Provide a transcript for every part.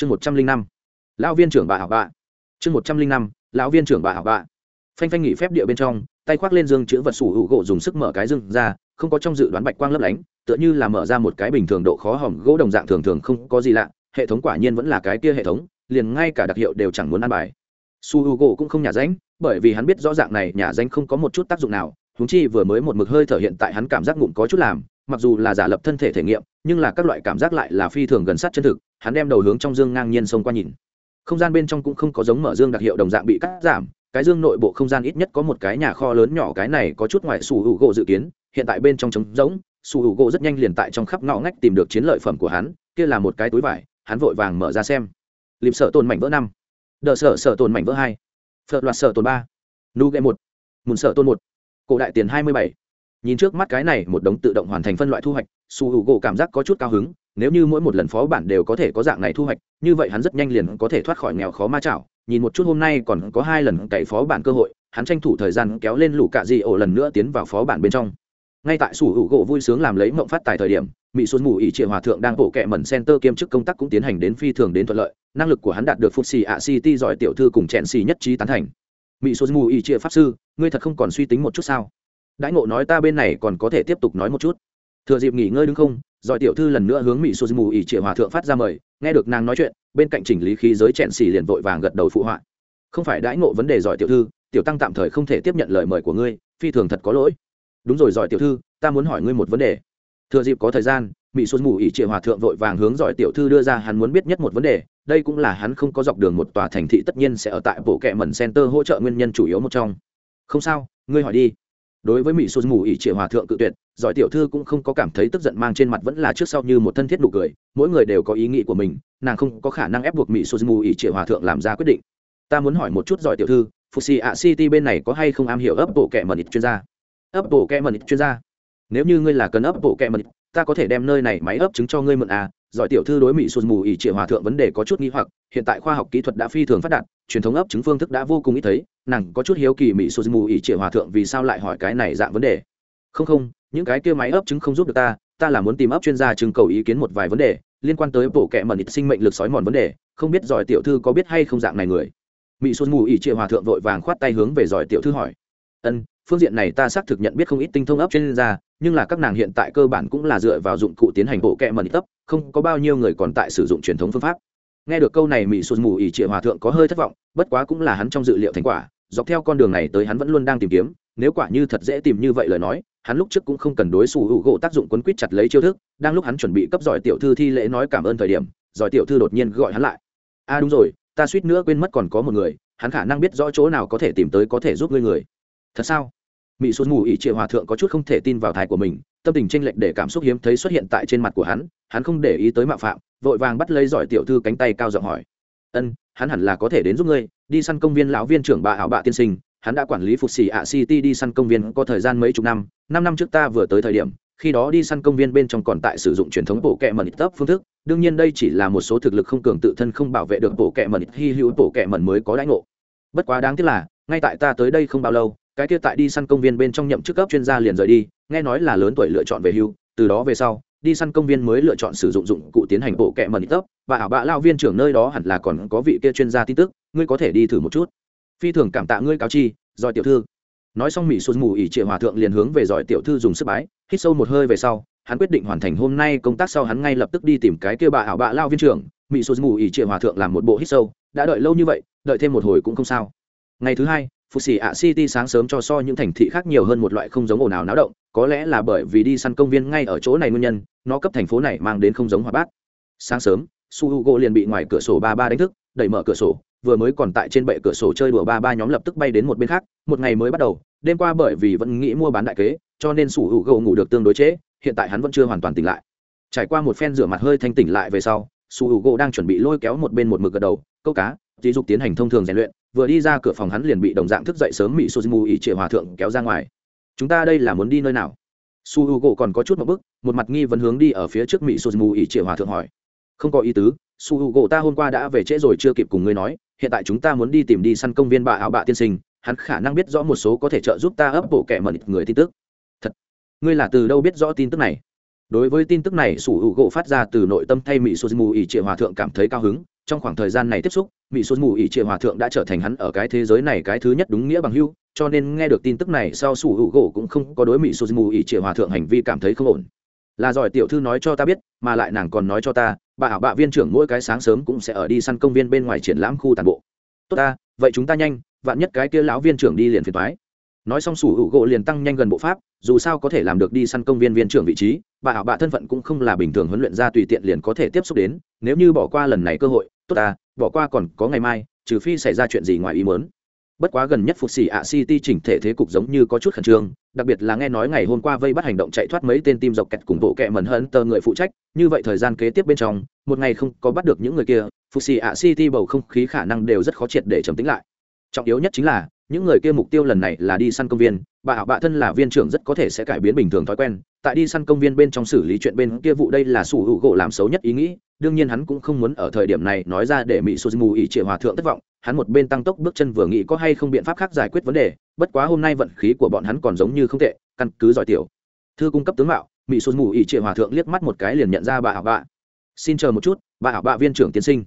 chương một trăm linh năm. Lão viên trưởng bà học bạ. Chương một trăm linh năm, lão viên trưởng bà học bạ. Phanh phanh nghỉ phép địa bên trong, tay khoác lên dương chữ vật sủ hữu gỗ dùng sức mở cái dương ra, không có trong dự đoán bạch quang lấp lánh, tựa như là mở ra một cái bình thường độ khó hỏng gỗ đồng dạng thường thường không có gì lạ, hệ thống quả nhiên vẫn là cái kia hệ thống, liền ngay cả đặc hiệu đều chẳng muốn ăn bài. Su h u gỗ cũng không nhả ránh, bởi vì hắn biết rõ dạng này nhả ránh không có một chút tác dụng nào húng chi vừa mới một mực hơi thở hiện tại hắn cảm giác ngụm có chút làm mặc dù là giả lập thân thể thể nghiệm, nhưng là các loại cảm giác lại là phi thường gần sát chân thực, hắn đem đầu hướng trong dương ngang nhiên xông qua nhìn. Không gian bên trong cũng không có giống mở dương đặc hiệu đồng dạng bị cắt giảm, cái dương nội bộ không gian ít nhất có một cái nhà kho lớn nhỏ, cái này có chút ngoài sủ hữu gỗ dự kiến, hiện tại bên trong trống rỗng, sủ hữu gỗ rất nhanh liền tại trong khắp ngõ ngách tìm được chiến lợi phẩm của hắn, kia là một cái túi vải, hắn vội vàng mở ra xem. Lịp sợ tồn mảnh vỡ năm. Đờ sợ sợ tồn mảnh vỡ hai. Phật loạt sợ tồn ba. Nu ghệ một. Mùn sợ tồn một. Cổ đại tiền hai mươi bảy nhìn trước mắt cái này, một đống tự động hoàn thành phân loại thu hoạch, su hữu gỗ cảm giác có chút cao hứng, nếu như mỗi một lần phó bản đều có thể có dạng này thu hoạch, như vậy hắn rất nhanh liền có thể thoát khỏi nghèo khó ma chảo. Nhìn một chút hôm nay còn có hai lần cậy phó bản cơ hội, hắn tranh thủ thời gian kéo lên lũ cạ dị ổ lần nữa tiến vào phó bản bên trong. Ngay tại sủ hữu gỗ vui sướng làm lấy mộng phát tài thời điểm mỹ xuân mù ỉ triệu hòa thượng đang bộ kệ mẩn center kiêm chức công tác cũng tiến hành đến phi thường đến thuận lợi, năng lực của hắn đạt được phục xì ạ city giỏi tiểu thư cùng chẹn xì nhất trí tán thành. Mỹ xuân mù ỉ triệu pháp sư, ngươi thật không còn suy tính một chút sao? Đãi ngộ nói ta bên này còn có thể tiếp tục nói một chút. Thừa dịp nghỉ ngơi đứng không, giỏi tiểu thư lần nữa hướng mỹ xuân mù ỉ triệu hòa thượng phát ra mời, nghe được nàng nói chuyện, bên cạnh chỉnh lý khí giới chẹn xì liền vội vàng gật đầu phụ họa. Không phải đãi ngộ vấn đề giỏi tiểu thư, tiểu tăng tạm thời không thể tiếp nhận lời mời của ngươi, phi thường thật có lỗi. Đúng rồi giỏi tiểu thư, ta muốn hỏi ngươi một vấn đề. Thừa dịp có thời gian mỹ xuân mù ỉ triệu hòa thượng vội vàng hướng giỏi tiểu thư đưa ra hắn muốn biết nhất một vấn đề, đây cũng là hắn không có dọc đường một tòa thành thị tất nhiên sẽ ở tại bộ kệ mẩn center hỗ trợ nguyên nhân chủ yếu một trong. Không sao, ngươi hỏi đi đối với mỹ sô mù ỉ triệu hòa thượng cự tuyệt, giỏi tiểu thư cũng không có cảm thấy tức giận mang trên mặt vẫn là trước sau như một thân thiết nụ cười, mỗi người đều có ý nghĩ của mình, nàng không có khả năng ép buộc mỹ sô mù ỉ triệu hòa thượng làm ra quyết định ta muốn hỏi một chút giỏi tiểu thư phục xì ạ city bên này có hay không am hiểu ấp bộ kệ mật ít chuyên gia ấp bộ kệ mật ít chuyên gia nếu như ngươi là cần ấp bộ kệ mật. ít ta có thể đem nơi này máy ấp trứng cho ngươi mượn à giỏi tiểu thư đối mỹ sụt mù ỉ triệu hòa thượng vấn đề có chút nghi hoặc, hiện tại khoa học kỹ thuật đã phi thường phát đạt, truyền thống ấp trứng phương thức đã vô cùng ít thấy, nàng có chút hiếu kỳ mỹ sụt mù ỉ triệu hòa thượng vì sao lại hỏi cái này dạng vấn đề. Không không, những cái kia máy ấp trứng không giúp được ta ta là muốn tìm ấp chuyên gia trưng cầu ý kiến một vài vấn đề, liên quan tới bộ kệ mẩn ít sinh mệnh lực sói mòn vấn đề, không biết giỏi tiểu thư có biết hay không dạng này người. Mỹ xuân mù ỉ triệu hòa thượng vội vàng khoát tay hướng về giỏi tiểu thư hỏi. Ân phương diện này ta xác thực nhận biết không ít tinh thông ấp chuyên gia, nhưng là các nàng hiện tại cơ bản cũng là dựa vào dụng cụ tiến hành bộ kẹ mẩn tấp, không có bao nhiêu người còn tại sử dụng truyền thống phương pháp. Nghe được câu này mỹ sụt mù ỉ triệu hòa thượng có hơi thất vọng, bất quá cũng là hắn trong dự liệu thành quả, dọc theo con đường này tới hắn vẫn luôn đang tìm kiếm, nếu quả như thật dễ tìm như vậy lời nói, hắn lúc trước cũng không cần đối xù hữu gỗ tác dụng quấn quýt chặt lấy chiêu thức, đang lúc hắn chuẩn bị cấp giỏi tiểu thư thi lễ nói cảm ơn thời điểm, giỏi tiểu thư đột nhiên gọi hắn lại. A à đúng rồi, ta suýt nữa quên mất còn có một người, hắn khả năng biết rõ chỗ nào có thể tìm tới có thể giúp ngươi người. Thật sao? Mỹ xuân mù ỉ triệu hòa thượng có chút không thể tin vào thai của mình, tâm tình tranh lệch để cảm xúc hiếm thấy xuất hiện tại trên mặt của hắn hắn không để ý tới mạo phạm, vội vàng bắt lấy giỏi tiểu thư cánh tay cao giọng hỏi. Ân, hắn hẳn là có thể đến giúp ngươi, đi săn công viên lão viên trưởng bà ảo bạ tiên sinh, hắn đã quản lý phục xì ạ city đi săn công viên có thời gian mấy chục năm năm năm trước ta vừa tới thời điểm, khi đó đi săn công viên bên trong còn tại sử dụng truyền thống bộ kẹ mẩn tấp phương thức, đương nhiên đây chỉ là một số thực lực không cường tự thân không bảo vệ được bộ kẹ mẩn hy hữu bộ kẹ mẩn mới có đãi ngộ. Bất quá đáng tiếc là, ngay tại ta tới đây không bao lâu cái kia tại đi săn công viên bên trong nhậm chức cấp chuyên gia liền rời đi, nghe nói là lớn tuổi lựa chọn về hưu, từ đó về sau, đi săn công viên mới lựa chọn sử dụng dụng cụ tiến hành bộ kẹ mần tấp và ảo bạ lao viên trưởng nơi đó hẳn là còn có vị kia chuyên gia tin tức, ngươi có thể đi thử một chút. Phi thường cảm tạ ngươi cáo chi, giỏi tiểu thư. Nói xong mỹ xuân mù ỉ triệu hòa thượng liền hướng về giỏi tiểu thư dùng sức bái, hít sâu một hơi về sau, hắn quyết định hoàn thành hôm nay công tác sau hắn ngay lập tức đi tìm cái kia bà ảo bạ lao viên trưởng. Mỹ xuân mù ỉ triệu hòa thượng làm một bộ hít sâu, đã đợi lâu như vậy, đợi thêm một hồi cũng không sao. Ngày thứ hai phục xì ạ city sáng sớm cho so những thành thị khác nhiều hơn một loại không giống ồn ào náo động có lẽ là bởi vì đi săn công viên ngay ở chỗ này nguyên nhân nó cấp thành phố này mang đến không giống hòa bát. Sáng sớm su hugo liền bị ngoài cửa sổ ba ba đánh thức đẩy mở cửa sổ vừa mới còn tại trên bệ cửa sổ chơi đùa ba ba nhóm lập tức bay đến một bên khác một ngày mới bắt đầu đêm qua bởi vì vẫn nghĩ mua bán đại kế cho nên su hugo ngủ được tương đối chế, hiện tại hắn vẫn chưa hoàn toàn tỉnh lại. Trải qua một phen rửa mặt hơi thanh tỉnh lại về sau su hugo đang chuẩn bị lôi kéo một bên một mực gật đầu câu cá dí dục tiến hành thông thường rèn luyện vừa đi ra cửa phòng hắn liền bị đồng dạng thức dậy sớm mỹ suzumu Ý trịa hòa thượng kéo ra ngoài. Chúng ta đây là muốn đi nơi nào? Su h u gỗ còn có chút một bức, một mặt nghi vấn hướng đi ở phía trước mỹ suzumu Ý trịa hòa thượng hỏi. Không có ý tứ, su h u gỗ ta hôm qua đã về trễ rồi chưa kịp cùng ngươi nói, hiện tại chúng ta muốn đi tìm đi săn công viên bà ảo bạ tiên sinh, hắn khả năng biết rõ một số có thể trợ giúp ta ấp bộ kẻ mẩn người tin tức. Thật, ngươi là từ đâu biết rõ tin tức này? Đối với tin tức này, su h u gỗ phát ra từ nội tâm thay mỹ suzumu Ý trịa hòa thượng cảm thấy cao hứng trong khoảng thời gian này tiếp xúc mỹ xuân mù ỉ trịa hòa thượng đã trở thành hắn ở cái thế giới này cái thứ nhất đúng nghĩa bằng hưu cho nên nghe được tin tức này sau sủ hữu gỗ cũng không có đối mỹ xuân mù ỉ trịa hòa thượng hành vi cảm thấy không ổn. Là giỏi tiểu thư nói cho ta biết, mà lại nàng còn nói cho ta, bà ảo bạ viên trưởng mỗi cái sáng sớm cũng sẽ ở đi săn công viên bên ngoài triển lãm khu tàn bộ. Tốt ta, vậy chúng ta nhanh, vạn nhất cái kia lão viên trưởng đi liền phiền thoái nói xong sủ hữu gỗ liền tăng nhanh gần bộ pháp, dù sao có thể làm được đi săn công viên viên trưởng vị trí, bà ảo bạ thân phận cũng không là bình thường huấn luyện ra tùy tiện liền có thể tiếp xúc đến, nếu như bỏ qua lần này cơ hội tốt à, bỏ qua còn có ngày mai trừ phi xảy ra chuyện gì ngoài ý mớn bất quá gần nhất phục xì ạ city chỉnh thể thế cục giống như có chút khẩn trương đặc biệt là nghe nói ngày hôm qua vây bắt hành động chạy thoát mấy tên tim dọc kẹt cùng bộ kẹ mẩn hơn tờ người phụ trách như vậy thời gian kế tiếp bên trong một ngày không có bắt được những người kia phục xì ạ city bầu không khí khả năng đều rất khó triệt để trầm tính lại. Trọng yếu nhất chính là những người kia mục tiêu lần này là đi săn công viên bà ảo bạ thân là viên trưởng rất có thể sẽ cải biến bình thường thói quen tại đi săn công viên bên trong xử lý chuyện bên kia vụ đây là sủ hữu gỗ làm xấu nhất ý nghĩ đương nhiên hắn cũng không muốn ở thời điểm này nói ra để mỹ sô mù Ý trịa hòa thượng thất vọng hắn một bên tăng tốc bước chân vừa nghĩ có hay không biện pháp khác giải quyết vấn đề bất quá hôm nay vận khí của bọn hắn còn giống như không tệ căn cứ giỏi tiểu. Thư cung cấp tướng mạo mỹ sô mù Ý trịa hòa thượng liếc mắt một cái liền nhận ra bà ảo bạ. Xin chờ một chút bà ảo bạ viên trưởng tiến sinh.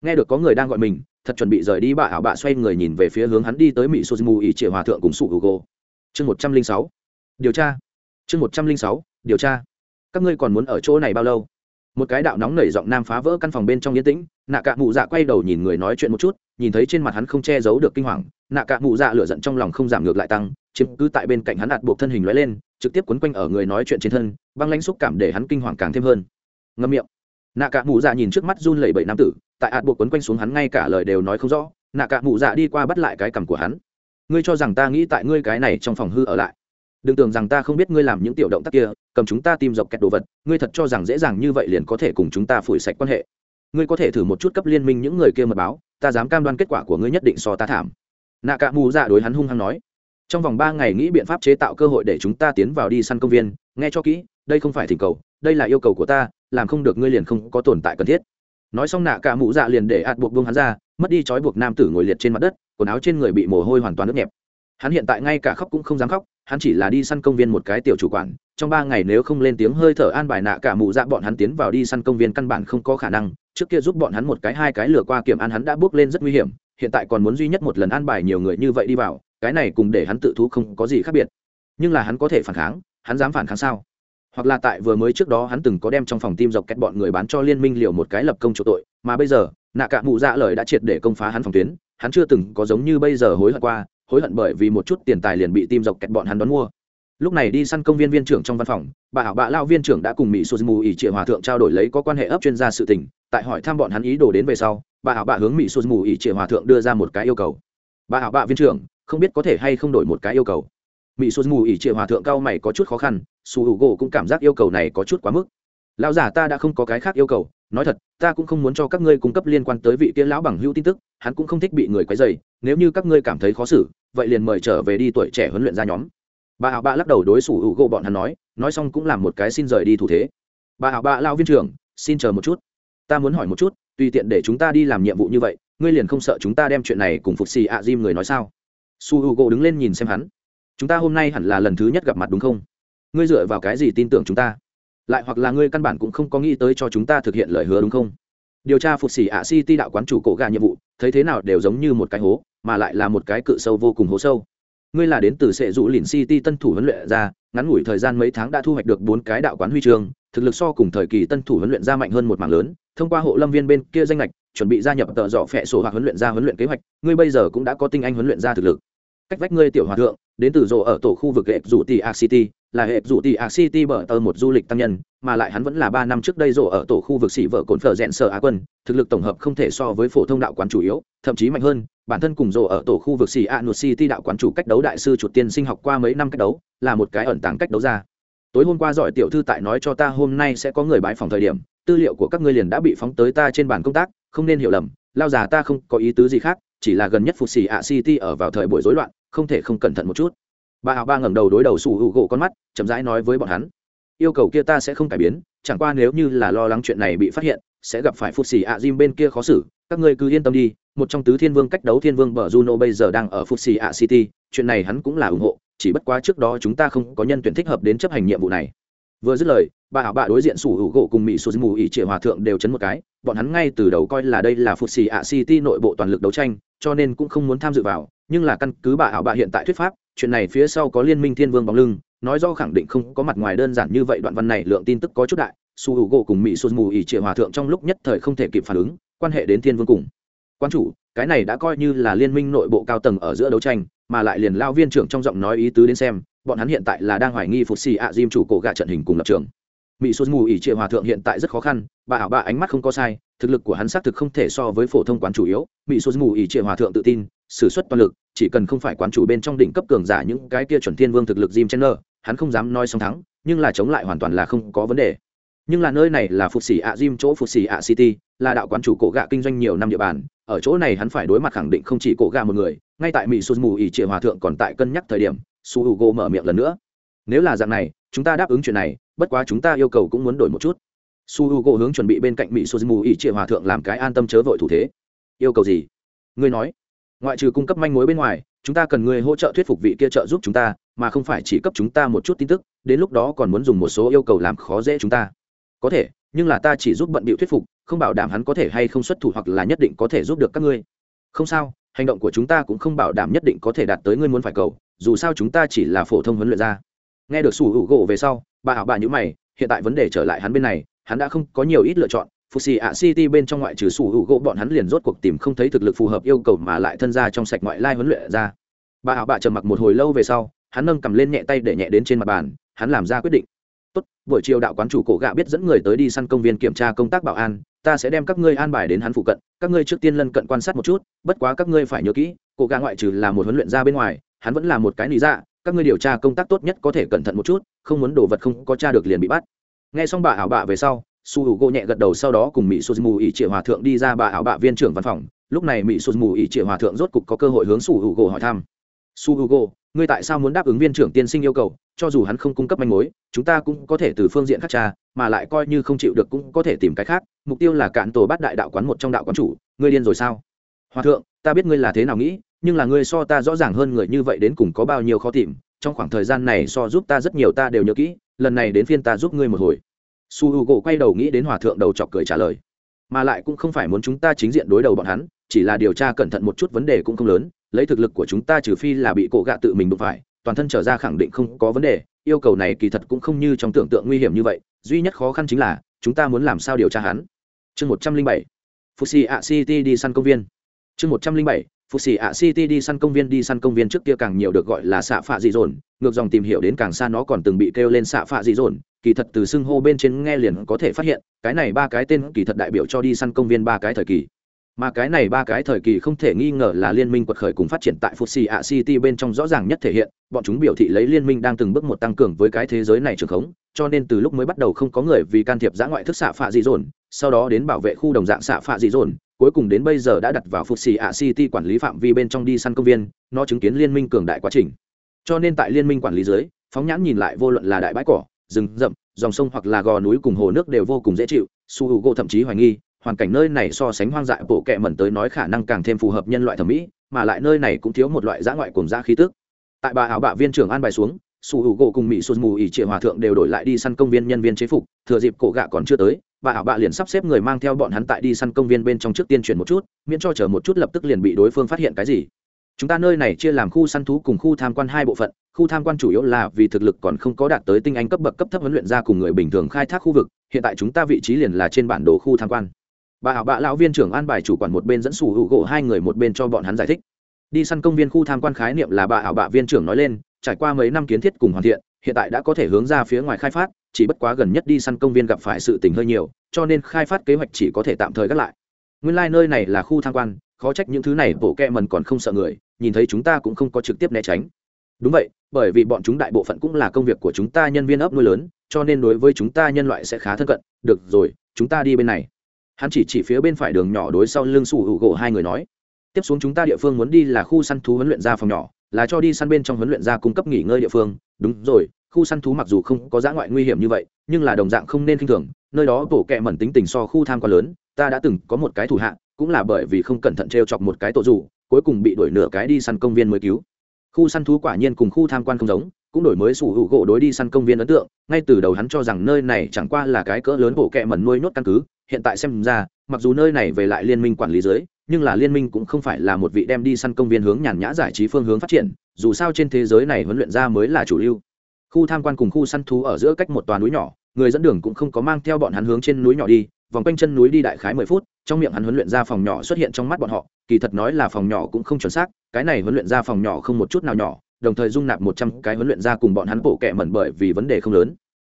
Nghe được có người đang gọi mình thật chuẩn bị rời đi bà ảo bạ xoay người nhìn về phía hướng hắn đi tới mỹ sô mù Ý trịa hòa thượng cùng sụ Gô, chương một trăm linh sáu. Điều tra. Chương một trăm linh sáu. Điều tra. Các ngươi còn muốn ở chỗ này bao lâu? Một cái đạo nóng nảy giọng nam phá vỡ căn phòng bên trong yên tĩnh, nạ cạ mụ dạ quay đầu nhìn người nói chuyện một chút, nhìn thấy trên mặt hắn không che giấu được kinh hoàng, nạ cạ mụ dạ lửa giận trong lòng không giảm ngược lại tăng, chiếm cứ tại bên cạnh hắn đạt buộc thân hình lóe lên, trực tiếp quấn quanh ở người nói chuyện trên thân, băng lãnh xúc cảm để hắn kinh hoàng càng thêm hơn. Ngâm miệng. Nạ cạ mụ dạ nhìn trước mắt run lẩy bẩy nam tử, tại ạt buộc quấn quanh xuống hắn ngay cả lời đều nói không rõ, nạ cạ mụ dạ đi qua bắt lại cái cằm của hắn. Ngươi cho rằng ta nghĩ tại ngươi cái này trong phòng hư ở lại đừng tưởng rằng ta không biết ngươi làm những tiểu động tác kia, cầm chúng ta tìm dọc kẹt đồ vật, ngươi thật cho rằng dễ dàng như vậy liền có thể cùng chúng ta phủi sạch quan hệ. Ngươi có thể thử một chút cấp liên minh những người kia mật báo, ta dám cam đoan kết quả của ngươi nhất định so ta thảm. Nạ cạ mù dạ đối hắn hung hăng nói. Trong vòng ba ngày nghĩ biện pháp chế tạo cơ hội để chúng ta tiến vào đi săn công viên, nghe cho kỹ, đây không phải thỉnh cầu, đây là yêu cầu của ta, làm không được ngươi liền không có tồn tại cần thiết. Nói xong nạ cả mụ dạ liền để ạt buộc buông hắn ra, mất đi trói buộc nam tử ngồi liệt trên mặt đất, quần áo trên người bị mồ hôi hoàn toàn nước nhẹp. Hắn hiện tại ngay cả khóc cũng không dám khóc hắn chỉ là đi săn công viên một cái tiểu chủ quản, trong ba ngày nếu không lên tiếng hơi thở an bài nạ cả mụ dạ bọn hắn tiến vào đi săn công viên căn bản không có khả năng, trước kia giúp bọn hắn một cái hai cái lừa qua kiểm an hắn đã bước lên rất nguy hiểm, hiện tại còn muốn duy nhất một lần an bài nhiều người như vậy đi vào, cái này cùng để hắn tự thú không có gì khác biệt. Nhưng là hắn có thể phản kháng, hắn dám phản kháng sao? Hoặc là tại vừa mới trước đó hắn từng có đem trong phòng tim dọc kẹt bọn người bán cho liên minh liều một cái lập công chỗ tội, mà bây giờ, nạ cả mụ dạ lời đã triệt để công phá hắn phòng tuyến, hắn chưa từng có giống như bây giờ hối hận qua hối hận bởi vì một chút tiền tài liền bị tim dọc kẹt bọn hắn đón mua. Lúc này đi săn công viên viên trưởng trong văn phòng, bà hảo bạ lao viên trưởng đã cùng mỹ suzumu ỉ triệu hòa thượng trao đổi lấy có quan hệ ấp chuyên gia sự tình, tại hỏi thăm bọn hắn ý đồ đến về sau, bà hảo bạ hướng mỹ suzumu ỉ triệu hòa thượng đưa ra một cái yêu cầu. Bà hảo bạ viên trưởng, không biết có thể hay không đổi một cái yêu cầu. Mỹ suzumu ỉ triệu hòa thượng cao mày có chút khó khăn, su hữu gỗ cũng cảm giác yêu cầu này có chút quá mức. Lão giả ta đã không có cái khác yêu cầu, nói thật, ta cũng không muốn cho các ngươi cung cấp liên quan tới vị kia lão bằng hữu tin tức, hắn cũng không thích bị người quấy dày nếu như các ngươi cảm thấy khó xử vậy liền mời trở về đi tuổi trẻ huấn luyện ra nhóm. Bà ảo bạ lắc đầu đối xử hữu gỗ bọn hắn nói nói xong cũng làm một cái xin rời đi thủ thế. Bà ảo bạ lao viên trưởng, xin chờ một chút. Ta muốn hỏi một chút, tùy tiện để chúng ta đi làm nhiệm vụ như vậy, ngươi liền không sợ chúng ta đem chuyện này cùng phục xì ạ diêm người nói sao? Su h u gỗ đứng lên nhìn xem hắn. Chúng ta hôm nay hẳn là lần thứ nhất gặp mặt đúng không? Ngươi dựa vào cái gì tin tưởng chúng ta? Lại hoặc là ngươi căn bản cũng không có nghĩ tới cho chúng ta thực hiện lời hứa đúng không? Điều tra phục xỉ ạ city đạo quán chủ cổ gà nhiệm vụ, thấy thế nào đều giống như một cái hố, mà lại là một cái cự sâu vô cùng hố sâu. Ngươi là đến từ sệ dụ lìn city tân thủ huấn luyện ra, ngắn ngủi thời gian mấy tháng đã thu hoạch được bốn cái đạo quán huy chương, thực lực so cùng thời kỳ tân thủ huấn luyện ra mạnh hơn một mảng lớn, thông qua hộ lâm viên bên kia danh lệch chuẩn bị gia nhập tợ dọ phẹ sổ hoặc huấn luyện ra huấn luyện kế hoạch, ngươi bây giờ cũng đã có tinh anh huấn luyện ra thực lực. Cách vách ngươi tiểu hòa thượng đến từ rộ ở tổ khu vực hẹp rủ tỷ a city, là hệ rủ tỷ a city bờ tờ một du lịch tăng nhân, mà lại hắn vẫn là ba năm trước đây rộ ở tổ khu vực xỉ vợ cồn phở rẽn sở á quân, thực lực tổng hợp không thể so với phổ thông đạo quán chủ yếu, thậm chí mạnh hơn, bản thân cùng rộ ở tổ khu vực xỉ a nụt city đạo quán chủ cách đấu đại sư chuột tiên sinh học qua mấy năm cách đấu, là một cái ẩn tàng cách đấu ra. Tối hôm qua giỏi tiểu thư tại nói cho ta hôm nay sẽ có người bãi phòng thời điểm, tư liệu của các ngươi liền đã bị phóng tới ta trên bàn công tác, không nên hiểu lầm, lao già ta không có ý tứ gì khác, chỉ là gần nhất phục xỉ ạ city ở vào thời buổi rối loạn không thể không cẩn thận một chút. Bà hào ba ngẩng đầu đối đầu sủ hữu gỗ con mắt, chậm rãi nói với bọn hắn, yêu cầu kia ta sẽ không cải biến, chẳng qua nếu như là lo lắng chuyện này bị phát hiện, sẽ gặp phải phụt xì ạ Jim bên kia khó xử, các ngươi cứ yên tâm đi, một trong tứ thiên vương cách đấu thiên vương bờ juno bây giờ đang ở phụt xì ạ city, chuyện này hắn cũng là ủng hộ, chỉ bất quá trước đó chúng ta không có nhân tuyển thích hợp đến chấp hành nhiệm vụ này. Vừa dứt lời, bà hảo bạ đối diện sủ hữu gỗ cùng mỹ sụt mù ỉ trịa hòa thượng đều chấn một cái, bọn hắn ngay từ đầu coi là đây là phụt xì ạ city nội bộ toàn lực đấu tranh, cho nên cũng không muốn tham dự vào nhưng là căn cứ bà ảo bà hiện tại thuyết pháp, chuyện này phía sau có liên minh thiên vương bóng lưng, nói do khẳng định không có mặt ngoài đơn giản như vậy, đoạn văn này lượng tin tức có chút đại, su hữu gỗ cùng mỹ sô mù ỉ trịa hòa thượng trong lúc nhất thời không thể kịp phản ứng, quan hệ đến thiên vương cùng. Quan chủ, cái này đã coi như là liên minh nội bộ cao tầng ở giữa đấu tranh, mà lại liền lao viên trưởng trong giọng nói ý tứ đến xem, bọn hắn hiện tại là đang hoài nghi phục xì ạ diêm chủ cổ gạ trận hình cùng lập trường mỹ sô mù ỉ trịa hòa thượng hiện tại rất khó khăn, bà ảo bà ánh mắt không có sai, thực lực của hắn xác thực không thể so với phổ thông quán chủ yếu. Mỹ sô mù ỉ trịa hòa thượng tự tin s ử suất toàn lực, chỉ cần không phải quán chủ bên trong đỉnh cấp cường giả những cái kia chuẩn thiên vương thực lực jim chen hắn không dám nói song thắng, nhưng là chống lại hoàn toàn là không có vấn đề. Nhưng là nơi này là phục xỉ ạ Jim, chỗ phục xỉ ạ city, là đạo quán chủ cổ gạ kinh doanh nhiều năm địa bàn, ở chỗ này hắn phải đối mặt khẳng định không chỉ cổ gạ một người, ngay tại mỹ sụt mù ỉ trịa hòa thượng còn tại cân nhắc thời điểm, su h u g mở miệng lần nữa. Nếu là dạng này, chúng ta đáp ứng chuyện này bất quá chúng ta yêu cầu cũng muốn đổi một chút. Su h u g hướng chuẩn bị bên cạnh mỹ suzumu mù ỉ hòa thượng làm cái an tâm chớ vội thủ thế. Yêu cầu gì? Ngươi nói. Ngoại trừ cung cấp manh mối bên ngoài, chúng ta cần người hỗ trợ thuyết phục vị kia trợ giúp chúng ta, mà không phải chỉ cấp chúng ta một chút tin tức, đến lúc đó còn muốn dùng một số yêu cầu làm khó dễ chúng ta. Có thể, nhưng là ta chỉ giúp bận bịu thuyết phục, không bảo đảm hắn có thể hay không xuất thủ hoặc là nhất định có thể giúp được các ngươi. Không sao, hành động của chúng ta cũng không bảo đảm nhất định có thể đạt tới ngươi muốn phải cầu, dù sao chúng ta chỉ là phổ thông huấn luyện ra nghe được sủ hữu gỗ về sau, bà hảo bà nhữ mày, hiện tại vấn đề trở lại hắn bên này, hắn đã không có nhiều ít lựa chọn. Phù xì ạ city bên trong ngoại trừ sủ hữu gỗ, bọn hắn liền rốt cuộc tìm không thấy thực lực phù hợp yêu cầu mà lại thân ra trong sạch ngoại lai huấn luyện ra. Bà hảo bà trầm mặc một hồi lâu về sau, hắn nâng cầm lên nhẹ tay để nhẹ đến trên mặt bàn, hắn làm ra quyết định. Tốt, buổi chiều đạo quán chủ cổ gạ biết dẫn người tới đi săn công viên kiểm tra công tác bảo an, ta sẽ đem các ngươi an bài đến hắn phụ cận, các ngươi trước tiên lân cận quan sát một chút, bất quá các ngươi phải nhớ kỹ, cổ gạ ngoại trừ là một huấn luyện ra bên ngoài, hắn vẫn là một cái lý dạ các ngươi điều tra công tác tốt nhất có thể cẩn thận một chút, không muốn đồ vật không có tra được liền bị bắt. Nghe xong bà ảo bạ về sau, su hữu gỗ nhẹ gật đầu sau đó cùng mỹ sô mù ỉ triệu hòa thượng đi ra bà ảo bạ viên trưởng văn phòng. Lúc này mỹ sô mù ỉ triệu hòa thượng rốt cục có cơ hội hướng su hữu gỗ hỏi thăm. Su hữu gỗ, ngươi tại sao muốn đáp ứng viên trưởng tiên sinh yêu cầu? Cho dù hắn không cung cấp manh mối, chúng ta cũng có thể từ phương diện khác tra, mà lại coi như không chịu được cũng có thể tìm cái khác. Mục tiêu là cạn tổ bắt đại đạo quán một trong đạo quán chủ. Ngươi điên rồi sao? Hòa thượng, ta biết ngươi là thế nào nghĩ, nhưng là ngươi so ta rõ ràng hơn người như vậy đến cùng có bao nhiêu khó tìm, trong khoảng thời gian này so giúp ta rất nhiều ta đều nhớ kỹ, lần này đến phiên ta giúp ngươi một hồi. Su h u gỗ quay đầu nghĩ đến hòa thượng đầu chọc cười trả lời. Mà lại cũng không phải muốn chúng ta chính diện đối đầu bọn hắn, chỉ là điều tra cẩn thận một chút vấn đề cũng không lớn, lấy thực lực của chúng ta trừ phi là bị cổ gạ tự mình đụng phải, toàn thân trở ra khẳng định không có vấn đề, yêu cầu này kỳ thật cũng không như trong tưởng tượng nguy hiểm như vậy, duy nhất khó khăn chính là, chúng ta muốn làm sao điều tra hắn. Chương một trăm linh bảy. Fusi a city đi săn công viên chương một trăm linh bảy city đi săn công viên đi săn công viên trước kia càng nhiều được gọi là xạ phạ dị dồn ngược dòng tìm hiểu đến càng xa nó còn từng bị kêu lên xạ phạ dị dồn kỳ thật từ xưng hô bên trên nghe liền có thể phát hiện cái này ba cái tên kỳ thật đại biểu cho đi săn công viên ba cái thời kỳ. Mà cái này ba cái thời kỳ không thể nghi ngờ là liên minh quật khởi cùng phát triển tại Fuji A City bên trong rõ ràng nhất thể hiện, bọn chúng biểu thị lấy liên minh đang từng bước một tăng cường với cái thế giới này trường khống, cho nên từ lúc mới bắt đầu không có người vì can thiệp giã ngoại thức xạ phạ dị dồn, sau đó đến bảo vệ khu đồng dạng xạ phạ dị dồn, cuối cùng đến bây giờ đã đặt vào phục xì A City quản lý phạm vi bên trong đi săn công viên, nó chứng kiến liên minh cường đại quá trình. Cho nên tại liên minh quản lý dưới, phóng nhãn nhìn lại vô luận là đại bãi cỏ, rừng rậm, dòng sông hoặc là gò núi cùng hồ nước đều vô cùng dễ chịu, Su Hugo thậm chí hoài nghi, hoàn cảnh nơi này so sánh hoang dại bộ kệ mẩn tới nói khả năng càng thêm phù hợp nhân loại thẩm mỹ mà lại nơi này cũng thiếu một loại dã ngoại cùng dã khí tức tại bà ảo bạ viên trưởng an bài xuống su hữu gỗ cùng mỹ sụt mù ỉ trịa hòa thượng đều đổi lại đi săn công viên nhân viên chế phục thừa dịp cổ gạ còn chưa tới bà ảo bạ liền sắp xếp người mang theo bọn hắn tại đi săn công viên bên trong trước tiên chuyển một chút, miễn cho chờ một chút lập tức liền bị đối phương phát hiện cái gì. Chúng ta nơi này chia làm khu săn thú cùng khu tham quan hai bộ phận, khu tham quan chủ yếu là vì thực lực còn không có đạt tới tinh anh cấp bậc cấp thấp huấn luyện ra cùng người bình thường khai thác khu vực, hiện tại chúng ta vị trí liền là trên bản đồ khu tham quan. Bà hảo bạ lão viên trưởng an bài chủ quản một bên dẫn sủ hữu gỗ hai người một bên cho bọn hắn giải thích. Đi săn công viên khu tham quan khái niệm là bà hảo bạ viên trưởng nói lên, trải qua mấy năm kiến thiết cùng hoàn thiện, hiện tại đã có thể hướng ra phía ngoài khai phát chỉ bất quá gần nhất đi săn công viên gặp phải sự tình hơi nhiều, cho nên khai phát kế hoạch chỉ có thể tạm thời gác lại. Nguyên lai、like、nơi này là khu tham quan, khó trách những thứ này bộ kẹ mần còn không sợ người, nhìn thấy chúng ta cũng không có trực tiếp né tránh. Đúng vậy, bởi vì bọn chúng đại bộ phận cũng là công việc của chúng ta nhân viên ấp nuôi lớn, cho nên đối với chúng ta nhân loại sẽ khá thân cận. Được rồi, chúng ta đi bên này. Hắn chỉ chỉ phía bên phải đường nhỏ đối sau lưng sủ hữu gỗ hai người nói. Tiếp xuống chúng ta địa phương muốn đi là khu săn thú huấn luyện ra phòng nhỏ, là cho đi săn bên trong huấn luyện ra cung cấp nghỉ ngơi địa phương. Đúng rồi khu săn thú mặc dù không có dã ngoại nguy hiểm như vậy, nhưng là đồng dạng không nên k i n h thường, nơi đó tổ kẹ mẩn tính tình so khu tham quá lớn, ta đã từng có một cái thủ hạ, cũng là bởi vì không cẩn thận t r e o chọc một cái tổ dù cuối cùng bị đuổi nửa cái đi săn công viên mới cứu. Khu săn thú quả nhiên cùng khu tham quan không giống, cũng đổi mới sủ hữu gỗ đối đi săn công viên ấn tượng, ngay từ đầu hắn cho rằng nơi này chẳng qua là cái cỡ lớn bộ kẹ mẩn nuôi nhốt căn cứ, hiện tại xem ra, mặc dù nơi này về lại liên minh quản lý dưới, nhưng là liên minh cũng không phải là một vị đem đi săn công viên hướng nhàn nhã giải trí phương hướng phát triển, dù sao trên thế giới này huấn luyện ra mới là chủ lưu khu tham quan cùng khu săn thú ở giữa cách một tòa núi nhỏ, người dẫn đường cũng không có mang theo bọn hắn hướng trên núi nhỏ đi, vòng quanh chân núi đi đại khái mười phút, trong miệng hắn huấn luyện ra phòng nhỏ xuất hiện trong mắt bọn họ, kỳ thật nói là phòng nhỏ cũng không chuẩn xác, cái này huấn luyện ra phòng nhỏ không một chút nào nhỏ, đồng thời dung nạp một trăm cái huấn luyện ra cùng bọn hắn bộ kệ mẩn bởi vì vấn đề không lớn.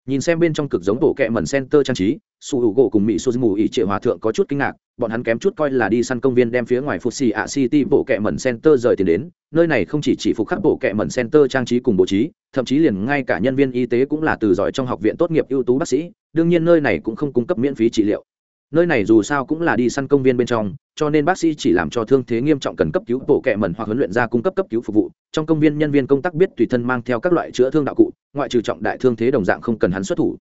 Nhìn xem bên trong cực giống bộ kệ mẩn center trang trí su hữu gỗ cùng mỹ su mù ỉ triệu hòa thượng có chút kinh ngạc, bọn hắn kém chút coi là đi săn công viên đem phía ngoài phục xì ạ city bộ kệ mẩn center rời tiền đến, nơi này không chỉ chỉ phục khắc bộ kệ mẩn center trang trí cùng bố trí, thậm chí liền ngay cả nhân viên y tế cũng là từ giỏi trong học viện tốt nghiệp ưu tú bác sĩ, đương nhiên nơi này cũng không cung cấp miễn phí trị liệu. Nơi này dù sao cũng là đi săn công viên bên trong, cho nên bác sĩ chỉ làm cho thương thế nghiêm trọng cần cấp cứu bộ kệ mẩn hoặc huấn luyện ra cung cấp cấp cứu phục vụ, trong công viên nhân viên công tác biết tùy thân mang theo các loại chữa thương đạo cụ, ngoại trừ trọng đại thương thế đồng dạng không cần hắn xuất thủ.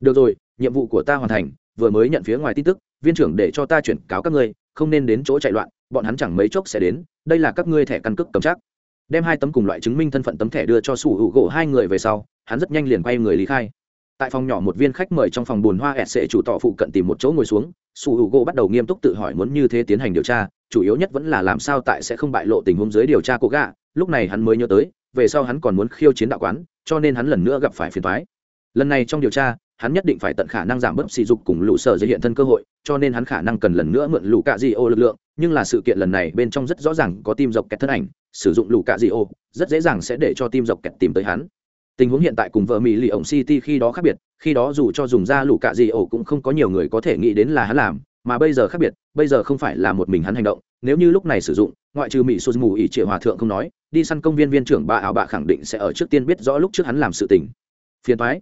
Được rồi nhiệm vụ của ta hoàn thành, vừa mới nhận phía ngoài tin tức, viên trưởng để cho ta chuyển cáo các ngươi, không nên đến chỗ chạy loạn, bọn hắn chẳng mấy chốc sẽ đến, đây là các ngươi thẻ căn cước cầm chắc. Đem hai tấm cùng loại chứng minh thân phận tấm thẻ đưa cho sủ hữu gỗ hai người về sau, hắn rất nhanh liền quay người lý khai. Tại phòng nhỏ một viên khách mời trong phòng bùn hoa ẹt sệ chủ tọ phụ cận tìm một chỗ ngồi xuống, Sủ Hữu Gỗ bắt đầu nghiêm túc tự hỏi muốn như thế tiến hành điều tra, chủ yếu nhất vẫn là làm sao tại sẽ không bại lộ tình huống dưới điều tra cố gạ lúc này hắn mới nhớ tới, về sau hắn còn muốn khiêu chiến đạo quán, cho nên hắn lần nữa gặp phải phiền thoái lần này trong điều tra hắn nhất định phải tận khả năng giảm bớt sỉ dục cùng lũ sở dây hiện thân cơ hội, cho nên hắn khả năng cần lần nữa mượn lũ cạ di ô lực lượng, nhưng là sự kiện lần này bên trong rất rõ ràng có tim dọc kẹt thân ảnh, sử dụng lũ cạ di ô, rất dễ dàng sẽ để cho tim dọc kẹt tìm tới hắn. Tình huống hiện tại cùng vợ mỹ lì ổng city khi đó khác biệt, khi đó dù cho dùng ra lũ cạ di ô cũng không có nhiều người có thể nghĩ đến là hắn làm, mà bây giờ khác biệt, bây giờ không phải là một mình hắn hành động, nếu như lúc này sử dụng, ngoại trừ mỹ sụt mù ỉ triệu hòa thượng không nói, đi săn công viên viên trưởng bà ảo bạ khẳng định sẽ ở trước tiên biết rõ lúc trước hắn làm sự tình. Phiền thoái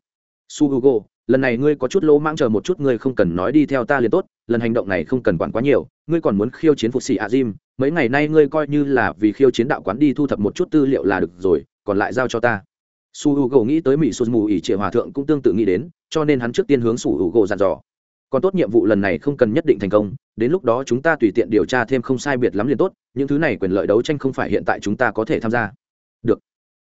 su hugo lần này ngươi có chút lỗ mãng chờ một chút, ngươi không cần nói đi theo ta liền tốt, lần hành động này không cần quản quá nhiều, ngươi còn muốn khiêu chiến phục sĩ a jim, mấy ngày nay ngươi coi như là vì khiêu chiến đạo quán đi thu thập một chút tư liệu là được rồi, còn lại giao cho ta. Su h u g o nghĩ tới mỹ sụt mù ỉ triệu hòa thượng cũng tương tự nghĩ đến, cho nên hắn trước tiên hướng su h u g o dặn dò. Còn tốt nhiệm vụ lần này không cần nhất định thành công, đến lúc đó chúng ta tùy tiện điều tra thêm không sai biệt lắm liền tốt, những thứ này quyền lợi đấu tranh không phải hiện tại chúng ta có thể tham gia. Được.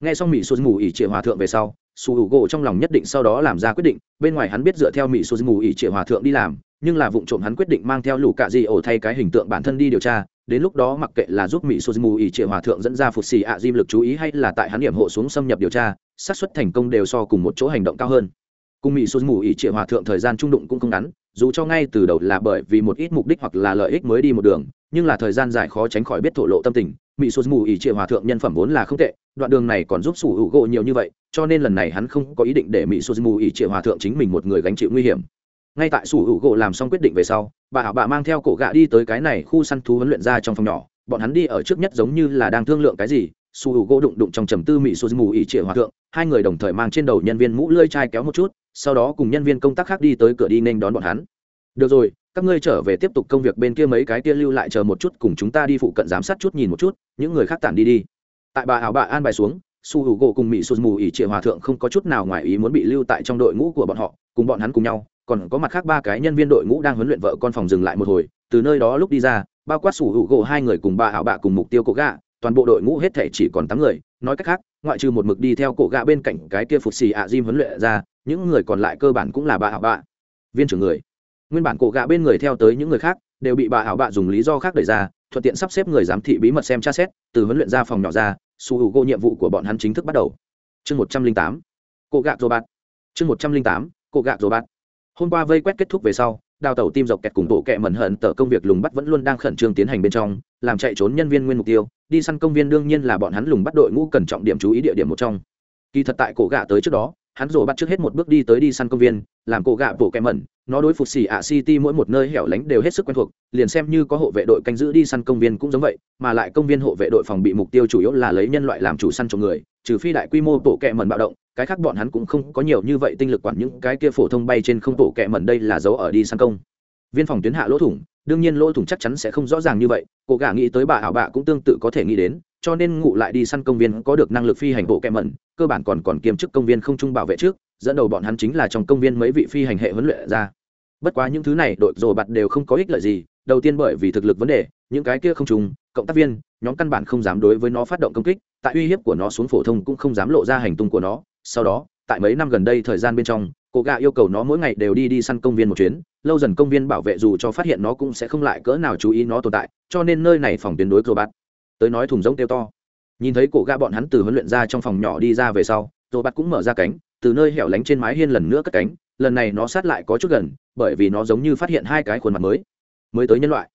Nghe xong mỹ sụt mù ỉ triệu hòa thượng về sau su h u trong lòng nhất định sau đó làm ra quyết định, bên ngoài hắn biết dựa theo mỹ sô mù ỉ triệu hòa thượng đi làm, nhưng là vụ trộm hắn quyết định mang theo lũ cạ di ổ thay cái hình tượng bản thân đi điều tra, đến lúc đó mặc kệ là giúp mỹ sô mù ỉ triệu hòa thượng dẫn ra phục xì ạ diêm lực chú ý hay là tại hắn điểm hộ xuống xâm nhập điều tra, xác suất thành công đều so cùng một chỗ hành động cao hơn. Cùng mỹ sô mù ỉ triệu hòa thượng thời gian trung đụng cũng không ngắn, dù cho ngay từ đầu là bởi vì một ít mục đích hoặc là lợi ích mới đi một đường nhưng là thời gian dài khó tránh khỏi biết thổ lộ tâm tình mỹ sô mù ỉ triệu hòa thượng nhân phẩm vốn là không tệ, đoạn đường này còn giúp sủ hữu gỗ nhiều như vậy, cho nên lần này hắn không có ý định để mỹ sô mù ỉ triệu hòa thượng chính mình một người gánh chịu nguy hiểm. Ngay tại sủ hữu gỗ làm xong quyết định về sau, bà hảo bà mang theo cổ gạ đi tới cái này khu săn thú huấn luyện ra trong phòng nhỏ, bọn hắn đi ở trước nhất giống như là đang thương lượng cái gì su hữu gỗ đụng đụng trong trầm tư mỹ su mù ỉ trịa hòa thượng, hai người đồng thời mang trên đầu nhân viên mũ lơi chai kéo một chút, sau đó cùng nhân viên công tác khác đi tới cửa đi nên đón bọn hắn. Được rồi các ngươi trở về tiếp tục công việc bên kia mấy cái kia lưu lại chờ một chút, cùng chúng ta đi phụ cận giám sát chút nhìn một chút, những người khác tản đi đi. Tại bà ảo bà an bài xuống, su hữu gỗ cùng mỹ sụt mù ỉ triệu hòa thượng không có chút nào ngoài ý muốn bị lưu tại trong đội ngũ của bọn họ, cùng bọn hắn cùng nhau, còn có mặt khác ba cái nhân viên đội ngũ đang huấn luyện vợ con phòng dừng lại một hồi, từ nơi đó lúc đi ra, bao quát su hữu gỗ hai người cùng bà ảo bà cùng mục tiêu cổ gạ, toàn bộ đội ngũ hết thể chỉ còn tám người, nói cách khác, ngoại trừ một mực đi theo cổ gạ bên cạnh cái kia phục xì ạ à diêm huấn luyện ra, những người còn lại cơ bản cũng là bà ảo bà. Viên trưởng người nguyên bản cổ gạ bên người theo tới những người khác đều bị bà ảo bạ dùng lý do khác đẩy ra, thuận tiện sắp xếp người giám thị bí mật xem tra xét, từ huấn luyện ra phòng nhỏ ra, su h u gô nhiệm vụ của bọn hắn chính thức bắt đầu. Chương một trăm linh tám, cổ gạ dồ bạt. Chương một trăm linh tám, cổ gạ dồ bạt. Hôm qua vây quét kết thúc về sau, đào tẩu tim dọc kẹt cùng bộ kẹ mẩn hận tờ công việc lùng bắt vẫn luôn đang khẩn trương tiến hành bên trong, làm chạy trốn nhân viên nguyên mục tiêu, đi săn công viên đương nhiên là bọn hắn lùng bắt đội ngũ cần trọng điểm chú ý địa điểm một trong. Kỳ thật tại cổ gạ tới trước đó, hắn rồ bắt trước hết một bước đi tới đi săn công viên, làm cổ gạ bộ kẹ mẩn nó đối phục xỉ ạ city mỗi một nơi hẻo lánh đều hết sức quen thuộc, liền xem như có hộ vệ đội canh giữ đi săn công viên cũng giống vậy, mà lại công viên hộ vệ đội phòng bị mục tiêu chủ yếu là lấy nhân loại làm chủ săn cho người, trừ phi đại quy mô tổ kẹ mẩn bạo động, cái khác bọn hắn cũng không có nhiều như vậy tinh lực quản những cái kia phổ thông bay trên không tổ kẹ mẩn đây là dấu ở đi săn công. Viên phòng tuyến hạ lỗ thủng, đương nhiên lỗ thủng chắc chắn sẽ không rõ ràng như vậy, cô gà nghĩ tới bà ảo bạ cũng tương tự có thể nghĩ đến, cho nên ngụ lại đi săn công viên có được năng lực phi hành bộ kẹ mẩn, cơ bản còn còn kiêm chức công viên không trung bảo vệ trước, dẫn đầu bọn hắn chính là trong công viên mấy vị phi hành hệ huấn luyện ra bất quá những thứ này đội rồ bạt đều không có ích lợi gì, đầu tiên bởi vì thực lực vấn đề, những cái kia không trùng, cộng tác viên, nhóm căn bản không dám đối với nó phát động công kích, tại uy hiếp của nó xuống phổ thông cũng không dám lộ ra hành tung của nó. Sau đó, tại mấy năm gần đây thời gian bên trong, cổ gạ yêu cầu nó mỗi ngày đều đi đi săn công viên một chuyến, lâu dần công viên bảo vệ dù cho phát hiện nó cũng sẽ không lại cỡ nào chú ý nó tồn tại, cho nên nơi này phòng tuyến đối rồ bạt. Tới nói thùng giống kêu to. Nhìn thấy cổ gạ bọn hắn từ huấn luyện ra trong phòng nhỏ đi ra về sau rồi bạt cũng mở ra cánh, từ nơi hẻo lánh trên mái hiên lần nữa cất cánh lần này nó sát lại có chút gần, bởi vì nó giống như phát hiện hai cái khuôn mặt mới. Mới tới nhân loại.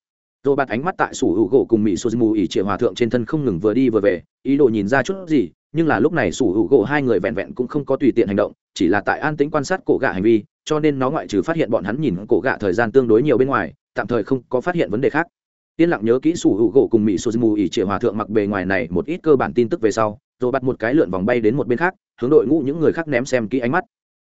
Rồi bạt ánh mắt tại sủ hữu gỗ cùng mỹ suzumu ỉ triệu hòa thượng trên thân không ngừng vừa đi vừa về, ý đồ nhìn ra chút gì, nhưng là lúc này sủ hữu gỗ hai người vẹn vẹn cũng không có tùy tiện hành động, chỉ là tại an tĩnh quan sát cổ gạ hành vi, cho nên nó ngoại trừ phát hiện bọn hắn nhìn cổ gạ thời gian tương đối nhiều bên ngoài, tạm thời không có phát hiện vấn đề khác. Yên lặng nhớ kỹ sủ hữu gỗ cùng mỹ suzumu ỉ triệu hòa thượng mặc bề ngoài này một ít cơ bản tin tức về sau rồi bắt một cái lượn vòng bay đến một bên khác, hướng đội ngũ những người khác ném xem kỹ ánh mắt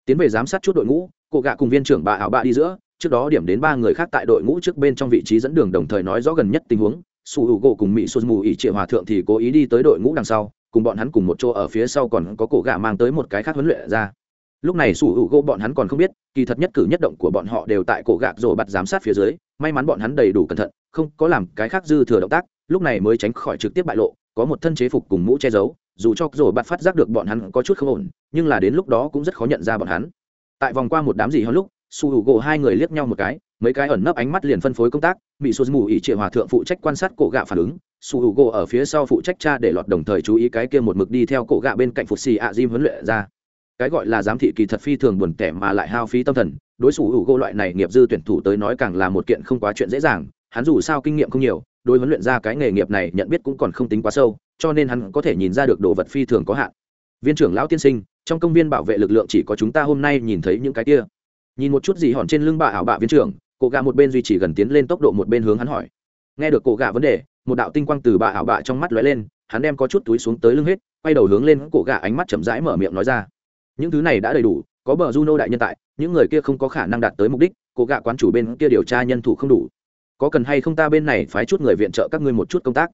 tiến về giám sát chút đội ngũ cụ gạ cùng viên trưởng bà ảo bạ đi giữa, trước đó điểm đến ba người khác tại đội ngũ trước bên trong vị trí dẫn đường đồng thời nói rõ gần nhất tình huống, su hữu gỗ cùng mỹ xuân mù ỉ trịa hòa thượng thì cố ý đi tới đội ngũ đằng sau, cùng bọn hắn cùng một chỗ ở phía sau còn có cổ gạ mang tới một cái khác huấn luyện ra. Lúc này su hữu gỗ bọn hắn còn không biết, kỳ thật nhất cử nhất động của bọn họ đều tại cổ gạc rồi bắt giám sát phía dưới, may mắn bọn hắn đầy đủ cẩn thận, không có làm cái khác dư thừa động tác, lúc này mới tránh khỏi trực tiếp bại lộ, có một thân chế phục cùng mũ che giấu dù cho rồi bắt phát giác được bọn hắn có chút không ổn, nhưng là đến lúc đó cũng rất khó nhận ra bọn hắn. Tại vòng qua một đám gì hơn lúc, su h u gỗ hai người liếc nhau một cái, mấy cái ẩn nấp ánh mắt liền phân phối công tác, bị su mù ỉ triệu hòa thượng phụ trách quan sát cổ gạ phản ứng, su h u gỗ ở phía sau phụ trách cha để lọt đồng thời chú ý cái kia một mực đi theo cổ gạ bên cạnh phục xì ạ diêm huấn luyện ra. Cái gọi là giám thị kỳ thật phi thường buồn tẻ mà lại hao phí tâm thần, đối xử hữu gỗ loại này nghiệp dư tuyển thủ tới nói càng là một kiện không quá chuyện dễ dàng, hắn dù sao kinh nghiệm không nhiều đối huấn luyện ra cái nghề nghiệp này nhận biết cũng còn không tính quá sâu, cho nên hắn có thể nhìn ra được đồ vật phi thường có hạn. Viên trưởng lão tiên sinh, trong công viên bảo vệ lực lượng chỉ có chúng ta hôm nay nhìn thấy những cái kia. Nhìn một chút gì hòn trên lưng bà ảo bạ viên trưởng, cổ gà một bên duy trì gần tiến lên tốc độ một bên hướng hắn hỏi. Nghe được cổ gà vấn đề, một đạo tinh quang từ bà ảo bạ trong mắt lóe lên, hắn đem có chút túi xuống tới lưng hết, quay đầu hướng lên cổ gà ánh mắt chậm rãi mở miệng nói ra. Những thứ này đã đầy đủ, có bờ juno đại nhân tại, những người kia không có khả năng đạt tới mục đích, cổ gà quán chủ bên kia điều tra nhân thủ không đủ có cần hay không ta bên này phái chút người viện trợ các ngươi một chút công tác?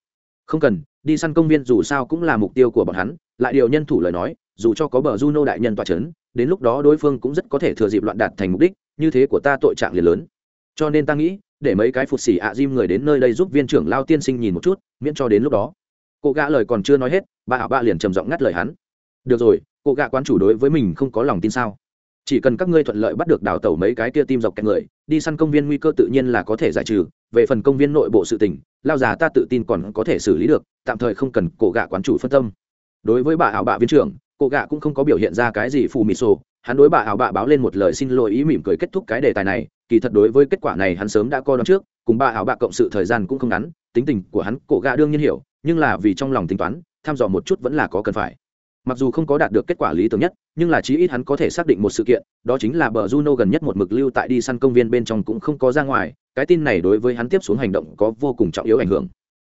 Không cần, đi săn công viên dù sao cũng là mục tiêu của bọn hắn, lại điều nhân thủ lời nói, dù cho có bờ juno đại nhân tọa c h ấ n đến lúc đó đối phương cũng rất có thể thừa dịp loạn đạt thành mục đích, như thế của ta tội trạng liền lớn. Cho nên ta nghĩ, để mấy cái phụt xỉ ạ diêm người đến nơi đây giúp viên trưởng lao tiên sinh nhìn một chút, miễn cho đến lúc đó. Cụ gã lời còn chưa nói hết, bà ảo bạ liền trầm giọng ngắt lời hắn. Được rồi Cụ gã quán chủ đối với mình không có lòng tin sao? Chỉ cần các ngươi thuận lợi bắt được đào tẩu mấy cái kia tim dọc kẹt người, đi săn công viên nguy cơ tự nhiên là có thể giải trừ. Về phần công viên nội bộ sự tình, lao già ta tự tin còn có thể xử lý được, tạm thời không cần cổ gạ quán chủ phân tâm. Đối với bà ảo bạ viên trưởng, cổ gạ cũng không có biểu hiện ra cái gì phù mịt sổ. Hắn đối bà ảo bạ báo lên một lời xin lỗi ý mỉm cười kết thúc cái đề tài này. Kỳ thật đối với kết quả này hắn sớm đã coi đón trước, cùng bà ảo bạ cộng sự thời gian cũng không ngắn, tính tình của hắn cổ gạ đương nhiên hiểu, nhưng là vì trong lòng tính toán thăm dò một chút vẫn là có cần phải mặc dù không có đạt được kết quả lý tưởng nhất, nhưng là chí ít hắn có thể xác định một sự kiện, đó chính là bờ juno gần nhất một mực lưu tại đi săn công viên bên trong cũng không có ra ngoài, cái tin này đối với hắn tiếp xuống hành động có vô cùng trọng yếu ảnh hưởng.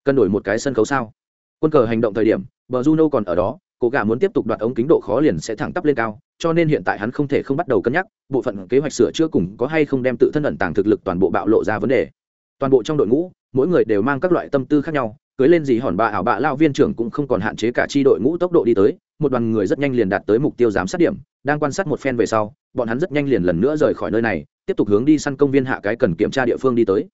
Cân đổi một cái sân khấu sao? Quân cờ hành động thời điểm, bờ juno còn ở đó cố gà muốn tiếp tục đoạt ống kính độ khó liền sẽ thẳng tắp lên cao, cho nên hiện tại hắn không thể không bắt đầu cân nhắc, bộ phận kế hoạch sửa chữa cùng có hay không đem tự thân ẩn tàng thực lực toàn bộ bạo lộ ra vấn đề. Toàn bộ trong đội ngũ, mỗi người đều mang các loại tâm tư khác nhau, cưới lên gì hòn bạ ảo bạ lao viên trưởng cũng không còn hạn chế cả chi đội ngũ tốc độ đi tới một đoàn người rất nhanh liền đạt tới mục tiêu giám sát điểm, đang quan sát một phen về sau, bọn hắn rất nhanh liền lần nữa rời khỏi nơi này, tiếp tục hướng đi săn công viên hạ cái cần kiểm tra địa phương đi tới.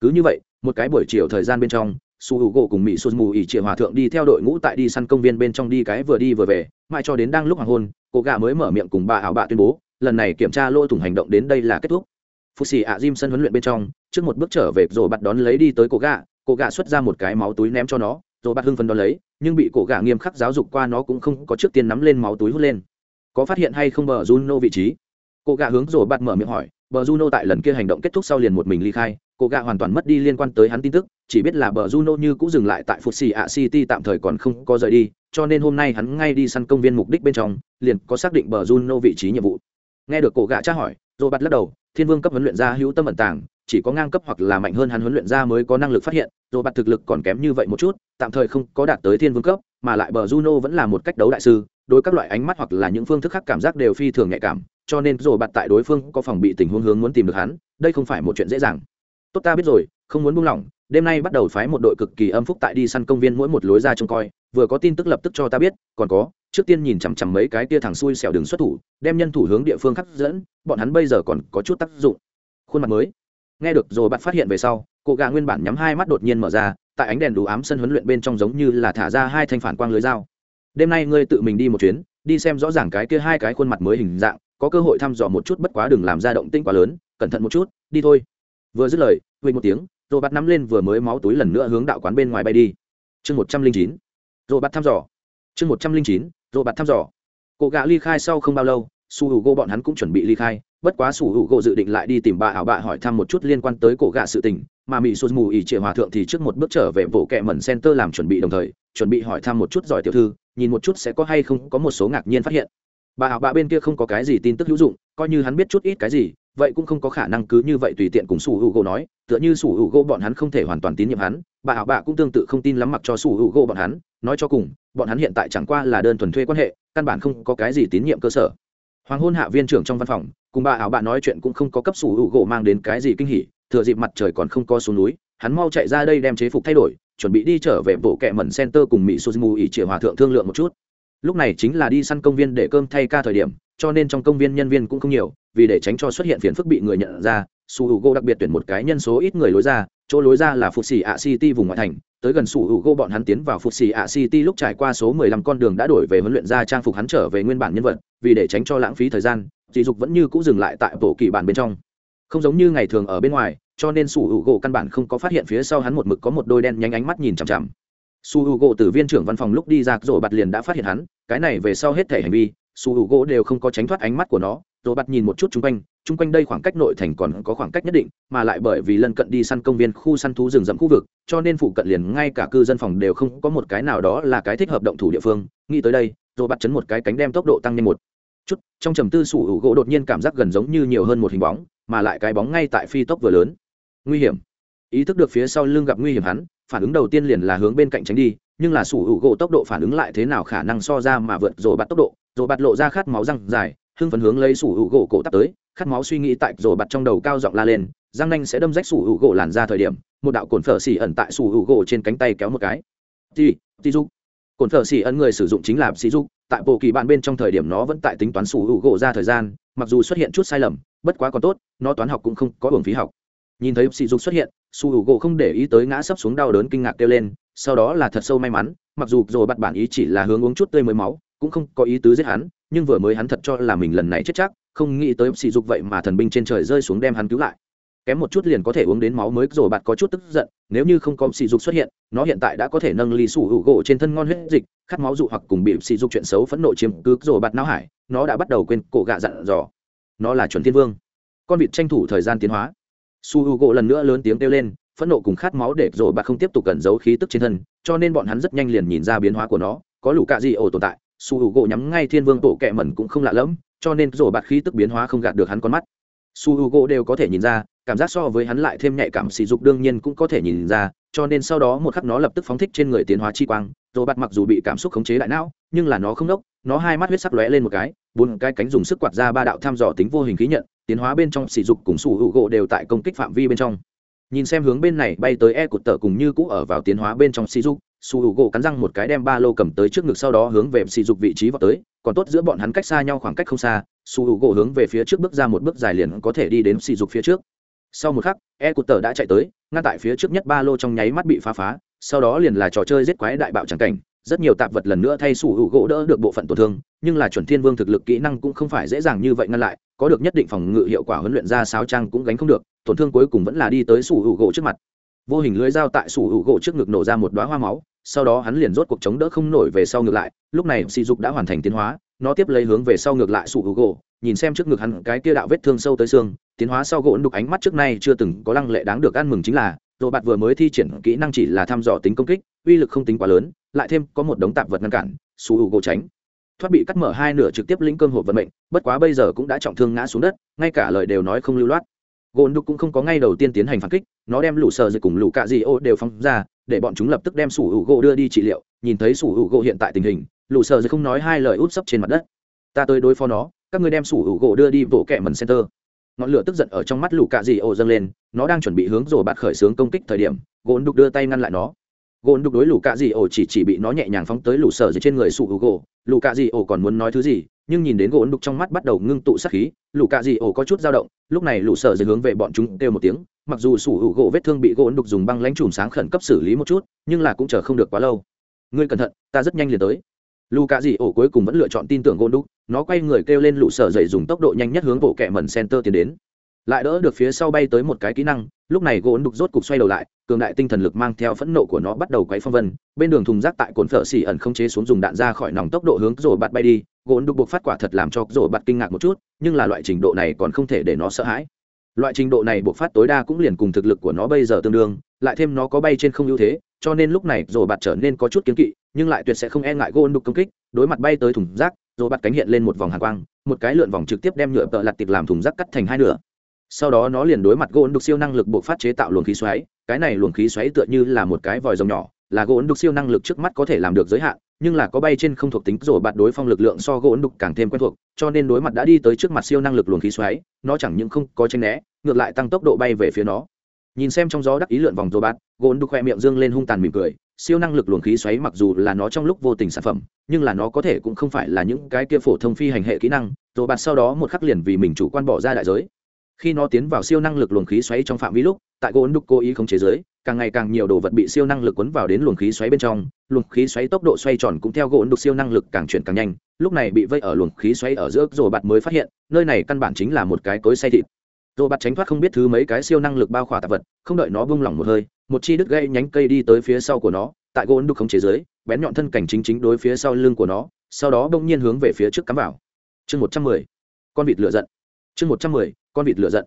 Cứ như vậy, một cái buổi chiều thời gian bên trong, su hữu gỗ cùng mỹ xuân mù ỉ triệu hòa thượng đi theo đội ngũ tại đi săn công viên bên trong đi cái vừa đi vừa về, mãi cho đến đang lúc hoàng hôn, cô gà mới mở miệng cùng bà ảo bạ tuyên bố, lần này kiểm tra lỗ thủng hành động đến đây là kết thúc. Phú xì ạ diêm sân huấn luyện bên trong, trước một bước trở về rồi bắt đón lấy đi tới cô gà cô gà xuất ra một cái máu túi ném cho nó, rồi bắt hưng phấn đón lấy nhưng bị cổ gà nghiêm khắc giáo dục qua nó cũng không có trước tiên nắm lên máu túi hút lên. Có phát hiện hay không bờ juno vị trí? Cô gà hướng rồi bắt mở miệng hỏi, bờ juno tại lần kia hành động kết thúc sau liền một mình ly khai cô gà hoàn toàn mất đi liên quan tới hắn tin tức, chỉ biết là bờ juno như cũng dừng lại tại phục xì ạ city tạm thời còn không có rời đi, cho nên hôm nay hắn ngay đi săn công viên mục đích bên trong, liền có xác định bờ juno vị trí nhiệm vụ. Nghe được cổ gà tra hỏi rồi bắt lắc đầu, thiên vương cấp huấn luyện ra hữu tâm ẩn tàng, chỉ có ngang cấp hoặc là mạnh hơn hắn huấn luyện ra mới có năng lực phát hiện rồi bắt thực lực còn kém như vậy một chút, tạm thời không có đạt tới thiên vương cấp, mà lại bờ juno vẫn là một cách đấu đại sư, đối các loại ánh mắt hoặc là những phương thức khác cảm giác đều phi thường nhạy cảm, cho nên rồi bặt tại đối phương có phòng bị tình huống hướng muốn tìm được hắn, đây không phải một chuyện dễ dàng. Tốt ta biết rồi, không muốn buông lỏng đêm nay bắt đầu phái một đội cực kỳ âm phúc tại đi săn công viên mỗi một lối ra trông coi, vừa có tin tức lập tức cho ta biết, còn có, trước tiên nhìn chằm chằm mấy cái tia thằng xui xẻo đường xuất thủ, đem nhân thủ hướng địa phương khắc dẫn, bọn hắn bây giờ còn có chút tác dụng. Khuôn mặt mới. Nghe được rồi bạn phát hiện về sau cụ gà nguyên bản nhắm hai mắt đột nhiên mở ra, tại ánh đèn đủ ám sân huấn luyện bên trong giống như là thả ra hai thanh phản quang lưới dao. Đêm nay ngươi tự mình đi một chuyến, đi xem rõ ràng cái kia hai cái khuôn mặt mới hình dạng, có cơ hội thăm dò một chút bất quá đừng làm ra động tinh quá lớn, cẩn thận một chút, đi thôi. Vừa dứt lời vây một tiếng rồi bắt nắm lên vừa mới máu túi lần nữa hướng đạo quán bên ngoài bay đi. Chương một trăm linh chín. Rồi bắt thăm dò. Chương một trăm linh chín rồi bắt thăm dò. Cụ gạ ly khai sau không bao lâu, su hữu gỗ bọn hắn cũng chuẩn bị ly khai, bất quá su hữu gỗ dự định lại đi tìm bà ảo bạ hỏi thăm một chút liên quan tới cổ gạ sự tình, mà mỹ sụt mù ỉ trịa hòa thượng thì trước một bước trở về bộ kẹ mẩn center làm chuẩn bị đồng thời, chuẩn bị hỏi thăm một chút giỏi tiểu thư, nhìn một chút sẽ có hay không có một số ngạc nhiên phát hiện. Bà ảo bạ bên kia không có cái gì tin tức hữu dụng, coi như hắn biết chút ít cái gì vậy cũng không có khả năng cứ như vậy tùy tiện cùng su hữu gỗ nói, tựa như su hữu gỗ bọn hắn không thể hoàn toàn tín nhiệm hắn, bà ảo bạ cũng tương tự không tin lắm mặc cho su hữu gỗ bọn hắn, nói cho cùng, bọn hắn hiện tại chẳng qua là đơn thuần thuê quan hệ, căn bản không có cái gì tín nhiệm cơ sở. Hoàng hôn hạ viên trưởng trong văn phòng, cùng bà ảo bạ nói chuyện cũng không có cấp su hữu gỗ mang đến cái gì kinh hỉ, thừa dịp mặt trời còn không có xuống núi, hắn mau chạy ra đây đem chế phục thay đổi, chuẩn bị đi trở về bộ kẹ mẩn center cùng mỹ suzumu ỉ chĩa hòa thượng thương lượng một chút. Lúc này chính là đi săn công viên để cơm thay ca thời điểm, cho nên trong công viên nhân viên cũng không nhiều vì để tránh cho xuất hiện phiền phức bị người nhận ra, su h u đặc biệt tuyển một cái nhân số ít người lối ra, chỗ lối ra là phục xì ạ city vùng ngoại thành. Tới gần su h u bọn hắn tiến vào phục xì ạ city lúc trải qua số mười lăm con đường đã đổi về huấn luyện ra trang phục hắn trở về nguyên bản nhân vật, vì để tránh cho lãng phí thời gian dị dục vẫn như c ũ dừng lại tại bộ kỳ bản bên trong. Không giống như ngày thường ở bên ngoài, cho nên su h u căn bản không có phát hiện phía sau hắn một mực có một đôi đen nhánh ánh mắt nhìn chằm chằm. Su h u gỗ từ viên trưởng văn phòng lúc đi ra rồi bặt liền đã phát hiện hắn, cái này về sau hết thể hành vi, su h u gỗ đều không có tránh thoát ánh mắt của nó rồi bặt nhìn một chút chung quanh chung quanh đây khoảng cách nội thành còn có khoảng cách nhất định, mà lại bởi vì lân cận đi săn công viên khu săn thú rừng rậm khu vực, cho nên phụ cận liền ngay cả cư dân phòng đều không có một cái nào đó là cái thích hợp động thủ địa phương. Nghĩ tới đây rồi bắt chấn một cái cánh đem tốc độ tăng nhanh một chút. Trong trầm tư sủ hữu gỗ đột nhiên cảm giác gần giống như nhiều hơn một hình bóng, mà lại cái bóng ngay tại phi tốc vừa lớn. Nguy hiểm. Ý thức được phía sau lưng gặp nguy hiểm hắn, phản ứng đầu tiên liền là hướng bên cạnh tránh đi, nhưng là sủ hữu gỗ tốc độ phản ứng lại thế nào khả năng so ra mà vượt rồi bắt tốc độ. Rồi bắt lộ ra khát máu răng dài hưng phấn hướng lấy sủ hữu gỗ cổ tắt tới khát máu suy nghĩ tại rồi bặt trong đầu cao giọng la lên răng nanh sẽ đâm rách sủ hữu gỗ làn ra thời điểm một đạo cồn phở xỉ ẩn tại sủ hữu gỗ trên cánh tay kéo một cái. Ti ti Du, cồn phở xỉ ẩn người sử dụng chính là sĩ du tại bộ kỳ bạn bên trong thời điểm nó vẫn tại tính toán sủ hữu gỗ ra thời gian mặc dù xuất hiện chút sai lầm bất quá còn tốt nó toán học cũng không có hưởng phí học. Nhìn thấy sĩ du xuất hiện sủ hữu gỗ không để ý tới ngã sấp xuống đau đớn kinh ngạc kêu lên sau đó là thật sâu may mắn mặc dù rồi bặt bản ý chỉ là hướng uống chút tươi mới máu cũng không có ý tứ giết hắn nhưng vừa mới hắn thật cho là mình lần này chết chắc, không nghĩ tới sỉ dục vậy mà thần binh trên trời rơi xuống đem hắn cứu lại. Kém một chút liền có thể uống đến máu mới, rồi bạn có chút tức giận, nếu như không có sỉ dục xuất hiện, nó hiện tại đã có thể nâng ly sủ hữu gỗ trên thân ngon huyết dịch, khát máu dụ hoặc cùng bị sỉ dục chuyện xấu phẫn nộ chiếm cứ, rồi bạn não hải, nó đã bắt đầu quên cổ gạ dặn dò. Nó là chuẩn thiên vương. Con vịt tranh thủ thời gian tiến hóa. Su hữu u gỗ lần nữa lớn tiếng kêu lên, phẫn nộ cùng khát máu để rồi bạn không tiếp tục cẩn giấu khí tức trên thân, cho nên bọn hắn rất nhanh liền nhìn ra biến hóa của nó, có lũ cạ gì ổ tồn tại su h u gỗ nhắm ngay thiên vương tổ kẹ mẩn cũng không lạ lẫm, cho nên rổ bạt khí tức biến hóa không gạt được hắn con mắt. Su h u gỗ đều có thể nhìn ra, cảm giác so với hắn lại thêm nhạy cảm sỉ dục đương nhiên cũng có thể nhìn ra, cho nên sau đó một khắc nó lập tức phóng thích trên người tiến hóa chi quang. Rổ bạt mặc dù bị cảm xúc khống chế đại não, nhưng là nó không đốc, nó hai mắt huyết sắc lóe lên một cái, bốn cái cánh dùng sức quạt ra ba đạo thăm dò tính vô hình khí nhận, tiến hóa bên trong sỉ dục cùng sủ hữu gỗ đều tại công kích phạm vi bên trong. Nhìn xem hướng bên này bay tới e cột tờ cùng như cũ ở vào tiến hóa bên trong sỉ dục su h u gỗ cắn răng một cái đem ba lô cầm tới trước ngực sau đó hướng về sỉ dục vị trí vào tới, còn tốt giữa bọn hắn cách xa nhau khoảng cách không xa, su h u gỗ hướng về phía trước bước ra một bước dài liền có thể đi đến sỉ dục phía trước. Sau một khắc e cụt tờ đã chạy tới, ngăn tại phía trước nhất ba lô trong nháy mắt bị phá phá, sau đó liền là trò chơi giết quái đại bạo tràng cảnh. Rất nhiều tạp vật lần nữa thay sủ hữu gỗ đỡ được bộ phận tổn thương, nhưng là chuẩn thiên vương thực lực kỹ năng cũng không phải dễ dàng như vậy ngăn lại, có được nhất định phòng ngự hiệu quả huấn luyện ra sáo trang cũng gánh không được, tổn thương cuối cùng vẫn là đi tới sủ hữu gỗ trước mặt vô hình lưới dao tại sủ hữu gỗ trước ngực nổ ra một đoá hoa máu, sau đó hắn liền rốt cuộc chống đỡ không nổi về sau ngược lại, lúc này sỉ dục đã hoàn thành tiến hóa, nó tiếp lấy hướng về sau ngược lại sủ hữu gỗ, nhìn xem trước ngực hắn cái kia đạo vết thương sâu tới xương, tiến hóa sau gỗ đục ánh mắt trước nay chưa từng có lăng lệ đáng được ăn mừng chính là rồi bạn vừa mới thi triển kỹ năng chỉ là thăm dò tính công kích, uy lực không tính quá lớn, lại thêm có một đống tạp vật ngăn cản, sủ hữu gỗ tránh. Thoát bị cắt mở hai nửa trực tiếp lĩnh cơm hộp vận mệnh, bất quá bây giờ cũng đã trọng thương ngã xuống đất, ngay cả lời đều nói không lưu loát gôn đục cũng không có ngay đầu tiên tiến hành phản kích, nó đem lũ sợ dịch cùng lũ cạ dị ô đều phóng ra, để bọn chúng lập tức đem sủ hữu gỗ đưa đi trị liệu. Nhìn thấy sủ hữu gỗ hiện tại tình hình, lũ sợ dịch không nói hai lời út sấp trên mặt đất. Ta tới đối phó nó, các người đem sủ hữu gỗ đưa đi vỗ kẹ mần center. Ngọn lửa tức giận ở trong mắt lũ cạ dị ô dâng lên, nó đang chuẩn bị hướng rồ bạt khởi xướng công kích thời điểm, gôn đục đưa tay ngăn lại nó. Gôn đục đối lũ cạ dị ô chỉ chỉ bị nó nhẹ nhàng phóng tới lũ sở dịch trên người sủ hữu gỗ lũ cạ dị ổ còn muốn nói thứ gì nhưng nhìn đến gỗ ấn đục trong mắt bắt đầu ngưng tụ sát khí lũ cạ dị ổ có chút dao động lúc này lũ sợ dưới hướng về bọn chúng kêu một tiếng mặc dù sủ hữu gỗ vết thương bị gỗ ấn đục dùng băng lãnh chùm sáng khẩn cấp xử lý một chút nhưng là cũng chờ không được quá lâu. Ngươi cẩn thận ta rất nhanh liền tới. Lũ cạ dị ổ cuối cùng vẫn lựa chọn tin tưởng gỗ ấn đục, nó quay người kêu lên lũ sợ dậy dùng tốc độ nhanh nhất hướng bộ kẹ mẩn center tiến đến. Lại đỡ được phía sau bay tới một cái kỹ năng lúc này gỗ ấn đục rốt cục xoay đầu lại cường đại tinh thần lực mang theo phẫn nộ của nó bắt đầu quấy phong vân, bên đường thùng rác tại cồn phở xỉ ẩn không chế xuống dùng đạn ra khỏi nòng tốc độ hướng rổ bạt bay đi, gỗn đục buộc phát quả thật làm cho rổ bạt kinh ngạc một chút, nhưng là loại trình độ này còn không thể để nó sợ hãi. Loại trình độ này buộc phát tối đa cũng liền cùng thực lực của nó bây giờ tương đương, lại thêm nó có bay trên không ưu thế, cho nên lúc này rổ bạt trở nên có chút kiến kỵ, nhưng lại tuyệt sẽ không e ngại gỗn đục công kích, đối mặt bay tới thùng rác, rổ bạt cánh hiện lên một vòng hàng quang, một cái lượn vòng trực tiếp đem nhựa tợ lặt tiệc làm thùng rác cắt thành hai nửa. Sau đó nó liền đối mặt gỗn đục siêu năng lực buộc phát chế tạo luồng khí xoáy cái này luồng khí xoáy tựa như là một cái vòi rồng nhỏ, là gỗ đục siêu năng lực trước mắt có thể làm được giới hạn, nhưng là có bay trên không thuộc tính rồi bạt đối phong lực lượng so gỗ đục càng thêm quen thuộc, cho nên đối mặt đã đi tới trước mặt siêu năng lực luồng khí xoáy, nó chẳng những không có tranh né, ngược lại tăng tốc độ bay về phía nó. Nhìn xem trong gió đắc ý lượn vòng rồi bạt, gỗ đục khoe miệng dương lên hung tàn mỉm cười, siêu năng lực luồng khí xoáy mặc dù là nó trong lúc vô tình sản phẩm, nhưng là nó có thể cũng không phải là những cái kia phổ thông phi hành hệ kỹ năng rồi bạt sau đó một khắc liền vì mình chủ quan bỏ ra đại giới khi nó tiến vào siêu năng lực luồng khí xoáy trong phạm vi lúc, tại gỗ đục cố ý không chế giới càng ngày càng nhiều đồ vật bị siêu năng lực cuốn vào đến luồng khí xoáy bên trong, luồng khí xoáy tốc độ xoay tròn cũng theo gỗ đục siêu năng lực càng chuyển càng nhanh, lúc này bị vây ở luồng khí xoáy ở giữa rồi bạt mới phát hiện, nơi này căn bản chính là một cái cối xay thịt. Rồi bạt tránh thoát không biết thứ mấy cái siêu năng lực bao khỏa tạp vật, không đợi nó bung lỏng một hơi, một chi đứt gây nhánh cây đi tới phía sau của nó, tại gỗ đục không chế giới bén nhọn thân cảnh chính chính đối phía sau lưng của nó, sau đó bỗng nhiên hướng về phía trước cắm vào. Chương một trăm mười, con vịt lửa giận. Chương một trăm mười con vịt lựa giận.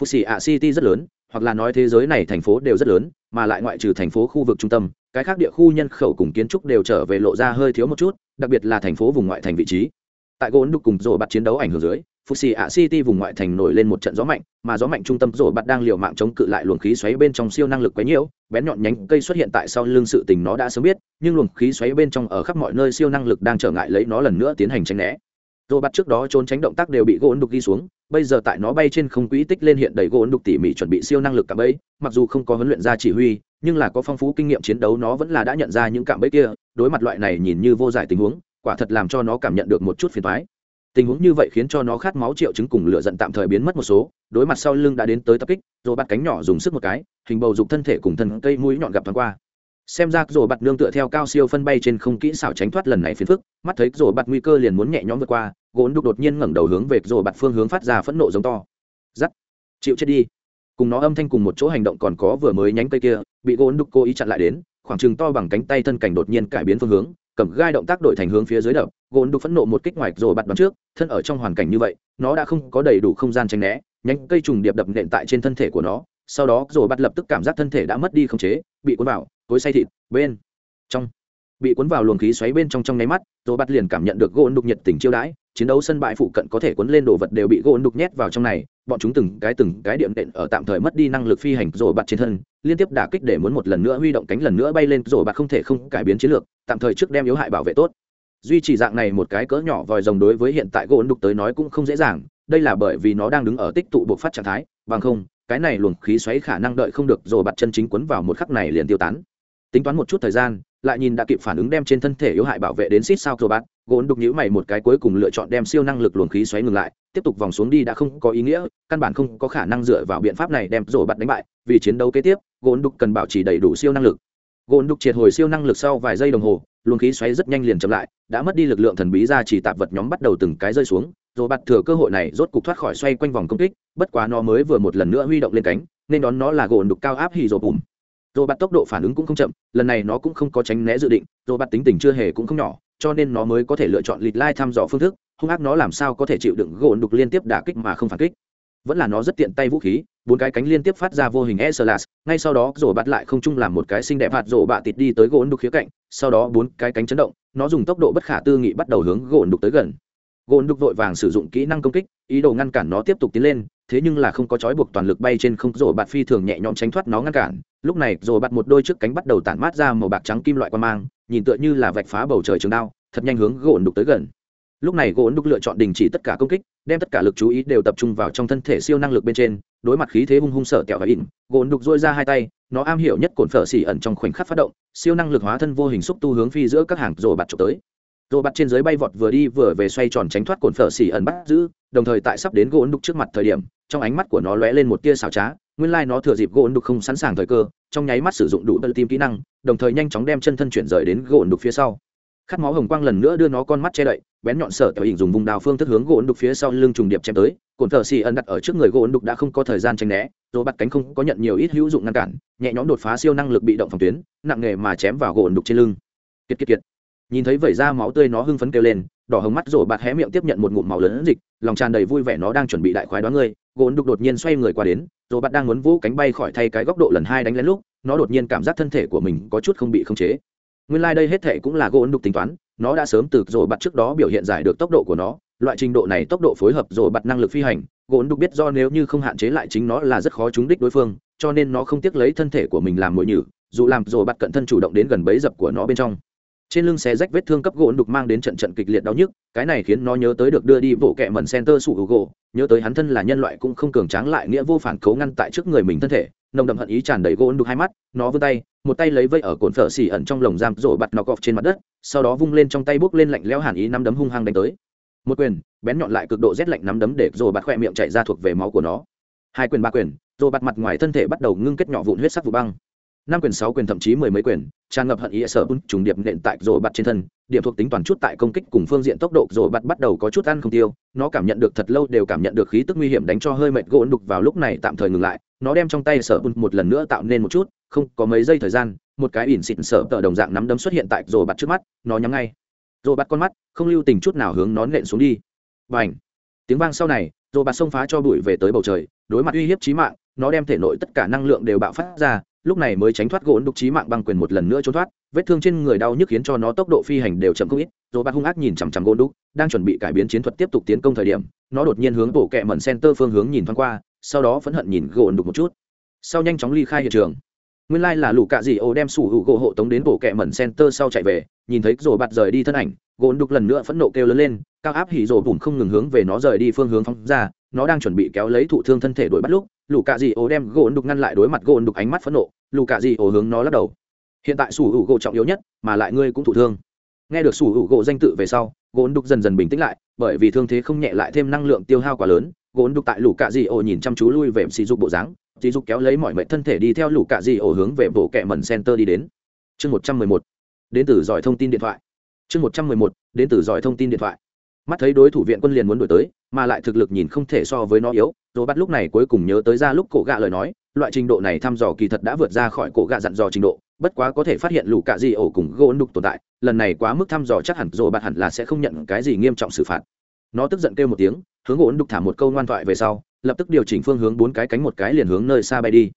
Phú xì ạ city rất lớn, hoặc là nói thế giới này thành phố đều rất lớn, mà lại ngoại trừ thành phố khu vực trung tâm, cái khác địa khu nhân khẩu cùng kiến trúc đều trở về lộ ra hơi thiếu một chút, đặc biệt là thành phố vùng ngoại thành vị trí. Tại gôn đục cùng rổ bạt chiến đấu ảnh hưởng dưới phú xì ạ city vùng ngoại thành nổi lên một trận gió mạnh, mà gió mạnh trung tâm rổ bạt đang liều mạng chống cự lại luồng khí xoáy bên trong siêu năng lực quấy nhiễu, bén nhọn nhánh cây xuất hiện tại sau lưng sự tình nó đã sớm biết, nhưng luồng khí xoáy bên trong ở khắp mọi nơi siêu năng lực đang trở ngại lấy nó lần nữa tiến hành tránh né. Rồi bắt trước đó trốn tránh động tác đều bị gỗ đục ghi xuống, bây giờ tại nó bay trên không quỹ tích lên hiện đầy gỗ đục tỉ mỉ chuẩn bị siêu năng lực cạm bẫy, mặc dù không có huấn luyện ra chỉ huy, nhưng là có phong phú kinh nghiệm chiến đấu nó vẫn là đã nhận ra những cạm bẫy kia, đối mặt loại này nhìn như vô giải tình huống, quả thật làm cho nó cảm nhận được một chút phiền thoái tình huống như vậy khiến cho nó khát máu triệu chứng cùng lửa giận tạm thời biến mất một số, đối mặt sau lưng đã đến tới tập kích rồi bắt cánh nhỏ dùng sức một cái, hình bầu dục thân thể cùng thân cây mũi nhọn gặp thoáng qua xem ra rồi bật nương tựa theo cao siêu phân bay trên không kỹ xảo tránh thoát lần này phiền phức, mắt thấy rồi bật nguy cơ liền muốn nhẹ nhõm vượt qua gốn đục đột nhiên ngẩng đầu hướng về rồi bật phương hướng phát ra phẫn nộ giống to. Giắt. Chịu chết đi. Cùng nó âm thanh cùng một chỗ hành động còn có vừa mới nhánh cây kia, bị gốn đục cố ý chặn lại đến, khoảng chừng to bằng cánh tay thân cảnh đột nhiên cải biến phương hướng, cầm gai động tác đổi thành hướng phía dưới đập gốn đục phẫn nộ một kích ngoài rồi bật bắn trước, thân ở trong hoàn cảnh như vậy, nó đã không có đầy đủ không gian tránh né, nhánh cây trùng điệp đập nện tại trên thân thể của nó, sau đó rồi bắt lập tức cảm giác thân thể đã mất đi khống chế, bị cuốn vào cối say thịt, bên trong. Bị cuốn vào luồng khí xoáy bên trong trong nháy mắt rồi bắt liền cảm nhận được gỗ đục nhiệt tình chiêu đãi, chiến đấu sân bãi phụ cận có thể cuốn lên đồ vật đều bị gỗ đục nhét vào trong này, bọn chúng từng cái từng cái điểm đệm ở tạm thời mất đi năng lực phi hành rồi bạt trên thân, liên tiếp đả kích để muốn một lần nữa huy động cánh lần nữa bay lên rồi bạt không thể không cải biến chiến lược, tạm thời trước đem yếu hại bảo vệ tốt. Duy trì dạng này một cái cỡ nhỏ vòi rồng đối với hiện tại gỗ đục tới nói cũng không dễ dàng, đây là bởi vì nó đang đứng ở tích tụ buộc phát trạng thái, bằng không, cái này luồng khí xoáy khả năng đợi không được rồi bạt chân chính quấn vào một khắc này liền tiêu tán tính toán một chút thời gian, lại nhìn đã kịp phản ứng đem trên thân thể yếu hại bảo vệ đến xít sao rồi bát gỗ đục nhữ mày một cái cuối cùng lựa chọn đem siêu năng lực luồng khí xoáy ngừng lại, tiếp tục vòng xuống đi đã không có ý nghĩa, căn bản không có khả năng dựa vào biện pháp này đem rổ bạt đánh bại, vì chiến đấu kế tiếp, gỗ đục cần bảo trì đầy đủ siêu năng lực. Gỗ đục triệt hồi siêu năng lực sau vài giây đồng hồ, luồng khí xoáy rất nhanh liền chậm lại, đã mất đi lực lượng thần bí ra chỉ tạp vật nhóm bắt đầu từng cái rơi xuống rồi bạt thừa cơ hội này rốt cục thoát khỏi xoay quanh vòng công kích, bất quá nó mới vừa một lần nữa huy động lên cánh, nên đón nó là gỗ đục cao áp hì rồ bùm rồi bạt tốc độ phản ứng cũng không chậm, lần này nó cũng không có tránh né dự định rồi bạt tính tình chưa hề cũng không nhỏ, cho nên nó mới có thể lựa chọn lịch lai thăm dò phương thức, hung ác nó làm sao có thể chịu đựng gỗ đục liên tiếp đả kích mà không phản kích. Vẫn là nó rất tiện tay vũ khí, bốn cái cánh liên tiếp phát ra vô hình e slas ngay sau đó rồi bạt lại không chung làm một cái xinh đẹp hạt rổ bạ tịt đi tới gỗ đục khía cạnh, sau đó bốn cái cánh chấn động, nó dùng tốc độ bất khả tư nghị bắt đầu hướng gỗ đục tới gần. Gỗ đục vội vàng sử dụng kỹ năng công kích, ý đồ ngăn cản nó tiếp tục tiến lên thế nhưng là không có trói buộc toàn lực bay trên không rổ bạt phi thường nhẹ nhõm tránh thoát nó ngăn cản. Lúc này rổ bạt một đôi trước cánh bắt đầu tản mát ra màu bạc trắng kim loại quan mang, nhìn tựa như là vạch phá bầu trời trường đao, thật nhanh hướng gỗ đục tới gần. Lúc này, gỗ đục lựa chọn đình chỉ tất cả công kích, đem tất cả lực chú ý đều tập trung vào trong thân thể siêu năng lực bên trên, đối mặt khí thế hung hung sở kẹo và ỉn, gỗ đục dôi ra hai tay, nó am hiểu nhất cồn phở xỉ ẩn trong khoảnh khắc phát động, siêu năng lực hóa thân vô hình xúc tu hướng phi giữa các hàng rổ bạt trộm tới. Rổ bạt trên dưới bay vọt vừa đi vừa về xoay tròn tránh thoát cồn phở xỉ ẩn bắt giữ, đồng thời tại sắp đến gỗ đục trước mặt thời điểm trong ánh mắt của nó lóe lên một tia xảo trá, nguyên lai nó thừa dịp gỗ đục không sẵn sàng thời cơ, trong nháy mắt sử dụng đủ bơ tim kỹ năng, đồng thời nhanh chóng đem chân thân chuyển rời đến gỗ đục phía sau. Khát máu hồng quang lần nữa đưa nó con mắt che đậy, bén nhọn sở tiểu hình dùng vùng đào phương thức hướng gỗ đục phía sau lưng trùng điệp chém tới, cồn thờ xì ẩn đặt ở trước người gỗ đục đã không có thời gian tranh né rồi bắt cánh không có nhận nhiều ít hữu dụng ngăn cản, nhẹ nhõm đột phá siêu năng lực bị động phòng tuyến, nặng nghề mà chém vào gỗ đục trên lưng. Kiệt kiệt kiệt. Nhìn thấy vẩy ra máu tươi nó hưng phấn kêu lên, đỏ hồng mắt rồi bạt hé miệng tiếp nhận một ngụm máu lớn dịch, lòng tràn đầy vui vẻ nó đang chuẩn bị đại khoái đoán ngươi gỗ đục đột nhiên xoay người qua đến, rồi bạn đang muốn vũ cánh bay khỏi thay cái góc độ lần hai đánh lén lúc, nó đột nhiên cảm giác thân thể của mình có chút không bị khống chế. Nguyên lai、like、đây hết thể cũng là gỗ đục tính toán, nó đã sớm từ rồi bạn trước đó biểu hiện giải được tốc độ của nó, loại trình độ này tốc độ phối hợp rồi bạn năng lực phi hành, gỗ đục biết do nếu như không hạn chế lại chính nó là rất khó trúng đích đối phương, cho nên nó không tiếc lấy thân thể của mình làm mồi nhử, dù làm rồi bạn cận thân chủ động đến gần bấy dập của nó bên trong trên lưng xé rách vết thương cấp gỗ đục mang đến trận trận kịch liệt đau nhức, cái này khiến nó nhớ tới được đưa đi bộ kẹ mẩn center sủ hữu gỗ nhớ tới hắn thân là nhân loại cũng không cường tráng lại nghĩa vô phản cấu ngăn tại trước người mình thân thể, nồng đậm hận ý tràn đầy gỗ đục hai mắt, nó vươn tay, một tay lấy vây ở cồn phở xỉ ẩn trong lồng giam rồi bặt nó gọt trên mặt đất, sau đó vung lên trong tay bốc lên lạnh lẽo hàn ý nắm đấm hung hăng đánh tới. Một quyền, bén nhọn lại cực độ rét lạnh nắm đấm để rồi bặt khỏe miệng chạy ra thuộc về máu của nó. Hai quyền ba quyền rồi bặt mặt ngoài thân thể bắt đầu ngưng kết nhỏ vụn huyết sắc vụ băng năm quyền, sáu quyền, thậm chí mười mấy quyền, tràn ngập hận ý sở bun, trùng điệp nện tại rồi bạt trên thân. Điểm thuộc tính toàn chút tại công kích cùng phương diện tốc độ rồi bạt bắt đầu có chút ăn không tiêu. Nó cảm nhận được thật lâu đều cảm nhận được khí tức nguy hiểm đánh cho hơi mệt gỗ đục vào lúc này tạm thời ngừng lại. Nó đem trong tay sở bun một lần nữa tạo nên một chút, không có mấy giây thời gian, một cái ỉn xịn sở tờ đồng dạng nắm đấm xuất hiện tại rồi bạt trước mắt. Nó nhắm ngay. Rồi bạt con mắt, không lưu tình chút nào hướng nó nện xuống đi. Và ảnh tiếng vang sau này rồi bạt xông phá cho bụi về tới bầu trời, đối mặt uy hiếp chí mạng, nó đem thể nội tất cả năng lượng đều bạo phát ra, lúc này mới tránh thoát gỗ đục chí mạng băng quyền một lần nữa trốn thoát, vết thương trên người đau nhức khiến cho nó tốc độ phi hành đều chậm không ít rồi bạt hung ác nhìn chằm chằm gỗ đục, đang chuẩn bị cải biến chiến thuật tiếp tục tiến công thời điểm, nó đột nhiên hướng bộ kẹ mẩn center phương hướng nhìn thoáng qua, sau đó phẫn hận nhìn gỗ đục một chút. Sau nhanh chóng ly khai hiện trường. Nguyên lai là lũ cạ dị ô đem sủ hữu gỗ hộ tống đến bộ kẹ mẩn center sau chạy về nhìn thấy rồi bạt rời đi thân ảnh Gôn đục lần nữa phẫn nộ kêu lớn lên, cao áp hỉ rổ bùn không ngừng hướng về nó rời đi phương hướng phóng ra, nó đang chuẩn bị kéo lấy thụ thương thân thể đuổi bắt lúc lũ cạ dị ổ đem Gôn đục ngăn lại đối mặt Gôn đục ánh mắt phẫn nộ lũ cạ dị ổ hướng nó lắc đầu. Hiện tại sủ hữu gỗ trọng yếu nhất, mà lại ngươi cũng thụ thương. Nghe được sủ hữu gỗ danh tự về sau Gôn đục dần dần bình tĩnh lại, bởi vì thương thế không nhẹ lại thêm năng lượng tiêu hao quá lớn Gôn đục tại lũ cạ dị ổ nhìn chăm chú lui về sỉ dục bộ dáng, sỉ dục kéo lấy mọi mệnh thân thể đi theo lũ cạ dị ổ hướng về bộ kẹ mẩn center đi đến. Chương một trăm mười một đến từ giỏi thông tin điện thoại. Chương một trăm mười một, đến từ giỏi thông tin điện thoại. Mắt thấy đối thủ viện quân liền muốn đổi tới, mà lại thực lực nhìn không thể so với nó yếu rồi bắt lúc này cuối cùng nhớ tới ra lúc cổ gạ lời nói, loại trình độ này thăm dò kỳ thật đã vượt ra khỏi cổ gạ dặn dò trình độ, bất quá có thể phát hiện lũ cạ gì ổ cùng gỗ đục tồn tại, lần này quá mức thăm dò chắc hẳn rồi bạn hẳn là sẽ không nhận cái gì nghiêm trọng xử phạt. Nó tức giận kêu một tiếng, hướng gỗ đục thả một câu ngoan thoại về sau, lập tức điều chỉnh phương hướng bốn cái cánh một cái liền hướng nơi xa bay đi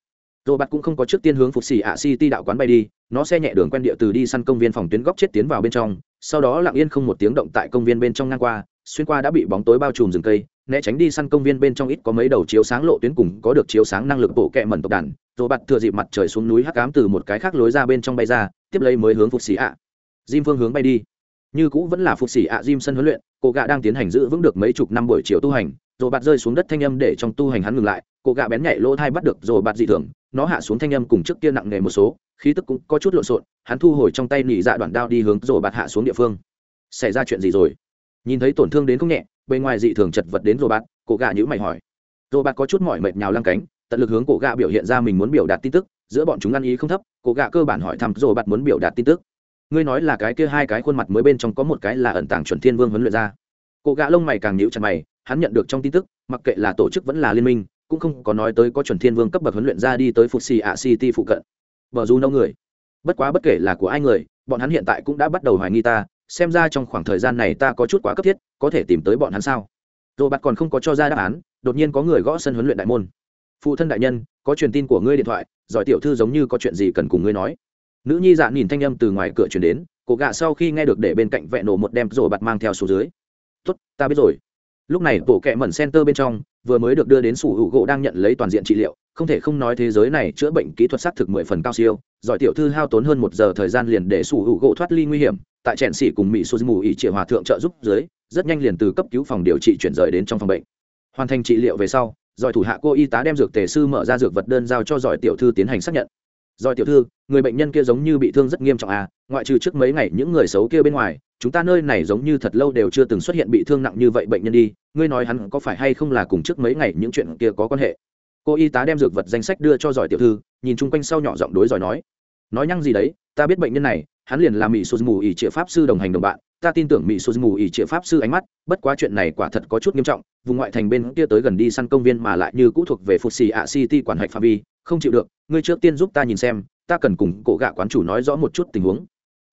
rồi bạt cũng không có trước tiên hướng phục xỉ ạ city đạo quán bay đi, nó xe nhẹ đường quen địa từ đi săn công viên phòng tuyến góc chết tiến vào bên trong, sau đó lặng yên không một tiếng động tại công viên bên trong ngang qua, xuyên qua đã bị bóng tối bao trùm rừng cây, né tránh đi săn công viên bên trong ít có mấy đầu chiếu sáng lộ tuyến cùng có được chiếu sáng năng lực bộ kẹ mẩn tộc đàn rồi bạt thừa dịp mặt trời xuống núi hắc cám từ một cái khác lối ra bên trong bay ra, tiếp lấy mới hướng phục xỉ ạ. Jim phương hướng bay đi như cũ vẫn là phục xỉ ạ Jim sân huấn luyện, cô gạ đang tiến hành giữ vững được mấy chục năm buổi chiều tu hành rồi bạt rơi xuống đất thanh âm để trong tu hành hắn ngừng lại, cô gạ bén nhảy lỗ thai bắt được rồi bạt dị thường nó hạ xuống thanh âm cùng trước kia nặng nề một số, khí tức cũng có chút lộn xộn, hắn thu hồi trong tay nỉ dạ đoạn đao đi hướng rồi bạt hạ xuống địa phương. Xảy ra chuyện gì rồi? Nhìn thấy tổn thương đến không nhẹ bề ngoài dị thường chật vật đến rồi bạt, cổ gà nhữ mày hỏi. Rồi bạt có chút mỏi mệt nhào lăng cánh, tận lực hướng cổ gà biểu hiện ra mình muốn biểu đạt tin tức, giữa bọn chúng ăn ý không thấp, cổ gà cơ bản hỏi thăm rồi bạt muốn biểu đạt tin tức. Ngươi nói là cái kia hai cái khuôn mặt mới bên trong có một cái là ẩn tàng chuẩn thiên vương huấn luyện ra. Cổ gà lông mày càng nhíu chặt mày, hắn nhận được trong tin tức, mặc kệ là tổ chức vẫn là liên minh cũng không có nói tới có chuẩn thiên vương cấp bậc huấn luyện ra đi tới phục xì ạ city phụ cận. Vợ dù nâu người. Bất quá bất kể là của ai người, bọn hắn hiện tại cũng đã bắt đầu hoài nghi ta, xem ra trong khoảng thời gian này ta có chút quá cấp thiết, có thể tìm tới bọn hắn sao? Rồi bạn còn không có cho ra đáp án, đột nhiên có người gõ sân huấn luyện đại môn. Phụ thân đại nhân, có truyền tin của ngươi điện thoại, giỏi tiểu thư giống như có chuyện gì cần cùng ngươi nói. Nữ nhi dạ nhìn thanh âm từ ngoài cửa truyền đến cổ gạ sau khi nghe được để bên cạnh vẹn nổ một đem rồi bạt mang theo xuống dưới. Tốt, ta biết rồi. Lúc này bộ kẹ mẩn center bên trong vừa mới được đưa đến sủ hữu gỗ đang nhận lấy toàn diện trị liệu, không thể không nói thế giới này chữa bệnh kỹ thuật xác thực mười phần cao siêu, giỏi tiểu thư hao tốn hơn một giờ thời gian liền để sủ hữu gỗ thoát ly nguy hiểm, tại trẻn xỉ cùng mỹ suzumu ỉ triệu hòa thượng trợ giúp dưới, rất nhanh liền từ cấp cứu phòng điều trị chuyển rời đến trong phòng bệnh. Hoàn thành trị liệu về sau, giỏi thủ hạ cô y tá đem dược tề sư mở ra dược vật đơn giao cho giỏi tiểu thư tiến hành xác nhận rồi tiểu thư, người bệnh nhân kia giống như bị thương rất nghiêm trọng à ngoại trừ trước mấy ngày những người xấu kia bên ngoài, chúng ta nơi này giống như thật lâu đều chưa từng xuất hiện bị thương nặng như vậy bệnh nhân đi, ngươi nói hắn có phải hay không là cùng trước mấy ngày những chuyện kia có quan hệ? Cô y tá đem dược vật danh sách đưa cho giỏi tiểu thư, nhìn chung quanh sau nhỏ giọng đối giỏi nói. Nói nhăng gì đấy, ta biết bệnh nhân này, hắn liền là mỹ sụt mù ỉ triệu pháp sư đồng hành đồng bạn ta tin tưởng mỹ sô mù ỉ triệu pháp sư ánh mắt, bất quá chuyện này quả thật có chút nghiêm trọng, vùng ngoại thành bên kia tới gần đi săn công viên mà lại như cũ thuộc về phục xì ạ city quản hạch phạm vi, không chịu được, ngươi trước tiên giúp ta nhìn xem, ta cần cùng cổ gạ quán chủ nói rõ một chút tình huống.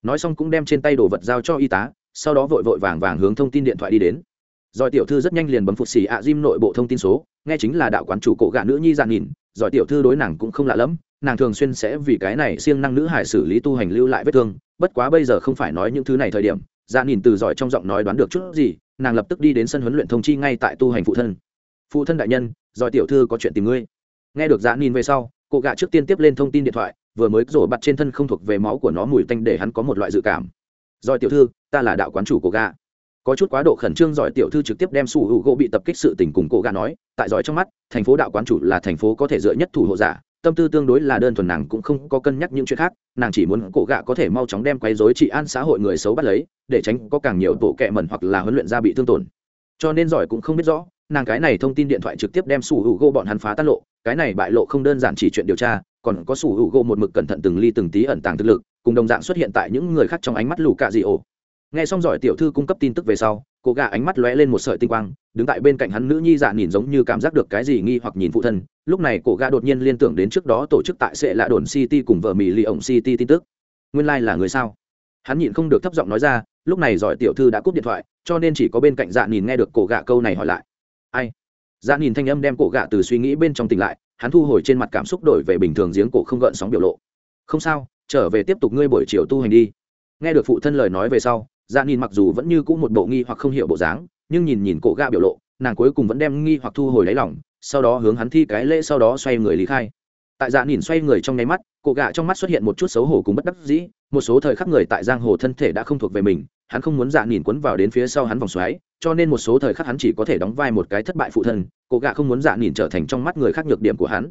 Nói xong cũng đem trên tay đồ vật giao cho y tá, sau đó vội vội vàng vàng hướng thông tin điện thoại đi đến. Giỏi tiểu thư rất nhanh liền bấm phục xì ạ diêm nội bộ thông tin số, nghe chính là đạo quán chủ cổ gạ nữ nhi dạn nhìn, giỏi tiểu thư đối nàng cũng không lạ lẫm, nàng thường xuyên sẽ vì cái này siêng năng nữ hải xử lý tu hành lưu lại vết thương, bất quá bây giờ không phải nói những thứ này thời điểm dạ nhìn từ giỏi trong giọng nói đoán được chút gì, nàng lập tức đi đến sân huấn luyện thông chi ngay tại tu hành phụ thân. Phụ thân đại nhân, giỏi tiểu thư có chuyện tìm ngươi. Nghe được dạ nhìn về sau, cô gạ trước tiên tiếp lên thông tin điện thoại, vừa mới rổ bặt trên thân không thuộc về máu của nó mùi tanh để hắn có một loại dự cảm. Giỏi tiểu thư, ta là đạo quán chủ của gạ có chút quá độ khẩn trương, giỏi tiểu thư trực tiếp đem sủ hữu gỗ bị tập kích sự tình cùng cô gà nói, tại giỏi trong mắt, thành phố đạo quán chủ là thành phố có thể dựa nhất thủ hộ giả tâm tư tương đối là đơn thuần, nàng cũng không có cân nhắc những chuyện khác, nàng chỉ muốn cổ gạ có thể mau chóng đem quấy dối trị an xã hội người xấu bắt lấy, để tránh có càng nhiều tổ kẹ mẩn hoặc là huấn luyện gia bị thương tổn. Cho nên giỏi cũng không biết rõ, nàng cái này thông tin điện thoại trực tiếp đem sủ hữu gỗ bọn hắn phá tan lộ, cái này bại lộ không đơn giản chỉ chuyện điều tra, còn có sủ hữu gỗ một mực cẩn thận từng ly từng tí ẩn tàng thực lực, cùng đồng dạng xuất hiện tại những người khác trong ánh mắt lù cạ dị ổ. Nghe xong giỏi tiểu thư cung cấp tin tức về sau cô gà ánh mắt lóe lên một sợi tinh quang, đứng tại bên cạnh hắn nữ nhi dạ nhìn giống như cảm giác được cái gì nghi hoặc nhìn phụ thân. Lúc này cổ gà đột nhiên liên tưởng đến trước đó tổ chức tại sệ lạ đồn city cùng vợ mỹ lì ổng city tin tức. Nguyên lai、like、là người sao? Hắn nhịn không được thấp giọng nói ra, lúc này giỏi tiểu thư đã cúp điện thoại, cho nên chỉ có bên cạnh dạ nhìn nghe được cổ gà câu này hỏi lại. Ai? Dạ nhìn thanh âm đem cổ gà từ suy nghĩ bên trong tỉnh lại, hắn thu hồi trên mặt cảm xúc đổi về bình thường giếng cổ không gợn sóng biểu lộ. Không sao, trở về tiếp tục ngươi buổi chiều tu hành đi. Nghe được phụ thân lời nói về sau dạ nhìn mặc dù vẫn như cũ một bộ nghi hoặc không hiểu bộ dáng, nhưng nhìn nhìn cổ gạ biểu lộ, nàng cuối cùng vẫn đem nghi hoặc thu hồi lấy lỏng sau đó hướng hắn thi cái lễ sau đó xoay người lý khai. Tại dạ nhìn xoay người trong nháy mắt, cổ gạ trong mắt xuất hiện một chút xấu hổ cùng bất đắc dĩ, một số thời khắc người tại giang hồ thân thể đã không thuộc về mình, hắn không muốn dạ nhìn quấn vào đến phía sau hắn vòng xoáy, cho nên một số thời khắc hắn chỉ có thể đóng vai một cái thất bại phụ thân, cổ gạ không muốn dạ nhìn trở thành trong mắt người khác nhược điểm của hắn.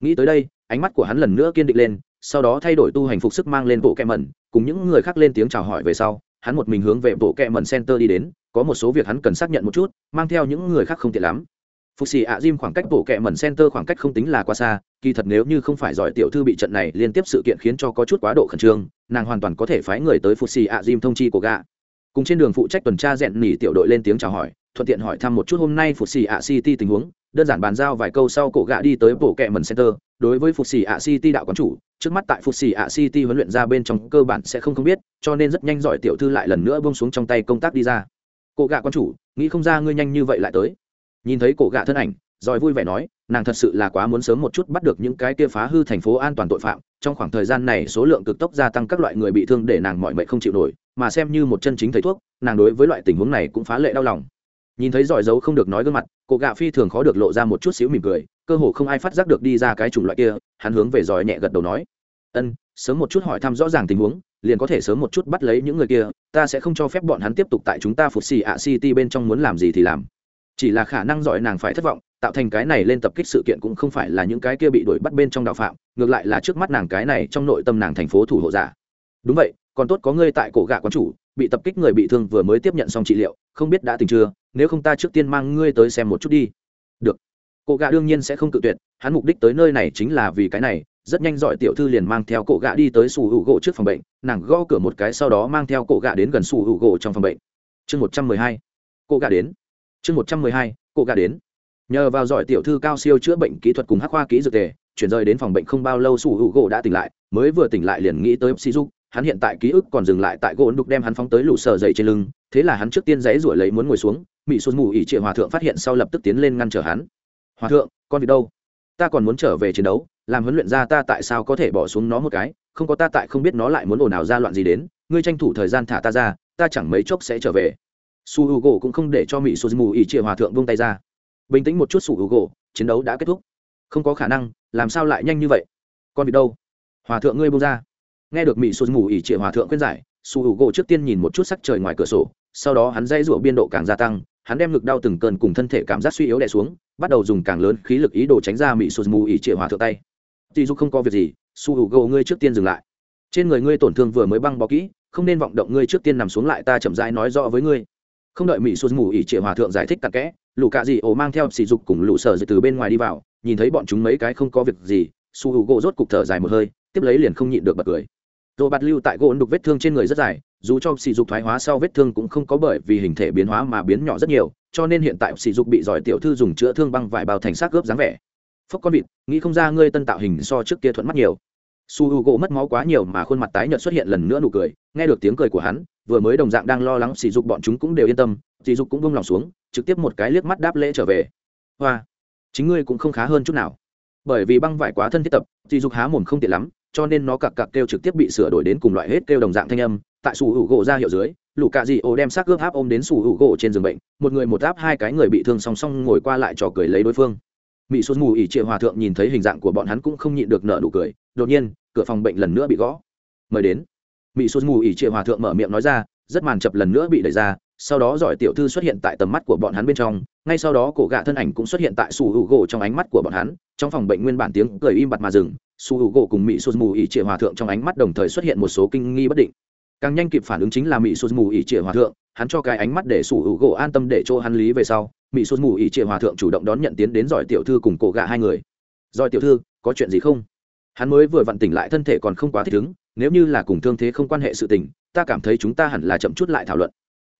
Nghĩ tới đây, ánh mắt của hắn lần nữa kiên định lên, sau đó thay đổi tu hành phục sức mang lên bộ kẹ mẩn, cùng những người khác lên tiếng chào hỏi về sau hắn một mình hướng về bộ kẹ mần center đi đến, có một số việc hắn cần xác nhận một chút, mang theo những người khác không tiện lắm. Phục xì ạ diêm khoảng cách bộ kẹ mần center khoảng cách không tính là quá xa, kỳ thật nếu như không phải giỏi tiểu thư bị trận này liên tiếp sự kiện khiến cho có chút quá độ khẩn trương, nàng hoàn toàn có thể phái người tới phục xì ạ diêm thông chi của gạ cùng trên đường phụ trách tuần tra rèn nỉ tiểu đội lên tiếng chào hỏi, thuận tiện hỏi thăm một chút hôm nay phục xì ạ city tình huống đơn giản bàn giao vài câu sau cổ gạ đi tới bộ kệ mẩn center. Đối với phục xì ạ city đạo quán chủ, trước mắt tại phục xì ạ city huấn luyện ra bên trong cơ bản sẽ không không biết, cho nên rất nhanh giỏi tiểu thư lại lần nữa bông xuống trong tay công tác đi ra. Cổ gạ quán chủ, nghĩ không ra ngươi nhanh như vậy lại tới. Nhìn thấy cổ gạ thân ảnh giỏi vui vẻ nói, nàng thật sự là quá muốn sớm một chút bắt được những cái kia phá hư thành phố an toàn tội phạm, trong khoảng thời gian này số lượng cực tốc gia tăng các loại người bị thương để nàng mọi mệnh không chịu nổi, mà xem như một chân chính thầy thuốc, nàng đối với loại tình huống này cũng phá lệ đau lòng nhìn thấy giỏi dấu không được nói gương mặt cổ gạ phi thường khó được lộ ra một chút xíu mỉm cười, cơ hồ không ai phát giác được đi ra cái chủng loại kia, hắn hướng về giỏi nhẹ gật đầu nói. Ân, sớm một chút hỏi thăm rõ ràng tình huống, liền có thể sớm một chút bắt lấy những người kia, ta sẽ không cho phép bọn hắn tiếp tục tại chúng ta phục xì ạ city bên trong muốn làm gì thì làm. Chỉ là khả năng giỏi nàng phải thất vọng, tạo thành cái này lên tập kích sự kiện cũng không phải là những cái kia bị đuổi bắt bên trong đạo phạm, ngược lại là trước mắt nàng cái này trong nội tâm nàng thành phố thủ hộ giả. Đúng vậy, còn tốt có ngươi tại cổ gạ quán chủ, bị tập kích người bị thương vừa mới tiếp nhận xong trị liệu, không biết đã tình chưa nếu không ta trước tiên mang ngươi tới xem một chút đi. Được. Cổ gạ đương nhiên sẽ không cự tuyệt, hắn mục đích tới nơi này chính là vì cái này, rất nhanh giỏi tiểu thư liền mang theo cổ gạ đi tới sủ hữu gỗ trước phòng bệnh, nàng gõ cửa một cái sau đó mang theo cổ gạ đến gần sủ hữu gỗ trong phòng bệnh. Chương một trăm mười hai. Cổ gạ đến. Chương một trăm mười hai, cổ gạ đến. Nhờ vào giỏi tiểu thư cao siêu chữa bệnh kỹ thuật cùng hắc khoa kỹ dược tề, chuyển rời đến phòng bệnh không bao lâu sủ hữu gỗ đã tỉnh lại, mới vừa tỉnh lại liền nghĩ tới sĩ dục, hắn hiện tại ký ức còn dừng lại tại gỗ đục đem hắn phóng tới lũ sờ dậy trên lưng, thế là hắn trước tiên giấy ruổi lấy muốn ngồi xuống mỹ xuân mù ỉ trịa hòa thượng phát hiện sau lập tức tiến lên ngăn trở hắn. Hòa thượng, con việc đâu? Ta còn muốn trở về chiến đấu, làm huấn luyện ra ta tại sao có thể bỏ xuống nó một cái, không có ta tại không biết nó lại muốn ồn ào ra loạn gì đến, ngươi tranh thủ thời gian thả ta ra, ta chẳng mấy chốc sẽ trở về. Su h u gỗ cũng không để cho mỹ xuân ngủ ỉ trịa hòa thượng vung tay ra. Bình tĩnh một chút su h u gỗ chiến đấu đã kết thúc. Không có khả năng, làm sao lại nhanh như vậy? Con bị đâu? Hòa thượng ngươi bông ra. Nghe được mỹ xuân ngủ ỉ trịa hòa thượng khuyên giải, su h u gỗ trước tiên nhìn một chút sắc trời ngoài cửa sổ, sau đó hắn dây rủa biên độ càng gia tăng hắn đem ngực đau từng cơn cùng thân thể cảm giác suy yếu đè xuống, bắt đầu dùng càng lớn khí lực ý đồ tránh ra mỹ sụt mù ỉ trịa hòa thượng tay. Tỷ dục không có việc gì, su hữu gỗ ngươi trước tiên dừng lại. Trên người ngươi tổn thương vừa mới băng bó kỹ, không nên vọng động ngươi trước tiên nằm xuống lại, ta chậm rãi nói rõ với ngươi. Không đợi mỹ sụt mù ỉ trịa hòa thượng giải thích cặn kẽ, lũ cạ dị ổ mang theo sỉ dục cùng lũ sở dị từ bên ngoài đi vào, nhìn thấy bọn chúng mấy cái không có việc gì, su hữu gỗ rốt cục thở dài một hơi, tiếp lấy liền không nhịn được bật cười. Rồi bạt lưu tại gỗ đục vết thương trên người rất dài dù cho sỉ dục thoái hóa sau vết thương cũng không có bởi vì hình thể biến hóa mà biến nhỏ rất nhiều, cho nên hiện tại sỉ dục bị giỏi tiểu thư dùng chữa thương băng vải bao thành xác gớp dáng vẻ. Phốc con vịt, nghĩ không ra ngươi tân tạo hình so trước kia thuận mắt nhiều. Su h u gỗ mất máu quá nhiều mà khuôn mặt tái nhợt xuất hiện lần nữa nụ cười, nghe được tiếng cười của hắn, vừa mới đồng dạng đang lo lắng sỉ dục bọn chúng cũng đều yên tâm, sỉ dục cũng bông lòng xuống, trực tiếp một cái liếc mắt đáp lễ trở về. Hoa, chính ngươi cũng không khá hơn chút nào. Bởi vì băng vải quá thân thiết tập, sỉ dục há mồm không tiện lắm, cho nên nó cặc cặc kêu trực tiếp bị sửa đổi đến cùng loại hết kêu đồng dạng thanh âm tại sủ hữu gỗ ra hiệu dưới, lũ cạ dị ô đem xác ướp áp ôm đến sủ hữu gỗ trên giường bệnh, một người một áp hai cái người bị thương song song ngồi qua lại trò cười lấy đối phương. Mỹ xuân mù ỉ trịa hòa thượng nhìn thấy hình dạng của bọn hắn cũng không nhịn được nợ nụ cười, đột nhiên, cửa phòng bệnh lần nữa bị gõ. Mời đến. Mỹ xuân mù ỉ trịa hòa thượng mở miệng nói ra, rất màn chập lần nữa bị đẩy ra, sau đó giỏi tiểu thư xuất hiện tại tầm mắt của bọn hắn bên trong, ngay sau đó cổ gạ thân ảnh cũng xuất hiện tại sủ hữu gỗ trong ánh mắt của bọn hắn, trong phòng bệnh nguyên bản tiếng cười im bặt mà dừng su hữu gỗ cùng mỹ sô mù ỉ trịa hòa thượng trong ánh mắt đồng thời xuất hiện một số kinh nghi bất định càng nhanh kịp phản ứng chính là mỹ sụt mù ỉ trịa hòa thượng, hắn cho cái ánh mắt để sủ hữu gỗ an tâm để cho hắn lý về sau mỹ sụt mù ỉ trịa hòa thượng chủ động đón nhận tiến đến giỏi tiểu thư cùng cổ gạ hai người. Giỏi tiểu thư, có chuyện gì không? Hắn mới vừa vặn tỉnh lại thân thể còn không quá thích ứng, nếu như là cùng thương thế không quan hệ sự tình, ta cảm thấy chúng ta hẳn là chậm chút lại thảo luận.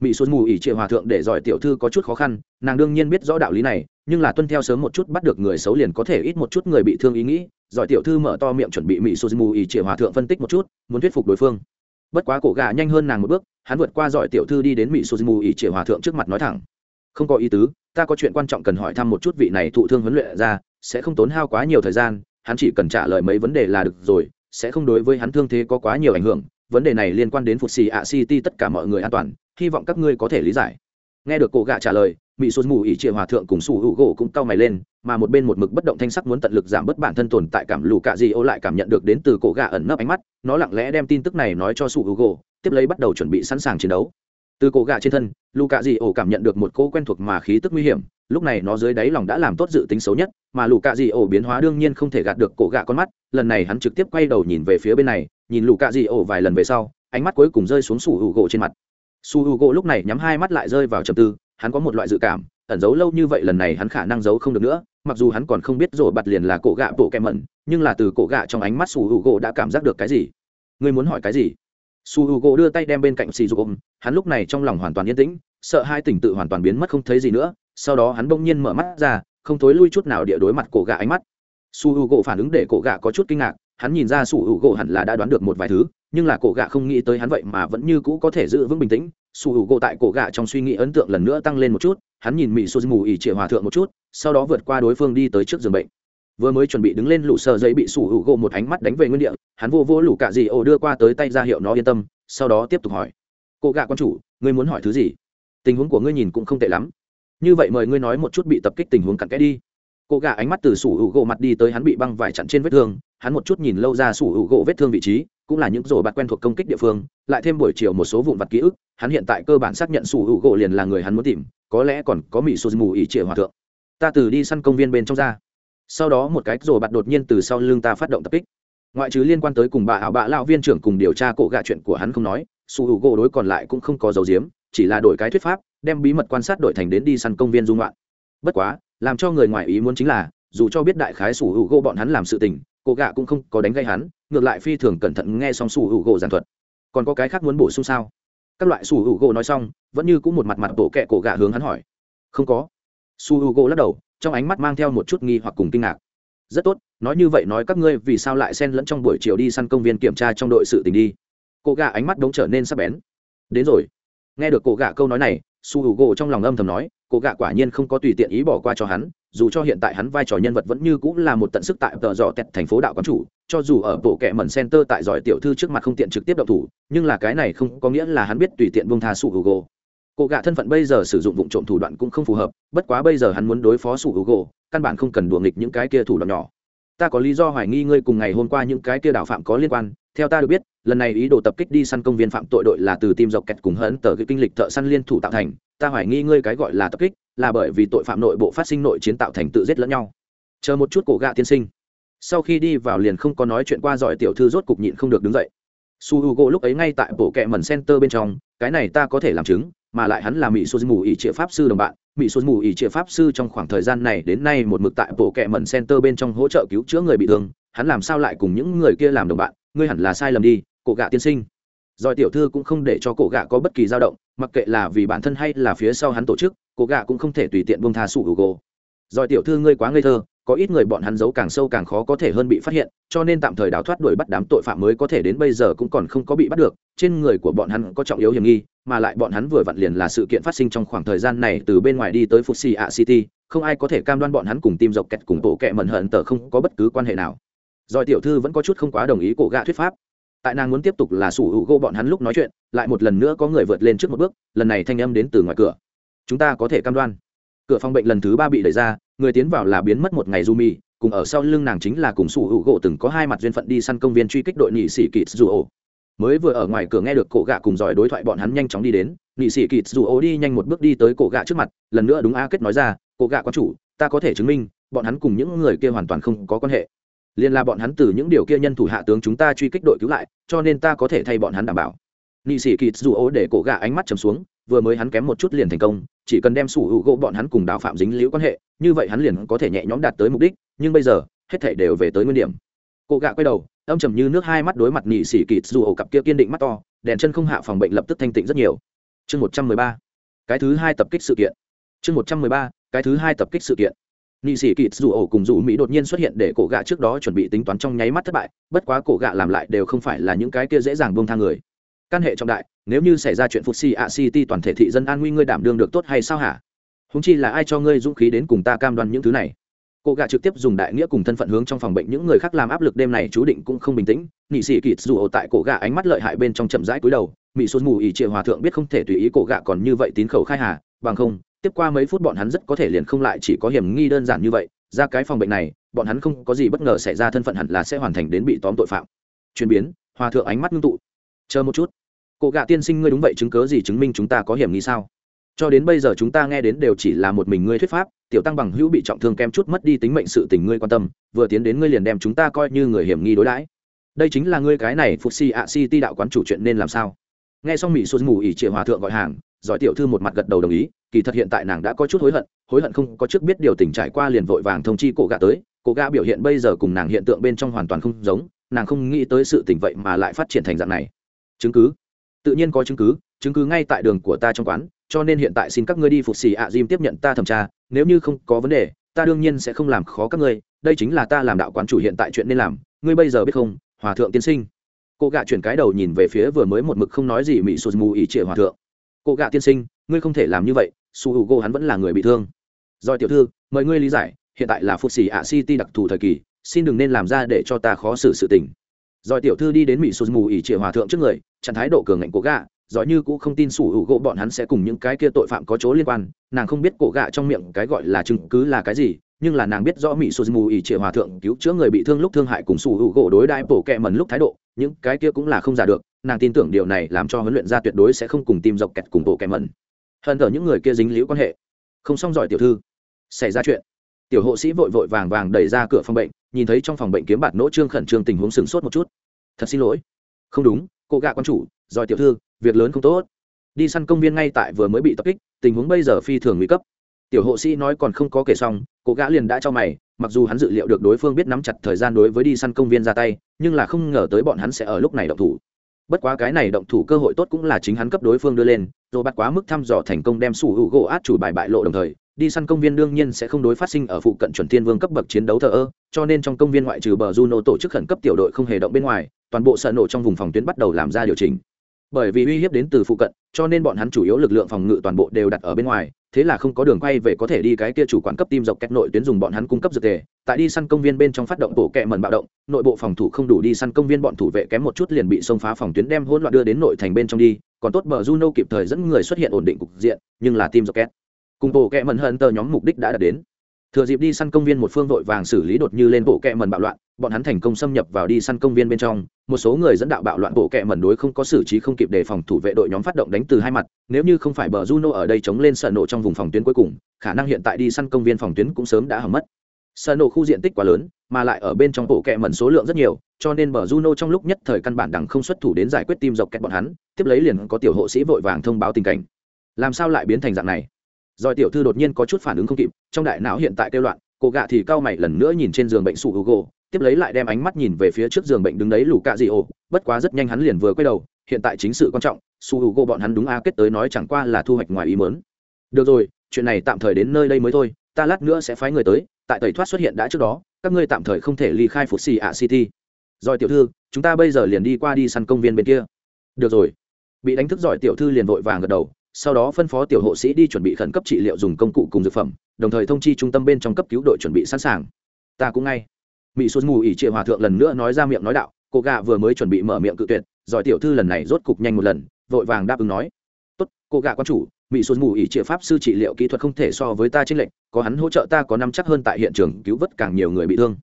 Mỹ xuân mù ỉ trịa hòa thượng để giỏi tiểu thư có chút khó khăn, nàng đương nhiên biết rõ đạo lý này, nhưng là tuân theo sớm một chút bắt được người xấu liền có thể ít một chút người bị thương ý nghĩ, giỏi tiểu thư mở to miệng chuẩn bị mỹ xuân mù ỉ trịa hòa thượng phân tích một chút, muốn thuyết phục đối phương bất quá cổ gà nhanh hơn nàng một bước, hắn vượt qua giỏi tiểu thư đi đến mỹ suzumu mù ỉ hòa thượng trước mặt nói thẳng. Không có ý tứ, ta có chuyện quan trọng cần hỏi thăm một chút vị này thụ thương huấn luyện ra, sẽ không tốn hao quá nhiều thời gian, hắn chỉ cần trả lời mấy vấn đề là được rồi, sẽ không đối với hắn thương thế có quá nhiều ảnh hưởng. Vấn đề này liên quan đến phụt xì ạ city tất cả mọi người an toàn, hy vọng các ngươi có thể lý giải. Nghe được cổ gạ trả lời mỹ xuân mù ỉ trịa hòa thượng cùng sủ hữu gỗ cũng cau mày lên, mà một bên một mực bất động thanh sắc muốn tận lực giảm bớt bản thân tồn tại cảm lù cạ di ô lại cảm nhận được đến từ cổ gạ ẩn nấp ánh mắt, nó lặng lẽ đem tin tức này nói cho sủ hữu gỗ, tiếp lấy bắt đầu chuẩn bị sẵn sàng chiến đấu. Từ cổ gạ trên thân lù cạ di ô cảm nhận được một cô quen thuộc mà khí tức nguy hiểm, lúc này nó dưới đáy lòng đã làm tốt dự tính xấu nhất, mà lù cạ di ô biến hóa đương nhiên không thể gạt được cổ gạ con mắt, lần này hắn trực tiếp quay đầu nhìn về phía bên này, nhìn lù cạ di ô vài lần về sau, ánh mắt cuối cùng rơi xuống sủ hữu gỗ trên mặt. Su h u gỗ lúc này nhắm hai mắt lại rơi vào trầm tư hắn có một loại dự cảm, ẩn giấu lâu như vậy lần này hắn khả năng giấu không được nữa, mặc dù hắn còn không biết rổ bặt liền là cổ gạ bộ kẹ mẩn, nhưng là từ cổ gạ trong ánh mắt su h u gỗ đã cảm giác được cái gì? Ngươi muốn hỏi cái gì? Su h u gỗ đưa tay đem bên cạnh xì dục ôm, hắn lúc này trong lòng hoàn toàn yên tĩnh, sợ hai tỉnh tự hoàn toàn biến mất không thấy gì nữa, sau đó hắn bỗng nhiên mở mắt ra, không thối lui chút nào địa đối mặt cổ gạ ánh mắt. Su h u gỗ phản ứng để cổ gạ có chút kinh ngạc, hắn nhìn ra su h u gỗ hẳn là đã đoán được một vài thứ, nhưng là cổ gạ không nghĩ tới hắn vậy mà vẫn như cũ có thể giữ vững bình tĩnh sủ hữu gỗ tại cổ gạ trong suy nghĩ ấn tượng lần nữa tăng lên một chút, hắn nhìn mỹ sô mù ỉ trịa hòa thượng một chút, sau đó vượt qua đối phương đi tới trước giường bệnh. Vừa mới chuẩn bị đứng lên lũ sờ giấy bị sủ hữu gỗ một ánh mắt đánh về nguyên địa, hắn vô vô lũ cạ gì ổ đưa qua tới tay ra hiệu nó yên tâm, sau đó tiếp tục hỏi. Cổ gạ quan chủ, ngươi muốn hỏi thứ gì? Tình huống của ngươi nhìn cũng không tệ lắm. Như vậy mời ngươi nói một chút bị tập kích tình huống cặn kẽ đi. Cổ gạ ánh mắt từ sủ hữu gỗ mặt đi tới hắn bị băng vải chặn trên vết thương hắn một chút nhìn lâu ra sủ hữu gỗ vết thương vị trí, cũng là những rổ bạt quen thuộc công kích địa phương, lại thêm buổi chiều một số vụn vặt ký ức, hắn hiện tại cơ bản xác nhận sủ hữu gỗ liền là người hắn muốn tìm, có lẽ còn có mỹ sô mù ỉ trịa hòa thượng. Ta từ đi săn công viên bên trong ra. Sau đó một cái rổ bạt đột nhiên từ sau lưng ta phát động tập kích. Ngoại trừ liên quan tới cùng bà ảo bạ lao viên trưởng cùng điều tra cổ gạ chuyện của hắn không nói, sủ hữu gỗ đối còn lại cũng không có dấu diếm, chỉ là đổi cái thuyết pháp, đem bí mật quan sát đổi thành đến đi săn công viên dung loạn. Bất quá, làm cho người ngoài ý muốn chính là, dù cho biết đại khái sủ hữu gỗ bọn hắn làm sự tình cổ gạ cũng không có đánh gây hắn, ngược lại phi thường cẩn thận nghe xong sủ hữu gỗ giảng thuật. Còn có cái khác muốn bổ sung sao? Các loại sủ hữu gỗ nói xong, vẫn như cũng một mặt mặt bộ kẹ cổ gạ hướng hắn hỏi. Không có. Su hữu gỗ lắc đầu, trong ánh mắt mang theo một chút nghi hoặc cùng kinh ngạc. Rất tốt, nói như vậy nói các ngươi vì sao lại xen lẫn trong buổi chiều đi săn công viên kiểm tra trong đội sự tình đi. Cổ gạ ánh mắt đống trở nên sắc bén. Đến rồi. Nghe được cổ gạ câu nói này su hữu gỗ trong lòng âm thầm nói cổ gạ quả nhiên không có tùy tiện ý bỏ qua cho hắn dù cho hiện tại hắn vai trò nhân vật vẫn như cũng là một tận sức tại tờ dò tẹt thành phố đạo quán chủ, cho dù ở bộ kệ mẩn center tại giỏi tiểu thư trước mặt không tiện trực tiếp động thủ, nhưng là cái này không có nghĩa là hắn biết tùy tiện bông tha sủ google cô gạ thân phận bây giờ sử dụng vụ trộm thủ đoạn cũng không phù hợp, bất quá bây giờ hắn muốn đối phó sủ google căn bản không cần đùa nghịch những cái kia thủ đoạn nhỏ. Ta có lý do hoài nghi ngươi cùng ngày hôm qua những cái kia đạo phạm có liên quan, theo ta được biết, lần này ý đồ tập kích đi săn công viên phạm tội đội là từ tim dọc kẹt cùng hận tờ cái kinh lịch thợ săn liên thủ tạo thành, ta hoài nghi ngươi cái gọi là tập kích là bởi vì tội phạm nội bộ phát sinh nội chiến tạo thành tự giết lẫn nhau. Chờ một chút cổ gạ tiên sinh. Sau khi đi vào liền không có nói chuyện qua giỏi tiểu thư rốt cục nhịn không được đứng dậy. Su h u g o lúc ấy ngay tại bộ kẹ mần center bên trong, cái này ta có thể làm chứng, mà lại hắn là mỹ số mù ỉ trịa pháp sư đồng bạn. Mỹ số mù ỉ trịa pháp sư trong khoảng thời gian này đến nay một mực tại bộ kẹ mần center bên trong hỗ trợ cứu chữa người bị thương. Hắn làm sao lại cùng những người kia làm đồng bạn? Ngươi hẳn là sai lầm đi, cổ gạ tiên sinh. Giỏi tiểu thư cũng không để cho cổ gạ có bất kỳ dao động, mặc kệ là vì bản thân hay là phía sau hắn tổ chức cổ gạ cũng không thể tùy tiện buông tha sủ hữu gỗ rồi tiểu thư ngươi quá ngây thơ, có ít người bọn hắn giấu càng sâu càng khó có thể hơn bị phát hiện, cho nên tạm thời đào thoát đuổi bắt đám tội phạm mới có thể đến bây giờ cũng còn không có bị bắt được. Trên người của bọn hắn có trọng yếu hiểm nghi, mà lại bọn hắn vừa vặn liền là sự kiện phát sinh trong khoảng thời gian này từ bên ngoài đi tới Fuxi City, không ai có thể cam đoan bọn hắn cùng tim dọc kẹt cùng bộ kẹ mẩn hận tờ không có bất cứ quan hệ nào. Rồi tiểu thư vẫn có chút không quá đồng ý cổ gạ thuyết pháp. Tại nàng muốn tiếp tục là sủ hữu gô bọn hắn lúc nói chuyện, lại một lần nữa có người vượt lên trước một bước, lần này thanh âm đến từ ngoài cửa chúng ta có thể cam đoan. Cửa phòng bệnh lần thứ ba bị đẩy ra, người tiến vào là biến mất một ngày du mì cùng ở sau lưng nàng chính là cùng sủ hữu gỗ từng có hai mặt duyên phận đi săn công viên truy kích đội nhị sĩ kịt dù ổ. Mới vừa ở ngoài cửa nghe được cổ gạ cùng giỏi đối thoại bọn hắn nhanh chóng đi đến nhị sĩ kịt dù ổ đi nhanh một bước đi tới cổ gạ trước mặt, lần nữa đúng a kết nói ra, cổ gạ có chủ, ta có thể chứng minh, bọn hắn cùng những người kia hoàn toàn không có quan hệ. Liên là bọn hắn từ những điều kia nhân thủ hạ tướng chúng ta truy kích đội cứu lại, cho nên ta có thể thay bọn hắn đảm bảo. Nị sĩ kịt dù ố để cổ gạ ánh mắt trầm xuống vừa mới hắn kém một chút liền thành công, chỉ cần đem sủ hữu gỗ bọn hắn cùng đào phạm dính liễu quan hệ, như vậy hắn liền có thể nhẹ nhõm đạt tới mục đích, nhưng bây giờ, hết thể đều về tới nguyên điểm. Cổ gạ quay đầu, âm trầm như nước hai mắt đối mặt nị sĩ kịt dù ổ cặp kia kiên định mắt to, đèn chân không hạ phòng bệnh lập tức thanh tịnh rất nhiều. Chương một trăm mười ba, cái thứ hai tập kích sự kiện. Chương một trăm mười ba, cái thứ hai tập kích sự kiện. Nị sĩ kịt dù ổ cùng dù mỹ đột nhiên xuất hiện để cổ gạ trước đó chuẩn bị tính toán trong nháy mắt thất bại, bất quá cổ gạ làm lại đều không phải là những cái kia dễ dàng buông thang người căn hệ trọng đại, nếu như xảy ra chuyện phục si a city toàn thể thị dân an nguy ngươi đảm đương được tốt hay sao hả? Húng chi là ai cho ngươi dũng khí đến cùng ta cam đoan những thứ này? Cổ gạ trực tiếp dùng đại nghĩa cùng thân phận hướng trong phòng bệnh những người khác làm áp lực đêm này chú định cũng không bình tĩnh. Nị sĩ kịt dù ổ tại cổ gạ ánh mắt lợi hại bên trong chậm rãi cúi đầu. Mỹ xuân mù ỉ triệu hòa thượng biết không thể tùy ý cổ gạ còn như vậy tín khẩu khai hà. Bằng không, tiếp qua mấy phút bọn hắn rất có thể liền không lại chỉ có hiểm nghi đơn giản như vậy. Ra cái phòng bệnh này, bọn hắn không có gì bất ngờ xảy ra thân phận hẳn là sẽ hoàn thành đến bị tóm tội phạm. Chuyển biến, hòa thượng ánh mắt ngưng tụ chờ một chút. Cụ gạ tiên sinh ngươi đúng vậy chứng cớ gì chứng minh chúng ta có hiểm nghi sao? Cho đến bây giờ chúng ta nghe đến đều chỉ là một mình ngươi thuyết pháp, tiểu tăng bằng hữu bị trọng thương kem chút mất đi tính mệnh sự tình ngươi quan tâm, vừa tiến đến ngươi liền đem chúng ta coi như người hiểm nghi đối đãi. Đây chính là ngươi cái này phục si ạ si ti đạo quán chủ chuyện nên làm sao? Nghe xong mỹ xuân ngủ ỉ triệu hòa thượng gọi hàng, giỏi tiểu thư một mặt gật đầu đồng ý, kỳ thật hiện tại nàng đã có chút hối hận hối hận không có trước biết điều tình trải qua liền vội vàng thông chi cổ gạ tới, cổ gạ biểu hiện bây giờ cùng nàng hiện tượng bên trong hoàn toàn không giống, nàng không nghĩ tới sự tình vậy mà lại phát triển thành dạng này chứng cứ? Tự nhiên có chứng cứ chứng cứ ngay tại đường của ta trong quán, cho nên hiện tại xin các ngươi đi phục xì ạ à diêm tiếp nhận ta thẩm tra, nếu như không có vấn đề, ta đương nhiên sẽ không làm khó các ngươi, đây chính là ta làm đạo quán chủ hiện tại chuyện nên làm, ngươi bây giờ biết không, hòa thượng tiên sinh. Cô gạ chuyển cái đầu nhìn về phía vừa mới một mực không nói gì mỹ sụt mù ỉ trịa hòa thượng. Cô gạ tiên sinh, ngươi không thể làm như vậy, su h u g hắn vẫn là người bị thương. Rồi tiểu thư, mời ngươi lý giải, hiện tại là phục xì ạ city đặc thù thời kỳ, xin đừng nên làm ra để cho ta khó xử sự tình. Rồi tiểu thư đi đến mỹ sụt mù ỉ trịa hòa thượng trước người trạng thái độ cường ngạnh của gạ giỏi như cũng không tin sủ hữu gỗ bọn hắn sẽ cùng những cái kia tội phạm có chỗ liên quan. Nàng không biết cổ gạ trong miệng cái gọi là chứng cứ là cái gì, nhưng là nàng biết rõ mỹ suzumu mù ỉ trịa hòa thượng cứu chữa người bị thương lúc thương hại cùng sủ hữu gỗ đối đại bổ kẹ mần lúc thái độ, những cái kia cũng là không giả được. Nàng tin tưởng điều này làm cho huấn luyện gia tuyệt đối sẽ không cùng tìm dọc kẹt cùng bộ kẹ mần hận thở những người kia dính liễu quan hệ. Không xong giỏi tiểu thư. Xảy ra chuyện. Tiểu hộ sĩ vội vội vàng vàng đẩy ra cửa phòng bệnh, nhìn thấy trong phòng bệnh kiếm bạt nỗ trương khẩn trương tình huống sửng sốt một chút. Thật xin lỗi. Không đúng cô gạ quan chủ, giỏi tiểu thư, việc lớn không tốt. Đi săn công viên ngay tại vừa mới bị tập kích, tình huống bây giờ phi thường nguy cấp. Tiểu hộ sĩ nói còn không có kể xong, cô gã liền đã cho mày, mặc dù hắn dự liệu được đối phương biết nắm chặt thời gian đối với đi săn công viên ra tay, nhưng là không ngờ tới bọn hắn sẽ ở lúc này động thủ. Bất quá cái này động thủ cơ hội tốt cũng là chính hắn cấp đối phương đưa lên rồi bắt quá mức thăm dò thành công đem sủ hữu gỗ át chủ bài bại lộ đồng thời đi săn công viên đương nhiên sẽ không đối phát sinh ở phụ cận chuẩn thiên vương cấp bậc chiến đấu thờ ơ, cho nên trong công viên ngoại trừ bờ juno tổ chức khẩn cấp tiểu đội không hề động bên ngoài, toàn bộ sợ nổ trong vùng phòng tuyến bắt đầu làm ra điều chỉnh. Bởi vì uy hiếp đến từ phụ cận, cho nên bọn hắn chủ yếu lực lượng phòng ngự toàn bộ đều đặt ở bên ngoài, thế là không có đường quay về có thể đi cái kia chủ quản cấp tim dọc kẹt nội tuyến dùng bọn hắn cung cấp dược tề. Tại đi săn công viên bên trong phát động bộ kẹ mẩn bạo động, nội bộ phòng thủ không đủ đi săn công viên bọn thủ vệ kém một chút liền bị xông phá phòng tuyến đem hỗn loạn đưa đến nội thành bên trong đi, còn tốt bờ juno kịp thời dẫn người xuất hiện ổn định cục diện, nhưng là tim dọc kẹt cùng bộ kẹ mẩn hận tờ nhóm mục đích đã đạt đến. Thừa dịp đi săn công viên một phương vội vàng xử lý đột như lên bộ kẹ mẩn bạo loạn, bọn hắn thành công xâm nhập vào đi săn công viên bên trong. Một số người dẫn đạo bạo loạn bộ kẹ mẩn đối không có xử trí không kịp đề phòng thủ vệ đội nhóm phát động đánh từ hai mặt. Nếu như không phải bờ juno ở đây chống lên sợ nổ trong vùng phòng tuyến cuối cùng, khả năng hiện tại đi săn công viên phòng tuyến cũng sớm đã hầm mất. Sợ nổ khu diện tích quá lớn, mà lại ở bên trong bộ kẹ mẩn số lượng rất nhiều, cho nên bờ juno trong lúc nhất thời căn bản đằng không xuất thủ đến giải quyết tim dọc kẹt bọn hắn, tiếp lấy liền có tiểu hộ sĩ vội vàng thông báo tình cảnh. Làm sao lại biến thành dạng này? Rồi tiểu thư đột nhiên có chút phản ứng không kịp, trong đại não hiện tại kêu loạn, cô gạ thì cao mày lần nữa nhìn trên giường bệnh sụ hugo, tiếp lấy lại đem ánh mắt nhìn về phía trước giường bệnh đứng đấy lù cạ dị ổ. Bất quá rất nhanh hắn liền vừa quay đầu, hiện tại chính sự quan trọng su hugo bọn hắn đúng a, kết tới nói chẳng qua là thu hoạch ngoài ý mớn được rồi, chuyện này tạm thời đến nơi đây mới thôi, ta lát nữa sẽ phái người tới, tại tẩy thoát xuất hiện đã trước đó, các ngươi tạm thời không thể ly khai phục xì ạ city. Rồi tiểu thư, chúng ta bây giờ liền đi qua đi săn công viên bên kia. Được rồi. Bị đánh thức giỏi tiểu thư liền vội vàng gật đầu sau đó phân phó tiểu hộ sĩ đi chuẩn bị khẩn cấp trị liệu dùng công cụ cùng dược phẩm, đồng thời thông chi trung tâm bên trong cấp cứu đội chuẩn bị sẵn sàng. Ta cũng ngay. Mỹ xuân mù ỉ triệu hòa thượng lần nữa nói ra miệng nói đạo, cô gà vừa mới chuẩn bị mở miệng cự tuyệt giỏi tiểu thư lần này rốt cục nhanh một lần, vội vàng đáp ứng nói. Tốt, cô gà quan chủ mỹ xuân mù ỉ triệu pháp sư trị liệu kỹ thuật không thể so với ta tranh lệnh có hắn hỗ trợ ta có năm chắc hơn tại hiện trường cứu vớt càng nhiều người bị thương.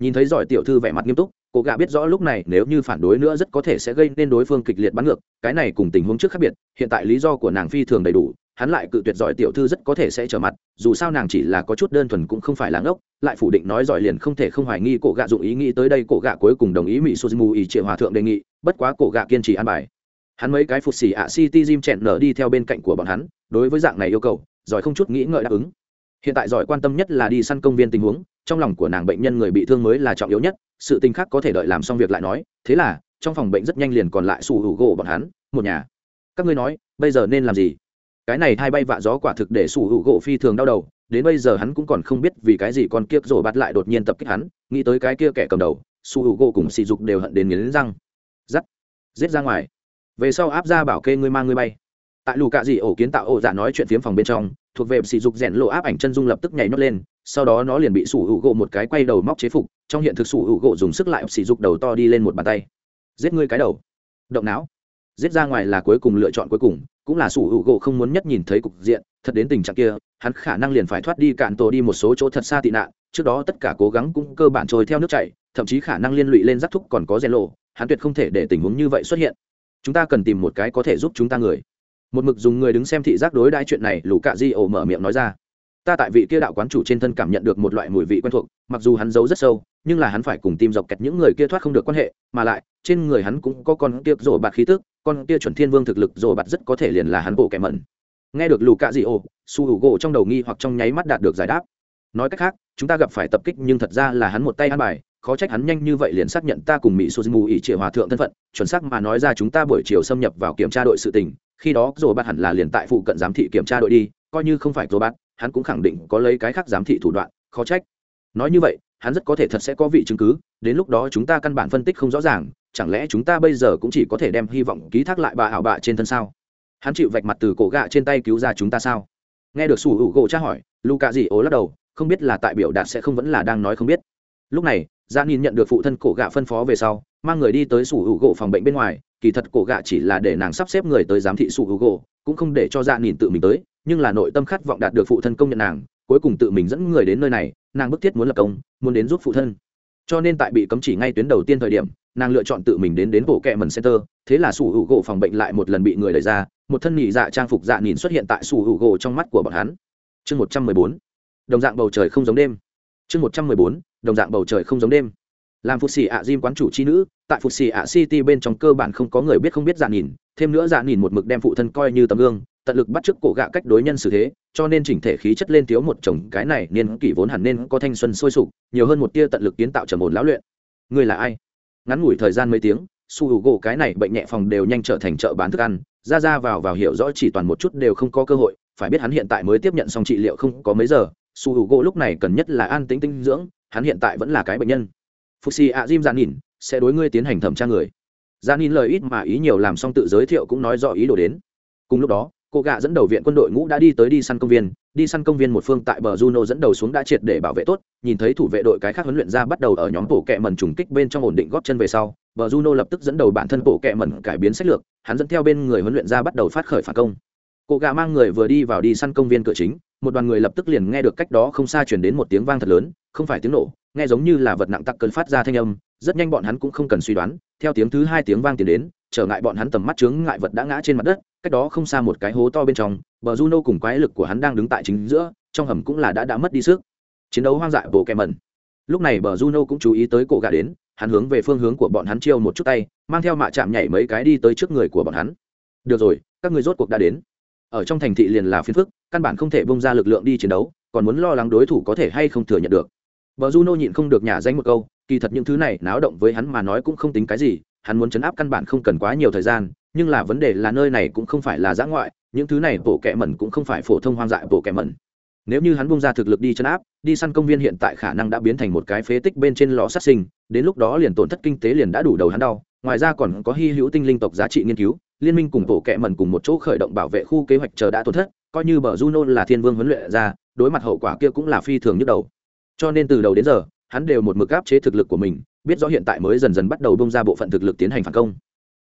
Nhìn thấy giỏi tiểu thư vẻ mặt nghiêm túc cô gạ biết rõ lúc này nếu như phản đối nữa rất có thể sẽ gây nên đối phương kịch liệt bắn ngược, cái này cùng tình huống trước khác biệt, hiện tại lý do của nàng phi thường đầy đủ, hắn lại cự tuyệt giỏi tiểu thư rất có thể sẽ trở mặt, dù sao nàng chỉ là có chút đơn thuần cũng không phải là ngốc, lại phủ định nói giỏi liền không thể không hoài nghi cổ gạ dụng ý nghĩ tới đây, cổ gạ cuối cùng đồng ý mỹ suzumu ý triệu hòa thượng đề nghị, bất quá cổ gạ kiên trì an bài. Hắn mấy cái phục xỉ ạ city Jim chẹn nở đi theo bên cạnh của bọn hắn, đối với dạng này yêu cầu, giỏi không chút nghĩ ngợi đáp ứng hiện tại giỏi quan tâm nhất là đi săn công viên tình huống, trong lòng của nàng bệnh nhân người bị thương mới là trọng yếu nhất, sự tình khác có thể đợi làm xong việc lại nói, thế là, trong phòng bệnh rất nhanh liền còn lại sủ hữu gỗ bọn hắn, một nhà. Các ngươi nói, bây giờ nên làm gì? Cái này thay bay vạ gió quả thực để sủ hữu gỗ phi thường đau đầu, đến bây giờ hắn cũng còn không biết vì cái gì con kia rổ bắt lại đột nhiên tập kích hắn, nghĩ tới cái kia kẻ cầm đầu, sủ hữu gỗ cùng sỉ dục đều hận đến nghiến răng. Giắt, giết ra ngoài. Về sau áp ra bảo kê ngươi mang ngươi bay. Tại lù cạ dị ổ kiến tạo ổ dạ nói chuyện phiếm phòng bên trong thuộc về sỉ dục rèn lộ áp ảnh chân dung lập tức nhảy nhót lên, sau đó nó liền bị sủ hữu gỗ một cái quay đầu móc chế phục, trong hiện thực sủ hữu gỗ dùng sức lại sỉ dục đầu to đi lên một bàn tay. Giết ngươi cái đầu. Động não. Giết ra ngoài là cuối cùng lựa chọn cuối cùng, cũng là sủ hữu gỗ không muốn nhất nhìn thấy cục diện, thật đến tình trạng kia, hắn khả năng liền phải thoát đi cạn tổ đi một số chỗ thật xa tị nạn, trước đó tất cả cố gắng cũng cơ bản trôi theo nước chảy, thậm chí khả năng liên lụy lên rắc thúc còn có rèn lộ, hắn tuyệt không thể để tình huống như vậy xuất hiện. Chúng ta cần tìm một cái có thể giúp chúng ta người một mực dùng người đứng xem thị giác đối đãi chuyện này, lũ cạ di ổ mở miệng nói ra. Ta tại vị kia đạo quán chủ trên thân cảm nhận được một loại mùi vị quen thuộc, mặc dù hắn giấu rất sâu, nhưng là hắn phải cùng tìm dọc kẹt những người kia thoát không được quan hệ, mà lại, trên người hắn cũng có con kia rổ bạt khí tức, con kia chuẩn thiên vương thực lực rổ bạt rất có thể liền là hắn bộ kẻ mẩn. Nghe được lù cạ dị ồ su hữu gỗ trong đầu nghi hoặc trong nháy mắt đạt được giải đáp. Nói cách khác, chúng ta gặp phải tập kích nhưng thật ra là hắn một tay ăn bài, khó trách hắn nhanh như vậy liền xác nhận ta cùng mỹ suzumu ỉ triệu hòa thượng thân phận, chuẩn xác mà nói ra chúng ta buổi chiều xâm nhập vào kiểm tra đội sự tình khi đó rồi bạt hẳn là liền tại phụ cận giám thị kiểm tra đội đi, coi như không phải rồi bạt, hắn cũng khẳng định có lấy cái khác giám thị thủ đoạn, khó trách. Nói như vậy, hắn rất có thể thật sẽ có vị chứng cứ, đến lúc đó chúng ta căn bản phân tích không rõ ràng, chẳng lẽ chúng ta bây giờ cũng chỉ có thể đem hy vọng ký thác lại bà ảo bạ trên thân sao? Hắn chịu vạch mặt từ cổ gạ trên tay cứu ra chúng ta sao? Nghe được sủ hữu gỗ tra hỏi, luka dị ố lắc đầu, không biết là tại biểu đạt sẽ không vẫn là đang nói không biết. Lúc này Dạ gia nhìn nhận được phụ thân cổ gạ phân phó về sau, mang người đi tới sủ hữu gỗ phòng bệnh bên ngoài, kỳ thật cổ gạ chỉ là để nàng sắp xếp người tới giám thị sủ hữu gỗ, cũng không để cho dạ gia nhìn tự mình tới, nhưng là nội tâm khát vọng đạt được phụ thân công nhận nàng, cuối cùng tự mình dẫn người đến nơi này, nàng bức thiết muốn lập công, muốn đến giúp phụ thân. Cho nên tại bị cấm chỉ ngay tuyến đầu tiên thời điểm, nàng lựa chọn tự mình đến đến bộ kệ mần center, thế là sủ hữu gỗ phòng bệnh lại một lần bị người đẩy ra, một thân nhị dạ trang phục dạ nhìn xuất hiện tại sủ hữu gỗ trong mắt của bọn hắn. Chương một trăm mười bốn. Đồng dạng bầu trời không giống đêm. Chương một trăm mười bốn đồng dạng bầu trời không giống đêm. Làm phục xì ạ diêm quán chủ c h i nữ, tại phục xì ạ city bên trong cơ bản không có người biết không biết dạ nhìn, thêm nữa dạ nhìn một mực đem phụ thân coi như tấm gương, tận lực bắt chước cổ gạ cách đối nhân xử thế, cho nên chỉnh thể khí chất lên thiếu một chồng cái này niên kỷ vốn hẳn nên có thanh xuân sôi sục, nhiều hơn một tia tận lực kiến tạo trầm ổn lão luyện. Người là ai? Ngắn ngủi thời gian mấy tiếng, su hữu gỗ cái này bệnh nhẹ phòng đều nhanh trở thành chợ bán thức ăn, ra ra vào vào hiểu rõ chỉ toàn một chút đều không có cơ hội, phải biết hắn hiện tại mới tiếp nhận xong trị liệu không có mấy giờ, su hữu gỗ lúc này cần nhất là an tính tinh dưỡng hắn hiện tại vẫn là cái bệnh nhân. Phục xì ạ jim dạ gian nhìn sẽ đối ngươi tiến hành thẩm tra người. Dạ gian nhìn lời ít mà ý nhiều làm xong tự giới thiệu cũng nói rõ ý đồ đến. Cùng lúc đó, cô gạ dẫn đầu viện quân đội ngũ đã đi tới đi săn công viên. Đi săn công viên một phương tại bờ juno dẫn đầu xuống đã triệt để bảo vệ tốt. Nhìn thấy thủ vệ đội cái khác huấn luyện ra bắt đầu ở nhóm bộ kẹ mần trùng kích bên trong ổn định góp chân về sau, bờ juno lập tức dẫn đầu bản thân bộ kẹ mần cải biến sách lược. Hắn dẫn theo bên người huấn luyện ra bắt đầu phát khởi phản công. Cô gạ mang người vừa đi vào đi săn công viên cửa chính một đoàn người lập tức liền nghe được cách đó không xa chuyển đến một tiếng vang thật lớn, không phải tiếng nổ, nghe giống như là vật nặng tặc cơn phát ra thanh âm, rất nhanh bọn hắn cũng không cần suy đoán, theo tiếng thứ hai tiếng vang tiến đến, trở ngại bọn hắn tầm mắt chướng ngại vật đã ngã trên mặt đất, cách đó không xa một cái hố to bên trong, bờ juno cùng quái lực của hắn đang đứng tại chính giữa, trong hầm cũng là đã đã mất đi sức. Chiến đấu hoang dại bộ kẹ mẩn. Lúc này bờ juno cũng chú ý tới cổ gà đến, hắn hướng về phương hướng của bọn hắn chiêu một chút tay, mang theo mạ chạm nhảy mấy cái đi tới trước người của bọn hắn. Được rồi, các người rốt cuộc đã đến ở trong thành thị liền là phiên phức căn bản không thể bông ra lực lượng đi chiến đấu còn muốn lo lắng đối thủ có thể hay không thừa nhận được. Bờ Juno nhịn không được nhả danh một câu, kỳ thật những thứ này náo động với hắn mà nói cũng không tính cái gì hắn muốn chấn áp căn bản không cần quá nhiều thời gian nhưng là vấn đề là nơi này cũng không phải là giã ngoại những thứ này bổ kẹ mẩn cũng không phải phổ thông hoang dại bổ kẹ mẩn. Nếu như hắn bung ra thực lực đi chấn áp đi săn công viên hiện tại khả năng đã biến thành một cái phế tích bên trên lò sát sinh đến lúc đó liền tổn thất kinh tế liền đã đủ đầu hắn đau ngoài ra còn có hy hữu tinh linh tộc giá trị nghiên cứu liên minh cùng bộ kẹ mẩn cùng một chỗ khởi động bảo vệ khu kế hoạch chờ đã tổn thất coi như bờ juno là thiên vương huấn luyện ra đối mặt hậu quả kia cũng là phi thường nhức đầu cho nên từ đầu đến giờ hắn đều một mực áp chế thực lực của mình biết rõ hiện tại mới dần dần bắt đầu bung ra bộ phận thực lực tiến hành phản công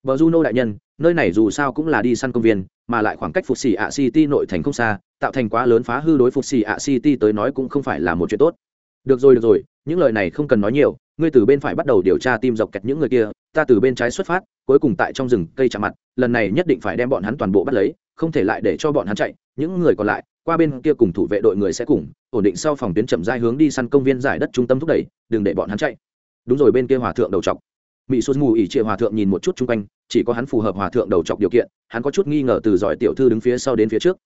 Bờ Juno đại nhân, nơi này dù sao cũng là đi săn công viên, mà lại khoảng cách Phục Sĩ ạ City nội thành không xa, tạo thành quá lớn phá hư đối Phục Sĩ ạ City tới nói cũng không phải là một chuyện tốt. Được rồi được rồi, những lời này không cần nói nhiều, ngươi từ bên phải bắt đầu điều tra tim dọc kẹt những người kia, ta từ bên trái xuất phát, cuối cùng tại trong rừng cây chạm mặt, lần này nhất định phải đem bọn hắn toàn bộ bắt lấy, không thể lại để cho bọn hắn chạy, những người còn lại, qua bên kia cùng thủ vệ đội người sẽ cùng, ổn định sau phòng tuyến chậm dai hướng đi săn công viên giải đất trung tâm thúc đẩy, đừng để bọn hắn chạy. Đúng rồi bên kia hòa thượng đầu chọc. Mỹ xuân mù ỉ chia hòa thượng nhìn một chút chung quanh chỉ có hắn phù hợp hòa thượng đầu chọc điều kiện hắn có chút nghi ngờ từ giỏi tiểu thư đứng phía sau đến phía trước.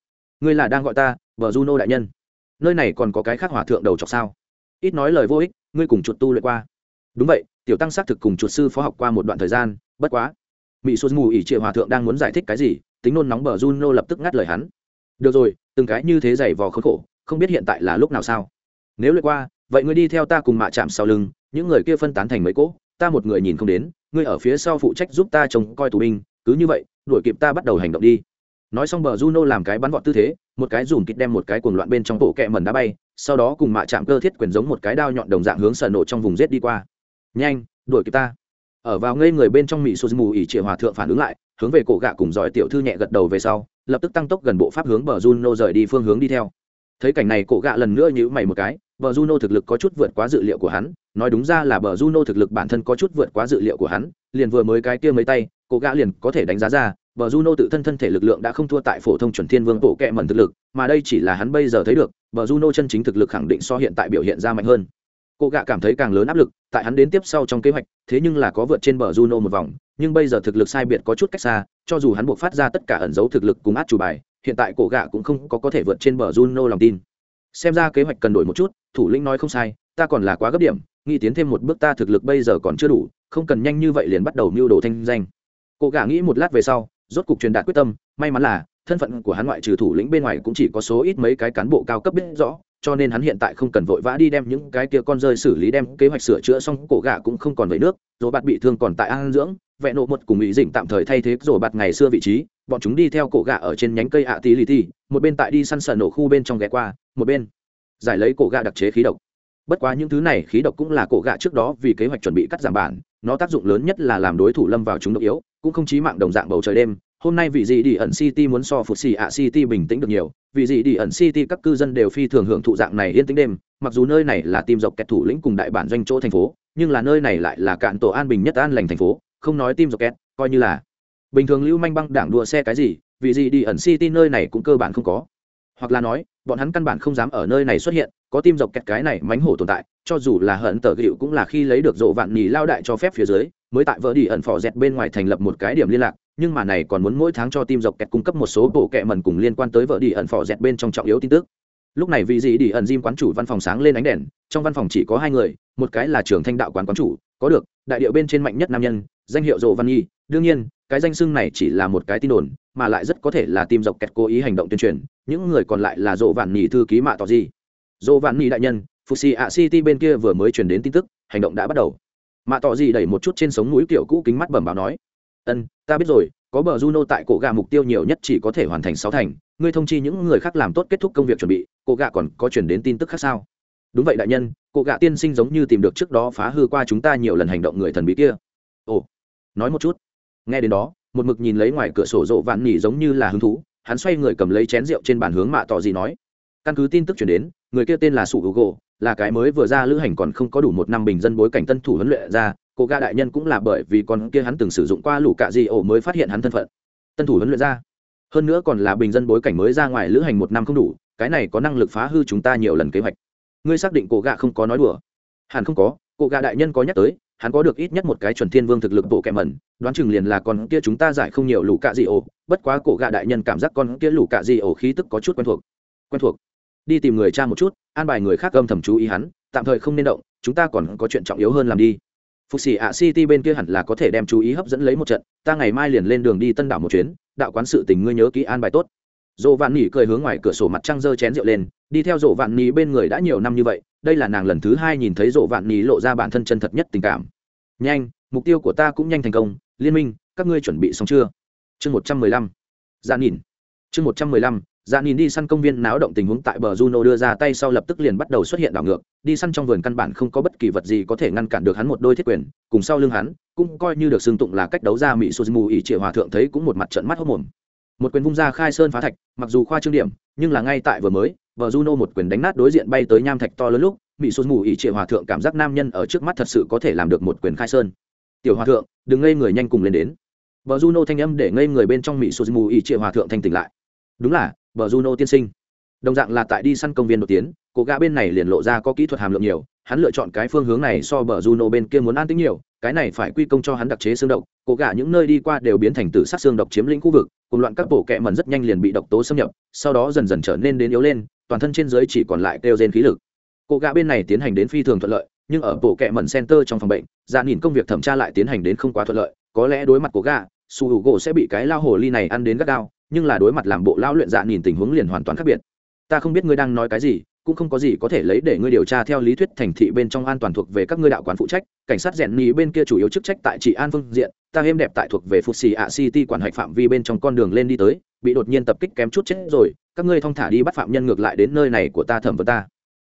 Ngươi là đang gọi ta vợ juno đại nhân. Nơi này còn có cái khác hòa thượng đầu chọc sao? Ít nói lời vô ích ngươi cùng chuột tu luyện qua đúng vậy, tiểu tăng xác thực cùng chuột sư phó học qua một đoạn thời gian, bất quá. Mỹ xuân mù ỉ triệu hòa thượng đang muốn giải thích cái gì, tính nôn nóng bờ juno lập tức ngắt lời hắn. Được rồi, từng cái như thế giày vò khốn khổ, không biết hiện tại là lúc nào sao? Nếu lượt qua, vậy ngươi đi theo ta cùng mạ chạm sau lưng, những người kia phân tán thành mấy cỗ, ta một người nhìn không đến, ngươi ở phía sau phụ trách giúp ta trông coi tù binh, cứ như vậy, đuổi kịp ta bắt đầu hành động đi. Nói xong bờ juno làm cái bắn vọt tư thế, một cái dùm kịch đem một cái cuồng loạn bên trong bộ kẹ mần đá bay, sau đó cùng mạ chạm cơ thiết quyền giống một cái đao nhọn đồng dạng hướng sở nổ trong vùng rết đi qua nhanh, đuổi kịp ta. Ở vào ngây người bên trong mỹ sô mù ỉ trịa hòa thượng phản ứng lại, hướng về cổ gạ cùng giỏi tiểu thư nhẹ gật đầu về sau, lập tức tăng tốc gần bộ pháp hướng bờ juno rời đi phương hướng đi theo. Thấy cảnh này, cổ gạ lần nữa nhữ mày một cái, bờ juno thực lực có chút vượt quá dự liệu của hắn, nói đúng ra là bờ juno thực lực bản thân có chút vượt quá dự liệu của hắn, liền vừa mới cái kia mấy tay, cổ gạ liền có thể đánh giá ra, bờ juno tự thân thân thể lực lượng đã không thua tại phổ thông chuẩn thiên vương bộ kệ mẩn thực lực, mà đây chỉ là hắn bây giờ thấy được, bờ juno chân chính thực lực khẳng định so hiện tại biểu hiện ra mạnh hơn. Cô gạ cảm thấy càng lớn áp lực, tại hắn đến tiếp sau trong kế hoạch, thế nhưng là có vượt trên bờ juno một vòng, nhưng bây giờ thực lực sai biệt có chút cách xa, cho dù hắn buộc phát ra tất cả ẩn dấu thực lực cùng át chủ bài, hiện tại cổ gạ cũng không có có thể vượt trên bờ juno lòng tin. Xem ra kế hoạch cần đổi một chút, thủ lĩnh nói không sai, ta còn là quá gấp điểm, nghĩ tiến thêm một bước ta thực lực bây giờ còn chưa đủ, không cần nhanh như vậy liền bắt đầu mưu đồ thanh danh. Cô gạ nghĩ một lát về sau, rốt cục truyền đạt quyết tâm, may mắn là, thân phận của hắn ngoại trừ thủ lĩnh bên ngoài cũng chỉ có số ít mấy cái cán bộ cao cấp biết rõ cho nên hắn hiện tại không cần vội vã đi đem những cái kia con rơi xử lý, đem kế hoạch sửa chữa xong, cổ gà cũng không còn về nước rồi bạt bị thương còn tại an dưỡng vẹn nộ một cùng ý dĩnh tạm thời thay thế rồi bạt ngày xưa vị trí, bọn chúng đi theo cổ gà ở trên nhánh cây ạ tí lì thì một bên tại đi săn sờ nổ khu bên trong ghé qua, một bên giải lấy cổ gà đặc chế khí độc. Bất quá những thứ này khí độc cũng là cổ gạ trước đó vì kế hoạch chuẩn bị cắt giảm bản, nó tác dụng lớn nhất là làm đối thủ lâm vào chúng độc yếu, cũng không chí mạng đồng dạng bầu trời đêm hôm nay vị gì đi ẩn city muốn so phục xì ạ city bình tĩnh được nhiều vì gì đi ẩn city các cư dân đều phi thường hưởng thụ dạng này yên tĩnh đêm, mặc dù nơi này là tim dọc kẹt thủ lĩnh cùng đại bản doanh chỗ thành phố, nhưng là nơi này lại là cạn tổ an bình nhất an lành thành phố, không nói tim dọc kẹt, coi như là. Bình thường lưu manh băng đảng đua xe cái gì vì gì đi ẩn city nơi này cũng cơ bản không có. Hoặc là nói, bọn hắn căn bản không dám ở nơi này xuất hiện, có tim dọc kẹt cái này mánh hổ tồn tại, cho dù là hận tờ gịu cũng là khi lấy được rộ vạn nhì lao đại cho phép phía dưới, mới tại vợ đi ẩn phò dẹt bên ngoài thành lập một cái điểm liên lạc nhưng mà này còn muốn mỗi tháng cho tim dọc kẹt cung cấp một số bộ kẹ mần cùng liên quan tới vợ đi ẩn phò dẹt bên trong trọng yếu tin tức. Lúc này vì gì đi ẩn diêm quán chủ văn phòng sáng lên ánh đèn, trong văn phòng chỉ có hai người, một cái là trưởng thanh đạo quán quán chủ, có được, đại điệu bên trên mạnh nhất nam nhân, danh hiệu rộ văn nhi đương nhiên, cái danh xưng này chỉ là một cái tin đồn, mà lại rất có thể là tim dọc kẹt cố ý hành động tuyên truyền, những người còn lại là rộ vạn nhi thư ký mạ tỏ gì. Dỗ vạn nhi đại nhân phục xì ạ city bên kia vừa mới truyền đến tin tức, hành động đã bắt đầu. Mạ tỏ gì đẩy một chút trên sống núi kiểu cũ kính mắt bẩm báo nói ân, ta biết rồi, có bờ juno tại cổ gà mục tiêu nhiều nhất chỉ có thể hoàn thành sáu thành. Ngươi thông chi những người khác làm tốt kết thúc công việc chuẩn bị, cổ gà còn có chuyển đến tin tức khác sao? Đúng vậy đại nhân, cổ gà tiên sinh giống như tìm được trước đó phá hư qua chúng ta nhiều lần hành động người thần bí kia. Ồ, nói một chút. Nghe đến đó, một mực nhìn lấy ngoài cửa sổ rộ vạn nỉ giống như là hứng thú, hắn xoay người cầm lấy chén rượu trên bàn hướng mạ tỏ gì nói. Căn cứ tin tức chuyển đến, người kia tên là sủ hữu gỗ là cái mới vừa ra lữ hành còn không có đủ một năm bình dân bối cảnh tân thủ huấn luyện ra cô ga đại nhân cũng là bởi vì con kia hắn từng sử dụng qua lũ cạ di ổ mới phát hiện hắn thân phận. Tân thủ huấn luyện ra. Hơn nữa còn là bình dân bối cảnh mới ra ngoài lữ hành một năm không đủ, cái này có năng lực phá hư chúng ta nhiều lần kế hoạch. Ngươi xác định cổ gạ không có nói đùa? Hẳn không có, cổ gạ đại nhân có nhắc tới, hắn có được ít nhất một cái chuẩn thiên vương thực lực bộ kẹ mẩn, đoán chừng liền là con kia chúng ta giải không nhiều lũ cạ di ổ, bất quá cổ gạ đại nhân cảm giác con kia lũ cạ di ổ khí tức có chút quen thuộc. Quen thuộc. Đi tìm người cha một chút, an bài người khác âm thầm chú ý hắn, tạm thời không nên động, chúng ta còn có chuyện trọng yếu hơn làm đi phục sĩ ạ city bên kia hẳn là có thể đem chú ý hấp dẫn lấy một trận, ta ngày mai liền lên đường đi tân đảo một chuyến, đạo quán sự tình ngươi nhớ kỹ an bài tốt. Dỗ vạn nỉ cười hướng ngoài cửa sổ mặt trăng dơ chén rượu lên, đi theo dỗ vạn nỉ bên người đã nhiều năm như vậy, đây là nàng lần thứ hai nhìn thấy dỗ vạn nỉ lộ ra bản thân chân thật nhất tình cảm. Nhanh, mục tiêu của ta cũng nhanh thành công, liên minh, các ngươi chuẩn bị xong chưa? Chương một trăm mười lăm. Dạ nhìn. Chương một trăm mười lăm dạ nhìn đi săn công viên náo động tình huống tại bờ juno đưa ra tay sau lập tức liền bắt đầu xuất hiện đảo ngược. Đi săn trong vườn căn bản không có bất kỳ vật gì có thể ngăn cản được hắn một đôi thiết quyền, cùng sau lưng hắn, cũng coi như được xưng tụng là cách đấu ra mỹ suzumu ỷ triệu hòa thượng thấy cũng một mặt trận mắt hốc mồm. Một quyền vung ra khai sơn phá thạch, mặc dù khoa trương điểm, nhưng là ngay tại vừa mới, bờ juno một quyền đánh nát đối diện bay tới nham thạch to lớn lúc, mỹ suzumu ỷ triệu hòa thượng cảm giác nam nhân ở trước mắt thật sự có thể làm được một quyền khai sơn. Tiểu hòa thượng, đừng ngây người nhanh cùng lên đến. Bờ juno thanh âm để ngây người bên trong mỹ suzumu ỷ triệu hòa thượng thanh tỉnh lại. Đúng là bờ juno tiên sinh. Đồng dạng là tại đi săn công viên đột tiến cổ gã bên này liền lộ ra có kỹ thuật hàm lượng nhiều, hắn lựa chọn cái phương hướng này so bờ juno bên kia muốn an tính nhiều, cái này phải quy công cho hắn đặc chế xương độc, cổ gã những nơi đi qua đều biến thành tử sát xương độc chiếm lĩnh khu vực, cùng loạn các bộ kẹ mẩn rất nhanh liền bị độc tố xâm nhập, sau đó dần dần trở nên đến yếu lên, toàn thân trên dưới chỉ còn lại kêu gen khí lực. Cổ gã bên này tiến hành đến phi thường thuận lợi, nhưng ở bộ kẹ mẩn center trong phòng bệnh dạ ra nhìn công việc thẩm tra lại tiến hành đến không quá thuận lợi, có lẽ đối mặt của gã su hữu gỗ sẽ bị cái lao hồ ly này ăn đến gắt gao nhưng là đối mặt làm bộ lao luyện dạ nhìn tình huống liền hoàn toàn khác biệt. Ta không biết ngươi đang nói cái gì, cũng không có gì có thể lấy để ngươi điều tra theo lý thuyết thành thị bên trong an toàn thuộc về các ngươi đạo quán phụ trách, cảnh sát rèn nhì bên kia chủ yếu chức trách tại trị an phương diện, ta êm đẹp tại thuộc về phục xì ạ city quản hạch phạm vi bên trong con đường lên đi tới, bị đột nhiên tập kích kém chút chết rồi, các ngươi thong thả đi bắt phạm nhân ngược lại đến nơi này của ta thẩm vấn ta.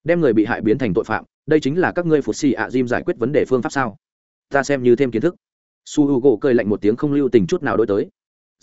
Đem người bị hại biến thành tội phạm, đây chính là các ngươi phục xì ạ diêm giải quyết vấn đề phương pháp sao? Ta xem như thêm kiến thức. Su h u gỗ cười lạnh một tiếng không lưu tình chút nào đối tới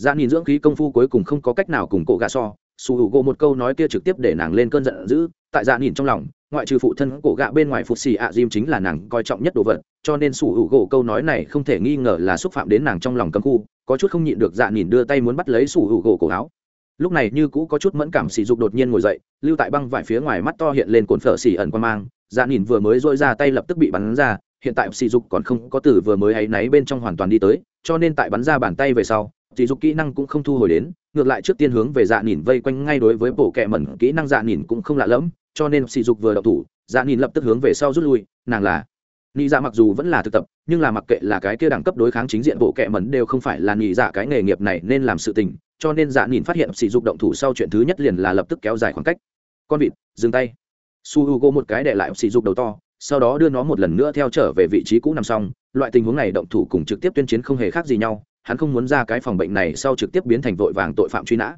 dạ nhìn dưỡng khí công phu cuối cùng không có cách nào cùng cổ gà so, su hữu gỗ một câu nói kia trực tiếp để nàng lên cơn giận dữ, tại dạ nhìn trong lòng, ngoại trừ phụ thân cổ gạ bên ngoài phục xì ạ diêm chính là nàng coi trọng nhất đồ vật, cho nên su hữu gỗ câu nói này không thể nghi ngờ là xúc phạm đến nàng trong lòng cấm khu, có chút không nhịn được dạ nhìn đưa tay muốn bắt lấy su hữu gỗ cổ áo. Lúc này như cũ có chút mẫn cảm sỉ dục đột nhiên ngồi dậy, lưu tại băng vải phía ngoài mắt to hiện lên cồn phở xỉ ẩn quan mang dạ nhìn vừa mới dội ra tay lập tức bị bắn ra, hiện tại sỉ dục còn không có từ vừa mới áy náy bên trong hoàn toàn đi tới, cho nên tại bắn ra bàn tay về sau sỉ dục kỹ năng cũng không thu hồi đến, ngược lại trước tiên hướng về dạ nhìn vây quanh ngay đối với bộ kẹ mẩn, kỹ năng dạ nhìn cũng không lạ lẫm, cho nên sỉ dục vừa đậu thủ dạ nhìn lập tức hướng về sau rút lui, nàng là nghĩ dạ mặc dù vẫn là thực tập, nhưng là mặc kệ là cái kia đẳng cấp đối kháng chính diện bộ kẹ mẩn đều không phải là nghĩ dạ cái nghề nghiệp này nên làm sự tình, cho nên dạ nhìn phát hiện sỉ dục động thủ sau chuyện thứ nhất liền là lập tức kéo dài khoảng cách. Con vịt, dừng tay. Su Hugo một cái để lại sỉ dục đầu to, sau đó đưa nó một lần nữa theo trở về vị trí cũ nằm xong, loại tình huống này động thủ cùng trực tiếp tuyên chiến không hề khác gì nhau hắn không muốn ra cái phòng bệnh này sau trực tiếp biến thành vội vàng tội phạm truy nã.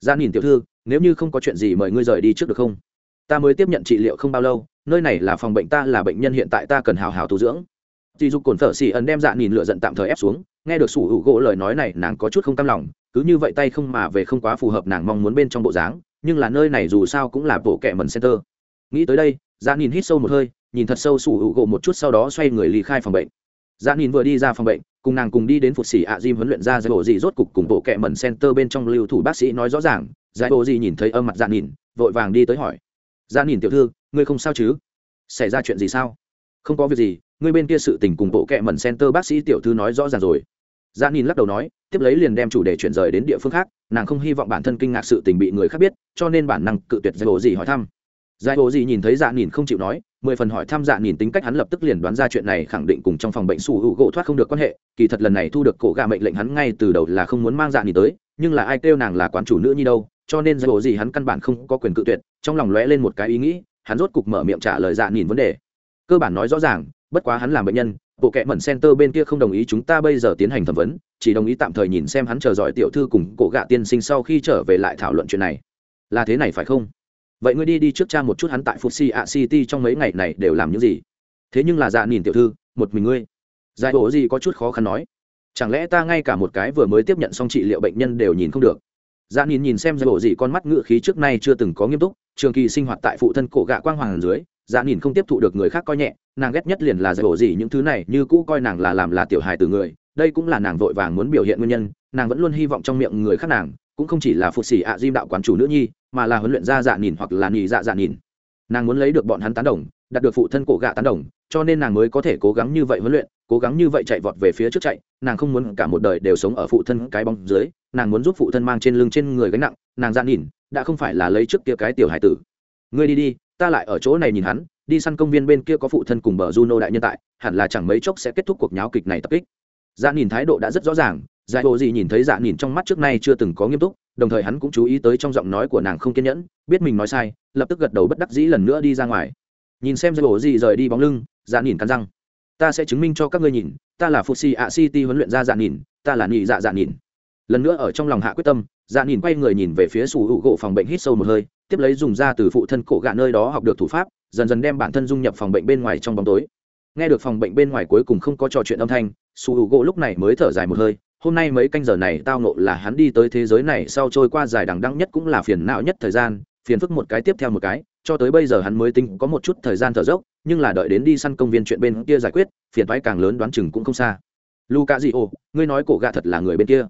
Gia nhìn tiểu thư, nếu như không có chuyện gì mời ngươi rời đi trước được không? Ta mới tiếp nhận trị liệu không bao lâu, nơi này là phòng bệnh ta là bệnh nhân hiện tại ta cần hào hào tu dưỡng. Dì dục cồn phở xì ẩn đem dạ nhìn lựa giận tạm thời ép xuống, nghe được sủ hữu gỗ lời nói này, nàng có chút không tâm lòng, cứ như vậy tay không mà về không quá phù hợp nàng mong muốn bên trong bộ dáng, nhưng là nơi này dù sao cũng là bộ kệ mần center. Nghĩ tới đây dạ nhìn hít sâu một hơi, nhìn thật sâu sủ hữu gỗ một chút sau đó xoay người ly khai phòng bệnh dạ nhìn vừa đi ra phòng bệnh, cùng nàng cùng đi đến phục sĩ ạ Jim huấn luyện ra giải bộ gì, rốt cục cùng bộ kệ mẩn center bên trong lưu thủ bác sĩ nói rõ ràng, giải bộ gì nhìn thấy âm mặt dạ nhìn vội vàng đi tới hỏi. Dạ nhìn tiểu thư, ngươi không sao chứ? Xảy ra chuyện gì sao? Không có việc gì, ngươi bên kia sự tình cùng bộ kệ mẩn center bác sĩ tiểu thư nói rõ ràng rồi. Dạ nhìn lắc đầu nói, tiếp lấy liền đem chủ đề chuyển rời đến địa phương khác, nàng không hy vọng bản thân kinh ngạc sự tình bị người khác biết, cho nên bản năng cự tuyệt giải bộ gì hỏi thăm giải hồ gì nhìn thấy dạ nhìn không chịu nói, mười phần hỏi thăm dạ nhìn tính cách hắn lập tức liền đoán ra chuyện này khẳng định cùng trong phòng bệnh sủ hữu gỗ thoát không được quan hệ, kỳ thật lần này thu được cổ gà mệnh lệnh hắn ngay từ đầu là không muốn mang dạ nhìn tới, nhưng là ai kêu nàng là quán chủ nữ nhi đâu, cho nên dầu gì hắn căn bản không có quyền cự tuyệt, trong lòng lóe lên một cái ý nghĩ, hắn rốt cục mở miệng trả lời dạ nhìn vấn đề. Cơ bản nói rõ ràng, bất quá hắn làm bệnh nhân, bộ kệ mẩn center bên kia không đồng ý chúng ta bây giờ tiến hành thẩm vấn, chỉ đồng ý tạm thời nhìn xem hắn chờ giỏi tiểu thư cùng cổ gạ tiên sinh sau khi trở về lại thảo luận chuyện này. Là thế này phải không? Vậy ngươi đi đi trước cha một chút hắn tại Fuji a City trong mấy ngày này đều làm những gì? Thế nhưng là dạ nhìn tiểu thư, một mình ngươi. Giải bổ gì có chút khó khăn nói. Chẳng lẽ ta ngay cả một cái vừa mới tiếp nhận xong trị liệu bệnh nhân đều nhìn không được? Dạ nhìn nhìn xem giải bổ gì con mắt ngựa khí trước nay chưa từng có nghiêm túc, trường kỳ sinh hoạt tại phụ thân cổ gạ quang hoàng dưới, dạ nhìn không tiếp thụ được người khác coi nhẹ, nàng ghét nhất liền là giải bổ gì những thứ này như cũ coi nàng là làm là tiểu hài từ người, đây cũng là nàng vội vàng muốn biểu hiện nguyên nhân, nàng vẫn luôn hy vọng trong miệng người khác nàng, cũng không chỉ là phụ sĩ ạ diêm đạo quán chủ nữ nhi, mà là huấn luyện ra dạ nhìn hoặc là nhì dạ dạ nhìn. Nàng muốn lấy được bọn hắn tán đồng, đạt được phụ thân cổ gạ tán đồng, cho nên nàng mới có thể cố gắng như vậy huấn luyện, cố gắng như vậy chạy vọt về phía trước chạy, nàng không muốn cả một đời đều sống ở phụ thân cái bóng dưới, nàng muốn giúp phụ thân mang trên lưng trên người gánh nặng, nàng dạ nhìn, đã không phải là lấy trước kia cái tiểu hải tử. Ngươi đi đi, ta lại ở chỗ này nhìn hắn, đi săn công viên bên kia có phụ thân cùng bờ juno đại nhân tại, hẳn là chẳng mấy chốc sẽ kết thúc cuộc nháo kịch này tập kích. Dạ nhìn thái độ đã rất rõ ràng giải bộ gì nhìn thấy dạ nhìn trong mắt trước nay chưa từng có nghiêm túc, đồng thời hắn cũng chú ý tới trong giọng nói của nàng không kiên nhẫn, biết mình nói sai, lập tức gật đầu bất đắc dĩ lần nữa đi ra ngoài. Nhìn xem giải bộ gì rời đi bóng lưng dạ nhìn cắn răng. Ta sẽ chứng minh cho các ngươi nhìn, ta là phụ xì ạ city huấn luyện ra dạ nhìn, ta là nhị dạ dạ nhìn. Lần nữa ở trong lòng hạ quyết tâm dạ nhìn quay người nhìn về phía sủ hữu gỗ phòng bệnh hít sâu một hơi, tiếp lấy dùng ra từ phụ thân cổ gạ nơi đó học được thủ pháp, dần dần đem bản thân dung nhập phòng bệnh bên ngoài trong bóng tối. Nghe được phòng bệnh bên ngoài cuối cùng không có trò chuyện âm thanh, sủ hữu gỗ lúc này mới thở dài một hơi hôm nay mấy canh giờ này tao nộ là hắn đi tới thế giới này sau trôi qua dài đằng đăng nhất cũng là phiền não nhất thời gian, phiền phức một cái tiếp theo một cái, cho tới bây giờ hắn mới tính có một chút thời gian thở dốc, nhưng là đợi đến đi săn công viên chuyện bên kia giải quyết, phiền thoái càng lớn đoán chừng cũng không xa. Luca di ô ngươi nói cổ gạ thật là người bên kia.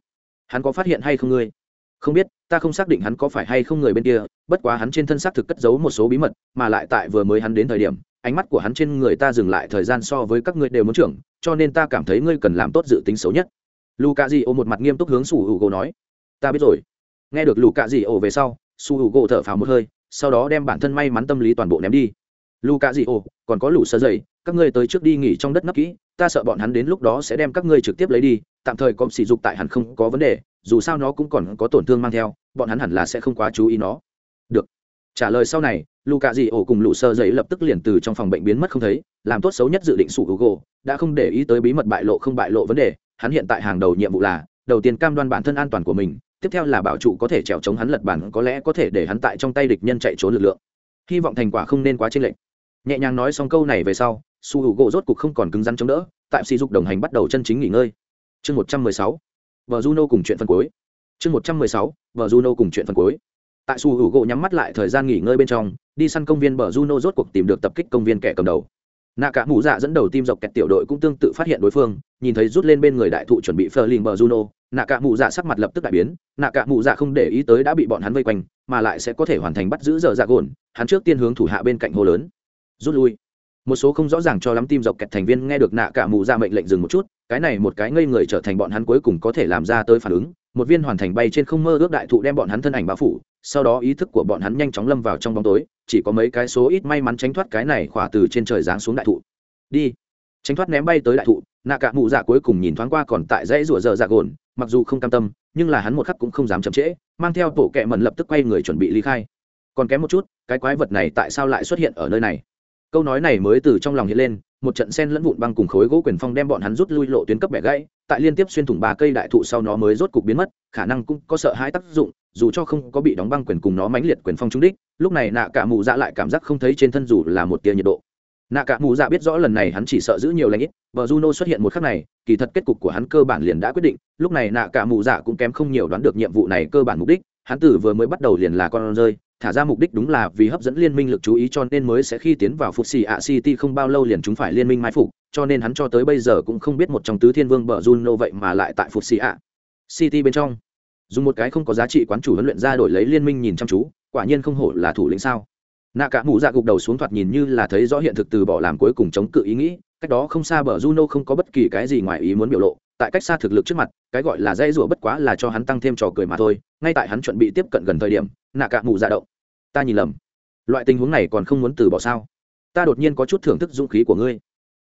Hắn có phát hiện hay không ngươi? Không biết, ta không xác định hắn có phải hay không người bên kia, bất quá hắn trên thân xác thực cất giấu một số bí mật, mà lại tại vừa mới hắn đến thời điểm, ánh mắt của hắn trên người ta dừng lại thời gian so với các ngươi đều muốn trưởng, cho nên ta cảm thấy ngươi cần làm tốt dự tính xấu nhất luka di ô một mặt nghiêm túc hướng su hữu gỗ nói, ta biết rồi. Nghe được luka di ô về sau, su hữu gỗ thở phào một hơi, sau đó đem bản thân may mắn tâm lý toàn bộ ném đi. Luka di ô còn có lũ sơ dày các ngươi tới trước đi nghỉ trong đất nấp kỹ, ta sợ bọn hắn đến lúc đó sẽ đem các ngươi trực tiếp lấy đi, tạm thời có sỉ dục tại hẳn không có vấn đề, dù sao nó cũng còn có tổn thương mang theo, bọn hắn hẳn là sẽ không quá chú ý nó. Được. Trả lời sau này luka dị ổ cùng lũ sơ giấy lập tức liền từ trong phòng bệnh biến mất không thấy, làm tốt xấu nhất dự định sủ gỗ, đã không để ý tới bí mật bại lộ không bại lộ vấn đề hắn hiện tại hàng đầu nhiệm vụ là, đầu tiên cam đoan bản thân an toàn của mình, tiếp theo là bảo trụ có thể trèo chống hắn lật bản, có lẽ có thể để hắn tại trong tay địch nhân chạy trốn lực lượng. Hy vọng thành quả không nên quá chênh lệch. Nhẹ nhàng nói xong câu này về sau, su h u gỗ rốt cục không còn cứng rắn chống đỡ, tại sỉ dục đồng hành bắt đầu chân chính nghỉ ngơi. Chương một trăm mười sáu vợ juno cùng chuyện phân cuối. Chương một trăm mười sáu vợ juno cùng chuyện phân cuối. Tại su h u gỗ nhắm mắt lại thời gian nghỉ ngơi bên trong, đi săn công viên bờ juno rốt cuộc tìm được tập kích công viên kẻ cầm đầu nạ cả mù dạ dẫn đầu tim dọc kẹt tiểu đội cũng tương tự phát hiện đối phương, nhìn thấy rút lên bên người đại thụ chuẩn bị phờ lìn bờ juno, nạ cả mù dạ sắc mặt lập tức đại biến, nạ cả mù dạ không để ý tới đã bị bọn hắn vây quanh, mà lại sẽ có thể hoàn thành bắt giữ giờ dạ gồn, hắn trước tiên hướng thủ hạ bên cạnh hồ lớn. Rút lui. Một số không rõ ràng cho lắm tim dọc kẹt thành viên nghe được nạ cả mù dạ mệnh lệnh dừng một chút, cái này một cái ngây người trở thành bọn hắn cuối cùng có thể làm ra tới phản ứng, một viên hoàn thành bay trên không mơ ước đại thụ đem bọn hắn thân ảnh bao phủ sau đó ý thức của bọn hắn nhanh chóng lâm vào trong bóng tối, chỉ có mấy cái số ít may mắn tránh thoát cái này khỏa từ trên trời giáng xuống đại thụ. Đi. Tránh thoát ném bay tới đại thụ, nạ cả mụ dạ cuối cùng nhìn thoáng qua còn tại dãy rủa dở dạ gồn, mặc dù không cam tâm, nhưng là hắn một khắc cũng không dám chậm trễ, mang theo tổ kẹ mần lập tức quay người chuẩn bị ly khai. Còn kém một chút, cái quái vật này tại sao lại xuất hiện ở nơi này? Câu nói này mới từ trong lòng hiện lên một trận sen lẫn vụn băng cùng khối gỗ quyền phong đem bọn hắn rút lui lộ tuyến cấp bẻ gãy, tại liên tiếp xuyên thủng ba cây đại thụ sau nó mới rốt cục biến mất, khả năng cũng có sợ hãi tác dụng, dù cho không có bị đóng băng quyền cùng nó mãnh liệt quyền phong trúng đích, lúc này nạ cả mù dạ lại cảm giác không thấy trên thân dù là một tia nhiệt độ. Nạ cả mù dạ biết rõ lần này hắn chỉ sợ giữ nhiều lãnh ít vợ juno xuất hiện một khắc này, kỳ thật kết cục của hắn cơ bản liền đã quyết định, lúc này nạ cả mù dạ cũng kém không nhiều đoán được nhiệm vụ này cơ bản mục đích, hắn tử vừa mới bắt đầu liền là con rơi thả ra mục đích đúng là vì hấp dẫn liên minh lực chú ý cho nên mới sẽ khi tiến vào phục xì ạ city không bao lâu liền chúng phải liên minh mai phục, cho nên hắn cho tới bây giờ cũng không biết một trong tứ thiên vương bờ juno vậy mà lại tại phục xì ạ city bên trong. Dùng một cái không có giá trị quán chủ huấn luyện ra đổi lấy liên minh nhìn chăm chú, quả nhiên không hổ là thủ lĩnh sao. Nạ cả mũ dạ gục đầu xuống thoạt nhìn như là thấy rõ hiện thực từ bỏ làm cuối cùng chống cự ý nghĩ, cách đó không xa bờ juno không có bất kỳ cái gì ngoài ý muốn biểu lộ, tại cách xa thực lực trước mặt, cái gọi là dây rủa bất quá là cho hắn tăng thêm trò cười mà thôi, ngay tại hắn chuẩn bị tiếp cận gần thời điểm, nạ cả mụ dạ động ta nhìn lầm loại tình huống này còn không muốn từ bỏ sao ta đột nhiên có chút thưởng thức dũng khí của ngươi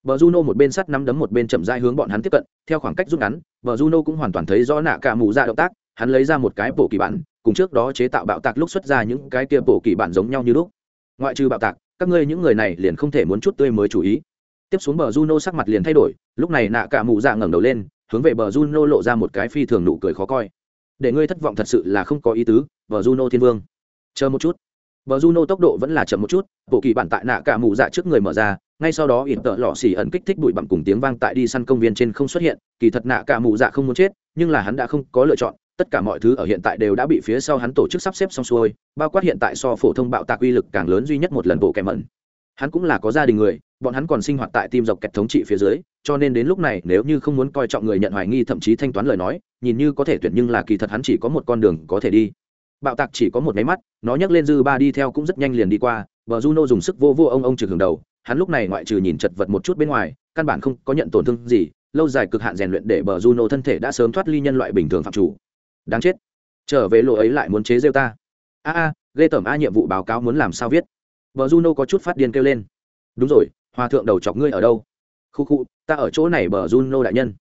Bờ Juno một bên sắt nắm đấm một bên chậm rãi hướng bọn hắn tiếp cận, theo khoảng cách rút ngắn, Bờ Juno cũng hoàn toàn thấy rõ nạ cả mù ra động tác, hắn lấy ra một cái bộ kỳ bản, cùng trước đó chế tạo bạo tạc lúc xuất ra những cái kia bộ kỳ bản giống nhau như lúc. Ngoại trừ bạo tạc, các ngươi những người này liền không thể muốn chút tươi mới chủ ý. Tiếp xuống Bờ Juno sắc mặt liền thay đổi, lúc này nạ cả mù dạ ngẩng đầu lên, hướng về Bờ Juno lộ ra một cái phi thường nụ cười khó coi. Để ngươi thất vọng thật sự là không có ý tứ, Bờ Juno Thiên Vương. Chờ một chút Bờ Juno tốc độ vẫn là chậm một chút, bộ kỳ bản tại nạ cả mù dạ trước người mở ra, ngay sau đó ỉn tợ lọ xỉ ẩn kích thích bụi bặm cùng tiếng vang tại đi săn công viên trên không xuất hiện, kỳ thật nạ cả mù dạ không muốn chết, nhưng là hắn đã không có lựa chọn, tất cả mọi thứ ở hiện tại đều đã bị phía sau hắn tổ chức sắp xếp xong xuôi, bao quát hiện tại so phổ thông bạo tạc uy lực càng lớn duy nhất một lần bộ kẻ mẩn. Hắn cũng là có gia đình người, bọn hắn còn sinh hoạt tại tim dọc kẹt thống trị phía dưới, cho nên đến lúc này nếu như không muốn coi trọng người nhận hoài nghi thậm chí thanh toán lời nói, nhìn như có thể tuyển nhưng là kỳ thật hắn chỉ có một con đường có thể đi bạo tạc chỉ có một máy mắt, nó nhấc lên dư ba đi theo cũng rất nhanh liền đi qua, và juno dùng sức vô vô ông ông trực hưởng đầu, hắn lúc này ngoại trừ nhìn chật vật một chút bên ngoài, căn bản không có nhận tổn thương gì, lâu dài cực hạn rèn luyện để bờ juno thân thể đã sớm thoát ly nhân loại bình thường phạm chủ. Đáng chết. Trở về lộ ấy lại muốn chế rêu ta. A a, ghê tởm a nhiệm vụ báo cáo muốn làm sao viết. Bờ juno có chút phát điên kêu lên. Đúng rồi, hòa thượng đầu chọc ngươi ở đâu? Khu khu, ta ở chỗ này bờ juno đại nhân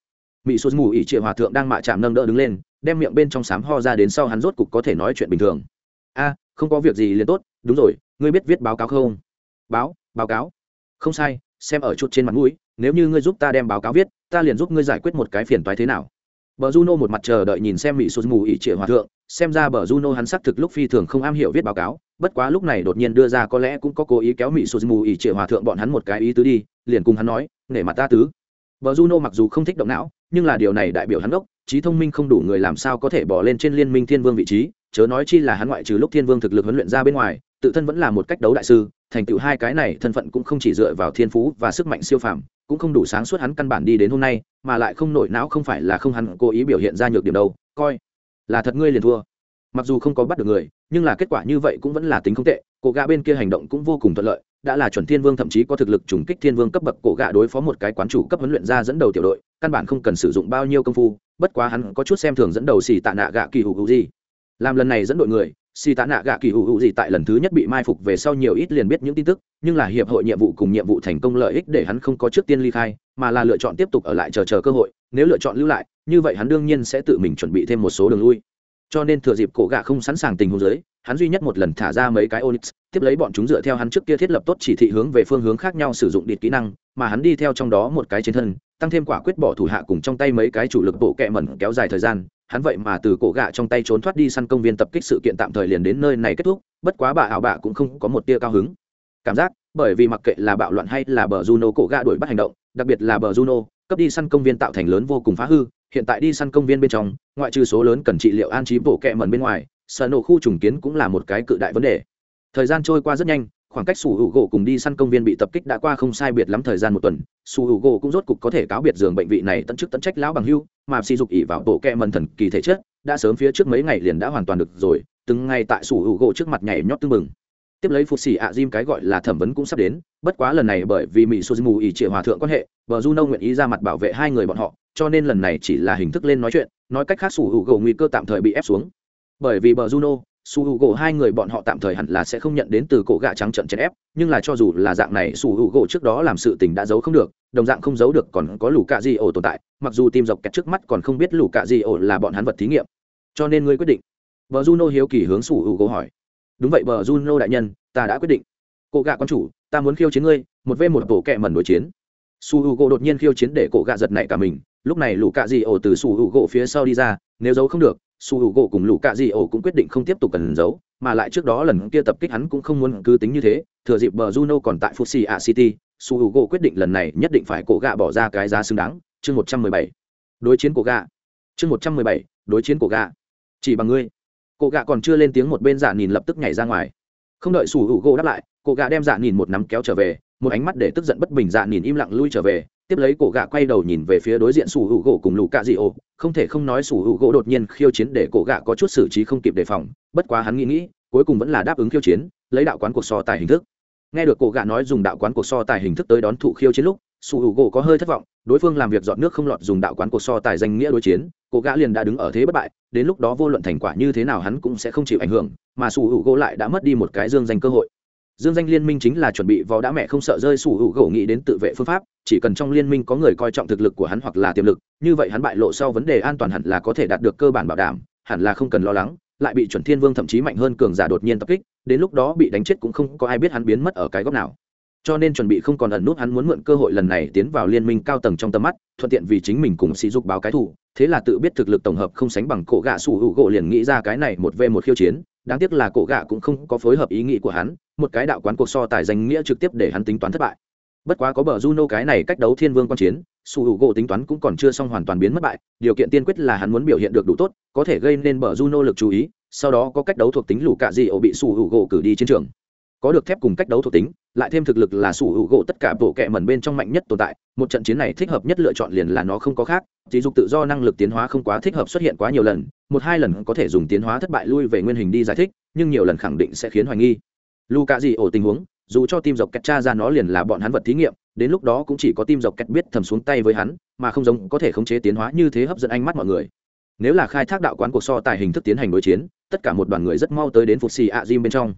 mỹ sụt mù ỉ trịa hòa thượng đang mạ chạm nâng đỡ đứng lên, đem miệng bên trong sám ho ra đến sau hắn rốt cục có thể nói chuyện bình thường. A, không có việc gì liền tốt, đúng rồi, ngươi biết viết báo cáo không? Báo báo cáo. Không sai, xem ở chút trên mặt mũi, nếu như ngươi giúp ta đem báo cáo viết, ta liền giúp ngươi giải quyết một cái phiền toái thế nào. Bờ juno một mặt chờ đợi nhìn xem mỹ sụt mù ỉ trịa hòa thượng, xem ra bờ juno hắn xác thực lúc phi thường không am hiểu viết báo cáo, bất quá lúc này đột nhiên đưa ra có lẽ cũng có cố ý kéo mỹ sụt mù ỉ trịa hòa thượng bọn hắn một cái ý tứ đi, liền cùng hắn nói, nể mặt ta tứ bờ juno mặc dù không thích động não, nhưng là điều này đại biểu hắn gốc trí thông minh không đủ người làm sao có thể bỏ lên trên liên minh thiên vương vị trí, chớ nói chi là hắn ngoại trừ lúc thiên vương thực lực huấn luyện ra bên ngoài, tự thân vẫn là một cách đấu đại sư, thành tựu hai cái này thân phận cũng không chỉ dựa vào thiên phú và sức mạnh siêu phàm, cũng không đủ sáng suốt hắn căn bản đi đến hôm nay, mà lại không nổi não không phải là không hắn cố ý biểu hiện ra nhược điểm đâu, coi là thật ngươi liền thua. Mặc dù không có bắt được người, nhưng là kết quả như vậy cũng vẫn là tính không tệ Cô gã bên kia hành động cũng vô cùng thuận lợi đã là chuẩn thiên vương thậm chí có thực lực trùng kích thiên vương cấp bậc cổ gã đối phó một cái quán chủ cấp huấn luyện ra dẫn đầu tiểu đội, căn bản không cần sử dụng bao nhiêu công phu, bất quá hắn có chút xem thường dẫn đầu xì tạ nạ gạ kỳ hữu hữu gì làm lần này dẫn đội người xì tạ nạ gạ kỳ hữu hữu gì tại lần thứ nhất bị mai phục về sau nhiều ít liền biết những tin tức, nhưng là hiệp hội nhiệm vụ cùng nhiệm vụ thành công lợi ích để hắn không có trước tiên ly khai, mà là lựa chọn tiếp tục ở lại chờ chờ cơ hội, nếu lựa chọn lưu lại, như vậy hắn đương nhiên sẽ tự mình chuẩn bị thêm một số đường lui. Cho nên thừa dịp cổ gạ không sẵn sàng tình huống giới hắn duy nhất một lần thả ra mấy cái onyx, tiếp lấy bọn chúng dựa theo hắn trước kia thiết lập tốt chỉ thị hướng về phương hướng khác nhau sử dụng điện kỹ năng, mà hắn đi theo trong đó một cái trên thân, tăng thêm quả quyết bỏ thủ hạ cùng trong tay mấy cái chủ lực bộ kẹ mẩn kéo dài thời gian. Hắn vậy mà từ cổ gạ trong tay trốn thoát đi săn công viên tập kích sự kiện tạm thời liền đến nơi này kết thúc, bất quá bà ảo bạ cũng không có một tia cao hứng. Cảm giác, bởi vì mặc kệ là bạo loạn hay là bờ juno cổ gạ đuổi bắt hành động, đặc biệt là bờ juno, cấp đi săn công viên tạo thành lớn vô cùng phá hư, hiện tại đi săn công viên bên trong, ngoại trừ số lớn cần trị liệu an trí bộ kẹ mẩn bên ngoài sở nổ khu trùng kiến cũng là một cái cự đại vấn đề. Thời gian trôi qua rất nhanh, khoảng cách sủ hữu gỗ cùng đi săn công viên bị tập kích đã qua không sai biệt lắm thời gian một tuần. Sủ hữu gỗ cũng rốt cục có thể cáo biệt giường bệnh vị này tận chức tận trách lão bằng hưu, mà sỉ dục ỉ vào bộ kẹ mần thần kỳ thể chất, đã sớm phía trước mấy ngày liền đã hoàn toàn được rồi, từng ngày tại sủ hữu gỗ trước mặt nhảy nhót tưng mừng tiếp lấy phục xỉ ạ diêm cái gọi là thẩm vấn cũng sắp đến, bất quá lần này bởi vì mỹ suzumu ỉ trịa hòa thượng quan hệ vợ juno nguyện ý ra mặt bảo vệ hai người bọn họ, cho nên lần này chỉ là hình thức lên nói chuyện, nói cách khác sủ hữu gỗ nguy cơ tạm thời bị ép xuống bởi vì bờ juno, su h u gỗ hai người bọn họ tạm thời hẳn là sẽ không nhận đến từ cổ gạ trắng trận chèn ép, nhưng là cho dù là dạng này, su h u gỗ trước đó làm sự tình đã giấu không được, đồng dạng không giấu được còn có lũ cạ di ổ tồn tại, mặc dù tim dọc kẹt trước mắt còn không biết lũ cạ di ổ là bọn hắn vật thí nghiệm. Cho nên ngươi quyết định. Vợ juno hiếu kỳ hướng su h u gỗ hỏi. Đúng vậy vợ juno đại nhân, ta đã quyết định. Cổ gạ con chủ, ta muốn khiêu chiến ngươi, một v một tổ kẹ mẩn đối chiến. Su h u gỗ đột nhiên khiêu chiến để cổ gạ giật nảy cả mình, lúc này lũ cạ di ổ từ su h u gỗ phía sau đi ra, nếu giấu không được su hữu gỗ cùng lũ cạ di ổ cũng quyết định không tiếp tục cần giấu, mà lại trước đó lần kia tập kích hắn cũng không muốn cứ tính như thế. Thừa dịp bờ juno còn tại fuxi a city, su hữu gỗ quyết định lần này nhất định phải cổ gạ bỏ ra cái giá xứng đáng. Chương một trăm mười bảy. Đối chiến cổ gạ. Chương một trăm mười bảy. Đối chiến cổ gạ. Chỉ bằng ngươi. Cổ gạ còn chưa lên tiếng một bên giả nhìn lập tức nhảy ra ngoài. Không đợi su hữu gỗ đáp lại, cổ gạ đem giả nhìn một nắm kéo trở về, một ánh mắt để tức giận bất bình dạ nhìn im lặng lui trở về tiếp lấy cổ gạ quay đầu nhìn về phía đối diện sủ hữu gỗ cùng lù cạ dị ổ. Không thể không nói sủ hữu gỗ đột nhiên khiêu chiến để cổ gạ có chút xử trí không kịp đề phòng, bất quá hắn nghĩ nghĩ, cuối cùng vẫn là đáp ứng khiêu chiến, lấy đạo quán cuộc so tài hình thức. Nghe được cổ gạ nói dùng đạo quán cuộc so tài hình thức tới đón thụ khiêu chiến lúc, sủ hữu gỗ có hơi thất vọng, đối phương làm việc dọn nước không lọt dùng đạo quán cuộc so tài danh nghĩa đối chiến, cổ gạ liền đã đứng ở thế bất bại, đến lúc đó vô luận thành quả như thế nào hắn cũng sẽ không chịu ảnh hưởng, mà sủ hữu gỗ lại đã mất đi một cái dương danh cơ hội dương danh liên minh chính là chuẩn bị vò đã mẹ không sợ rơi sủ hữu gỗ nghĩ đến tự vệ phương pháp, chỉ cần trong liên minh có người coi trọng thực lực của hắn hoặc là tiềm lực, như vậy hắn bại lộ sau vấn đề an toàn hẳn là có thể đạt được cơ bản bảo đảm, hẳn là không cần lo lắng, lại bị chuẩn thiên vương thậm chí mạnh hơn cường giả đột nhiên tập kích, đến lúc đó bị đánh chết cũng không có ai biết hắn biến mất ở cái góc nào. Cho nên chuẩn bị không còn ẩn nút hắn muốn mượn cơ hội lần này tiến vào liên minh cao tầng trong tầm mắt, thuận tiện vì chính mình cùng sỉ dục báo cái thủ thế là tự biết thực lực tổng hợp không sánh bằng cổ gạ sủ hữu gỗ liền nghĩ ra cái này một v một khiêu chiến đáng tiếc là cổ gạ cũng không có phối hợp ý nghĩ của hắn, một cái đạo quán cuộc so tài danh nghĩa trực tiếp để hắn tính toán thất bại. Bất quá có bờ juno cái này cách đấu thiên vương quan chiến, su h u gỗ tính toán cũng còn chưa xong hoàn toàn biến mất bại, điều kiện tiên quyết là hắn muốn biểu hiện được đủ tốt, có thể gây nên bờ juno lực chú ý, sau đó có cách đấu thuộc tính lũ cạ dị ổ bị su h u gỗ cử đi chiến trường có được thép cùng cách đấu thuộc tính, lại thêm thực lực là sủ hữu gỗ tất cả bộ kệ mẩn bên trong mạnh nhất tồn tại, một trận chiến này thích hợp nhất lựa chọn liền là nó không có khác, chỉ dục tự do năng lực tiến hóa không quá thích hợp xuất hiện quá nhiều lần, một hai lần có thể dùng tiến hóa thất bại lui về nguyên hình đi giải thích, nhưng nhiều lần khẳng định sẽ khiến hoài nghi. Lu cả gì ổ tình huống, dù cho tim dọc kẹt cha ra nó liền là bọn hắn vật thí nghiệm, đến lúc đó cũng chỉ có tim dọc kẹt biết thầm xuống tay với hắn, mà không giống có thể khống chế tiến hóa như thế hấp dẫn ánh mắt mọi người. Nếu là khai thác đạo quán cuộc so tài hình thức tiến hành đối chiến, tất cả một đoàn người rất mau tới đến phục xì ạ diêm bên trong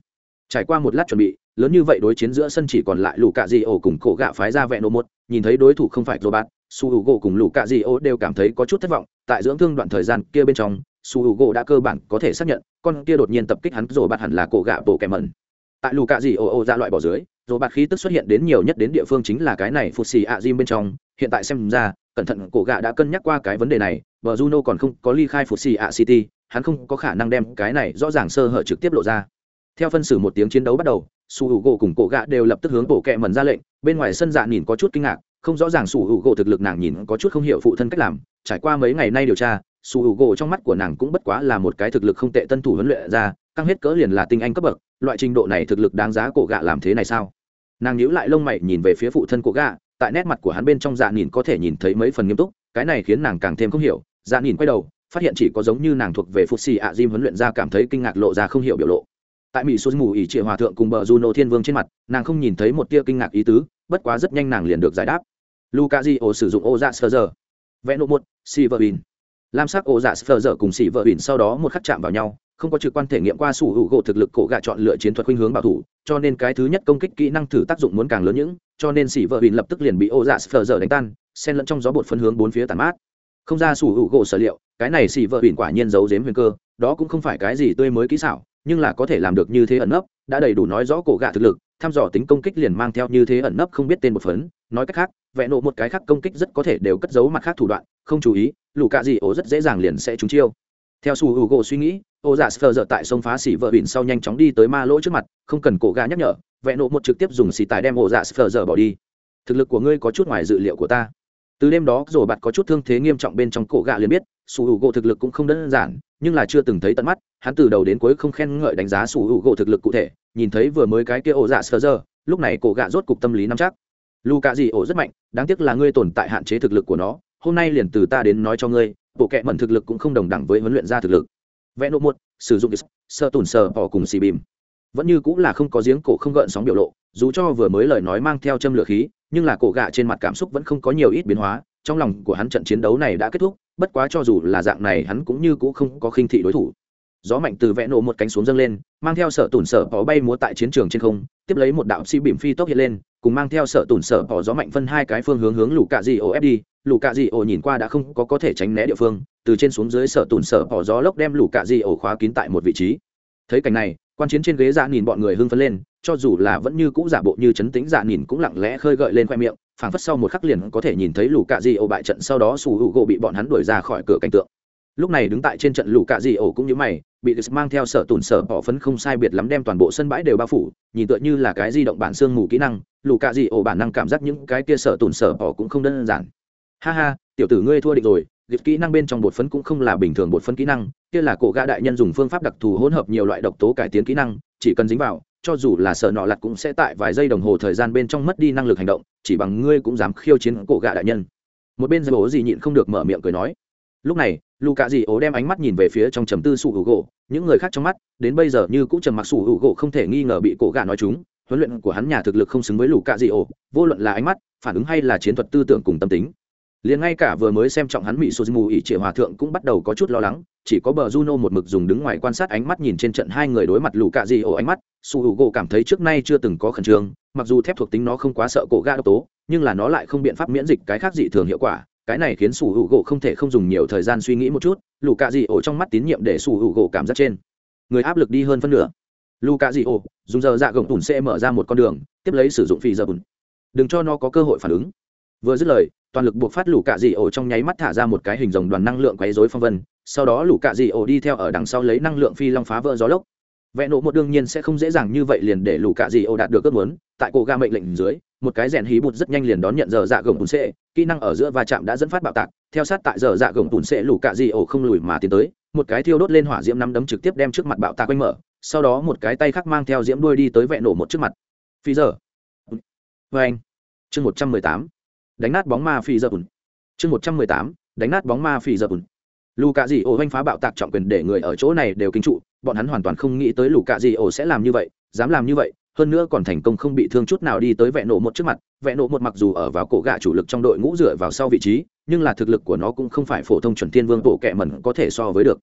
trải qua một lát chuẩn bị, lớn như vậy đối chiến giữa sân chỉ còn lại lũ cạ di ổ cùng cổ gạ phái ra vẹn ô một nhìn thấy đối thủ không phải Rô bạt su hữu gỗ cùng lũ cạ di ổ đều cảm thấy có chút thất vọng. Tại dưỡng thương đoạn thời gian kia bên trong su hữu gỗ đã cơ bản có thể xác nhận, con kia đột nhiên tập kích hắn rồi bạt hẳn là cổ gạ bộ kẻ mẩn. Tại lũ cạ di ổ ổ ra loại bỏ dưới rồi bạt khí tức xuất hiện đến nhiều nhất đến địa phương chính là cái này phụt xì ạ diêm bên trong. Hiện tại xem ra, cẩn thận cổ gạ đã cân nhắc qua cái vấn đề này và juno còn không có ly khai phụt xì ạ city, hắn không có khả năng đem cái này rõ ràng sơ hở trực tiếp lộ ra theo phân xử một tiếng chiến đấu bắt đầu su hữu gỗ cùng cổ gạ đều lập tức hướng bộ kẹ mần ra lệnh, bên ngoài sân dạ nhìn có chút kinh ngạc, không rõ ràng su hữu gỗ thực lực nàng nhìn có chút không hiểu phụ thân cách làm. Trải qua mấy ngày nay điều tra su hữu gỗ trong mắt của nàng cũng bất quá là một cái thực lực không tệ tân thủ huấn luyện ra, căng hết cỡ liền là tinh anh cấp bậc, loại trình độ này thực lực đáng giá cổ gạ làm thế này sao? Nàng nhíu lại lông mày nhìn về phía phụ thân cổ gạ, tại nét mặt của hắn bên trong dạ nhìn có thể nhìn thấy mấy phần nghiêm túc, cái này khiến nàng càng thêm không hiểu. Dạ nhìn quay đầu, phát hiện chỉ có giống như nàng thuộc về phục xì ạ diêm huấn luyện ra cảm thấy kinh ngạc lộ ra không hiểu biểu lộ tại mỹ xuân mù ỉ trịa hòa thượng cùng bờ juno thiên vương trên mặt, nàng không nhìn thấy một tia kinh ngạc ý tứ, bất quá rất nhanh nàng liền được giải đáp. Luka di ổ sử dụng ô dạ sờ giờ vẽ nộ một si vợ bìn lam sắc ô dạ sờ giờ cùng xì vợ bìn sau đó một khắc chạm vào nhau, không có trực quan thể nghiệm qua sủ hữu gỗ thực lực cổ gạ chọn lựa chiến thuật khuynh hướng bảo thủ, cho nên cái thứ nhất công kích kỹ năng thử tác dụng muốn càng lớn những, cho nên xỉ vợ bìn lập tức liền bị ô dạ sờ giờ đánh tan, xen lẫn trong gió bột phân hướng bốn phía tàn mát. Không ra sủ hữu gỗ sở liệu, cái này xỉ vợ bìn quả nhiên giấu giếm huyền cơ, đó cũng không phải cái gì tươi mới kỹ xảo nhưng là có thể làm được như thế ẩn nấp, đã đầy đủ nói rõ cổ gạ thực lực, thăm dò tính công kích liền mang theo như thế ẩn nấp không biết tên một phấn. Nói cách khác, vẽ nộ một cái khác công kích rất có thể đều cất giấu mặt khác thủ đoạn, không chú ý, lũ cạ gì ổ rất dễ dàng liền sẽ trúng chiêu. Theo su h u gỗ suy nghĩ ô giả sờ dở tại sông phá xỉ vợ bỉn sau nhanh chóng đi tới ma lỗ trước mặt, không cần cổ gà nhắc nhở, vẽ nộ một trực tiếp dùng xì tài đem ô giả sờ dở bỏ đi. Thực lực của ngươi có chút ngoài dự liệu của ta. Từ đêm đó rồi bạt có chút thương thế nghiêm trọng bên trong cổ gạ liền biết su h u gỗ thực lực cũng không đơn giản, nhưng là chưa từng thấy tận mắt hắn từ đầu đến cuối không khen ngợi đánh giá sủ hữu gỗ thực lực cụ thể, nhìn thấy vừa mới cái kia ổ dạ sờ giờ lúc này cổ gạ rốt cục tâm lý nắm chắc. Lu cạ gì ổ rất mạnh, đáng tiếc là ngươi tồn tại hạn chế thực lực của nó, hôm nay liền từ ta đến nói cho ngươi, bộ kệ mẩn thực lực cũng không đồng đẳng với huấn luyện ra thực lực. Vẽ nộ một, sử dụng sơ tùn sờ bỏ cùng xì bìm. Vẫn như cũng là không có giếng cổ không gợn sóng biểu lộ, dù cho vừa mới lời nói mang theo châm lửa khí, nhưng là cổ gạ trên mặt cảm xúc vẫn không có nhiều ít biến hóa, trong lòng của hắn trận chiến đấu này đã kết thúc, bất quá cho dù là dạng này hắn cũng như cũng không có khinh thị đối thủ gió mạnh từ vẽ nổ một cánh xuống dâng lên, mang theo sở tủn sở bỏ bay múa tại chiến trường trên không, tiếp lấy một đạo xi bìm phi tốc hiện lên, cùng mang theo sở tủn sở bỏ gió mạnh phân hai cái phương hướng hướng lũ cạ dị ổ ép đi, lũ cạ dị ổ nhìn qua đã không có có thể tránh né địa phương, từ trên xuống dưới sở tủn sở bỏ gió lốc đem lũ cạ dị ổ khóa kín tại một vị trí. Thấy cảnh này, quan chiến trên ghế dạ nhìn bọn người hưng phấn lên, cho dù là vẫn như cũ giả bộ như chấn tĩnh dạ nhìn cũng lặng lẽ khơi gợi lên khoe miệng, phảng phất sau một khắc liền có thể nhìn thấy lũ cạ dị ổ bại trận sau đó sủ hữu gỗ bị bọn hắn đuổi ra khỏi cửa cảnh tượng lúc này đứng tại trên trận lũ cạ dị ổ cũng như mày bị đức mang theo sở tùn sở bỏ phấn không sai biệt lắm đem toàn bộ sân bãi đều bao phủ, nhìn tựa như là cái di động bản xương mù kỹ năng, lũ cạ dị ổ bản năng cảm giác những cái kia sở tùn sở bỏ cũng không đơn giản. Ha ha, tiểu tử ngươi thua định rồi, liệt kỹ năng bên trong bột phấn cũng không là bình thường bột phấn kỹ năng, kia là cổ gã đại nhân dùng phương pháp đặc thù hỗn hợp nhiều loại độc tố cải tiến kỹ năng, chỉ cần dính vào, cho dù là sở nọ lặt cũng sẽ tại vài giây đồng hồ thời gian bên trong mất đi năng lực hành động, chỉ bằng ngươi cũng dám khiêu chiến cổ gã đại nhân. Một bên giải bố gì nhịn không được mở miệng cười nói. Lúc này, lù cạ dị ố đem ánh mắt nhìn về phía trong trầm tư sủ hữu gỗ. Những người khác trong mắt đến bây giờ như cũng trầm mặc sủ hữu gỗ không thể nghi ngờ bị cổ gà nói chúng. Huấn luyện của hắn nhà thực lực không xứng với lù cạ dị ố vô luận là ánh mắt phản ứng hay là chiến thuật tư tưởng cùng tâm tính. Liền ngay cả vừa mới xem trọng hắn bị sô mù ỉ trịa hòa thượng cũng bắt đầu có chút lo lắng. Chỉ có bờ juno một mực dùng đứng ngoài quan sát ánh mắt nhìn trên trận hai người đối mặt lù cạ dị ổ ánh mắt su hữu gỗ cảm thấy trước nay chưa từng có khẩn trương. Mặc dù thép thuộc tính nó không quá sợ cổ gà độc tố nhưng là nó lại không biện pháp miễn dịch cái khác dị thường hiệu quả cái này khiến sủ hữu gỗ không thể không dùng nhiều thời gian suy nghĩ một chút, lù cạ dị ổ trong mắt tín nhiệm để sủ hữu gỗ cảm giác trên. Người áp lực đi hơn phân nửa. Lù cạ dị ổ, dùng giờ dạ gồng tùn sẽ mở ra một con đường, tiếp lấy sử dụng phi giờ bùn. Đừng cho nó có cơ hội phản ứng. Vừa dứt lời, toàn lực buộc phát lù cạ dị ổ trong nháy mắt thả ra một cái hình dòng đoàn năng lượng quấy dối phong vân, sau đó lù cạ dị ổ đi theo ở đằng sau lấy năng lượng phi long phá vỡ gió lốc. Vẽ nộ một đương nhiên sẽ không dễ dàng như vậy liền để lù cạ dị ổ đạt được ước muốn, tại cổ ga mệnh lệnh dưới một cái rèn hí bụt rất nhanh liền đón nhận giờ dạ gồng tùn xệ, kỹ năng ở giữa va chạm đã dẫn phát bạo tạc, theo sát tại giờ dạ gồng tùn xệ lù cạ dị ổ không lùi mà tiến tới, một cái thiêu đốt lên hỏa diễm nắm đấm trực tiếp đem trước mặt bạo tạc quanh mở, sau đó một cái tay khác mang theo diễm đuôi đi tới vẹn nổ một trước mặt. Phi giờ. Vê anh. Chương một trăm mười tám. Đánh nát bóng ma phi giờ bùn chương một trăm mười tám. Đánh nát bóng ma phi giờ bùn lù cạ dị ổ oanh phá bạo tạc trọng quyền để người ở chỗ này đều kinh trụ, bọn hắn hoàn toàn không nghĩ tới lù cạ dị ổ sẽ làm như vậy, dám làm như vậy hơn nữa còn thành công không bị thương chút nào đi tới vẹn nổ một trước mặt, vẹn nổ một mặc dù ở vào cổ gạ chủ lực trong đội ngũ dựa vào sau vị trí, nhưng là thực lực của nó cũng không phải phổ thông chuẩn thiên vương bộ kẹ mẩn có thể so với được.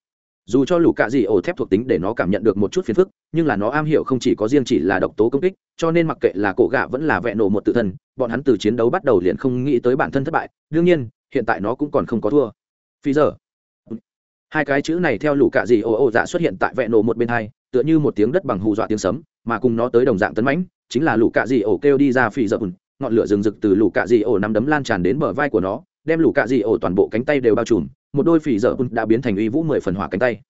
Dù cho lũ cạ gì ổ thép thuộc tính để nó cảm nhận được một chút phiền phức, nhưng là nó am hiểu không chỉ có riêng chỉ là độc tố công kích, cho nên mặc kệ là cổ gạ vẫn là vẹn nổ một tự thân, bọn hắn từ chiến đấu bắt đầu liền không nghĩ tới bản thân thất bại, đương nhiên, hiện tại nó cũng còn không có thua. Phi giờ. Hai cái chữ này theo lũ cạ gì ổ ổ dạ xuất hiện tại vẹn nổ một bên hai, tựa như một tiếng đất bằng hù dọa tiếng sấm mà cùng nó tới đồng dạng tấn mãnh, chính là lũ cạ dị ổ kêu đi ra phi dập ngọn lửa rừng rực từ lũ cạ dị ổ nắm đấm lan tràn đến bờ vai của nó, đem lũ cạ dị ổ toàn bộ cánh tay đều bao trùm, một đôi phỉ dở đã biến thành uy vũ mười phần hỏa cánh tay.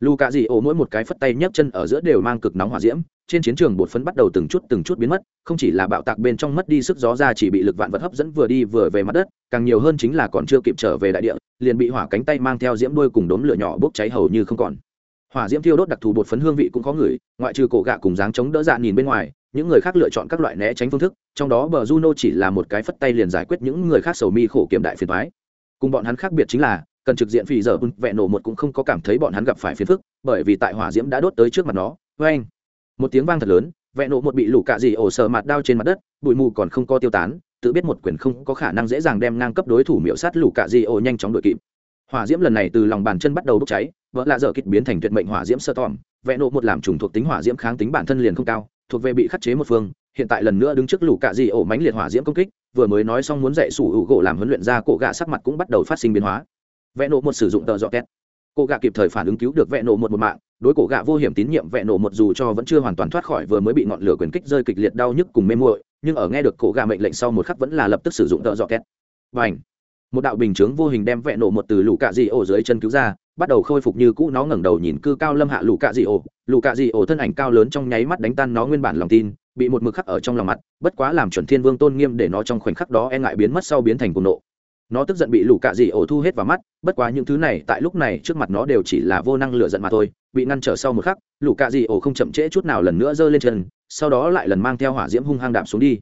Lũ cạ dị ổ mỗi một cái phất tay nhấc chân ở giữa đều mang cực nóng hỏa diễm, trên chiến trường bột phấn bắt đầu từng chút từng chút biến mất, không chỉ là bạo tạc bên trong mất đi sức gió ra chỉ bị lực vạn vật hấp dẫn vừa đi vừa về mặt đất, càng nhiều hơn chính là còn chưa kịp trở về đại địa, liền bị hỏa cánh tay mang theo diễm đuôi cùng đốm lửa nhỏ bốc cháy hầu như không còn hỏa diễm thiêu đốt đặc thù bột phấn hương vị cũng có người, ngoại trừ cổ gạ cùng dáng chống đỡ dạ nhìn bên ngoài, những người khác lựa chọn các loại né tránh phương thức, trong đó bờ juno chỉ là một cái phất tay liền giải quyết những người khác sầu mi khổ kiểm đại phiền thoái cùng bọn hắn khác biệt chính là, cần trực diện phì giờ vẹn nổ một cũng không có cảm thấy bọn hắn gặp phải phiền phức, bởi vì tại hỏa diễm đã đốt tới trước mặt nó vê anh một tiếng vang thật lớn, vẹn nổ một bị lũ cạ dị ổ sờ mặt đao trên mặt đất, bụi mù còn không có tiêu tán, tự biết một quyền không có khả năng dễ dàng đem ngang cấp đối thủ miễu sát lũ cạ dị ổ nhanh chóng đội kịp. Hỏa diễm lần này từ lòng bàn chân bắt đầu bốc cháy vợ lạ dở kịch biến thành tuyệt mệnh hỏa diễm sơ tòm, vẽ nộ một làm trùng thuộc tính hỏa diễm kháng tính bản thân liền không cao, thuộc về bị khắc chế một phương, hiện tại lần nữa đứng trước lũ cạ dị ổ mánh liệt hỏa diễm công kích, vừa mới nói xong muốn dạy sủ hữu gỗ làm huấn luyện ra cổ gạ sắc mặt cũng bắt đầu phát sinh biến hóa. Vẽ nộ một sử dụng tờ dọ két. Cổ gạ kịp thời phản ứng cứu được vẽ nộ một một mạng, đối cổ gạ vô hiểm tín nhiệm vẽ nộ một dù cho vẫn chưa hoàn toàn thoát khỏi vừa mới bị ngọn lửa quyền kích rơi kịch liệt đau nhức cùng mê muội, nhưng ở nghe được cổ gạ mệnh lệnh sau một khắc vẫn là lập tức sử dụng tờ dọ két. Và ảnh một đạo bình chướng vô hình đem vẹn nộ một từ lũ cạ dị ổ dưới chân cứu ra, bắt đầu khôi phục như cũ nó ngẩng đầu nhìn cư cao lâm hạ lũ cạ dị ổ. Lũ cạ dị ổ thân ảnh cao lớn trong nháy mắt đánh tan nó nguyên bản lòng tin, bị một mực khắc ở trong lòng mặt, bất quá làm chuẩn thiên vương tôn nghiêm để nó trong khoảnh khắc đó e ngại biến mất sau biến thành cuồng nộ. Nó tức giận bị lũ cạ dị ổ thu hết vào mắt, bất quá những thứ này tại lúc này trước mặt nó đều chỉ là vô năng lựa giận mà thôi, bị ngăn trở sau một khắc, lũ cạ dị ổ không chậm trễ chút nào lần nữa giơ lên chân, sau đó lại lần mang theo hỏa diễm hung hăng đạp xuống đi.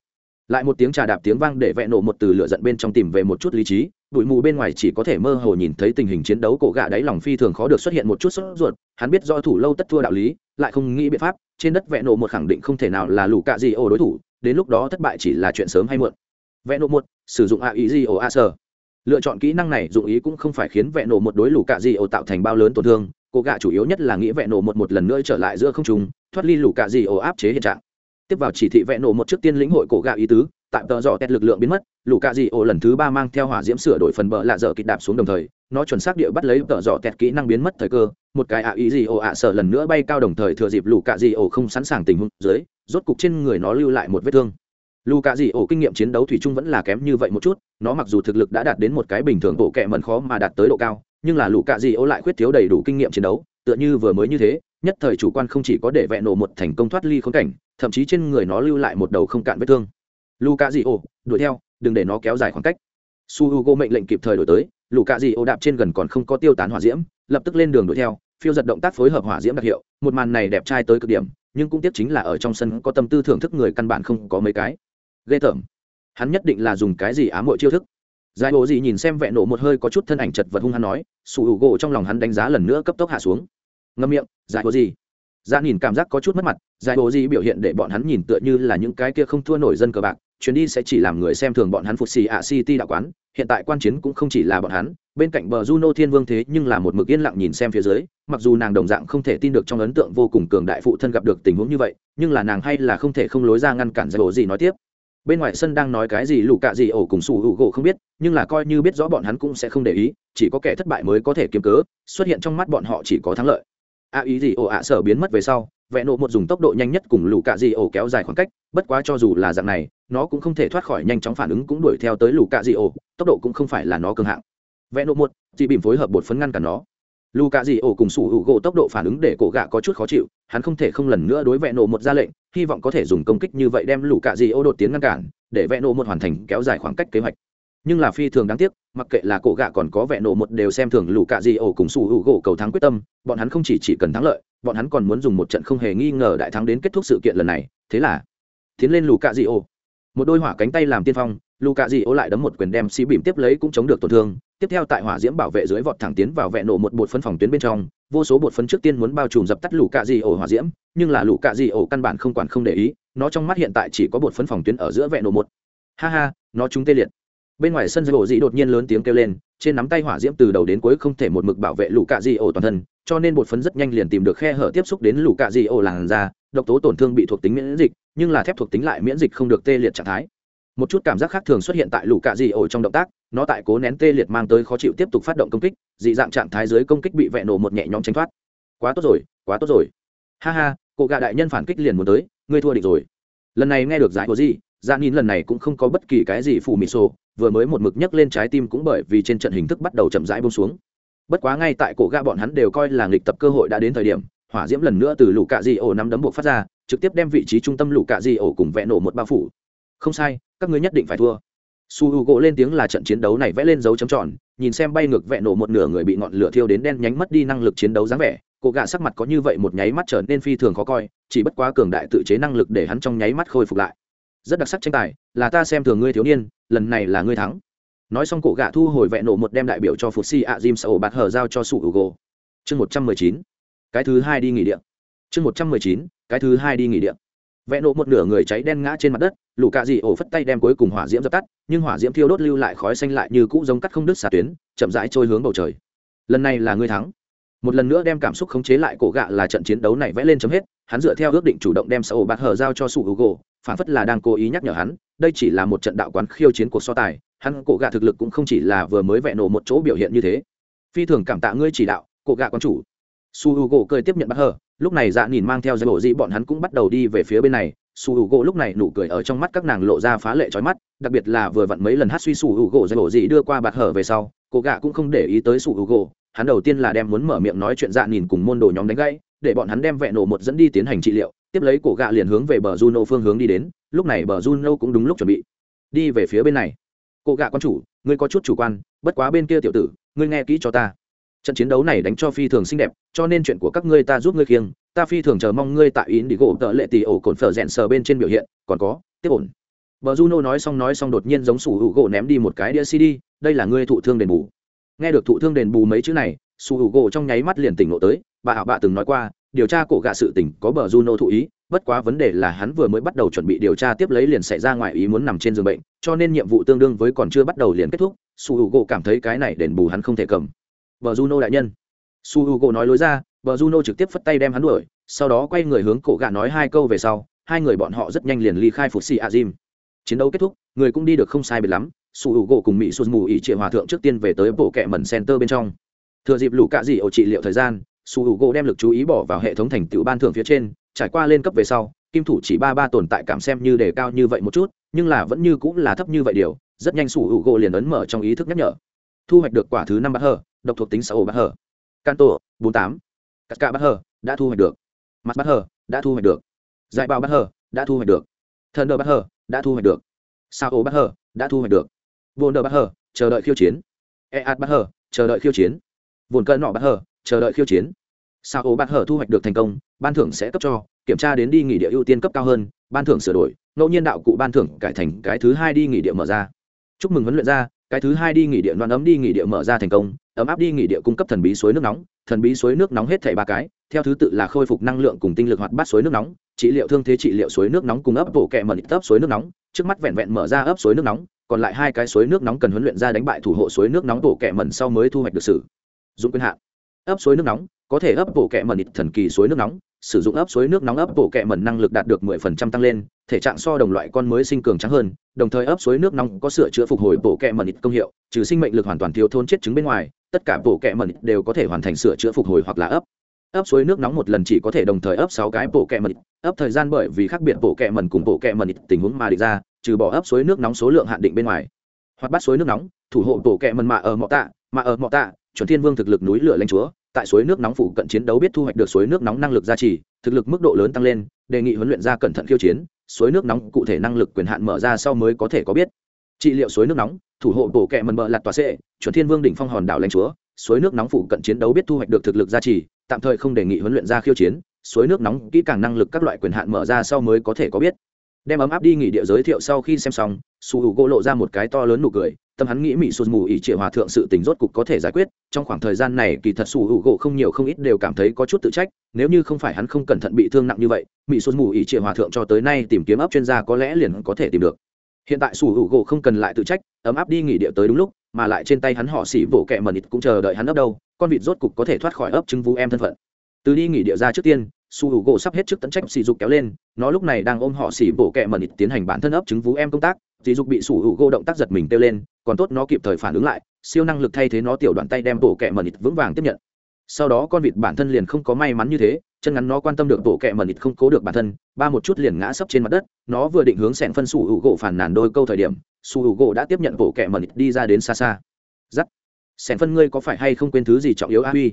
Lại một tiếng trà đạp tiếng vang để vẹn nổ một từ lửa giận bên trong tìm về một chút lý trí bụi mù bên ngoài chỉ có thể mơ hồ nhìn thấy tình hình chiến đấu cổ gạ đáy lòng phi thường khó được xuất hiện một chút sốt ruột. Hắn biết do thủ lâu tất thua đạo lý, lại không nghĩ biện pháp, trên đất vẹn nổ một khẳng định không thể nào là lũ cạ gì ổ đối thủ, đến lúc đó thất bại chỉ là chuyện sớm hay muộn. Vẹn nổ một, sử dụng a ý gì ổ a sơ lựa chọn kỹ năng này dụng ý cũng không phải khiến vẹn nổ một đối lũ cạ gì ổ tạo thành bao lớn tổn thương, cổ gạ chủ yếu nhất là nghĩ vẹn nổ một một lần nữa trở lại giữa không trung, thoát ly lũ cạ gì ổ áp chế hiện trạng. Tiếp vào chỉ thị vẹn nổ một trước tiên lĩnh hội cổ gạ ý tứ tại tờ dọ tét lực lượng biến mất, lũ cạ dị ổ lần thứ ba mang theo hỏa diễm sửa đổi phần bờ lạ dở kịch đạp xuống đồng thời, nó chuẩn xác địa bắt lấy tờ dọ tét kỹ năng biến mất thời cơ, một cái ạ ý dị ổ ạ sợ lần nữa bay cao đồng thời thừa dịp lũ cạ dị ổ không sẵn sàng tình huống dưới, rốt cục trên người nó lưu lại một vết thương. Lũ cạ dị ổ kinh nghiệm chiến đấu thủy chung vẫn là kém như vậy một chút, nó mặc dù thực lực đã đạt đến một cái bình thường bộ kệ mẩn khó mà đạt tới độ cao, nhưng là lũ cạ dị ổ lại khuyết thiếu đầy đủ kinh nghiệm chiến đấu, tựa như vừa mới như thế, nhất thời chủ quan không chỉ có để vẹn nổ một thành công thoát ly khốn cảnh, thậm chí trên người nó lưu lại một đầu không cạn vết thương luka di ô đuổi theo, đừng để nó kéo dài khoảng cách. Su h u g o mệnh lệnh kịp thời đổi tới luka di ô đạp trên gần còn không có tiêu tán hỏa diễm, lập tức lên đường đuổi theo, phiêu giật động tác phối hợp hỏa diễm đặc hiệu, một màn này đẹp trai tới cực điểm, nhưng cũng tiếc chính là ở trong sân có tâm tư thưởng thức người căn bản không có mấy cái. Ghê tởm. Hắn nhất định là dùng cái gì ám hội chiêu thức? Giải bộ gì nhìn xem vẹn nổ một hơi có chút thân ảnh chật vật hung hắn nói, su h u g o trong lòng hắn đánh giá lần nữa cấp tốc hạ xuống. Ngâm miệng, giải bộ gì ra nhìn cảm giác có chút mất mặt, giải bộ gì biểu hiện để bọn hắn nhìn tựa như là những cái kia không thua nổi dân cờ bạc chuyến đi sẽ chỉ làm người xem thường bọn hắn phục xì ạ city đạo quán, hiện tại quan chiến cũng không chỉ là bọn hắn, bên cạnh bờ juno thiên vương thế nhưng là một mực yên lặng nhìn xem phía dưới, mặc dù nàng đồng dạng không thể tin được trong ấn tượng vô cùng cường đại phụ thân gặp được tình huống như vậy, nhưng là nàng hay là không thể không lối ra ngăn cản giải bộ gì nói tiếp. Bên ngoài sân đang nói cái gì lù cạ gì ổ cùng sủ hữu gỗ không biết, nhưng là coi như biết rõ bọn hắn cũng sẽ không để ý, chỉ có kẻ thất bại mới có thể kiếm cớ, xuất hiện trong mắt bọn họ chỉ có thắng lợi. A ý gì? Ổ ạ sở biến mất về sau vẹn nộ một dùng tốc độ nhanh nhất cùng lũ cạ dị ổ kéo dài khoảng cách, bất quá cho dù là dạng này, nó cũng không thể thoát khỏi nhanh chóng phản ứng cũng đuổi theo tới lũ cạ dị ổ, tốc độ cũng không phải là nó cường hạng. Vẹn nộ một, chỉ bìm phối hợp bột phấn ngăn cả nó. Lũ cạ dị ổ cùng sủ hữu gỗ tốc độ phản ứng để cổ gạ có chút khó chịu, hắn không thể không lần nữa đối vẹn nộ một ra lệnh, hy vọng có thể dùng công kích như vậy đem lũ cạ dị ổ đột tiến ngăn cản, để vẹn nộ một hoàn thành kéo dài khoảng cách kế hoạch. Nhưng là phi thường đáng tiếc, mặc kệ là cổ gạ còn có vẻ nổ một đều xem thường lũ cạ di ổ cùng sủ hữu gỗ cầu thắng quyết tâm, bọn hắn không chỉ chỉ cần thắng lợi bọn hắn còn muốn dùng một trận không hề nghi ngờ đại thắng đến kết thúc sự kiện lần này, thế là, tiến lên lù cạ di ô một đôi hỏa cánh tay làm tiên phong lù cạ di ô lại đấm một quyền đem xi bìm tiếp lấy cũng chống được tổn thương. Tiếp theo tại hỏa diễm bảo vệ dưới vọt thẳng tiến vào vẹn nổ một bột phân phòng tuyến bên trong, vô số bột phân trước tiên muốn bao trùm dập tắt lù cạ di ổ hỏa diễm, nhưng là lù cạ di ổ căn bản không quản không để ý, nó trong mắt hiện tại chỉ có bột phân phòng tuyến ở giữa vẹn nổ một. Ha ha, nó chúng tê liệt. Bên ngoài sân dây ổ dị đột nhiên lớn tiếng kêu lên, trên nắm tay hỏa diễm từ đầu đến cuối không thể một mực bảo vệ lũ cạ di ổ toàn thân cho nên bột phấn rất nhanh liền tìm được khe hở tiếp xúc đến lũ cạ dị ổ làn da độc tố tổn thương bị thuộc tính miễn dịch, nhưng là thép thuộc tính lại miễn dịch không được tê liệt trạng thái. Một chút cảm giác khác thường xuất hiện tại lũ cạ dị ổ trong động tác, nó tại cố nén tê liệt mang tới khó chịu tiếp tục phát động công kích, dị dạng trạng thái dưới công kích bị vẹn nổ một nhẹ nhõm tránh thoát. Quá tốt rồi, quá tốt rồi. Ha ha cụ gạ đại nhân phản kích liền muốn tới, ngươi thua địch rồi. Lần này nghe được giải của gì dạ nhìn lần này cũng không có bất kỳ cái gì phù mị sô vừa mới một mực nhấc lên trái tim cũng bởi vì trên trận hình thức bắt đầu chậm rãi bông xuống bất quá ngay tại cổ gạ bọn hắn đều coi là nghịch tập cơ hội đã đến thời điểm, hỏa diễm lần nữa từ lũ cạ di ổ năm đấm buộc phát ra, trực tiếp đem vị trí trung tâm lũ cạ di ổ cùng vẽ nổ một bao phủ. Không sai, các ngươi nhất định phải thua. Su h u gỗ lên tiếng là trận chiến đấu này vẽ lên dấu chấm tròn, nhìn xem bay ngược vẽ nổ một nửa người bị ngọn lửa thiêu đến đen nhánh mất đi năng lực chiến đấu dáng vẻ, cổ gạ sắc mặt có như vậy một nháy mắt trở nên phi thường khó coi, chỉ bất quá cường đại tự chế năng lực để hắn trong nháy mắt khôi phục lại. Rất đặc sắc tranh tài, là ta xem thường ngươi thiếu niên, lần này là ngươi thắng nói xong cổ gạ thu hồi vẹn nổ một đem đại biểu cho phục si a jim sầu bạt hở giao cho sủ gỗ chương một trăm mười chín. Cái thứ hai đi nghỉ điện chương một trăm mười chín, cái thứ hai đi nghỉ điện vẹn nổ một nửa người cháy đen ngã trên mặt đất, lũ cạ dị ổ phất tay đem cuối cùng hỏa diễm dập tắt, nhưng hỏa diễm thiêu đốt lưu lại khói xanh lại như cũ giống cắt không đứt xà tuyến, chậm rãi trôi hướng bầu trời. Lần này là ngươi thắng. Một lần nữa đem cảm xúc khống chế lại cổ gạ là trận chiến đấu này vẽ lên chấm hết, hắn dựa theo ước định chủ động đem sầu bạt hở giao cho sủ gỗ phản phất là đang cố ý nhắc nhở hắn đây chỉ là một trận đạo quán khiêu chiến cuộc so tài, hắn cổ gạ thực lực cũng không chỉ là vừa mới vẹn nổ một chỗ biểu hiện như thế. Phi thường cảm tạ ngươi chỉ đạo, cổ gạ quán chủ. Su h u gỗ cười tiếp nhận bắt hờ, lúc này dạ nhìn mang theo dây bộ dĩ bọn hắn cũng bắt đầu đi về phía bên này. Su h u gỗ lúc này nụ cười ở trong mắt các nàng lộ ra phá lệ trói mắt, đặc biệt là vừa vặn mấy lần hát suy su h u gỗ dây bộ dĩ đưa qua bạt hở về sau, cổ gạ cũng không để ý tới su h u gỗ hắn đầu tiên là đem muốn mở miệng nói chuyện dạ nhìn cùng môn đồ nhóm đánh gãy, để bọn hắn đem vẹn nổ một dẫn đi tiến hành trị liệu, tiếp lấy cổ gạ liền hướng về bờ juno phương hướng đi đến lúc này bờ juno cũng đúng lúc chuẩn bị. Đi về phía bên này. Cô gạ quan chủ ngươi có chút chủ quan bất quá bên kia tiểu tử ngươi nghe kỹ cho ta. Trận chiến đấu này đánh cho phi thường xinh đẹp cho nên chuyện của các ngươi ta giúp ngươi khiêng ta phi thường chờ mong ngươi tại yến đi gỗ tợ lệ tỷ ổ cồn phở rèn sờ bên trên biểu hiện còn có tiếp ổn. Bờ juno nói xong nói xong đột nhiên giống sủ hữu gỗ ném đi một cái đĩa cd đây là ngươi thụ thương đền bù. Nghe được thụ thương đền bù mấy chữ này sủ hữu gỗ trong nháy mắt liền tỉnh ngộ tới bà hảo bạ từng nói qua điều tra cổ gạ sự tình có bờ Juno thụ ý, bất quá vấn đề là hắn vừa mới bắt đầu chuẩn bị điều tra tiếp lấy liền xảy ra ngoài ý muốn nằm trên giường bệnh, cho nên nhiệm vụ tương đương với còn chưa bắt đầu liền kết thúc, Su gỗ cảm thấy cái này đền bù hắn không thể cầm. vợ Juno đại nhân. Su gỗ nói lối ra, vợ Juno trực tiếp phất tay đem hắn đuổi, sau đó quay người hướng cổ gà nói hai câu về sau, hai người bọn họ rất nhanh liền ly khai phục xì Azim. Chiến đấu kết thúc, người cũng đi được không sai biệt lắm, Su gỗ cùng Mỹ Suzmu ý triệu hòa thượng trước tiên về tới bộ kệ mẩn center bên trong. Thừa dịp lũ cạ dị ổ trị liệu thời gian, su h u đem lực chú ý bỏ vào hệ thống thành tựu ban thưởng phía trên trải qua lên cấp về sau, kim thủ chỉ ba ba tồn tại cảm xem như đề cao như vậy một chút, nhưng là vẫn như cũng là thấp như vậy điều, rất nhanh sủ hữu gỗ liền ấn mở trong ý thức nhắc nhở. Thu hoạch được quả thứ năm bát hờ độc thuộc tính xã hội bát hờ can tổ bốn tám. Cắt cả bát hờ đã thu hoạch được. Mặt bát hờ đã thu hoạch được. Dạy bao bát hờ đã thu hoạch được. Thần đờ bát hờ đã thu hoạch được. Sao ô bát hờ đã thu hoạch được. Vô đờ bát hờ chờ đợi khiêu chiến. E ad bát hờ chờ đợi khiêu chiến. Vồn cơn nọ bát hờ chờ đợi khiêu chiến sao ố bạt hở thu hoạch được thành công, ban thưởng sẽ cấp cho, kiểm tra đến đi nghỉ địa ưu tiên cấp cao hơn, ban thưởng sửa đổi, ngẫu nhiên đạo cụ ban thưởng cải thành cái thứ hai đi nghỉ địa mở ra. Chúc mừng huấn luyện ra, cái thứ hai đi nghỉ địa đoàn ấm đi nghỉ địa mở ra thành công, ấm áp đi nghỉ địa cung cấp thần bí suối nước nóng, thần bí suối nước nóng hết thảy ba cái, theo thứ tự là khôi phục năng lượng cùng tinh lực hoạt bát suối nước nóng, trị liệu thương thế trị liệu suối nước nóng cùng ấp bộ kẹ mật ấp suối nước nóng, trước mắt vẹn vẹn mở ra ấp suối nước nóng, còn lại hai cái suối nước nóng cần huấn luyện ra đánh bại thủ hộ suối nước nóng bộ kẹ mẩn sau mới thu hoạch được sử dụng quyền hạn. Ấp suối nước nóng có thể ấp bộ kẹ mẩn ít thần kỳ suối nước nóng, sử dụng ấp suối nước nóng ấp bộ kẹ mẩn năng lực đạt được 10% tăng lên, thể trạng so đồng loại con mới sinh cường trắng hơn, đồng thời ấp suối nước nóng có sửa chữa phục hồi bộ kẹ mẩn ít công hiệu, trừ sinh mệnh lực hoàn toàn thiếu thôn chết trứng bên ngoài, tất cả bộ kẹ mẩn ít đều có thể hoàn thành sửa chữa phục hồi hoặc là ấp. Ấp suối nước nóng một lần chỉ có thể đồng thời ấp sáu cái bộ kẹ mẩn ấp thời gian bởi vì khác biệt bộ kẹ mẩn cùng bộ kẹ mẩn tình huống mà định ra, trừ bỏ ấp suối nước nóng số lượng hạn định bên ngoài. Hoặc bắt suối nước nóng, thủ hộ bộ kẹ mẩn mạ ở mọ tạ mạ ở mọ tạ, chuẩn thiên vương thực lực núi lửa lãnh chúa tại suối nước nóng phụ cận chiến đấu biết thu hoạch được suối nước nóng năng lực gia trì, thực lực mức độ lớn tăng lên, đề nghị huấn luyện ra cẩn thận khiêu chiến, suối nước nóng cụ thể năng lực quyền hạn mở ra sau mới có thể có biết. Trị liệu suối nước nóng, thủ hộ bổ kẹ mần bờ lạt tòa sệ, chuẩn thiên vương đỉnh phong hòn đảo lãnh chúa, suối nước nóng phụ cận chiến đấu biết thu hoạch được thực lực gia trì, tạm thời không đề nghị huấn luyện ra khiêu chiến, suối nước nóng kỹ càng năng lực các loại quyền hạn mở ra sau mới có thể có biết đem ấm áp đi nghỉ địa giới thiệu sau khi xem xong, su h u gỗ lộ ra một cái to lớn nụ cười, tâm hắn nghĩ mỹ sụt mù ỉ triệu hòa thượng sự tình rốt cục có thể giải quyết, trong khoảng thời gian này kỳ thật su h u gỗ không nhiều không ít đều cảm thấy có chút tự trách, nếu như không phải hắn không cẩn thận bị thương nặng như vậy mỹ sụt mù ỉ triệu hòa thượng cho tới nay tìm kiếm ấp chuyên gia có lẽ liền có thể tìm được. Hiện tại su h u gỗ không cần lại tự trách, ấm áp đi nghỉ địa tới đúng lúc, mà lại trên tay hắn họ xỉ vỗ kẹ mần ít cũng chờ đợi hắn ấp đâu, con vịt rốt cục có thể thoát khỏi ấp chứng vũ em thân phận. Từ đi nghỉ địa ra trước tiên su u gỗ sắp hết trước tấn trách sỉ dục kéo lên, nó lúc này đang ôm họ xỉ bộ kẹ mẩn ít tiến hành bản thân ấp trứng vú em công tác. Sỉ dục bị su u gỗ động tác giật mình kêu lên, còn tốt nó kịp thời phản ứng lại, siêu năng lực thay thế nó tiểu đoạn tay đem bộ kẹ mẩn ít vững vàng tiếp nhận. Sau đó con vịt bản thân liền không có may mắn như thế, chân ngắn nó quan tâm được bộ kẹ mẩn ít không cố được bản thân, ba một chút liền ngã sấp trên mặt đất, nó vừa định hướng sẹn phân su u gỗ phản nàn đôi câu thời điểm, su u gỗ đã tiếp nhận bộ kẹ mẩn ít đi ra đến xa xa. Giắt sẹn phân ngươi có phải hay không quên thứ gì trọng yếu a huy?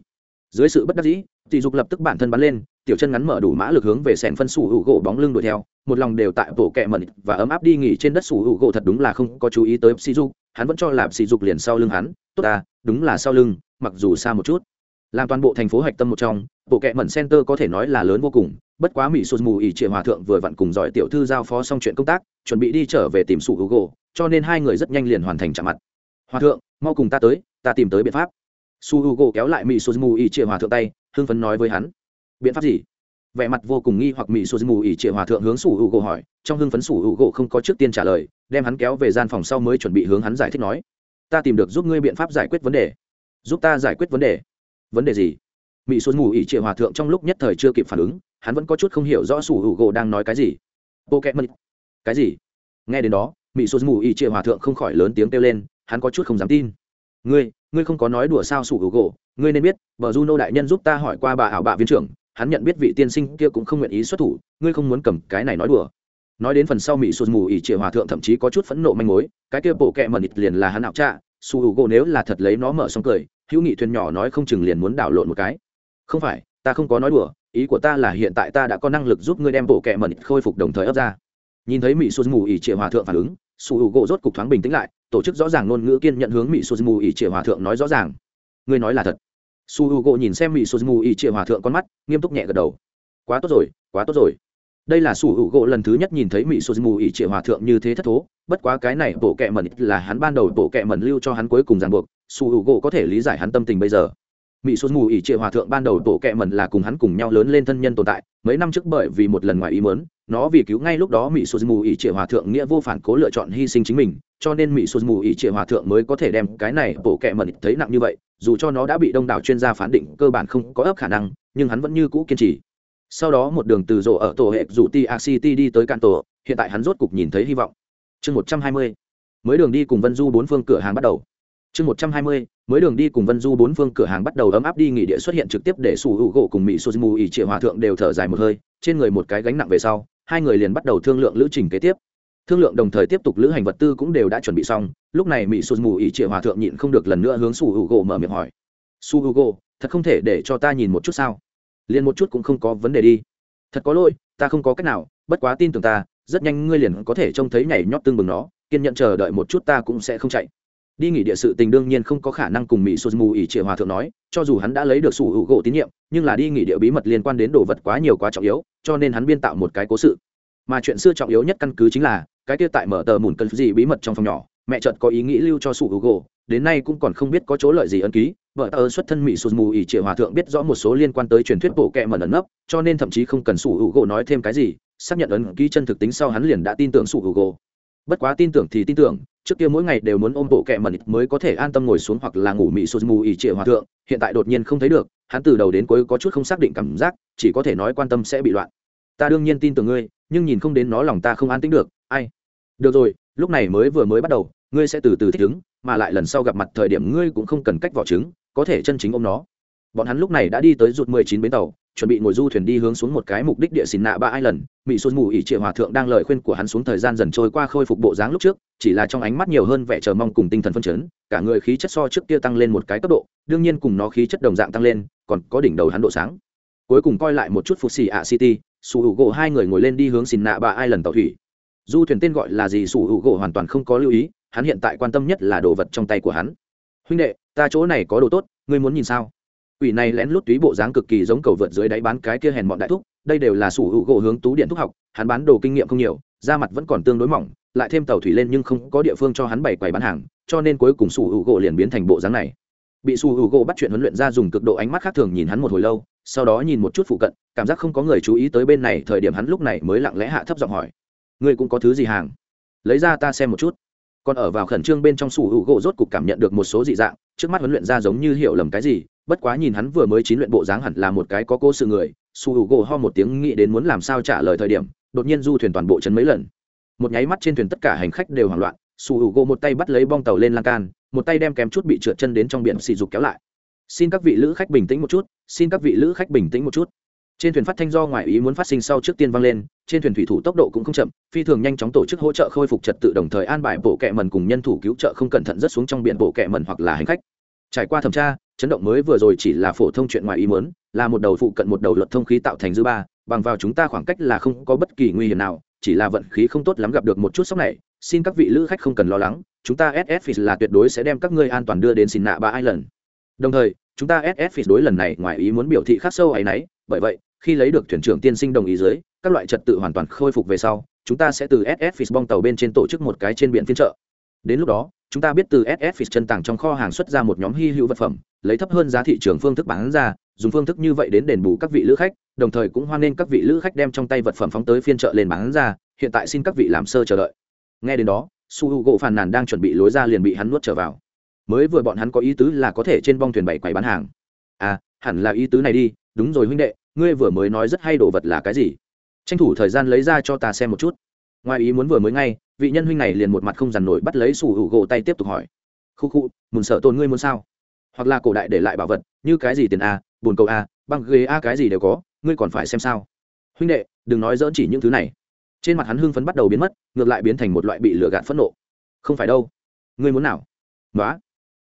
Dưới sự bất đắc dĩ dì dục lập tức bản thân bắn lên tiểu chân ngắn mở đủ mã lực hướng về sẹn phân sủ hữu gỗ bóng lưng đuổi theo, một lòng đều tại bộ kẹ mẩn và ấm áp đi nghỉ trên đất sủ hữu gỗ thật đúng là không có chú ý tới sỉ dục, hắn vẫn cho là sỉ dục liền sau lưng hắn. Tốt à đúng là sau lưng, mặc dù xa một chút. Làm toàn bộ thành phố hạch tâm một trong bộ kẹ mẩn center có thể nói là lớn vô cùng, bất quá mỹ sụt mù ỉ trịa hòa thượng vừa vặn cùng giỏi tiểu thư giao phó xong chuyện công tác, chuẩn bị đi trở về tìm sủ hữu gỗ, cho nên hai người rất nhanh liền hoàn thành chạm mặt. Hòa thượng, mau cùng ta tới, ta tìm tới biện pháp. Su hữu u gỗ kéo lại mỹ sụt mù ỉ trịa hòa thượng tay, hưng phấn nói với hắn biện pháp gì vẻ mặt vô cùng nghi hoặc mỹ sô mù ỉ trịa hòa thượng hướng sủ hữu gỗ hỏi trong hưng phấn sủ hữu gỗ không có trước tiên trả lời đem hắn kéo về gian phòng sau mới chuẩn bị hướng hắn giải thích nói ta tìm được giúp ngươi biện pháp giải quyết vấn đề giúp ta giải quyết vấn đề vấn đề gì mỹ sô mù ỉ trịa hòa thượng trong lúc nhất thời chưa kịp phản ứng hắn vẫn có chút không hiểu rõ sủ hữu gỗ đang nói cái gì Pokemon. Cái gì? Nghe đến đó, Mỹ Sô Mù Y Triệu Hòa thượng không khỏi lớn tiếng kêu lên, hắn có chút không dám tin. Ngươi, ngươi không có nói đùa sao sủ hữu gỗ ngươi nên biết vợ juno đại nhân giúp ta hỏi qua bà ảo bạ viên trưởng hắn nhận biết vị tiên sinh kia cũng không nguyện ý xuất thủ, ngươi không muốn cầm cái này nói đùa. Nói đến phần sau mỹ sụt mù ỉ triệu hòa thượng thậm chí có chút phẫn nộ manh mối, cái kia bộ kẹ mần ít liền là hắn ảo trạ, su hữu gỗ nếu là thật lấy nó mở xong cười, hữu nghị thuyền nhỏ nói không chừng liền muốn đảo lộn một cái. Không phải, ta không có nói đùa, ý của ta là hiện tại ta đã có năng lực giúp ngươi đem bộ kẹ mần ít khôi phục đồng thời ấp ra. Nhìn thấy mỹ sụt mù ỉ triệu hòa thượng phản ứng, su hữu gỗ rốt cục thoáng bình tĩnh lại, tổ chức rõ ràng ngôn ngữ kiên nhận hướng mỹ sụt mù ỉ triệu hòa thượng nói rõ ràng. Ngươi nói là thật su h u gỗ nhìn xem mỹ suzumu ý triệu hòa thượng con mắt, nghiêm túc nhẹ gật đầu. Quá tốt rồi, quá tốt rồi. Đây là su h u gỗ lần thứ nhất nhìn thấy mỹ suzumu ý triệu hòa thượng như thế thất thố, bất quá cái này bộ kệ mẩn là hắn ban đầu bộ kệ mẩn lưu cho hắn cuối cùng ràng buộc, su h u gỗ có thể lý giải hắn tâm tình bây giờ mỹ xuân mù ỉ trệ hòa thượng ban đầu tổ kẹ mần là cùng hắn cùng nhau lớn lên thân nhân tồn tại, mấy năm trước bởi vì một lần ngoài ý mớn nó vì cứu ngay lúc đó mỹ xuân mù ỉ trệ hòa thượng nghĩa vô phản cố lựa chọn hy sinh chính mình, cho nên mỹ xuân mù ỉ trệ hòa thượng mới có thể đem cái này tổ kẹ mần thấy nặng như vậy, dù cho nó đã bị đông đảo chuyên gia phán định cơ bản không có ấp khả năng, nhưng hắn vẫn như cũ kiên trì. Sau đó một đường từ rộ ở tổ hệ dù ti city đi tới can tổ, hiện tại hắn rốt cục nhìn thấy hy vọng. Chương một trăm hai mươi, mới đường đi cùng vân du bốn phương cửa hàng bắt đầu chương một trăm hai mươi, mới đường đi cùng vân du bốn phương cửa hàng bắt đầu ấm áp đi, nghỉ địa xuất hiện trực tiếp để sủ hữu gỗ cùng mỹ suzumu ỉ trịa hòa thượng đều thở dài một hơi, trên người một cái gánh nặng về sau, hai người liền bắt đầu thương lượng lữ trình kế tiếp. Thương lượng đồng thời tiếp tục lữ hành vật tư cũng đều đã chuẩn bị xong, lúc này mỹ suzumu ỉ trịa hòa thượng nhịn không được lần nữa hướng sủ hữu gỗ mở miệng hỏi. Su hữu gỗ, thật không thể để cho ta nhìn một chút sao? Liền một chút cũng không có vấn đề đi. Thật có lỗi, ta không có cách nào, bất quá tin tưởng ta, rất nhanh ngươi liền có thể trông thấy nhảy nhót tương bừng nó, kiên nhận chờ đợi một chút ta cũng sẽ không chạy đi nghỉ địa sự tình đương nhiên không có khả năng cùng mỹ sô mù ỉ triệu hòa thượng nói, cho dù hắn đã lấy được sủ hữu gỗ tín nhiệm, nhưng là đi nghỉ địa bí mật liên quan đến đồ vật quá nhiều quá trọng yếu, cho nên hắn biên tạo một cái cố sự. Mà chuyện xưa trọng yếu nhất căn cứ chính là, cái kia tại mở tờ mùn cần gì bí mật trong phòng nhỏ, mẹ chợt có ý nghĩ lưu cho sủ hữu gỗ, đến nay cũng còn không biết có chỗ lợi gì ân ký, vợ tờ xuất thân mỹ sô mù ỉ triệu hòa thượng biết rõ một số liên quan tới truyền thuyết bộ kẹ mẩn ẩn nấp, cho nên thậm chí không cần sủ hữu gỗ nói thêm cái gì, xác nhận ấn ký chân thực tính sau hắn liền đã tin tưởng sủ hữu gỗ. Bất quá tin tưởng thì tin tưởng trước kia mỗi ngày đều muốn ôm bộ kẹ mẩn mới có thể an tâm ngồi xuống hoặc là ngủ mị sụt mù ỉ trịa hòa thượng, hiện tại đột nhiên không thấy được, hắn từ đầu đến cuối có chút không xác định cảm giác, chỉ có thể nói quan tâm sẽ bị loạn. Ta đương nhiên tin tưởng ngươi, nhưng nhìn không đến nó lòng ta không an tính được, ai? Được rồi, lúc này mới vừa mới bắt đầu, ngươi sẽ từ từ thích ứng, mà lại lần sau gặp mặt thời điểm ngươi cũng không cần cách vỏ trứng, có thể chân chính ôm nó. Bọn hắn lúc này đã đi tới rụt mười chín bến tàu chuẩn bị ngồi du thuyền đi hướng xuống một cái mục đích địa xin nạ ba ai lần mỹ xuân mù ỉ triệu hòa thượng đang lời khuyên của hắn xuống thời gian dần trôi qua khôi phục bộ dáng lúc trước, chỉ là trong ánh mắt nhiều hơn vẻ chờ mong cùng tinh thần phân chấn, cả người khí chất so trước kia tăng lên một cái cấp độ, đương nhiên cùng nó khí chất đồng dạng tăng lên, còn có đỉnh đầu hắn độ sáng. Cuối cùng coi lại một chút phục xì ạ city, sủ hữu gỗ hai người ngồi lên đi hướng xin nạ ba ai lần tàu thủy. Du thuyền tên gọi là gì sủ hữu gỗ hoàn toàn không có lưu ý, hắn hiện tại quan tâm nhất là đồ vật trong tay của hắn. Huynh đệ, ta chỗ này có đồ tốt, ngươi muốn nhìn sao? Quỷ này lén lút túy bộ dáng cực kỳ giống cầu vượt dưới đáy bán cái kia hèn bọn đại thúc, đây đều là sủ hữu gỗ hướng tú điện thúc học, hắn bán đồ kinh nghiệm không nhiều, da mặt vẫn còn tương đối mỏng, lại thêm tàu thủy lên nhưng không có địa phương cho hắn bày quầy bán hàng, cho nên cuối cùng sủ hữu gỗ liền biến thành bộ dáng này. Bị sủ hữu gỗ bắt chuyện huấn luyện ra dùng cực độ ánh mắt khác thường nhìn hắn một hồi lâu, sau đó nhìn một chút phụ cận, cảm giác không có người chú ý tới bên này, thời điểm hắn lúc này mới lặng lẽ hạ thấp giọng hỏi: "Ngươi cũng có thứ gì hàng? Lấy ra ta xem một chút." còn ở vào khẩn trương bên trong sủ hữu gỗ rốt cục cảm nhận được một số dị dạng trước mắt huấn luyện ra giống như hiểu lầm cái gì bất quá nhìn hắn vừa mới chín luyện bộ dáng hẳn là một cái có cô sự người, su h u gỗ ho một tiếng nghĩ đến muốn làm sao trả lời thời điểm, đột nhiên du thuyền toàn bộ chấn mấy lần. Một nháy mắt trên thuyền tất cả hành khách đều hoảng loạn, su h u gỗ một tay bắt lấy bong tàu lên lan can, một tay đem kém chút bị trượt chân đến trong biển xì dục kéo lại. Xin các vị lữ khách bình tĩnh một chút, xin các vị lữ khách bình tĩnh một chút. Trên thuyền phát thanh do ngoại ý muốn phát sinh sau trước tiên vang lên, trên thuyền thủy thủ tốc độ cũng không chậm, phi thường nhanh chóng tổ chức hỗ trợ khôi phục trật tự đồng thời an bài bộ kẹ mần cùng nhân thủ cứu trợ không cẩn thận rất xuống trong biển bộ kẹ mần hoặc là hành khách. Trải qua thẩm tra chấn động mới vừa rồi chỉ là phổ thông chuyện ngoài ý muốn, là một đầu phụ cận một đầu luật thông khí tạo thành dư ba, bằng vào chúng ta khoảng cách là không có bất kỳ nguy hiểm nào, chỉ là vận khí không tốt lắm gặp được một chút sốc này, xin các vị lữ khách không cần lo lắng, chúng ta ss là tuyệt đối sẽ đem các ngươi an toàn đưa đến xin nạ ba island. Đồng thời, chúng ta ss đối lần này ngoài ý muốn biểu thị khắc sâu ấy nấy, bởi vậy, khi lấy được thuyền trưởng tiên sinh đồng ý dưới, các loại trật tự hoàn toàn khôi phục về sau, chúng ta sẽ từ ss bong tàu bên trên tổ chức một cái trên biển phiên trợ đến lúc đó, chúng ta biết từ ss Fish chân tàng trong kho hàng xuất ra một nhóm hy hữu vật phẩm, lấy thấp hơn giá thị trường phương thức bán ra, dùng phương thức như vậy đến đền bù các vị lữ khách, đồng thời cũng hoan nghênh các vị lữ khách đem trong tay vật phẩm phóng tới phiên trợ lên bán ra, hiện tại xin các vị làm sơ chờ đợi. Nghe đến đó, su h u gỗ phàn nàn đang chuẩn bị lối ra liền bị hắn nuốt trở vào. Mới vừa bọn hắn có ý tứ là có thể trên bong thuyền bảy quầy bán hàng. À hẳn là ý tứ này đi, đúng rồi huynh đệ, ngươi vừa mới nói rất hay đồ vật là cái gì? Tranh thủ thời gian lấy ra cho ta xem một chút. Ngoài ý muốn vừa mới ngay vị nhân huynh này liền một mặt không dằn nổi bắt lấy sủ hữu gỗ tay tiếp tục hỏi. Khu khu, mùn sợ tôn ngươi muốn sao? Hoặc là cổ đại để lại bảo vật, như cái gì tiền a, bồn cầu a, băng ghế a, cái gì đều có, ngươi còn phải xem sao. Huynh đệ, đừng nói dỡn chỉ những thứ này. Trên mặt hắn hưng phấn bắt đầu biến mất, ngược lại biến thành một loại bị lừa gạt phẫn nộ. Không phải đâu. Ngươi muốn nào? Nói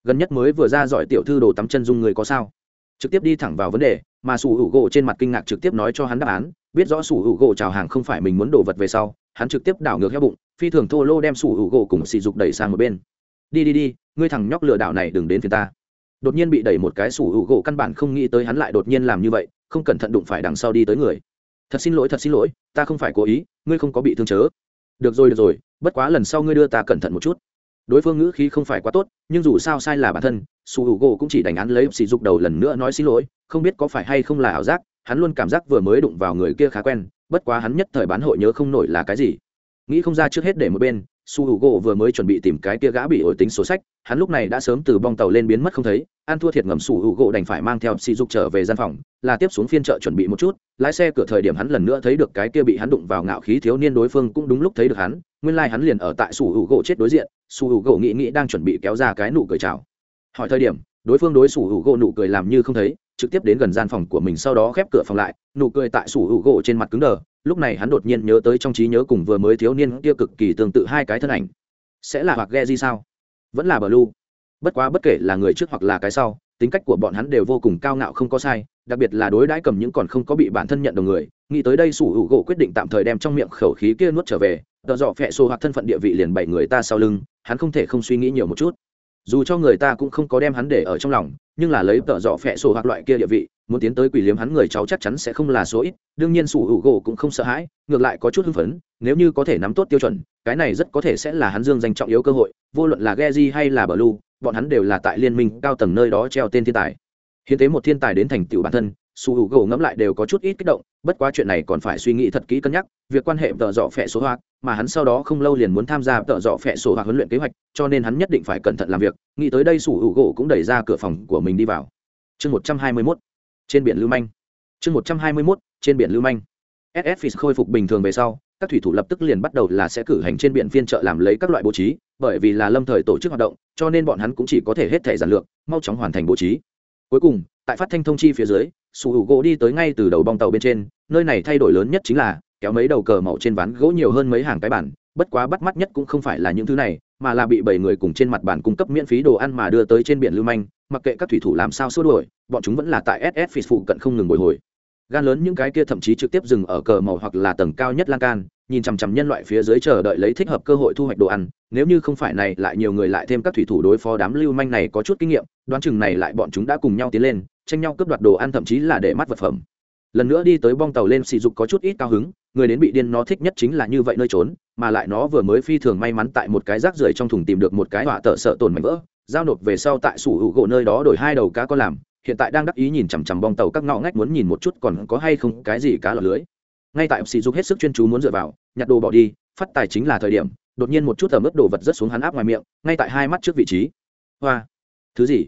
gần nhất mới vừa ra giỏi tiểu thư đồ tắm chân dung người có sao? Trực tiếp đi thẳng vào vấn đề, mà sủ hữu gỗ trên mặt kinh ngạc trực tiếp nói cho hắn đáp án biết rõ sủ hữu gỗ chào hàng không phải mình muốn đổ vật về sau, hắn trực tiếp đảo ngược heo bụng, phi thường thô lô đem sủ hữu gỗ cùng sỉ dục đẩy sang một bên. Đi đi đi, ngươi thằng nhóc lừa đảo này đừng đến phía ta. Đột nhiên bị đẩy một cái sủ hữu gỗ căn bản không nghĩ tới hắn lại đột nhiên làm như vậy, không cẩn thận đụng phải đằng sau đi tới người. Thật xin lỗi, thật xin lỗi, ta không phải cố ý, ngươi không có bị thương chớ. Được rồi được rồi, bất quá lần sau ngươi đưa ta cẩn thận một chút. Đối phương ngữ khí không phải quá tốt, nhưng dù sao sai là bản thân su h u gỗ cũng chỉ đánh án lấy sỉ dục đầu lần nữa nói xin lỗi, không biết có phải hay không là ảo giác hắn luôn cảm giác vừa mới đụng vào người kia khá quen, bất quá hắn nhất thời bán hội nhớ không nổi là cái gì. Nghĩ không ra trước hết để một bên, su h u gỗ vừa mới chuẩn bị tìm cái kia gã bị ổi tính số sách, hắn lúc này đã sớm từ bong tàu lên biến mất không thấy an thua thiệt ngầm su h u gỗ đành phải mang theo sỉ dục trở về gian phòng, là tiếp xuống phiên chợ chuẩn bị một chút, lái xe cửa thời điểm hắn lần nữa thấy được cái kia bị hắn đụng vào ngạo khí thiếu niên đối phương cũng đúng lúc thấy được hắn, nguyên lai、like、hắn liền ở tại su h u gỗ chết đối diện, su h u gỗ nghĩ nghĩ đang chuẩn bị kéo ra cái nụ cười chào. Hỏi thời điểm, đối phương đối xử hữu gỗ nụ cười làm như không thấy trực tiếp đến gần gian phòng của mình sau đó khép cửa phòng lại, nụ cười tại sủ hữu gỗ trên mặt cứng đờ, lúc này hắn đột nhiên nhớ tới trong trí nhớ cùng vừa mới thiếu niên kia cực kỳ tương tự hai cái thân ảnh. Sẽ là hoặc ghe gì sao? Vẫn là bờ lu bất quá bất kể là người trước hoặc là cái sau, tính cách của bọn hắn đều vô cùng cao ngạo không có sai, đặc biệt là đối đãi cầm những còn không có bị bản thân nhận đồng người, nghĩ tới đây sủ hữu gỗ quyết định tạm thời đem trong miệng khẩu khí kia nuốt trở về tờ dọ phẹ xô hoặc thân phận địa vị liền bảy người ta sau lưng, hắn không thể không suy nghĩ nhiều một chút. Dù cho người ta cũng không có đem hắn để ở trong lòng nhưng là lấy tợ dọ phẹ sổ hoặc loại kia địa vị, muốn tiến tới quỷ liếm hắn người cháu chắc chắn sẽ không là số ít, đương nhiên sủ hữu gỗ cũng không sợ hãi, ngược lại có chút hưng phấn, nếu như có thể nắm tốt tiêu chuẩn, cái này rất có thể sẽ là hắn dương danh trọng yếu cơ hội, vô luận là Geji hay là bờ lu bọn hắn đều là tại liên minh cao tầng nơi đó treo tên thiên tài. Hiến tế một thiên tài đến thành tựu bản thân su hữu gỗ ngẫm lại đều có chút ít kích động, bất quá chuyện này còn phải suy nghĩ thật kỹ cân nhắc, việc quan hệ tợ dọ phẹ số hoạt mà hắn sau đó không lâu liền muốn tham gia tợ dọ phẹ số hoạt huấn luyện kế hoạch, cho nên hắn nhất định phải cẩn thận làm việc, nghĩ tới đây su hữu gỗ cũng đẩy ra cửa phòng của mình đi vào. Chương một trăm hai mươi mốt. Trên biển lưu manh. Chương một trăm hai mươi mốt, trên biển lưu manh. Ss khôi phục bình thường về sau, các thủy thủ lập tức liền bắt đầu là sẽ cử hành trên biển phiên trợ làm lấy các loại bố trí, bởi vì là lâm thời tổ chức hoạt động, cho nên bọn hắn cũng chỉ có thể hết thể giản lược, mau chóng hoàn thành bố trí cuối cùng, tại phát thanh thông chi phía dưới, sủ hữu gỗ đi tới ngay từ đầu bong tàu bên trên, nơi này thay đổi lớn nhất chính là, kéo mấy đầu cờ màu trên ván gỗ nhiều hơn mấy hàng cái bản bất quá bắt mắt nhất cũng không phải là những thứ này, mà là bị bảy người cùng trên mặt bàn cung cấp miễn phí đồ ăn mà đưa tới trên biển lưu manh, mặc kệ các thủy thủ làm sao xua đuổi, bọn chúng vẫn là tại ss phỉ phụ cận không ngừng bồi hồi. Gan lớn những cái kia thậm chí trực tiếp dừng ở cờ màu hoặc là tầng cao nhất lan can nhìn chằm chằm nhân loại phía dưới chờ đợi lấy thích hợp cơ hội thu hoạch đồ ăn, nếu như không phải này, lại nhiều người lại thêm các thủy thủ đối phó đám lưu manh này có chút kinh nghiệm, đoán chừng này lại bọn chúng đã cùng nhau tiến lên, tranh nhau cướp đoạt đồ ăn thậm chí là để mắt vật phẩm. Lần nữa đi tới bong tàu lên sỉ dục có chút ít cao hứng, người đến bị điên nó thích nhất chính là như vậy nơi trốn, mà lại nó vừa mới phi thường may mắn tại một cái rác rưởi trong thùng tìm được một cái họa tợ sợ tổn mảnh vỡ, giao nộp về sau tại sủ hữu gỗ nơi đó đổi hai đầu cá có làm, hiện tại đang đắc ý nhìn chằm chằm bong tàu các ngõ ngách muốn nhìn một chút còn có hay không cái gì cá lọt lưới ngay tại sỉ dục hết sức chuyên chú muốn dựa vào, nhặt đồ bỏ đi, phát tài chính là thời điểm, đột nhiên một chút tầm ướp đồ vật rất xuống hắn áp ngoài miệng, ngay tại hai mắt trước vị trí. Hoa, thứ gì?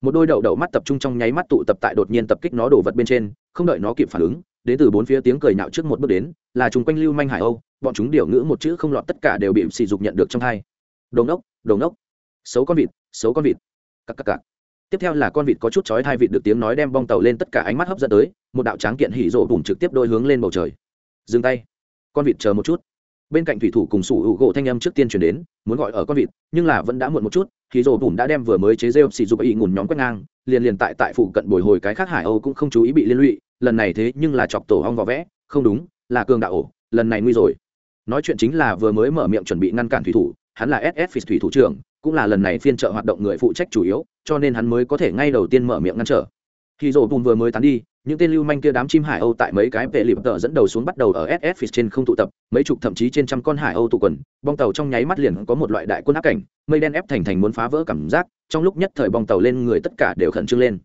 Một đôi đậu đậu mắt tập trung trong nháy mắt tụ tập tại đột nhiên tập kích nó đổ vật bên trên, không đợi nó kịp phản ứng, đến từ bốn phía tiếng cười nhạo trước một bước đến, là chúng quanh lưu manh hải âu, bọn chúng điều ngữ một chữ không lọt tất cả đều bị sỉ dục nhận được trong hai. Đồ ngốc đồ ngốc. Xấu con vịt, xấu con vịt. Cặc cặc cặc. Tiếp theo là con vịt có chút chói hai vịt được tiếng nói đem bong tàu lên tất cả ánh mắt hấp dẫn tới, một đạo tráng kiện hỉ rộ bùn trực tiếp đôi hướng lên bầu trời dừng tay. Con vịt chờ một chút. Bên cạnh thủy thủ cùng sủ hữu gỗ thanh âm trước tiên chuyển đến, muốn gọi ở con vịt, nhưng là vẫn đã muộn một chút, thì rổ bùn đã đem vừa mới chế rêu xì dục ý ngùn nhóm quét ngang, liền liền tại tại phụ cận bồi hồi cái khác hải âu cũng không chú ý bị liên lụy, lần này thế nhưng là chọc tổ hong vỏ vẽ, không đúng, là cường đạo ổ, lần này nguy rồi. Nói chuyện chính là vừa mới mở miệng chuẩn bị ngăn cản thủy thủ, hắn là ss thủy thủ trưởng, cũng là lần này phiên trợ hoạt động người phụ trách chủ yếu, cho nên hắn mới có thể ngay đầu tiên mở miệng ngăn trở. Khi rổ bùn vừa mới tán đi những tên lưu manh kia đám chim hải âu tại mấy cái vệ lịp tờ dẫn đầu xuống bắt đầu ở ss trên không tụ tập, mấy chục thậm chí trên trăm con hải âu tụ quần, bong tàu trong nháy mắt liền có một loại đại quân áp cảnh, mây đen ép thành thành muốn phá vỡ cảm giác, trong lúc nhất thời bong tàu lên người tất cả đều khẩn trương lên.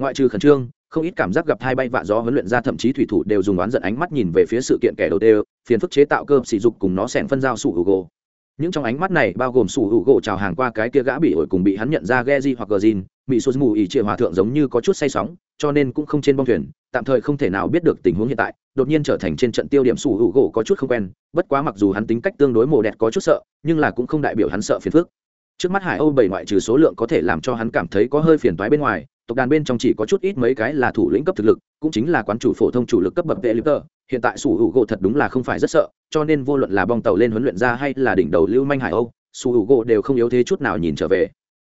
Ngoại trừ khẩn trương, không ít cảm giác gặp hai bay vạ gió huấn luyện ra thậm chí thủy thủ đều dùng oán giận ánh mắt nhìn về phía sự kiện kẻ đầu tiên, phiền phức chế tạo cơ sỉ dục cùng nó sẻn phân giao sủ hữu gỗ. Những trong ánh mắt này bao gồm sủ hữu gỗ chào hàng qua cái kia gã bị ổi cùng bị hắn nhận ra ghe di hoặc gờ mỹ sô mù ỉ trịa hòa thượng giống như có chút say sóng, cho nên cũng không trên bong thuyền, tạm thời không thể nào biết được tình huống hiện tại, đột nhiên trở thành trên trận tiêu điểm sủ hữu gỗ có chút không quen, bất quá mặc dù hắn tính cách tương đối mồ đẹp có chút sợ, nhưng là cũng không đại biểu hắn sợ phiền phức. Trước mắt hải âu bảy ngoại trừ số lượng có thể làm cho hắn cảm thấy có hơi phiền toái bên ngoài, tộc đàn bên trong chỉ có chút ít mấy cái là thủ lĩnh cấp thực lực, cũng chính là quán chủ phổ thông chủ lực cấp bậc vệ lipter hiện tại sủ hữu gỗ thật đúng là không phải rất sợ, cho nên vô luận là bong tàu lên huấn luyện ra hay là đỉnh đầu lưu manh hải âu, sủ hữu gỗ đều không yếu thế chút nào nhìn trở về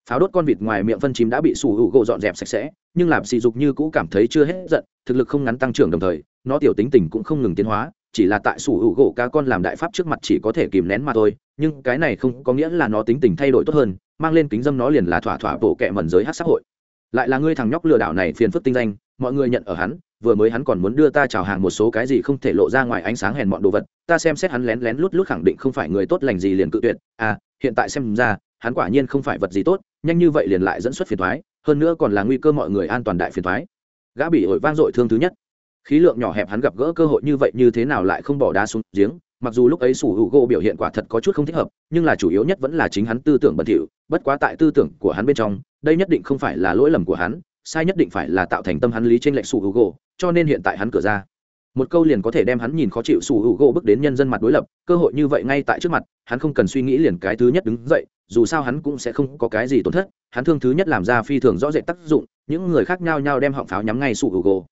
pháo đốt con vịt ngoài miệng phân chim đã bị sủ hữu gỗ dọn dẹp sạch sẽ, nhưng làm sỉ dục như cũ cảm thấy chưa hết giận, thực lực không ngắn tăng trưởng đồng thời, nó tiểu tính tình cũng không ngừng tiến hóa, chỉ là tại sủ hữu gỗ cá con làm đại pháp trước mặt chỉ có thể kìm nén mà thôi, nhưng cái này không có nghĩa là nó tính tình thay đổi tốt hơn, mang lên kính dâm nó liền là thỏa thỏa bộ kệ mẩn giới hát xã hội. Lại là ngươi thằng nhóc lừa đảo này phiền phức tinh danh, mọi người nhận ở hắn, vừa mới hắn còn muốn đưa ta chào hàng một số cái gì không thể lộ ra ngoài ánh sáng hèn mọn đồ vật, ta xem xét hắn lén lén lút lút khẳng định không phải người tốt lành gì liền cự tuyệt à hiện tại xem ra, hắn quả nhiên không phải vật gì tốt nhanh như vậy liền lại dẫn xuất phiền thoái, hơn nữa còn là nguy cơ mọi người an toàn đại phiền thoái. Gã bị ổi vang dội thương thứ nhất. Khí lượng nhỏ hẹp hắn gặp gỡ cơ hội như vậy như thế nào lại không bỏ đá xuống giếng, mặc dù lúc ấy sủ hữu gỗ biểu hiện quả thật có chút không thích hợp, nhưng là chủ yếu nhất vẫn là chính hắn tư tưởng bẩn thỉu, bất quá tại tư tưởng của hắn bên trong, đây nhất định không phải là lỗi lầm của hắn, sai nhất định phải là tạo thành tâm hắn lý trên lệnh sủ hữu gỗ, cho nên hiện tại hắn cửa ra. Một câu liền có thể đem hắn nhìn khó chịu sủ hữu gỗ bước đến nhân dân mặt đối lập, cơ hội như vậy ngay tại trước mặt, hắn không cần suy nghĩ liền cái thứ nhất đứng dậy dù sao hắn cũng sẽ không có cái gì tổn thất, hắn thương thứ nhất làm ra phi thường rõ rệt tác dụng, những người khác nhau nhau đem họng pháo nhắm ngay sụ gù gồ.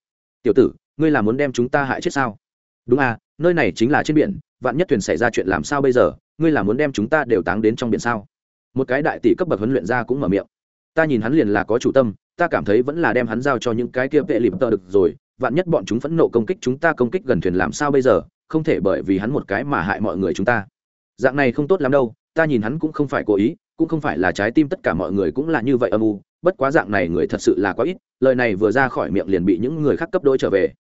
Tiểu tử, ngươi là muốn đem chúng ta hại chết sao? Đúng à nơi này chính là trên biển, vạn nhất thuyền xảy ra chuyện làm sao bây giờ, ngươi là muốn đem chúng ta đều táng đến trong biển sao? Một cái đại tỷ cấp bậc huấn luyện ra cũng mở miệng. Ta nhìn hắn liền là có chủ tâm, ta cảm thấy vẫn là đem hắn giao cho những cái kia vệ lịp tờ được rồi, vạn nhất bọn chúng phẫn nộ công kích chúng ta công kích gần thuyền làm sao bây giờ, không thể bởi vì hắn một cái mà hại mọi người chúng ta. Dạng này không tốt lắm đâu ta nhìn hắn cũng không phải cố ý, cũng không phải là trái tim tất cả mọi người cũng là như vậy âm u, bất quá dạng này người thật sự là quá ít, lời này vừa ra khỏi miệng liền bị những người khác cấp đôi trở về.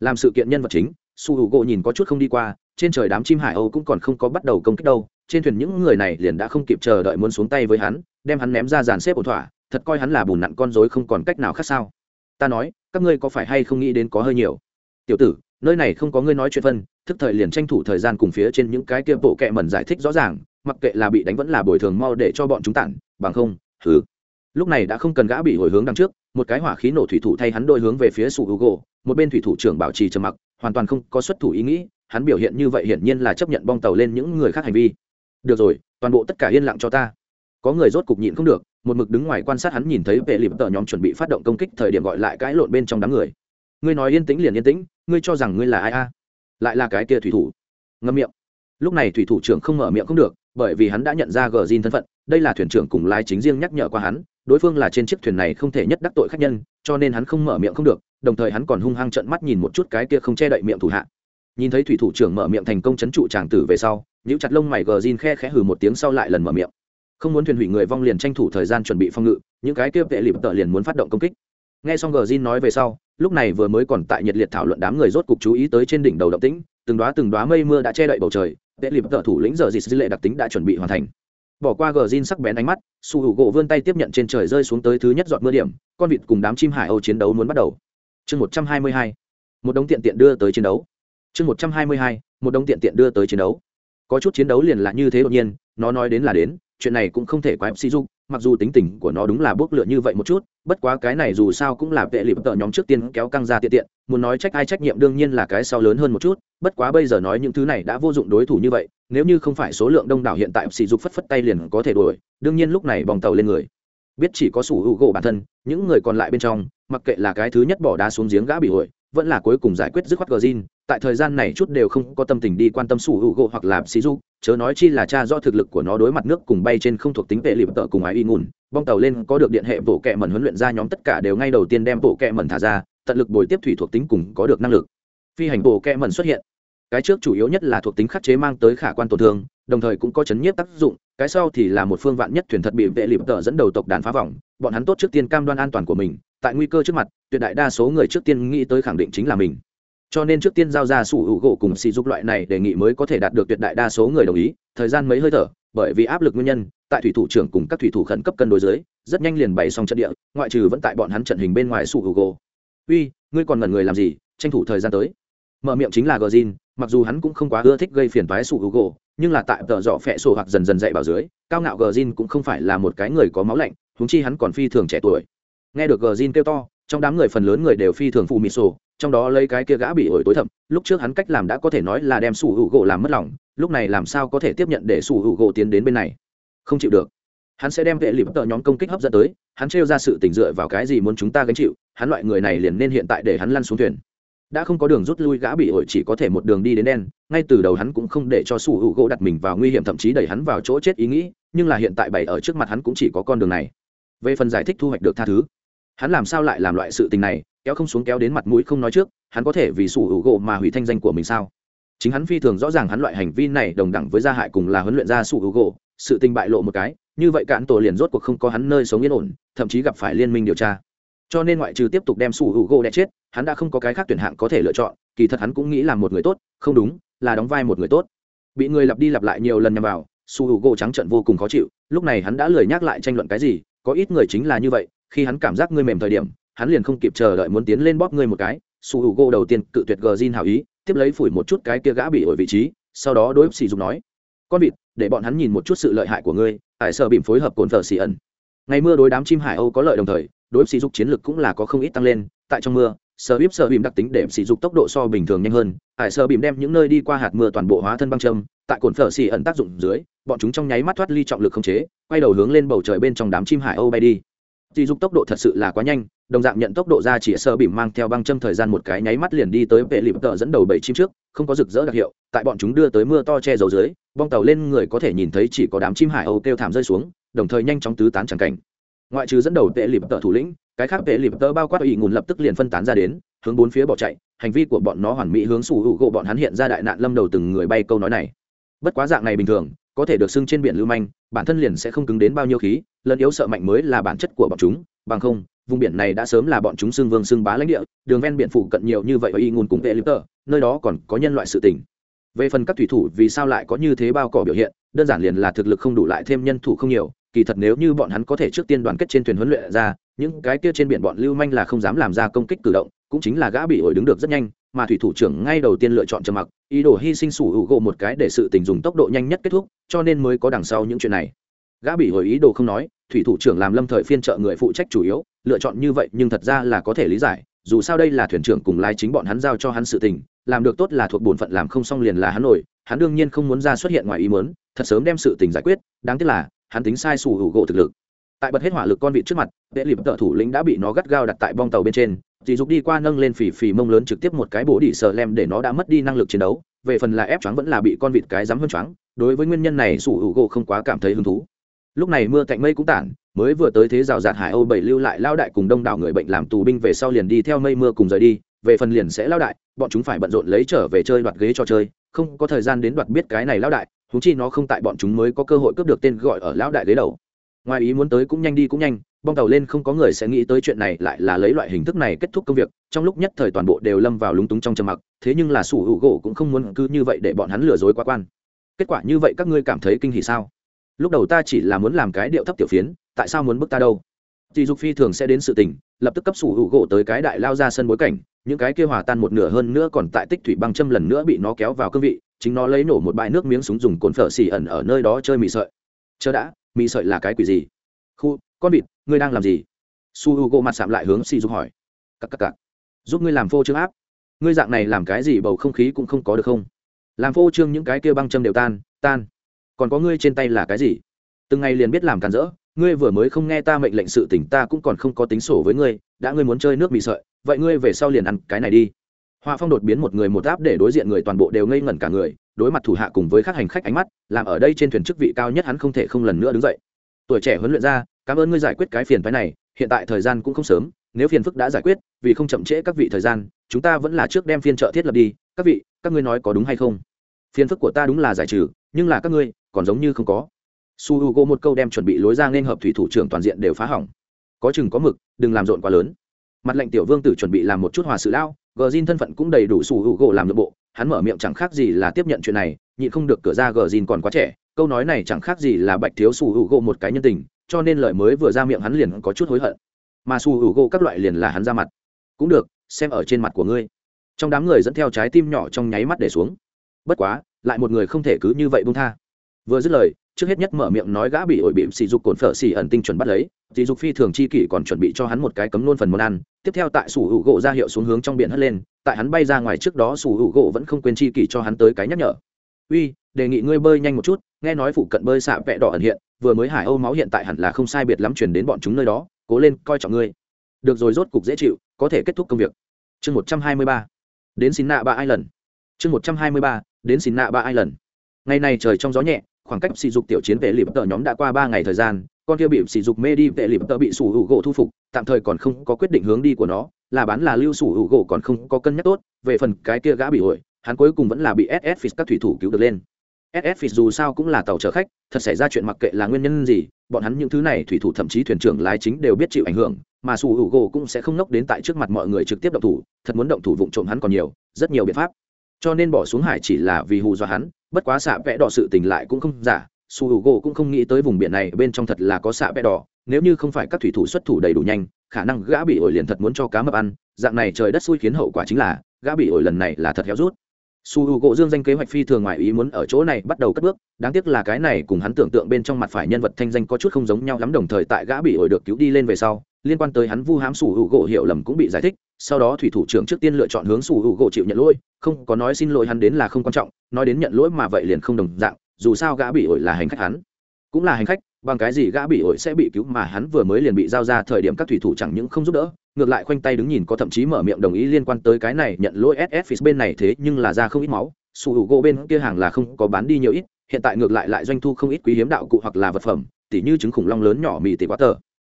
Làm sự kiện nhân vật chính, su hữu gỗ nhìn có chút không đi qua, trên trời đám chim hải âu cũng còn không có bắt đầu công kích đâu, trên thuyền những người này liền đã không kịp chờ đợi muốn xuống tay với hắn, đem hắn ném ra dàn xếp ổn thỏa, thật coi hắn là bùn nặn con dối không còn cách nào khác sao. Ta nói, các ngươi có phải hay không nghĩ đến có hơi nhiều? Tiểu tử, nơi này không có ngươi nói chuyện phân, thức thời liền tranh thủ thời gian cùng phía trên những cái kia bộ kệ mẩn giải thích rõ ràng mặc kệ là bị đánh vẫn là bồi thường mau để cho bọn chúng tản, bằng không thứ lúc này đã không cần gã bị hồi hướng đằng trước, một cái hỏa khí nổ thủy thủ thay hắn đôi hướng về phía sủ hữu gỗ một bên thủy thủ trưởng bảo trì trầm mặc, hoàn toàn không có xuất thủ ý nghĩ, hắn biểu hiện như vậy hiển nhiên là chấp nhận bong tàu lên những người khác hành vi. Được rồi, toàn bộ tất cả yên lặng cho ta. Có người rốt cục nhịn không được, một mực đứng ngoài quan sát hắn nhìn thấy vệ lịp tờ nhóm chuẩn bị phát động công kích thời điểm gọi lại cãi lộn bên trong đám người. Ngươi nói yên tĩnh liền yên tĩnh, ngươi cho rằng ngươi là ai a? Lại là cái kia thủy thủ. Ngâm miệng lúc này thủy thủ trưởng không mở miệng không được, bởi vì hắn đã nhận ra gờ zin thân phận, đây là thuyền trưởng cùng lái chính riêng nhắc nhở qua hắn, đối phương là trên chiếc thuyền này không thể nhất đắc tội khách nhân, cho nên hắn không mở miệng không được, đồng thời hắn còn hung hăng trận mắt nhìn một chút cái kia không che đậy miệng thủ hạ. Nhìn thấy thủy thủ trưởng mở miệng thành công chấn trụ tràng tử về sau những chặt lông mày gờ zin khe khẽ hừ một tiếng sau lại lần mở miệng. Không muốn thuyền hủy người vong liền tranh thủ thời gian chuẩn bị phong ngự, những cái kia vệ lịp tợ liền muốn phát động công kích. Nghe xong gờ zin nói về sau, lúc này vừa mới còn tại nhiệt liệt thảo luận đám người rốt cục chú ý tới trên đỉnh đầu động tĩnh, từng đoá từng đoá mây mưa đã che đậy bầu trời tệ lịp tợ thủ lĩnh giờ dịt dư lệ đặc tính đã chuẩn bị hoàn thành. Bỏ qua gờ zin sắc bén ánh mắt, su hữu gỗ vươn tay tiếp nhận trên trời rơi xuống tới thứ nhất dọn mưa điểm, con vịt cùng đám chim hải âu chiến đấu muốn bắt đầu. Chương một trăm hai mươi hai, một đống tiện tiện đưa tới chiến đấu. Chương một trăm hai mươi hai, một đống tiện tiện đưa tới chiến đấu. Có chút chiến đấu liền là như thế đột nhiên, nó nói đến là đến, chuyện này cũng không thể quá sỉ dục mặc dù tính tình của nó đúng là bốc lửa như vậy một chút, bất quá cái này dù sao cũng là vệ lịp tợ nhóm trước tiên kéo căng ra tiện tiện, muốn nói trách ai trách nhiệm đương nhiên là cái sau lớn hơn một chút, bất quá bây giờ nói những thứ này đã vô dụng đối thủ như vậy, nếu như không phải số lượng đông đảo hiện tại sỉ dục phất phất tay liền có thể đuổi, đương nhiên lúc này bòng tàu lên người. Biết chỉ có sủ hữu gỗ bản thân, những người còn lại bên trong, mặc kệ là cái thứ nhất bỏ đá xuống giếng gã bị ổi vẫn là cuối cùng giải quyết dứt khoát gờ zin tại thời gian này chút đều không có tâm tình đi quan tâm sủ hữu gỗ hoặc là sỉ dục chớ nói chi là cha do thực lực của nó đối mặt nước cùng bay trên không thuộc tính vệ lịp tợ cùng ái y ngùn, bong tàu lên có được điện hệ bộ kẹ mẩn huấn luyện ra nhóm tất cả đều ngay đầu tiên đem bộ kẹ mẩn thả ra, tận lực bồi tiếp thủy thuộc tính cùng có được năng lực. Phi hành bộ kẹ mẩn xuất hiện. Cái trước chủ yếu nhất là thuộc tính khắc chế mang tới khả quan tổn thương, đồng thời cũng có chấn nhiếp tác dụng, cái sau thì là một phương vạn nhất thuyền thật bị vệ lịp tợ dẫn đầu tộc đàn phá vòng, bọn hắn tốt trước tiên cam đoan an toàn của mình, tại nguy cơ trước mặt, tuyệt đại đa số người trước tiên nghĩ tới khẳng định chính là mình cho nên trước tiên giao ra sủ hữu gỗ cùng xì giúp loại này đề nghị mới có thể đạt được tuyệt đại đa số người đồng ý. Thời gian mấy hơi thở, bởi vì áp lực nguyên nhân, tại thủy thủ trưởng cùng các thủy thủ khẩn cấp cân đối dưới, rất nhanh liền bày xong trận địa, ngoại trừ vẫn tại bọn hắn trận hình bên ngoài sủ hữu gỗ. Uy, ngươi còn ngẩn người làm gì? Tranh thủ thời gian tới. Mở miệng chính là gờ zin mặc dù hắn cũng không quá ưa thích gây phiền toái sủ hữu gỗ, nhưng là tại tờ dọ phẹ sổ hoặc dần dần dậy vào dưới, cao ngạo gờ zin cũng không phải là một cái người có máu lạnh, huống chi hắn còn phi thường trẻ tuổi. Nghe được gờ zin kêu to, trong đám người phần lớn người đều phi thường phụ mì sổ trong đó lấy cái kia gã bị ổi tối thậm, lúc trước hắn cách làm đã có thể nói là đem sủ hữu gỗ làm mất lòng, lúc này làm sao có thể tiếp nhận để sủ hữu gỗ tiến đến bên này? Không chịu được. Hắn sẽ đem vệ lịp tợ nhóm công kích hấp dẫn tới, hắn trêu ra sự tỉnh dựa vào cái gì muốn chúng ta gánh chịu, hắn loại người này liền nên hiện tại để hắn lăn xuống thuyền. Đã không có đường rút lui gã bị ổi chỉ có thể một đường đi đến đen, ngay từ đầu hắn cũng không để cho sủ hữu gỗ đặt mình vào nguy hiểm thậm chí đẩy hắn vào chỗ chết ý nghĩ, nhưng là hiện tại bày ở trước mặt hắn cũng chỉ có con đường này. Về phần giải thích thu hoạch được tha thứ, hắn làm sao lại làm loại sự tình này kéo không xuống kéo đến mặt mũi không nói trước, hắn có thể vì sủ hữu gỗ mà hủy thanh danh của mình sao? Chính hắn phi thường rõ ràng hắn loại hành vi này đồng đẳng với gia hại cùng là huấn luyện ra sủ hữu gỗ, sự tình bại lộ một cái, như vậy cạn tổ liền rốt cuộc không có hắn nơi sống yên ổn, thậm chí gặp phải liên minh điều tra. Cho nên ngoại trừ tiếp tục đem sủ hữu gỗ đẻ chết, hắn đã không có cái khác tuyển hạng có thể lựa chọn, kỳ thật hắn cũng nghĩ là một người tốt, không đúng, là đóng vai một người tốt. Bị người lặp đi lặp lại nhiều lần nhằm vào su hữu gỗ trắng trận vô cùng khó chịu, lúc này hắn đã lười nhắc lại tranh luận cái gì, có ít người chính là như vậy, khi hắn cảm giác ngươi mềm thời điểm hắn liền không kịp chờ đợi muốn tiến lên bóp ngươi một cái, su u gỗ đầu tiên cự tuyệt gờ zin hảo ý, tiếp lấy phủi một chút cái kia gã bị ổi vị trí, sau đó đối xì dục nói, con vịt, để bọn hắn nhìn một chút sự lợi hại của ngươi hải sợ bìm phối hợp cồn thờ xì ẩn. Ngày mưa đối đám chim hải âu có lợi đồng thời, đối xì dục chiến lược cũng là có không ít tăng lên, tại trong mưa sở bíp sở bìm đặc tính để sỉ dục tốc độ so bình thường nhanh hơn hải sở bìm đem những nơi đi qua hạt mưa toàn bộ hóa thân băng châm, tại cồn phở xì ẩn tác dụng dưới, bọn chúng trong nháy mắt thoát ly trọng lực không chế, quay đầu hướng lên bầu trời bên trong đám chim hải âu bay đi. Dị dục tốc độ thật sự là quá nhanh, đồng dạng nhận tốc độ ra chỉ sơ bỉm mang theo băng châm thời gian một cái nháy mắt liền đi tới vệ lịp tợ dẫn đầu bảy chim trước, không có rực rỡ đặc hiệu, tại bọn chúng đưa tới mưa to che dầu dưới, bong tàu lên người có thể nhìn thấy chỉ có đám chim hải âu kêu thảm rơi xuống, đồng thời nhanh chóng tứ tán chẳng cảnh. Ngoại trừ dẫn đầu vệ lịp tợ thủ lĩnh, cái khác vệ lịp tợ bao quát ủy ngùn lập tức liền phân tán ra đến, hướng bốn phía bỏ chạy, hành vi của bọn nó hoàn mỹ hướng sủ hữu gỗ bọn hắn hiện ra đại nạn lâm đầu từng người bay câu nói này. Bất quá dạng này bình thường có thể được xưng trên biển lưu manh, bản thân liền sẽ không cứng đến bao nhiêu khí, lẫn yếu sợ mạnh mới là bản chất của bọn chúng, bằng không, vùng biển này đã sớm là bọn chúng xưng vương xưng bá lãnh địa, đường ven biển phụ cận nhiều như vậy ở y ngôn cùng tệ lip tờ nơi đó còn có nhân loại sự tình. Về phần các thủy thủ vì sao lại có như thế bao cỏ biểu hiện, đơn giản liền là thực lực không đủ lại thêm nhân thủ không nhiều, kỳ thật nếu như bọn hắn có thể trước tiên đoàn kết trên thuyền huấn luyện ra, những cái kia trên biển bọn lưu manh là không dám làm ra công kích cử động, cũng chính là gã bị ổi đứng được rất nhanh, mà thủy thủ trưởng ngay đầu tiên lựa chọn trầm mặc ý đồ hy sinh sủ hữu gỗ một cái để sự tình dùng tốc độ nhanh nhất kết thúc, cho nên mới có đằng sau những chuyện này. Gã bị hồi ý đồ không nói, thủy thủ trưởng làm lâm thời phiên trợ người phụ trách chủ yếu, lựa chọn như vậy nhưng thật ra là có thể lý giải, dù sao đây là thuyền trưởng cùng lái chính bọn hắn giao cho hắn sự tình, làm được tốt là thuộc bổn phận làm không xong liền là hắn nổi, hắn đương nhiên không muốn ra xuất hiện ngoài ý muốn, thật sớm đem sự tình giải quyết, đáng tiếc là, hắn tính sai sủ hữu gỗ thực lực. Tại bật hết hỏa lực con vịt trước mặt vệ lịp tợ thủ lĩnh đã bị nó gắt gao đặt tại bong tàu bên trên dì dục đi qua nâng lên phì phì mông lớn trực tiếp một cái bổ đỉ sờ lem để nó đã mất đi năng lực chiến đấu. Về phần là ép choáng vẫn là bị con vịt cái dám hơn choáng, đối với nguyên nhân này sủ hữu gỗ không quá cảm thấy hứng thú. Lúc này mưa cạnh mây cũng tản, mới vừa tới thế rào rạt hải âu bảy lưu lại lao đại cùng đông đảo người bệnh làm tù binh về sau liền đi theo mây mưa cùng rời đi. Về phần liền sẽ lao đại, bọn chúng phải bận rộn lấy trở về chơi đoạt ghế cho chơi, không có thời gian đến đoạt biết cái này lao đại thú chi nó không tại bọn chúng mới có cơ hội cướp được tên gọi ở lao đại ghế đầu ngoài ý muốn tới cũng nhanh đi cũng nhanh, bong tàu lên không có người sẽ nghĩ tới chuyện này, lại là lấy loại hình thức này kết thúc công việc. Trong lúc nhất thời toàn bộ đều lâm vào lúng túng trong trầm mặc, thế nhưng là sủ hữu gỗ cũng không muốn cứ như vậy để bọn hắn lừa dối quá quan. Kết quả như vậy các ngươi cảm thấy kinh hỉ sao? Lúc đầu ta chỉ là muốn làm cái điệu thấp tiểu phiến, tại sao muốn bức ta đâu? Dì dục phi thường sẽ đến sự tình, lập tức cấp sủ hữu gỗ tới cái đại lao ra sân bối cảnh, những cái kia hòa tan một nửa hơn nữa còn tại tích thủy băng châm lần nữa bị nó kéo vào cương vị, chính nó lấy nổ một bãi nước miếng súng dùng cồn phở xì ẩn ở nơi đó chơi mị sợi. Chờ đã mì sợi là cái quỷ gì? Khu, con vịt, ngươi đang làm gì? Su h u gỗ mặt sạm lại hướng xì giúp hỏi. Cặp cặp cặp giúp ngươi làm phô trương áp. Ngươi dạng này làm cái gì bầu không khí cũng không có được không? Làm phô trương những cái kia băng châm đều tan tan. Còn có ngươi trên tay là cái gì? Từng ngày liền biết làm càn rỡ. Ngươi vừa mới không nghe ta mệnh lệnh sự tỉnh ta cũng còn không có tính sổ với ngươi. Đã ngươi muốn chơi nước mì sợi, vậy ngươi về sau liền ăn cái này đi. Hoa phong đột biến một người một áp để đối diện người toàn bộ đều ngây ngẩn cả người đối mặt thủ hạ cùng với các hành khách ánh mắt, làm ở đây trên thuyền chức vị cao nhất hắn không thể không lần nữa đứng dậy. Tuổi trẻ huấn luyện ra, cảm ơn ngươi giải quyết cái phiền phái này, hiện tại thời gian cũng không sớm, nếu phiền phức đã giải quyết, vì không chậm trễ các vị thời gian, chúng ta vẫn là trước đem phiên trợ thiết lập đi, các vị, các ngươi nói có đúng hay không? Phiền phức của ta đúng là giải trừ, nhưng là các ngươi, còn giống như không có. Su h u g một câu đem chuẩn bị lối ra nên hợp thủy thủ trưởng toàn diện đều phá hỏng. Có chừng có mực, đừng làm rộn quá lớn. Mặt lệnh tiểu vương tử chuẩn bị làm một chút hòa sự lao, gờ thân phận cũng đầy đủ su h u g làm nội bộ hắn mở miệng chẳng khác gì là tiếp nhận chuyện này, nhịn không được cửa ra gờ dìn còn quá trẻ, câu nói này chẳng khác gì là bạch thiếu su hữu gỗ một cái nhân tình, cho nên lời mới vừa ra miệng hắn liền có chút hối hận. Mà su hữu gỗ các loại liền là hắn ra mặt. Cũng được, xem ở trên mặt của ngươi. Trong đám người dẫn theo trái tim nhỏ trong nháy mắt để xuống. Bất quá, lại một người không thể cứ như vậy bung tha. Vừa dứt lời trước hết nhất mở miệng nói gã bị ổi bịm sỉ dục cồn phở xỉ ẩn tinh chuẩn bắt lấy dì dục phi thường chi kỷ còn chuẩn bị cho hắn một cái cấm nôn phần món ăn. Tiếp theo tại sủ hữu gỗ ra hiệu xuống hướng trong biển hất lên, tại hắn bay ra ngoài trước đó sủ hữu gỗ vẫn không quên chi kỷ cho hắn tới cái nhắc nhở. Uy, đề nghị ngươi bơi nhanh một chút, nghe nói phụ cận bơi xạ vẹ đỏ ẩn hiện, vừa mới hải âu máu hiện tại hẳn là không sai biệt lắm chuyển đến bọn chúng nơi đó, cố lên, coi trọng ngươi. Được rồi, rốt cục dễ chịu, có thể kết thúc công việc. Chương một trăm hai mươi ba. Đến xin nạ ba ai lần chương một trăm hai mươi ba, đến xin nạ ba ai lần ngày này trời trong gió nhẹ khoảng cách sỉ dục tiểu chiến vệ lịp tợ nhóm đã qua ba ngày thời gian, con kia bị sỉ dục mê đi, vệ lịp tợ bị sủ hữu gỗ thu phục, tạm thời còn không có quyết định hướng đi của nó, là bán là lưu sủ hữu gỗ còn không có cân nhắc tốt, về phần cái kia gã bị ổi hắn cuối cùng vẫn là bị ss phis các thủy thủ cứu được lên. Ss phis dù sao cũng là tàu chở khách, thật xảy ra chuyện mặc kệ là nguyên nhân gì, bọn hắn những thứ này thủy thủ thậm chí thuyền trưởng lái chính đều biết chịu ảnh hưởng, mà sủ hữu gỗ cũng sẽ không nốc đến tại trước mặt mọi người trực tiếp động thủ, thật muốn động thủ vụng trộm hắn còn nhiều, rất nhiều biện pháp. Cho nên bỏ xuống hải chỉ là vì hù do hắn bất quá xạ vẽ đỏ sự tình lại cũng không giả, su h u gỗ cũng không nghĩ tới vùng biển này bên trong thật là có xạ vẽ đỏ, nếu như không phải các thủy thủ xuất thủ đầy đủ nhanh, khả năng gã bị ổi liền thật muốn cho cá mập ăn, dạng này trời đất xui khiến hậu quả chính là, gã bị ổi lần này là thật héo rút. Su h u gỗ dương danh kế hoạch phi thường ngoài ý muốn ở chỗ này bắt đầu cất bước, đáng tiếc là cái này cùng hắn tưởng tượng bên trong mặt phải nhân vật thanh danh có chút không giống nhau lắm, đồng thời tại gã bị ổi được cứu đi lên về sau, liên quan tới hắn vu hám su h u gỗ hiểu lầm cũng bị giải thích sau đó thủy thủ trưởng trước tiên lựa chọn hướng sủ hữu gỗ chịu nhận lỗi, không có nói xin lỗi hắn đến là không quan trọng, nói đến nhận lỗi mà vậy liền không đồng dạng, dù sao gã bị ổi là hành khách hắn. Cũng là hành khách, bằng cái gì gã bị ổi sẽ bị cứu mà hắn vừa mới liền bị giao ra thời điểm các thủy thủ chẳng những không giúp đỡ, ngược lại khoanh tay đứng nhìn có thậm chí mở miệng đồng ý liên quan tới cái này nhận lỗi ss bên này thế nhưng là ra không ít máu, sủ hữu gỗ bên kia hàng là không có bán đi nhiều ít, hiện tại ngược lại lại doanh thu không ít quý hiếm đạo cụ hoặc là vật phẩm, tỉ như trứng khủng long lớn nhỏ mì tỷ quá tờ.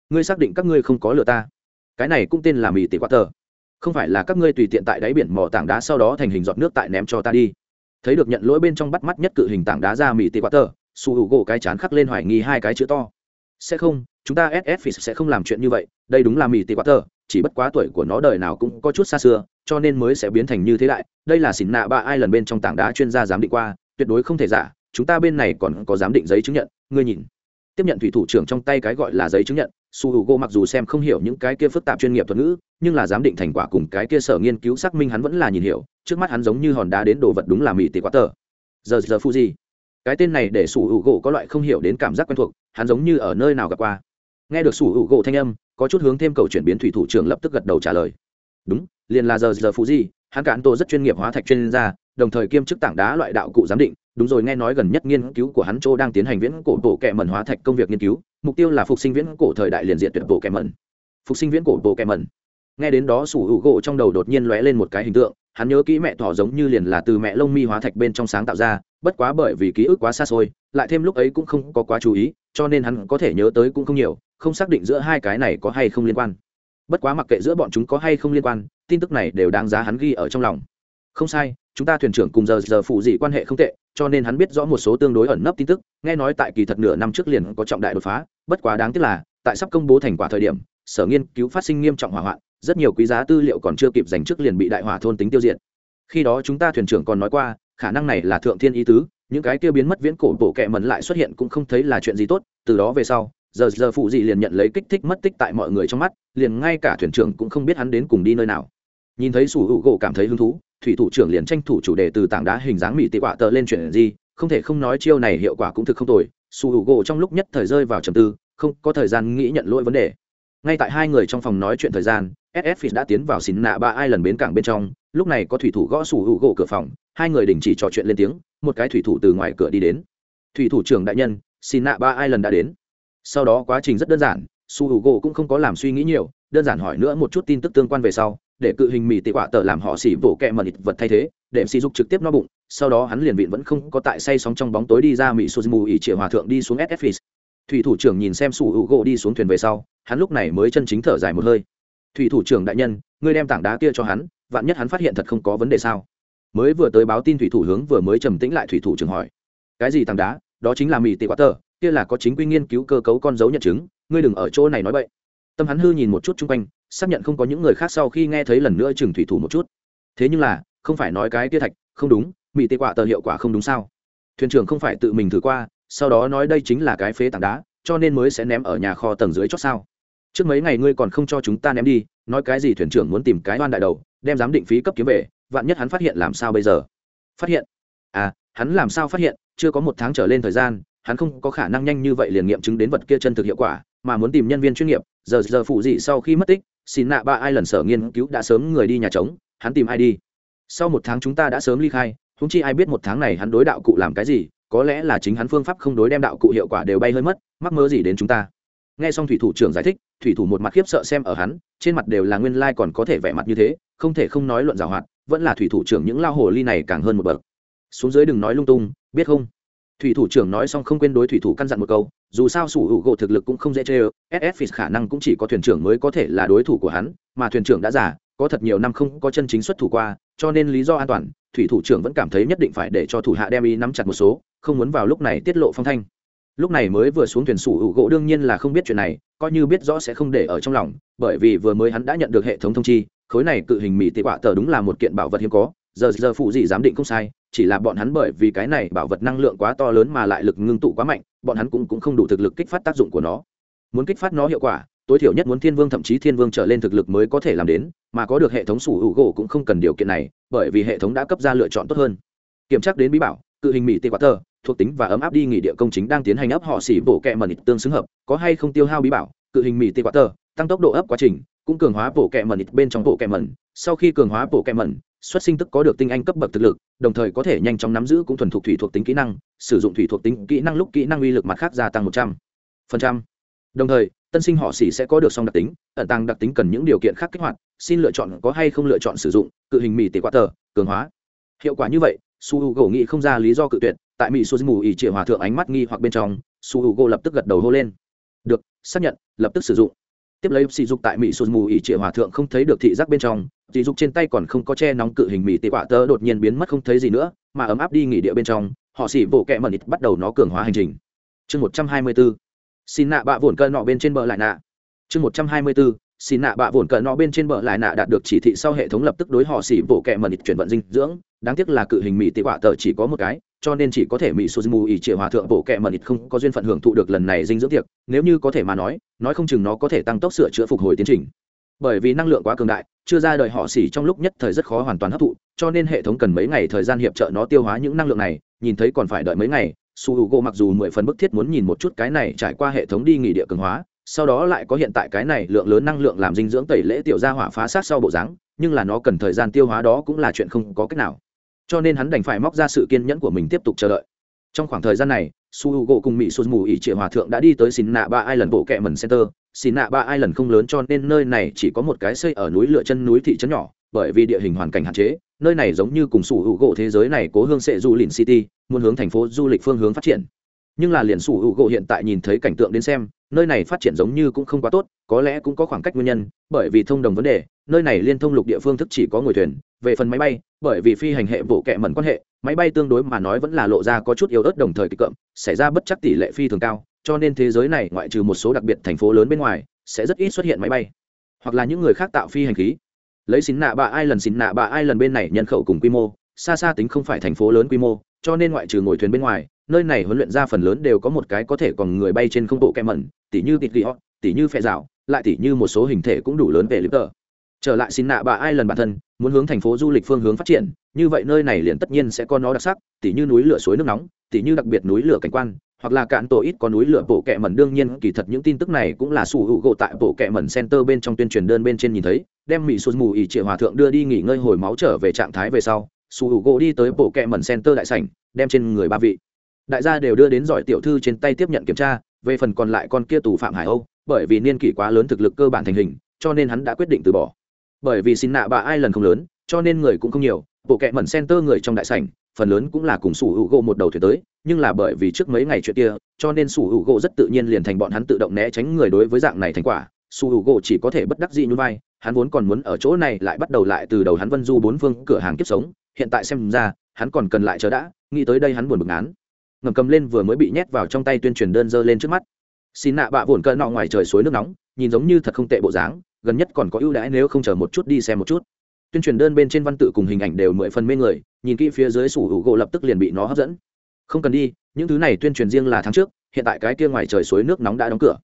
Ngươi xác định các ngươi không có lừa ta. Cái này cũng tên là mì tỷ quá tờ không phải là các ngươi tùy tiện tại đáy biển mỏ tảng đá sau đó thành hình giọt nước tại ném cho ta đi. Thấy được nhận lỗi bên trong bắt mắt nhất cự hình tảng đá ra mỹ tị quá tờ, su hữu gỗ cái chán khắc lên hoài nghi hai cái chữ to. Sẽ không, chúng ta ss sẽ không làm chuyện như vậy, đây đúng là mỹ tị quá tờ, chỉ bất quá tuổi của nó đời nào cũng có chút xa xưa, cho nên mới sẽ biến thành như thế đại. Đây là xỉn nạ ba ai lần bên trong tảng đá chuyên gia giám định qua, tuyệt đối không thể giả, chúng ta bên này còn có giám định giấy chứng nhận, ngươi nhìn tiếp nhận thủy thủ trưởng trong tay cái gọi là giấy chứng nhận, su h u g o mặc dù xem không hiểu những cái kia phức tạp chuyên nghiệp thuật ngữ, nhưng là giám định thành quả cùng cái kia sở nghiên cứu xác minh hắn vẫn là nhìn hiểu, trước mắt hắn giống như hòn đá đến đồ vật đúng là mỹ tỷ quá tờ. Giờ giờ phu gì cái tên này để su h u g o có loại không hiểu đến cảm giác quen thuộc, hắn giống như ở nơi nào gặp qua. Nghe được su h u g o thanh âm, có chút hướng thêm cầu chuyển biến thủy thủ trưởng lập tức gật đầu trả lời. Đúng, liền là giờ giờ phu gì hắn cản tô rất chuyên nghiệp hóa thạch chuyên gia đồng thời kiêm chức tảng đá loại đạo cụ giám định, đúng rồi, nghe nói gần nhất nghiên cứu của hắn chỗ đang tiến hành viễn cổ bộ kệ mẩn hóa thạch công việc nghiên cứu, mục tiêu là phục sinh viễn cổ thời đại liền diện tuyệt bộ kệ mẩn. Phục sinh viễn cổ bộ kệ mẩn. Nghe đến đó, sủ hữu gỗ trong đầu đột nhiên lóe lên một cái hình tượng, hắn nhớ kỹ mẹ thỏ giống như liền là từ mẹ lông mi hóa thạch bên trong sáng tạo ra, bất quá bởi vì ký ức quá xa xôi, lại thêm lúc ấy cũng không có quá chú ý, cho nên hắn có thể nhớ tới cũng không nhiều, không xác định giữa hai cái này có hay không liên quan. Bất quá mặc kệ giữa bọn chúng có hay không liên quan, tin tức này đều đáng giá hắn ghi ở trong lòng. Không sai chúng ta thuyền trưởng cùng giờ giờ phụ dị quan hệ không tệ, cho nên hắn biết rõ một số tương đối ẩn nấp tin tức, nghe nói tại kỳ thật nửa năm trước liền có trọng đại đột phá, bất quá đáng tiếc là, tại sắp công bố thành quả thời điểm, sở nghiên cứu phát sinh nghiêm trọng hỏa hoạn, rất nhiều quý giá tư liệu còn chưa kịp dành trước liền bị đại hỏa thôn tính tiêu diệt. Khi đó chúng ta thuyền trưởng còn nói qua, khả năng này là thượng thiên ý tứ, những cái kia biến mất viễn cổ bộ kệ mẩn lại xuất hiện cũng không thấy là chuyện gì tốt, từ đó về sau, giờ giờ phụ dị liền nhận lấy kích thích mất tích tại mọi người trong mắt, liền ngay cả thuyền trưởng cũng không biết hắn đến cùng đi nơi nào. Nhìn thấy sủ hữu gỗ cảm thấy hứng thú thủy thủ trưởng liền tranh thủ chủ đề từ tảng đá hình dáng mỹ tị quạ tờ lên chuyện gì, không thể không nói chiêu này hiệu quả cũng thực không tồi, su h u gỗ trong lúc nhất thời rơi vào trầm tư, không có thời gian nghĩ nhận lỗi vấn đề. Ngay tại hai người trong phòng nói chuyện thời gian ss đã tiến vào xín nạ ba ai lần bến cảng bên trong, lúc này có thủy thủ gõ su h u gỗ cửa phòng, hai người đình chỉ trò chuyện lên tiếng, một cái thủy thủ từ ngoài cửa đi đến. Thủy thủ trưởng đại nhân, xin nạ ba ai lần đã đến. Sau đó quá trình rất đơn giản, su h u gỗ cũng không có làm suy nghĩ nhiều, đơn giản hỏi nữa một chút tin tức tương quan về sau để cự hình mì tị quạ tờ làm họ xỉ vỗ kẹ mật vật thay thế, để xì dục trực tiếp no bụng, sau đó hắn liền vịn vẫn không có tại say sóng trong bóng tối đi ra mỹ suzumu ỉ chĩa hòa thượng đi xuống ss thủy thủ trưởng nhìn xem sủ hữu gỗ đi xuống thuyền về sau, hắn lúc này mới chân chính thở dài một hơi. Thủy thủ trưởng đại nhân, ngươi đem tảng đá kia cho hắn, vạn nhất hắn phát hiện thật không có vấn đề sao? Mới vừa tới báo tin thủy thủ hướng vừa mới trầm tĩnh lại thủy thủ trưởng hỏi. Cái gì tảng đá? Đó chính là mỹ tị quạ tờ, kia là có chính quy nghiên cứu cơ cấu con dấu nhận chứng, ngươi đừng ở chỗ này nói vậy tâm hắn hư nhìn một chút chung quanh xác nhận không có những người khác sau khi nghe thấy lần nữa chừng thủy thủ một chút. Thế nhưng là, không phải nói cái kia thạch, không đúng mỹ tê quạ tờ hiệu quả không đúng sao? Thuyền trưởng không phải tự mình thử qua, sau đó nói đây chính là cái phế tảng đá, cho nên mới sẽ ném ở nhà kho tầng dưới chót sao? Trước mấy ngày ngươi còn không cho chúng ta ném đi, nói cái gì thuyền trưởng muốn tìm cái oan đại đầu, đem giám định phí cấp kiếm về, vạn nhất hắn phát hiện làm sao bây giờ? Phát hiện? À hắn làm sao phát hiện, chưa có một tháng trở lên thời gian, hắn không có khả năng nhanh như vậy liền nghiệm chứng đến vật kia chân thực hiệu quả, mà muốn tìm nhân viên chuyên nghiệp, giờ giờ phụ gì sau khi mất tích xin nạ ba ai lần sở nghiên cứu đã sớm người đi nhà trống, hắn tìm ai đi? Sau một tháng chúng ta đã sớm ly khai húng chi ai biết một tháng này hắn đối đạo cụ làm cái gì, có lẽ là chính hắn phương pháp không đối đem đạo cụ hiệu quả đều bay hơi mất, mắc mơ gì đến chúng ta? Nghe xong thủy thủ trưởng giải thích, thủy thủ một mặt khiếp sợ xem ở hắn, trên mặt đều là nguyên lai、like、còn có thể vẻ mặt như thế, không thể không nói luận giảo hoạt, vẫn là thủy thủ trưởng những lao hồ ly này càng hơn một bậc. Xuống dưới đừng nói lung tung, biết không? Thủy thủ trưởng nói xong không quên đối thủy thủ căn dặn một câu, dù sao sủ hữu gỗ thực lực cũng không dễ chơi ss phis khả năng cũng chỉ có thuyền trưởng mới có thể là đối thủ của hắn, mà thuyền trưởng đã già, có thật nhiều năm không có chân chính xuất thủ qua, cho nên lý do an toàn, thủy thủ trưởng vẫn cảm thấy nhất định phải để cho thủ hạ đem ý nắm chặt một số, không muốn vào lúc này tiết lộ phong thanh. Lúc này mới vừa xuống thuyền sủ hữu gỗ đương nhiên là không biết chuyện này, coi như biết rõ sẽ không để ở trong lòng, bởi vì vừa mới hắn đã nhận được hệ thống thông chi, khối này cự hình mỹ tị quả tờ đúng là một kiện bảo vật hiếm có giờ giờ phụ gì giám định không sai chỉ là bọn hắn bởi vì cái này bảo vật năng lượng quá to lớn mà lại lực ngưng tụ quá mạnh bọn hắn cũng, cũng không đủ thực lực kích phát tác dụng của nó. Muốn kích phát nó hiệu quả tối thiểu nhất muốn thiên vương thậm chí thiên vương trở lên thực lực mới có thể làm đến mà có được hệ thống sủ hữu gỗ cũng không cần điều kiện này bởi vì hệ thống đã cấp ra lựa chọn tốt hơn. Kiểm tra đến bí bảo cự hình mỹ tê quá tơ thuộc tính và ấm áp đi nghỉ địa công chính đang tiến hành ấp họ xỉ bổ kẹ mần tương xứng hợp có hay không tiêu hao bí bảo cự hình mỹ tê quá tơ tăng tốc độ ấp quá trình cũng cường hóa bổ kẹ mần bên trong bộ kẹ mần sau khi cường hóa bộ kẹ mần xuất sinh tức có được tinh anh cấp bậc thực lực, đồng thời có thể nhanh chóng nắm giữ cũng thuần thục thủy thuộc tính kỹ năng, sử dụng thủy thuộc tính kỹ năng lúc kỹ năng uy lực mặt khác gia tăng một trăm linh đồng thời, tân sinh họ xỉ sẽ có được song đặc tính, ẩn tăng đặc tính cần những điều kiện khác kích hoạt, xin lựa chọn có hay không lựa chọn sử dụng, cự hình mỹ tỷ quạt tờ, cường hóa. Hiệu quả như vậy, su h u gỗ nghĩ không ra lý do cự tuyệt, tại mỹ su mù ỉ trịa hòa thượng ánh mắt nghi hoặc bên trong, su h u gỗ lập tức gật đầu hô lên. Được, xác nhận, lập tức sử dụng tiếp lấy, sỉ dục tại mỹ sụt mù ỉ trịa hòa thượng không thấy được thị giác bên trong, sỉ dục trên tay còn không có che nóng cự hình mỹ tị quả tớ đột nhiên biến mất không thấy gì nữa, mà ấm áp đi nghỉ địa bên trong, họ xỉ bộ kẹ mẩn ít bắt đầu nó cường hóa hành trình. Chương một trăm hai mươi bốn xin nạ bạ vồn cơn nọ bên trên bờ lại nạ. Chương một trăm hai mươi bốn xin nạ bạ vồn cờ nó bên trên bờ lại nạ đạt được chỉ thị sau hệ thống lập tức đối họ xỉ bộ kẹ mẩn ít chuyển vận dinh dưỡng. Đáng tiếc là cự hình mỹ tị quả tờ chỉ có một cái, cho nên chỉ có thể mỹ suzumu ỉ triệu hòa thượng bộ kẹ mẩn ít không có duyên phận hưởng thụ được lần này dinh dưỡng tiệc. Nếu như có thể mà nói nói không chừng nó có thể tăng tốc sửa chữa phục hồi tiến trình. Bởi vì năng lượng quá cường đại, chưa ra đời họ xỉ trong lúc nhất thời rất khó hoàn toàn hấp thụ, cho nên hệ thống cần mấy ngày thời gian hiệp trợ nó tiêu hóa những năng lượng này. Nhìn thấy còn phải đợi mấy ngày, su h u g o mặc dù mười phần bức thiết muốn nhìn một chút cái này trải qua hệ thống đi nghỉ địa cường hóa sau đó lại có hiện tại cái này lượng lớn năng lượng làm dinh dưỡng tẩy lễ tiểu gia hỏa phá sát sau bộ dáng, nhưng là nó cần thời gian tiêu hóa đó cũng là chuyện không có cách nào. Cho nên hắn đành phải móc ra sự kiên nhẫn của mình tiếp tục chờ đợi. Trong khoảng thời gian này, su h u gỗ cùng mỹ xuân mù ỉ triệu hòa thượng đã đi tới xin nạ ba ai lần bộ kẹ mần center. Xin nạ ba ai lần không lớn cho nên nơi này chỉ có một cái xây ở núi lựa chân núi thị trấn nhỏ, bởi vì địa hình hoàn cảnh hạn chế, nơi này giống như cùng su h u gỗ thế giới này cố hương sệ du lìn city, muốn hướng thành phố du lịch phương hướng phát triển nhưng là liền sủ hữu gỗ hiện tại nhìn thấy cảnh tượng đến xem, nơi này phát triển giống như cũng không quá tốt, có lẽ cũng có khoảng cách nguyên nhân, bởi vì thông đồng vấn đề, nơi này liên thông lục địa phương thức chỉ có ngồi thuyền, về phần máy bay, bởi vì phi hành hệ bộ kệ mẩn quan hệ, máy bay tương đối mà nói vẫn là lộ ra có chút yếu ớt đồng thời kịch cậm xảy ra bất chắc tỷ lệ phi thường cao, cho nên thế giới này ngoại trừ một số đặc biệt thành phố lớn bên ngoài, sẽ rất ít xuất hiện máy bay, hoặc là những người khác tạo phi hành khí. Lấy xín nạ bạ ai lần xín nạ bạ ai lần bên này nhân khẩu cùng quy mô, xa xa tính không phải thành phố lớn quy mô, cho nên ngoại trừ ngồi thuyền bên ngoài nơi này huấn luyện ra phần lớn đều có một cái có thể còn người bay trên không bộ kem mẩn, tỉ như tịt ghi họ, tỉ như phe rào lại tỉ như một số hình thể cũng đủ lớn về lip tờ trở lại xin nạ bà ai lần bản thân, muốn hướng thành phố du lịch phương hướng phát triển, như vậy nơi này liền tất nhiên sẽ có nó đặc sắc, tỉ như núi lửa suối nước nóng, tỉ như đặc biệt núi lửa cảnh quan, hoặc là cạn tổ ít có núi lửa bộ kẹ mẩn. Đương nhiên, kỳ thật những tin tức này cũng là sủ hữu gỗ tại bộ kẹ mẩn center bên trong tuyên truyền đơn bên trên nhìn thấy, đem mỹ sụt mù ỉ triệu hòa thượng đưa đi nghỉ ngơi hồi máu trở về trạng thái về sau, sủ hữu gỗ đi tới bộ kẹ mẩn center đại sảnh, đem trên người ba vị đại gia đều đưa đến giỏi tiểu thư trên tay tiếp nhận kiểm tra, về phần còn lại con kia tù phạm hải âu, bởi vì niên kỷ quá lớn thực lực cơ bản thành hình, cho nên hắn đã quyết định từ bỏ. Bởi vì xin nạ bà ai lần không lớn, cho nên người cũng không nhiều, bộ kệ mẩn center người trong đại sảnh, phần lớn cũng là cùng sủ hữu gỗ một đầu thuyền tới, nhưng là bởi vì trước mấy ngày chuyện kia, cho nên sủ hữu gỗ rất tự nhiên liền thành bọn hắn tự động né tránh người đối với dạng này thành quả. Sủ hữu gỗ chỉ có thể bất đắc dĩ như vai, hắn vốn còn muốn ở chỗ này lại bắt đầu lại từ đầu hắn vân du bốn phương cửa hàng kiếp sống, hiện tại xem ra, hắn còn cần lại chờ đã, nghĩ tới đây hắn buồn bực án ngầm cầm lên vừa mới bị nhét vào trong tay tuyên truyền đơn dơ lên trước mắt. Xin nạ bạ vồn cỡ nọ ngoài trời suối nước nóng, nhìn giống như thật không tệ bộ dáng, gần nhất còn có ưu đãi nếu không chờ một chút đi xem một chút. Tuyên truyền đơn bên trên văn tự cùng hình ảnh đều mười phần mê người, nhìn kỹ phía dưới sủ hữu gỗ lập tức liền bị nó hấp dẫn. Không cần đi, những thứ này tuyên truyền riêng là tháng trước, hiện tại cái kia ngoài trời suối nước nóng đã đóng cửa.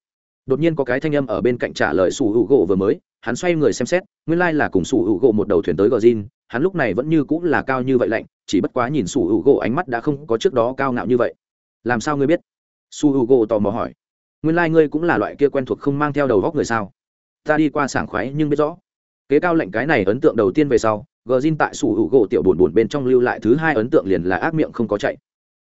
Đột nhiên có cái thanh âm ở bên cạnh trả lời sủ hữu gỗ vừa mới, hắn xoay người xem xét, nguyên lai、like、là cùng sủ hữu gỗ một đầu thuyền tới gờ zin hắn lúc này vẫn như cũng là cao như vậy lạnh, chỉ bất quá nhìn sủ hữu gỗ ánh mắt đã không có trước đó cao ngạo như vậy. Làm sao ngươi biết? Su hữu gỗ tò mò hỏi. Nguyên lai、like、ngươi cũng là loại kia quen thuộc không mang theo đầu góc người sao? Ta đi qua sảng khoái nhưng biết rõ. Kế cao lệnh cái này ấn tượng đầu tiên về sau gờ zin tại sủ hữu gỗ tiểu buồn buồn bên trong lưu lại thứ hai ấn tượng liền là ác miệng không có chạy.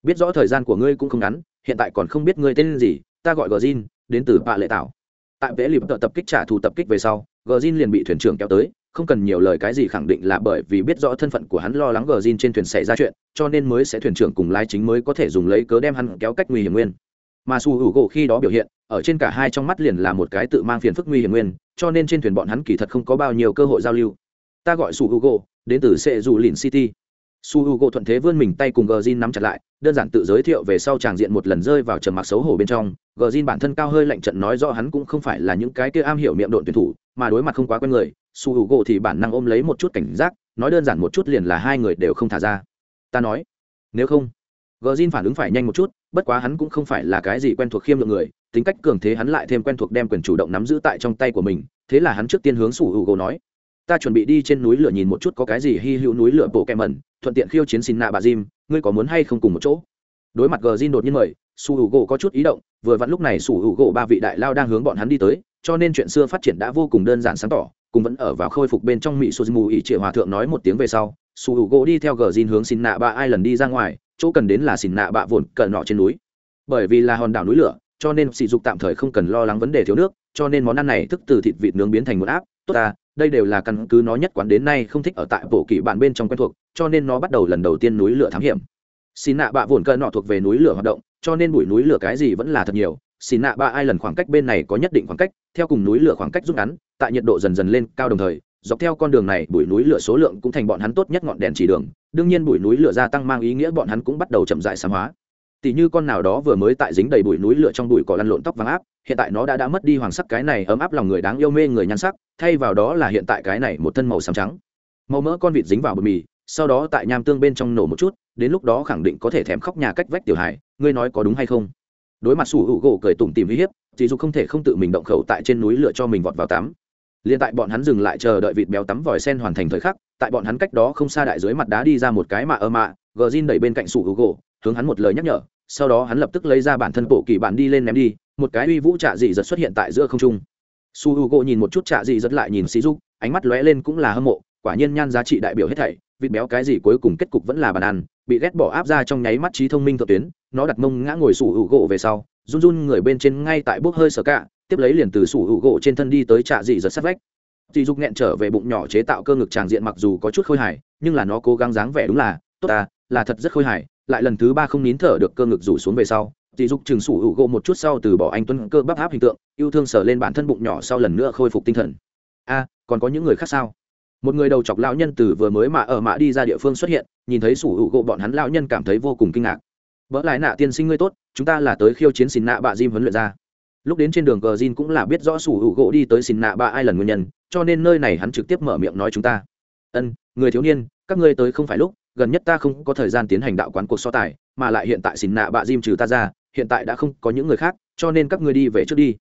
Biết rõ thời gian của ngươi cũng không ngắn, hiện tại còn không biết ngươi tên gì, ta gọi gờ zin đến từ bạ lệ tảo. Tại vẽ lịp tập kích trả thù tập kích về sau gờ zin liền bị thuyền trưởng kéo tới không cần nhiều lời, cái gì khẳng định là bởi vì biết rõ thân phận của hắn lo lắng gờ zin trên thuyền xảy ra chuyện, cho nên mới sẽ thuyền trưởng cùng lái chính mới có thể dùng lấy cớ đem hắn kéo cách nguy hiểm nguyên. Mà su hữu gỗ khi đó biểu hiện, ở trên cả hai trong mắt liền là một cái tự mang phiền phức nguy hiểm nguyên, cho nên trên thuyền bọn hắn kỳ thật không có bao nhiêu cơ hội giao lưu. Ta gọi su hữu gỗ, đến từ sệ dù lìn city. Su hữu gỗ thuận thế vươn mình tay cùng gờ zin nắm chặt lại, đơn giản tự giới thiệu về sau tràng diện một lần rơi vào trầm mặc xấu hổ bên trong. Gờ zin bản thân cao hơi lạnh trận nói rõ hắn cũng không phải là những cái kia am hiểu miệng độn tuyển thủ, mà đối mặt không quá quen người su hữu gỗ thì bản năng ôm lấy một chút cảnh giác, nói đơn giản một chút liền là hai người đều không thả ra. Ta nói, nếu không gờ zin phản ứng phải nhanh một chút, bất quá hắn cũng không phải là cái gì quen thuộc khiêm lượng người, tính cách cường thế hắn lại thêm quen thuộc đem quyền chủ động nắm giữ tại trong tay của mình, thế là hắn trước tiên hướng su h u gỗ nói, ta chuẩn bị đi trên núi lửa nhìn một chút có cái gì hy hữu núi lửa bộ kẹ mẩn, thuận tiện khiêu chiến xin nạ bà jim, ngươi có muốn hay không cùng một chỗ? Đối mặt gờ zin đột nhiên mời, su hữu gỗ có chút ý động, vừa vặn lúc này su hữu gỗ ba vị đại lao đang hướng bọn hắn đi tới, cho nên chuyện xưa phát triển đã vô cùng đơn giản sáng tỏ cùng vẫn ở vào khôi phục bên trong mỹ suzumu ỷ triệu hòa thượng nói một tiếng về sau, su U gỗ đi theo gờ xin hướng xin nạ Bạ ai lần đi ra ngoài, chỗ cần đến là xin nạ bạ vồn cận nọ trên núi. Bởi vì là hòn đảo núi lửa, cho nên sỉ dục tạm thời không cần lo lắng vấn đề thiếu nước, cho nên món ăn này thức từ thịt vịt nướng biến thành một áp, tốt ta, đây đều là căn cứ nó nhất quán đến nay không thích ở tại bộ kỷ bản bên trong quen thuộc, cho nên nó bắt đầu lần đầu tiên núi lửa thám hiểm. Xin nạ bạ vồn cận nọ thuộc về núi lửa hoạt động, cho nên bụi núi lửa cái gì vẫn là thật nhiều xì nạ ba ai lần khoảng cách bên này có nhất định khoảng cách, theo cùng núi lửa khoảng cách rút ngắn, tại nhiệt độ dần dần lên cao đồng thời, dọc theo con đường này, bụi núi lửa số lượng cũng thành bọn hắn tốt nhất ngọn đèn chỉ đường. Đương nhiên bụi núi lửa gia tăng mang ý nghĩa bọn hắn cũng bắt đầu chậm dại sáng hóa. Tỷ như con nào đó vừa mới tại dính đầy bụi núi lửa trong bụi cỏ lăn lộn tóc vàng áp, hiện tại nó đã đã mất đi hoàng sắc cái này ấm áp lòng người đáng yêu mê người nhan sắc, thay vào đó là hiện tại cái này một thân màu xám trắng. Màu mỡ con vịt dính vào bột mì, sau đó tại nham tương bên trong nổ một chút, đến lúc đó khẳng định có thể thèm khóc nhà cách vách tiểu hải ngươi nói có đúng hay không? Đối mặt sủ hữu gỗ cười tủm tìm uy hiếp dì Dục không thể không tự mình động khẩu tại trên núi lửa cho mình vọt vào tắm. Liền tại bọn hắn dừng lại chờ đợi vịt béo tắm vòi sen hoàn thành thời khắc, tại bọn hắn cách đó không xa đại dưới mặt đá đi ra một cái mạ ơ mạ, gờ rin đẩy bên cạnh sủ hữu gỗ, hướng hắn một lời nhắc nhở, sau đó hắn lập tức lấy ra bản thân bộ kỳ bản đi lên ném đi, một cái uy vũ trạ dị giật xuất hiện tại giữa không trung. Su h u gỗ nhìn một chút trạ dị giật lại nhìn xí dục, ánh mắt lóe lên cũng là hâm mộ, quả nhiên nhan giá trị đại biểu hết thảy, vịt béo cái gì cuối cùng kết cục vẫn là bàn ăn bị ghét bỏ áp ra trong nháy mắt trí thông minh thượng tuyến, nó đặt mông ngã ngồi sủ hữu gỗ về sau, run run người bên trên ngay tại bốc hơi sở cạ, tiếp lấy liền từ sủ hữu gỗ trên thân đi tới trạ dị giật sát vách. Dị dục nghẹn trở về bụng nhỏ chế tạo cơ ngực tràng diện mặc dù có chút khôi hài, nhưng là nó cố gắng dáng vẻ đúng là, tốt ta, là thật rất khôi hài, lại lần thứ ba không nín thở được cơ ngực rủ xuống về sau, dị dục chừng sủ hữu gỗ một chút sau từ bỏ anh tuân cơ bắp áp hình tượng, yêu thương sở lên bản thân bụng nhỏ sau lần nữa khôi phục tinh thần. A, còn có những người khác sao? Một người đầu chọc lão nhân từ vừa mới mà ở mạ đi ra địa phương xuất hiện, nhìn thấy sủ hữu gỗ bọn hắn lão nhân cảm thấy vô cùng kinh ngạc. Vỡ lại nạ tiên sinh ngươi tốt, chúng ta là tới khiêu chiến xin nạ bạ diêm huấn luyện ra. Lúc đến trên đường cờ diêm cũng là biết rõ sủ hữu gỗ đi tới xin nạ bạ ai lần nguyên nhân, cho nên nơi này hắn trực tiếp mở miệng nói chúng ta. Ân, người thiếu niên, các ngươi tới không phải lúc, gần nhất ta không có thời gian tiến hành đạo quán cuộc so tài, mà lại hiện tại xin nạ bạ diêm trừ ta ra, hiện tại đã không có những người khác, cho nên các ngươi đi về trước đi.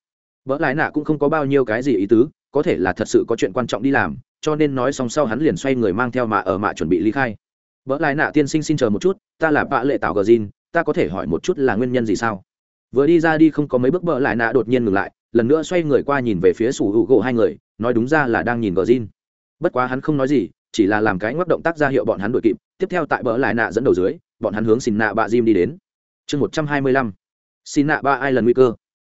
Vỡ lại nạ cũng không có bao nhiêu cái gì ý tứ, có thể là thật sự có chuyện quan trọng đi làm cho nên nói xong sau hắn liền xoay người mang theo mạ ở mạ chuẩn bị ly khai. Vợ lại nạ tiên sinh xin chờ một chút, ta là bạ lệ tạo gờ zin ta có thể hỏi một chút là nguyên nhân gì sao? Vừa đi ra đi không có mấy bước vợ lại nạ đột nhiên ngừng lại, lần nữa xoay người qua nhìn về phía sủ hữu gỗ hai người, nói đúng ra là đang nhìn gờ zin bất quá hắn không nói gì, chỉ là làm cái ngoắc động tác ra hiệu bọn hắn đuổi kịp, tiếp theo tại bờ lại nạ dẫn đầu dưới, bọn hắn hướng xin nạ bạ diêm đi đến. Chương một trăm hai mươi lăm. Xin nạ ba ai lần nguy cơ.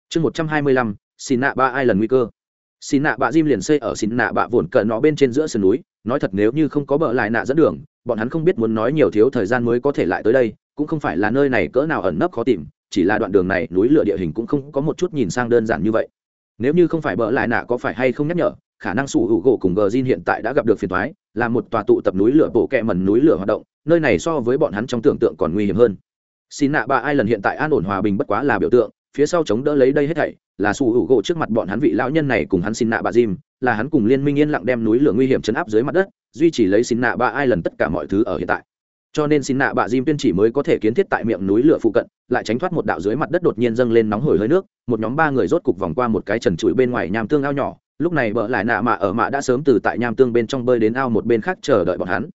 Chương một trăm hai mươi lăm. Xin nạ ba ai lần nguy cơ xin nạ bạ diêm liền xây ở xin nạ bạ vồn cờ nó bên trên giữa sườn núi. Nói thật nếu như không có bờ lại nạ dẫn đường, bọn hắn không biết muốn nói nhiều thiếu thời gian mới có thể lại tới đây, cũng không phải là nơi này cỡ nào ẩn nấp khó tìm, chỉ là đoạn đường này núi lửa địa hình cũng không có một chút nhìn sang đơn giản như vậy. Nếu như không phải bờ lại nạ có phải hay không nhắc nhở, khả năng sủ hữu gỗ cùng gờ zin hiện tại đã gặp được phiền thoái là một tòa tụ tập núi lửa bổ kẹ mần núi lửa hoạt động, nơi này so với bọn hắn trong tưởng tượng còn nguy hiểm hơn. Xin nạ ba ai lần hiện tại an ổn hòa bình bất quá là biểu tượng phía sau chống đỡ lấy đây hết thảy, là su hữu gỗ trước mặt bọn hắn vị lão nhân này cùng hắn xin nạ bà jim, là hắn cùng liên minh yên lặng đem núi lửa nguy hiểm chấn áp dưới mặt đất, duy trì lấy xin nạ ba ai lần tất cả mọi thứ ở hiện tại. Cho nên xin nạ bà Jim tuyên chỉ mới có thể kiến thiết tại miệng núi lửa phụ cận, lại tránh thoát một đạo dưới mặt đất đột nhiên dâng lên nóng hổi hơi nước, một nhóm ba người rốt cục vòng qua một cái trần trụi bên ngoài nham tương ao nhỏ, lúc này bợ lại nạ mạ ở mạ đã sớm từ tại nham tương bên trong bơi đến ao một bên khác chờ đợi bọn hắn.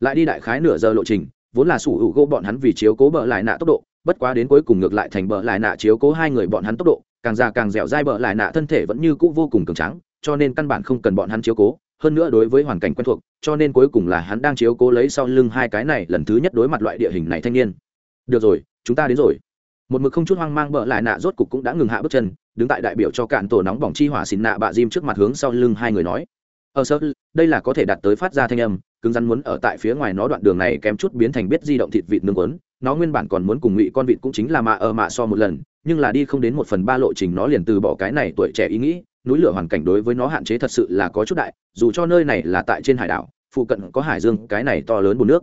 Lại đi đại khái nửa giờ lộ trình, vốn là sủ hữu gỗ bọn hắn vì chiếu cố bợ lại nạ tốc độ bất quá đến cuối cùng ngược lại thành bờ lại nạ chiếu cố hai người bọn hắn tốc độ càng già càng dẻo dai bờ lại nạ thân thể vẫn như cũ vô cùng cường trắng cho nên căn bản không cần bọn hắn chiếu cố. Hơn nữa đối với hoàn cảnh quen thuộc cho nên cuối cùng là hắn đang chiếu cố lấy sau lưng hai cái này lần thứ nhất đối mặt loại địa hình này thanh niên. Được rồi chúng ta đến rồi. Một mực không chút hoang mang bợ lại nạ rốt cục cũng đã ngừng hạ bước chân đứng tại đại biểu cho cạn tổ nóng bỏng chi hỏa xịn nạ bạ diêm trước mặt hướng sau lưng hai người nói. Ở ờ, sơ đây là có thể đạt tới phát ra thanh âm cứng rắn muốn ở tại phía ngoài nó đoạn đường này kém chút biến thành biết di động thịt vịt nương quấn nó nguyên bản còn muốn cùng ngụy con vịt cũng chính là mạ ở mạ so một lần, nhưng là đi không đến một phần ba lộ trình nó liền từ bỏ cái này tuổi trẻ ý nghĩ, núi lửa hoàn cảnh đối với nó hạn chế thật sự là có chút đại, dù cho nơi này là tại trên hải đảo, phụ cận có hải dương, cái này to lớn bùn nước.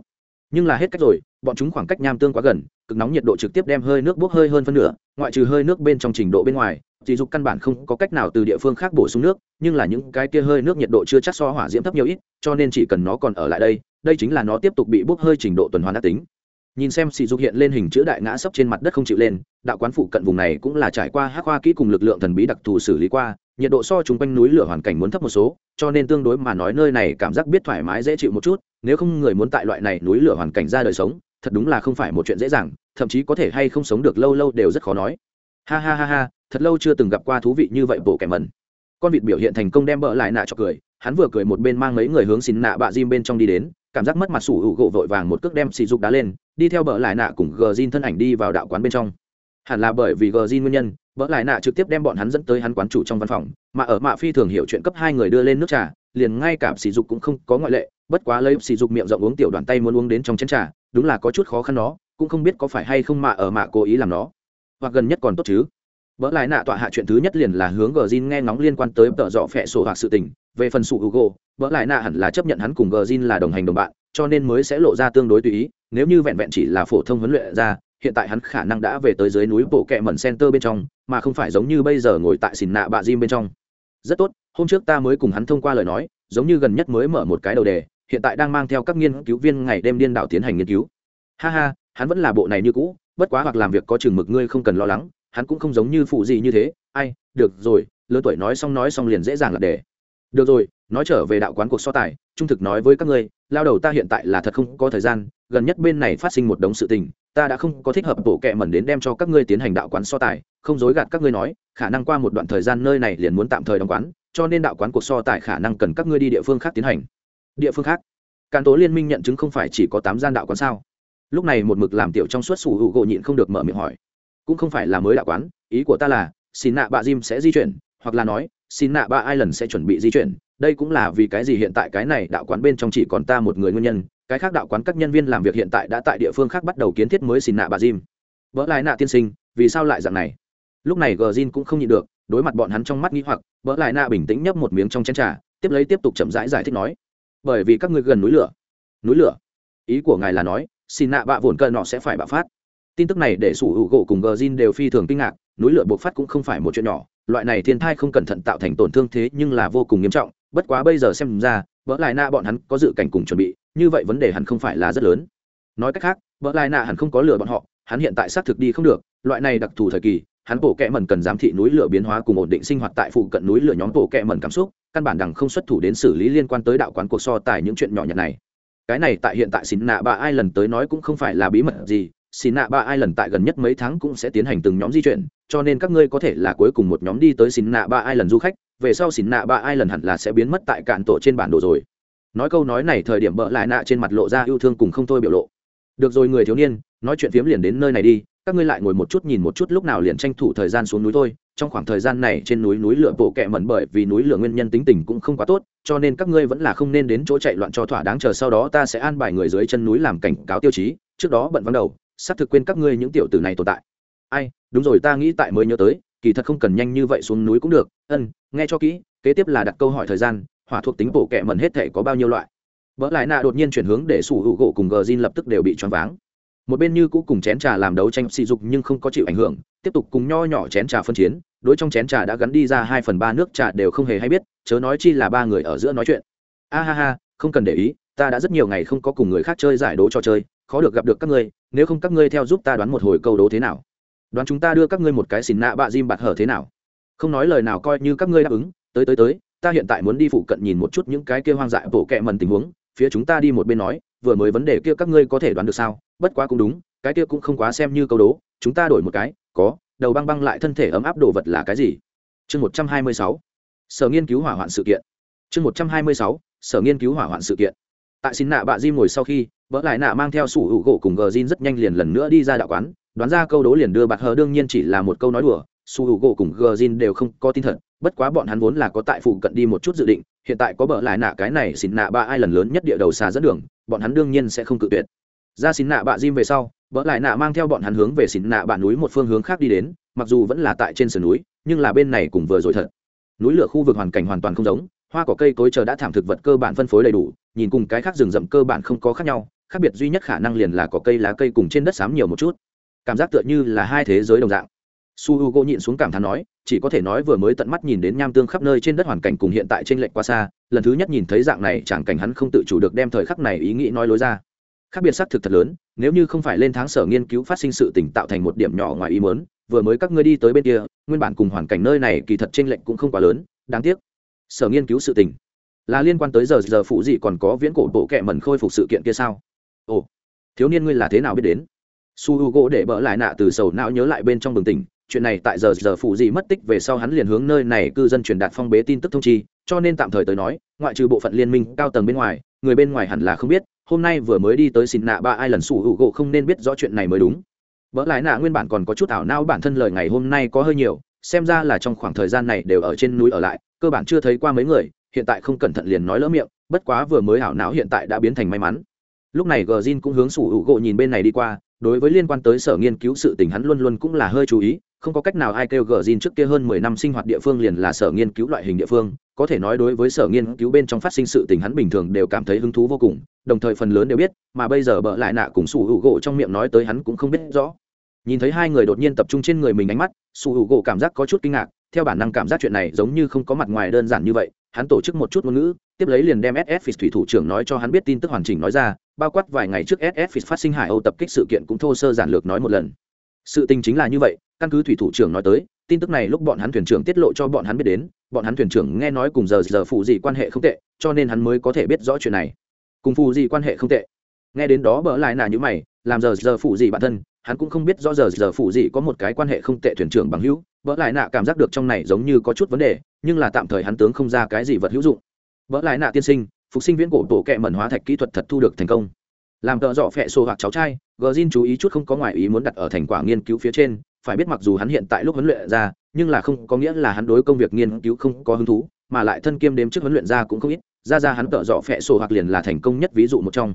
Nhưng là hết cách rồi, bọn chúng khoảng cách nham tương quá gần, cực nóng nhiệt độ trực tiếp đem hơi nước bốc hơi hơn phân nửa, ngoại trừ hơi nước bên trong trình độ bên ngoài chỉ dục căn bản không có cách nào từ địa phương khác bổ sung nước, nhưng là những cái kia hơi nước nhiệt độ chưa chắc so hỏa diễm thấp nhiều ít, cho nên chỉ cần nó còn ở lại đây đây chính là nó tiếp tục bị bốc hơi trình độ tuần hoàn đã tính nhìn xem sỉ dục hiện lên hình chữ đại ngã sấp trên mặt đất không chịu lên, đạo quán phụ cận vùng này cũng là trải qua hắc hoa kỹ cùng lực lượng thần bí đặc thù xử lý qua, nhiệt độ so chung quanh núi lửa hoàn cảnh muốn thấp một số, cho nên tương đối mà nói nơi này cảm giác biết thoải mái dễ chịu một chút, nếu không người muốn tại loại này núi lửa hoàn cảnh ra đời sống, thật đúng là không phải một chuyện dễ dàng, thậm chí có thể hay không sống được lâu lâu đều rất khó nói. Ha ha ha ha, thật lâu chưa từng gặp qua thú vị như vậy bộ kẻ mẩn. Con vịt biểu hiện thành công đem bỡ lại nạ cho cười, hắn vừa cười một bên mang mấy người hướng xin nạ bạ diêm bên trong đi đến cảm giác mất mặt sủ hữu gỗ vội vàng một cước đem xì dục đá lên, đi theo bờ lại nạ cùng gờ zin thân ảnh đi vào đạo quán bên trong. Hẳn là bởi vì gờ zin nguyên nhân bờ lại nạ trực tiếp đem bọn hắn dẫn tới hắn quán chủ trong văn phòng, mà ở mạ phi thường hiểu chuyện cấp hai người đưa lên nước trà, liền ngay cả sỉ dục cũng không có ngoại lệ, bất quá lấy sỉ dục miệng rộng uống tiểu đoàn tay muốn uống đến trong chén trà, đúng là có chút khó khăn đó, cũng không biết có phải hay không mạ ở mạ cố ý làm nó. Hoặc gần nhất còn tốt chứ. Vỡ lại nạ tọa hạ chuyện thứ nhất liền là hướng gờ zin nghe ngóng liên quan tới tợ dọ phẹ sổ hoặc sự tình về phần sụ hugo, vợ lại nạ hẳn là chấp nhận hắn cùng gờ zin là đồng hành đồng bạn, cho nên mới sẽ lộ ra tương đối tùy ý, nếu như vẹn vẹn chỉ là phổ thông huấn luyện ra, hiện tại hắn khả năng đã về tới dưới núi bộ kẹ mẩn center bên trong, mà không phải giống như bây giờ ngồi tại xìn nạ bạ Jim bên trong. Rất tốt, hôm trước ta mới cùng hắn thông qua lời nói, giống như gần nhất mới mở một cái đầu đề, hiện tại đang mang theo các nghiên cứu viên ngày đêm điên đảo tiến hành nghiên cứu. Ha ha, hắn vẫn là bộ này như cũ, bất quá hoặc làm việc có chừng mực ngươi không cần lo lắng, hắn cũng không giống như phụ gì như thế. Ai, được rồi, lớn tuổi nói xong nói xong liền dễ dàng là để được rồi, nói trở về đạo quán cuộc so tài, trung thực nói với các ngươi, lao đầu ta hiện tại là thật không có thời gian, gần nhất bên này phát sinh một đống sự tình, ta đã không có thích hợp bộ kệ mẩn đến đem cho các ngươi tiến hành đạo quán so tài, không dối gạt các ngươi nói, khả năng qua một đoạn thời gian nơi này liền muốn tạm thời đóng quán, cho nên đạo quán cuộc so tài khả năng cần các ngươi đi địa phương khác tiến hành. Địa phương khác? Cán tố liên minh nhận chứng không phải chỉ có tám gian đạo quán sao? Lúc này một mực làm tiểu trong suốt sủ hữu gỗ nhịn không được mở miệng hỏi. Cũng không phải là mới đạo quán, ý của ta là, xin nạ bạ Jim sẽ di chuyển, hoặc là nói xin nạ ba ai lần sẽ chuẩn bị di chuyển đây cũng là vì cái gì hiện tại cái này đạo quán bên trong chỉ còn ta một người nguyên nhân cái khác đạo quán các nhân viên làm việc hiện tại đã tại địa phương khác bắt đầu kiến thiết mới xin nạ bà Jim. Vỡ lại nạ tiên sinh, vì sao lại dạng này? Lúc này Gjin cũng không nhịn được, đối mặt bọn hắn trong mắt nghi hoặc, vỡ lại nạ bình tĩnh nhấp một miếng trong chén trà, tiếp lấy tiếp tục chậm rãi giải, giải thích nói: "Bởi vì các ngươi gần núi lửa." "Núi lửa?" Ý của ngài là nói, xin nạ bạ vồn cơn nọ sẽ phải bạo phát. Tin tức này để sủ hữu gỗ cùng Gjin đều phi thường kinh ngạc, núi lửa bộc phát cũng không phải một chuyện nhỏ, loại này thiên thai không cẩn thận tạo thành tổn thương thế nhưng là vô cùng nghiêm trọng, bất quá bây giờ xem ra, vỡ lại nạ bọn hắn có dự cảnh cùng chuẩn bị, như vậy vấn đề hẳn không phải là rất lớn. Nói cách khác vợ lai nạ hẳn không có lừa bọn họ hắn hiện tại xác thực đi không được loại này đặc thù thời kỳ hắn bổ kẹ mẩn cần giám thị núi lửa biến hóa cùng ổn định sinh hoạt tại phụ cận núi lửa nhóm bổ kẹ mẩn cảm xúc căn bản đằng không xuất thủ đến xử lý liên quan tới đạo quán cuộc so tài những chuyện nhỏ nhặt này. Cái này tại hiện tại xin nạ ba ai lần tới nói cũng không phải là bí mật gì xin nạ ba ai lần tại gần nhất mấy tháng cũng sẽ tiến hành từng nhóm di chuyển cho nên các ngươi có thể là cuối cùng một nhóm đi tới xin nạ ba ai lần du khách, về sau xin nạ ba ai lần hẳn là sẽ biến mất tại cạn tổ trên bản đồ rồi. Nói câu nói này thời điểm bợ lại nạ trên mặt lộ ra yêu thương cùng không thôi biểu lộ. Được rồi người thiếu niên, nói chuyện phiếm liền đến nơi này đi, các ngươi lại ngồi một chút nhìn một chút lúc nào liền tranh thủ thời gian xuống núi thôi. Trong khoảng thời gian này trên núi núi lửa bộ kẹ mẩn bởi vì núi lửa nguyên nhân tính tình cũng không quá tốt, cho nên các ngươi vẫn là không nên đến chỗ chạy loạn cho thỏa đáng, chờ sau đó ta sẽ an bài người dưới chân núi làm cảnh cáo tiêu chí. Trước đó bận vắng đầu xác thực quên các ngươi những tiểu tử này tồn tại ai, đúng rồi, ta nghĩ tại mới nhớ tới, kỳ thật không cần nhanh như vậy xuống núi cũng được. Ân, nghe cho kỹ, kế tiếp là đặt câu hỏi thời gian, hỏa thuộc tính bổ kẹ mẩn hết thể có bao nhiêu loại? Vỡ lại nạ đột nhiên chuyển hướng để sủ hữu gỗ cùng gờ zin lập tức đều bị choáng váng. Một bên như cũ cùng chén trà làm đấu tranh sỉ dục nhưng không có chịu ảnh hưởng, tiếp tục cùng nho nhỏ chén trà phân chiến, đối trong chén trà đã gắn đi ra hai phần ba nước trà đều không hề hay biết, chớ nói chi là ba người ở giữa nói chuyện. A ha ha, không cần để ý, ta đã rất nhiều ngày không có cùng người khác chơi giải đố trò chơi, khó được gặp được các ngươi, nếu không các ngươi theo giúp ta đoán một hồi câu đố thế nào? Đoán chúng ta đưa các ngươi một cái xìn nạ bạ diêm bạt hở thế nào? Không nói lời nào coi như các ngươi đáp ứng. Tới tới tới, ta hiện tại muốn đi phụ cận nhìn một chút những cái kia hoang dại bổ kẹ mần tình huống, phía chúng ta đi một bên nói, vừa mới vấn đề kia các ngươi có thể đoán được sao? Bất quá cũng đúng, cái kia cũng không quá xem như câu đố, chúng ta đổi một cái, có, đầu băng băng lại thân thể ấm áp đồ vật là cái gì? Chương một trăm hai mươi sáu, sở nghiên cứu hỏa hoạn sự kiện. Chương một trăm hai mươi sáu, sở nghiên cứu hỏa hoạn sự kiện. Tại xin nạ bạ di ngồi sau khi, vợ lại nạ mang theo sủ hữu gỗ cùng gờ zin rất nhanh liền lần nữa đi ra đạo quán đoán ra câu đố liền đưa bạt hờ đương nhiên chỉ là một câu nói đùa, su hữu gỗ cùng gờ zin đều không có tin thật, bất quá bọn hắn vốn là có tại phụ cận đi một chút dự định, hiện tại có bợ lại nạ cái này xin nạ ba ai lần lớn nhất địa đầu xà dẫn đường, bọn hắn đương nhiên sẽ không cự tuyệt. Ra xin nạ bạ diêm về sau bỡ lại nạ mang theo bọn hắn hướng về xin nạ bạ núi một phương hướng khác đi đến, mặc dù vẫn là tại trên sườn núi, nhưng là bên này cùng vừa rồi thật. Núi lửa khu vực hoàn cảnh hoàn toàn không giống, hoa cỏ cây cối chờ đã thảm thực vật cơ bản phân phối đầy đủ, nhìn cùng cái khác rừng rậm cơ bản không có khác nhau, khác biệt duy nhất khả năng liền là có cây lá cây cùng trên đất xám nhiều một chút cảm giác tựa như là hai thế giới đồng dạng. Su h u g o nhịn xuống cảm thán nói, chỉ có thể nói vừa mới tận mắt nhìn đến nham tương khắp nơi trên đất hoàn cảnh cùng hiện tại t r ê n lệch quá xa, lần thứ nhất nhìn thấy dạng này, chẳng cảnh hắn không tự chủ được đem thời khắc này ý nghĩ nói lối ra. Khác biệt xác thực thật lớn, nếu như không phải lên tháng sở nghiên cứu phát sinh sự tỉnh tạo thành một điểm nhỏ ngoài ý mớn vừa mới các ngươi đi tới bên kia, nguyên bản cùng hoàn cảnh nơi này kỳ thật t r ê n lệch cũng không quá lớn, đáng tiếc. Sở nghiên cứu sự tỉnh là liên quan tới giờ giờ phụ gì còn có viễn cổ bộ kệ mẩn khôi phục sự kiện kia sao? Ồ, thiếu niên ngươi là thế nào biết đến? Su h u g o để bỡ lại nạ từ sầu não nhớ lại bên trong bừng tỉnh, chuyện này tại giờ giờ phụ gì mất tích về sau hắn liền hướng nơi này cư dân truyền đạt phong bế tin tức thông chi, cho nên tạm thời tới nói, ngoại trừ bộ phận liên minh cao tầng bên ngoài, người bên ngoài hẳn là không biết, hôm nay vừa mới đi tới xin nạ ba ai lần sủ hữu gỗ không nên biết rõ chuyện này mới đúng. Bỡ lại nạ nguyên bản còn có chút ảo não bản thân lời ngày hôm nay có hơi nhiều, xem ra là trong khoảng thời gian này đều ở trên núi ở lại, cơ bản chưa thấy qua mấy người, hiện tại không cẩn thận liền nói lỡ miệng, bất quá vừa mới ảo não hiện tại đã biến thành may mắn. Lúc này gờ zin cũng hướng sủ hữu gỗ nhìn bên này đi qua đối với liên quan tới sở nghiên cứu sự tình hắn luôn luôn cũng là hơi chú ý, không có cách nào ai kêu gờ zin trước kia hơn mười năm sinh hoạt địa phương liền là sở nghiên cứu loại hình địa phương, có thể nói đối với sở nghiên cứu bên trong phát sinh sự tình hắn bình thường đều cảm thấy hứng thú vô cùng, đồng thời phần lớn đều biết, mà bây giờ bợ lại nạ cùng sủ hữu gỗ trong miệng nói tới hắn cũng không biết rõ. Nhìn thấy hai người đột nhiên tập trung trên người mình ánh mắt, sủ hữu gỗ cảm giác có chút kinh ngạc, theo bản năng cảm giác chuyện này giống như không có mặt ngoài đơn giản như vậy, hắn tổ chức một chút ngôn ngữ, tiếp lấy liền đem ss thủy thủ trưởng nói cho hắn biết tin tức hoàn chỉnh nói ra bao quát vài ngày trước ss phát sinh hải âu tập kích sự kiện cũng thô sơ giản lược nói một lần. Sự tình chính là như vậy, căn cứ thủy thủ trưởng nói tới, tin tức này lúc bọn hắn thuyền trưởng tiết lộ cho bọn hắn biết đến, bọn hắn thuyền trưởng nghe nói cùng giờ giờ phụ gì quan hệ không tệ, cho nên hắn mới có thể biết rõ chuyện này. Cùng phụ gì quan hệ không tệ. Nghe đến đó bỡ lại nà như mày, làm giờ giờ phụ gì bản thân, hắn cũng không biết rõ giờ giờ phụ gì có một cái quan hệ không tệ thuyền trưởng bằng hữu, bỡ lại nạ cảm giác được trong này giống như có chút vấn đề, nhưng là tạm thời hắn tướng không ra cái gì vật hữu dụng. Bỡ lại nạ tiên sinh phục sinh viễn cổ tổ kẹ mẩn hóa thạch kỹ thuật thật thu được thành công. Làm tợ dọ phẹ sổ hoặc cháu trai gờ zin chú ý chút không có ngoại ý muốn đặt ở thành quả nghiên cứu phía trên, phải biết mặc dù hắn hiện tại lúc huấn luyện ra, nhưng là không có nghĩa là hắn đối công việc nghiên cứu không có hứng thú, mà lại thân kiêm đếm trước huấn luyện ra cũng không ít, ra ra hắn tợ dọ phẹ sổ hoặc liền là thành công nhất ví dụ một trong.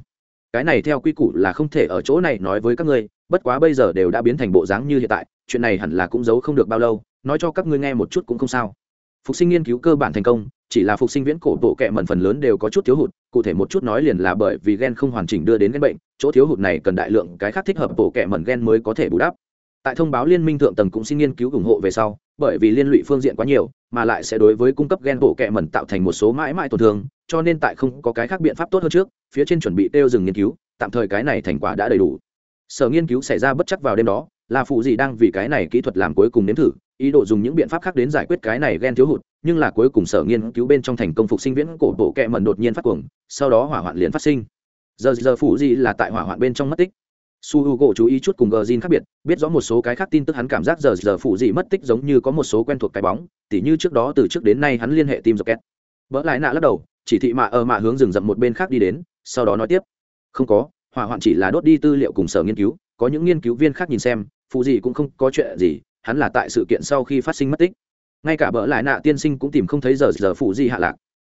Cái này theo quy củ là không thể ở chỗ này nói với các ngươi, bất quá bây giờ đều đã biến thành bộ dáng như hiện tại, chuyện này hẳn là cũng giấu không được bao lâu, nói cho các ngươi nghe một chút cũng không sao phục sinh nghiên cứu cơ bản thành công, chỉ là phục sinh viễn cổ bộ kệ mẩn phần lớn đều có chút thiếu hụt, cụ thể một chút nói liền là bởi vì gen không hoàn chỉnh đưa đến gen bệnh, chỗ thiếu hụt này cần đại lượng cái khác thích hợp bộ kệ mẩn gen mới có thể bù đắp. Tại thông báo liên minh thượng tầng cũng xin nghiên cứu ủng hộ về sau, bởi vì liên lụy phương diện quá nhiều, mà lại sẽ đối với cung cấp gen bộ kệ mẩn tạo thành một số mãi mãi tổn thương, cho nên tại không có cái khác biện pháp tốt hơn trước, phía trên chuẩn bị tiêu dừng nghiên cứu, tạm thời cái này thành quả đã đầy đủ. Sở nghiên cứu xảy ra bất chắc vào đêm đó, là phụ gì đang vì cái này kỹ thuật làm cuối cùng nếm thử ý đồ dùng những biện pháp khác đến giải quyết cái này gen thiếu hụt, nhưng là cuối cùng sở nghiên cứu bên trong thành công phục sinh viễn cổ bộ kẹ mẩn đột nhiên phát cuồng, sau đó hỏa hoạn liền phát sinh. Giờ giờ phụ gì là tại hỏa hoạn bên trong mất tích? Su h u gỗ chú ý chút cùng gờ zin khác biệt, biết rõ một số cái khác tin tức hắn cảm giác giờ giờ phụ gì mất tích giống như có một số quen thuộc cái bóng, tỉ như trước đó từ trước đến nay hắn liên hệ tim dọc két vỡ lại nạ lắc đầu, chỉ thị mạ ở mạ hướng rừng rậm một bên khác đi đến, sau đó nói tiếp. Không có, hỏa hoạn chỉ là đốt đi tư liệu cùng sở nghiên cứu, có những nghiên cứu viên khác nhìn xem, phụ gì cũng không có chuyện gì hắn là tại sự kiện sau khi phát sinh mất tích. Ngay cả bỡ lại nạ tiên sinh cũng tìm không thấy giờ giờ phụ gì hạ lạc.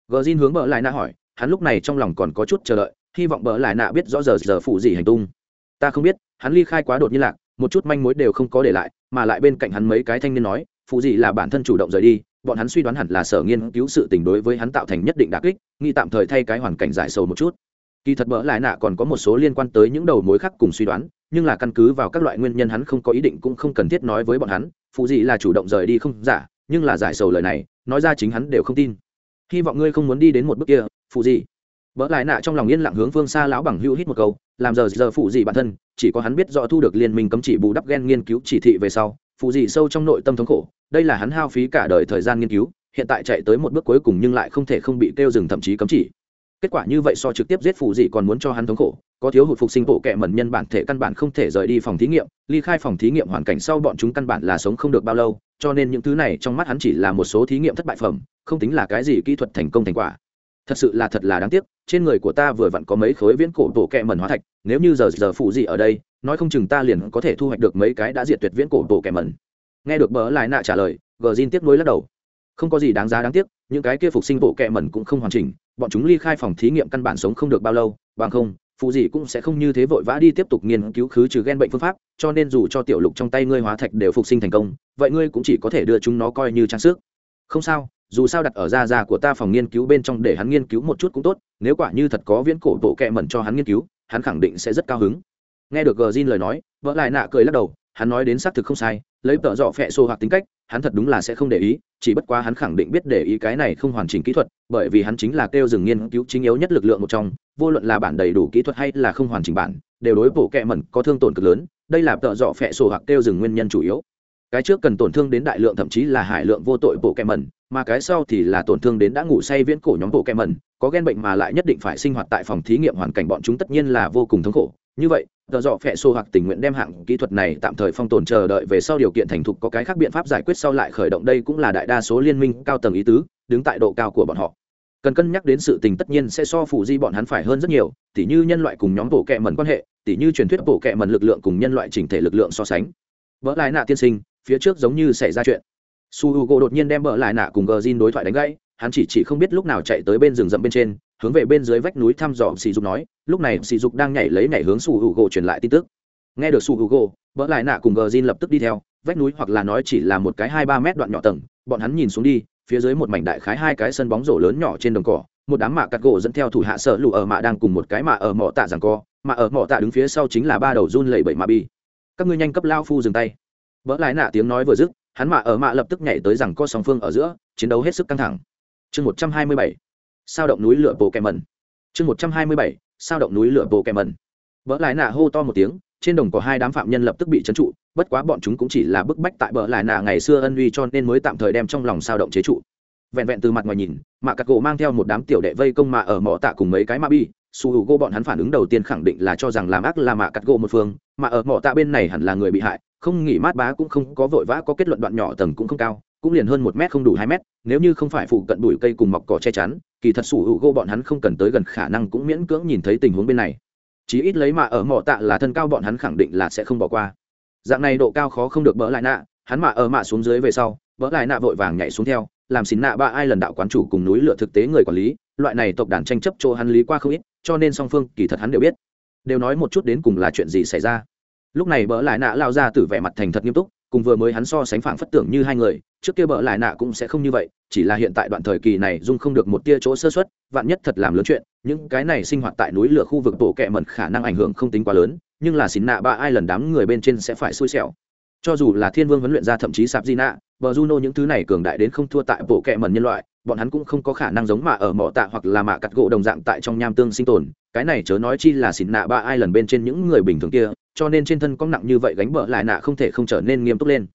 Gờ xin hướng bỡ lại nạ hỏi, hắn lúc này trong lòng còn có chút chờ đợi, hy vọng bỡ lại nạ biết rõ giờ giờ phụ gì hành tung. Ta không biết, hắn ly khai quá đột nhiên lạc, một chút manh mối đều không có để lại, mà lại bên cạnh hắn mấy cái thanh niên nói, phụ gì là bản thân chủ động rời đi, bọn hắn suy đoán hẳn là sở nghiên cứu sự tình đối với hắn tạo thành nhất định đà kích, nghi tạm thời thay cái hoàn cảnh giải sầu một chút kỳ thật bỡ lại nạ còn có một số liên quan tới những đầu mối khác cùng suy đoán, nhưng là căn cứ vào các loại nguyên nhân hắn không có ý định cũng không cần thiết nói với bọn hắn, phụ gì là chủ động rời đi không giả, nhưng là giải sầu lời này, nói ra chính hắn đều không tin. Hy vọng ngươi không muốn đi đến một bước kia, phụ gì bỡ lại nạ trong lòng yên lặng hướng phương xa lão bằng hữu hít một câu, làm giờ giờ phụ gì bản thân, chỉ có hắn biết rõ thu được liên minh cấm chỉ bù đắp ghen nghiên cứu chỉ thị về sau, phụ gì sâu trong nội tâm thống khổ, đây là hắn hao phí cả đời thời gian nghiên cứu, hiện tại chạy tới một bước cuối cùng nhưng lại không thể không bị kêu dừng thậm chí cấm chỉ kết quả như vậy so trực tiếp giết phụ gì còn muốn cho hắn thống khổ, có thiếu hụt phục sinh bộ kệ mẩn nhân bản thể căn bản không thể rời đi phòng thí nghiệm, ly khai phòng thí nghiệm hoàn cảnh sau bọn chúng căn bản là sống không được bao lâu, cho nên những thứ này trong mắt hắn chỉ là một số thí nghiệm thất bại phẩm, không tính là cái gì kỹ thuật thành công thành quả. Thật sự là thật là đáng tiếc, trên người của ta vừa vặn có mấy khối viễn cổ bộ kệ mẩn hóa thạch, nếu như giờ giờ phụ gì ở đây, nói không chừng ta liền có thể thu hoạch được mấy cái đã diệt tuyệt viễn cổ bộ kệ mẩn. Nghe được bỡ lại nạ trả lời, gờ tiếp nối lắc đầu không có gì đáng giá đáng tiếc, những cái kia phục sinh bộ kẹ mẩn cũng không hoàn chỉnh, bọn chúng ly khai phòng thí nghiệm căn bản sống không được bao lâu, bằng không, phụ gì cũng sẽ không như thế vội vã đi tiếp tục nghiên cứu khứ trừ gen bệnh phương pháp, cho nên dù cho tiểu lục trong tay ngươi hóa thạch đều phục sinh thành công, vậy ngươi cũng chỉ có thể đưa chúng nó coi như trang sức. Không sao, dù sao đặt ở da da của ta phòng nghiên cứu bên trong để hắn nghiên cứu một chút cũng tốt, nếu quả như thật có viễn cổ bộ kẹ mẩn cho hắn nghiên cứu, hắn khẳng định sẽ rất cao hứng. Nghe được gờ zin lời nói, vợ lại nạ cười lắc đầu hắn nói đến xác thực không sai, lấy tợ dọ phẹ xô hoặc tính cách, hắn thật đúng là sẽ không để ý, chỉ bất quá hắn khẳng định biết để ý cái này không hoàn chỉnh kỹ thuật, bởi vì hắn chính là kêu dừng nghiên cứu chính yếu nhất lực lượng một trong, vô luận là bản đầy đủ kỹ thuật hay là không hoàn chỉnh bản, đều đối bộ kẹ mẩn có thương tổn cực lớn, đây là tợ dọ phẹ xô hoặc kêu dừng nguyên nhân chủ yếu. Cái trước cần tổn thương đến đại lượng thậm chí là hải lượng vô tội bộ kẹ mẩn, mà cái sau thì là tổn thương đến đã ngủ say viễn cổ nhóm bộ kẹ mẩn, có ghen bệnh mà lại nhất định phải sinh hoạt tại phòng thí nghiệm hoàn cảnh bọn chúng tất nhiên là vô cùng thống khổ. Như vậy tờ dọ phẹ xô hoặc tình nguyện đem hạng kỹ thuật này tạm thời phong tồn chờ đợi về sau điều kiện thành thục có cái khác biện pháp giải quyết sau lại khởi động đây cũng là đại đa số liên minh cao tầng ý tứ, đứng tại độ cao của bọn họ. Cần cân nhắc đến sự tình tất nhiên sẽ so phụ di bọn hắn phải hơn rất nhiều, tỉ như nhân loại cùng nhóm bộ kệ mẩn quan hệ, tỉ như truyền thuyết bộ kệ mẩn lực lượng cùng nhân loại chỉnh thể lực lượng so sánh. Vỡ lại nạ tiên sinh, phía trước giống như xảy ra chuyện. Su h u g o đột nhiên đem bỡ lại nạ cùng gờ zin đối thoại đánh gãy, hắn chỉ chỉ không biết lúc nào chạy tới bên rừng rậm bên trên hướng về bên dưới vách núi thăm dò sỉ dục nói, lúc này sỉ dục đang nhảy lấy nhảy hướng su h u truyền lại tin tức. Nghe được su h u g lại nạ cùng gờ zin lập tức đi theo, vách núi hoặc là nói chỉ là một cái hai ba mét đoạn nhỏ tầng, bọn hắn nhìn xuống đi, phía dưới một mảnh đại khái hai cái sân bóng rổ lớn nhỏ trên đồng cỏ, một đám mạ cắt gỗ dẫn theo thủ hạ sợ lụ ở mạ đang cùng một cái mạ ở mỏ tạ rằng co, mạ ở mỏ tạ đứng phía sau chính là ba đầu run lẩy bẩy mạ bi. Các ngươi nhanh cấp lao phu dừng tay. Vỡ lại nạ tiếng nói vừa dứt, hắn mạ ở mạ lập tức nhảy tới rằng co song phương ở giữa, chiến đấu hết sức căng thẳng. Chương một trăm hai mươi bảy sao động núi lửa bộ kèm mẩn chương một trăm hai mươi bảy, sao động núi lửa bộ kèm mẩn vỡ lại nạ hô to một tiếng, trên đồng có hai đám phạm nhân lập tức bị trấn trụ, bất quá bọn chúng cũng chỉ là bức bách tại bờ lại nạ ngày xưa ân uy cho nên mới tạm thời đem trong lòng sao động chế trụ. Vẹn vẹn từ mặt ngoài nhìn mạ cắt gỗ mang theo một đám tiểu đệ vây công mạ ở mỏ tạ cùng mấy cái ma bi, su h u gô bọn hắn phản ứng đầu tiên khẳng định là cho rằng làm ác là mạ cắt gỗ một phương, mà ở mỏ tạ bên này hẳn là người bị hại, không nghỉ mát bá cũng không có vội vã có kết luận đoạn nhỏ tầng cũng không cao cũng liền hơn một mét không đủ hai mét, nếu như không phải phụ cận bụi cây cùng mọc cỏ che chắn, kỳ thật sủ hữu gỗ bọn hắn không cần tới gần khả năng cũng miễn cưỡng nhìn thấy tình huống bên này. Chí ít lấy mà ở mỏ tạ là thân cao bọn hắn khẳng định là sẽ không bỏ qua. Dạng này độ cao khó không được bỡ lại nạ, hắn mạ ở mạ xuống dưới về sau, bỡ lại nạ vội vàng nhảy xuống theo, làm xín nạ ba ai lần đạo quán chủ cùng núi lửa thực tế người quản lý, loại này tộc đàn tranh chấp chỗ hắn lý qua không ít, cho nên song phương kỳ thật hắn đều biết. Đều nói một chút đến cùng là chuyện gì xảy ra. Lúc này bỡ lại nạ lao ra từ vẻ mặt thành thật nghiêm túc cùng vừa mới hắn so sánh phảng phất tưởng như hai người, trước kia bợ lại nạ cũng sẽ không như vậy, chỉ là hiện tại đoạn thời kỳ này dung không được một tia chỗ sơ xuất vạn nhất thật làm lớn chuyện, những cái này sinh hoạt tại núi lửa khu vực tổ kẹ mẩn khả năng ảnh hưởng không tính quá lớn, nhưng là xin nạ ba ai lần đám người bên trên sẽ phải xui xẻo. Cho dù là thiên vương huấn luyện ra thậm chí sạp di nạ, bờ juno những thứ này cường đại đến không thua tại bộ kẹ mẩn nhân loại, bọn hắn cũng không có khả năng giống mạ ở mỏ tạ hoặc là mạ cắt gỗ đồng dạng tại trong nham tương sinh tồn cái này chớ nói chi là xịn nạ ba ai lần bên trên những người bình thường kia, cho nên trên thân có nặng như vậy gánh bỡ lại nạ không thể không trở nên nghiêm túc lên.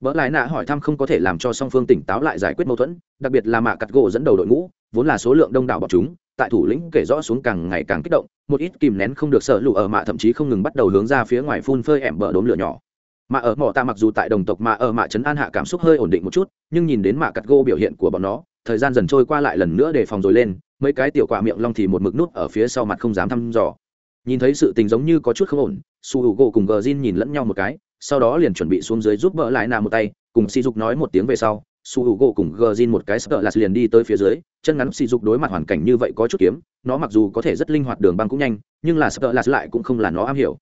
Bỡ lại nạ hỏi thăm không có thể làm cho song phương tỉnh táo lại giải quyết mâu thuẫn, đặc biệt là mạ cặt gỗ dẫn đầu đội ngũ, vốn là số lượng đông đảo bọn chúng, tại thủ lĩnh kể rõ xuống càng ngày càng kích động, một ít kìm nén không được sợ lụ ở mạ thậm chí không ngừng bắt đầu hướng ra phía ngoài phun phơi ẻm bờ đốm lửa nhỏ. Mà ở mỏ ta mặc dù tại đồng tộc mà ở mạ trấn an hạ cảm xúc hơi ổn định một chút, nhưng nhìn đến mạ cắt gỗ biểu hiện của bọn nó, thời gian dần trôi qua lại lần nữa để phòng rồi lên mấy cái tiểu quạ miệng long thì một mực nút ở phía sau mặt không dám thăm dò. Nhìn thấy sự tình giống như có chút không ổn, su h u gỗ cùng gờ rin nhìn lẫn nhau một cái, sau đó liền chuẩn bị xuống dưới giúp vợ lại nà một tay, cùng sỉ dục nói một tiếng về sau, su h u gỗ cùng gờ rin một cái sợ lạt liền đi tới phía dưới, chân ngắn sỉ dục đối mặt hoàn cảnh như vậy có chút kiếm, nó mặc dù có thể rất linh hoạt đường băng cũng nhanh, nhưng là sợ lạt lại cũng không là nó am hiểu.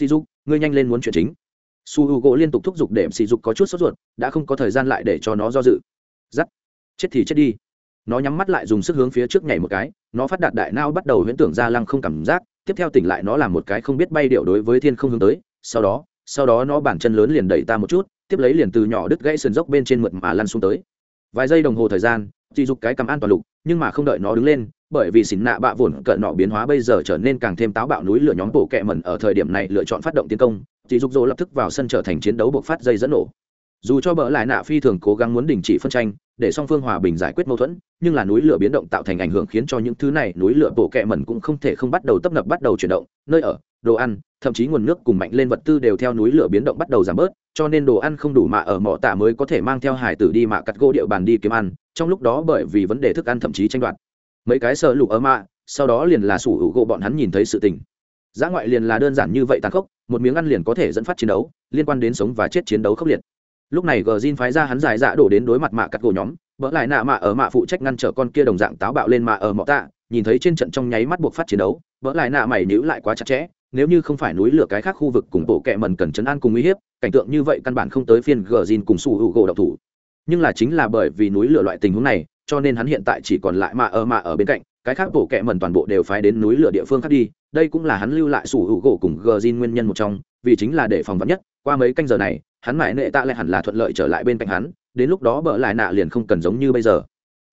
Sỉ dục, ngươi nhanh lên muốn chuyện chính. Su h u gỗ liên tục thúc giục để sỉ dục có chút sốt ruột, đã không có thời gian lại để cho nó do dự. Giắt. Chết thì chết đi nó nhắm mắt lại dùng sức hướng phía trước nhảy một cái, nó phát đạt đại nao bắt đầu huyễn tưởng ra lăng không cảm giác, tiếp theo tỉnh lại nó làm một cái không biết bay điệu đối với thiên không hướng tới, sau đó sau đó nó bản chân lớn liền đẩy ta một chút, tiếp lấy liền từ nhỏ đứt gãy sườn dốc bên trên mượt mà lăn xuống tới. Vài giây đồng hồ thời gian chỉ dục cái cầm an toàn lục, nhưng mà không đợi nó đứng lên, bởi vì xỉn nạ bạ vồn cận nọ biến hóa bây giờ trở nên càng thêm táo bạo núi lửa nhóm bổ kẹ mẩn ở thời điểm này lựa chọn phát động tiến công chỉ dục dỗ lập tức vào sân trở thành chiến đấu buộc phát dây dẫn nổ. Dù cho bỡ lại nạ phi thường cố gắng muốn đình chỉ phân tranh để song phương hòa bình giải quyết mâu thuẫn, nhưng là núi lửa biến động tạo thành ảnh hưởng khiến cho những thứ này, núi lửa bộ kẹ mẩn cũng không thể không bắt đầu tấp nập, bắt đầu chuyển động. Nơi ở, đồ ăn, thậm chí nguồn nước cùng mạnh lên vật tư đều theo núi lửa biến động bắt đầu giảm bớt, cho nên đồ ăn không đủ mạ ở mỏ tạ mới có thể mang theo hải tử đi mạ cắt gỗ địa bàn đi kiếm ăn, trong lúc đó bởi vì vấn đề thức ăn thậm chí tranh đoạt. Mấy cái sợ lục ở mạ, sau đó liền là sủ hữu gỗ bọn hắn nhìn thấy sự tình. Giã ngoại liền là đơn giản như vậy tàn khốc, một miếng ăn liền có thể dẫn phát chiến đấu, liên quan đến sống và chết chiến đấu khốc liệt lúc này gờ zin phái ra hắn giải dạ đổ đến đối mặt mạ cắt gỗ nhóm vỡ lại nạ mạ ở mạ phụ trách ngăn trở con kia đồng dạng táo bạo lên mạ ở mọ tạ, nhìn thấy trên trận trong nháy mắt buộc phát chiến đấu vỡ lại nạ mày nhữ lại quá chặt chẽ, nếu như không phải núi lửa cái khác khu vực cùng bộ kẹ mần cần chấn an cùng uy hiếp, cảnh tượng như vậy căn bản không tới phiên gờ zin cùng su hữu gỗ độc thủ. Nhưng là chính là bởi vì núi lửa loại tình huống này, cho nên hắn hiện tại chỉ còn lại mạ ở mạ ở bên cạnh, cái khác bộ kẹ mần toàn bộ đều phái đến núi lửa địa phương khác đi, đây cũng là hắn lưu lại su hữu gỗ cùng gờ zin nguyên nhân một trong, vì chính là để phòng vắn nhất, qua mấy canh giờ này hắn mãi nệ tạ lại hẳn là thuận lợi trở lại bên cạnh hắn, đến lúc đó bỡ lại nạ liền không cần giống như bây giờ.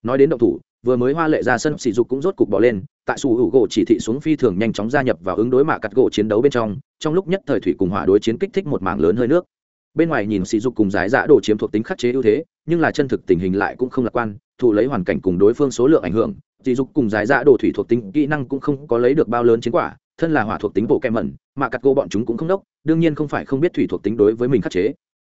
Nói đến động thủ, vừa mới hoa lệ ra sân sỉ dục cũng rốt cục bỏ lên, tại sủ hữu gỗ chỉ thị xuống phi thường nhanh chóng gia nhập vào ứng đối mạ cắt gỗ chiến đấu bên trong trong lúc nhất thời thủy cùng hỏa đối chiến kích thích một mảng lớn hơi nước. Bên ngoài nhìn sỉ dục cùng giải giã đồ chiếm thuộc tính khắc chế ưu thế, nhưng là chân thực tình hình lại cũng không lạc quan, thụ lấy hoàn cảnh cùng đối phương số lượng ảnh hưởng, sỉ dục cùng giải giã đồ thủy thuộc tính kỹ năng cũng không có lấy được bao lớn chiến quả thân là hỏa thuộc tính bộ kem mẩn, mà cắt gỗ bọn chúng cũng không đốc, đương nhiên không phải không biết thủy thuộc tính đối với mình khắc chế.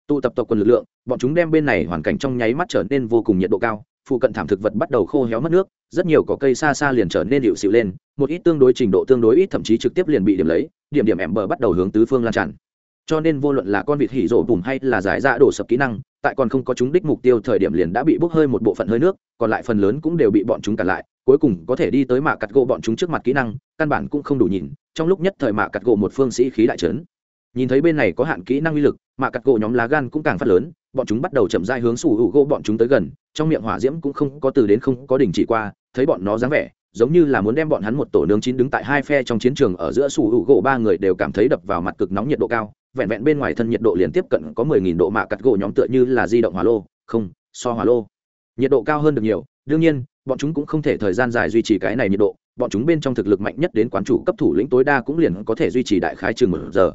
Tụ tập tộc quần lực lượng, bọn chúng đem bên này hoàn cảnh trong nháy mắt trở nên vô cùng nhiệt độ cao, phụ cận thảm thực vật bắt đầu khô héo mất nước, rất nhiều có cây xa xa liền trở nên hiệu xịu lên, một ít tương đối trình độ tương đối ít thậm chí trực tiếp liền bị điểm lấy, điểm điểm ẻm bờ bắt đầu hướng tứ phương lan tràn. Cho nên vô luận là con vịt hỉ rổ bùm hay là giải ra đổ sập kỹ năng, tại còn không có chúng đích mục tiêu thời điểm liền đã bị bốc hơi một bộ phận hơi nước, còn lại phần lớn cũng đều bị bọn chúng cản lại cuối cùng có thể đi tới mạ cắt gỗ bọn chúng trước mặt kỹ năng, căn bản cũng không đủ nhìn, trong lúc nhất thời mạ cắt gỗ một phương sĩ khí đại trấn. Nhìn thấy bên này có hạn kỹ năng uy lực, mạ cắt gỗ nhóm lá gan cũng càng phát lớn, bọn chúng bắt đầu chậm dai hướng sủ hữu gỗ bọn chúng tới gần, trong miệng hỏa diễm cũng không có từ đến không có đình chỉ qua, thấy bọn nó dáng vẻ, giống như là muốn đem bọn hắn một tổ nướng chín đứng tại hai phe trong chiến trường ở giữa sủ hữu gỗ ba người đều cảm thấy đập vào mặt cực nóng nhiệt độ cao, vẹn vẹn bên ngoài thân nhiệt độ liền tiếp cận có mười nghìn độ mạ cắt gỗ nhóm tựa như là di động hỏa lô, không, so hỏa lô. Nhiệt độ cao hơn được nhiều, đương nhiên bọn chúng cũng không thể thời gian dài duy trì cái này nhiệt độ, bọn chúng bên trong thực lực mạnh nhất đến quán chủ cấp thủ lĩnh tối đa cũng liền có thể duy trì đại khái chừng một giờ.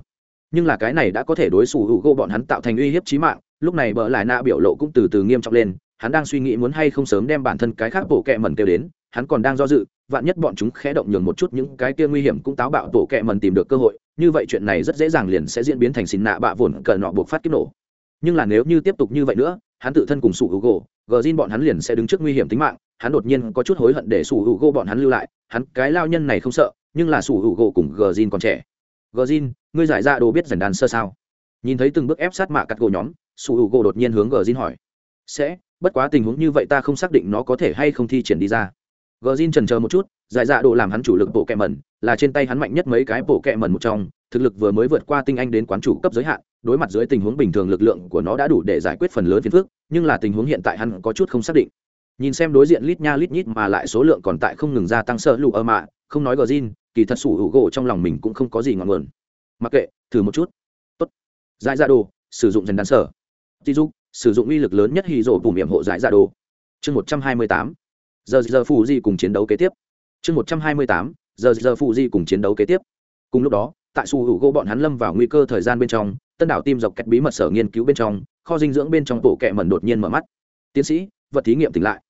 Nhưng là cái này đã có thể đối xử hữu gỗ bọn hắn tạo thành uy hiếp chí mạng, lúc này bỡ lại nạ biểu lộ cũng từ từ nghiêm trọng lên, hắn đang suy nghĩ muốn hay không sớm đem bản thân cái khác bộ kẹ mần kêu đến, hắn còn đang do dự, vạn nhất bọn chúng khẽ động nhường một chút những cái kia nguy hiểm cũng táo bạo tổ kẹ mần tìm được cơ hội, như vậy chuyện này rất dễ dàng liền sẽ diễn biến thành xin nạ bạ vồn cờ nọ buộc phát kích nổ. Nhưng là nếu như tiếp tục như vậy nữa, hắn tự thân cùng sủ hữu gỗ gờ zin bọn hắn liền sẽ đứng trước nguy hiểm tính mạng, hắn đột nhiên có chút hối hận để sủ hữu gỗ bọn hắn lưu lại, hắn cái lao nhân này không sợ, nhưng là sủ hữu gỗ cùng gờ zin còn trẻ. Gờ zin ngươi giải ra đồ biết dần đàn sơ sao? Nhìn thấy từng bước ép sát mạ cắt gỗ nhóm, sủ hữu gỗ đột nhiên hướng gờ zin hỏi. Sẽ, bất quá tình huống như vậy ta không xác định nó có thể hay không thi triển đi ra. Gờ zin trần chờ một chút, giải dạ đồ làm hắn chủ lực bộ kẹ mẩn, là trên tay hắn mạnh nhất mấy cái bộ kẹ mẩn một trong thực lực vừa mới vượt qua tinh anh đến quán chủ cấp giới hạn, đối mặt dưới tình huống bình thường lực lượng của nó đã đủ để giải quyết phần lớn phiền phức, nhưng là tình huống hiện tại hắn có chút không xác định. Nhìn xem đối diện lít nha lít nhít mà lại số lượng còn tại không ngừng gia tăng sợ lụ ơ mạ không nói gờ zin kỳ thật sủ hữu gỗ trong lòng mình cũng không có gì ngọn nguồn. Mặc kệ, thử một chút. Tốt. Giải ra đồ, sử dụng dần đàn sở. Tí dục, sử dụng uy lực lớn nhất hì rổ bùm miệng hộ giải ra đồ. Chương một trăm hai mươi tám. Giờ giờ phù di cùng chiến đấu kế tiếp. Chương một trăm hai mươi tám. Giờ giờ phù di cùng chiến đấu kế tiếp. Cùng lúc đó tại su hữu gỗ bọn hắn lâm vào nguy cơ thời gian bên trong, tân đảo tim dọc kẹt bí mật sở nghiên cứu bên trong, kho dinh dưỡng bên trong bộ kẹ mẩn đột nhiên mở mắt. Tiến sĩ, vật thí nghiệm tỉnh lại.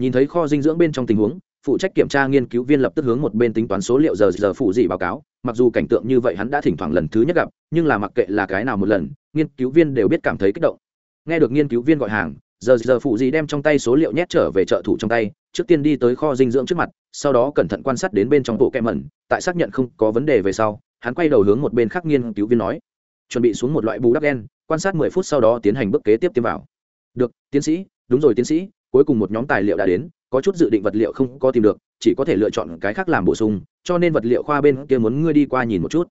Nhìn thấy kho dinh dưỡng bên trong tình huống, phụ trách kiểm tra nghiên cứu viên lập tức hướng một bên tính toán số liệu giờ giờ phụ dị báo cáo. Mặc dù cảnh tượng như vậy hắn đã thỉnh thoảng lần thứ nhất gặp, nhưng là mặc kệ là cái nào một lần, nghiên cứu viên đều biết cảm thấy kích động. Nghe được nghiên cứu viên gọi hàng, giờ giờ phụ dị đem trong tay số liệu nhét trở về trợ thủ trong tay, trước tiên đi tới kho dinh dưỡng trước mặt, sau đó cẩn thận quan sát đến bên trong bộ kẹ mẩn, tại xác nhận không có vấn đề về sau hắn quay đầu hướng một bên khác nghiên cứu viên nói, chuẩn bị xuống một loại bù đắp đen, quan sát mười phút sau đó tiến hành bước kế tiếp tiêm vào. Được, tiến sĩ, đúng rồi tiến sĩ, cuối cùng một nhóm tài liệu đã đến, có chút dự định vật liệu không có tìm được, chỉ có thể lựa chọn cái khác làm bổ sung, cho nên vật liệu khoa bên kia muốn ngươi đi qua nhìn một chút.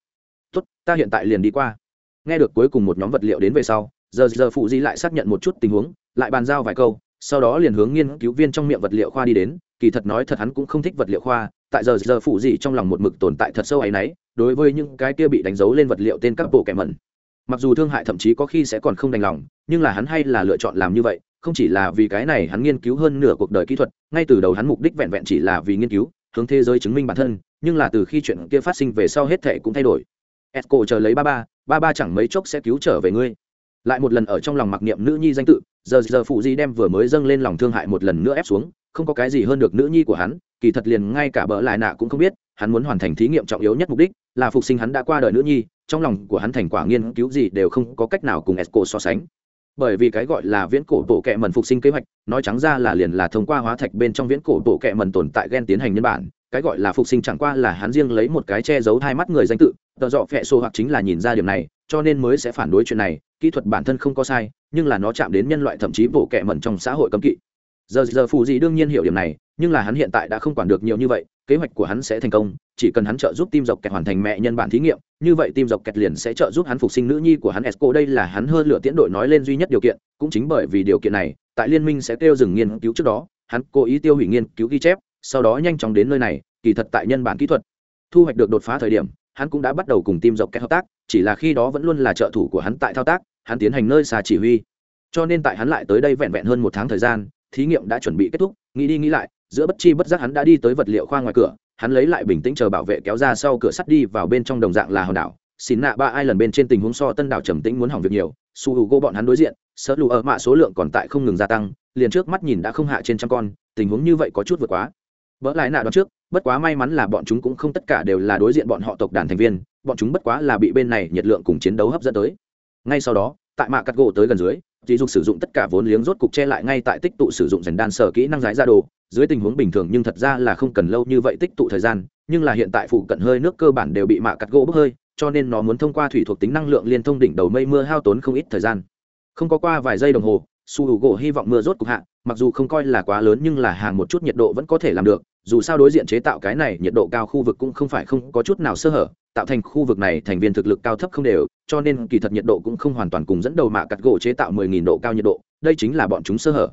Tốt, ta hiện tại liền đi qua. Nghe được cuối cùng một nhóm vật liệu đến về sau, giờ giờ phụ di lại xác nhận một chút tình huống, lại bàn giao vài câu, sau đó liền hướng nghiên cứu viên trong miệng vật liệu khoa đi đến, kỳ thật nói thật hắn cũng không thích vật liệu khoa tại giờ giờ phụ gì trong lòng một mực tồn tại thật sâu ấy nấy đối với những cái kia bị đánh dấu lên vật liệu tên các bộ kẻ mẩn. Mặc dù thương hại thậm chí có khi sẽ còn không đành lòng, nhưng là hắn hay là lựa chọn làm như vậy, không chỉ là vì cái này hắn nghiên cứu hơn nửa cuộc đời kỹ thuật, ngay từ đầu hắn mục đích vẹn vẹn chỉ là vì nghiên cứu, hướng thế giới chứng minh bản thân, nhưng là từ khi chuyện kia phát sinh về sau hết thể cũng thay đổi. Esco chờ lấy ba ba ba ba chẳng mấy chốc sẽ cứu trở về ngươi. Lại một lần ở trong lòng mặc niệm nữ nhi danh tự, giờ giờ phụ di đem vừa mới dâng lên lòng thương hại một lần nữa ép xuống không có cái gì hơn được nữ nhi của hắn, kỳ thật liền ngay cả bỡ lại nạ cũng không biết, hắn muốn hoàn thành thí nghiệm trọng yếu nhất mục đích là phục sinh hắn đã qua đời nữ nhi, trong lòng của hắn thành quả nghiên cứu gì đều không có cách nào cùng esco so sánh. Bởi vì cái gọi là viễn cổ bộ kệ mần phục sinh kế hoạch, nói trắng ra là liền là thông qua hóa thạch bên trong viễn cổ bộ kệ mần tồn tại gen tiến hành nhân bản, cái gọi là phục sinh chẳng qua là hắn riêng lấy một cái che giấu hai mắt người danh tự tờ dọ phẹ xô hoặc chính là nhìn ra điểm này, cho nên mới sẽ phản đối chuyện này, kỹ thuật bản thân không có sai, nhưng là nó chạm đến nhân loại thậm chí bộ kệ mẩn trong xã hội cấm kỵ giờ giờ phù gì đương nhiên hiểu điểm này, nhưng là hắn hiện tại đã không quản được nhiều như vậy, kế hoạch của hắn sẽ thành công, chỉ cần hắn trợ giúp tim dọc kẹt hoàn thành mẹ nhân bản thí nghiệm, như vậy tim dọc kẹt liền sẽ trợ giúp hắn phục sinh nữ nhi của hắn esco. Đây là hắn hơn lửa tiễn đội nói lên duy nhất điều kiện, cũng chính bởi vì điều kiện này, tại liên minh sẽ kêu dừng nghiên cứu trước đó, hắn cố ý tiêu hủy nghiên cứu ghi chép, sau đó nhanh chóng đến nơi này, kỳ thật tại nhân bản kỹ thuật thu hoạch được đột phá thời điểm, hắn cũng đã bắt đầu cùng tim dọc kẹt hợp tác, chỉ là khi đó vẫn luôn là trợ thủ của hắn tại thao tác, hắn tiến hành nơi xà chỉ huy. Cho nên tại hắn lại tới đây vẹn vẹn hơn một tháng thời gian thí nghiệm đã chuẩn bị kết thúc, nghĩ đi nghĩ lại, giữa bất chi bất giác hắn đã đi tới vật liệu khoa ngoài cửa, hắn lấy lại bình tĩnh chờ bảo vệ kéo ra sau cửa sắt đi vào bên trong đồng dạng là hòn đảo. Xin nạ ba ai lần bên trên tình huống so tân đảo trầm tĩnh muốn hỏng việc nhiều, su h u gô bọn hắn đối diện sợ lù ở mạ số lượng còn tại không ngừng gia tăng, liền trước mắt nhìn đã không hạ trên trăm con, tình huống như vậy có chút vượt quá. Vỡ lại nạ đoạn trước, bất quá may mắn là bọn chúng cũng không tất cả đều là đối diện bọn họ tộc đàn thành viên, bọn chúng bất quá là bị bên này nhiệt lượng cùng chiến đấu hấp dẫn tới. Ngay sau đó, tại mạ cắt gỗ tới gần dưới dì dục sử dụng tất cả vốn liếng rốt cục che lại ngay tại tích tụ sử dụng dành đan sở kỹ năng giải ra đồ. Dưới tình huống bình thường nhưng thật ra là không cần lâu như vậy tích tụ thời gian, nhưng là hiện tại phụ cận hơi nước cơ bản đều bị mạ cắt gỗ bốc hơi, cho nên nó muốn thông qua thủy thuộc tính năng lượng liên thông đỉnh đầu mây mưa hao tốn không ít thời gian. Không có qua vài giây đồng hồ, su h u gỗ hy vọng mưa rốt cục hạ, mặc dù không coi là quá lớn nhưng là hàng một chút nhiệt độ vẫn có thể làm được, dù sao đối diện chế tạo cái này nhiệt độ cao khu vực cũng không phải không có chút nào sơ hở tạo thành khu vực này thành viên thực lực cao thấp không đều, cho nên kỳ thật nhiệt độ cũng không hoàn toàn cùng dẫn đầu mạ cắt gỗ chế tạo 10.000 độ cao nhiệt độ, đây chính là bọn chúng sơ hở.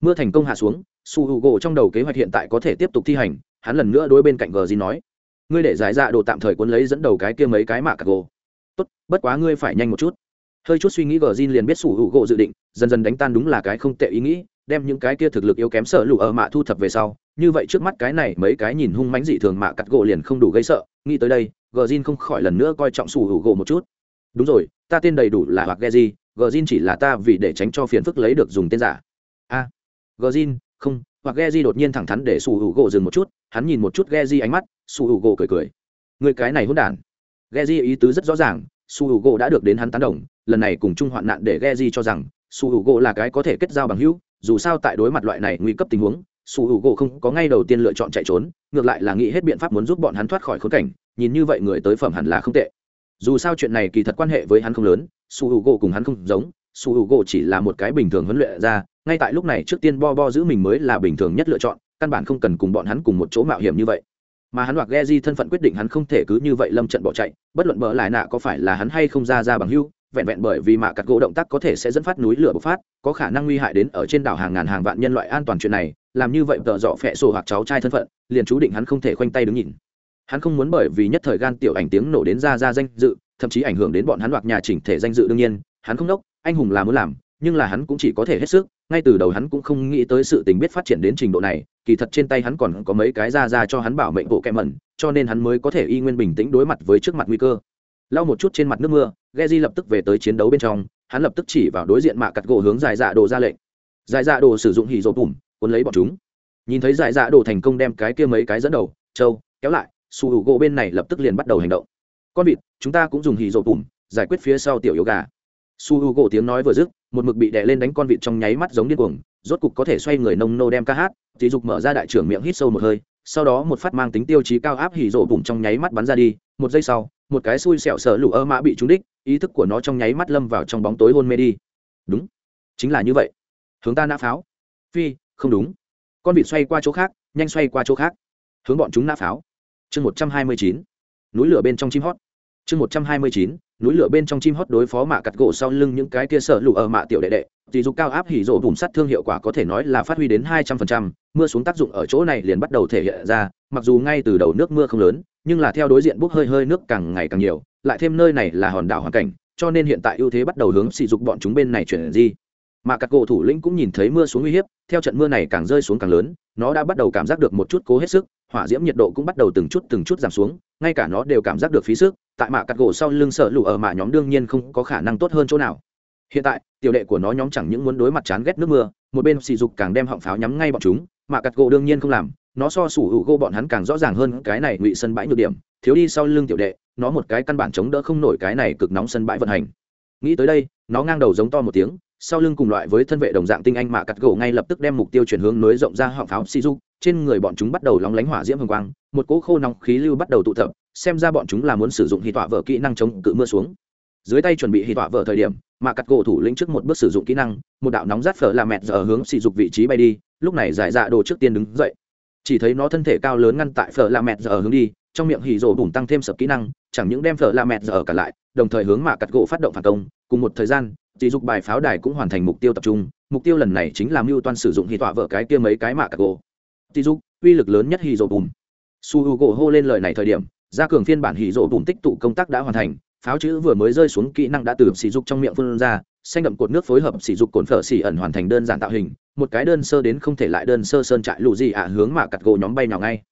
Mưa thành công hạ xuống, su h u gỗ trong đầu kế hoạch hiện tại có thể tiếp tục thi hành, hắn lần nữa đối bên cạnh gờ gì nói, ngươi để giải dạ đồ tạm thời cuốn lấy dẫn đầu cái kia mấy cái mạ cắt gỗ. Tốt, bất quá ngươi phải nhanh một chút. Hơi chút suy nghĩ gờ zin liền biết su h gỗ dự định, dần dần đánh tan đúng là cái không tệ ý nghĩ, đem những cái kia thực lực yếu kém sợ lụ ở mạ thu thập về sau. Như vậy trước mắt cái này mấy cái nhìn hung mãnh dị thường mạ cắt gỗ liền không đủ gây sợ, nghĩ tới đây gờ zin không khỏi lần nữa coi trọng sủ hữu gỗ một chút. Đúng rồi ta tên đầy đủ là hoặc ghe gì gờ zin chỉ là ta vì để tránh cho phiền phức lấy được dùng tên giả. A à, gờ zin không hoặc ghe di đột nhiên thẳng thắn để sủ hữu gỗ dừng một chút hắn nhìn một chút ghe di ánh mắt sủ hữu gỗ cười cười. Người cái này hôn đản. Ghe di ý tứ rất rõ ràng sủ hữu gỗ đã được đến hắn tán đồng lần này cùng chung hoạn nạn để ghe di cho rằng sủ hữu gỗ là cái có thể kết giao bằng hữu dù sao tại đối mặt loại này nguy cấp tình huống sủ hữu gỗ không có ngay đầu tiên lựa chọn chạy trốn ngược lại là nghĩ hết biện pháp muốn giúp bọn hắn thoát khỏi khốn cảnh nhìn như vậy người tới phẩm hẳn là không tệ. Dù sao chuyện này kỳ thật quan hệ với hắn không lớn, su hữu gỗ cùng hắn không giống, su hữu gỗ chỉ là một cái bình thường huấn luyện ra ngay tại lúc này trước tiên bo bo giữ mình mới là bình thường nhất lựa chọn, căn bản không cần cùng bọn hắn cùng một chỗ mạo hiểm như vậy. Mà hắn hoặc ghe di thân phận quyết định hắn không thể cứ như vậy lâm trận bỏ chạy, bất luận bỡ lại nạ có phải là hắn hay không ra ra bằng hưu, vẹn vẹn bởi vì mạ cắt gỗ động tác có thể sẽ dẫn phát núi lửa bộc phát, có khả năng nguy hại đến ở trên đảo hàng ngàn hàng vạn nhân loại an toàn chuyện này, làm như vậy tợ dọ phẹ sổ hoặc cháu trai thân phận, liền chú định hắn không thể khoanh tay đứng nhìn hắn không muốn bởi vì nhất thời gan tiểu ảnh tiếng nổ đến ra ra danh dự thậm chí ảnh hưởng đến bọn hắn hoặc nhà chỉnh thể danh dự đương nhiên hắn không đốc anh hùng là muốn làm nhưng là hắn cũng chỉ có thể hết sức ngay từ đầu hắn cũng không nghĩ tới sự tình biết phát triển đến trình độ này kỳ thật trên tay hắn còn có mấy cái ra ra cho hắn bảo mệnh bộ kẹ mẩn cho nên hắn mới có thể y nguyên bình tĩnh đối mặt với trước mặt nguy cơ. Lau một chút trên mặt nước mưa Geji lập tức về tới chiến đấu bên trong, hắn lập tức chỉ vào đối diện mạ cặt gỗ hướng giải dạ đồ ra lệnh. Giải dạ đồ sử dụng hì rộ bùm cuốn lấy bọn chúng. Nhìn thấy giải dạ đồ thành công đem cái kia mấy cái dẫn đầu Châu kéo lại su hữu gỗ bên này lập tức liền bắt đầu hành động. Con vịt, chúng ta cũng dùng hì rộ bùm giải quyết phía sau tiểu yếu gà. Su hữu gỗ tiếng nói vừa dứt, một mực bị đè lên đánh con vịt trong nháy mắt giống điên cuồng, rốt cục có thể xoay người nông nô đem ca hát, thì dục mở ra đại trưởng miệng hít sâu một hơi, sau đó một phát mang tính tiêu chí cao áp hỉ rộ bùm trong nháy mắt bắn ra đi, một giây sau, một cái xui xẹo sợ lụ ơ mã bị trúng đích, ý thức của nó trong nháy mắt lâm vào trong bóng tối hôn mê đi. Đúng, chính là như vậy. Hướng ta nã pháo. Phi, không đúng. Con vịt xoay qua chỗ khác, nhanh xoay qua chỗ khác. Hướng bọn chúng nã pháo chương một trăm hai mươi chín, núi lửa bên trong chim hót. Chương một trăm hai mươi chín, núi lửa bên trong chim hót đối phó mạ cặt gỗ sau lưng những cái kia sợ lụ ở mạ tiểu đệ đệ. Thì dục cao áp hỉ rộ bùm sắt thương hiệu quả có thể nói là phát huy đến hai trăm phần trăm. Mưa xuống tác dụng ở chỗ này liền bắt đầu thể hiện ra, mặc dù ngay từ đầu nước mưa không lớn, nhưng là theo đối diện bốc hơi hơi nước càng ngày càng nhiều, lại thêm nơi này là hòn đảo hoàn cảnh, cho nên hiện tại ưu thế bắt đầu hướng sỉ dục bọn chúng bên này chuyển di mà các cổ thủ lĩnh cũng nhìn thấy mưa xuống uy hiếp, theo trận mưa này càng rơi xuống càng lớn, nó đã bắt đầu cảm giác được một chút cố hết sức, hỏa diễm nhiệt độ cũng bắt đầu từng chút từng chút giảm xuống, ngay cả nó đều cảm giác được phí sức, tại mạ cắt gỗ sau lưng sợ lụ ở mạ nhóm đương nhiên không có khả năng tốt hơn chỗ nào. Hiện tại, tiểu đệ của nó nhóm chẳng những muốn đối mặt chán ghét nước mưa, một bên sỉ dục càng đem họng pháo nhắm ngay bọn chúng, mạ cắt gỗ đương nhiên không làm, nó so sủ hữu gỗ bọn hắn càng rõ ràng hơn cái này ngụy sân bãi nhược điểm, thiếu đi sau lưng tiểu đệ, nó một cái căn bản chống đỡ không nổi cái này cực nóng sân bãi vận hành. Nghĩ tới đây, nó ngang đầu giống to một tiếng sau lưng cùng loại với thân vệ đồng dạng tinh anh mạ cắt gỗ ngay lập tức đem mục tiêu chuyển hướng nối rộng ra họng pháo si du trên người bọn chúng bắt đầu lóng lánh hỏa diễm hồng quang, một cỗ khô nóng khí lưu bắt đầu tụ tập, xem ra bọn chúng là muốn sử dụng hy tọa vợ kỹ năng chống cự mưa xuống. Dưới tay chuẩn bị hy tọa vợ thời điểm, mạ cắt gỗ thủ lĩnh trước một bước sử dụng kỹ năng, một đạo nóng rát phở là mẹt giờ hướng sỉ dục vị trí bay đi, lúc này giải dạ đồ trước tiên đứng dậy. Chỉ thấy nó thân thể cao lớn ngăn tại phở là mẹt giờ hướng đi, trong miệng hì rồ bùn tăng thêm sập kỹ năng, chẳng những đem phở là mẹt giờ cả lại, đồng thời hướng mạ cắt gỗ phát động phản công, cùng một thời gian chỉ dục bài pháo đài cũng hoàn thành mục tiêu tập trung, mục tiêu lần này chính là mưu toan sử dụng hì tọa vợ cái kia mấy cái mạ cà gỗ. Chỉ dục, uy lực lớn nhất hì rổ bùn. Su h u gỗ hô lên lời này thời điểm, gia cường phiên bản hì rổ bùn tích tụ công tác đã hoàn thành, pháo chữ vừa mới rơi xuống kỹ năng đã từ sỉ dục trong miệng phun ra, xanh đậm cột nước phối hợp sỉ dục cồn phở xỉ ẩn hoàn thành đơn giản tạo hình, một cái đơn sơ đến không thể lại đơn sơ sơn trại lụ gì ạ, hướng mà cặt gỗ nhóm bay nào ngay.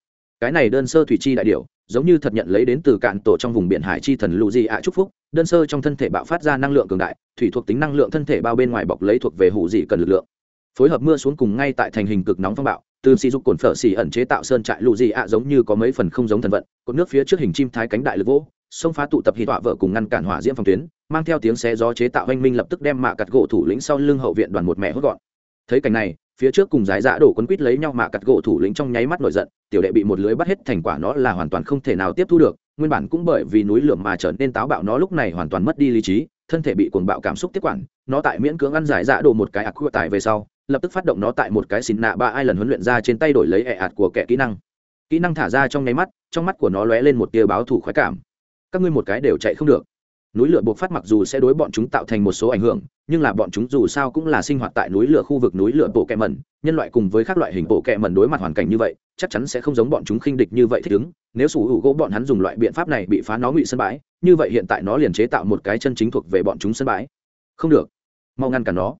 Cái này đơn sơ thủy chi đại điệu giống như thật nhận lấy đến từ cạn tổ trong vùng biển hải chi thần lụ gì ạ chúc phúc, đơn sơ trong thân thể bạo phát ra năng lượng cường đại, thủy thuộc tính năng lượng thân thể bao bên ngoài bọc lấy thuộc về hủ dị cần lực lượng. Phối hợp mưa xuống cùng ngay tại thành hình cực nóng phong bạo, từ sỉ dục cồn phở xỉ ẩn chế tạo sơn trại lụ gì ạ giống như có mấy phần không giống thần vận, cột nước phía trước hình chim thái cánh đại lực vỗ, xông phá tụ tập hì tọa vợ cùng ngăn cản hỏa diễm phòng tuyến, mang theo tiếng xé gió chế tạo hoanh minh lập tức đem mạ cặt gỗ thủ lĩnh sau lưng hậu viện đoàn một mẹ hốt gọn. Thấy cảnh này phía trước cùng giải dạ đổ quấn quýt lấy nhau mạ cặt gỗ thủ lĩnh trong nháy mắt nổi giận, tiểu đệ bị một lưới bắt hết thành quả nó là hoàn toàn không thể nào tiếp thu được, nguyên bản cũng bởi vì núi lửa mà trở nên táo bạo nó lúc này hoàn toàn mất đi lý trí, thân thể bị cuồng bạo cảm xúc tiếp quản, nó tại miễn cưỡng ăn giải dạ đổ một cái ạc quy tải về sau, lập tức phát động nó tại một cái xin nạ ba ai lần huấn luyện ra trên tay đổi lấy ẹ ạt của kẻ kỹ năng. Kỹ năng thả ra trong nháy mắt, trong mắt của nó lóe lên một tia báo thủ khoái cảm. Các ngươi một cái đều chạy không được núi lửa buộc phát mặc dù sẽ đối bọn chúng tạo thành một số ảnh hưởng, nhưng là bọn chúng dù sao cũng là sinh hoạt tại núi lửa khu vực núi lửa bộ kẹ mẩn, nhân loại cùng với các loại hình bộ kẹ mẩn đối mặt hoàn cảnh như vậy, chắc chắn sẽ không giống bọn chúng khinh địch như vậy thích ứng. Nếu sủ hữu gỗ bọn hắn dùng loại biện pháp này bị phá nó ngụy sân bãi, như vậy hiện tại nó liền chế tạo một cái chân chính thuộc về bọn chúng sân bãi. Không được. Mau ngăn cản nó.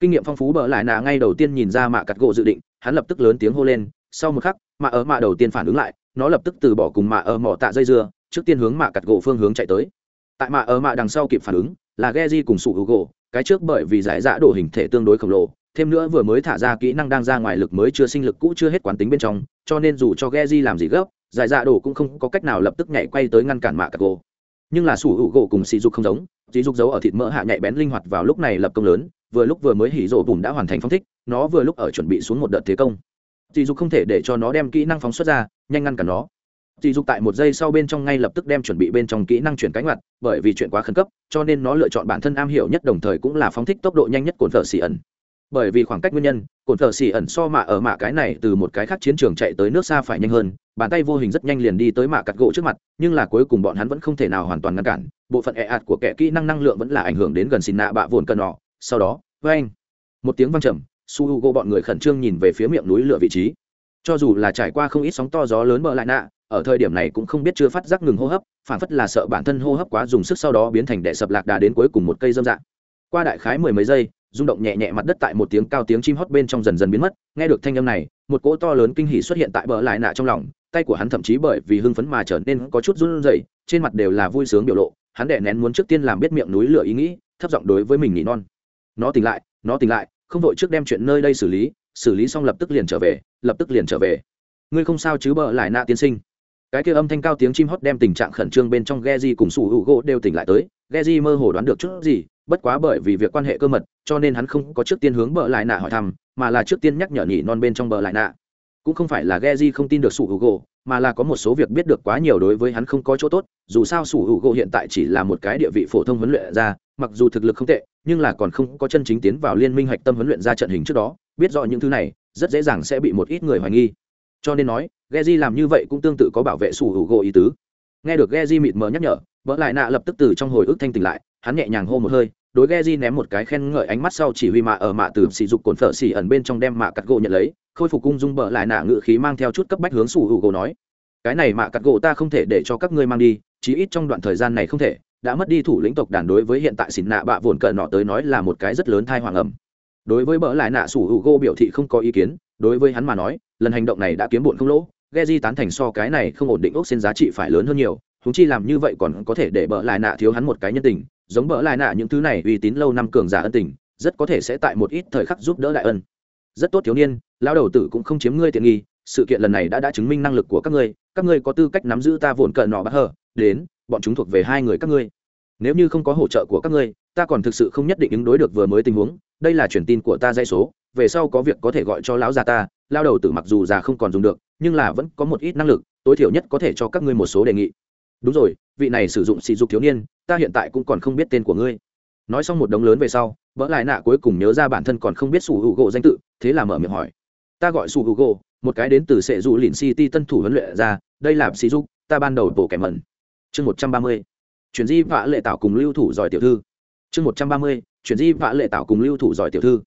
Kinh nghiệm phong phú bỡ lại nà ngay đầu tiên nhìn ra mạ cặt gỗ dự định, hắn lập tức lớn tiếng hô lên, sau một khắc, mạ ở mạ đầu tiên phản ứng lại, nó lập tức từ bỏ cùng mạ ở mỏ tạ dây dưa, trước tiên hướng mạ cặt gỗ phương hướng chạy tới tại mạ ở mạ đằng sau kịp phản ứng, là Geji cùng sủ hữu gỗ cái trước bởi vì giải dã đổ hình thể tương đối khổng lồ, thêm nữa vừa mới thả ra kỹ năng đang ra ngoài lực mới chưa sinh lực cũ chưa hết quán tính bên trong, cho nên dù cho Geji làm gì gấp, giải dạ đổ cũng không có cách nào lập tức nhảy quay tới ngăn cản mạ cặt gỗ nhưng là sủ hữu gỗ cùng sỉ dục không giống, sỉ dục giấu ở thịt mỡ hạ nhạy bén linh hoạt vào lúc này lập công lớn, vừa lúc vừa mới hỉ rổ bùn đã hoàn thành phong thích, nó vừa lúc ở chuẩn bị xuống một đợt thế công. Sỉ dục không thể để cho nó đem kỹ năng phóng xuất ra, nhanh ngăn cản nó. Tỷ dục tại một giây sau bên trong ngay lập tức đem chuẩn bị bên trong kỹ năng chuyển cánh ngoặt, bởi vì chuyện quá khẩn cấp, cho nên nó lựa chọn bản thân am hiểu nhất đồng thời cũng là phóng thích tốc độ nhanh nhất cồn phở xì ẩn. Bởi vì khoảng cách nguyên nhân, cồn phở xì ẩn so mạ ở mạ cái này từ một cái khác chiến trường chạy tới nước xa phải nhanh hơn, bàn tay vô hình rất nhanh liền đi tới mạ cắt gỗ trước mặt, nhưng là cuối cùng bọn hắn vẫn không thể nào hoàn toàn ngăn cản, bộ phận e ạt của kẻ kỹ năng năng lượng vẫn là ảnh hưởng đến gần xin nạ bạ vồn cần nọ. Sau đó, vang, một tiếng vang trầm, Su Hugo bọn người khẩn trương nhìn về phía miệng núi lửa vị trí. Cho dù là trải qua không ít sóng to gió lớn bờ lại nạ, ở thời điểm này cũng không biết chưa phát giác ngừng hô hấp phản phất là sợ bản thân hô hấp quá dùng sức sau đó biến thành đệ sập lạc đà đến cuối cùng một cây dâm dạng. Qua đại khái mười mấy giây rung động nhẹ nhẹ mặt đất tại một tiếng cao tiếng chim hót bên trong dần dần biến mất nghe được thanh âm này một cỗ to lớn kinh hỉ xuất hiện tại bờ lại nạ trong lòng tay của hắn thậm chí bởi vì hưng phấn mà trở nên có chút run rẩy trên mặt đều là vui sướng biểu lộ hắn đẻ nén muốn trước tiên làm biết miệng núi lửa ý nghĩ thấp giọng đối với mình nỉ non. Nó tỉnh lại nó tỉnh lại không vội trước đem chuyện nơi đây xử lý xử lý xong lập tức liền trở về lập tức liền trở về. Ngươi không sao chứ bợ lại nạ tiên sinh? Cái kia âm thanh cao tiếng chim hót đem tình trạng khẩn trương bên trong Geji cùng sủ hữu gỗ đều tỉnh lại tới. Geji mơ hồ đoán được chút gì, bất quá bởi vì việc quan hệ cơ mật, cho nên hắn không có trước tiên hướng bợ lại nạ hỏi thăm, mà là trước tiên nhắc nhở nhỉ non bên trong bờ lại nạ. Cũng không phải là Geji không tin được sủ hữu gỗ, mà là có một số việc biết được quá nhiều đối với hắn không có chỗ tốt. Dù sao sủ hữu gỗ hiện tại chỉ là một cái địa vị phổ thông huấn luyện ra mặc dù thực lực không tệ, nhưng là còn không có chân chính tiến vào liên minh hạch tâm huấn luyện ra trận hình trước đó. Biết rõ những thứ này rất dễ dàng sẽ bị một ít người hoài nghi. Cho nên nói, Geji làm như vậy cũng tương tự có bảo vệ sủ hữu gỗ ý tứ. Nghe được Geji mịt mờ nhắc nhở, vợ lại nạ lập tức từ trong hồi ức thanh tỉnh lại, hắn nhẹ nhàng hô một hơi, đối Geji ném một cái khen ngợi ánh mắt sau chỉ huy mạ ở mạ từ sỉ dục cồn phở xỉ ẩn bên trong đem mạ cắt gỗ nhận lấy, khôi phục cung dung bợ lại nạ ngự khí mang theo chút cấp bách hướng sủ hữu gỗ nói, cái này mạ cắt gỗ ta không thể để cho các ngươi mang đi, chí ít trong đoạn thời gian này không thể, đã mất đi thủ lĩnh tộc đàn đối với hiện tại xỉn nạ bạ vồn cờ nọ tới nói là một cái rất lớn thai hoàng ẩm đối với bỡ lại nạ sủ hữu gỗ biểu thị không có ý kiến, đối với hắn mà nói, lần hành động này đã kiếm bụn không lỗ ghe di tán thành so cái này không ổn định ốc xin giá trị phải lớn hơn nhiều chúng chi làm như vậy còn có thể để bỡ lại nạ thiếu hắn một cái nhân tình, giống bỡ lại nạ những thứ này uy tín lâu năm cường giả ân tình, rất có thể sẽ tại một ít thời khắc giúp đỡ đại ân. Rất tốt thiếu niên lao đầu tử cũng không chiếm ngươi tiện nghi, sự kiện lần này đã đã chứng minh năng lực của các ngươi các ngươi có tư cách nắm giữ ta vồn cờ nọ bắt hờ đến, bọn chúng thuộc về hai người các ngươi nếu như không có hỗ trợ của các ngươi, ta còn thực sự không nhất định ứng đối được vừa mới tình huống, đây là truyền tin của ta dây số, về sau có việc có thể gọi cho lão già ta lao đầu tử mặc dù già không còn dùng được, nhưng là vẫn có một ít năng lực, tối thiểu nhất có thể cho các ngươi một số đề nghị. Đúng rồi, vị này sử dụng sỉ dục thiếu niên, ta hiện tại cũng còn không biết tên của ngươi. Nói xong một đống lớn về sau vỡ lại nạ cuối cùng nhớ ra bản thân còn không biết sủ hữu gỗ danh tự, thế là mở miệng hỏi. Ta gọi sủ hữu gỗ, một cái đến từ sệ dù lìn city tân thủ huấn luyện ra, đây là sỉ dục, ta ban đầu tổ kẻ mẩn. Chương một trăm ba mươi chuyển di vạ lệ tạo cùng lưu thủ giỏi tiểu thư. Chương một trăm ba mươi, chuyển di vạ lệ tạo cùng lưu thủ giỏi tiểu thư.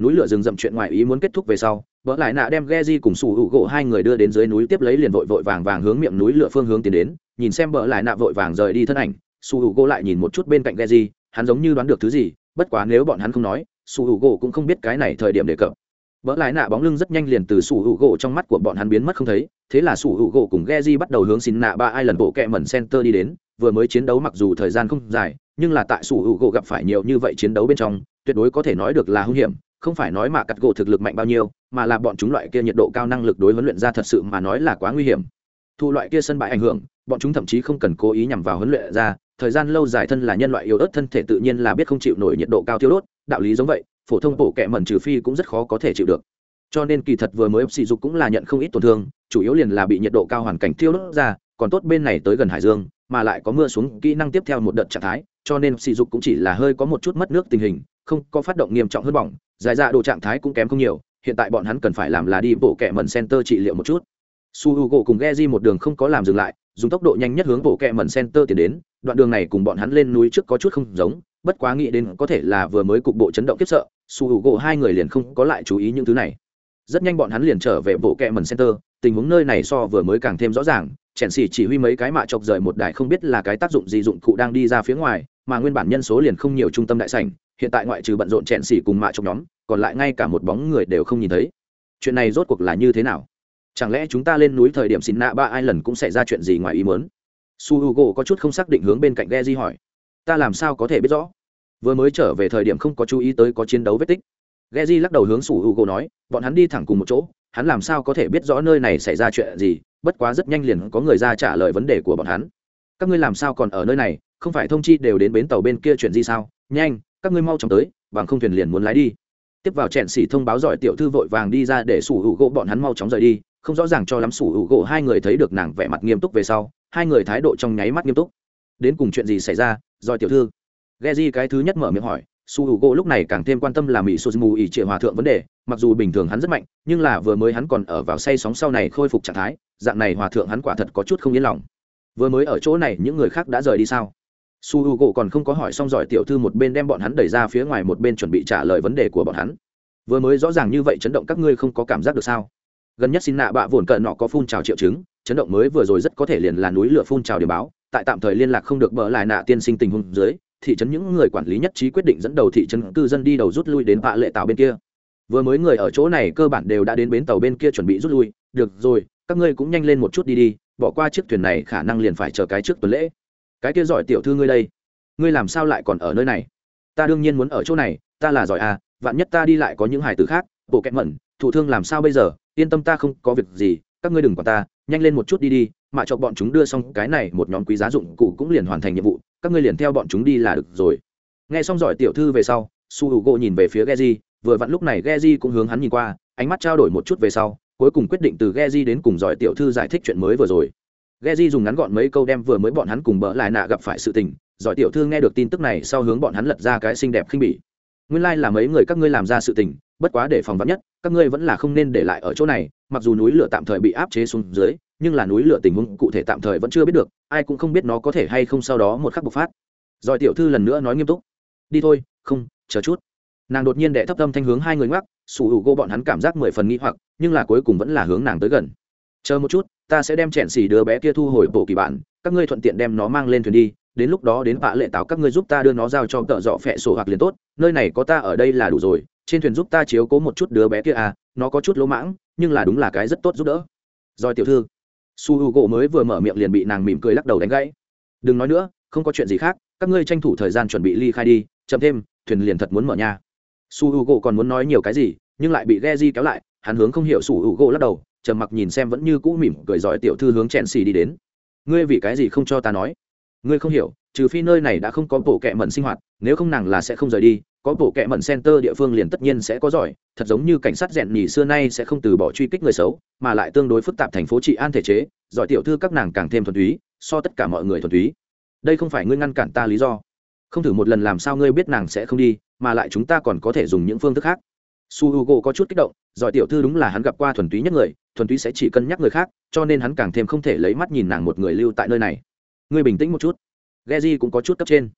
Núi lửa rừng rậm chuyện ngoài ý muốn kết thúc về sau, vợ lại nạ đem ghe di cùng sủ hữu gỗ hai người đưa đến dưới núi tiếp lấy liền vội vội vàng vàng hướng miệng núi lửa phương hướng tiến đến, nhìn xem vợ lại nạ vội vàng rời đi thân ảnh, sủ hữu gỗ lại nhìn một chút bên cạnh ghe di hắn giống như đoán được thứ gì, bất quá nếu bọn hắn không nói, sủ hữu gỗ cũng không biết cái này thời điểm đề cập. Vợ lại nạ bóng lưng rất nhanh liền từ sủ hữu gỗ trong mắt của bọn hắn biến mất không thấy thế là sủ hữu gỗ cùng ghe di bắt đầu hướng xin nạ ba ai lần bộ kẹ mẩn center đi đến, vừa mới chiến đấu mặc dù thời gian không dài, nhưng là tại sủ hữu gỗ gặp phải nhiều như vậy chiến đấu bên trong, tuyệt đối có thể nói được là hung hiểm, không phải nói mà cắt gỗ thực lực mạnh bao nhiêu, mà là bọn chúng loại kia nhiệt độ cao năng lực đối huấn luyện ra thật sự mà nói là quá nguy hiểm. Thu loại kia sân bãi ảnh hưởng, bọn chúng thậm chí không cần cố ý nhằm vào huấn luyện ra, thời gian lâu dài thân là nhân loại yếu ớt thân thể tự nhiên là biết không chịu nổi nhiệt độ cao tiêu đốt, đạo lý giống vậy, phổ thông bộ kẹ mẩn trừ phi cũng rất khó có thể chịu được cho nên kỳ thật vừa mới sỉ dục cũng là nhận không ít tổn thương, chủ yếu liền là bị nhiệt độ cao hoàn cảnh thiêu đốt ra, còn tốt bên này tới gần hải dương, mà lại có mưa xuống, kỹ năng tiếp theo một đợt trạng thái, cho nên sỉ dục cũng chỉ là hơi có một chút mất nước tình hình, không có phát động nghiêm trọng hơn bỏng dài ra độ trạng thái cũng kém không nhiều, hiện tại bọn hắn cần phải làm là đi bộ kẹ mần center trị liệu một chút. Su h u gỗ cùng ghe di một đường không có làm dừng lại, dùng tốc độ nhanh nhất hướng bộ kẹ mần center tiến đến, đoạn đường này cùng bọn hắn lên núi trước có chút không giống, bất quá nghĩ đến có thể là vừa mới cục bộ chấn động kiếp sợ, su h u gỗ hai người liền không có lại chú ý những thứ này rất nhanh bọn hắn liền trở về bộ kẹ mần center, tình huống nơi này so vừa mới càng thêm rõ ràng, chèn xỉ chỉ huy mấy cái mạ chọc rời một đài không biết là cái tác dụng gì dụng cụ đang đi ra phía ngoài, mà nguyên bản nhân số liền không nhiều trung tâm đại sảnh, hiện tại ngoại trừ bận rộn chèn xỉ cùng mạ chọc nhóm, còn lại ngay cả một bóng người đều không nhìn thấy. Chuyện này rốt cuộc là như thế nào? Chẳng lẽ chúng ta lên núi thời điểm xin nạ ba ai lần cũng xảy ra chuyện gì ngoài ý muốn? Su hugo có chút không xác định hướng bên cạnh ghe di hỏi. Ta làm sao có thể biết rõ? Vừa mới trở về thời điểm không có chú ý tới có chiến đấu vết tích. Geji lắc đầu hướng Sủ Hugo nói, bọn hắn đi thẳng cùng một chỗ, hắn làm sao có thể biết rõ nơi này xảy ra chuyện gì, bất quá rất nhanh liền có người ra trả lời vấn đề của bọn hắn. Các ngươi làm sao còn ở nơi này, không phải thông chi đều đến bến tàu bên kia chuyện gì sao? Nhanh, các ngươi mau chóng tới, bằng không thuyền liền muốn lái đi. Tiếp vào chèn xỉ thông báo giỏi tiểu thư vội vàng đi ra để sủ Hugo bọn hắn mau chóng rời đi, không rõ ràng cho lắm sủ Hugo hai người thấy được nàng vẻ mặt nghiêm túc về sau, hai người thái độ trong nháy mắt nghiêm túc. Đến cùng chuyện gì xảy ra, giỏi tiểu thư? Geji cái thứ nhất mở miệng hỏi su hữu gỗ lúc này càng thêm quan tâm là mỹ suzumu ỉ trịa hòa thượng vấn đề, mặc dù bình thường hắn rất mạnh, nhưng là vừa mới hắn còn ở vào say sóng sau này khôi phục trạng thái, dạng này hòa thượng hắn quả thật có chút không yên lòng. Vừa mới ở chỗ này những người khác đã rời đi sao? Su h u gỗ còn không có hỏi xong giỏi tiểu thư một bên đem bọn hắn đẩy ra phía ngoài một bên chuẩn bị trả lời vấn đề của bọn hắn. Vừa mới rõ ràng như vậy chấn động các ngươi không có cảm giác được sao? Gần nhất xin nạ bạ vồn cận nọ có phun trào triệu chứng, chấn động mới vừa rồi rất có thể liền là núi lửa phun trào điểm báo, tại tạm thời liên lạc không được bỡ lại nạ tiên sinh tình huống dưới thị trấn những người quản lý nhất trí quyết định dẫn đầu thị trấn cư dân đi đầu rút lui đến vạ lệ tàu bên kia. Vừa mới người ở chỗ này cơ bản đều đã đến bến tàu bên kia chuẩn bị rút lui. Được rồi, các ngươi cũng nhanh lên một chút đi đi, bỏ qua chiếc thuyền này khả năng liền phải chờ cái trước tuần lễ. Cái kia giỏi tiểu thư ngươi đây, ngươi làm sao lại còn ở nơi này? Ta đương nhiên muốn ở chỗ này, ta là giỏi à vạn nhất ta đi lại có những hải tử khác, bộ kẹt mẩn, thụ thương làm sao bây giờ? Yên tâm ta không có việc gì, các ngươi đừng quản ta nhanh lên một chút đi đi, mà cho bọn chúng đưa xong cái này một nhóm quý giá dụng cụ cũng liền hoàn thành nhiệm vụ, các ngươi liền theo bọn chúng đi là được rồi. Nghe xong giỏi tiểu thư về sau, su h u gỗ nhìn về phía geji, vừa vặn lúc này geji cũng hướng hắn nhìn qua, ánh mắt trao đổi một chút về sau, cuối cùng quyết định từ geji đến cùng giỏi tiểu thư giải thích chuyện mới vừa rồi. Geji dùng ngắn gọn mấy câu đem vừa mới bọn hắn cùng bỡ lại nạ gặp phải sự tình, giỏi tiểu thư nghe được tin tức này sau hướng bọn hắn lật ra cái xinh đẹp khinh bỉ. Nguyên lai là mấy người các ngươi làm ra sự tình, bất quá để phòng vắn nhất các ngươi vẫn là không nên để lại ở chỗ này, mặc dù núi lửa tạm thời bị áp chế xuống dưới, nhưng là núi lửa tình huống cụ thể tạm thời vẫn chưa biết được, ai cũng không biết nó có thể hay không sau đó một khắc bộc phát. Rồi tiểu thư lần nữa nói nghiêm túc. Đi thôi, không, chờ chút. Nàng đột nhiên đệ thấp tâm thanh hướng hai người ngoắc, sủ hữu gỗ bọn hắn cảm giác mười phần nghĩ hoặc, nhưng là cuối cùng vẫn là hướng nàng tới gần. Chờ một chút, ta sẽ đem chẹn xỉ đứa bé kia thu hồi bộ kỳ bản, các ngươi thuận tiện đem nó mang lên thuyền đi, đến lúc đó đến bạ lệ tạo các ngươi giúp ta đưa nó giao cho tợ dọ phẹ sổ hoặc liền tốt, nơi này có ta ở đây là đủ rồi trên thuyền giúp ta chiếu cố một chút đứa bé kia à nó có chút lỗ mãng, nhưng là đúng là cái rất tốt giúp đỡ. Rồi tiểu thư. Su h u gỗ mới vừa mở miệng liền bị nàng mỉm cười lắc đầu đánh gãy. Đừng nói nữa, không có chuyện gì khác, các ngươi tranh thủ thời gian chuẩn bị ly khai đi, chậm thêm, thuyền liền thật muốn mở nhà. su h u gỗ còn muốn nói nhiều cái gì, nhưng lại bị ghe di kéo lại, hắn hướng không hiểu su h u gỗ lắc đầu, trầm mặc nhìn xem vẫn như cũ mỉm cười giỏi tiểu thư hướng chèn xì đi đến. Ngươi vì cái gì không cho ta nói? Ngươi không hiểu, trừ phi nơi này đã không có bộ kệ mận sinh hoạt, nếu không nàng là sẽ không rời đi có bộ kệ mận center địa phương liền tất nhiên sẽ có giỏi, thật giống như cảnh sát rèn nhì xưa nay sẽ không từ bỏ truy kích người xấu, mà lại tương đối phức tạp thành phố trị an thể chế, giỏi tiểu thư các nàng càng thêm thuần túy, so tất cả mọi người thuần túy. Đây không phải ngươi ngăn cản ta lý do. Không thử một lần làm sao ngươi biết nàng sẽ không đi, mà lại chúng ta còn có thể dùng những phương thức khác. Su h u g o có chút kích động, giỏi tiểu thư đúng là hắn gặp qua thuần túy nhất người, thuần túy sẽ chỉ cân nhắc người khác, cho nên hắn càng thêm không thể lấy mắt nhìn nàng một người lưu tại nơi này. Ngươi bình tĩnh một chút. Ghe di cũng có chút cấp trên.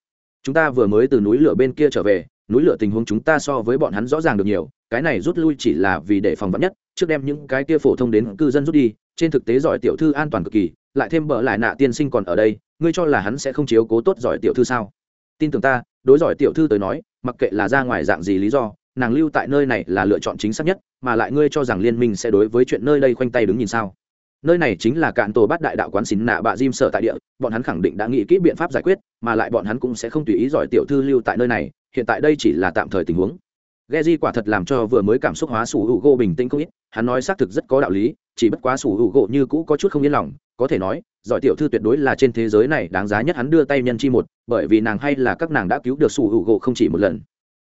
Chúng ta vừa mới từ núi lửa bên kia trở về núi lửa tình huống chúng ta so với bọn hắn rõ ràng được nhiều, cái này rút lui chỉ là vì để phòng vắn nhất, trước đem những cái kia phổ thông đến cư dân rút đi, trên thực tế giỏi tiểu thư an toàn cực kỳ, lại thêm bỡ lại nạ tiên sinh còn ở đây, ngươi cho là hắn sẽ không chiếu cố tốt giỏi tiểu thư sao? Tin tưởng ta, đối giỏi tiểu thư tới nói, mặc kệ là ra ngoài dạng gì lý do, nàng lưu tại nơi này là lựa chọn chính xác nhất, mà lại ngươi cho rằng liên minh sẽ đối với chuyện nơi đây khoanh tay đứng nhìn sao? Nơi này chính là cạn tổ bát đại đạo quán xín nạ bạ diêm sở tại địa, bọn hắn khẳng định đã nghĩ kỹ biện pháp giải quyết, mà lại bọn hắn cũng sẽ không tùy ý giỏi tiểu thư lưu tại nơi này, hiện tại đây chỉ là tạm thời tình huống. Ghe di quả thật làm cho vừa mới cảm xúc hóa sủ hữu gỗ bình tĩnh không ít, hắn nói xác thực rất có đạo lý, chỉ bất quá sủ hữu gỗ như cũ có chút không yên lòng, có thể nói, giỏi tiểu thư tuyệt đối là trên thế giới này đáng giá nhất hắn đưa tay nhân chi một, bởi vì nàng hay là các nàng đã cứu được sủ hữu gỗ không chỉ một lần.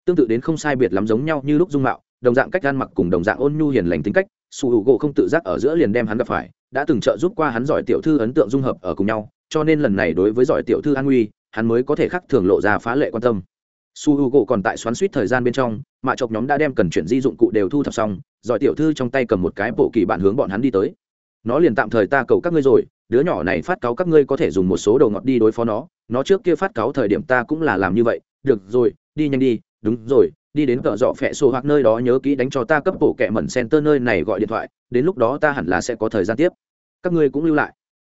Tương tự đến không sai biệt lắm giống nhau như lúc dung mạo, đồng dạng cách ăn mặc cùng đồng dạng ôn nhu hiền lành tính cách, sủ hữu gỗ không tự giác ở giữa liền đem hắn gặp phải đã từng trợ giúp qua hắn giỏi tiểu thư ấn tượng dung hợp ở cùng nhau, cho nên lần này đối với giỏi tiểu thư an nguy, hắn mới có thể khắc thường lộ ra phá lệ quan tâm. Su h u gỗ còn tại xoắn suýt thời gian bên trong, mạ chọc nhóm đã đem cần chuyển di dụng cụ đều thu thập xong, giỏi tiểu thư trong tay cầm một cái bộ kỳ bản hướng bọn hắn đi tới. Nó liền tạm thời ta cầu các ngươi rồi, đứa nhỏ này phát cáo các ngươi có thể dùng một số đồ ngọt đi đối phó nó nó trước kia phát cáo thời điểm ta cũng là làm như vậy, được rồi, đi nhanh đi, đúng rồi đi đến cỡ dọ phẹ sổ hoặc nơi đó nhớ kỹ đánh cho ta cấp bộ kẹ mẩn center nơi này gọi điện thoại, đến lúc đó ta hẳn là sẽ có thời gian tiếp. Các ngươi cũng lưu lại.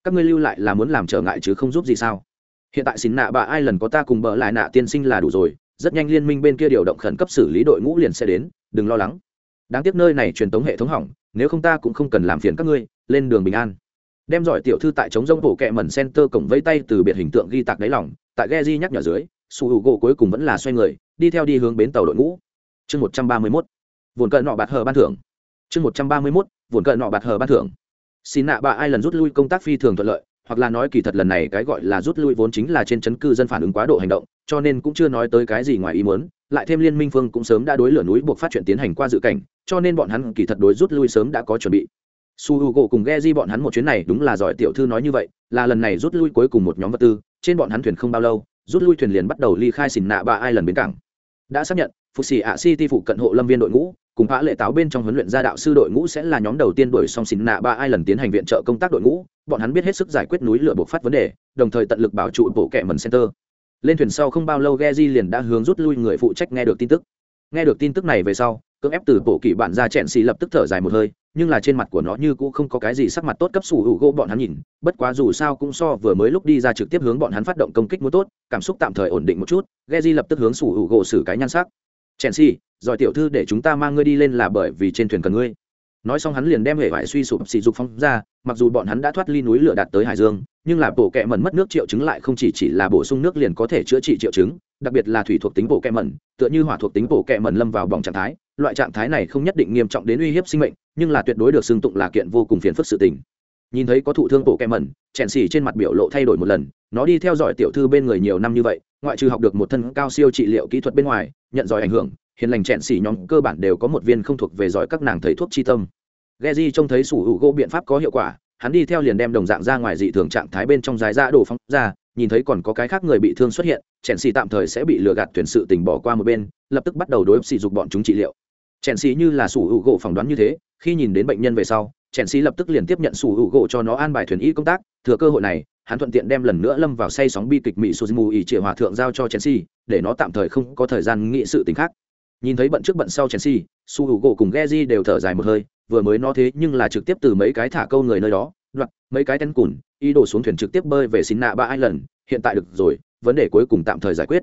Các ngươi lưu lại là muốn làm trở ngại chứ không giúp gì sao? Hiện tại xin nạ bà ai lần có ta cùng bỡ lại nạ tiên sinh là đủ rồi, rất nhanh liên minh bên kia điều động khẩn cấp xử lý đội ngũ liền sẽ đến, đừng lo lắng. Đáng tiếc nơi này truyền thống hệ thống hỏng, nếu không ta cũng không cần làm phiền các ngươi, lên đường bình an. Đem giỏi tiểu thư tại chống rông bộ kẹ mẩn center cổng vây tay từ biệt hình tượng ghi tạc đáy lỏng tại ghe di nhắc nhở dưới, su hữu gỗ cuối cùng vẫn là xoay người đi theo đi hướng bến tàu đội ngũ. Chương một trăm ba mươi mốt, vồn cận nọ bạt hờ ban thưởng. Chương một trăm ba mươi mốt, vồn cận nọ bạt hờ ban thưởng. Xin nạ bà ai lần rút lui công tác phi thường thuận lợi, hoặc là nói kỳ thật lần này cái gọi là rút lui vốn chính là trên chấn cư dân phản ứng quá độ hành động, cho nên cũng chưa nói tới cái gì ngoài ý muốn, lại thêm liên minh phương cũng sớm đã đối lửa núi buộc phát triển tiến hành qua dự cảnh, cho nên bọn hắn kỳ thật đối rút lui sớm đã có chuẩn bị. Su h u gỗ cùng ghe di bọn hắn một chuyến này đúng là giỏi tiểu thư nói như vậy, là lần này rút lui cuối cùng một nhóm vật tư, trên bọn hắn thuyền không bao lâu, rút lui thuyền liền bắt đầu ly khai xỉn nạ ba ai lần bến cảng đã xác nhận phục xì ạ city phụ cận hộ lâm viên đội ngũ, cùng phá lệ táo bên trong huấn luyện gia đạo sư đội ngũ sẽ là nhóm đầu tiên đuổi xong xỉn nạ ba ai lần tiến hành viện trợ công tác đội ngũ. Bọn hắn biết hết sức giải quyết núi lửa bộc phát vấn đề, đồng thời tận lực bảo trụ bộ kẻ mần center. Lên thuyền sau không bao lâu, Geji liền đã hướng rút lui người phụ trách nghe được tin tức. Nghe được tin tức này về sau, cưỡng ép từ bộ kỳ bản ra chẹn xì lập tức thở dài một hơi, nhưng là trên mặt của nó như cũng không có cái gì sắc mặt tốt cấp sủ hữu gỗ bọn hắn nhìn, bất quá dù sao cũng so vừa mới lúc đi ra trực tiếp hướng bọn hắn phát động công kích muốn tốt, cảm xúc tạm thời ổn định một chút. Geji lập tức hướng sủ hữu gỗ xử cái nhan sắc. "Chelsea, xì giỏi tiểu thư để chúng ta mang ngươi đi lên là bởi vì trên thuyền cần ngươi. Nói xong hắn liền đem hệ vải suy sụp xì dục phóng ra mặc dù bọn hắn đã thoát ly núi lửa đạt tới hải dương nhưng là bộ kệ mẩn mất nước triệu chứng lại không chỉ chỉ là bổ sung nước liền có thể chữa trị triệu chứng đặc biệt là thủy thuộc tính bộ kệ mẩn tựa như hỏa thuộc tính bộ kệ mẩn lâm vào bỏng trạng thái loại trạng thái này không nhất định nghiêm trọng đến uy hiếp sinh mệnh nhưng là tuyệt đối được xưng tụng là kiện vô cùng phiền phức sự tình nhìn thấy có thụ thương bộ kem mẩn, chèn xỉ trên mặt biểu lộ thay đổi một lần, nó đi theo dõi tiểu thư bên người nhiều năm như vậy, ngoại trừ học được một thân cao siêu trị liệu kỹ thuật bên ngoài, nhận giỏi ảnh hưởng, hiền lành chèn xỉ nhóm cơ bản đều có một viên không thuộc về giỏi các nàng thầy thuốc chi tâm. Geji trông thấy sủ hữu gỗ biện pháp có hiệu quả, hắn đi theo liền đem đồng dạng ra ngoài dị thường trạng thái bên trong dài ra đổ phóng ra, nhìn thấy còn có cái khác người bị thương xuất hiện, chèn xỉ tạm thời sẽ bị lừa gạt tuyển sự tình bỏ qua một bên, lập tức bắt đầu đối xỉ dục bọn chúng trị liệu. Chèn xỉ như là sủ hữu gỗ phỏng đoán như thế, khi nhìn đến bệnh nhân về sau chèn xì lập tức liền tiếp nhận sủ hữu gỗ cho nó an bài thuyền y công tác, thừa cơ hội này, hắn thuận tiện đem lần nữa lâm vào say sóng bi kịch mỹ suzumu ỉ triệu hòa thượng giao cho chèn xì để nó tạm thời không có thời gian nghị sự tình khác. Nhìn thấy bận trước bận sau chèn xì su hữu gỗ cùng geji đều thở dài một hơi, vừa mới nó thế nhưng là trực tiếp từ mấy cái thả câu người nơi đó, đoạt mấy cái tên cùn, ý đồ xuống thuyền trực tiếp bơi về xin nạ ba ai lần hiện tại được rồi, vấn đề cuối cùng tạm thời giải quyết.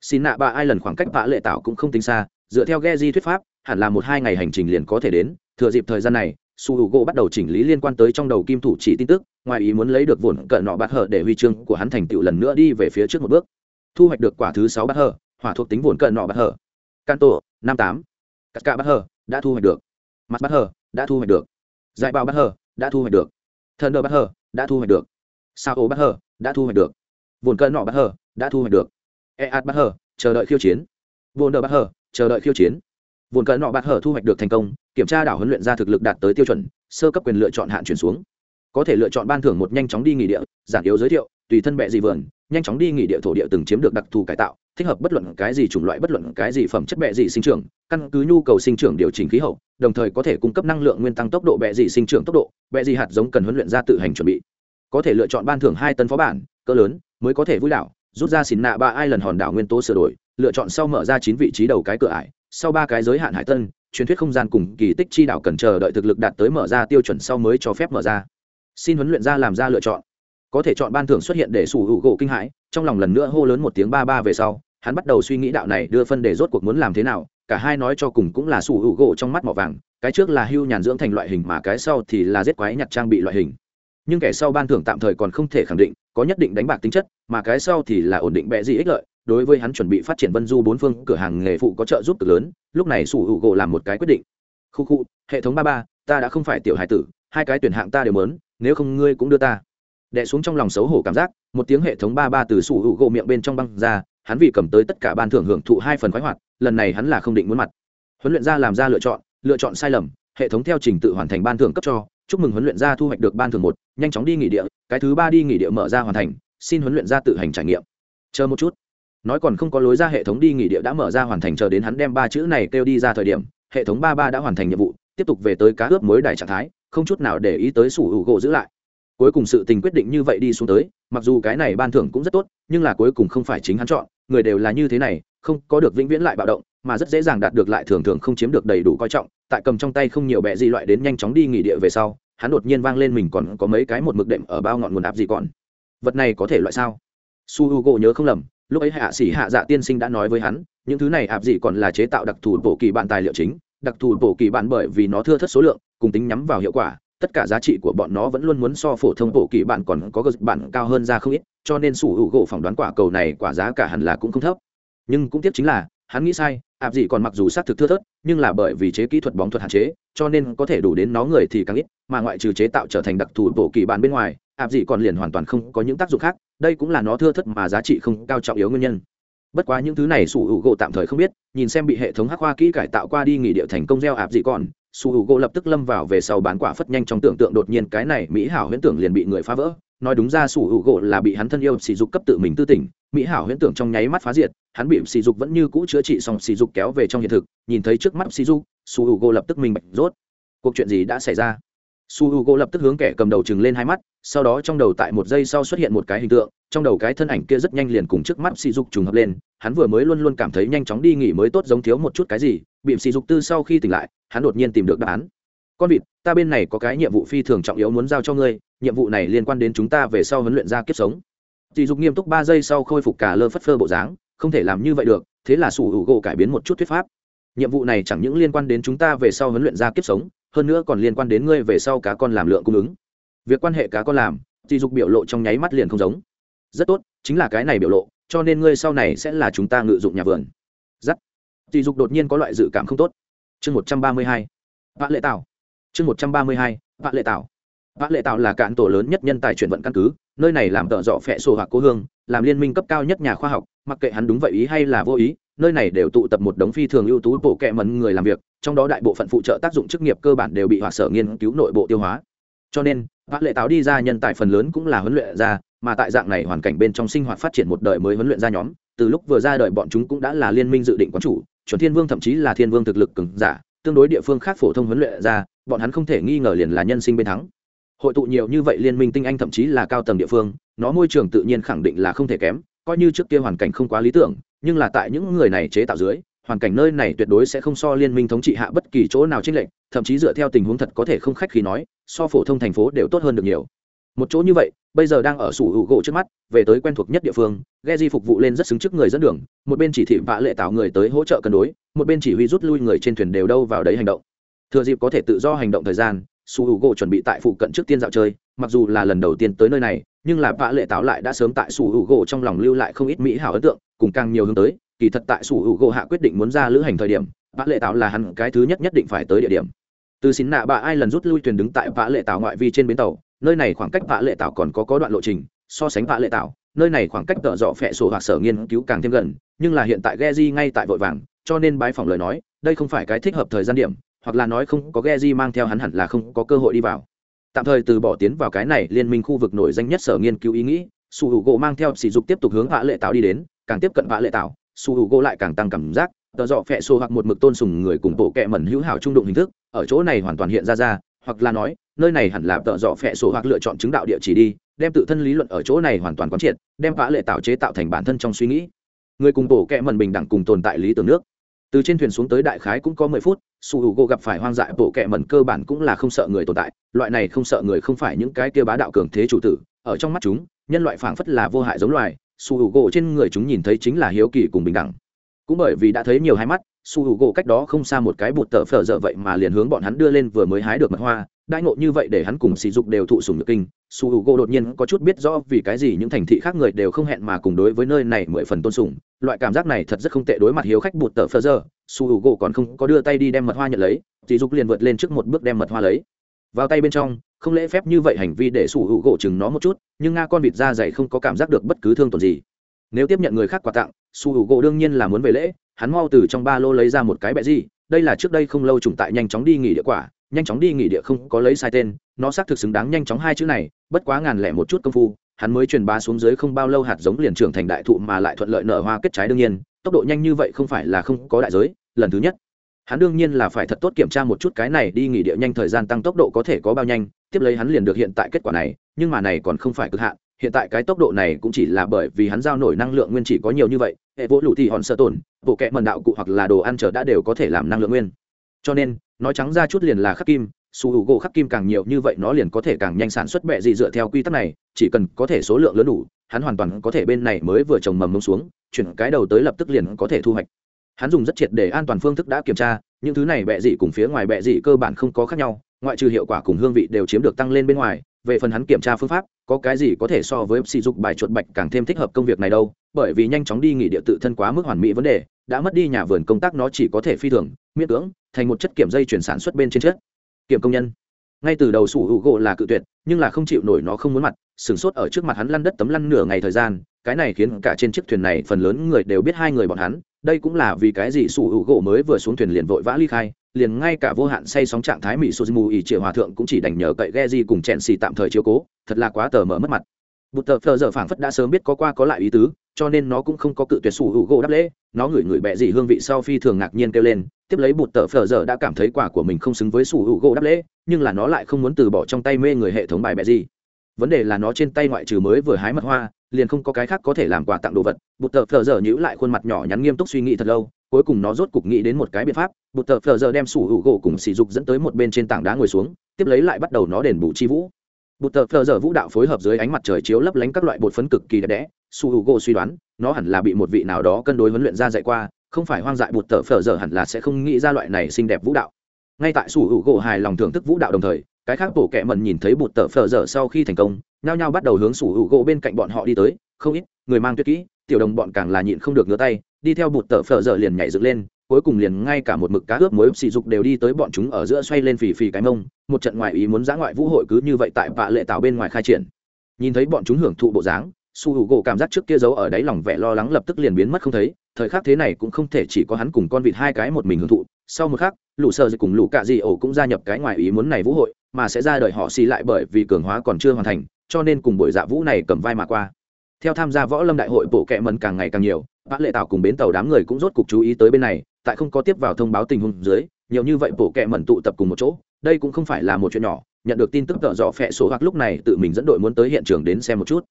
Xin nạ ba ai lần khoảng cách vạ lệ tạo cũng không tính xa, dựa theo Geji thuyết pháp, hẳn là một hai ngày hành trình liền có thể đến, thừa dịp thời gian này su h u gỗ bắt đầu chỉnh lý liên quan tới trong đầu kim thủ chỉ tin tức, ngoài ý muốn lấy được vồn cỡ nọ bát hở để huy chương của hắn thành tựu lần nữa đi về phía trước một bước. Thu hoạch được quả thứ sáu bát hở, hỏa thuộc tính vồn cỡ nọ bát hở. Can tổ năm tám. Cắt cả bát hở, đã thu hoạch được. Mặt bát hở, đã thu hoạch được. Giải bao bát hở, đã thu hoạch được. Thần đờ bát hở, đã thu hoạch được. Sao ố bát hở, đã thu hoạch được. Vồn cỡ nọ bát hở, đã thu hoạch được. E ạt bát hở, chờ đợi khiêu chiến. Vồn đờ bát hở, chờ đợi khiêu chiến. Vốn cận nọ bạt hở thu hoạch được thành công, kiểm tra đảo huấn luyện ra thực lực đạt tới tiêu chuẩn, sơ cấp quyền lựa chọn hạn chuyển xuống. Có thể lựa chọn ban thưởng một nhanh chóng đi nghỉ địa, giản yếu giới thiệu, tùy thân bệ gì vườn, nhanh chóng đi nghỉ địa thổ địa từng chiếm được đặc thù cải tạo, thích hợp bất luận cái gì chủng loại bất luận cái gì phẩm chất bệ gì sinh trưởng, căn cứ nhu cầu sinh trưởng điều chỉnh khí hậu, đồng thời có thể cung cấp năng lượng nguyên tăng tốc độ bệ gì sinh trưởng tốc độ, bệ gì hạt giống cần huấn luyện ra tự hành chuẩn bị. Có thể lựa chọn ban thưởng hai tấn phó bản, cỡ lớn, mới có thể vui đảo, rút ra xỉn nạ ba ai lần hòn đảo nguyên tố sửa đổi lựa chọn sau mở ra chín vị trí đầu cái cửa ải, sau ba cái giới hạn hải tân, truyền thuyết không gian cùng kỳ tích chi đạo cần chờ đợi thực lực đạt tới mở ra tiêu chuẩn sau mới cho phép mở ra. Xin huấn luyện ra làm ra lựa chọn. Có thể chọn ban thưởng xuất hiện để sủ hữu gỗ kinh hãi, trong lòng lần nữa hô lớn một tiếng ba ba về sau, hắn bắt đầu suy nghĩ đạo này đưa phân để rốt cuộc muốn làm thế nào, cả hai nói cho cùng cũng là sủ hữu gỗ trong mắt mỏ vàng, cái trước là hưu nhàn dưỡng thành loại hình mà cái sau thì là giết quái nhặt trang bị loại hình. Nhưng kẻ sau ban thưởng tạm thời còn không thể khẳng định, có nhất định đánh bạc tính chất, mà cái sau thì là ổn định bệ gì ích lợi đối với hắn chuẩn bị phát triển vân du bốn phương cửa hàng nghề phụ có trợ giúp cực lớn, lúc này sủ hữu gỗ làm một cái quyết định. Khu khu, hệ thống ba ba, ta đã không phải tiểu hải tử, hai cái tuyển hạng ta đều mớn nếu không ngươi cũng đưa ta. Đẻ xuống trong lòng xấu hổ cảm giác, một tiếng hệ thống ba ba từ sủ hữu gỗ miệng bên trong băng ra, hắn vì cầm tới tất cả ban thưởng hưởng thụ hai phần khoái hoạt, lần này hắn là không định muốn mặt. Huấn luyện ra làm ra lựa chọn lựa chọn sai lầm, hệ thống theo trình tự hoàn thành ban thưởng cấp cho, chúc mừng huấn luyện gia thu hoạch được ban thưởng một, nhanh chóng đi nghỉ địa, cái thứ ba đi nghỉ địa mở ra hoàn thành, xin huấn luyện gia tự hành trải nghiệm. Chờ một chút nói còn không có lối ra hệ thống đi nghỉ địa đã mở ra hoàn thành chờ đến hắn đem ba chữ này kêu đi ra thời điểm, hệ thống ba ba đã hoàn thành nhiệm vụ, tiếp tục về tới cá ướp mới đài trạng thái, không chút nào để ý tới sủ hữu gỗ giữ lại. Cuối cùng sự tình quyết định như vậy đi xuống tới, mặc dù cái này ban thưởng cũng rất tốt, nhưng là cuối cùng không phải chính hắn chọn, người đều là như thế này, không có được vĩnh viễn lại bạo động, mà rất dễ dàng đạt được lại thường thường không chiếm được đầy đủ coi trọng, tại cầm trong tay không nhiều bẹ gì loại đến nhanh chóng đi nghỉ địa về sau, hắn đột nhiên vang lên mình còn có mấy cái một mực đệm ở bao ngọn nguồn áp gì còn. Vật này có thể loại sao? Su h u gỗ nhớ không lầm lúc ấy hạ sĩ hạ dạ tiên sinh đã nói với hắn, những thứ này ạp dị còn là chế tạo đặc thù bổ kỳ bạn tài liệu chính, đặc thù bổ kỳ bạn bởi vì nó thưa thất số lượng, cùng tính nhắm vào hiệu quả, tất cả giá trị của bọn nó vẫn luôn muốn so phổ thông bổ kỳ bạn còn có gờ bạn cao hơn ra không ít, cho nên sủ hữu gỗ phỏng đoán quả cầu này quả giá cả hẳn là cũng không thấp. Nhưng cũng tiếc chính là, hắn nghĩ sai, ạp dị còn mặc dù xác thực thưa thớt, nhưng là bởi vì chế kỹ thuật bóng thuật hạn chế, cho nên có thể đủ đến nó người thì càng ít, mà ngoại trừ chế tạo trở thành đặc thù bổ kỳ bạn bên ngoài áp dị còn liền hoàn toàn không có những tác dụng khác, đây cũng là nó thưa thất mà giá trị không cao trọng yếu nguyên nhân. Bất quá những thứ này sủ hữu gỗ tạm thời không biết, nhìn xem bị hệ thống hắc hoa kỹ cải tạo qua đi nghỉ địa thành công gieo áp dị còn, sủ hữu gỗ lập tức lâm vào về sau bán quả phất nhanh trong tưởng tượng đột nhiên cái này mỹ hảo huyễn tưởng liền bị người phá vỡ. Nói đúng ra sủ hữu gỗ là bị hắn thân yêu sỉ dục cấp tự mình tư tỉnh, mỹ hảo huyễn tưởng trong nháy mắt phá diệt, hắn bị sỉ dục vẫn như cũ chữa trị xong sỉ dục kéo về trong hiện thực, nhìn thấy trước mắt sỉ dục, sủ hữu gỗ lập tức mình bạch rốt. Cuộc chuyện gì đã xảy ra? Su h u g o lập tức hướng kẻ cầm đầu chừng lên hai mắt, sau đó trong đầu tại một giây sau xuất hiện một cái hình tượng, trong đầu cái thân ảnh kia rất nhanh liền cùng trước mắt sỉ dục trùng hợp lên, hắn vừa mới luôn luôn cảm thấy nhanh chóng đi nghỉ mới tốt giống thiếu một chút cái gì, bị sỉ dục tư sau khi tỉnh lại, hắn đột nhiên tìm được đáp án. Con vịt, ta bên này có cái nhiệm vụ phi thường trọng yếu muốn giao cho ngươi, nhiệm vụ này liên quan đến chúng ta về sau huấn luyện ra kiếp sống. Sỉ dục nghiêm túc ba giây sau khôi phục cả lơ phất phơ bộ dáng, không thể làm như vậy được, thế là sủ hữu gỗ cải biến một chút thuyết pháp. Nhiệm vụ này chẳng những liên quan đến chúng ta về sau huấn luyện ra kiếp sống hơn nữa còn liên quan đến ngươi về sau cá con làm lượng cung ứng. Việc quan hệ cá con làm, thì dục biểu lộ trong nháy mắt liền không giống. Rất tốt, chính là cái này biểu lộ, cho nên ngươi sau này sẽ là chúng ta ngự dụng nhà vườn. Giắt. Dì dục đột nhiên có loại dự cảm không tốt. Chương một trăm ba mươi hai. Vạn lệ tạo chương một trăm ba mươi hai. Vạn lệ tạo vạn lệ tạo là cạn tổ lớn nhất nhân tài chuyển vận căn cứ, nơi này làm tợ dọ phẹ sổ hoặc cố hương, làm liên minh cấp cao nhất nhà khoa học, mặc kệ hắn đúng vậy ý hay là vô ý nơi này đều tụ tập một đống phi thường ưu tú bộ kệ mẩn người làm việc, trong đó đại bộ phận phụ trợ tác dụng chức nghiệp cơ bản đều bị hỏa sở nghiên cứu nội bộ tiêu hóa. Cho nên vạn lệ táo đi ra nhân tài phần lớn cũng là huấn luyện ra mà tại dạng này hoàn cảnh bên trong sinh hoạt phát triển một đời mới huấn luyện ra nhóm, từ lúc vừa ra đời bọn chúng cũng đã là liên minh dự định quán chủ, chuẩn thiên vương thậm chí là thiên vương thực lực cường giả, tương đối địa phương khác phổ thông huấn luyện ra bọn hắn không thể nghi ngờ liền là nhân sinh bên thắng. Hội tụ nhiều như vậy liên minh tinh anh thậm chí là cao tầng địa phương, nó môi trường tự nhiên khẳng định là không thể kém, coi như trước kia hoàn cảnh không quá lý tưởng nhưng là tại những người này chế tạo dưới, hoàn cảnh nơi này tuyệt đối sẽ không so liên minh thống trị hạ bất kỳ chỗ nào chênh lệch, thậm chí dựa theo tình huống thật có thể không khách khi nói, so phổ thông thành phố đều tốt hơn được nhiều. Một chỗ như vậy, bây giờ đang ở sủ hữu gỗ trước mắt, về tới quen thuộc nhất địa phương ghe di phục vụ lên rất xứng trước người dẫn đường, một bên chỉ thị vạ lệ tạo người tới hỗ trợ cân đối, một bên chỉ huy rút lui người trên thuyền đều đâu vào đấy hành động. Thừa dịp có thể tự do hành động thời gian, Sủ hữu gỗ chuẩn bị tại phụ cận trước tiên dạo chơi, mặc dù là lần đầu tiên tới nơi này nhưng là vã lệ tạo lại đã sớm tại Sủ hữu gỗ trong lòng lưu lại không ít mỹ hảo ấn tượng, cùng càng nhiều hướng tới, kỳ thật tại Sủ hữu gỗ hạ quyết định muốn ra lữ hành thời điểm vã lệ tạo là hắn cái thứ nhất nhất định phải tới địa điểm. Từ xin nạ bà ai lần rút lui thuyền đứng tại vã lệ tạo ngoại vi trên bến tàu, nơi này khoảng cách vã lệ tạo còn có có đoạn lộ trình, so sánh vã lệ tạo nơi này khoảng cách tợ dọ phẹ sổ hoặc sở nghiên cứu càng thêm gần, nhưng là hiện tại Geji ngay tại vội vàng, cho nên bái phỏng lời nói, đây không phải cái thích hợp thời gian điểm, hoặc là nói không có Geji mang theo hắn hẳn là không có cơ hội đi vào tạm thời từ bỏ tiến vào cái này liên minh khu vực nổi danh nhất sở nghiên cứu ý nghĩ, su hữu gỗ mang theo sỉ dục tiếp tục hướng vã lệ tạo đi đến, càng tiếp cận vã lệ tạo su hữu gỗ lại càng tăng cảm giác, tờ dọ phẹ xô hoặc một mực tôn sùng người cùng bộ kệ mẩn hữu hảo trung đụng hình thức, ở chỗ này hoàn toàn hiện ra ra, hoặc là nói, nơi này hẳn là tợ dọ phẹ sổ hoặc lựa chọn chứng đạo địa chỉ đi, đem tự thân lý luận ở chỗ này hoàn toàn quán triệt, đem vã lệ tạo chế tạo thành bản thân trong suy nghĩ. Người cùng bổ kẹ mần bình đẳng cùng tồn tại lý tưởng nước. Từ trên thuyền xuống tới đại khái cũng có mười phút su h u gỗ gặp phải hoang dại bộ kệ mẩn cơ bản cũng là không sợ người tồn tại, loại này không sợ người không phải những cái kia bá đạo cường thế chủ tử, ở trong mắt chúng, nhân loại phảng phất là vô hại giống loài, su h u gỗ trên người chúng nhìn thấy chính là hiếu kỳ cùng bình đẳng. Cũng bởi vì đã thấy nhiều hai mắt, su h u gỗ cách đó không xa một cái bụt tờ phở dở vậy mà liền hướng bọn hắn đưa lên vừa mới hái được mật hoa đại ngộ như vậy để hắn cùng sỉ dục đều thụ sùng nhược kinh, su h u gỗ đột nhiên có chút biết rõ vì cái gì những thành thị khác người đều không hẹn mà cùng đối với nơi này mười phần tôn sùng. Loại cảm giác này thật rất không tệ đối mặt hiếu khách bụt tờ phơ giờ, su h u gỗ còn không có đưa tay đi đem mật hoa nhận lấy, sỉ dục liền vượt lên trước một bước đem mật hoa lấy. Vào tay bên trong, không lễ phép như vậy hành vi để su h u gỗ chừng nó một chút, nhưng nga con vịt da dày không có cảm giác được bất cứ thương tổn gì. Nếu tiếp nhận người khác quà tặng, su h u gỗ đương nhiên là muốn về lễ, hắn mau từ trong ba lô lấy ra một cái bẹ gì, đây là trước đây không lâu trùng tại nhanh chóng đi nghỉ địa quả nhanh chóng đi nghỉ địa không có lấy sai tên, nó xác thực xứng đáng nhanh chóng hai chữ này, bất quá ngàn lẻ một chút công phu, hắn mới truyền bá xuống dưới không bao lâu hạt giống liền trưởng thành đại thụ mà lại thuận lợi nở hoa kết trái đương nhiên, tốc độ nhanh như vậy không phải là không có đại giới, lần thứ nhất. Hắn đương nhiên là phải thật tốt kiểm tra một chút cái này đi nghỉ địa nhanh thời gian tăng tốc độ có thể có bao nhanh, tiếp lấy hắn liền được hiện tại kết quả này, nhưng mà này còn không phải cực hạn, hiện tại cái tốc độ này cũng chỉ là bởi vì hắn giao nổi năng lượng nguyên chỉ có nhiều như vậy, hệ vỗ lụ thì hòn sơ tổn, bộ kẹ mần đạo cụ hoặc là đồ ăn chờ đã đều có thể làm năng lượng nguyên cho nên, nói trắng ra chút liền là khắc kim su hữu gỗ khắc kim càng nhiều như vậy nó liền có thể càng nhanh sản xuất bẹ gì dựa theo quy tắc này, chỉ cần có thể số lượng lớn đủ, hắn hoàn toàn có thể bên này mới vừa trồng mầm mông xuống, chuyển cái đầu tới lập tức liền có thể thu hoạch. Hắn dùng rất triệt để an toàn phương thức đã kiểm tra, những thứ này bẹ dị cùng phía ngoài bẹ dị cơ bản không có khác nhau, ngoại trừ hiệu quả cùng hương vị đều chiếm được tăng lên bên ngoài về phần hắn kiểm tra phương pháp, có cái gì có thể so với sỉ dục bài chuột bạch càng thêm thích hợp công việc này đâu, bởi vì nhanh chóng đi nghỉ địa tự thân quá mức hoàn mỹ vấn đề, đã mất đi nhà vườn công tác nó chỉ có thể phi thường, miễn cưỡng, thành một chất kiểm dây chuyển sản xuất bên trên chất. Kiểm công nhân. Ngay từ đầu sủ hữu gỗ là cự tuyệt, nhưng là không chịu nổi nó không muốn mặt, sửng sốt ở trước mặt hắn lăn đất tấm lăn nửa ngày thời gian, cái này khiến cả trên chiếc thuyền này phần lớn người đều biết hai người bọn hắn, đây cũng là vì cái gì sủ hữu gỗ mới vừa xuống thuyền liền vội vã ly khai liền ngay cả vô hạn say sóng trạng thái mỹ suzumu ỉ triệu hòa thượng cũng chỉ đành nhờ cậy ghe di cùng chèn xì tạm thời chiếu cố, thật là quá tờ mở mất mặt. Bụt tờ phờ giờ phảng phất đã sớm biết có qua có lại ý tứ, cho nên nó cũng không có cự tuyệt sủ hữu gỗ đáp lễ, nó ngửi ngửi bẹ dị hương vị sau phi thường ngạc nhiên kêu lên, tiếp lấy bụt tờ phờ giờ đã cảm thấy quả của mình không xứng với sủ hữu gỗ đáp lễ, nhưng là nó lại không muốn từ bỏ trong tay mê người hệ thống bài bẹ dị vấn đề là nó trên tay ngoại trừ mới vừa hái mật hoa liền không có cái khác có thể làm quà tặng đồ vật. Bụt tờ phờ giờ nhữ lại khuôn mặt nhỏ nhắn nghiêm túc suy nghĩ thật lâu, cuối cùng nó rốt cục nghĩ đến một cái biện pháp. Bụt tờ phờ giờ đem sủ hữu gỗ cùng sỉ dục dẫn tới một bên trên tảng đá ngồi xuống, tiếp lấy lại bắt đầu nó đền bù chi vũ. Bụt tờ phờ giờ vũ đạo phối hợp dưới ánh mặt trời chiếu lấp lánh các loại bột phấn cực kỳ đẹp đẽ, sủ hữu gỗ suy đoán, nó hẳn là bị một vị nào đó cân đối huấn luyện ra dạy qua, không phải hoang dại bụt tờ phờ giờ hẳn là sẽ không nghĩ ra loại này xinh đẹp vũ đạo. Ngay tại sủ hữu gỗ hài lòng thưởng thức vũ đạo đồng thời cái khác bổ kẹ mẩn nhìn thấy bụt tờ phở dở sau khi thành công, nhao nhao bắt đầu hướng sủ hữu gỗ bên cạnh bọn họ đi tới, không ít người mang tuyệt kỹ, tiểu đồng bọn càng là nhịn không được ngứa tay, đi theo bụt tờ phở dở liền nhảy dựng lên, cuối cùng liền ngay cả một mực cá ướp mới sỉ dục đều đi tới bọn chúng ở giữa xoay lên phì phì cái mông, một trận ngoại ý muốn giã ngoại vũ hội cứ như vậy tại vạ lệ tạo bên ngoài khai triển. Nhìn thấy bọn chúng hưởng thụ bộ dáng su hữu gỗ cảm giác trước kia giấu ở đáy lòng vẻ lo lắng lập tức liền biến mất không thấy, thời khắc thế này cũng không thể chỉ có hắn cùng con vịt hai cái một mình hưởng thụ sau một khắc, lũ sơ dịch cùng lũ cạ dị ổ cũng gia nhập cái ngoài ý muốn này vũ hội, mà sẽ ra đời họ xì lại bởi vì cường hóa còn chưa hoàn thành, cho nên cùng buổi dạ vũ này cầm vai mà qua. Theo tham gia võ lâm đại hội, bộ kệ mần càng ngày càng nhiều, bác lệ tạo cùng bến tàu đám người cũng rốt cục chú ý tới bên này, tại không có tiếp vào thông báo tình huống dưới, nhiều như vậy bộ kệ mần tụ tập cùng một chỗ, đây cũng không phải là một chuyện nhỏ, nhận được tin tức tợ dọ phẹ sổ hoặc lúc này tự mình dẫn đội muốn tới hiện trường đến xem một chút.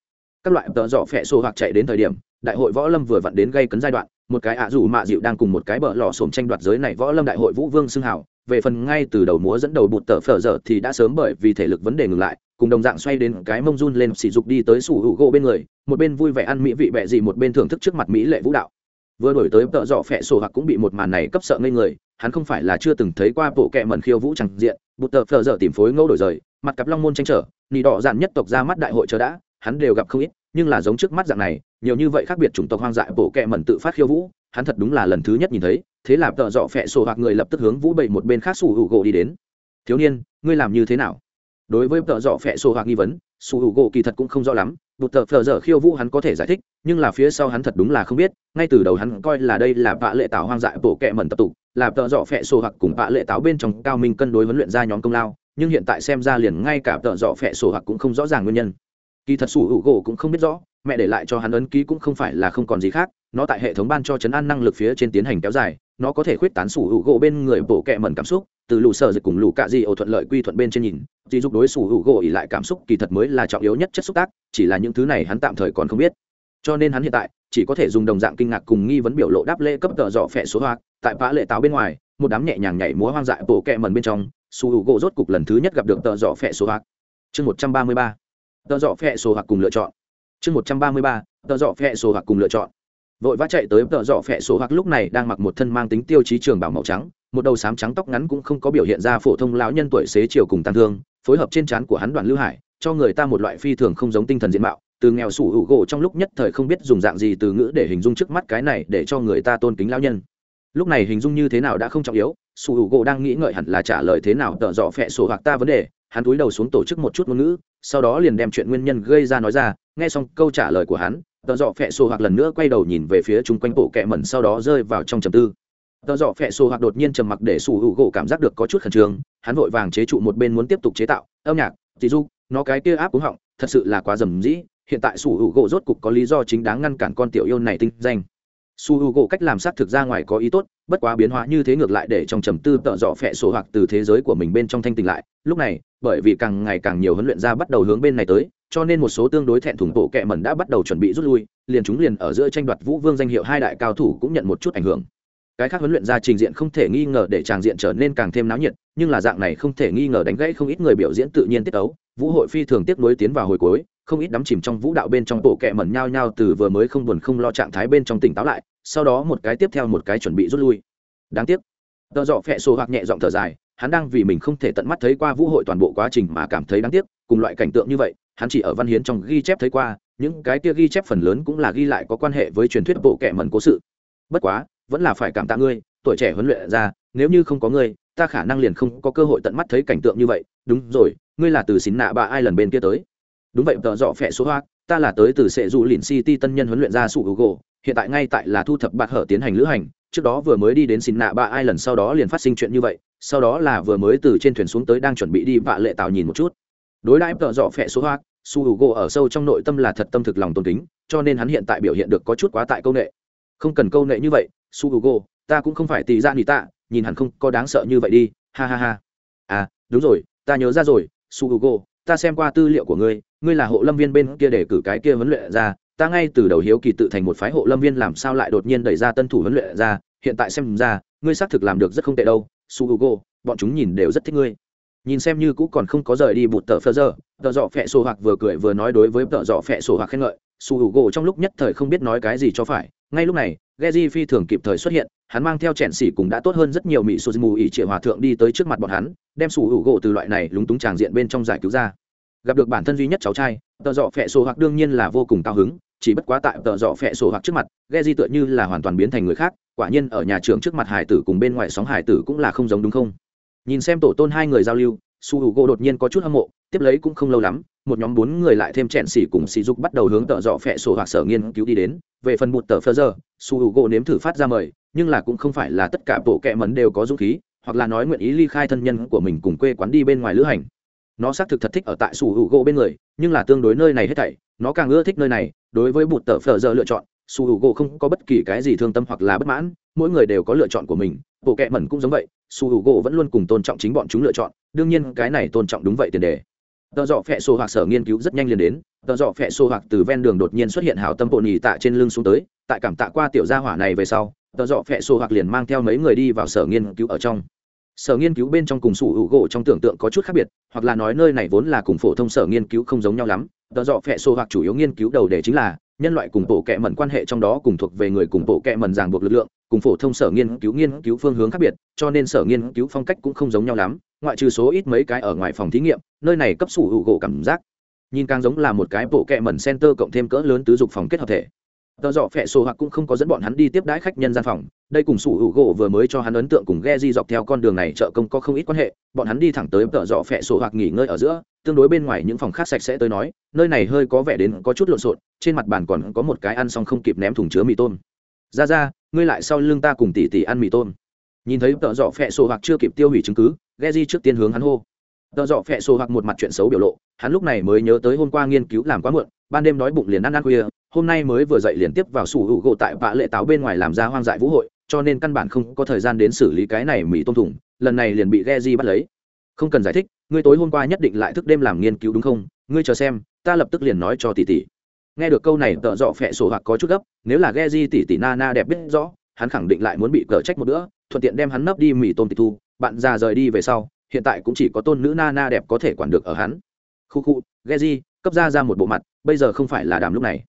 Các loại tợ dọ phẹ sổ hoặc chạy đến thời điểm, đại hội võ lâm vừa vặn đến gây cấn giai đoạn một cái ạ à rủ mạ dịu đang cùng một cái bờ lò xổm tranh đoạt giới này võ lâm đại hội vũ vương xưng hào, về phần ngay từ đầu múa dẫn đầu bụt tờ phở dở thì đã sớm bởi vì thể lực vấn đề ngừng lại, cùng đồng dạng xoay đến cái mông run lên sỉ dục đi tới sủ hữu gỗ bên người, một bên vui vẻ ăn mỹ vị bẹ gì một bên thưởng thức trước mặt mỹ lệ vũ đạo. Vừa đổi tới tợ dọ phẹ sổ hoặc cũng bị một màn này cấp sợ ngây người, hắn không phải là chưa từng thấy qua bộ kẹ mẩn khiêu vũ chẳng diện, bụt tờ phở dở tìm phối ngẫu đổi rời, mặt cặp long môn tranh trở nị đỏ dạn nhất tộc ra mắt đại hội chờ đã, hắn đều gặp không ít nhưng là giống trước mắt dạng này, nhiều như vậy khác biệt chủng tộc hoang dại bổ kẹ mẩn tự phát khiêu vũ, hắn thật đúng là lần thứ nhất nhìn thấy, thế là tợ dọ phẹ sổ hoặc người lập tức hướng vũ bậy một bên khác sủ hữu gỗ đi đến. Thiếu niên, ngươi làm như thế nào? Đối với tợ dọ phẹ sổ hoặc nghi vấn, sủ hữu gỗ kỳ thật cũng không rõ lắm bụt tợ phờ dở khiêu vũ hắn có thể giải thích, nhưng là phía sau hắn thật đúng là không biết, ngay từ đầu hắn coi là đây là vạ lệ tảo hoang dại bổ kẹ mẩn tập tục, là tợ dọ phẹ sổ hoặc cùng vạ lệ táo bên trong cao minh cân đối huấn luyện ra nhóm công lao, nhưng hiện tại xem ra liền ngay cả tợ dọ phẹ sổ hoặc cũng không rõ ràng nguyên nhân kỳ thật sủ hữu gỗ cũng không biết rõ, mẹ để lại cho hắn ấn ký cũng không phải là không còn gì khác, nó tại hệ thống ban cho chấn an năng lực phía trên tiến hành kéo dài, nó có thể khuyết tán sủ hữu gỗ bên người bổ kẹ mẩn cảm xúc, từ lũ sợ dịch cùng lù cạ di ổ thuận lợi quy thuận bên trên nhìn dì dục đối sủ hữu gỗ ỉ lại cảm xúc kỳ thật mới là trọng yếu nhất chất xúc tác, chỉ là những thứ này hắn tạm thời còn không biết. Cho nên hắn hiện tại, chỉ có thể dùng đồng dạng kinh ngạc cùng nghi vấn biểu lộ đáp lễ cấp tợ dọ phẹ số hoa, tại vã lệ táo bên ngoài, một đám nhẹ nhàng nhảy múa hoang dại bổ kẹ mẩn bên trong, sủ hữu gỗ rốt cục lần thứ nhất gặp được tợ dọ phẹ số hoa. Chương một trăm ba mươi ba tờ dọ phẹ số hoặc cùng lựa chọn. Chương một trăm ba mươi ba, tờ dọ phẹ số hoặc cùng lựa chọn. Vội vã chạy tới tờ dọ phẹ số hoặc lúc này đang mặc một thân mang tính tiêu chí trường bảo màu trắng, một đầu sám trắng tóc ngắn cũng không có biểu hiện ra phổ thông lão nhân tuổi xế chiều cùng tăng thương, phối hợp trên trán của hắn đoàn lưu hải, cho người ta một loại phi thường không giống tinh thần diện mạo, từ nghèo sủ hữu gỗ trong lúc nhất thời không biết dùng dạng gì từ ngữ để hình dung trước mắt cái này để cho người ta tôn kính lão nhân. Lúc này hình dung như thế nào đã không trọng yếu, sủ hữu gỗ đang nghĩ ngợi hẳn là trả lời thế nào tợ dọ phẹ sổ hoặc ta vấn đề hắn cúi đầu xuống tổ chức một chút ngôn ngữ, sau đó liền đem chuyện nguyên nhân gây ra nói ra, nghe xong câu trả lời của hắn tợ dọ phẹ sổ hoặc lần nữa quay đầu nhìn về phía chung quanh bộ kẹ mẩn sau đó rơi vào trong trầm tư. Tợ dọ phẹ sổ hoặc đột nhiên trầm mặc để sủ hữu gỗ cảm giác được có chút khẩn trương, hắn vội vàng chế trụ một bên muốn tiếp tục chế tạo, âm nhạc dì du nó cái kia áp cúng họng, thật sự là quá rầm rĩ hiện tại sủ hữu gỗ rốt cục có lý do chính đáng ngăn cản con tiểu yêu này tinh danh. Su h u gỗ cách làm s á t thực ra ngoài có ý tốt bất quá biến hóa như thế ngược lại để trong trầm tư tợ dọ phẹ sổ hoặc từ thế giới của mình bên trong thanh tỉnh lại. Lúc này, bởi vì càng ngày càng nhiều huấn luyện ra bắt đầu hướng bên này tới, cho nên một số tương đối thẹn thùng bộ kệ mẩn đã bắt đầu chuẩn bị rút lui, liền chúng liền ở giữa tranh đoạt vũ vương danh hiệu hai đại cao thủ cũng nhận một chút ảnh hưởng. Cái khác huấn luyện ra trình diện không thể nghi ngờ để tràng diện trở nên càng thêm náo nhiệt, nhưng là dạng này không thể nghi ngờ đánh gãy không ít người biểu diễn tự nhiên tiết ấu. Vũ hội phi thường tiếp nối tiến vào hồi cuối, không ít đắm chìm trong vũ đạo bên trong bộ kệ mẩn nhao nhao từ vừa mới không buồn không lo trạng thái bên trong tỉnh táo lại sau đó một cái tiếp theo một cái chuẩn bị rút lui. Đáng tiếc. Tợ dọ phẹ sổ hoặc nhẹ giọng thở dài, hắn đang vì mình không thể tận mắt thấy qua vũ hội toàn bộ quá trình mà cảm thấy đáng tiếc, cùng loại cảnh tượng như vậy, hắn chỉ ở văn hiến trong ghi chép thấy qua, những cái kia ghi chép phần lớn cũng là ghi lại có quan hệ với truyền thuyết bộ kệ mẩn cố sự. Bất quá, vẫn là phải cảm tạ ngươi, tuổi trẻ huấn luyện ra, nếu như không có ngươi, ta khả năng liền không có cơ hội tận mắt thấy cảnh tượng như vậy. Đúng rồi, ngươi là từ xín nạ bà ai lần bên kia tới? Đúng vậy tợ dọ phẹ số hoa ta là tới từ sệ dù lìn city tân nhân huấn luyện ra sụ gỗ hiện tại ngay tại là thu thập bạc hở tiến hành lữ hành, trước đó vừa mới đi đến xin nạ ba ai lần sau đó liền phát sinh chuyện như vậy, sau đó là vừa mới từ trên thuyền xuống tới đang chuẩn bị đi vạ lệ tạo nhìn một chút. Đối đãi tợ dọ phẹ số hoa, su h u gỗ ở sâu trong nội tâm là thật tâm thực lòng tôn kính, cho nên hắn hiện tại biểu hiện được có chút quá tại công nghệ không cần công nghệ như vậy, su h u gỗ, ta cũng không phải tì ra nỉ tạ, nhìn hẳn không có đáng sợ như vậy đi, ha ha ha. À đúng rồi, ta nhớ ra rồi, su h u gỗ, ta xem qua tư liệu của ngươi ngươi là hộ lâm viên bên kia để cử cái kia huấn luyện ra ta ngay từ đầu hiếu kỳ tự thành một phái hộ lâm viên làm sao lại đột nhiên đẩy ra tân thủ huấn luyện ra hiện tại xem ra ngươi xác thực làm được rất không tệ đâu su hugo bọn chúng nhìn đều rất thích ngươi nhìn xem như cũ còn không có rời đi bụt tờ phơ giờ tờ dọ phẹ sổ hoặc vừa cười vừa nói đối với tờ dọ phẹ sổ hoặc khen ngợi su hugo trong lúc nhất thời không biết nói cái gì cho phải ngay lúc này Geji phi thường kịp thời xuất hiện, hắn mang theo chèn xỉ cũng đã tốt hơn rất nhiều mỹ Suzumu ỷ triệu hòa thượng đi tới trước mặt bọn hắn, đem sủ hữu gỗ từ loại này lúng túng tràng diện bên trong giải cứu ra gặp được bản thân duy nhất cháu trai, tợ dọ phẹ sổ hoặc đương nhiên là vô cùng cao hứng, chỉ bất quá tại tợ dọ phẹ sổ hoặc trước mặt, ghe di tựa như là hoàn toàn biến thành người khác, quả nhiên ở nhà trường trước mặt hải tử cùng bên ngoài sóng hải tử cũng là không giống đúng không? Nhìn xem tổ tôn hai người giao lưu, su h u gỗ đột nhiên có chút hâm mộ, tiếp lấy cũng không lâu lắm, một nhóm bốn người lại thêm chẹn xỉ cùng xì dục bắt đầu hướng tợ dọ phẹ sổ hoặc sở nghiên cứu đi đến, về phần một tờ phơ giờ su h u gỗ nếm thử phát ra mời, nhưng là cũng không phải là tất cả bộ kẹ mấn đều có dũng khí, hoặc là nói nguyện ý ly khai thân nhân của mình cùng quê quán đi bên ngoài lữ hành nó xác thực thật thích ở tại sủ hữu gỗ bên người, nhưng là tương đối nơi này hết thảy, nó càng ưa thích nơi này, đối với bụt tờ phở giờ lựa chọn, sủ hữu gỗ không có bất kỳ cái gì thương tâm hoặc là bất mãn, mỗi người đều có lựa chọn của mình, bộ kệ mẩn cũng giống vậy, sủ hữu gỗ vẫn luôn cùng tôn trọng chính bọn chúng lựa chọn, đương nhiên cái này tôn trọng đúng vậy tiền đề. Tờ dọ phẹ sổ hoặc sở nghiên cứu rất nhanh liền đến, tờ dọ phẹ sổ hoặc từ ven đường đột nhiên xuất hiện hảo tâm bộ nhì tạ trên lưng xuống tới, tại cảm tạ qua tiểu gia hỏa này về sau, tờ dọ phẹ sổ hoặc liền mang theo mấy người đi vào sở nghiên cứu ở trong sở nghiên cứu bên trong cùng sủ hữu gỗ trong tưởng tượng có chút khác biệt, hoặc là nói nơi này vốn là cùng phổ thông sở nghiên cứu không giống nhau lắm. Tờ dọ phẹ sổ hoặc chủ yếu nghiên cứu đầu đề chính là, nhân loại cùng bộ kệ mẩn quan hệ trong đó cùng thuộc về người cùng bộ kệ mẩn ràng buộc lực lượng, cùng phổ thông sở nghiên cứu nghiên cứu phương hướng khác biệt, cho nên sở nghiên cứu phong cách cũng không giống nhau lắm, ngoại trừ số ít mấy cái ở ngoài phòng thí nghiệm, nơi này cấp sủ hữu gỗ cảm giác, nhìn càng giống là một cái bộ kệ mẩn center cộng thêm cỡ lớn tứ dục phòng kết hợp thể tờ dọ phẹ sổ hoặc cũng không có dẫn bọn hắn đi tiếp đãi khách nhân gian phòng. Đây cùng sủ hữu gỗ vừa mới cho hắn ấn tượng cùng ghe di dọc theo con đường này chợ công có không ít quan hệ. Bọn hắn đi thẳng tới tờ dọ phẹ sổ hoặc nghỉ ngơi ở giữa, tương đối bên ngoài những phòng khác sạch sẽ tới nói, nơi này hơi có vẻ đến có chút lộn xộn, trên mặt bàn còn có một cái ăn xong không kịp ném thùng chứa mì tôm. Ra ra, ngươi lại sau lưng ta cùng tỉ tỉ ăn mì tôm. Nhìn thấy tờ dọ phẹ sổ hoặc chưa kịp tiêu hủy chứng cứ, ghe di trước tiên hướng hắn hô. Tờ dọ phẹ sổ hoặc một mặt chuyện xấu biểu lộ, hắn lúc này mới nhớ tới hôm qua nghiên cứu làm quá muộn ban đêm đói bụng liền ăn ăn khuya, hôm nay mới vừa dậy liền tiếp vào sủ hữu gỗ tại vạ lệ táo bên ngoài làm ra hoang dại vũ hội, cho nên căn bản không có thời gian đến xử lý cái này mỹ tôm thủng, lần này liền bị ghe di bắt lấy. Không cần giải thích, ngươi tối hôm qua nhất định lại thức đêm làm nghiên cứu đúng không? Ngươi chờ xem, ta lập tức liền nói cho tỷ tỷ. Nghe được câu này, tợ dọ phẹ sổ hoặc có chút gấp, nếu là ghe di tỷ tỷ na na đẹp biết rõ, hắn khẳng định lại muốn bị cờ trách một bữa, thuận tiện đem hắn nấp đi mì tôm tịch thu, bạn già rời đi về sau, hiện tại cũng chỉ có tôn nữ na na đẹp có thể quản được ở hắn. Khu khu, ghe di cấp ra ra một bộ mặt, bây giờ không phải là đàm lúc này.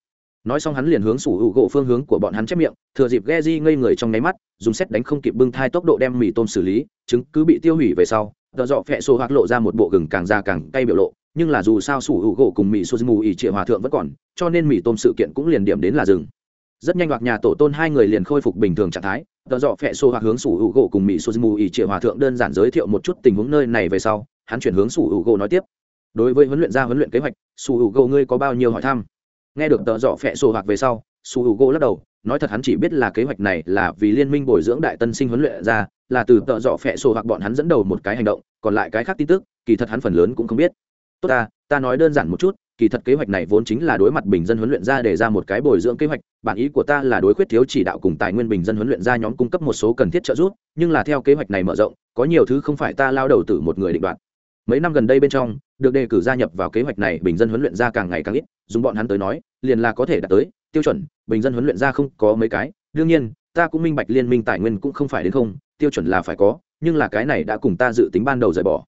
Nói xong hắn liền hướng sủ hữu gỗ phương hướng của bọn hắn chép miệng, thừa dịp ghe di ngây người trong nháy mắt, dùng xét đánh không kịp bưng thai tốc độ đem mì tôm xử lý chứng cứ bị tiêu hủy về sau, tợ dọ phẹ sổ hoặc lộ ra một bộ gừng càng ra càng cay biểu lộ, nhưng là dù sao sủ hữu gỗ cùng mỹ sô mù ỉ trịa hòa thượng vẫn còn, cho nên mì tôm sự kiện cũng liền điểm đến là rừng rất nhanh hoặc nhà tổ tôn hai người liền khôi phục bình thường trạng thái, tợ dọ phẹ sổ hoặc hướng sủ hữu gỗ cùng mỹ sô mù ỉ trịa hòa thượng đơn giản giới thiệu một chút tình huống nơi này về sau, hắn chuyển hướng sủ hữu gỗ nói tiếp đối với huấn luyện gia huấn luyện kế hoạch sủ U gỗ ngươi có bao nhiêu hỏi thăm? Nghe được tợ dọ phẹ sổ hoặc về sau sủ U gỗ lắc đầu, nói thật hắn chỉ biết là kế hoạch này là vì liên minh bồi dưỡng đại tân sinh huấn luyện ra, là từ tợ dọ phẹ sổ hoặc bọn hắn dẫn đầu một cái hành động, còn lại cái khác tin tức, kỳ thật hắn phần lớn cũng không biết. Tốt ta ta nói đơn giản một chút, kỳ thật kế hoạch này vốn chính là đối mặt bình dân huấn luyện ra để ra một cái bồi dưỡng kế hoạch, bản ý của ta là đối khuyết thiếu chỉ đạo cùng tài nguyên bình dân huấn luyện ra nhóm cung cấp một số cần thiết trợ giúp, nhưng là theo kế hoạch này mở rộng, có nhiều thứ không phải ta lao đầu từ một người định đoạt mấy năm gần đây bên trong, được đề cử gia nhập vào kế hoạch này, bình dân huấn luyện ra càng ngày càng ít, dùng bọn hắn tới nói, liền là có thể đạt tới tiêu chuẩn, bình dân huấn luyện ra không có mấy cái. Đương nhiên, ta cũng minh bạch liên minh tài nguyên cũng không phải đến không, tiêu chuẩn là phải có, nhưng là cái này đã cùng ta dự tính ban đầu rời bỏ.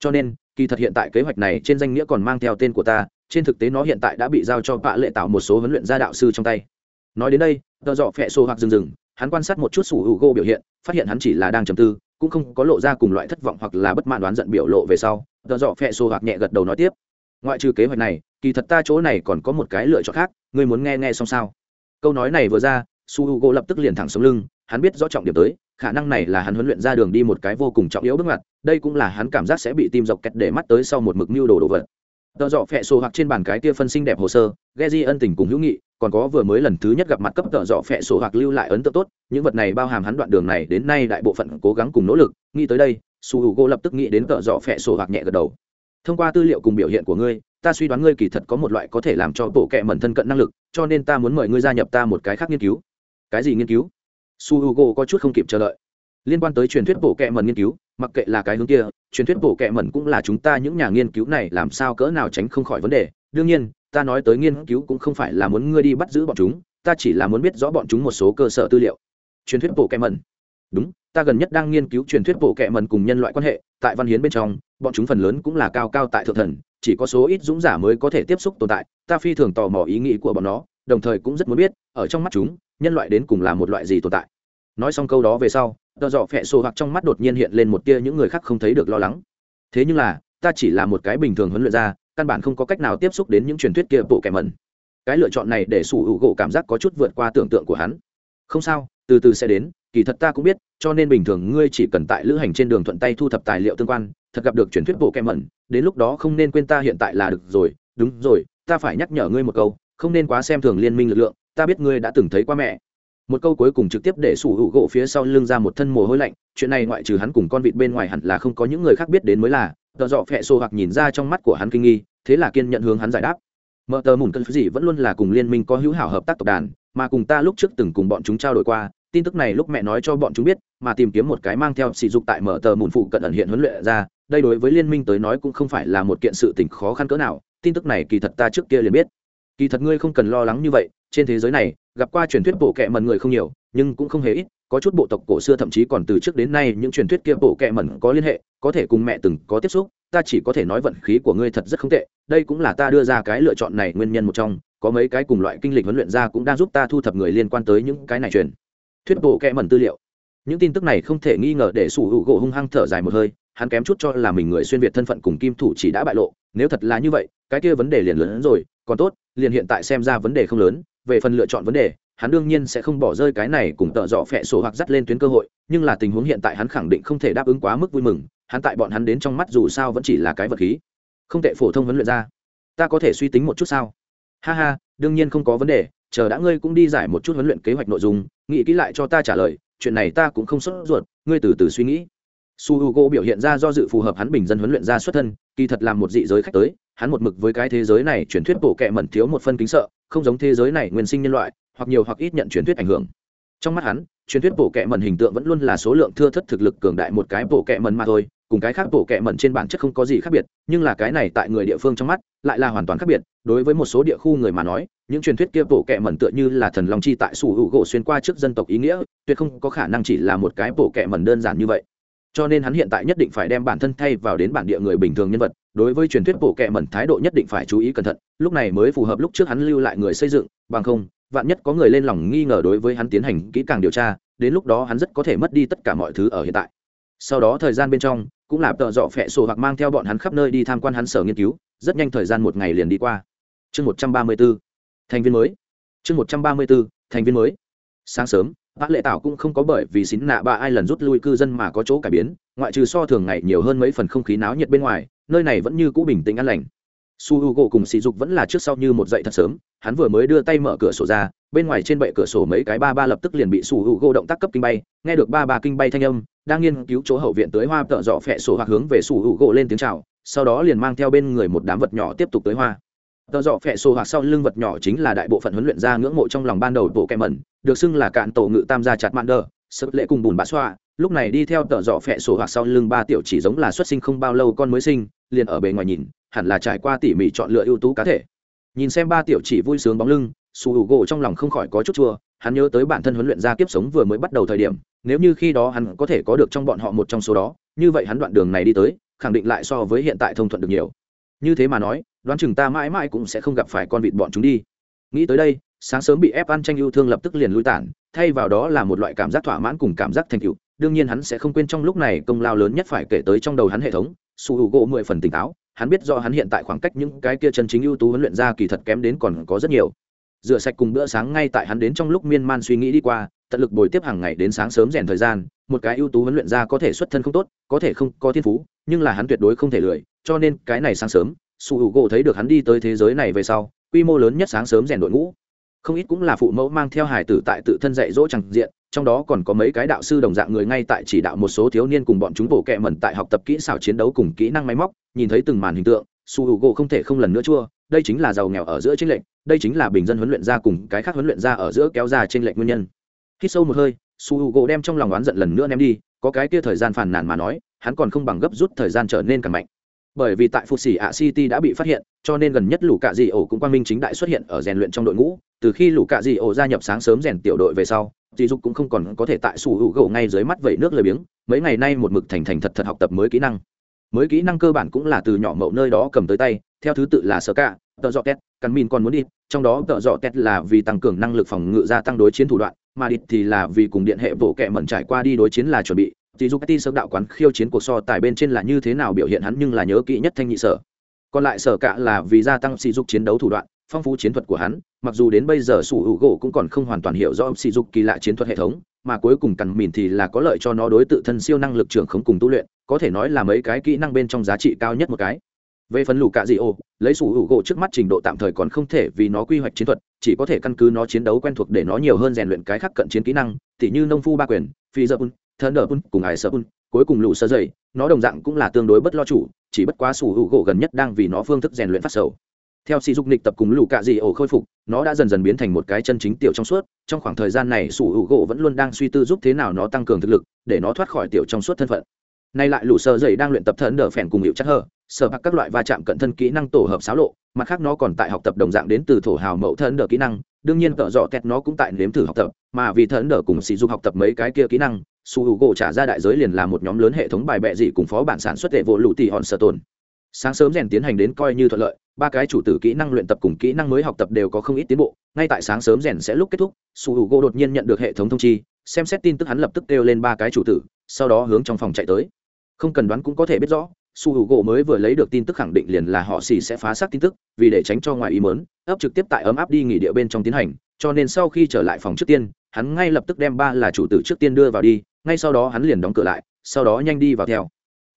Cho nên, kỳ thật hiện tại kế hoạch này trên danh nghĩa còn mang theo tên của ta, trên thực tế nó hiện tại đã bị giao cho vạ lệ tạo một số huấn luyện gia đạo sư trong tay. Nói đến đây, tờ dọ phẹ xô hoặc dừng dừng, hắn quan sát một chút sủ hữu gô biểu hiện, phát hiện hắn chỉ là đang trầm tư cũng không có lộ ra cùng loại thất vọng hoặc là bất mãn đoán giận biểu lộ về sau tờ dọ phẹ xô hoặc nhẹ gật đầu nói tiếp. Ngoại trừ kế hoạch này, kỳ thật ta chỗ này còn có một cái lựa chọn khác, ngươi muốn nghe nghe xong sao? Câu nói này vừa ra, su h u g o lập tức liền thẳng xuống lưng, hắn biết rõ trọng điểm tới, khả năng này là hắn huấn luyện ra đường đi một cái vô cùng trọng yếu bước ngoặt, đây cũng là hắn cảm giác sẽ bị tim dọc kẹt để mắt tới sau một mực mưu đồ đồ vật. Do dọ phẹ xô hoặc trên bàn cái tia phân sinh đẹp hồ sơ ghe di ân tình cùng hữu nghị còn có vừa mới lần thứ nhất gặp mặt cấp tợ dọ phẹ sổ hoặc lưu lại ấn tượng tốt, những vật này bao hàm hắn đoạn đường này đến nay đại bộ phận cố gắng cùng nỗ lực, nghĩ tới đây, su h u g o lập tức nghĩ đến tợ dọ phẹ sổ hoặc nhẹ gật đầu. Thông qua tư liệu cùng biểu hiện của ngươi, ta suy đoán ngươi kỳ thật có một loại có thể làm cho bộ kệ mẩn thân cận năng lực, cho nên ta muốn mời ngươi gia nhập ta một cái khác nghiên cứu. Cái gì nghiên cứu? Su h u g o có chút không kịp chờ đợi. Liên quan tới truyền thuyết bộ kệ mẩn nghiên cứu, mặc kệ là cái hướng kia, truyền thuyết bộ kệ mẩn cũng là chúng ta những nhà nghiên cứu này làm sao cỡ nào tránh không khỏi vấn đề. Đương nhiên ta nói tới nghiên cứu cũng không phải là muốn ngươi đi bắt giữ bọn chúng, ta chỉ là muốn biết rõ bọn chúng một số cơ sở tư liệu. Truyền thuyết bộ kệ mẩn đúng, ta gần nhất đang nghiên cứu truyền thuyết bộ kệ mẩn cùng nhân loại quan hệ, tại văn hiến bên trong, bọn chúng phần lớn cũng là cao cao tại thượng thần, chỉ có số ít dũng giả mới có thể tiếp xúc tồn tại, ta phi thường tò mò ý nghĩ của bọn nó, đồng thời cũng rất muốn biết, ở trong mắt chúng, nhân loại đến cùng là một loại gì tồn tại. Nói xong câu đó về sau, tờ dọ phẹ sổ hoặc trong mắt đột nhiên hiện lên một tia những người khác không thấy được lo lắng. Thế nhưng là, ta chỉ là một cái bình thường huấn luyện ra căn bản không có cách nào tiếp xúc đến những truyền thuyết kia bộ kẻ mẩn. Cái lựa chọn này để sủ hữu gỗ cảm giác có chút vượt qua tưởng tượng của hắn. Không sao, từ từ sẽ đến, kỳ thật ta cũng biết, cho nên bình thường ngươi chỉ cần tại lữ hành trên đường thuận tay thu thập tài liệu tương quan, thật gặp được truyền thuyết bộ kẻ mẩn, đến lúc đó không nên quên ta hiện tại là được rồi, đúng rồi, ta phải nhắc nhở ngươi một câu, không nên quá xem thường liên minh lực lượng, ta biết ngươi đã từng thấy qua mẹ một câu cuối cùng trực tiếp để sủ hữu gỗ phía sau lưng ra một thân mồ hôi lạnh, chuyện này ngoại trừ hắn cùng con vịt bên ngoài hẳn là không có những người khác biết đến mới là. Tờ dọ phẹ xô hoặc nhìn ra trong mắt của hắn kinh nghi, thế là kiên nhận hướng hắn giải đáp. Mợ tờ mùn cân gì vẫn luôn là cùng liên minh có hữu hảo hợp tác tộc đàn, mà cùng ta lúc trước từng cùng bọn chúng trao đổi qua, tin tức này lúc mẹ nói cho bọn chúng biết, mà tìm kiếm một cái mang theo sỉ dục tại mở tờ mùn phụ cận ẩn hiện huấn luyện ra, đây đối với liên minh tới nói cũng không phải là một kiện sự tình khó khăn cỡ nào, tin tức này kỳ thật ta trước kia liền biết. Kỳ thật ngươi không cần lo lắng như vậy, trên thế giới này gặp qua truyền thuyết bộ kệ mẩn người không nhiều, nhưng cũng không hề ít, có chút bộ tộc cổ xưa thậm chí còn từ trước đến nay những truyền thuyết kia bộ kệ mẩn có liên hệ, có thể cùng mẹ từng có tiếp xúc, ta chỉ có thể nói vận khí của ngươi thật rất không tệ, đây cũng là ta đưa ra cái lựa chọn này nguyên nhân một trong, có mấy cái cùng loại kinh lịch huấn luyện ra cũng đang giúp ta thu thập người liên quan tới những cái này truyền thuyết bộ kệ mẩn tư liệu. Những tin tức này không thể nghi ngờ để sủ hữu gỗ hung hăng thở dài một hơi, hắn kém chút cho là mình người xuyên việt thân phận cùng kim thủ chỉ đã bại lộ, nếu thật là như vậy, cái kia vấn đề liền lớn hơn rồi, còn tốt, liền hiện tại xem ra vấn đề không lớn về phần lựa chọn vấn đề, hắn đương nhiên sẽ không bỏ rơi cái này cùng tợ dọ phẹ sổ hoặc dắt lên tuyến cơ hội, nhưng là tình huống hiện tại hắn khẳng định không thể đáp ứng quá mức vui mừng, hắn tại bọn hắn đến trong mắt dù sao vẫn chỉ là cái vật khí. Không tệ phổ thông huấn luyện ra. Ta có thể suy tính một chút sao? Ha ha, đương nhiên không có vấn đề, chờ đã ngươi cũng đi giải một chút huấn luyện kế hoạch nội dung, nghĩ kỹ lại cho ta trả lời, chuyện này ta cũng không sốt ruột, ngươi từ từ suy nghĩ su h u g o biểu hiện ra do dự phù hợp hắn bình dân huấn luyện ra xuất thân, kỳ thật là một dị giới khách tới, hắn một mực với cái thế giới này truyền thuyết bổ kẹ mẩn thiếu một phân kính sợ, không giống thế giới này nguyên sinh nhân loại, hoặc nhiều hoặc ít nhận truyền thuyết ảnh hưởng. Trong mắt hắn, truyền thuyết bổ kẹ mẩn hình tượng vẫn luôn là số lượng thưa thất thực lực cường đại một cái bổ kẹ mẩn mà thôi, cùng cái khác bổ kẹ mẩn trên bản chất không có gì khác biệt, nhưng là cái này tại người địa phương trong mắt, lại là hoàn toàn khác biệt. Đối với một số địa khu người mà nói, những truyền thuyết kia bổ kẹ mẩn tựa như là thần long chi tại sủ hữu gỗ xuyên qua trước dân tộc ý nghĩa, tuyệt không có khả năng chỉ là một cái bổ kẹ mẩn đơn giản như vậy cho nên hắn hiện tại nhất định phải đem bản thân thay vào đến bản địa người bình thường nhân vật, đối với truyền thuyết bổ kẹ mẩn thái độ nhất định phải chú ý cẩn thận, lúc này mới phù hợp lúc trước hắn lưu lại người xây dựng, bằng không, vạn nhất có người lên lòng nghi ngờ đối với hắn tiến hành kỹ càng điều tra, đến lúc đó hắn rất có thể mất đi tất cả mọi thứ ở hiện tại. Sau đó thời gian bên trong, cũng là tợ dọ phẹ sổ hoặc mang theo bọn hắn khắp nơi đi tham quan hắn sở nghiên cứu, rất nhanh thời gian một ngày liền đi qua. Chương một trăm ba mươi b ố thành viên mới. Chương một trăm ba mươi b ố thành viên mới. Sáng sớm bác lệ tảo cũng không có bởi vì xín nạ ba ai lần rút lui cư dân mà có chỗ cải biến, ngoại trừ so thường ngày nhiều hơn mấy phần không khí náo nhiệt bên ngoài, nơi này vẫn như cũ bình tĩnh an lành. Su h u gỗ cùng sỉ dục vẫn là trước sau như một dậy thật sớm, hắn vừa mới đưa tay mở cửa sổ ra, bên ngoài trên bệ cửa sổ mấy cái ba ba lập tức liền bị su h u gỗ động tác cấp kinh bay, nghe được ba ba kinh bay thanh âm, đang nghiên cứu chỗ hậu viện tới hoa tợ dọ phẹ sổ hoặc hướng về su h u gỗ lên tiếng c h à o sau đó liền mang theo bên người một đám vật nhỏ tiếp tục tới hoa tờ dọ phẹ sổ hoặc sau lưng vật nhỏ chính là đại bộ phận huấn luyện ra ngưỡng mộ trong lòng ban đầu bộ kẹ mẩn, được xưng là cạn tổ ngự tam gia chặt mạn đờ sức lệ cùng bùn bã xoa. Lúc này đi theo tờ dọ phẹ sổ hoặc sau lưng ba tiểu chỉ giống là xuất sinh không bao lâu con mới sinh, liền ở bề ngoài nhìn, hẳn là trải qua tỉ mỉ chọn lựa ưu tú cá thể. Nhìn xem ba tiểu chỉ vui sướng bóng lưng, su hữu gỗ trong lòng không khỏi có chút chua, hắn nhớ tới bản thân huấn luyện ra kiếp sống vừa mới bắt đầu thời điểm, nếu như khi đó hắn có thể có được trong bọn họ một trong số đó, như vậy hắn đoạn đường này đi tới, khẳng định lại so với hiện tại thông thuận được nhiều. Như thế mà nói đoán chừng ta mãi mãi cũng sẽ không gặp phải con vịt bọn chúng đi. Nghĩ tới đây, sáng sớm bị ép ăn tranh yêu thương lập tức liền lui tản, thay vào đó là một loại cảm giác thỏa mãn cùng cảm giác thành tựu. Đương nhiên hắn sẽ không quên trong lúc này công lao lớn nhất phải kể tới trong đầu hắn hệ thống, su hữu gỗ mười phần tỉnh táo, hắn biết do hắn hiện tại khoảng cách những cái kia chân chính ưu tú huấn luyện ra kỳ thật kém đến còn có rất nhiều. Rửa sạch cùng bữa sáng ngay tại hắn đến trong lúc miên man suy nghĩ đi qua, tận lực bồi tiếp hàng ngày đến sáng sớm rèn thời gian, một cái ưu tú huấn luyện ra có thể xuất thân không tốt, có thể không có thiên phú, nhưng là hắn tuyệt đối không thể lười, cho nên cái này sáng sớm su hữu gỗ thấy được hắn đi tới thế giới này về sau quy mô lớn nhất sáng sớm rèn đội ngũ. Không ít cũng là phụ mẫu mang theo hải tử tại tự thân dạy dỗ chẳng diện trong đó còn có mấy cái đạo sư đồng dạng người ngay tại chỉ đạo một số thiếu niên cùng bọn chúng bổ kẹ mẩn tại học tập kỹ xảo chiến đấu cùng kỹ năng máy móc nhìn thấy từng màn hình tượng su h gỗ không thể không lần nữa chua đây chính là giàu nghèo ở giữa tranh lệch, đây chính là bình dân huấn luyện ra cùng cái khác huấn luyện ra ở giữa kéo ra tranh lệch nguyên nhân. Khi sâu một hơi su h gỗ đem trong lòng oán giận lần nữa ném đi có cái kia thời gian phàn nàn mà nói hắn còn không bằng gấp rút thời gian trở nên càng mạnh bởi vì tại phục xỉ ạ city đã bị phát hiện, cho nên gần nhất lũ cạ dị ổ cũng quang minh chính đại xuất hiện ở rèn luyện trong đội ngũ. Từ khi lũ cạ dị ổ gia nhập sáng sớm rèn tiểu đội về sau dì dục cũng không còn có thể tại sủ hữu gỗ ngay dưới mắt vẩy nước lười biếng. Mấy ngày nay một mực thành thành thật thật học tập mới kỹ năng. Mới kỹ năng cơ bản cũng là từ nhỏ mậu nơi đó cầm tới tay, theo thứ tự là sơ cả tợ dọ tét cắn min còn muốn đi. Trong đó tợ dọ tét là vì tăng cường năng lực phòng ngự gia tăng đối chiến thủ đoạn, mà địch thì là vì cùng điện hệ bộ kệ mẩn trải qua đi đối chiến là chuẩn bị thì dù petty sớm đạo quán khiêu chiến cuộc so tài bên trên là như thế nào biểu hiện hắn nhưng là nhớ kỹ nhất thanh nhị sở. Còn lại sở cả là vì gia tăng sỉ dục chiến đấu thủ đoạn, phong phú chiến thuật của hắn, mặc dù đến bây giờ sủ hữu gỗ cũng còn không hoàn toàn hiểu rõ sỉ dục kỳ lạ chiến thuật hệ thống, mà cuối cùng cằn mìn thì là có lợi cho nó đối tự thân siêu năng lực trưởng không cùng tu luyện, có thể nói là mấy cái kỹ năng bên trong giá trị cao nhất một cái. Về phần lù cạ dị ô, lấy sủ hữu gỗ trước mắt trình độ tạm thời còn không thể vì nó quy hoạch chiến thuật, chỉ có thể căn cứ nó chiến đấu quen thuộc để nó nhiều hơn rèn luyện cái khác cận chiến kỹ năng, tỉ như nông phu ba quyền, phi dơ pun thân đờ pun cùng ải sơ pun cuối cùng lù sơ dày nó đồng dạng cũng là tương đối bất lo chủ chỉ bất quá sủ hữu gỗ gần nhất đang vì nó phương thức rèn luyện phát sầu. Theo sỉ dục nịch tập cùng lù cạ dị ổ khôi phục nó đã dần dần biến thành một cái chân chính tiểu trong suốt trong khoảng thời gian này sủ hữu gỗ vẫn luôn đang suy tư giúp thế nào nó tăng cường thực lực để nó thoát khỏi tiểu trong suốt thân phận. Nay lại lũ sơ dày đang luyện tập thân đờ phèn cùng hiệu chắc hờ, sở bạc các loại va chạm cận thân kỹ năng tổ hợp xáo lộ mặt khác nó còn tại học tập đồng dạng đến từ thổ hào mẫu thân đờ kỹ năng đương nhiên tợ dọ kẹt nó cũng tại nếm thử học tập mà vì thân đờ cùng sỉ dục học tập mấy cái kia kỹ năng su hữu gỗ trả ra đại giới liền là một nhóm lớn hệ thống bài bẹ dị cùng phó bản sản xuất hệ vô lụ tỷ hòn sở tồn. Sáng sớm rèn tiến hành đến coi như thuận lợi, ba cái chủ tử kỹ năng luyện tập cùng kỹ năng mới học tập đều có không ít tiến bộ. Ngay tại sáng sớm rèn sẽ lúc kết thúc, su hữu gỗ đột nhiên nhận được hệ thống thông chi, xem xét tin tức hắn lập tức kêu lên ba cái chủ tử, sau đó hướng trong phòng chạy tới. Không cần đoán cũng có thể biết rõ, su hữu gỗ mới vừa lấy được tin tức khẳng định liền là họ xì sẽ phá xác tin tức, vì để tránh cho ngoài ý mớn ấp trực tiếp tại ấm áp đi nghỉ địa bên trong tiến hành, cho nên sau khi trở lại phòng trước tiên, hắn ngay lập tức đem ba là chủ tử trước tiên đưa vào đi ngay sau đó hắn liền đóng cửa lại, sau đó nhanh đi vào theo.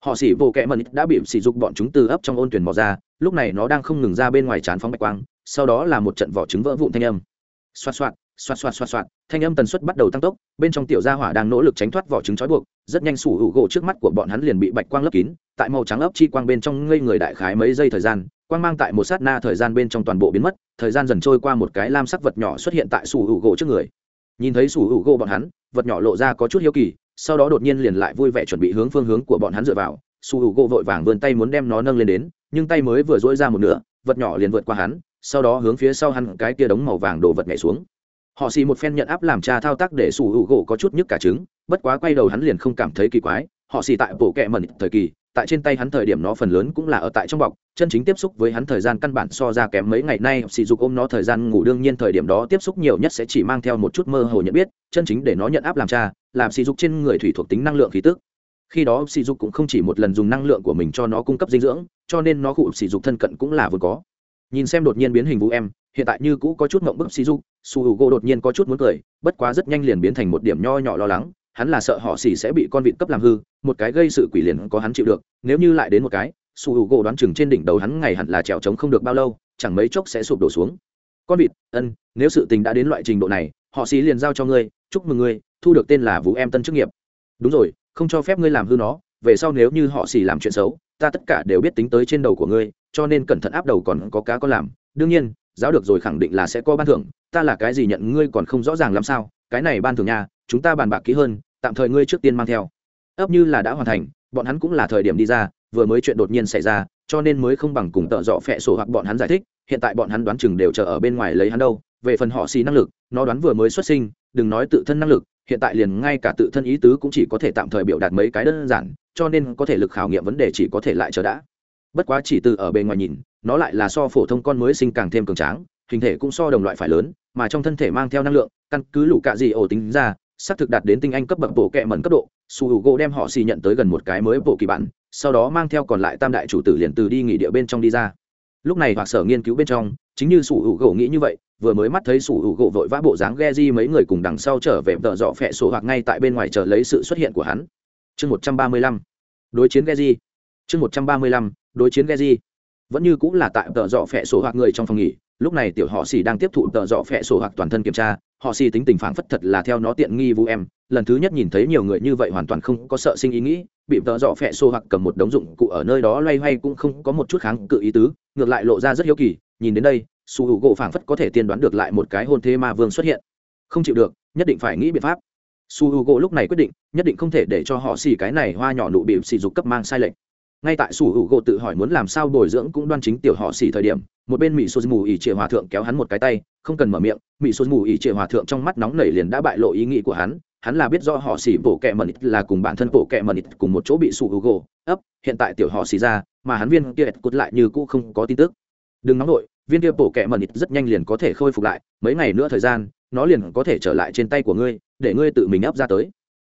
Họ xỉ vô kẽ mần đã bị sỉ dục bọn chúng từ ấp trong ôn tuyển mò ra, lúc này nó đang không ngừng ra bên ngoài trán phóng bạch quang, sau đó là một trận vỏ trứng vỡ vụn thanh âm. Xoạt xoạt xoạt xoạt xoạt xoạt, thanh âm tần suất bắt đầu tăng tốc, bên trong tiểu gia hỏa đang nỗ lực tránh thoát vỏ trứng trói buộc, rất nhanh sủ hữu gỗ trước mắt của bọn hắn liền bị bạch quang lấp kín, tại màu trắng ấp chi quang bên trong ngây người đại khái mấy giây thời gian, quang mang tại một sát na thời gian bên trong toàn bộ biến mất, thời gian dần trôi qua một cái lam sắc vật nhỏ xuất hiện tại sủ hữu gỗ trước người nhìn thấy sủ hữu gỗ bọn hắn, vật nhỏ lộ ra có chút hiếu kỳ, sau đó đột nhiên liền lại vui vẻ chuẩn bị hướng phương hướng của bọn hắn dựa vào. Sủ hữu u gỗ vội vàng vươn tay muốn đem nó nâng lên đến, nhưng tay mới vừa dỗi ra một nửa, vật nhỏ liền vượt qua hắn, sau đó hướng phía sau hắn cái kia đống màu vàng đồ vật nhảy xuống. Họ xì một phen nhận áp làm cha thao tác để sủ hữu u gỗ có chút nhức cả trứng, bất quá quay đầu hắn liền không cảm thấy kỳ quái. Họ xì tại bộ kẹ mẩn thời kỳ tại trên tay hắn thời điểm nó phần lớn cũng là ở tại trong bọc, chân chính tiếp xúc với hắn thời gian căn bản so ra kém mấy ngày nay, sỉ dục ôm nó thời gian ngủ đương nhiên thời điểm đó tiếp xúc nhiều nhất sẽ chỉ mang theo một chút mơ hồ nhận biết, chân chính để nó nhận áp làm cha, làm sỉ dục trên người thủy thuộc tính năng lượng khí tức. Khi đó sỉ dục cũng không chỉ một lần dùng năng lượng của mình cho nó cung cấp dinh dưỡng, cho nên nó cụ sỉ dục thân cận cũng là vừa có. Nhìn xem đột nhiên biến hình vũ em, hiện tại như cũ có chút mộng bức sỉ dục, su hữu gỗ đột nhiên có chút muốn cười, bất quá rất nhanh liền biến thành một điểm nho nhỏ lo lắng hắn là sợ họ xỉ sẽ bị con vịt cấp làm hư, một cái gây sự quỷ liền có hắn chịu được, nếu như lại đến một cái, su hữu gỗ đoán chừng trên đỉnh đầu hắn ngày hẳn là trèo trống không được bao lâu, chẳng mấy chốc sẽ sụp đổ xuống. Con vịt, ân, nếu sự tình đã đến loại trình độ này, họ xỉ liền giao cho ngươi, chúc mừng ngươi, thu được tên là vũ em tân chức nghiệp. Đúng rồi, không cho phép ngươi làm hư nó, về sau nếu như họ xỉ làm chuyện xấu, ta tất cả đều biết tính tới trên đầu của ngươi, cho nên cẩn thận áp đầu còn có cá có làm. Đương nhiên, giáo được rồi khẳng định là sẽ có ban thưởng, ta là cái gì nhận ngươi còn không rõ ràng làm sao, cái này ban thưởng nhà chúng ta bàn bạc kỹ hơn, tạm thời ngươi trước tiên mang theo. Ấp như là đã hoàn thành, bọn hắn cũng là thời điểm đi ra, vừa mới chuyện đột nhiên xảy ra, cho nên mới không bằng cùng tợ dọ phẹ sổ hoặc bọn hắn giải thích, hiện tại bọn hắn đoán chừng đều chờ ở bên ngoài lấy hắn đâu. Về phần họ xì năng lực, nó đoán vừa mới xuất sinh, đừng nói tự thân năng lực, hiện tại liền ngay cả tự thân ý tứ cũng chỉ có thể tạm thời biểu đạt mấy cái đơn giản, cho nên có thể lực khảo nghiệm vấn đề chỉ có thể lại chờ đã. Bất quá chỉ từ ở bên ngoài nhìn, nó lại là so phổ thông con mới sinh càng thêm cường tráng, hình thể cũng so đồng loại phải lớn, mà trong thân thể mang theo năng lượng, căn cứ lũ cạ gì ổ tính ra xác thực đạt đến tinh anh cấp bậc bộ kệ mẩn cấp độ, su h u gỗ đem họ xì nhận tới gần một cái mới bộ kỳ bản, sau đó mang theo còn lại tam đại chủ tử liền từ đi nghỉ địa bên trong đi ra. Lúc này hoặc sở nghiên cứu bên trong, chính như su h u gỗ nghĩ như vậy, vừa mới mắt thấy su h u gỗ vội vã bộ dáng ghe di mấy người cùng đằng sau trở về vợ dọ phẹ sổ hoặc ngay tại bên ngoài chờ lấy sự xuất hiện của hắn. Chương một trăm ba mươi lăm. Đối chiến ghe di. Chương một trăm ba mươi lăm. Đối chiến ghe di. Vẫn như cũng là tại tợ dọ phẹ sổ hoặc người trong phòng nghỉ lúc này tiểu họ xì đang tiếp thụ tợ dọ phẹ sổ hoặc toàn thân kiểm tra. Họ xì tính tình phản phất thật là theo nó tiện nghi vũ em. Lần thứ nhất nhìn thấy nhiều người như vậy hoàn toàn không có sợ sinh ý nghĩ. Bị tợ dọ phẹ sổ hoặc cầm một đống dụng cụ ở nơi đó loay hoay cũng không có một chút kháng cự ý tứ. Ngược lại lộ ra rất hiếu kỳ. Nhìn đến đây, su hữu gỗ phảng phất có thể tiên đoán được lại một cái hôn thế ma vương xuất hiện. Không chịu được, nhất định phải nghĩ biện pháp. Su hữu gỗ lúc này quyết định, nhất định không thể để cho họ xì cái này hoa nhỏ nụ bị xì dục cấp mang sai lệch ngay tại sủ hữu gỗ tự hỏi muốn làm sao bồi dưỡng cũng đoan chính tiểu họ xỉ thời điểm, một bên mỹ sô mù ỉ trịa hòa thượng kéo hắn một cái tay, không cần mở miệng mỹ sô mù ỉ trịa hòa thượng trong mắt nóng nảy liền đã bại lộ ý nghĩ của hắn hắn là biết do họ xỉ bộ kẹ mần là cùng bản thân bộ kẹ mần cùng một chỗ bị sụ hữu gỗ, ấp, hiện tại tiểu họ xỉ ra, mà hắn viên kia cút lại như cũ không có tin tức. Đừng nóng nổi viên kia bộ kẹ mần rất nhanh liền có thể khôi phục lại, mấy ngày nữa thời gian, nó liền có thể trở lại trên tay của ngươi, để ngươi tự mình ấp ra tới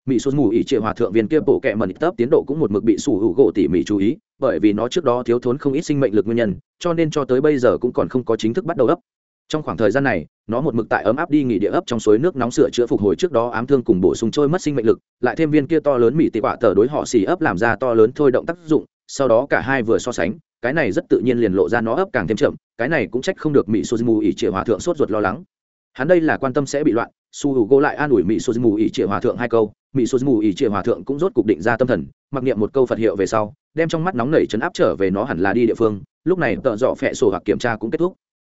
mỹ số mù ỉ triệu hòa thượng viên kia bộ kẹ mần tấp tiến độ cũng một mực bị sủ hữu gỗ tỉ mỉ chú ý, bởi vì nó trước đó thiếu thốn không ít sinh mệnh lực nguyên nhân, cho nên cho tới bây giờ cũng còn không có chính thức bắt đầu ấp. Trong khoảng thời gian này, nó một mực tại ấm áp đi nghỉ địa ấp trong suối nước nóng sửa chữa phục hồi trước đó ám thương cùng bổ sung trôi mất sinh mệnh lực, lại thêm viên kia to lớn mỹ tị quả tờ đối họ xì ấp làm ra to lớn thôi động tác dụng, sau đó cả hai vừa so sánh, cái này rất tự nhiên liền lộ ra nó ấp càng thêm chậm, cái này cũng trách không được mỹ suzumu ỉ triệu hòa thượng sốt ruột lo lắng. Hắn đây là quan tâm sẽ bị loạn su hữu gỗ lại an ủi mỹ suzumu ỉ trịa hòa thượng hai câu. Mỹ suzumu ỉ trịa hòa thượng cũng rốt cục định ra tâm thần, mặc niệm một câu phật hiệu về sau, đem trong mắt nóng nảy chấn áp trở về nó hẳn là đi địa phương. Lúc này tợ dọ phẹ sổ hoặc kiểm tra cũng kết thúc.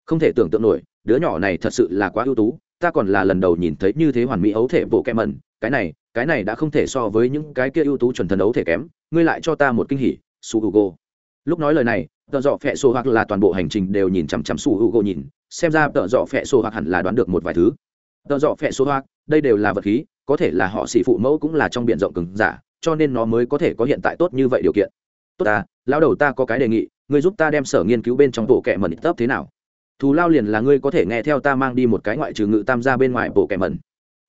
Không thể tưởng tượng nổi, đứa nhỏ này thật sự là quá ưu tú. Ta còn là lần đầu nhìn thấy như thế hoàn mỹ ấu thể bộ kẹ mẩn. Cái này cái này đã không thể so với những cái kia ưu tú chuẩn thần ấu thể kém. Ngươi lại cho ta một kinh hỉ, su hugo lúc nói lời này, tợ dọ phẹ sổ hoặc là toàn bộ hành trình đều nhìn chằm chằm su hugo nhìn. Xem ra tợ dọ phẹ sổ hoặc hẳn là đoán được một vài thứ tợ dọ phẹ số hoa, đây đều là vật khí, có thể là họ xỉ phụ mẫu cũng là trong b i ể n rộng cứng giả, cho nên nó mới có thể có hiện tại tốt như vậy điều kiện. Tốt ta lao đầu ta có cái đề nghị, ngươi giúp ta đem sở nghiên cứu bên trong bộ kẹ mẩn tấp thế nào? Thù lao liền là ngươi có thể nghe theo ta mang đi một cái ngoại trừ ngự tam gia bên ngoài bộ kẹ mẩn.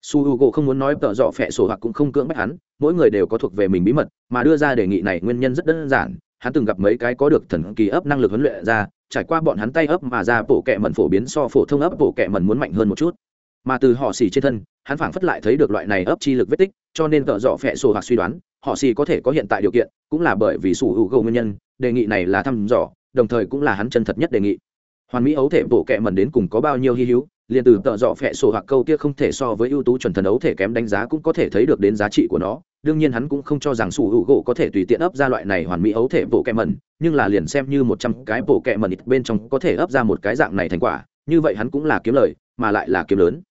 Su h u g o không muốn nói tợ dọ phẹ sổ hoặc cũng không cưỡng bách hắn, mỗi người đều có thuộc về mình bí mật, mà đưa ra đề nghị này nguyên nhân rất đơn giản, hắn từng gặp mấy cái có được thần kỳ ấp năng lực huấn luyện ra, trải qua bọn hắn tay ấp mà ra bộ kẹ mẩn phổ biến so phổ thông ấp bộ kẹ mẩn muốn mạnh hơn một chút mà từ họ xì trên thân, hắn phảng phất lại thấy được loại này ấp chi lực vết tích, cho nên tợ dọ phẹ sổ hoặc suy đoán, họ xì có thể có hiện tại điều kiện, cũng là bởi vì sủ hữu gầu nguyên nhân, đề nghị này là thăm dò, đồng thời cũng là hắn chân thật nhất đề nghị. Hoàn mỹ ấu thể bộ kệ mần đến cùng có bao nhiêu hy hữu, liền từ tợ dọ phẹ sổ hoặc câu kia không thể so với ưu tú chuẩn thần ấu thể kém đánh giá cũng có thể thấy được đến giá trị của nó. Đương nhiên hắn cũng không cho rằng sủ hữu gỗ có thể tùy tiện ấp ra loại này hoàn mỹ ấu thể bộ kẹ mần nhưng là liền xem như một trăm cái bộ kẹ mần bên trong có thể ấp ra một cái dạng này thành quả, như vậy hắn cũng là kiếm lời, mà lại là kiếm lớn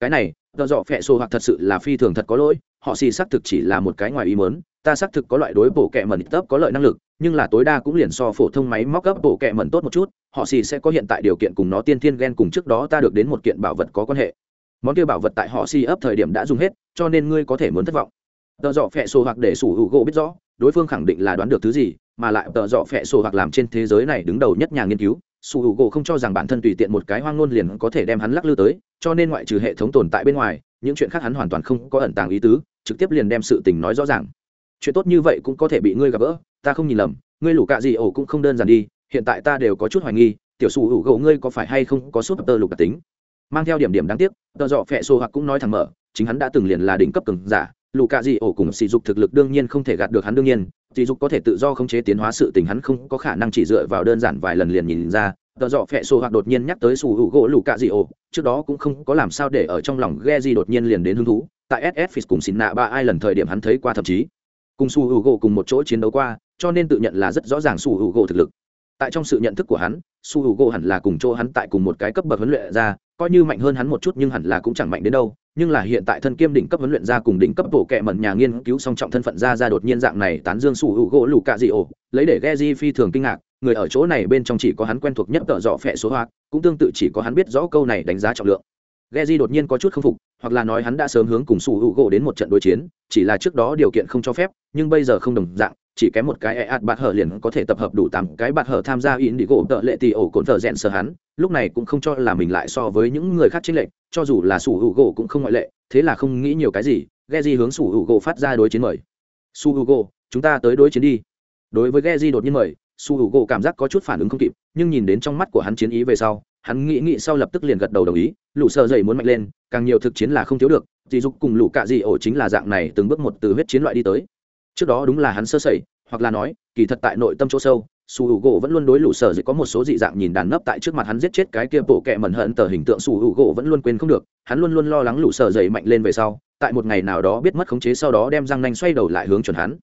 cái này, tợ dọ phẹ sổ hoặc thật sự là phi thường thật có lỗi, họ xì xác thực chỉ là một cái ngoài ý mớn ta xác thực có loại đối bộ kẹ mẩn tấp có lợi năng lực, nhưng là tối đa cũng liền so phổ thông máy móc cấp bộ kẹ mẩn tốt một chút, họ xì sẽ có hiện tại điều kiện cùng nó tiên thiên ghen cùng trước đó ta được đến một kiện bảo vật có quan hệ. Món kia bảo vật tại họ xì ấp thời điểm đã dùng hết, cho nên ngươi có thể muốn thất vọng. Tờ dọ phẹ sổ hoặc để sủ hữu gỗ biết rõ, đối phương khẳng định là đoán được thứ gì, mà lại tờ dọ phẹ sổ hoặc làm trên thế giới này đứng đầu nhất nhà nghiên cứu sủ hữu gỗ không cho rằng bản thân tùy tiện một cái hoang ngôn liền có thể đem hắn lắc lư tới, cho nên ngoại trừ hệ thống tồn tại bên ngoài, những chuyện khác hắn hoàn toàn không có ẩn tàng ý tứ, trực tiếp liền đem sự tình nói rõ ràng. Chuyện tốt như vậy cũng có thể bị ngươi gặp gỡ, ta không nhìn lầm, ngươi lũ cạ gì ổ cũng không đơn giản đi, hiện tại ta đều có chút hoài nghi, tiểu sủ hữu gỗ ngươi có phải hay không có súp tơ lục đặc tính? Mang theo điểm điểm đáng tiếc, tờ dọ phẹ xô hoặc cũng nói thẳng mở, chính hắn đã từng liền là đỉnh cấp cường giả lũ cạ dị ổ cùng sỉ dục thực lực đương nhiên không thể gạt được hắn đương nhiên, sỉ dục có thể tự do khống chế tiến hóa sự tình hắn không có khả năng chỉ dựa vào đơn giản vài lần liền nhìn ra. Tờ dọ phẹ sổ hoặc đột nhiên nhắc tới sủ hữu gỗ lũ cạ dị ổ, trước đó cũng không có làm sao để ở trong lòng ghe gì đột nhiên liền đến hứng thú. Tại ss phis cùng xin nạ ba ai lần thời điểm hắn thấy qua thậm chí, cùng su hữu gỗ cùng một chỗ chiến đấu qua, cho nên tự nhận là rất rõ ràng su hữu gỗ thực lực. Tại trong sự nhận thức của hắn su hữu gỗ hẳn là cùng chỗ hắn tại cùng một cái cấp bậc huấn luyện ra, coi như mạnh hơn hắn một chút nhưng hẳn là cũng chẳng mạnh đến đâu nhưng là hiện tại thân kiêm đỉnh cấp huấn luyện ra cùng đỉnh cấp bộ kệ mẩn nhà nghiên cứu song trọng thân phận ra ra đột nhiên dạng này tán dương sủ hữu gỗ lù cạ dị ổ, lấy để ghe di phi thường kinh ngạc, người ở chỗ này bên trong chỉ có hắn quen thuộc nhất tợ dọ phẹ số hoa, cũng tương tự chỉ có hắn biết rõ câu này đánh giá trọng lượng. Ghe di đột nhiên có chút không phục, hoặc là nói hắn đã sớm hướng cùng sủ hữu gỗ đến một trận đối chiến, chỉ là trước đó điều kiện không cho phép, nhưng bây giờ không đồng dạng, chỉ kém một cái e ạt bạt hở liền có thể tập hợp đủ tám cái bạt hở tham gia in đi gỗ tợ lệ tì ổ cồn thợ rèn sờ hắn lúc này cũng không cho là mình lại so với những người khác trên lệnh cho dù là sủ hữu gỗ cũng không ngoại lệ, thế là không nghĩ nhiều cái gì ghe di hướng sủ hữu gỗ phát ra đối chiến mời. Su hữu gỗ, chúng ta tới đối chiến đi. Đối với ghe di đột nhiên mời su hữu gỗ cảm giác có chút phản ứng không kịp, nhưng nhìn đến trong mắt của hắn chiến ý về sau, hắn nghĩ nghĩ sau lập tức liền gật đầu đồng ý, lũ sợ dậy muốn mạnh lên, càng nhiều thực chiến là không thiếu được dì dục cùng lũ cạ dị ổ chính là dạng này từng bước một từ huyết chiến loại đi tới. Trước đó đúng là hắn sơ sẩy, hoặc là nói, kỳ thật tại nội tâm chỗ sâu su hữu gỗ vẫn luôn đối lũ sở dậy có một số dị dạng nhìn đàn nấp tại trước mặt hắn giết chết cái kia bộ kẹ mẩn hận tờ hình tượng su hữu gỗ vẫn luôn quên không được. Hắn luôn luôn lo lắng lũ sở dậy mạnh lên về sau, tại một ngày nào đó biết mất khống chế sau đó đem răng nanh xoay đầu lại hướng chuẩn hắn.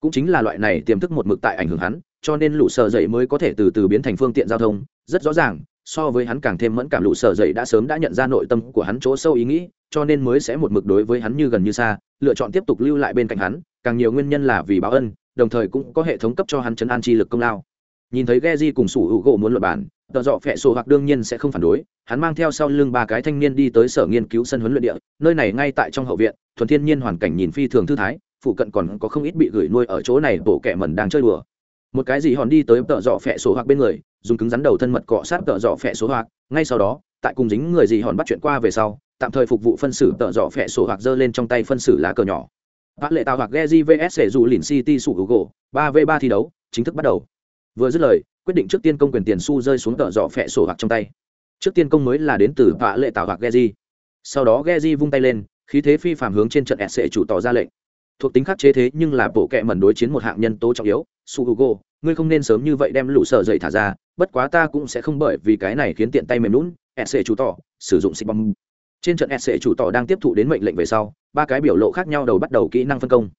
Cũng chính là loại này tiềm thức một mực tại ảnh hưởng hắn, cho nên lũ sở dậy mới có thể từ từ biến thành phương tiện giao thông. Rất rõ ràng, so với hắn càng thêm mẫn cảm lũ sở dậy đã sớm đã nhận ra nội tâm của hắn chỗ sâu ý nghĩ, cho nên mới sẽ một mực đối với hắn như gần như xa, lựa chọn tiếp tục lưu lại bên cạnh hắn, càng nhiều nguyên nhân là vì báo ân, đồng thời cũng có hệ thống cấp cho hắn chấn an chi lực công lao nhìn thấy Geji cùng sủ hữu gỗ muốn luận bàn, tờ dọ phẹ sổ hoặc đương nhiên sẽ không phản đối. Hắn mang theo sau lưng ba cái thanh niên đi tới sở nghiên cứu sân huấn luyện địa nơi này ngay tại trong hậu viện thuần thiên nhiên hoàn cảnh nhìn phi thường thư thái phụ cận còn có không ít bị gửi nuôi ở chỗ này bộ kẻ mẩn đang chơi đùa. Một cái gì hòn đi tới tợ dọ phẹ số hoặc bên người dùng cứng rắn đầu thân mật cọ sát tợ dọ phẹ số hoặc ngay sau đó tại cùng dính người gì hòn bắt chuyện qua về sau tạm thời phục vụ phân xử tợ dọ phẹ số hoặc giơ lên trong tay phân xử lá cờ nhỏ. Phá lệ tạo hoặc geji vs dù lìn City sủ gỗ, 3v3 thi đấu, chính thức bắt đầu. Vừa dứt lời, quyết định trước tiên công quyền tiền su rơi xuống tợ dọ phẹ sổ hoặc trong tay. Trước tiên công mới là đến từ Phá lệ tạo hoặc Geji. Sau đó Geji vung tay lên, khí thế phi phàm hướng trên trận SC chủ tỏ ra lệnh. Thuộc tính khắc chế thế nhưng là bộ kệ mẩn đối chiến một hạng nhân tố trọng yếu, Su Hugo, ngươi không nên sớm như vậy đem lũ sở dậy thả ra, bất quá ta cũng sẽ không bởi vì cái này khiến tiện tay mềm lún, SC chủ tỏ, sử dụng xịt bom trên trận sc chủ tỏ đang tiếp thụ đến mệnh lệnh về sau ba cái biểu lộ khác nhau đầu bắt đầu kỹ năng phân công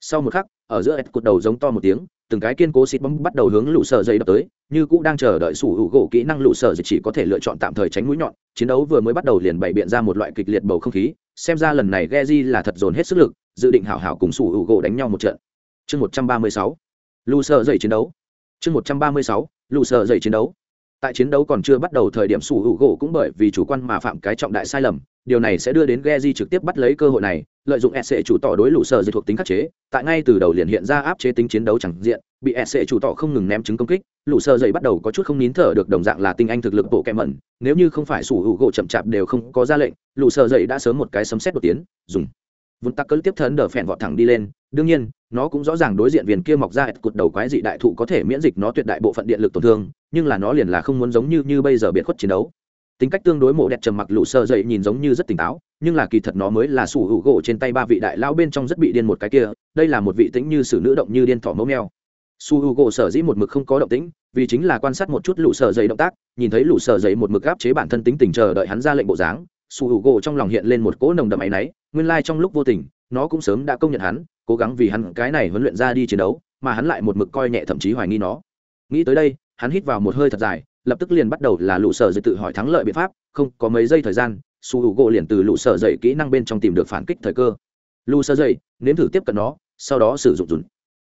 sau một khắc ở giữa s cột đầu giống to một tiếng từng cái kiên cố xịt bấm bắt đầu hướng lũ sợ dây đập tới, như cũ đang chờ đợi sủ hữu gỗ kỹ năng lũ sợ dây chỉ có thể lựa chọn tạm thời tránh mũi nhọn, chiến đấu vừa mới bắt đầu liền bày biện ra một loại kịch liệt bầu không khí, xem ra lần này Geji là thật dồn hết sức lực, dự định hảo hảo cùng sủ hữu gỗ đánh nhau một trận. Chương một trăm ba mươi sáu, lũ sợ dây chiến đấu. Chương một trăm ba mươi sáu, lũ sợ dây chiến đấu tại chiến đấu còn chưa bắt đầu thời điểm sủ hữu gỗ cũng bởi vì chủ quan mà phạm cái trọng đại sai lầm, điều này sẽ đưa đến Geji trực tiếp bắt lấy cơ hội này, lợi dụng SC chủ tỏ đối lũ sở dịch thuộc tính khắc chế, tại ngay từ đầu liền hiện ra áp chế tính chiến đấu chẳng diện, bị SC chủ tỏ không ngừng ném trứng công kích, lũ sở dậy bắt đầu có chút không nín thở được đồng dạng là tinh anh thực lực bộ kẹm mẩn, nếu như không phải sủ hữu gỗ chậm chạp đều không có ra lệnh, lũ sở dậy đã sớm một cái sấm xét đột tiến, dùng. Vun tắc cỡ tiếp thân đờ phèn vọt thẳng đi lên, đương nhiên, nó cũng rõ ràng đối diện viền kia mọc ra cột cụt đầu quái dị đại thụ có thể miễn dịch nó tuyệt đại bộ phận điện lực tổn thương nhưng là nó liền là không muốn giống như như bây giờ biệt khuất chiến đấu. Tính cách tương đối mộ đẹp trầm mặc lũ sơ dậy nhìn giống như rất tỉnh táo, nhưng là kỳ thật nó mới là sủ hữu gỗ trên tay ba vị đại lão bên trong rất bị điên một cái kia, đây là một vị tĩnh như sử nữ động như điên thỏ mẫu mèo. Su hữu gỗ sở dĩ một mực không có động tĩnh, vì chính là quan sát một chút lũ sơ dậy động tác, nhìn thấy lũ sơ dậy một mực áp chế bản thân tính tình chờ đợi hắn ra lệnh bộ dáng su hữu gỗ trong lòng hiện lên một cỗ nồng đậm áy náy, nguyên lai trong lúc vô tình, nó cũng sớm đã công nhận hắn, cố gắng vì hắn cái này huấn luyện ra đi chiến đấu, mà hắn lại một mực coi nhẹ thậm chí hoài nghi nó. Nghĩ tới đây hắn hít vào một hơi thật dài, lập tức liền bắt đầu là lũ sở dậy tự hỏi thắng lợi biện pháp, không, có mấy giây thời gian, su hữu gỗ liền từ lũ sở dậy kỹ năng bên trong tìm được phản kích thời cơ. Lũ sở dậy, nếm thử tiếp cận nó, sau đó sử dụng dùn.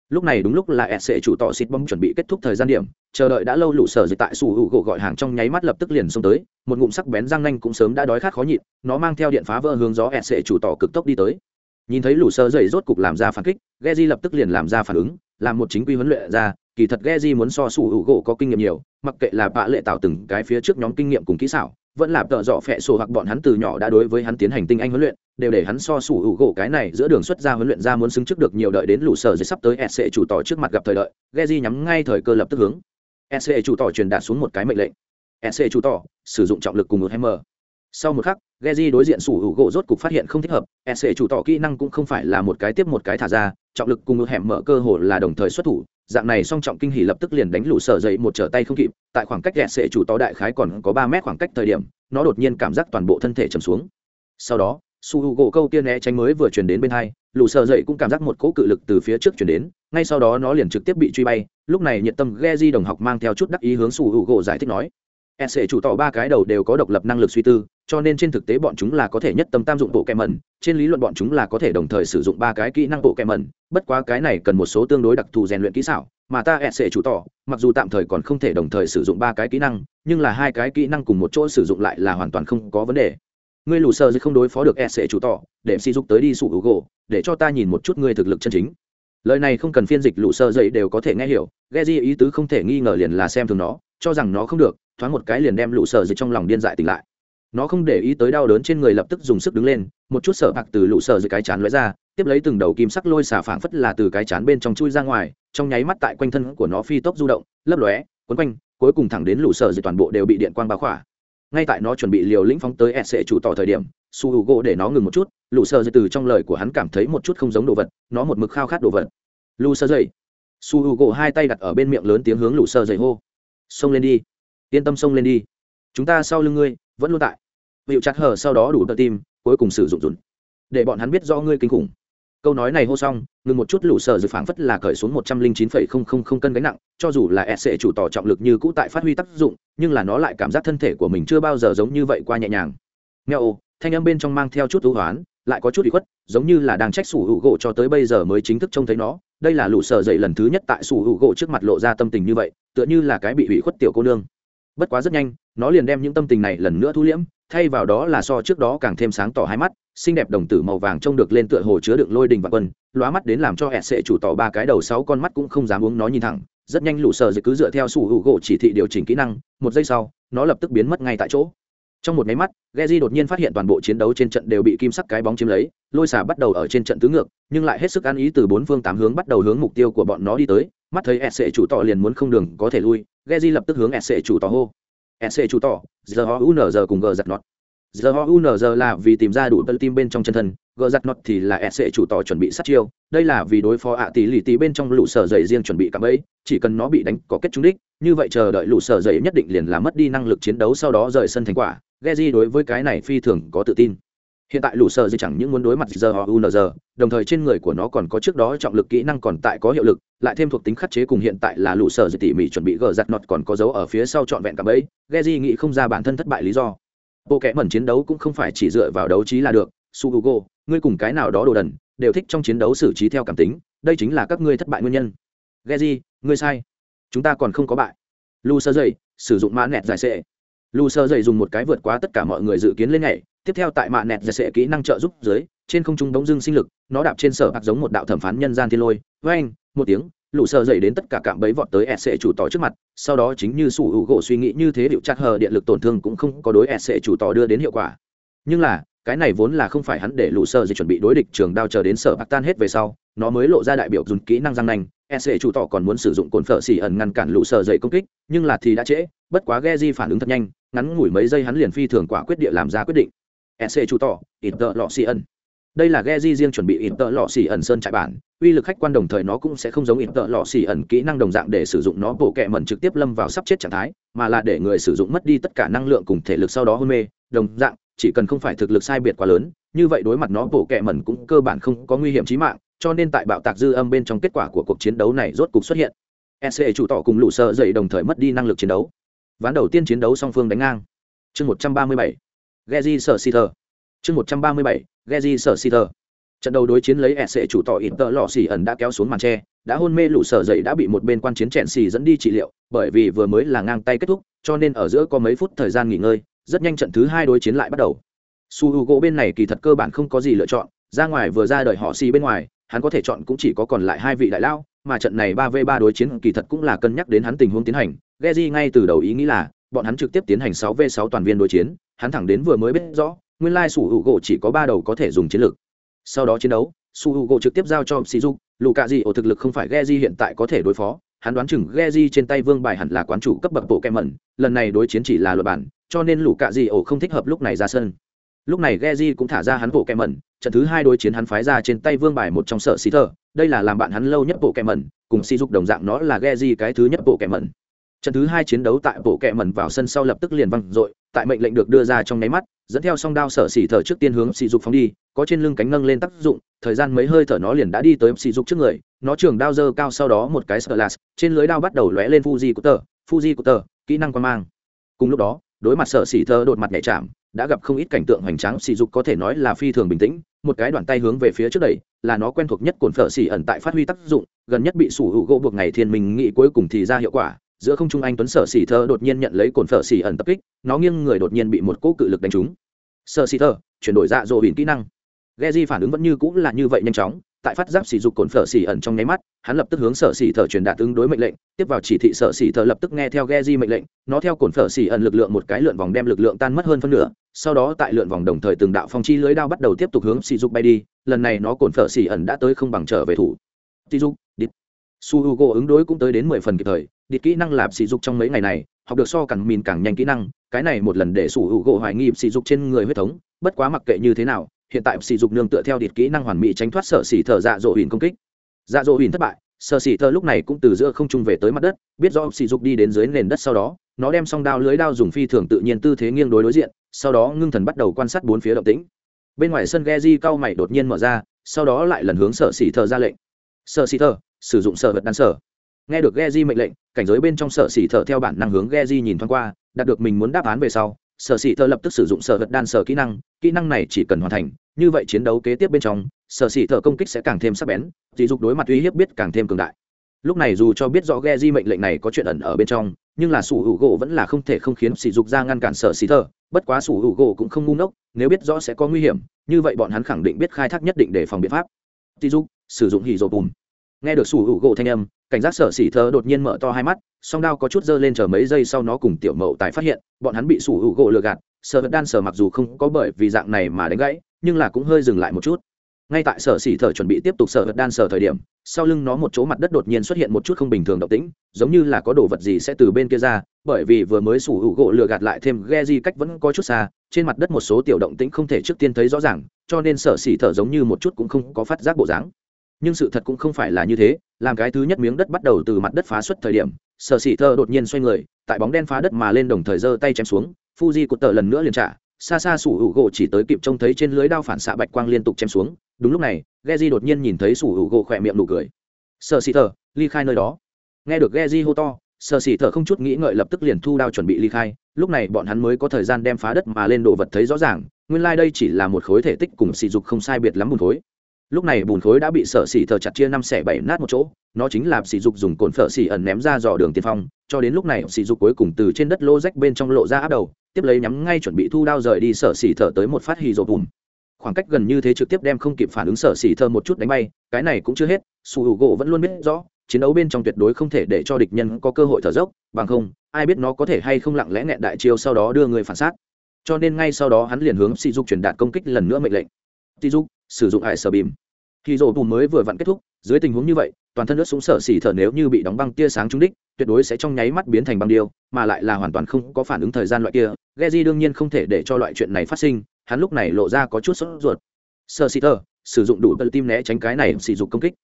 Lúc này đúng lúc là sc chủ tỏ xịt bông chuẩn bị kết thúc thời gian điểm, chờ đợi đã lâu lũ sở dậy tại su hữu gỗ gọi hàng trong nháy mắt lập tức liền xông tới, một ngụm sắc bén răng nanh cũng sớm đã đói khát khó nhịn, nó mang theo điện phá vỡ hướng gió sc chủ tỏ cực tốc đi tới. Nhìn thấy lũ sở dậy rốt cục làm ra phản kích Geji lập tức liền làm ra phản ứng là một chính quy huấn luyện ra, kỳ thật Geji muốn so sủ hữu gỗ có kinh nghiệm nhiều, mặc kệ là bạ lệ tạo từng cái phía trước nhóm kinh nghiệm cùng kỹ xảo, vẫn là tợ dọ phẹ sổ hoặc bọn hắn từ nhỏ đã đối với hắn tiến hành tinh anh huấn luyện, đều để hắn so sủ hữu gỗ cái này giữa đường xuất ra huấn luyện ra muốn xứng trước được nhiều đợi đến lũ sở dây sắp tới sc chủ tỏ trước mặt gặp thời đợi Geji nhắm ngay thời cơ lập tức hướng. Sc chủ tỏ truyền đạt xuống một cái mệnh lệnh. Sc chủ tỏ, sử dụng trọng lực cùng một hammer sau một khắc, Geji đối diện sủ hữu gỗ rốt cục phát hiện không thích hợp sc chủ tỏ kỹ năng cũng không phải là một cái tiếp một cái thả ra, trọng lực cùng một hẻm mở cơ hội là đồng thời xuất thủ, dạng này song trọng kinh hỉ lập tức liền đánh lũ sở dậy một trở tay không kịp, tại khoảng cách sc chủ tỏ đại khái còn có ba mét khoảng cách thời điểm, nó đột nhiên cảm giác toàn bộ thân thể trầm xuống. Sau đó, sủ hữu gỗ câu tiên né tránh mới vừa chuyển đến bên hai, lũ sợ dậy cũng cảm giác một cỗ cự lực từ phía trước chuyển đến, ngay sau đó nó liền trực tiếp bị truy bay, lúc này nhiệt tâm ghe di đồng học mang theo chút đắc ý hướng sủ hữu gỗ giải thích nói sc chủ tỏ ba cái đầu đều có độc lập năng lực suy tư cho nên trên thực tế bọn chúng là có thể nhất tâm tam dụng bộ kẹ mẩn, trên lý luận bọn chúng là có thể đồng thời sử dụng ba cái kỹ năng bộ kẹ mẩn, bất quá cái này cần một số tương đối đặc thù rèn luyện kỹ xảo, mà ta sc chủ tỏ, mặc dù tạm thời còn không thể đồng thời sử dụng ba cái kỹ năng, nhưng là hai cái kỹ năng cùng một chỗ sử dụng lại là hoàn toàn không có vấn đề. Ngươi lù sơ không đối phó được sc chủ tỏ, để si dục tới đi sụ hữu gỗ để cho ta nhìn một chút ngươi thực lực chân chính. Lời này không cần phiên dịch lù sơ dậy đều có thể nghe hiểu, ghe di ý tứ không thể nghi ngờ liền là xem thường nó, cho rằng nó không được, thoáng một cái liền đem lũ sơ dậy trong lòng điên dại tỉnh lại nó không để ý tới đau đớn trên người lập tức dùng sức đứng lên, một chút sợ bạc từ lũ sợ dưới cái chán lóe ra, tiếp lấy từng đầu kim sắc lôi xả phảng phất là từ cái chán bên trong chui ra ngoài, trong nháy mắt tại quanh thân của nó phi tốc du động, lấp lóe quấn quanh, cuối cùng thẳng đến lũ sợ dưới toàn bộ đều bị điện quang bao khỏa. Ngay tại nó chuẩn bị liều lĩnh phóng tới e sệ chủ tỏ thời điểm, su h u gỗ để nó ngừng một chút, lũ sợ dưới từ trong lời của hắn cảm thấy một chút không giống đồ vật, nó một mực khao khát đồ vật. Lũ sợ dậy su h u gỗ hai tay đặt ở bên miệng lớn tiếng hướng lũ sợ dậy hô. Xông lên đi. Yên tâm xông lên đi. Chúng ta sau lưng ngươi vẫn luôn tại. Hiệu chặt hở sau đó đủ tơ tim cuối cùng sử dụng dùn. Để bọn hắn biết do ngươi kinh khủng. Câu nói này hô xong, ngừng một chút lũ sở dự phảng phất là cởi xuống một trăm linh chín phẩy không không không cân gánh nặng, cho dù là e sc chủ tỏ trọng lực như cũ tại phát huy tác dụng, nhưng là nó lại cảm giác thân thể của mình chưa bao giờ giống như vậy qua nhẹ nhàng. Nghèo thanh âm bên trong mang theo chút ưu hoán, lại có chút bị khuất, giống như là đang trách sủ hữu gỗ cho tới bây giờ mới chính thức trông thấy nó. Đây là lũ sở dậy lần thứ nhất tại sủ hữu gỗ trước mặt lộ ra tâm tình như vậy, tựa như là cái bị hủy khuất tiểu cô nương bất quá rất nhanh, nó liền đem những tâm tình này lần nữa thu liễm, thay vào đó là so trước đó càng thêm sáng tỏ hai mắt, xinh đẹp đồng tử màu vàng trông được lên tựa hồ chứa đựng lôi đình và quân, lóa mắt đến làm cho hẹn sệ chủ tỏ ba cái đầu sáu con mắt cũng không dám uống nó nhìn thẳng, rất nhanh lũ sờ dịch cứ dựa theo sủ hữu gỗ chỉ thị điều chỉnh kỹ năng, một giây sau, nó lập tức biến mất ngay tại chỗ trong một máy mắt, Geji đột nhiên phát hiện toàn bộ chiến đấu trên trận đều bị kim sắc cái bóng chiếm lấy, lôi xả bắt đầu ở trên trận tứ ngược, nhưng lại hết sức ăn ý từ bốn phương tám hướng bắt đầu hướng mục tiêu của bọn nó đi tới. Mắt thấy sc chủ tỏ liền muốn không đường có thể lui, Geji lập tức hướng sc chủ tỏ hô. Sc chủ tỏ giờ họ unr cùng g giặt nọt. Giờ họ unr là vì tìm ra đủ tân tim bên trong chân thân, g giặt nọt thì là sc chủ tỏ chuẩn bị sát chiêu, đây là vì đối phó ạ tỷ lì tỷ bên trong lũ sở dày riêng chuẩn bị cạm ấy chỉ cần nó bị đánh có kết trúng đích, như vậy chờ đợi lũ sở dày nhất định liền là mất đi năng lực chiến đấu sau đó rời sân thành quả. Geji đối với cái này phi thường có tự tin. Hiện tại lũ sở gì chẳng những muốn đối mặt giờ unz đồng thời trên người của nó còn có trước đó trọng lực kỹ năng còn tại có hiệu lực lại thêm thuộc tính khắc chế cùng hiện tại là lũ sở dày tỉ mỉ chuẩn bị gỡ giặt nọt còn có dấu ở phía sau trọn vẹn cả bẫy, Geji nghĩ không ra bản thân thất bại lý do. Bộ kẽ mẩn chiến đấu cũng không phải chỉ dựa vào đấu trí là được. Sugugo, ngươi cùng cái nào đó đồ đần đều thích trong chiến đấu xử trí theo cảm tính đây chính là các ngươi thất bại nguyên nhân. Geji, ngươi sai. Chúng ta còn không có bại. Lu sơ dậy sử dụng mã nẹt giải sệ lù sơ dậy dùng một cái vượt qua tất cả mọi người dự kiến lên ngày, tiếp theo tại mạ nẹt giật sệ kỹ năng trợ giúp dưới, trên không trung bỗng dưng sinh lực, nó đạp trên sở hạt giống một đạo thẩm phán nhân gian thiên lôi. Với anh một tiếng lũ sơ dậy đến tất cả cạm bẫy vọt tới sệ chủ tỏ trước mặt, sau đó chính như sủ hữu gỗ suy nghĩ như thế, điệu chặt hờ điện lực tổn thương cũng không có đối sệ chủ tỏ đưa đến hiệu quả. Nhưng là, cái này vốn là không phải hắn để lũ sơ dậy chuẩn bị đối địch trường đao chờ đến sở hạt tan hết về sau nó mới lộ ra đại biểu dùng kỹ năng răng nanh. Sc chủ tỏ còn muốn sử dụng cồn phở xỉ ẩn ngăn cản lũ sợ dậy công kích, nhưng là thì đã trễ, bất quá ghe di phản ứng thật nhanh, ngắn ngủi mấy giây hắn liền phi thường quả quyết địa làm ra quyết định. Sc chủ tỏ ít tợ lọ xỉ ẩn. Đây là ghe di riêng chuẩn bị ít tợ lọ xỉ ẩn sơn trại bản uy lực khách quan đồng thời nó cũng sẽ không giống ít tợ lọ xỉ ẩn kỹ năng đồng dạng để sử dụng nó bổ kẹ mẩn trực tiếp lâm vào sắp chết trạng thái, mà là để người sử dụng mất đi tất cả năng lượng cùng thể lực sau đó hôn mê. Đồng dạng, chỉ cần không phải thực lực sai biệt quá lớn, như vậy đối mặt nó bổ kẹ mẩn cũng cơ bản không có nguy hiểm chí mạng cho nên tại bạo tạc dư âm bên trong kết quả của cuộc chiến đấu này rốt cục xuất hiện. Sc chủ tỏ cùng lũ sợ dậy đồng thời mất đi năng lực chiến đấu. Ván đầu tiên chiến đấu song phương đánh ngang. Chương một trăm ba mươi bảy. Geji sở si thờ. Chương một trăm ba mươi bảy. Geji sở si thờ. Trận đầu đối chiến lấy sc chủ tỏ ít tợ lò xì ẩn đã kéo xuống màn tre, đã hôn mê lũ sở dậy đã bị một bên quan chiến chèn xì dẫn đi trị liệu, bởi vì vừa mới là ngang tay kết thúc, cho nên ở giữa có mấy phút thời gian nghỉ ngơi, rất nhanh trận thứ hai đối chiến lại bắt đầu. Su h u gỗ bên này kỳ thật cơ bản không có gì lựa chọn, ra ngoài vừa ra đời họ xì bên ngoài hắn có thể chọn cũng chỉ có còn lại hai vị đại lao mà trận này ba v ba đối chiến kỳ thật cũng là cân nhắc đến hắn tình huống tiến hành. Geji ngay từ đầu ý nghĩ là, bọn hắn trực tiếp tiến hành sáu v sáu toàn viên đối chiến, hắn thẳng đến vừa mới biết rõ, nguyên lai su h u gỗ chỉ có ba đầu có thể dùng chiến lược sau đó chiến đấu su h u gỗ trực tiếp giao cho sỉ dục lù cạ dị ổ thực lực không phải Geji hiện tại có thể đối phó, hắn đoán chừng Geji trên tay vương bài hẳn là quán chủ cấp bậc bộ kem mẩn lần này đối chiến chỉ là luật bản, cho nên lù cạ dị ổ không thích hợp lúc này ra sân lúc này Geji cũng thả ra hắn bộ kẹ mẩn, trận thứ hai đối chiến hắn phái ra trên tay vương bài một trong sở xí thơ đây là làm bạn hắn lâu nhất bộ kẹ mẩn, cùng si dục đồng dạng nó là Geji cái thứ nhất bộ kẹ mẩn. Trận thứ hai chiến đấu tại bộ kẹ mẩn vào sân sau lập tức liền văng dội, tại mệnh lệnh được đưa ra trong nháy mắt, dẫn theo song đao sở xỉ thở trước tiên hướng xì dục phóng đi, có trên lưng cánh nâng lên tác dụng, thời gian mấy hơi thở nó liền đã đi tới xì dục trước người, nó trường đao dơ cao sau đó một cái sợ lạt trên lưới đao bắt đầu lóe lên fuji của tờ fuji của tờ kỹ năng quan mang. Cùng lúc đó, đối mặt sở xỉ thơ đột mặt nhạy chạm đã gặp không ít cảnh tượng hoành tráng, sỉ dục có thể nói là phi thường bình tĩnh, một cái đoạn tay hướng về phía trước đẩy, là nó quen thuộc nhất cồn phở xỉ ẩn tại phát huy tác dụng, gần nhất bị sủ hữu gỗ buộc ngày thiên mình nghĩ cuối cùng thì ra hiệu quả, giữa không trung anh tuấn sở xỉ thơ đột nhiên nhận lấy cồn phở xỉ ẩn tập kích, nó nghiêng người đột nhiên bị một cỗ cự lực đánh trúng. Sở xỉ thơ, chuyển đổi dạ dỗ hình kỹ năng. Geji phản ứng vẫn như cũng là như vậy nhanh chóng, tại phát giáp sỉ dục cồn phở xỉ ẩn trong nháy mắt hắn lập tức hướng sở xỉ thở truyền đạt ứng đối mệnh lệnh, tiếp vào chỉ thị sở xỉ thở lập tức nghe theo Geji mệnh lệnh, nó theo cồn phở xỉ ẩn lực lượng một cái lượn vòng đem lực lượng tan mất hơn phân nửa, sau đó tại lượn vòng đồng thời từng đạo phong chi lưới đao bắt đầu tiếp tục hướng xỉ dục bay đi, lần này nó cồn phở xỉ ẩn đã tới không bằng trở về thủ. Sỉ dục đít su hugo ứng đối cũng tới đến mười phần kịp thời đít kỹ năng lạp sỉ dục trong mấy ngày này, học được so càng mìn càng nhanh kỹ năng, cái này một lần để su hugo hoài nghi sỉ dục trên người huyết thống, bất quá mặc kệ như thế nào, hiện tại sỉ dục nương tựa theo đít kỹ năng hoàn mỹ tránh thoát sở xỉ thở dạ dỗ hìn công kích dạ dỗ hìn thất bại, sở xỉ thơ lúc này cũng từ giữa không trung về tới mặt đất, biết do sỉ dục đi đến dưới nền đất sau đó, nó đem song đao lưới đao dùng phi thường tự nhiên tư thế nghiêng đối đối diện, sau đó ngưng thần bắt đầu quan sát bốn phía động tĩnh. Bên ngoài sân Geji cao mày đột nhiên mở ra, sau đó lại lần hướng sở xỉ thơ ra lệnh. Sở xỉ thơ sử dụng sở vật đan sở. Nghe được Geji mệnh lệnh, cảnh giới bên trong sở xỉ thơ theo bản năng hướng Geji nhìn thoáng qua, đạt được mình muốn đáp án về sau, sở xỉ thơ lập tức sử dụng sở vật đan sở kỹ năng kỹ năng này chỉ cần hoàn thành, như vậy chiến đấu kế tiếp bên trong sở xỉ thợ công kích sẽ càng thêm sắc bén, dị dục đối mặt uy hiếp biết càng thêm cường đại. Lúc này dù cho biết rõ ghe di mệnh lệnh này có chuyện ẩn ở bên trong, nhưng là sủ hữu gỗ vẫn là không thể không khiến sỉ dục ra ngăn cản sở xỉ thợ bất quá sủ hữu gỗ cũng không ngu ngốc, nếu biết rõ sẽ có nguy hiểm, như vậy bọn hắn khẳng định biết khai thác nhất định để phòng biện pháp. Dị dục, sử dụng hỉ rộ bùm nghe được sủ hữu gỗ thanh âm, cảnh giác sở xỉ thơ đột nhiên mở to hai mắt, song đao có chút dơ lên chờ mấy giây sau nó cùng tiểu mậu tài phát hiện, bọn hắn bị sủ hữu gỗ lừa gạt, sở vật đan sở mặc dù không có bởi vì dạng này mà đánh gãy, nhưng là cũng hơi dừng lại một chút ngay tại sở xỉ thở chuẩn bị tiếp tục sở vật đan sở thời điểm, sau lưng nó một chỗ mặt đất đột nhiên xuất hiện một chút không bình thường động tĩnh, giống như là có đồ vật gì sẽ từ bên kia ra, bởi vì vừa mới sủ hữu gỗ lừa gạt lại thêm ghe di cách vẫn có chút xa, trên mặt đất một số tiểu động tĩnh không thể trước tiên thấy rõ ràng, cho nên sở xỉ thở giống như một chút cũng không có phát giác bộ dáng. Nhưng sự thật cũng không phải là như thế, làm cái thứ nhất miếng đất bắt đầu từ mặt đất phá xuất thời điểm, sở xỉ thơ đột nhiên xoay người, tại bóng đen phá đất mà lên đồng thời giơ tay chém xuống, fuji cụt tờ lần nữa liền trả xa xa sủ hữu gỗ chỉ tới kịp trông thấy trên lưới đao phản xạ bạch quang liên tục chém xuống, đúng lúc này, Geji đột nhiên nhìn thấy sủ hữu gỗ khỏe miệng nụ cười. Sợ xì thở ly khai nơi đó. Nghe được Geji hô to sợ xì thở không chút nghĩ ngợi lập tức liền thu đao chuẩn bị ly khai, lúc này bọn hắn mới có thời gian đem phá đất mà lên đồ vật thấy rõ ràng, nguyên lai、like、đây chỉ là một khối thể tích cùng sỉ dục không sai biệt lắm bùn khối lúc này bùn khối đã bị sở xỉ thờ chặt chia năm xẻ bảy nát một chỗ, nó chính là sỉ dục dùng cồn phở xỉ ẩn ném ra dò đường tiên phong, cho đến lúc này sỉ dục cuối cùng từ trên đất lô rách bên trong lộ ra áp đầu, tiếp lấy nhắm ngay chuẩn bị thu đao rời đi sở xỉ thờ tới một phát hì rộ bùn. Khoảng cách gần như thế trực tiếp đem không kịp phản ứng sở xỉ thờ một chút đánh bay, cái này cũng chưa hết, su hữu gỗ vẫn luôn biết rõ, chiến đấu bên trong tuyệt đối không thể để cho địch nhân có cơ hội thở dốc, bằng không, ai biết nó có thể hay không lặng lẽ nghẹn đại chiêu sau đó đưa người phản sát. Cho nên ngay sau đó hắn liền hướng sỉ dục truyền đạt công kích lần nữa mệnh lệnh. Sỉ dục sử dụng hải sở bìm khi rổ bùn mới vừa vặn kết thúc dưới tình huống như vậy toàn thân nước súng sở xỉ thở nếu như bị đóng băng tia sáng trúng đích tuyệt đối sẽ trong nháy mắt biến thành băng điêu mà lại là hoàn toàn không có phản ứng thời gian loại kia. Geji đương nhiên không thể để cho loại chuyện này phát sinh hắn lúc này lộ ra có chút sốt ruột. Sở xỉ thở sử dụng đủ tự tim né tránh cái này sử dụng công kích.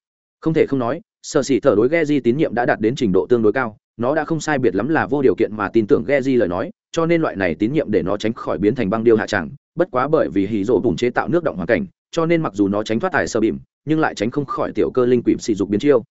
Không thể không nói sở xỉ thở đối Geji tín nhiệm đã đạt đến trình độ tương đối cao nó đã không sai biệt lắm là vô điều kiện mà tin tưởng Geji lời nói cho nên loại này tín nhiệm để nó tránh khỏi biến thành băng điêu hạ chẳng, bất quá bởi vì hỉ rộ bùn chế tạo nước động hoàn cảnh cho nên mặc dù nó tránh thoát tài sơ bìm nhưng lại tránh không khỏi tiểu cơ linh quỷ sỉ dục biến chiêu.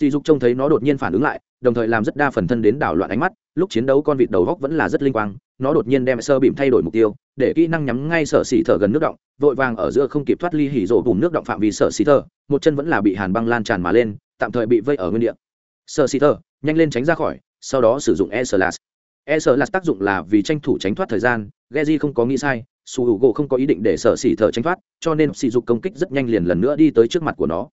Sỉ dục trông thấy nó đột nhiên phản ứng lại, đồng thời làm rất đa phần thân đến đảo loạn ánh mắt, lúc chiến đấu con vịt đầu góc vẫn là rất linh quang, nó đột nhiên đem sơ bìm thay đổi mục tiêu, để kỹ năng nhắm ngay sở xỉ thở gần nước động, vội vàng ở giữa không kịp thoát ly hỉ rộ bùn nước động phạm vi sở xỉ thở, một chân vẫn là bị hàn băng lan tràn mà lên, tạm thời bị vây ở nguyên địa. Sở xỉ thở, nhanh lên tránh ra khỏi, sau đó sử dụng e sờ lạt e sờ lạt tác dụng là vì tranh thủ tránh thoát thời gian Geji không có nghĩ sai su h u gỗ không có ý định để sở xỉ thợ tranh thoát, cho nên sỉ dục công kích rất nhanh liền lần nữa đi tới trước mặt của nó.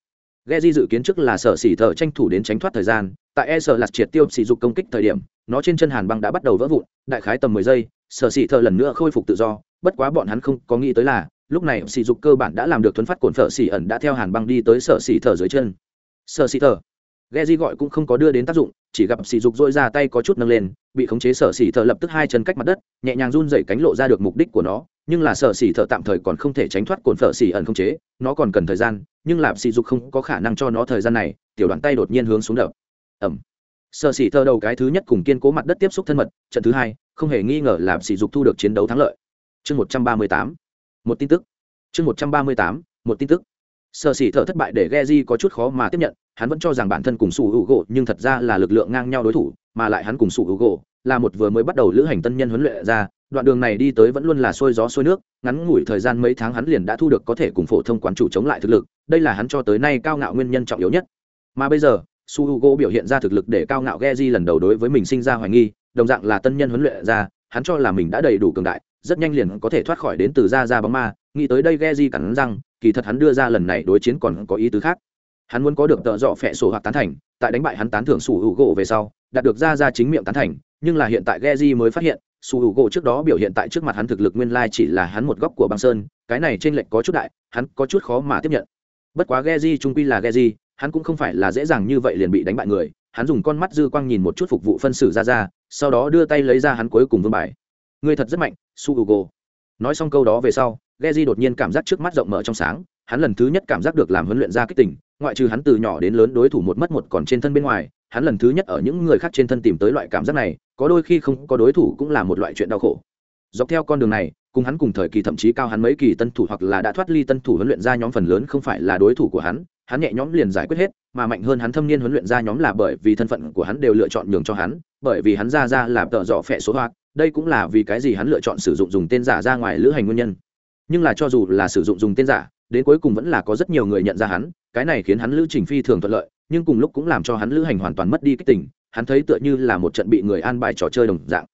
Ghe di dự kiến trước là sở xỉ thợ tranh thủ đến tránh thoát thời gian, tại e sở lạt triệt tiêu sỉ dục công kích thời điểm, nó trên chân hàn băng đã bắt đầu vỡ vụn, đại khái tầm mười giây, sở xỉ thợ lần nữa khôi phục tự do, bất quá bọn hắn không có nghĩ tới là, lúc này sỉ dục cơ bản đã làm được thuấn phát cồn phở xỉ ẩn đã theo hàn băng đi tới sở xỉ thợ dưới chân. Sở xỉ thợ ghe di gọi cũng không có đưa đến tác dụng, chỉ gặp sỉ dục dội ra tay có chút nâng lên, bị khống chế sở xỉ thợ lập tức hai chân cách mặt đất, nhẹ nhàng run dậy cánh lộ ra được mục đích của nó nhưng là sở xỉ thợ tạm thời còn không thể tránh thoát cồn phở xỉ ẩn không chế, nó còn cần thời gian, nhưng lạp xỉ dục không có khả năng cho nó thời gian này, tiểu đoàn tay đột nhiên hướng xuống đập. Ẩm sở xỉ thợ đầu cái thứ nhất cùng kiên cố mặt đất tiếp xúc thân mật, trận thứ hai, không hề nghi ngờ lạp xỉ dục thu được chiến đấu thắng lợi. Chương một trăm ba mươi tám. Một tin tức. Chương một trăm ba mươi tám. Một tin tức. Sở xỉ thợ thất bại để ghe di có chút khó mà tiếp nhận, hắn vẫn cho rằng bản thân cùng sủ hữu gỗ nhưng thật ra là lực lượng ngang nhau đối thủ, mà lại hắn cùng sủ hữu gỗ là một vừa mới bắt đầu lữ hành tân nhân huấn luyện ra, đoạn đường này đi tới vẫn luôn là sôi gió sôi nước, ngắn ngủi thời gian mấy tháng hắn liền đã thu được có thể cùng phổ thông quán chủ chống lại thực lực, đây là hắn cho tới nay cao ngạo nguyên nhân trọng yếu nhất. Mà bây giờ, su h u g o biểu hiện ra thực lực để cao ngạo ghe di lần đầu đối với mình sinh ra hoài nghi, đồng dạng là tân nhân huấn luyện ra, hắn cho là mình đã đầy đủ cường đại, rất nhanh liền có thể thoát khỏi đến từ ra ra bóng ma, nghĩ tới đây ghe di cắn răng, kỳ thật hắn đưa ra lần này đối chiến còn có ý tứ khác. Hắn muốn có được tợ dọ phẹ sổ hoặc tán thành, tại đánh bại hắn tán thưởng su h về sau, đạt được ra ra chính miệng tán thành nhưng là hiện tại Geji mới phát hiện, su Hugo trước đó biểu hiện tại trước mặt hắn thực lực nguyên lai chỉ là hắn một góc của băng sơn, cái này trên lệnh có chút đại, hắn có chút khó mà tiếp nhận bất quá geji trung quy là geji hắn cũng không phải là dễ dàng như vậy liền bị đánh bại người, hắn dùng con mắt dư quang nhìn một chút phục vụ phân xử ra ra, sau đó đưa tay lấy ra hắn cuối cùng vương bài người thật rất mạnh, su Hugo. nói xong câu đó về sau geji đột nhiên cảm giác trước mắt rộng mở trong sáng, hắn lần thứ nhất cảm giác được làm huấn luyện ra kích tỉnh ngoại trừ hắn từ nhỏ đến lớn đối thủ một mất một còn trên thân bên ngoài, hắn lần thứ nhất ở những người khác trên thân tìm tới loại cảm giác này có đôi khi không có đối thủ cũng là một loại chuyện đau khổ. Dọc theo con đường này, cùng hắn cùng thời kỳ thậm chí cao hắn mấy kỳ tân thủ hoặc là đã thoát ly tân thủ huấn luyện ra nhóm phần lớn không phải là đối thủ của hắn hắn nhẹ nhõm liền giải quyết hết, mà mạnh hơn hắn thâm niên huấn luyện ra nhóm là bởi vì thân phận của hắn đều lựa chọn nhường cho hắn, bởi vì hắn ra ra là tợ dọ phẹ số hoạt đây cũng là vì cái gì hắn lựa chọn sử dụng dùng tên giả ra ngoài lữ hành nguyên nhân. Nhưng là cho dù là sử dụng dùng tên giả, đến cuối cùng vẫn là có rất nhiều người nhận ra hắn, cái này khiến hắn lữ trình phi thường thuận lợi, nhưng cùng lúc cũng làm cho hắn lữ hành hoàn toàn mất đi kích tình hắn thấy tựa như là một trận bị người an bài trò chơi đồng dạng.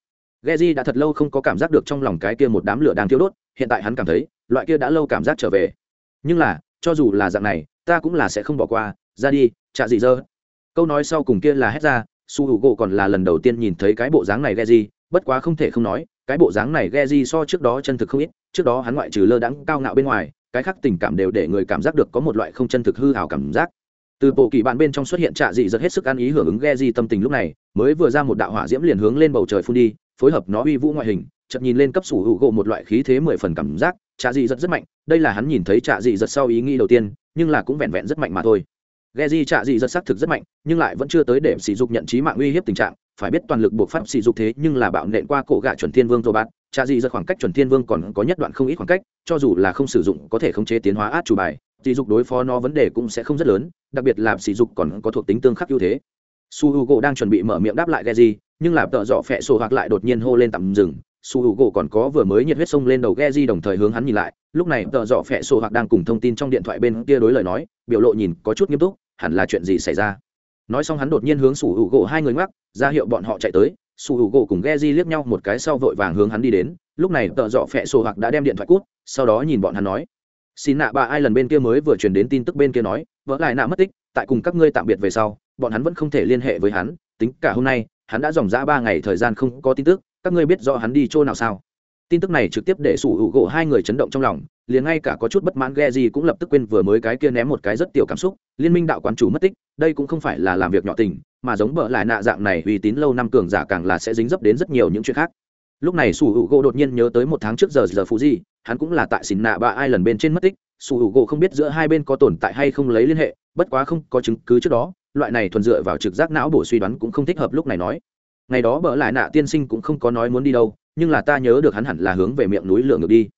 Geji đã thật lâu không có cảm giác được trong lòng cái kia một đám lửa đang thiêu đốt, hiện tại hắn cảm thấy, loại kia đã lâu cảm giác trở về. Nhưng là, cho dù là dạng này, ta cũng là sẽ không bỏ qua, ra đi, chạ gì dơ. Câu nói sau cùng kia là hét ra su Hugo còn là lần đầu tiên nhìn thấy cái bộ dáng này Geji, bất quá không thể không nói cái bộ dáng này Geji so trước đó chân thực không ít trước đó hắn ngoại trừ lơ đãng cao ngạo bên ngoài cái khác tình cảm đều để người cảm giác được có một loại không chân thực hư ảo cảm giác từ bộ kỳ bạn bên trong xuất hiện trạ dị giật hết sức ăn ý hưởng ứng ghe di tâm tình lúc này, mới vừa ra một đạo hỏa diễm liền hướng lên bầu trời phun đi, phối hợp nó uy vũ ngoại hình, chợt nhìn lên cấp sủ hữu gỗ một loại khí thế mười phần cảm giác, trạ dị giật rất mạnh, đây là hắn nhìn thấy trạ dị giật sau ý nghĩ đầu tiên, nhưng là cũng vẹn vẹn rất mạnh mà thôi. Ghe di trạ dị giật xác thực rất mạnh, nhưng lại vẫn chưa tới để sỉ dục nhận trí mạng uy hiếp tình trạng, phải biết toàn lực buộc pháp sỉ dục thế nhưng là bạo nện qua cổ gạ chuẩn thiên vương rồi bạn, trạ dị giật khoảng cách chuẩn thiên vương còn có nhất đoạn không ít khoảng cách, cho dù là không sử dụng có thể khống chế tiến hóa át chủ bài sỉ dục đối phó nó vấn đề cũng sẽ không rất lớn, đặc biệt là sỉ dục còn có thuộc tính tương khắc ưu thế. Su h u gỗ đang chuẩn bị mở miệng đáp lại ghe di nhưng là tợ dọ phẹ sổ hoặc lại đột nhiên hô lên tạm dừng. Su h u gỗ còn có vừa mới nhiệt huyết sông lên đầu ghe di đồng thời hướng hắn nhìn lại, lúc này tợ dọ phẹ sổ hoặc đang cùng thông tin trong điện thoại bên kia đối lời nói, biểu lộ nhìn có chút nghiêm túc, hẳn là chuyện gì xảy ra? Nói xong hắn đột nhiên hướng su h u gỗ hai người ngoắc, ra hiệu bọn họ chạy tới. Su h u gỗ cùng ghe di liếc nhau một cái sau vội vàng hướng hắn đi đến. Lúc này tợ dọ phẹ sổ hoặc đã đem điện thoại cút, sau đó nhìn bọn hắn nói xin nạ bà ai lần bên kia mới vừa truyền đến tin tức bên kia nói vỡ lại nạ mất tích, tại cùng các ngươi tạm biệt về sau, bọn hắn vẫn không thể liên hệ với hắn, tính cả hôm nay, hắn đã dòng dã ba ngày thời gian không có tin tức, các ngươi biết rõ hắn đi chỗ nào sao? Tin tức này trực tiếp để sủ hữu gỗ hai người chấn động trong lòng, liền ngay cả có chút bất mãn ghe gì cũng lập tức quên vừa mới cái kia ném một cái rất tiểu cảm xúc, liên minh đạo quán chủ mất tích, đây cũng không phải là làm việc nhỏ tình, mà giống bợ lại nạ dạng này uy tín lâu năm cường giả càng là sẽ dính dấp đến rất nhiều những chuyện khác lúc này sủ hữu gỗ đột nhiên nhớ tới một tháng trước giờ giờ phụ di hắn cũng là tại xin nạ ba ai lần bên trên mất tích, sủ hữu gỗ không biết giữa hai bên có tồn tại hay không lấy liên hệ, bất quá không có chứng cứ trước đó, loại này thuần dựa vào trực giác não bổ suy đoán cũng không thích hợp lúc này nói. Ngày đó bỡ lại nạ tiên sinh cũng không có nói muốn đi đâu, nhưng là ta nhớ được hắn hẳn là hướng về miệng núi lửa ngược đi.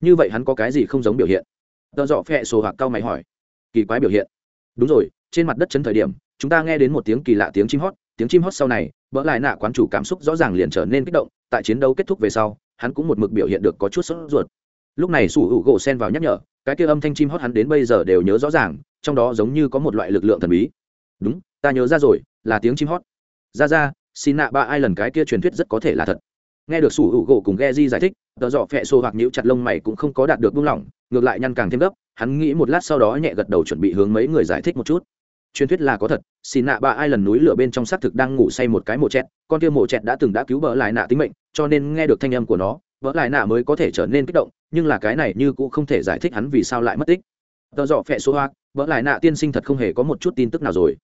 Như vậy hắn có cái gì không giống biểu hiện? Tợ dọ phẹ sổ hoặc cao mày hỏi. Kỳ quái biểu hiện. Đúng rồi, trên mặt đất chấn thời điểm, chúng ta nghe đến một tiếng kỳ lạ tiếng chim hót tiếng chim hót sau này, bỡ lại nạ quán chủ cảm xúc rõ ràng liền trở nên kích động, tại chiến đấu kết thúc về sau, hắn cũng một mực biểu hiện được có chút sốt ruột. Lúc này sủ hữu gỗ sen vào nhắc nhở, cái kia âm thanh chim hót hắn đến bây giờ đều nhớ rõ ràng, trong đó giống như có một loại lực lượng thần bí. Đúng, ta nhớ ra rồi, là tiếng chim hót. Ra ra, xin nạ ba ai lần cái kia truyền thuyết rất có thể là thật. Nghe được sủ hữu gỗ cùng ghe di giải thích tờ dọ phẹ xô hoặc nhíu chặt lông mày cũng không có đạt được buông lỏng, ngược lại nhăn càng thêm gấp, hắn nghĩ một lát sau đó nhẹ gật đầu chuẩn bị hướng mấy người giải thích một chút truyền thuyết là có thật xin nạ ba ai lần núi lửa bên trong xác thực đang ngủ say một cái mộ chẹt, con kia mộ chẹt đã từng đã cứu vợ lại nạ tính mệnh, cho nên nghe được thanh âm của nó vợ lại nạ mới có thể trở nên kích động, nhưng là cái này như cũng không thể giải thích hắn vì sao lại mất tích. Tờ dọ phẹ số hoa vợ lại nạ tiên sinh thật không hề có một chút tin tức nào rồi.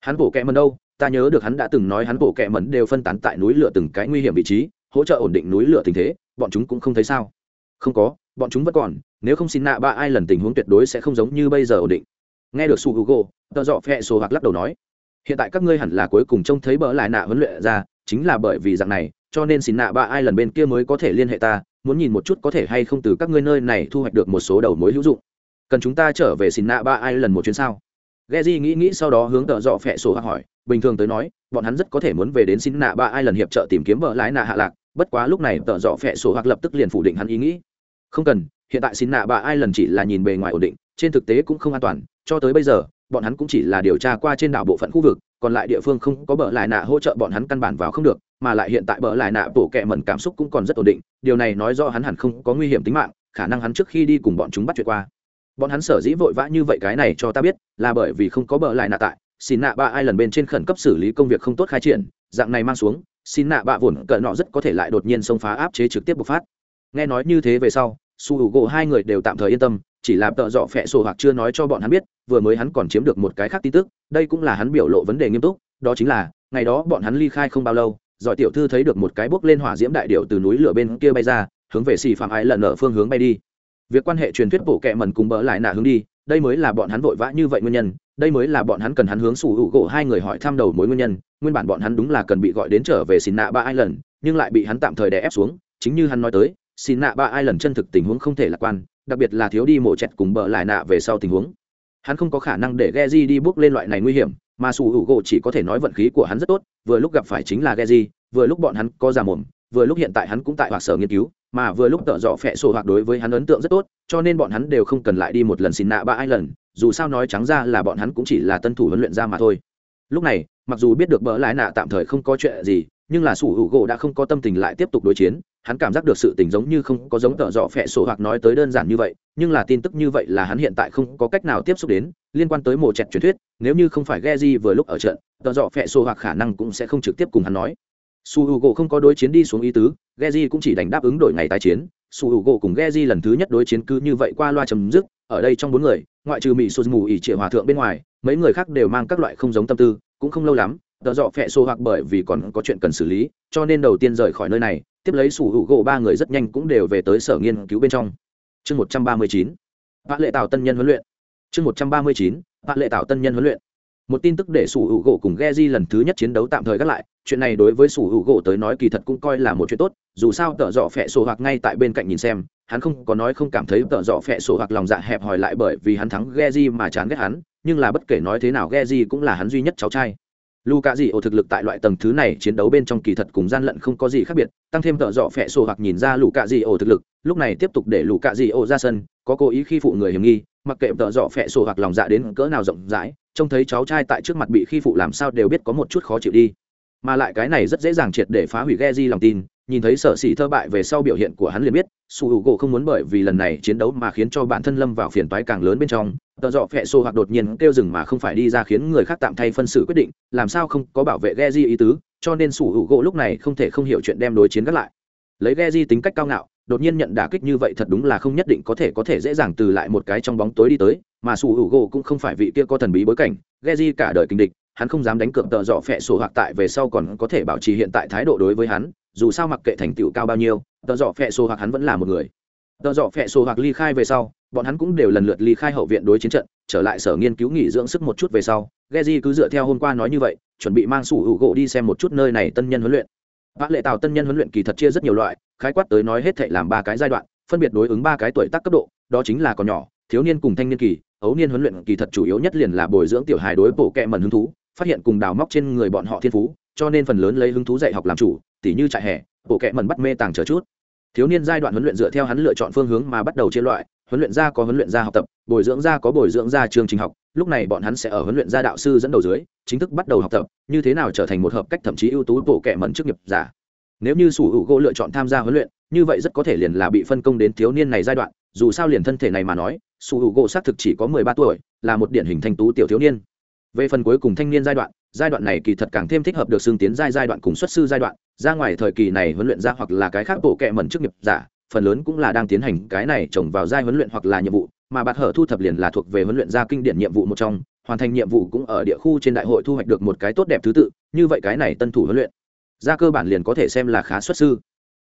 Hắn bổ kẹ mần đâu? Ta nhớ được hắn đã từng nói hắn bổ kẹ mần đều phân tán tại núi lửa từng cái nguy hiểm vị trí, hỗ trợ ổn định núi lửa tình thế, bọn chúng cũng không thấy sao. Không có, bọn chúng vẫn còn, nếu không xin nạ ba ai lần tình huống tuyệt đối sẽ không giống như bây giờ ổn định nghe được su hugo, tờ dọ phẹ sổ hoặc lắc đầu nói, hiện tại các ngươi hẳn là cuối cùng trông thấy bỡ lại nạ huấn luyện ra, chính là bởi vì dạng này, cho nên xin nạ ba ai lần bên kia mới có thể liên hệ ta, muốn nhìn một chút có thể hay không từ các ngươi nơi này thu hoạch được một số đầu mối hữu dụng. Cần chúng ta trở về xin nạ ba ai lần một chuyến sao? Geji nghĩ nghĩ sau đó hướng tợ dọ phẹ sổ hoặc hỏi, bình thường tới nói, bọn hắn rất có thể muốn về đến xin nạ ba ai lần hiệp trợ tìm kiếm vợ lái nạ hạ lạc, bất quá lúc này tợ dọ phẹ sổ hoặc lập tức liền phủ định hắn ý nghĩ. Không cần, hiện tại xin nạ ba ai lần chỉ là nhìn bề ngoài ổn định trên thực tế cũng không an toàn, cho tới bây giờ, bọn hắn cũng chỉ là điều tra qua trên đảo bộ phận khu vực, còn lại địa phương không có bờ lại nạ hỗ trợ bọn hắn căn bản vào không được, mà lại hiện tại bờ lại nạ bổ kẹ mẩn cảm xúc cũng còn rất ổn định, điều này nói do hắn hẳn không có nguy hiểm tính mạng, khả năng hắn trước khi đi cùng bọn chúng bắt chuyện qua. Bọn hắn sở dĩ vội vã như vậy cái này cho ta biết, là bởi vì không có bờ lại nạ tại, xin nạ ba ai lần bên trên khẩn cấp xử lý công việc không tốt khai triển, dạng này mang xuống, xin nạ bạ vồn cỡ nọ rất có thể lại đột nhiên xông phá áp chế trực tiếp bộc phát. Nghe nói như thế về sau, su h u gỗ hai người đều tạm thời yên tâm chỉ là tợ dọ phẹ sổ hoặc chưa nói cho bọn hắn biết, vừa mới hắn còn chiếm được một cái khác tin tức, đây cũng là hắn biểu lộ vấn đề nghiêm túc, đó chính là, ngày đó bọn hắn ly khai không bao lâu, giỏi tiểu thư thấy được một cái bốc lên hỏa diễm đại điệu từ núi lửa bên kia bay ra, hướng về xì phạm ái lần ở phương hướng bay đi. Việc quan hệ truyền thuyết bổ kẹ mần cùng bỡ lại nạ hướng đi, đây mới là bọn hắn vội vã như vậy nguyên nhân, đây mới là bọn hắn cần hắn hướng sủ hữu gỗ hai người hỏi thăm đầu mối nguyên nhân, nguyên bản bọn hắn đúng là cần bị gọi đến trở về xin nạ ba ai lần nhưng lại bị hắn tạm thời đè ép xuống, chính như hắn nói tới xin nạ ba ai lần chân thực tình huống không thể lạc quan đặc biệt là thiếu đi mổ chẹt cùng bờ lại nạ về sau tình huống. Hắn không có khả năng để Geji đi bước lên loại này nguy hiểm, mà sủ hữu gỗ chỉ có thể nói vận khí của hắn rất tốt, vừa lúc gặp phải chính là Geji, vừa lúc bọn hắn có già mồm, vừa lúc hiện tại hắn cũng tại hoặc sở nghiên cứu, mà vừa lúc tợ dọ phẹ sổ hoặc đối với hắn ấn tượng rất tốt, cho nên bọn hắn đều không cần lại đi một lần xin nạ ba ai lần, dù sao nói trắng ra là bọn hắn cũng chỉ là tân thủ huấn luyện ra mà thôi. Lúc này, mặc dù biết được bỡ lái nạ tạm thời không có chuyện gì, nhưng là sủ hữu gỗ đã không có tâm tình lại tiếp tục đối chiến hắn cảm giác được sự tình giống như không có giống tợ dọ phẹ sổ hoặc nói tới đơn giản như vậy, nhưng là tin tức như vậy là hắn hiện tại không có cách nào tiếp xúc đến, liên quan tới mổ chẹt truyền thuyết, nếu như không phải Geji vừa lúc ở trận, tợ dọ phẹ sổ hoặc khả năng cũng sẽ không trực tiếp cùng hắn nói. Su h u gỗ không có đối chiến đi xuống ý tứ, Geji cũng chỉ đành đáp ứng đổi ngày tái chiến. Su h u gỗ cùng Geji lần thứ nhất đối chiến cứ như vậy qua loa chấm dứt, ở đây trong bốn người, ngoại trừ mỹ sô mù ỉ trịa hòa thượng bên ngoài, mấy người khác đều mang các loại không giống tâm tư, cũng không lâu lắm, tợ dọ phẹ sổ hoặc bởi vì còn có chuyện cần xử lý, cho nên đầu tiên rời khỏi nơi này tiếp lấy sủ hữu gỗ ba người rất nhanh cũng đều về tới sở nghiên cứu bên trong. Chương một trăm ba mươi chín, vạn lệ tạo tân nhân huấn luyện. Chương một trăm ba mươi chín, vạn lệ tạo tân nhân huấn luyện. Một tin tức để sủ hữu gỗ cùng Geji lần thứ nhất chiến đấu tạm thời gác lại, chuyện này đối với sủ hữu gỗ tới nói kỳ thật cũng coi là một chuyện tốt, dù sao tợ dọ phẹ sổ hoặc ngay tại bên cạnh nhìn xem, hắn không có nói không cảm thấy tợ dọ phẹ sổ hoặc lòng dạ hẹp hòi lại bởi vì hắn thắng Geji mà chán ghét hắn, nhưng là bất kể nói thế nào Geji cũng là hắn duy nhất cháu trai. Luka dị ổ thực lực tại loại tầng thứ này chiến đấu bên trong kỳ thật cùng gian lận không có gì khác biệt, tăng thêm tợ dọ phẹ sổ hoặc nhìn ra Luka dị ổ thực lực, lúc này tiếp tục để Luka dị ổ ra sân, có cố ý khi phụ người hiểm nghi, mặc kệ tợ dọ phẹ sổ hoặc lòng dạ đến cỡ nào rộng rãi, trông thấy cháu trai tại trước mặt bị khi phụ làm sao đều biết có một chút khó chịu đi. Mà lại cái này rất dễ dàng triệt để phá hủy ghe di lòng tin, nhìn thấy sở sĩ thơ bại về sau biểu hiện của hắn liền biết, Su Hugo không muốn bởi vì lần này chiến đấu mà khiến cho bản thân lâm vào phiền toái càng lớn bên trong, tợ dọ phẹ xô hoặc đột nhiên kêu dừng mà không phải đi ra khiến người khác tạm thay phân xử quyết định làm sao không có bảo vệ ghe di ý tứ cho nên su h u gỗ lúc này không thể không hiểu chuyện đem đối chiến gác lại. Lấy ghe di tính cách cao ngạo đột nhiên nhận đả kích như vậy thật đúng là không nhất định có thể có thể dễ dàng từ lại một cái trong bóng tối đi tới mà su h u gỗ cũng không phải vị kia có thần bí bối cảnh ghe di cả đời kinh địch hắn không dám đánh cược tợ dọ phẹ sổ hoặc tại về sau còn có thể bảo trì hiện tại thái độ đối với hắn, dù sao mặc kệ thành tựu cao bao nhiêu, tợ dọ phẹ sổ hoặc hắn vẫn là một người. Tợ dọ phẹ sổ hoặc ly khai về sau, bọn hắn cũng đều lần lượt ly khai hậu viện đối chiến trận, trở lại sở nghiên cứu nghỉ dưỡng sức một chút về sau, Geji cứ dựa theo hôm qua nói như vậy, chuẩn bị mang sủ hữu gỗ đi xem một chút nơi này tân nhân huấn luyện. Vã lệ tào tân nhân huấn luyện kỳ thật chia rất nhiều loại, khái quát tới nói hết thệ làm ba cái giai đoạn, phân biệt đối ứng ba cái tuổi tác cấp độ, đó chính là còn nhỏ, thiếu niên cùng thanh niên kỳ, ấu niên huấn luyện kỳ thật chủ yếu nhất liền là bồi dưỡng tiểu hài đối bổ kẹ mần hứng thú phát hiện cùng đào móc trên người bọn họ thiên phú, cho nên phần lớn lấy hứng thú dạy học làm chủ, tỉ như trại hè, bộ kệ mần bắt mê tàng chờ chút. Thiếu niên giai đoạn huấn luyện dựa theo hắn lựa chọn phương hướng mà bắt đầu chia loại, huấn luyện gia có huấn luyện gia học tập, bồi dưỡng gia có bồi dưỡng gia chương trình học, lúc này bọn hắn sẽ ở huấn luyện gia đạo sư dẫn đầu dưới, chính thức bắt đầu học tập, như thế nào trở thành một hợp cách thậm chí ưu tú bộ kệ mẩn chức nghiệp giả. Nếu như sủ hữu gỗ lựa chọn tham gia huấn luyện, như vậy rất có thể liền là bị phân công đến thiếu niên này giai đoạn, dù sao liền thân thể này mà nói, sủ hữu gỗ xác thực chỉ có mười ba tuổi, là một điển hình thanh tú tiểu thiếu niên về phần cuối cùng thanh niên giai đoạn giai đoạn này kỳ thật càng thêm thích hợp được xương tiến giai giai đoạn cùng xuất sư giai đoạn. Ra ngoài thời kỳ này huấn luyện ra hoặc là cái khác bộ kệ mẩn chức nghiệp giả, phần lớn cũng là đang tiến hành cái này trồng vào giai huấn luyện hoặc là nhiệm vụ, mà bạt hở thu thập liền là thuộc về huấn luyện ra kinh điển nhiệm vụ một trong, hoàn thành nhiệm vụ cũng ở địa khu trên đại hội thu hoạch được một cái tốt đẹp thứ tự, như vậy cái này tân thủ huấn luyện, ra cơ bản liền có thể xem là khá xuất sư.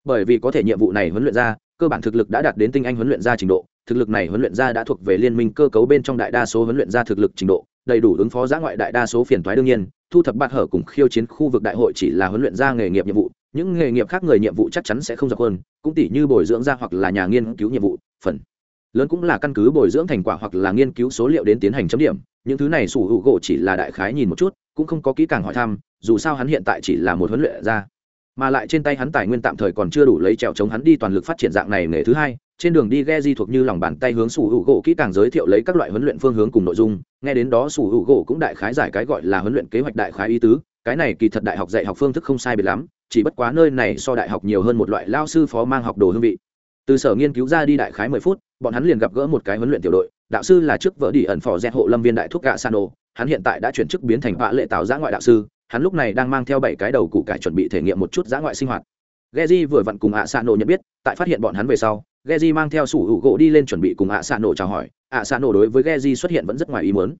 Bởi vì có thể nhiệm vụ này huấn luyện ra, cơ bản thực lực đã đạt đến tinh anh huấn luyện ra trình độ, thực lực này huấn luyện ra đã thuộc về liên minh cơ cấu bên trong đại đa số huấn luyện ra thực lực trình độ đầy đủ ứng phó giã ngoại đại đa số phiền toái đương nhiên, thu thập bạt hở cùng khiêu chiến khu vực đại hội chỉ là huấn luyện ra nghề nghiệp nhiệm vụ, những nghề nghiệp khác người nhiệm vụ chắc chắn sẽ không dọc hơn cũng tỷ như bồi dưỡng ra hoặc là nhà nghiên cứu nhiệm vụ, phần lớn cũng là căn cứ bồi dưỡng thành quả hoặc là nghiên cứu số liệu đến tiến hành chấm điểm. Những thứ này sủ hữu gỗ chỉ là đại khái nhìn một chút, cũng không có kỹ càng hỏi thăm, dù sao hắn hiện tại chỉ là một huấn luyện ra mà lại trên tay hắn tài nguyên tạm thời còn chưa đủ lấy trèo chống hắn đi toàn lực phát triển dạng này nghề thứ hai trên đường đi ghe di thuộc như lòng bàn tay hướng sủ hữu gỗ kỹ càng giới thiệu lấy các loại huấn luyện phương hướng cùng nội dung. Nghe đến đó sủ hữu gỗ cũng đại khái giải cái gọi là huấn luyện kế hoạch đại khái ý tứ. Cái này kỳ thật đại học dạy học phương thức không sai biệt lắm chỉ bất quá nơi này so đại học nhiều hơn một loại lao sư phó mang học đồ hương vị. Từ sở nghiên cứu ra đi đại khái mười phút bọn hắn liền gặp gỡ một cái huấn luyện tiểu đội đạo sư là trước vợ đi ẩn phò dẹt hộ lâm viên đại thuốc gạ sano hắn hiện tại đã chuyển chức biến thành vạ lệ tạo giã ngoại đạo sư hắn lúc này đang mang theo bảy cái đầu củ cải chuẩn bị thể nghiệm một chút giã ngoại sinh hoạt. Geji vừa vặn cùng ạ Sano nhận biết, tại phát hiện bọn hắn về sau, Geji mang theo sủ hữu gỗ đi lên chuẩn bị cùng ạ xạ nổ chào hỏi, ạ xạ nổ đối với Geji xuất hiện vẫn rất ngoài ý muốn.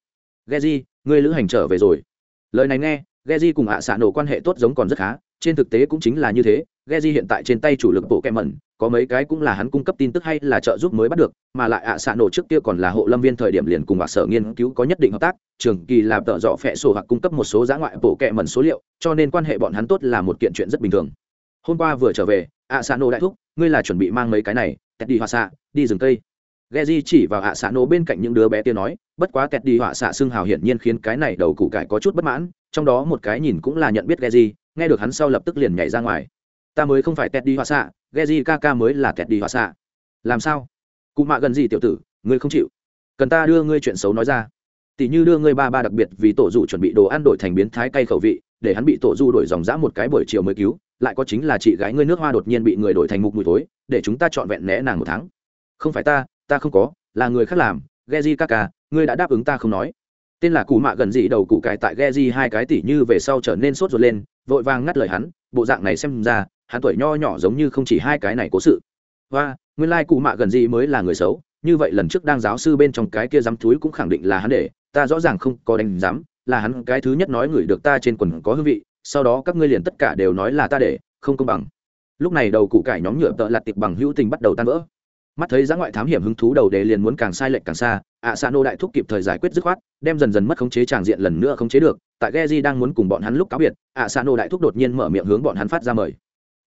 "Geji, ngươi lữ hành trở về rồi." Lời này nghe, Geji cùng ạ xạ nổ quan hệ tốt giống còn rất khá, trên thực tế cũng chính là như thế, Geji hiện tại trên tay chủ lực bộ kẹm mẩn, có mấy cái cũng là hắn cung cấp tin tức hay là trợ giúp mới bắt được, mà lại ạ xạ nổ trước kia còn là hộ lâm viên thời điểm liền cùng ạ sở nghiên cứu có nhất định hợp tác, trường kỳ làm tợ dọ phệ sổ hoặc cung cấp một số giá ngoại bộ kẹm mẩn số liệu, cho nên quan hệ bọn hắn tốt là một kiện chuyện rất bình thường. Hôm qua vừa trở về ạ xạ nổ đại thúc ngươi là chuẩn bị mang mấy cái này? Tẹt đi họa xạ đi rừng cây Geji chỉ vào hạ xạ nổ bên cạnh những đứa bé kia nói, bất quá tẹt đi họa xạ xương hào hiển nhiên khiến cái này đầu củ cải có chút bất mãn, trong đó một cái nhìn cũng là nhận biết Geji, nghe được hắn sau lập tức liền nhảy ra ngoài. Ta mới không phải tẹt đi họa xạ, Geji ca ca mới là tẹt đi họa xạ. Làm sao? Cụ mạ gần gì tiểu tử, ngươi không chịu? Cần ta đưa ngươi chuyện xấu nói ra. Tỷ như đưa ngươi ba ba đặc biệt vì tổ dù chuẩn bị đồ ăn đổi thành biến thái cay khẩu vị, để hắn bị tổ du đổi dòng dã một cái buổi chiều mới cứu lại có chính là chị gái ngươi nước hoa đột nhiên bị người đổi thành mục mùi tối để chúng ta trọn vẹn né nàng một tháng không phải ta ta không có là người khác làm Geji Kaka, ngươi đã đáp ứng ta không nói. Tên là cụ Mạ gần dị đầu cụ cải tại Geji hai cái tỷ như về sau trở nên sốt ruột lên, vội vàng ngắt lời hắn, bộ dạng này xem ra, hắn tuổi nho nhỏ giống như không chỉ hai cái này cố sự. và nguyên lai like Mạ gần dị mới là người xấu, như vậy lần trước đang giáo sư bên trong cái kia dám thúi cũng khẳng định là hắn để, ta rõ ràng không có đánh giám, là hắn cái thứ nhất nói người được ta trên quần có hương vị, sau đó các ngươi liền tất cả đều nói là ta để, không công bằng. Lúc này đầu cụ cải nhóm nhựa tợ lặt tiệp bằng hữu tình bắt đầu tan vỡ. Mắt thấy giá ngoại thám hiểm hứng thú đầu đề liền muốn càng sai lệch càng xa ạ xa nô đại thúc kịp thời giải quyết dứt khoát đem dần dần mất khống chế tràng diện lần nữa khống chế được tại geji đang muốn cùng bọn hắn lúc cáo biệt ạ xa nô đại thúc đột nhiên mở miệng hướng bọn hắn phát ra mời.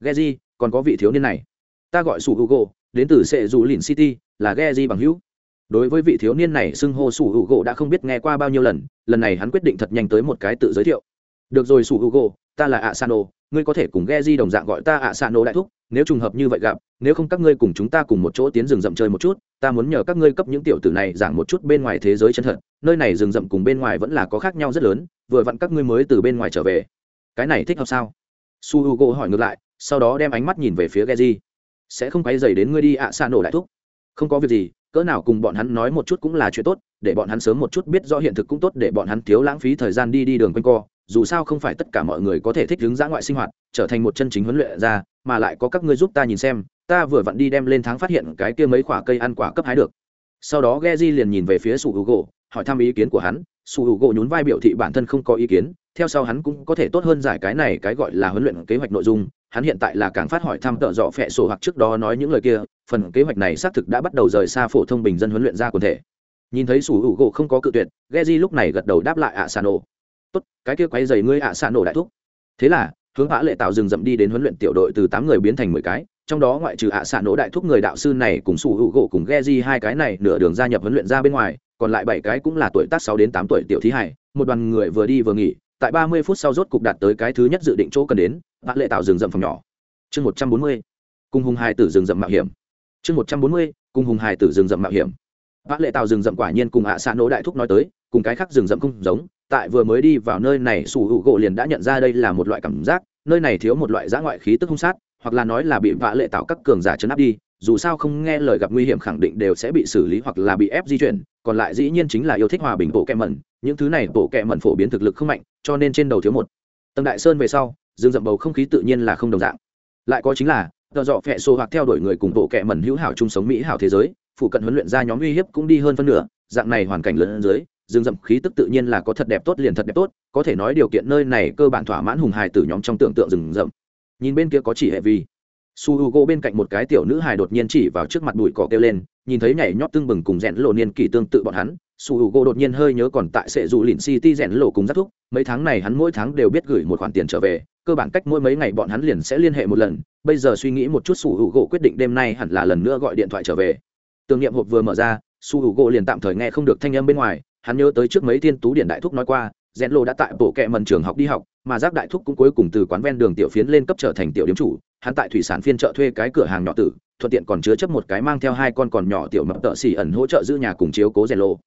Geji còn có vị thiếu niên này. Ta gọi sủ hugo đến từ sệ dù lìn city là geji bằng hữu. Đối với vị thiếu niên này xưng hô sủ hugo đã không biết nghe qua bao nhiêu lần lần này hắn quyết định thật nhanh tới một cái tự giới thiệu được rồi, sủ hugo, ta là ạ xa ngươi có thể cùng geji đồng dạng gọi ta ạ xa đại thúc, nếu trùng hợp như vậy gặp, nếu không các ngươi cùng chúng ta cùng một chỗ tiến rừng rậm chơi một chút, ta muốn nhờ các ngươi cấp những tiểu tử này giảng một chút bên ngoài thế giới chân thật, nơi này rừng rậm cùng bên ngoài vẫn là có khác nhau rất lớn, vừa vặn các ngươi mới từ bên ngoài trở về. Cái này thích hợp sao? Su h u g o hỏi ngược lại, sau đó đem ánh mắt nhìn về phía geji. Sẽ không quay dày đến ngươi đi ạ xa nổ đại thúc. Không có việc gì, cỡ nào cùng bọn hắn nói một chút cũng là chuyện tốt, để bọn hắn sớm một chút biết rõ hiện thực cũng tốt, để bọn hắn thiếu lãng phí thời gian đi đi đường quanh co dù sao không phải tất cả mọi người có thể thích ứng dã ngoại sinh hoạt trở thành một chân chính huấn luyện ra mà lại có các ngươi giúp ta nhìn xem ta vừa vặn đi đem lên tháng phát hiện cái kia mấy quả cây ăn quả cấp hái được sau đó Geji liền nhìn về phía Sủu Gỗ, hỏi thăm ý kiến của hắn, Sủu Gỗ nhún vai biểu thị bản thân không có ý kiến, theo sau hắn cũng có thể tốt hơn giải cái này cái gọi là huấn luyện kế hoạch nội dung, hắn hiện tại là càng phát hỏi thăm tợ dọ phẹ sổ hoặc trước đó nói những lời kia, phần kế hoạch này xác thực đã bắt đầu rời xa phổ thông bình dân huấn luyện ra quần thể. Nhìn thấy Sủu Gỗ không có cự tuyệt, Geji lúc này gật đầu đáp lại ạ Sano. "Tốt, cái kia quấy dày ngươi ạ nổ đại thúc." Thế là, hướng vã lệ tạo rừng rậm đi đến huấn luyện tiểu đội từ tám người biến thành mười cái trong đó ngoại trừ ạ xạ nổ đại thúc người đạo sư này cùng sủ hữu gỗ cùng ghe di hai cái này nửa đường gia nhập huấn luyện ra bên ngoài còn lại bảy cái cũng là tuổi tác sáu đến tám tuổi tiểu thí hải một đoàn người vừa đi vừa nghỉ tại ba mươi phút sau rốt cục đạt tới cái thứ nhất dự định chỗ cần đến vã lệ tạo rừng rậm phòng nhỏ. Chương một trăm bốn mươi cùng hùng hai tử rừng rậm mạo hiểm. Chương một trăm bốn mươi cùng hùng hai tử rừng rậm mạo hiểm. Vã lệ tạo rừng rậm quả nhiên cùng ạ xạ nổ đại thúc nói tới cùng cái khác rừng rậm không giống tại vừa mới đi vào nơi này sủ hữu gỗ liền đã nhận ra đây là một loại cảm giác, nơi này thiếu một loại giã ngoại khí tức hung sát, hoặc là nói là bị vạ lệ tạo các cường giả chấn áp đi, dù sao không nghe lời gặp nguy hiểm khẳng định đều sẽ bị xử lý hoặc là bị ép di chuyển, còn lại dĩ nhiên chính là yêu thích hòa bình bộ kẹ mẩn, những thứ này bộ kẹ mẩn phổ biến thực lực không mạnh, cho nên trên đầu thiếu một. Tầng đại sơn về sau, dương dậm bầu không khí tự nhiên là không đồng dạng. Lại có chính là tờ dọ phẹ xô hoặc theo đuổi người cùng bộ kẹ mẩn hữu hảo chung sống mỹ hảo thế giới, phụ cận huấn luyện ra nhóm uy hiếp cũng đi hơn phân nửa, dạng này hoàn cảnh lớn dưới rừng rậm khí tức tự nhiên là có thật đẹp tốt liền thật đẹp tốt, có thể nói điều kiện nơi này cơ bản thỏa mãn hùng hài từ nhóm trong tưởng tượng rừng rậm. Nhìn bên kia có chỉ hệ vi. Su h u gỗ bên cạnh một cái tiểu nữ hài đột nhiên chỉ vào trước mặt bụi cỏ kêu lên, nhìn thấy nhảy nhót tưng bừng cùng rẽn lộ niên kỷ tương tự bọn hắn, su h u gỗ đột nhiên hơi nhớ còn tại sệ dù lìn city rẽn lộ cùng giác thúc, mấy tháng này hắn mỗi tháng đều biết gửi một khoản tiền trở về, cơ bản cách mỗi mấy ngày bọn hắn liền sẽ liên hệ một lần, bây giờ suy nghĩ một chút su h u gỗ quyết định đêm nay hẳn là lần nữa gọi điện thoại trở về. Tưởng niệm hộp vừa mở ra, su h u gỗ liền tạm thời nghe không được thanh âm bên ngoài hắn nhớ tới trước mấy thiên tú điển đại thúc nói qua, rèn lô đã tại bộ kệ mần trường học đi học, mà giác đại thúc cũng cuối cùng từ quán ven đường tiểu phiến lên cấp trở thành tiểu điếm chủ, hắn tại thủy sản phiên chợ thuê cái cửa hàng nhỏ tử, thuận tiện còn chứa chấp một cái mang theo hai con còn nhỏ tiểu mập tợ xỉ ẩn hỗ trợ giữ nhà cùng chiếu cố rèn lô.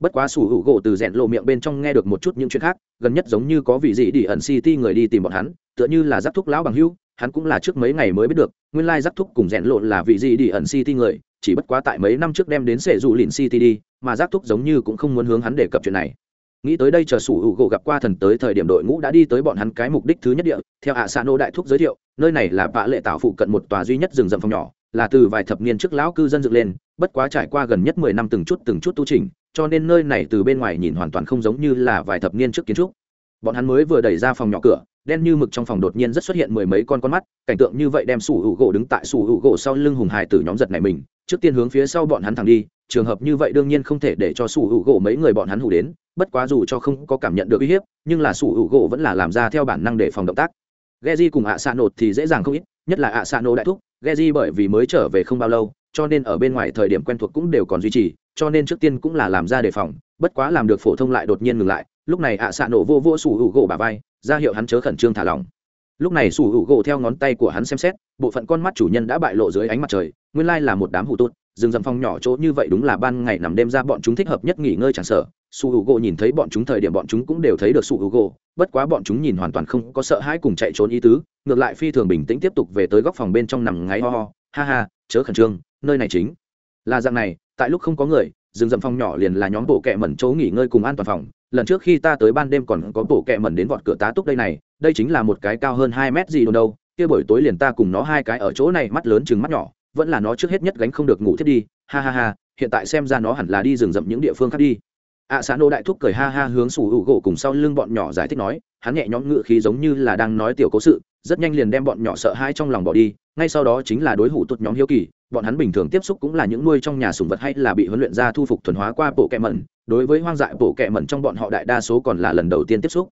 Bất quá sủ hữu gỗ từ rèn lộ miệng bên trong nghe được một chút những chuyện khác, gần nhất giống như có vị gì đi ẩn city người đi tìm bọn hắn, tựa như là giác thúc lão bằng hưu hắn cũng là trước mấy ngày mới biết được, nguyên lai giác thúc cùng rèn lộn là vị gì đi ẩn city người, chỉ bất quá tại mấy năm trước đem đến sệ dù lìn city đi, mà giác thúc giống như cũng không muốn hướng hắn đề cập chuyện này. Nghĩ tới đây chờ sủ hữu gỗ gặp qua thần tới thời điểm đội ngũ đã đi tới bọn hắn cái mục đích thứ nhất địa, theo ạ xa nô đại thúc giới thiệu, nơi này là vạ lệ tạo phụ cận một tòa duy nhất rừng rậm phòng nhỏ, là từ vài thập niên trước lão cư dân dựng lên, bất quá trải qua gần nhất mười năm từng chút từng chút tu trình cho nên nơi này từ bên ngoài nhìn hoàn toàn không giống như là vài thập niên trước kiến trúc. Bọn hắn mới vừa đẩy ra phòng nhỏ cửa đen như mực trong phòng đột nhiên rất xuất hiện mười mấy con con mắt, cảnh tượng như vậy đem sủ hữu gỗ đứng tại sủ hữu gỗ sau lưng hùng hải tử nhóm giật này mình, trước tiên hướng phía sau bọn hắn thẳng đi, trường hợp như vậy đương nhiên không thể để cho sủ hữu gỗ mấy người bọn hắn hủ đến, bất quá dù cho không có cảm nhận được uy hiếp, nhưng là sủ hữu gỗ vẫn là làm ra theo bản năng để phòng động tác. Geji cùng ạ xạ nột thì dễ dàng không ít, nhất là ạ xạ nổ đại thúc, Geji bởi vì mới trở về không bao lâu, cho nên ở bên ngoài thời điểm quen thuộc cũng đều còn duy trì, cho nên trước tiên cũng là làm ra đề phòng, bất quá làm được phổ thông lại đột nhiên ngừng lại, lúc này ạ xạ nổ vô vô sủ hữu gỗ bà vai ra hiệu hắn chớ khẩn trương thả lỏng. Lúc này sủ hữu gỗ theo ngón tay của hắn xem xét, bộ phận con mắt chủ nhân đã bại lộ dưới ánh mặt trời, nguyên lai là một đám hủ tốt rừng rậm phong nhỏ chỗ như vậy đúng là ban ngày nằm đêm ra bọn chúng thích hợp nhất nghỉ ngơi chẳng sở su hữu gỗ nhìn thấy bọn chúng thời điểm bọn chúng cũng đều thấy được su hữu gỗ, bất quá bọn chúng nhìn hoàn toàn không có sợ hãi cùng chạy trốn ý tứ, ngược lại phi thường bình tĩnh tiếp tục về tới góc phòng bên trong nằm ngáy ho ho, ha ha, chớ khẩn trương, nơi này chính. Là dạng này, tại lúc không có người rừng rậm phòng nhỏ liền là nhóm bộ kẹ mẩn chỗ nghỉ ngơi cùng an toàn phòng. Lần trước khi ta tới ban đêm còn có bộ kẹ mẩn đến vọt cửa tá túc đây này, đây chính là một cái cao hơn hai mét gì đồn đâu. Kia buổi tối liền ta cùng nó hai cái ở chỗ này, mắt lớn chừng mắt nhỏ, vẫn là nó trước hết nhất gánh không được ngủ thiết đi. Ha ha ha, hiện tại xem ra nó hẳn là đi rừng rậm những địa phương khác đi. Ạ xã nô đại thúc cười ha ha hướng sủ hữu gỗ cùng sau lưng bọn nhỏ giải thích nói, hắn nhẹ nhõm ngự khí giống như là đang nói tiểu cố sự, rất nhanh liền đem bọn nhỏ sợ hãi trong lòng bỏ đi, ngay sau đó chính là đối hủ tuột nhóm hiếu kỳ bọn hắn bình thường tiếp xúc cũng là những nuôi trong nhà sùng vật hay là bị huấn luyện ra thu phục thuần hóa qua bộ kẹ mẩn. Đối với hoang dại bộ kẹ mẩn trong bọn họ đại đa số còn là lần đầu tiên tiếp xúc.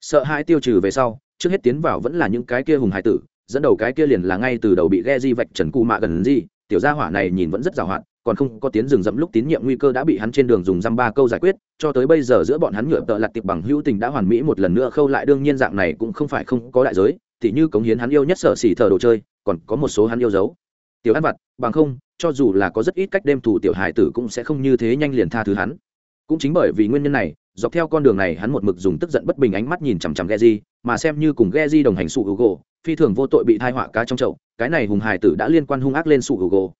Sợ hãi tiêu trừ về sau, trước hết tiến vào vẫn là những cái kia hùng hải tử, dẫn đầu cái kia liền là ngay từ đầu bị ghe di vạch trần cù mạ gần gì tiểu gia hỏa này nhìn vẫn rất giàu hạn, còn không có tiến rừng rậm lúc tín nhiệm nguy cơ đã bị hắn trên đường dùng dăm ba câu giải quyết, cho tới bây giờ giữa bọn hắn nhựa tợ lặt tiệp bằng hữu tình đã hoàn mỹ một lần nữa khâu lại, đương nhiên dạng này cũng không phải không có đại giới thì như cống hiến hắn yêu nhất sở xỉ thờ đồ chơi, còn có một số hắn yêu dấu tiểu ăn vặt bằng không cho dù là có rất ít cách đem thủ tiểu hải tử cũng sẽ không như thế nhanh liền tha thứ hắn cũng chính bởi vì nguyên nhân này dọc theo con đường này hắn một mực dùng tức giận bất bình ánh mắt nhìn chằm chằm Geji, mà xem như cùng Geji đồng hành sụ Hugo, phi thường vô tội bị thai họa cá trong chậu, cái này hùng hải tử đã liên quan hung ác lên sụ Hugo.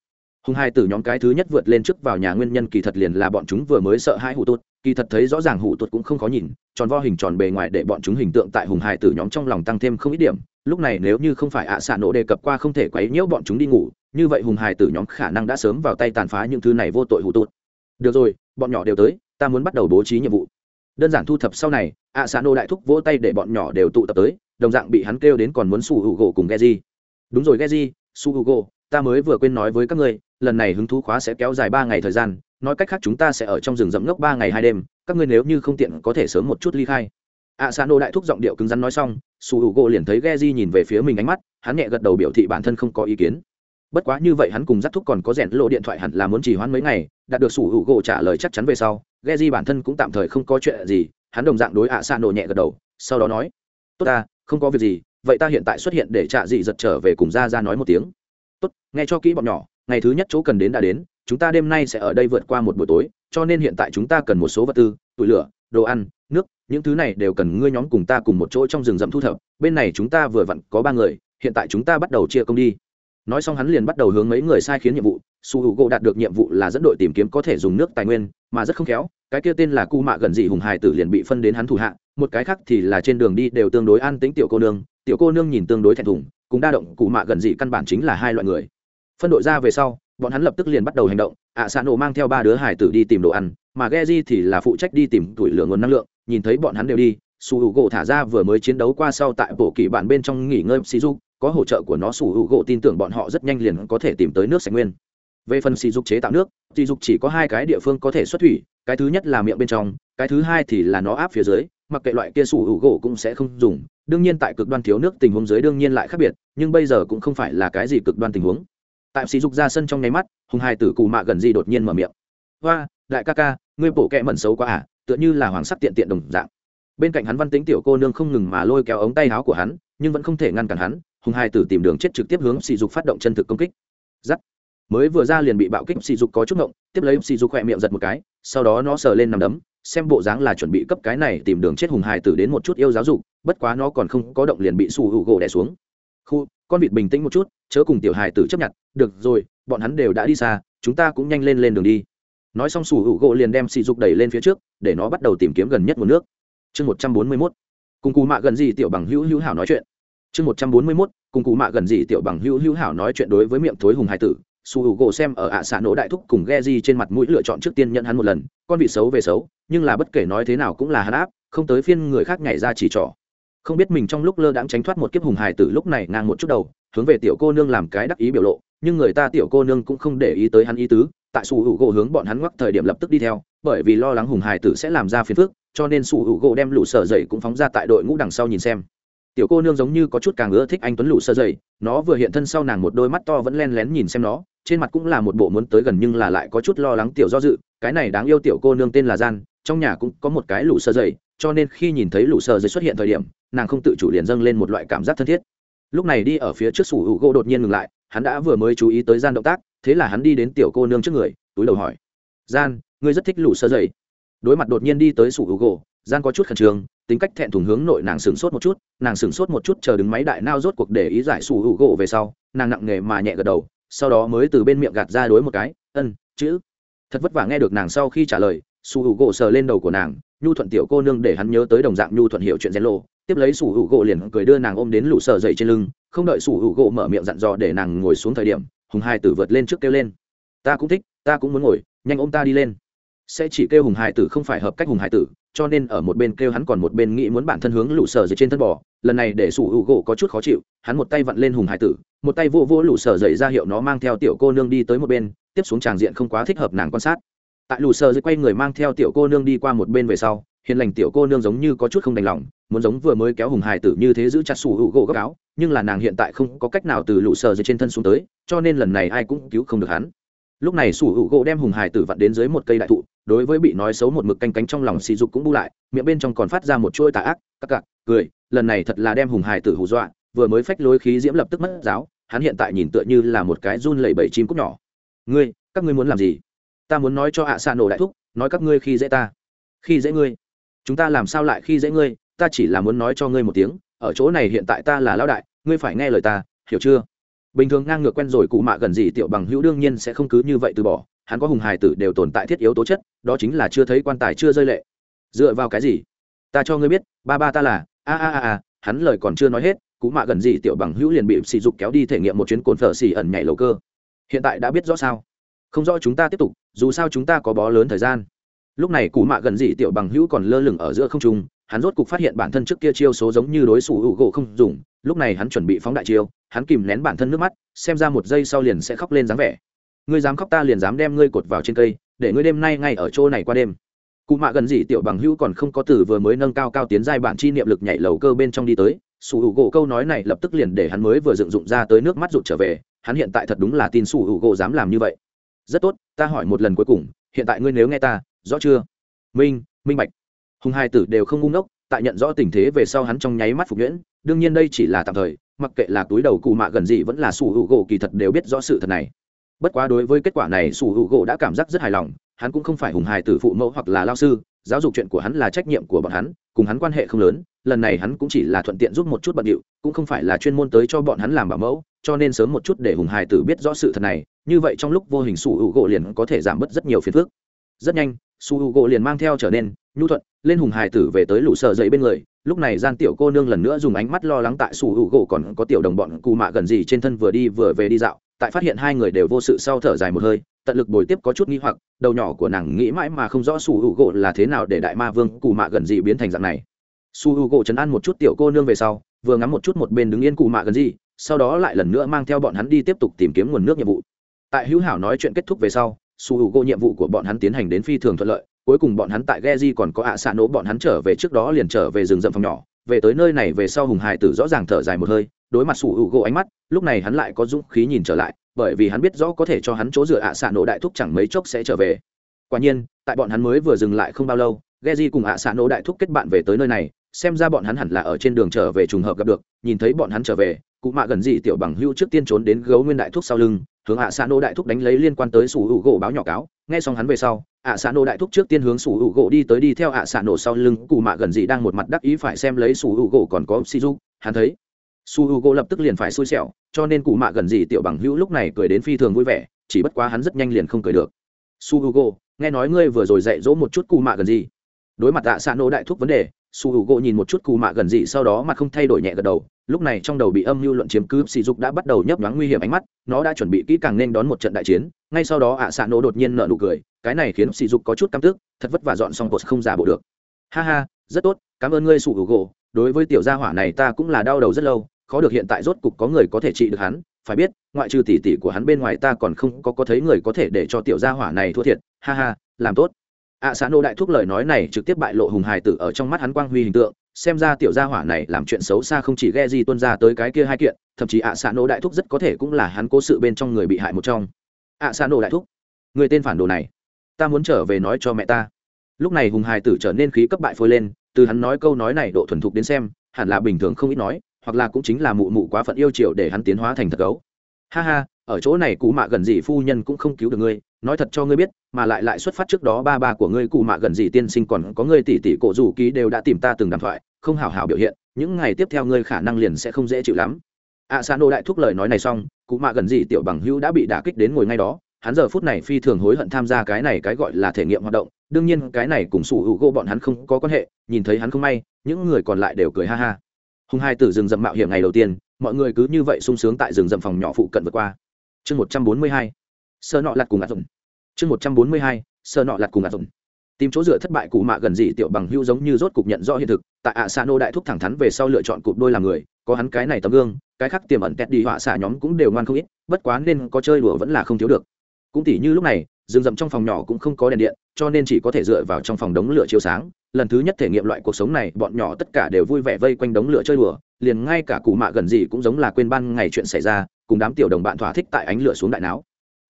Hùng hải tử nhóm cái thứ nhất vượt lên trước vào nhà nguyên nhân kỳ thật liền là bọn chúng vừa mới sợ hãi hủ tốt, kỳ thật thấy rõ ràng hủ tốt cũng không khó nhìn, tròn vo hình tròn bề ngoài để bọn chúng hình tượng tại hùng hải tử nhóm trong lòng tăng thêm không ít điểm, lúc này nếu như không phải ạ à xạ nổ đề cập qua không thể quấy nhiễu bọn chúng đi ngủ, như vậy hùng hài tử nhóm khả năng đã sớm vào tay tàn phá những thứ này vô tội hủ tụt. Được rồi, bọn nhỏ đều tới, ta muốn bắt đầu bố trí nhiệm vụ. Đơn giản thu thập sau này ạ xạ nô đại thúc vỗ tay để bọn nhỏ đều tụ tập tới đồng dạng bị hắn kêu đến còn muốn su hữu gỗ cùng geji. Đúng rồi geji su hữu gỗ ta mới vừa quên nói với các ngươi lần này hứng thú khóa sẽ kéo dài ba ngày thời gian nói cách khác chúng ta sẽ ở trong rừng rậm ngốc ba ngày hai đêm các ngươi nếu như không tiện có thể sớm một chút ly khai. Ạ xạ nô đại thúc giọng điệu cứng rắn nói xong su hữu gỗ liền thấy geji nhìn về phía mình ánh mắt hắn nhẹ gật đầu biểu thị bản thân không có ý kiến bất quá như vậy hắn cùng giác thúc còn có rèn lộ điện thoại hẳn là muốn chỉ hoãn mấy ngày đạt được sủ hữu gỗ trả lời chắc chắn về sau Geji bản thân cũng tạm thời không có chuyện gì, hắn đồng dạng đối ạ Sa nổ nhẹ gật đầu, sau đó nói: "Tốt ta, không có việc gì, vậy ta hiện tại xuất hiện để trả dị giật trở về cùng ra ra nói một tiếng." "Tốt, nghe cho kỹ bọn nhỏ, ngày thứ nhất chỗ cần đến đã đến, chúng ta đêm nay sẽ ở đây vượt qua một buổi tối, cho nên hiện tại chúng ta cần một số vật tư, tuổi lửa, đồ ăn, nước, những thứ này đều cần ngươi nhóm cùng ta cùng một chỗ trong rừng rậm thu thập, bên này chúng ta vừa vặn có ba người, hiện tại chúng ta bắt đầu chia công đi." Nói xong hắn liền bắt đầu hướng mấy người sai khiến nhiệm vụ, su hữu gỗ đạt được nhiệm vụ là dẫn đội tìm kiếm có thể dùng nước tài nguyên mà rất không khéo cái kia tên là cu mạ gần dị hùng hải tử liền bị phân đến hắn thủ hạ một cái khác thì là trên đường đi đều tương đối an tính tiểu cô nương tiểu cô nương nhìn tương đối thẹn thùng cùng đa động cụ mạ gần dị căn bản chính là hai loại người. Phân đội ra về sau bọn hắn lập tức liền bắt đầu hành động ạ xạ nổ mang theo ba đứa hải tử đi tìm đồ ăn mà Geji thì là phụ trách đi tìm tuổi lửa nguồn năng lượng nhìn thấy bọn hắn đều đi su hữu gỗ thả ra vừa mới chiến đấu qua sau tại bộ kỳ bản bên trong nghỉ ngơi shizu có hỗ trợ của nó, sủ hữu gỗ tin tưởng bọn họ rất nhanh liền có thể tìm tới nước sạch nguyên. Về phần xì dục chế tạo nước, xì dục chỉ có hai cái địa phương có thể xuất thủy, cái thứ nhất là miệng bên trong, cái thứ hai thì là nó áp phía dưới, mặc kệ loại kia sủ hữu gỗ cũng sẽ không dùng. Đương nhiên tại cực đoan thiếu nước tình huống dưới đương nhiên lại khác biệt, nhưng bây giờ cũng không phải là cái gì cực đoan tình huống. Tại xì dục ra sân trong nháy mắt, hùng hai tử cù mạ gần gì đột nhiên mở miệng. Hoa, đại ca ca, ngươi bổ kẹ mẩn xấu quá à tựa như là hoàng sắc tiện tiện đồng dạng. Bên cạnh hắn văn tính tiểu cô nương không ngừng mà lôi kéo ống tay áo của hắn nhưng vẫn không thể ngăn cản hắn, hùng hai tử tìm đường chết trực tiếp hướng sỉ dục phát động chân thực công kích. Giắt. Mới vừa ra liền bị bạo kích, sỉ dục có chút ngộng, tiếp lấy sỉ dục khỏe miệng giật một cái, sau đó nó sờ lên nằm đấm, xem bộ dáng là chuẩn bị cấp cái này tìm đường chết hùng hài tử đến một chút yêu giáo dục, bất quá nó còn không có động liền bị sủ hữu gỗ đẻ xuống. Khu, con vịt bình tĩnh một chút, chớ cùng tiểu hài tử chấp nhận, được rồi, bọn hắn đều đã đi xa, chúng ta cũng nhanh lên lên đường đi. Nói xong sủ hữu gỗ liền đem sỉ dục đẩy lên phía trước, để nó bắt đầu tìm kiếm gần nhất nguồn nước. Chương một trăm bốn mươi mốt cùng cụ mạ gần gì tiểu bằng hữu hữu hảo nói chuyện. Chương một trăm bốn mươi mốt, cùng cụ mạ gần gì tiểu bằng hữu hữu hảo nói chuyện đối với miệng thối hùng hải tử. Su hữu gỗ xem ở ạ xạ nổ đại thúc cùng ghe di trên mặt mũi lựa chọn trước tiên nhận hắn một lần, con vị xấu về xấu, nhưng là bất kể nói thế nào cũng là hắn áp, không tới phiên người khác nhảy ra chỉ trỏ. Không biết mình trong lúc lơ đãng tránh thoát một kiếp hùng hải tử lúc này ngang một chút đầu, hướng về tiểu cô nương làm cái đắc ý biểu lộ, nhưng người ta tiểu cô nương cũng không để ý tới hắn ý tứ, tại su hữu gỗ hướng bọn hắn ngoắc thời điểm lập tức đi theo, bởi vì lo lắng hùng hải tử sẽ làm ra phiền phức cho nên sủ hữu gỗ đem lũ sợ dậy cũng phóng ra tại đội ngũ đằng sau nhìn xem. Tiểu cô nương giống như có chút càng ưa thích anh tuấn lũ sợ dậy, nó vừa hiện thân sau nàng một đôi mắt to vẫn len lén nhìn xem nó, trên mặt cũng là một bộ muốn tới gần nhưng là lại có chút lo lắng tiểu do dự, cái này đáng yêu tiểu cô nương tên là gian, trong nhà cũng có một cái lũ sợ dậy, cho nên khi nhìn thấy lũ sợ dậy xuất hiện thời điểm, nàng không tự chủ liền dâng lên một loại cảm giác thân thiết. Lúc này đi ở phía trước sủ hữu gỗ đột nhiên ngừng lại, hắn đã vừa mới chú ý tới gian động tác, thế là hắn đi đến tiểu cô nương trước người, túi đầu hỏi. Gian, ngươi rất thích lũ sợ dậy? Đối mặt đột nhiên đi tới sủ hữu gỗ gian có chút khẩn trương, tính cách thẹn thùng hướng nội nàng sửng sốt một chút, nàng sửng sốt một chút chờ đứng máy đại nao rốt cuộc để ý giải sủ hữu gỗ về sau, nàng nặng nghề mà nhẹ gật đầu, sau đó mới từ bên miệng gạt ra đối một cái, ân, chữ. Thật vất vả nghe được nàng sau khi trả lời, sủ hữu gỗ sờ lên đầu của nàng, nhu thuận tiểu cô nương để hắn nhớ tới đồng dạng nhu thuận hiệu chuyện gen lộ tiếp lấy sủ hữu gỗ liền cười đưa nàng ôm đến lũ sờ dậy trên lưng, không đợi sủ hữu gỗ mở miệng dặn dò để nàng ngồi xuống thời điểm, hùng hai tử vượt lên trước kêu lên, ta cũng thích, ta cũng muốn ngồi, nhanh ôm ta đi lên sẽ chỉ kêu hùng hải tử không phải hợp cách hùng hải tử, cho nên ở một bên kêu hắn còn một bên nghĩ muốn bản thân hướng lũ sở dậy trên thân bò. Lần này để sủ hữu gỗ có chút khó chịu, hắn một tay vặn lên hùng hải tử, một tay vô vô lũ sở dậy ra hiệu nó mang theo tiểu cô nương đi tới một bên, tiếp xuống tràng diện không quá thích hợp nàng quan sát. Tại lũ sở dậy quay người mang theo tiểu cô nương đi qua một bên về sau, hiền lành tiểu cô nương giống như có chút không đành lòng, muốn giống vừa mới kéo hùng hải tử như thế giữ chặt sủ hữu gỗ gấp áo, nhưng là nàng hiện tại không có cách nào từ lũ sở dậy trên thân xuống tới, cho nên lần này ai cũng cứu không được hắn. Lúc này sủ hữu gỗ đem hùng hải tử vặn đến dưới một cây đại thụ đối với bị nói xấu một mực canh cánh trong lòng xì dục cũng bu lại, miệng bên trong còn phát ra một chuỗi tà ác cặc cặc cười, lần này thật là đem hùng hải tử hù dọa, vừa mới phách lối khí diễm lập tức mất giáo, hắn hiện tại nhìn tựa như là một cái run lẩy bẩy chim cúc nhỏ. Ngươi, các ngươi muốn làm gì? Ta muốn nói cho ạ xa nổ đại thúc, nói các ngươi khi dễ ta. Khi dễ ngươi? Chúng ta làm sao lại khi dễ ngươi? Ta chỉ là muốn nói cho ngươi một tiếng, ở chỗ này hiện tại ta là lão đại, ngươi phải nghe lời ta, hiểu chưa? Bình thường ngang ngược quen rồi cụ mạ gần gì tiểu bằng hữu đương nhiên sẽ không cứ như vậy từ bỏ hắn có hùng hài tử đều tồn tại thiết yếu tố chất, đó chính là chưa thấy quan tài chưa rơi lệ. Dựa vào cái gì? Ta cho ngươi biết, ba ba ta là, a a a a, hắn lời còn chưa nói hết, Cú mạ gần gì tiểu bằng hữu liền bị sỉ dục kéo đi thể nghiệm một chuyến cồn phở xỉ ẩn nhảy lầu cơ. Hiện tại đã biết rõ sao? Không rõ chúng ta tiếp tục, dù sao chúng ta có bó lớn thời gian. Lúc này cú mạ gần gì tiểu bằng hữu còn lơ lửng ở giữa không trung, hắn rốt cục phát hiện bản thân trước kia chiêu số giống như đối xử hữu gỗ không dùng, lúc này hắn chuẩn bị phóng đại chiêu, hắn kìm nén bản thân nước mắt, xem ra một giây sau liền sẽ khóc lên dáng vẻ ngươi dám khóc ta liền dám đem ngươi cột vào trên cây, để ngươi đêm nay ngay ở chỗ này qua đêm. Cụ mạ gần gì tiểu bằng hữu còn không có từ vừa mới nâng cao cao tiến giai bản chi niệm lực nhảy lầu cơ bên trong đi tới, sủ hữu gỗ câu nói này lập tức liền để hắn mới vừa dựng dụng ra tới nước mắt rụt trở về, hắn hiện tại thật đúng là tin sủ hữu gỗ dám làm như vậy. Rất tốt, ta hỏi một lần cuối cùng, hiện tại ngươi nếu nghe ta, rõ chưa? Minh minh bạch. Hùng hai tử đều không ngu ngốc, tại nhận rõ tình thế về sau hắn trong nháy mắt phục nhuyễn, đương nhiên đây chỉ là tạm thời, mặc kệ là túi đầu cụ mạ gần gì vẫn là sủ hữu gỗ kỳ thật đều biết rõ sự thật này bất quá đối với kết quả này, sủ hữu gỗ đã cảm giác rất hài lòng, hắn cũng không phải hùng hài tử phụ mẫu hoặc là lao sư, giáo dục chuyện của hắn là trách nhiệm của bọn hắn, cùng hắn quan hệ không lớn, lần này hắn cũng chỉ là thuận tiện giúp một chút bận điệu, cũng không phải là chuyên môn tới cho bọn hắn làm bảo mẫu, cho nên sớm một chút để hùng hài tử biết rõ sự thật này, như vậy trong lúc vô hình sủ hữu gỗ liền có thể giảm bớt rất nhiều phiền phức. Rất nhanh su h u gỗ liền mang theo trở nên, nhu thuận, lên hùng hài tử về tới lũ sợ dậy bên người, lúc này gian tiểu cô nương lần nữa dùng ánh mắt lo lắng tại su h u gỗ còn có tiểu đồng bọn cù mạ gần gì trên thân vừa đi vừa về đi dạo tại phát hiện hai người đều vô sự sau thở dài một hơi, tận lực bồi tiếp có chút nghi hoặc, đầu nhỏ của nàng nghĩ mãi mà không rõ su h u gỗ là thế nào để đại ma vương cù mạ gần gì biến thành dạng này. Su h u gỗ chấn an một chút tiểu cô nương về sau, vừa ngắm một chút một bên đứng yên cù mạ gần gì sau đó lại lần nữa mang theo bọn hắn đi tiếp tục tìm kiếm nguồn nước nhiệm vụ. Tại hữu hảo nói chuyện kết thúc về sau, su h u gỗ nhiệm vụ của bọn hắn tiến hành đến phi thường thuận lợi, cuối cùng bọn hắn tại Geji còn có ạ xạ nổ bọn hắn trở về trước đó liền trở về rừng rậm phòng nhỏ, về tới nơi này về sau hùng hải tử rõ ràng thở dài một hơi đối mặt sủ hữu u gỗ ánh mắt, lúc này hắn lại có dũng khí nhìn trở lại, bởi vì hắn biết rõ có thể cho hắn chỗ dựa ạ xạ nổ đại thúc chẳng mấy chốc sẽ trở về. Quả nhiên, tại bọn hắn mới vừa dừng lại không bao lâu, Geji cùng ạ xạ nổ đại thúc kết bạn về tới nơi này, xem ra bọn hắn hẳn là ở trên đường trở về trùng hợp gặp được, nhìn thấy bọn hắn trở về, cụ mạ gần dị tiểu bằng hưu trước tiên trốn đến gấu nguyên đại thúc sau lưng, hướng ạ xạ nổ đại thúc đánh lấy liên quan tới sủ hữu gỗ báo nhỏ cáo. Nghe xong hắn về sau, ạ xạ nổ đại thúc trước tiên hướng sủ hữu gỗ đi tới đi theo ạ xạ nổ sau lưng, cụ mạ gần dị đang một mặt đắc ý phải xem lấy sủ hữu gỗ còn có si du hắn thấy su hữu gỗ lập tức liền phải xui xẻo, cho nên cụ mạ gần gì tiểu bằng hữu lúc này cười đến phi thường vui vẻ, chỉ bất quá hắn rất nhanh liền không cười được. Su hữu gỗ nghe nói ngươi vừa rồi dạy dỗ một chút cụ mạ gần gì? Đối mặt tạ xạ nô đại thúc vấn đề, su hữu gỗ nhìn một chút cụ mạ gần gì sau đó mặt không thay đổi nhẹ gật đầu, lúc này trong đầu bị âm mưu luận chiếm cứ, sỉ dục đã bắt đầu nhấp nhoáng nguy hiểm ánh mắt, nó đã chuẩn bị kỹ càng nên đón một trận đại chiến, ngay sau đó ạ à xạ nổ đột nhiên nợ nụ cười, cái này khiến sỉ dục có chút căm tức, thật vất vả dọn xong bột không giả bộ được. Ha ha, rất tốt, cảm ơn ngươi sủ hữu gỗ đối với tiểu gia hỏa này ta cũng là đau đầu rất lâu khó được hiện tại rốt cục có người có thể trị được hắn, phải biết, ngoại trừ tỷ tỷ của hắn bên ngoài ta còn không có có thấy người có thể để cho tiểu gia hỏa này thua thiệt, ha ha, làm tốt. Ạ xã nô đại thúc lời nói này trực tiếp bại lộ hùng hài tử ở trong mắt hắn quang huy hình tượng, xem ra tiểu gia hỏa này làm chuyện xấu xa không chỉ ghe gì tuân ra tới cái kia hai kiện, thậm chí ạ xã nô đại thúc rất có thể cũng là hắn cố sự bên trong người bị hại một trong. Ạ xã nô đại thúc, người tên phản đồ này, ta muốn trở về nói cho mẹ ta. Lúc này hùng hài tử trở nên khí cấp bại phôi lên, từ hắn nói câu nói này độ thuần thục đến xem, hẳn là bình thường không ít nói hoặc là cũng chính là mụ mụ quá phận yêu chiều để hắn tiến hóa thành thật gấu. Ha ha ở chỗ này cụ mạ gần gì phu nhân cũng không cứu được ngươi nói thật cho ngươi biết mà lại lại xuất phát trước đó ba ba của ngươi cụ mạ gần gì tiên sinh còn có ngươi tỷ tỷ cổ dù ký đều đã tìm ta từng đàm thoại không hào hào biểu hiện những ngày tiếp theo ngươi khả năng liền sẽ không dễ chịu lắm. Ạ à, xa nô đại thúc lời nói này xong cụ mạ gần gì tiểu bằng hữu đã bị đả kích đến ngồi ngay đó hắn giờ phút này phi thường hối hận tham gia cái này cái gọi là thể nghiệm hoạt động đương nhiên cái này cùng sủ hữu gỗ bọn hắn không có quan hệ nhìn thấy hắn không may những người còn lại đều cười ha ha hùng hai tử rừng rậm mạo hiểm ngày đầu tiên, mọi người cứ như vậy sung sướng tại rừng rậm phòng nhỏ phụ cận vượt qua. Chương một trăm bốn mươi hai, sơ nọ lặt cùng ạt dùng chương một trăm bốn mươi hai, sơ nọ lặt cùng ạt dùng tìm chỗ dựa thất bại cụ mạ gần gì tiểu bằng hưu giống như rốt cục nhận rõ hiện thực, tại ạ xa nô đại thúc thẳng thắn về sau lựa chọn cụp đôi làm người, có hắn cái này tấm gương, cái khác tiềm ẩn kẹt đi họa xả nhóm cũng đều ngoan không ít, bất quá nên có chơi đùa vẫn là không thiếu được. Cũng tỉ như lúc này rừng rậm trong phòng nhỏ cũng không có đèn điện, cho nên chỉ có thể dựa vào trong phòng đống lửa chiếu sáng. Lần thứ nhất thể nghiệm loại cuộc sống này, bọn nhỏ tất cả đều vui vẻ vây quanh đống lửa chơi đùa, liền ngay cả cụ mạ gần gì cũng giống là quên ban ngày chuyện xảy ra, cùng đám tiểu đồng bạn thỏa thích tại ánh lửa xuống đại não.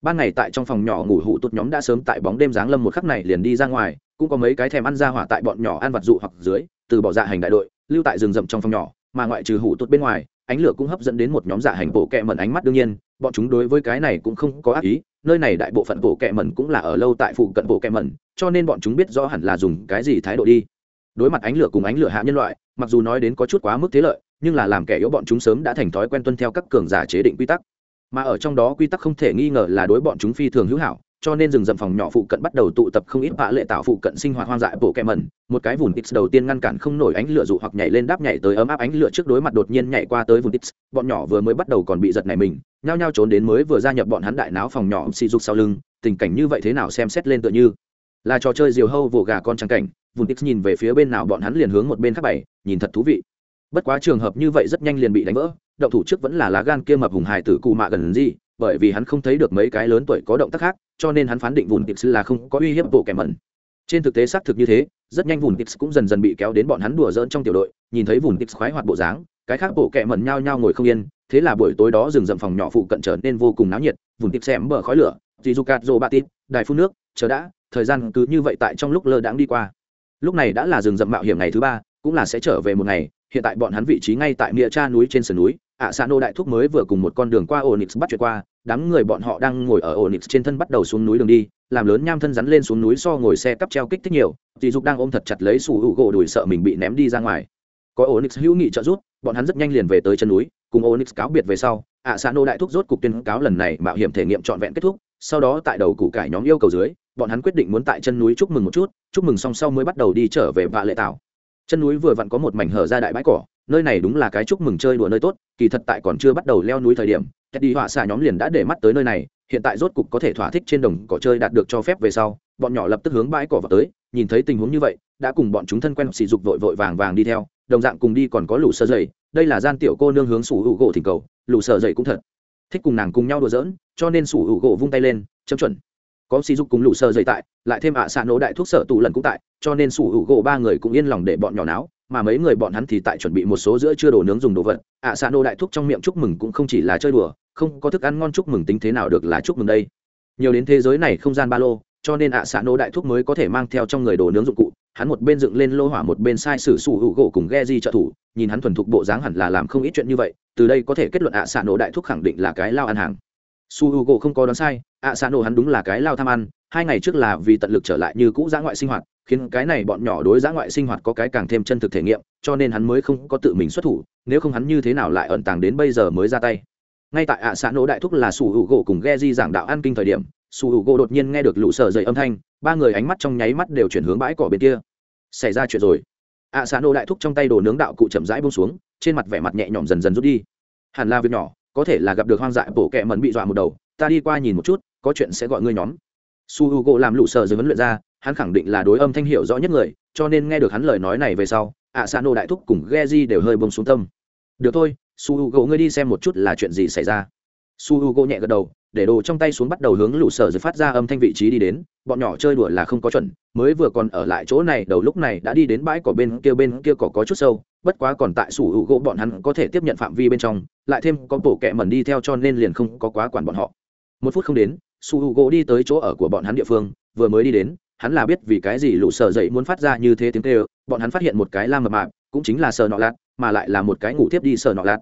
Ban ngày tại trong phòng nhỏ ngủ hụ tụt nhóm đã sớm tại bóng đêm giáng lâm một khắc này liền đi ra ngoài, cũng có mấy cái thèm ăn ra hỏa tại bọn nhỏ ăn vặt dụ hoặc dưới, từ bỏ dạ hành đại đội, lưu tại rừng rậm trong phòng nhỏ, mà ngoại trừ hụ tụt bên ngoài, ánh lửa cũng hấp dẫn đến một nhóm dạ hành bộ kẹ mẩn ánh mắt đương nhiên bọn chúng đối với cái này cũng không có ác ý, nơi này đại bộ phận bộ kẹ mẩn cũng là ở lâu tại phụ cận bộ kẹ mẩn, cho nên bọn chúng biết rõ hẳn là dùng cái gì thái độ đi. Đối mặt ánh lửa cùng ánh lửa hạ nhân loại, mặc dù nói đến có chút quá mức thế lợi, nhưng là làm kẻ yếu bọn chúng sớm đã thành thói quen tuân theo các cường giả chế định quy tắc. Mà ở trong đó quy tắc không thể nghi ngờ là đối bọn chúng phi thường hữu hảo cho nên rừng rậm phòng nhỏ phụ cận bắt đầu tụ tập không ít vạ lệ tạo phụ cận sinh hoạt hoang dại bộ kẹ mẩn. Một cái vùng tix đầu tiên ngăn cản không nổi ánh lửa dụ hoặc nhảy lên đáp nhảy tới ấm áp ánh lửa trước đối mặt đột nhiên nhảy qua tới vùng tix bọn nhỏ vừa mới bắt đầu còn bị giật này mình, nhao nhao trốn đến mới vừa gia nhập bọn hắn đại náo phòng nhỏ xì dục sau lưng. Tình cảnh như vậy thế nào xem xét lên tựa như là trò chơi diều hâu vồ gà con trắng cảnh. Vùng tix nhìn về phía bên nào bọn hắn liền hướng một bên khác bảy nhìn thật thú vị. Bất quá trường hợp như vậy rất nhanh liền bị đánh vỡ. Động thủ trước vẫn là lá gan kia mập hùng hài tử cù mạ gần gì, bởi vì hắn không thấy được mấy cái lớn tuổi có động tác khác cho nên hắn phán định vùn tips là không có uy hiếp bộ kẻ mẩn. Trên thực tế xác thực như thế, rất nhanh Vùn tips cũng dần dần bị kéo đến bọn hắn đùa dỡn trong tiểu đội, nhìn thấy Vùn tips khoái hoạt bộ dáng, cái khác bộ kẻ mẩn nhao nhao ngồi không yên, thế là buổi tối đó rừng rậm phòng nhỏ phụ cận trở nên vô cùng náo nhiệt, Vùn tips xem bờ khói lửa dì dù cạt rô ba tít đài phun nước, chờ đã, thời gian cứ như vậy tại trong lúc lơ đãng đi qua. Lúc này đã là rừng rậm mạo hiểm ngày thứ ba, cũng là sẽ trở về một ngày hiện tại bọn hắn vị trí ngay tại nghĩa cha núi trên sườn núi ạ xa nô đại thúc mới vừa cùng một con đường qua onyx bắt chuyện qua đám người bọn họ đang ngồi ở onyx trên thân bắt đầu xuống núi đường đi làm lớn nham thân rắn lên xuống núi so ngồi xe cắp treo kích thích nhiều dì dục đang ôm thật chặt lấy sủ hữu gỗ đùi sợ mình bị ném đi ra ngoài. Có onyx hữu nghị trợ giúp, bọn hắn rất nhanh liền về tới chân núi cùng onyx cáo biệt về sau ạ xa nô đại thúc rốt cục tuyên cáo lần này mạo hiểm thể nghiệm trọn vẹn kết thúc sau đó tại đầu củ cải nhóm yêu cầu dưới bọn hắn quyết định muốn tại chân núi chúc mừng một chút chúc mừng xong sau mới bắt đầu đi trở về vạ lệ tảo chân núi vừa vặn có một mảnh hở ra đại bãi cỏ, nơi này đúng là cái chúc mừng chơi đùa nơi tốt, kỳ thật tại còn chưa bắt đầu leo núi thời điểm, teddy đi họa xạ nhóm liền đã để mắt tới nơi này, hiện tại rốt cục có thể thỏa thích trên đồng cỏ chơi đạt được cho phép về sau, bọn nhỏ lập tức hướng bãi cỏ vào tới, nhìn thấy tình huống như vậy, đã cùng bọn chúng thân quen sỉ dục vội vội vàng vàng đi theo, đồng dạng cùng đi còn có lũ sơ dậy, đây là gian tiểu cô nương hướng sủ hữu gỗ thỉnh cầu, lũ sơ dậy cũng thật. Thích cùng nàng cùng nhau đùa giỡn, cho nên sủ hữu gỗ vung tay lên, chấm chuẩn có sỉ dục cùng lũ sơ dày tại, lại thêm ạ xạ nổ đại thuốc sở tù lần cũng tại, cho nên sủ hữu gỗ ba người cũng yên lòng để bọn nhỏ náo, mà mấy người bọn hắn thì tại chuẩn bị một số giữa chưa đồ nướng dùng đồ vật. ạ xạ nổ đại thuốc trong miệng chúc mừng cũng không chỉ là chơi đùa, không có thức ăn ngon chúc mừng tính thế nào được là chúc mừng đây. Nhiều đến thế giới này không gian ba lô, cho nên ạ xạ nổ đại thuốc mới có thể mang theo trong người đồ nướng dụng cụ. Hắn một bên dựng lên lô hỏa một bên sai sử sủ hữu gỗ cùng ghe di trợ thủ, nhìn hắn thuần thục bộ dáng hẳn là làm không ít chuyện như vậy, từ đây có thể kết luận ạ xạ nổ đại thuốc khẳng định là cái lao ăn hàng su hữu gỗ không có đoán sai ạ xa nổ hắn đúng là cái lao tham ăn, hai ngày trước là vì tận lực trở lại như cũ giã ngoại sinh hoạt, khiến cái này bọn nhỏ đối giã ngoại sinh hoạt có cái càng thêm chân thực thể nghiệm, cho nên hắn mới không có tự mình xuất thủ, nếu không hắn như thế nào lại ẩn tàng đến bây giờ mới ra tay. Ngay tại ạ xã nổ đại thúc là su h u g o cùng ghe di giảng đạo an kinh thời điểm, su h u g o đột nhiên nghe được lũ sợ dậy âm thanh, ba người ánh mắt trong nháy mắt đều chuyển hướng bãi cỏ bên kia. Xảy ra chuyện rồi. Ạ xã nổ đại thúc trong tay đồ nướng đạo cụ chậm rãi bông xuống, trên mặt vẻ mặt nhẹ nhõm dần dần rút đi. Hẳn là việc nhỏ có thể là gặp được hoang dại bổ kẹ mẫn bị dọa một đầu, ta đi qua nhìn một chút, có chuyện sẽ gọi ngươi nhóm. Su h u gỗ làm lũ sợ dưới vấn luyện ra, hắn khẳng định là đối âm thanh hiệu rõ nhất người, cho nên nghe được hắn lời nói này về sau ạ xa nô đại thúc cùng ghe di đều hơi bông xuống tâm. Được thôi, su h u gỗ ngươi đi xem một chút là chuyện gì xảy ra su h u gỗ nhẹ gật đầu, để đồ trong tay xuống bắt đầu hướng lũ sở rồi phát ra âm thanh vị trí đi đến, bọn nhỏ chơi đùa là không có chuẩn, mới vừa còn ở lại chỗ này, đầu lúc này đã đi đến bãi cỏ bên kia bên kia cỏ có chút sâu, bất quá còn tại sủ hữu gỗ bọn hắn có thể tiếp nhận phạm vi bên trong, lại thêm có bộ kẹ mẩn đi theo cho nên liền không có quá quản bọn họ. Một phút không đến, su h u gỗ đi tới chỗ ở của bọn hắn địa phương, vừa mới đi đến, hắn là biết vì cái gì lũ sợ dậy muốn phát ra như thế tiếng kêu, bọn hắn phát hiện một cái la mập mạp, cũng chính là sờ nọ lạt, mà lại là một cái ngủ tiếp đi sờ nọ lạt.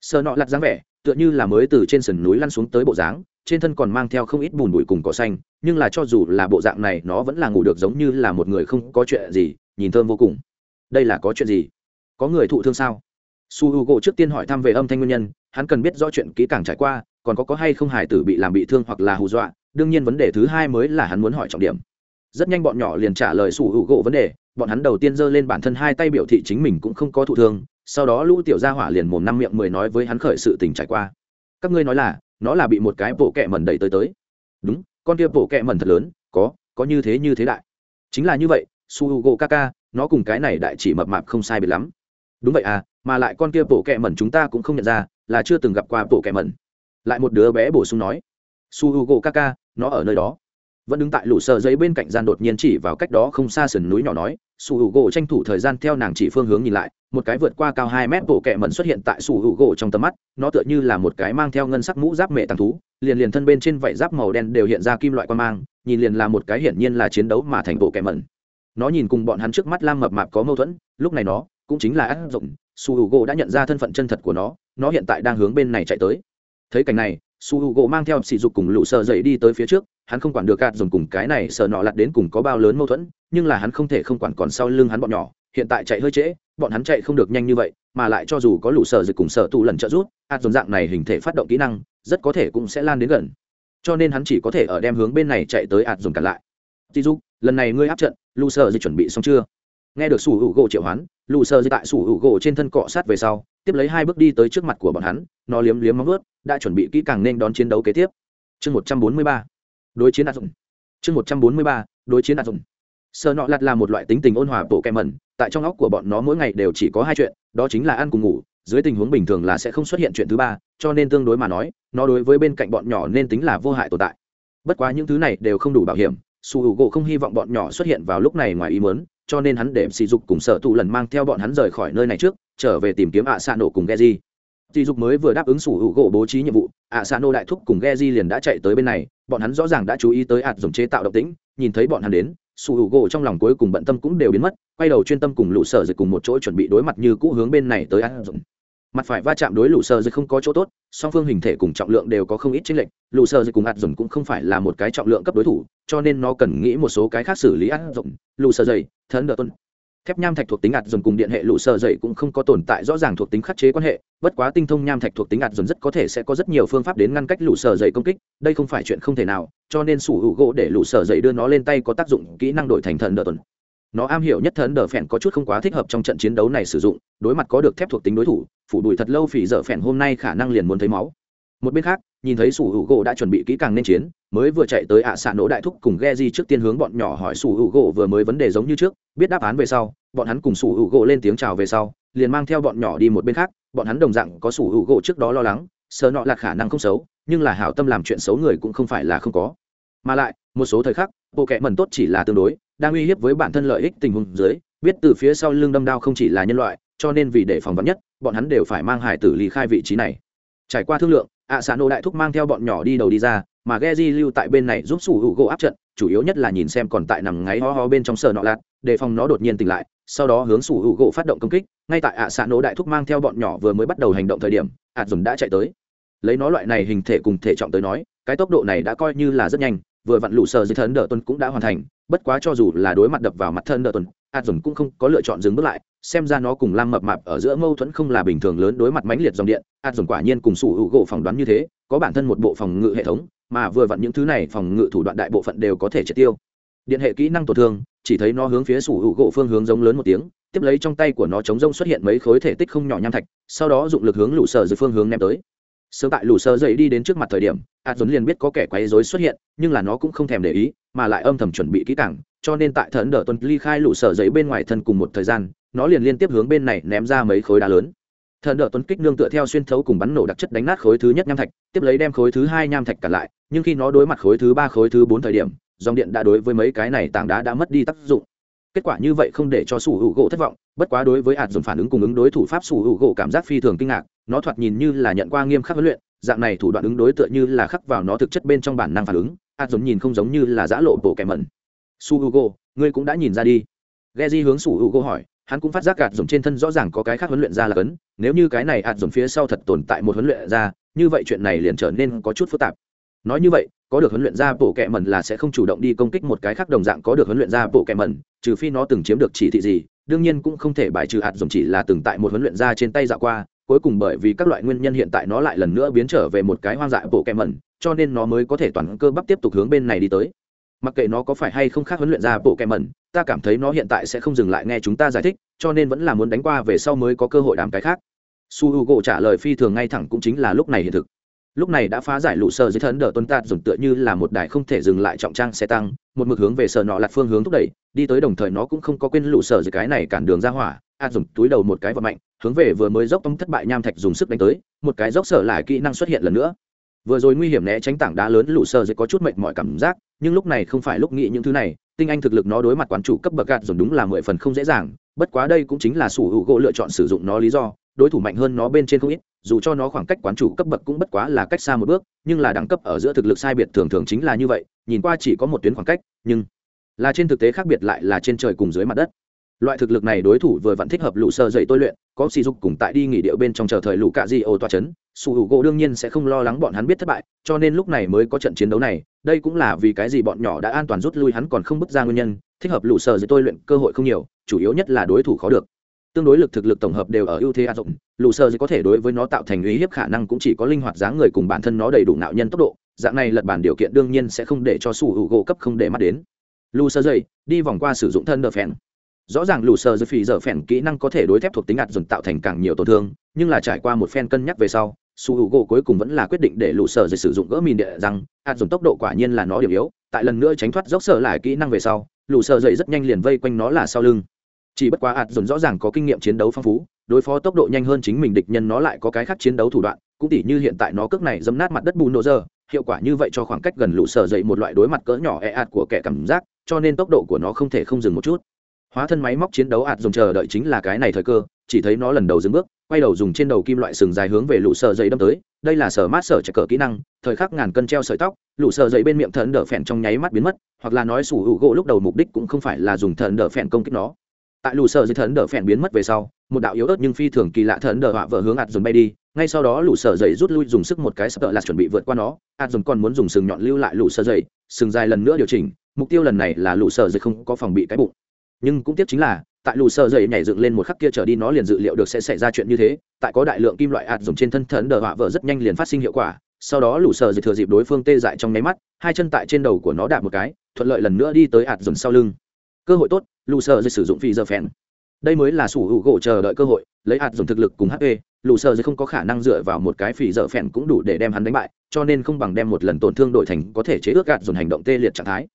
Sờ nọ lạt dáng vẻ tựa như là mới từ trên sườn núi lăn xuống tới bộ dáng, trên thân còn mang theo không ít bùn bụi cùng cỏ xanh, nhưng là cho dù là bộ dạng này, nó vẫn là ngủ được giống như là một người không có chuyện gì, nhìn thơm vô cùng. Đây là có chuyện gì? Có người thụ thương sao? Su h u gỗ trước tiên hỏi thăm về âm thanh nguyên nhân, hắn cần biết rõ chuyện kỹ càng trải qua, còn có có hay không hải tử bị làm bị thương hoặc là hù dọa, đương nhiên vấn đề thứ hai mới là hắn muốn hỏi trọng điểm. Rất nhanh bọn nhỏ liền trả lời su h u gỗ vấn đề, bọn hắn đầu tiên giơ lên bản thân hai tay biểu thị chính mình cũng không có thụ thương sau đó lũ tiểu gia hỏa liền mồm năm miệng mười nói với hắn khởi sự tình trải qua. Các ngươi nói là, nó là bị một cái bộ kẹ mẩn đẩy tới tới. Đúng, con kia bộ kẹ mẩn thật lớn, có có như thế như thế đại. Chính là như vậy, su h u g o kaka, nó cùng cái này đại chỉ mập mạp không sai biệt lắm. Đúng vậy à mà lại con kia bộ kẹ mẩn chúng ta cũng không nhận ra, là chưa từng gặp qua bộ kẹ mẩn. Lại một đứa bé bổ sung nói, su h u g o kaka, nó ở nơi đó. Vẫn đứng tại lũ sợ giấy bên cạnh gian đột nhiên chỉ vào cách đó không xa sườn núi nhỏ nói, su h u g o tranh thủ thời gian theo nàng chỉ phương hướng nhìn lại một cái vượt qua cao hai mét bộ kẹ mẩn xuất hiện tại sủ hữu u trong tầm mắt, nó tựa như là một cái mang theo ngân sắc mũ giáp mẹ tàng thú, liền liền thân bên trên vảy giáp màu đen đều hiện ra kim loại quan mang, nhìn liền là một cái hiển nhiên là chiến đấu mà thành bộ kẹ mẩn. Nó nhìn cùng bọn hắn trước mắt lam mập mạp có mâu thuẫn, lúc này nó cũng chính là ác dụng su h u gỗ đã nhận ra thân phận chân thật của nó nó hiện tại đang hướng bên này chạy tới. Thấy cảnh này su h u gỗ mang theo sỉ dục cùng lũ sợ dậy đi tới phía trước, hắn không quản được gạt dùng cùng cái này sợ nọ lặt đến cùng có bao lớn mâu thuẫn, nhưng là hắn không thể không quản còn sau lưng hắn bọn nhỏ hiện tại chạy hơi trễ, bọn hắn chạy không được nhanh như vậy, mà lại cho dù có lũ sở dịch cùng sở tù lần trợ rút ạt dồn dạng này hình thể phát động kỹ năng, rất có thể cũng sẽ lan đến gần. Cho nên hắn chỉ có thể ở đem hướng bên này chạy tới ạt dồn cản lại. Tí dụ lần này ngươi áp trận, lũ sở dịch chuẩn bị xong chưa? Nghe được sủ hữu gỗ triệu hoán, lũ sở dịch tại sủ hữu gỗ trên thân cọ sát về sau, tiếp lấy hai bước đi tới trước mặt của bọn hắn, nó liếm liếm móng ướt đã chuẩn bị kỹ càng nên đón chiến đấu kế tiếp. Chương một trăm bốn mươi ba, đối chiến ạt dụng chương một trăm bốn mươi ba, đối chiến ạt dụng sơ nọ lặt là một loại tính tình ôn hòa bộ kem mẩn, tại trong óc của bọn nó mỗi ngày đều chỉ có hai chuyện, đó chính là ăn cùng ngủ, dưới tình huống bình thường là sẽ không xuất hiện chuyện thứ ba, cho nên tương đối mà nói, nó đối với bên cạnh bọn nhỏ nên tính là vô hại tồn tại. Bất quá những thứ này đều không đủ bảo hiểm, su h u gỗ không hy vọng bọn nhỏ xuất hiện vào lúc này ngoài ý mớn cho nên hắn để sỉ dục cùng sở tụ lần mang theo bọn hắn rời khỏi nơi này trước, trở về tìm kiếm ạ xạ nổ cùng geji. Sỉ dục mới vừa đáp ứng sủ hữu gỗ bố trí nhiệm vụ ạ xạ nổ đại thúc cùng geji liền đã chạy tới bên này, bọn hắn rõ ràng đã chú ý tới ạt dùng chế tạo độc tĩnh, nhìn thấy bọn hắn đến sủ hữu gỗ trong lòng cuối cùng bận tâm cũng đều biến mất, quay đầu chuyên tâm cùng lũ sở dịch cùng một chỗ chuẩn bị đối mặt như cũ hướng bên này tới ăn dụng mặt phải va chạm đối lũ sở dịch không có chỗ tốt, song phương hình thể cùng trọng lượng đều có không ít chênh lệch, lũ sở dịch cùng ạt dùng cũng không phải là một cái trọng lượng cấp đối thủ, cho nên nó cần nghĩ một số cái khác xử lý ạt dụng lũ sở dày thân đờ tuân thép nham thạch thuộc tính ạt dồn cùng điện hệ lũ sở dậy cũng không có tồn tại rõ ràng thuộc tính khắc chế quan hệ, bất quá tinh thông nham thạch thuộc tính ạt dồn rất có thể sẽ có rất nhiều phương pháp đến ngăn cách lũ sở dậy công kích, đây không phải chuyện không thể nào, cho nên sủ hữu gỗ để lũ sở dậy đưa nó lên tay có tác dụng kỹ năng đổi thành thần đờ tuần. Nó am hiểu nhất thần đờ phèn có chút không quá thích hợp trong trận chiến đấu này sử dụng, đối mặt có được thép thuộc tính đối thủ, phủ đùi thật lâu phỉ dở phèn hôm nay khả năng liền muốn thấy máu một bên khác, nhìn thấy sủ hữu gỗ đã chuẩn bị kỹ càng nên chiến, mới vừa chạy tới ạ xạ nổ đại thúc cùng ghe di trước tiên hướng bọn nhỏ hỏi sủ hữu gỗ vừa mới vấn đề giống như trước, biết đáp án về sau, bọn hắn cùng sủ hữu gỗ lên tiếng chào về sau, liền mang theo bọn nhỏ đi một bên khác, bọn hắn đồng dạng có sủ hữu gỗ trước đó lo lắng sợ nọ là khả năng không xấu, nhưng là hảo tâm làm chuyện xấu người cũng không phải là không có. Mà lại, một số thời khắc, bộ kệ mẩn tốt chỉ là tương đối, đang uy hiếp với bản thân lợi ích tình huống dưới, biết từ phía sau lưng đâm đao không chỉ là nhân loại, cho nên vì để phòng vắn nhất, bọn hắn đều phải mang hải tử lý khai vị trí này. Trải qua thương lượng ạ xạ nô đại thúc mang theo bọn nhỏ đi đầu đi ra mà Geji lưu tại bên này giúp sủ hữu gỗ áp trận, chủ yếu nhất là nhìn xem còn tại nằm ngáy ho ho bên trong sở nọ lạt, đề phòng nó đột nhiên tỉnh lại, sau đó hướng sủ hữu gỗ phát động công kích, ngay tại ạ xạ nổ đại thúc mang theo bọn nhỏ vừa mới bắt đầu hành động thời điểm, ạ dùn đã chạy tới. Lấy nó loại này hình thể cùng thể trọng tới nói, cái tốc độ này đã coi như là rất nhanh, vừa vặn lũ sở dưới thần đỡ tuần cũng đã hoàn thành, bất quá cho dù là đối mặt đập vào mặt thân đỡ tuần, ạt dùn cũng không có lựa chọn dừng bước lại, xem ra nó cùng lam mập mạp ở giữa mâu thuẫn không là bình thường lớn đối mặt mãnh liệt dòng điện ạt dồn quả nhiên cùng sủ hữu gỗ phỏng đoán như thế có bản thân một bộ phòng ngự hệ thống mà vừa vặn những thứ này phòng ngự thủ đoạn đại bộ phận đều có thể triệt tiêu. Điện hệ kỹ năng tổn thương chỉ thấy nó hướng phía sủ hữu gỗ phương hướng giống lớn một tiếng tiếp lấy trong tay của nó chống rông xuất hiện mấy khối thể tích không nhỏ nham thạch sau đó dụng lực hướng lũ sở dưới phương hướng ném tới sớm tại lũ sơ dậy đi đến trước mặt thời điểm a dồn liền biết có kẻ quấy rối xuất hiện, nhưng là nó cũng không thèm để ý, mà lại âm thầm chuẩn bị kỹ càng, cho nên tại thần đỡ tuần ly khai lũ sơ dậy bên ngoài thân cùng một thời gian, nó liền liên tiếp hướng bên này ném ra mấy khối đá lớn. Thần đỡ tuấn kích nương tựa theo xuyên thấu cùng bắn nổ đặc chất đánh nát khối thứ nhất nham thạch, tiếp lấy đem khối thứ hai nham thạch cả lại, nhưng khi nó đối mặt khối thứ ba, khối thứ bốn thời điểm, dòng điện đã đối với mấy cái này tảng đá đã mất đi tác dụng kết quả như vậy không để cho sủ hữu gỗ thất vọng, bất quá đối với hạt dùng phản ứng cùng ứng đối thủ pháp sủ hữu gỗ cảm giác phi thường kinh ngạc, nó thoạt nhìn như là nhận qua nghiêm khắc huấn luyện, dạng này thủ đoạn ứng đối tựa như là khắc vào nó thực chất bên trong bản năng phản ứng hạt dùng nhìn không giống như là giã lộ bộ kẻ mẩn. Su hữu u ngươi cũng đã nhìn ra đi. Ghe di hướng sủ hữu u hỏi, hắn cũng phát giác gạt dùng trên thân rõ ràng có cái khác huấn luyện ra là cấn, nếu như cái này ạt dùng phía sau thật tồn tại một huấn luyện ra, như vậy chuyện này liền trở nên có chút phức tạp. Nói như vậy có được huấn luyện ra bộ kệ mẩn là sẽ không chủ động đi công kích một cái khác đồng dạng có được huấn luyện ra bộ kệ mẩn, trừ phi nó từng chiếm được chỉ thị gì, đương nhiên cũng không thể bài trừ hạt dùng chỉ là từng tại một huấn luyện ra trên tay dạo qua, cuối cùng bởi vì các loại nguyên nhân hiện tại nó lại lần nữa biến trở về một cái hoang dại bộ kệ mẩn, cho nên nó mới có thể toàn cơ bắp tiếp tục hướng bên này đi tới. Mặc kệ nó có phải hay không khác huấn luyện ra bộ kệ mẩn, ta cảm thấy nó hiện tại sẽ không dừng lại nghe chúng ta giải thích, cho nên vẫn là muốn đánh qua về sau mới có cơ hội đám cái khác. Su Hugo u trả lời phi thường ngay thẳng cũng chính là lúc này hiện thực lúc này đã phá giải lũ sơ dưới thân đờ tuân tạt dùng tựa như là một đài không thể dừng lại trọng trang xe tăng, một mực hướng về sở nọ lạt phương hướng thúc đẩy, đi tới đồng thời nó cũng không có quên lũ sơ dưới cái này cản đường ra hỏa, a dùng túi đầu một cái vật mạnh, hướng về vừa mới dốc tông thất bại nham thạch dùng sức đánh tới, một cái dốc sở lại kỹ năng xuất hiện lần nữa. Vừa rồi nguy hiểm né tránh tảng đá lớn lũ sơ dưới có chút mệt mọi cảm giác, nhưng lúc này không phải lúc nghĩ những thứ này, tinh anh thực lực nó đối mặt quán chủ cấp bậc gạt dùng đúng là mười phần không dễ dàng, bất quá đây cũng chính là sủ hữu gỗ lựa chọn sử dụng nó lý do đối thủ mạnh hơn nó bên trên không ít, dù cho nó khoảng cách quán chủ cấp bậc cũng bất quá là cách xa một bước, nhưng là đẳng cấp ở giữa thực lực sai biệt thường thường chính là như vậy, nhìn qua chỉ có một tuyến khoảng cách, nhưng là trên thực tế khác biệt lại là trên trời cùng dưới mặt đất. Loại thực lực này đối thủ vừa vẫn thích hợp lũ sơ dậy tôi luyện, có sỉ dục cùng tại đi nghỉ điệu bên trong chờ thời lũ cạ di ô toa c h ấ n su hữu gỗ đương nhiên sẽ không lo lắng bọn hắn biết thất bại, cho nên lúc này mới có trận chiến đấu này, đây cũng là vì cái gì bọn nhỏ đã an toàn rút lui hắn còn không bước ra nguyên nhân, thích hợp lũ sơ dậy tôi luyện cơ hội không nhiều, chủ yếu nhất là đối thủ khó được tương đối lực thực lực tổng hợp đều ở ưu thế áp dụng, Lù sơ có thể đối với nó tạo thành uy hiếp khả năng cũng chỉ có linh hoạt dáng người cùng bản thân nó đầy đủ nạo nhân tốc độ, dạng này lật bản điều kiện đương nhiên sẽ không để cho sủ hữu gỗ cấp không để mắt đến. Lù sơ dây đi vòng qua sử dụng thân đờ phèn. Rõ ràng lù sơ dư phì giờ phèn kỹ năng có thể đối thép thuộc tính ạt dồn tạo thành càng nhiều tổn thương, nhưng là trải qua một phen cân nhắc về sau su hữu gỗ cuối cùng vẫn là quyết định để lù sơ dây sử dụng gỡ mìn địa rằng, ạt dồn tốc độ quả nhiên là nó điểm yếu, tại lần nữa tránh thoát dốc sở lại kỹ năng về sau, lù sơ dây rất nhanh liền vây quanh nó là sau lưng chỉ bất quá ạt dồn rõ ràng có kinh nghiệm chiến đấu phong phú, đối phó tốc độ nhanh hơn chính mình địch nhân nó lại có cái khác chiến đấu thủ đoạn, cũng tỉ như hiện tại nó cước này dấm nát mặt đất bù nổ giờ, hiệu quả như vậy cho khoảng cách gần lũ sở dậy một loại đối mặt cỡ nhỏ e ạt của kẻ cảm giác, cho nên tốc độ của nó không thể không dừng một chút. Hóa thân máy móc chiến đấu ạt dùng chờ đợi chính là cái này thời cơ, chỉ thấy nó lần đầu dừng bước, quay đầu dùng trên đầu kim loại sừng dài hướng về lũ sở dậy đâm tới, đây là sở mát sở chạy cờ kỹ năng, thời khắc ngàn cân treo sợi tóc, lũ sở dậy bên miệng thần đỡ phèn trong nháy mắt biến mất, hoặc là nói sủ hữu gỗ lúc đầu mục đích cũng không phải là dùng thần đỡ phèn công kích nó tại lù sợ dưới thần đỡ phèn biến mất về sau, một đạo yếu ớt nhưng phi thường kỳ lạ thần đỡ họa vợ hướng ạt dồn bay đi, ngay sau đó lù sợ dậy rút lui dùng sức một cái sợ là chuẩn bị vượt qua nó ạt dồn còn muốn dùng sừng nhọn lưu lại lù sợ dậy, sừng dài lần nữa điều chỉnh, mục tiêu lần này là lù sợ dậy không có phòng bị cái bụng. Nhưng cũng tiếc chính là, tại lù sợ dậy nhảy dựng lên một khắc kia trở đi nó liền dự liệu được sẽ xảy ra chuyện như thế, tại có đại lượng kim loại ạt dùng trên thân thần đỡ họa vợ rất nhanh liền phát sinh hiệu quả, sau đó lù sợ dậy thừa dịp đối phương tê dại trong nháy mắt, hai chân tại trên đầu của nó đạp một cái, thuận lợi lần nữa đi tới ạt dồn sau lưng cơ hội tốt, lù sợ dây sử dụng phi giờ phèn. Đây mới là sủ hữu gỗ chờ đợi cơ hội, lấy hạt dùng thực lực cùng hp lù sợ dây không có khả năng dựa vào một cái phi giờ phèn cũng đủ để đem hắn đánh bại, cho nên không bằng đem một lần tổn thương đổi thành có thể chế ước gạt dùng hành động tê liệt trạng thái.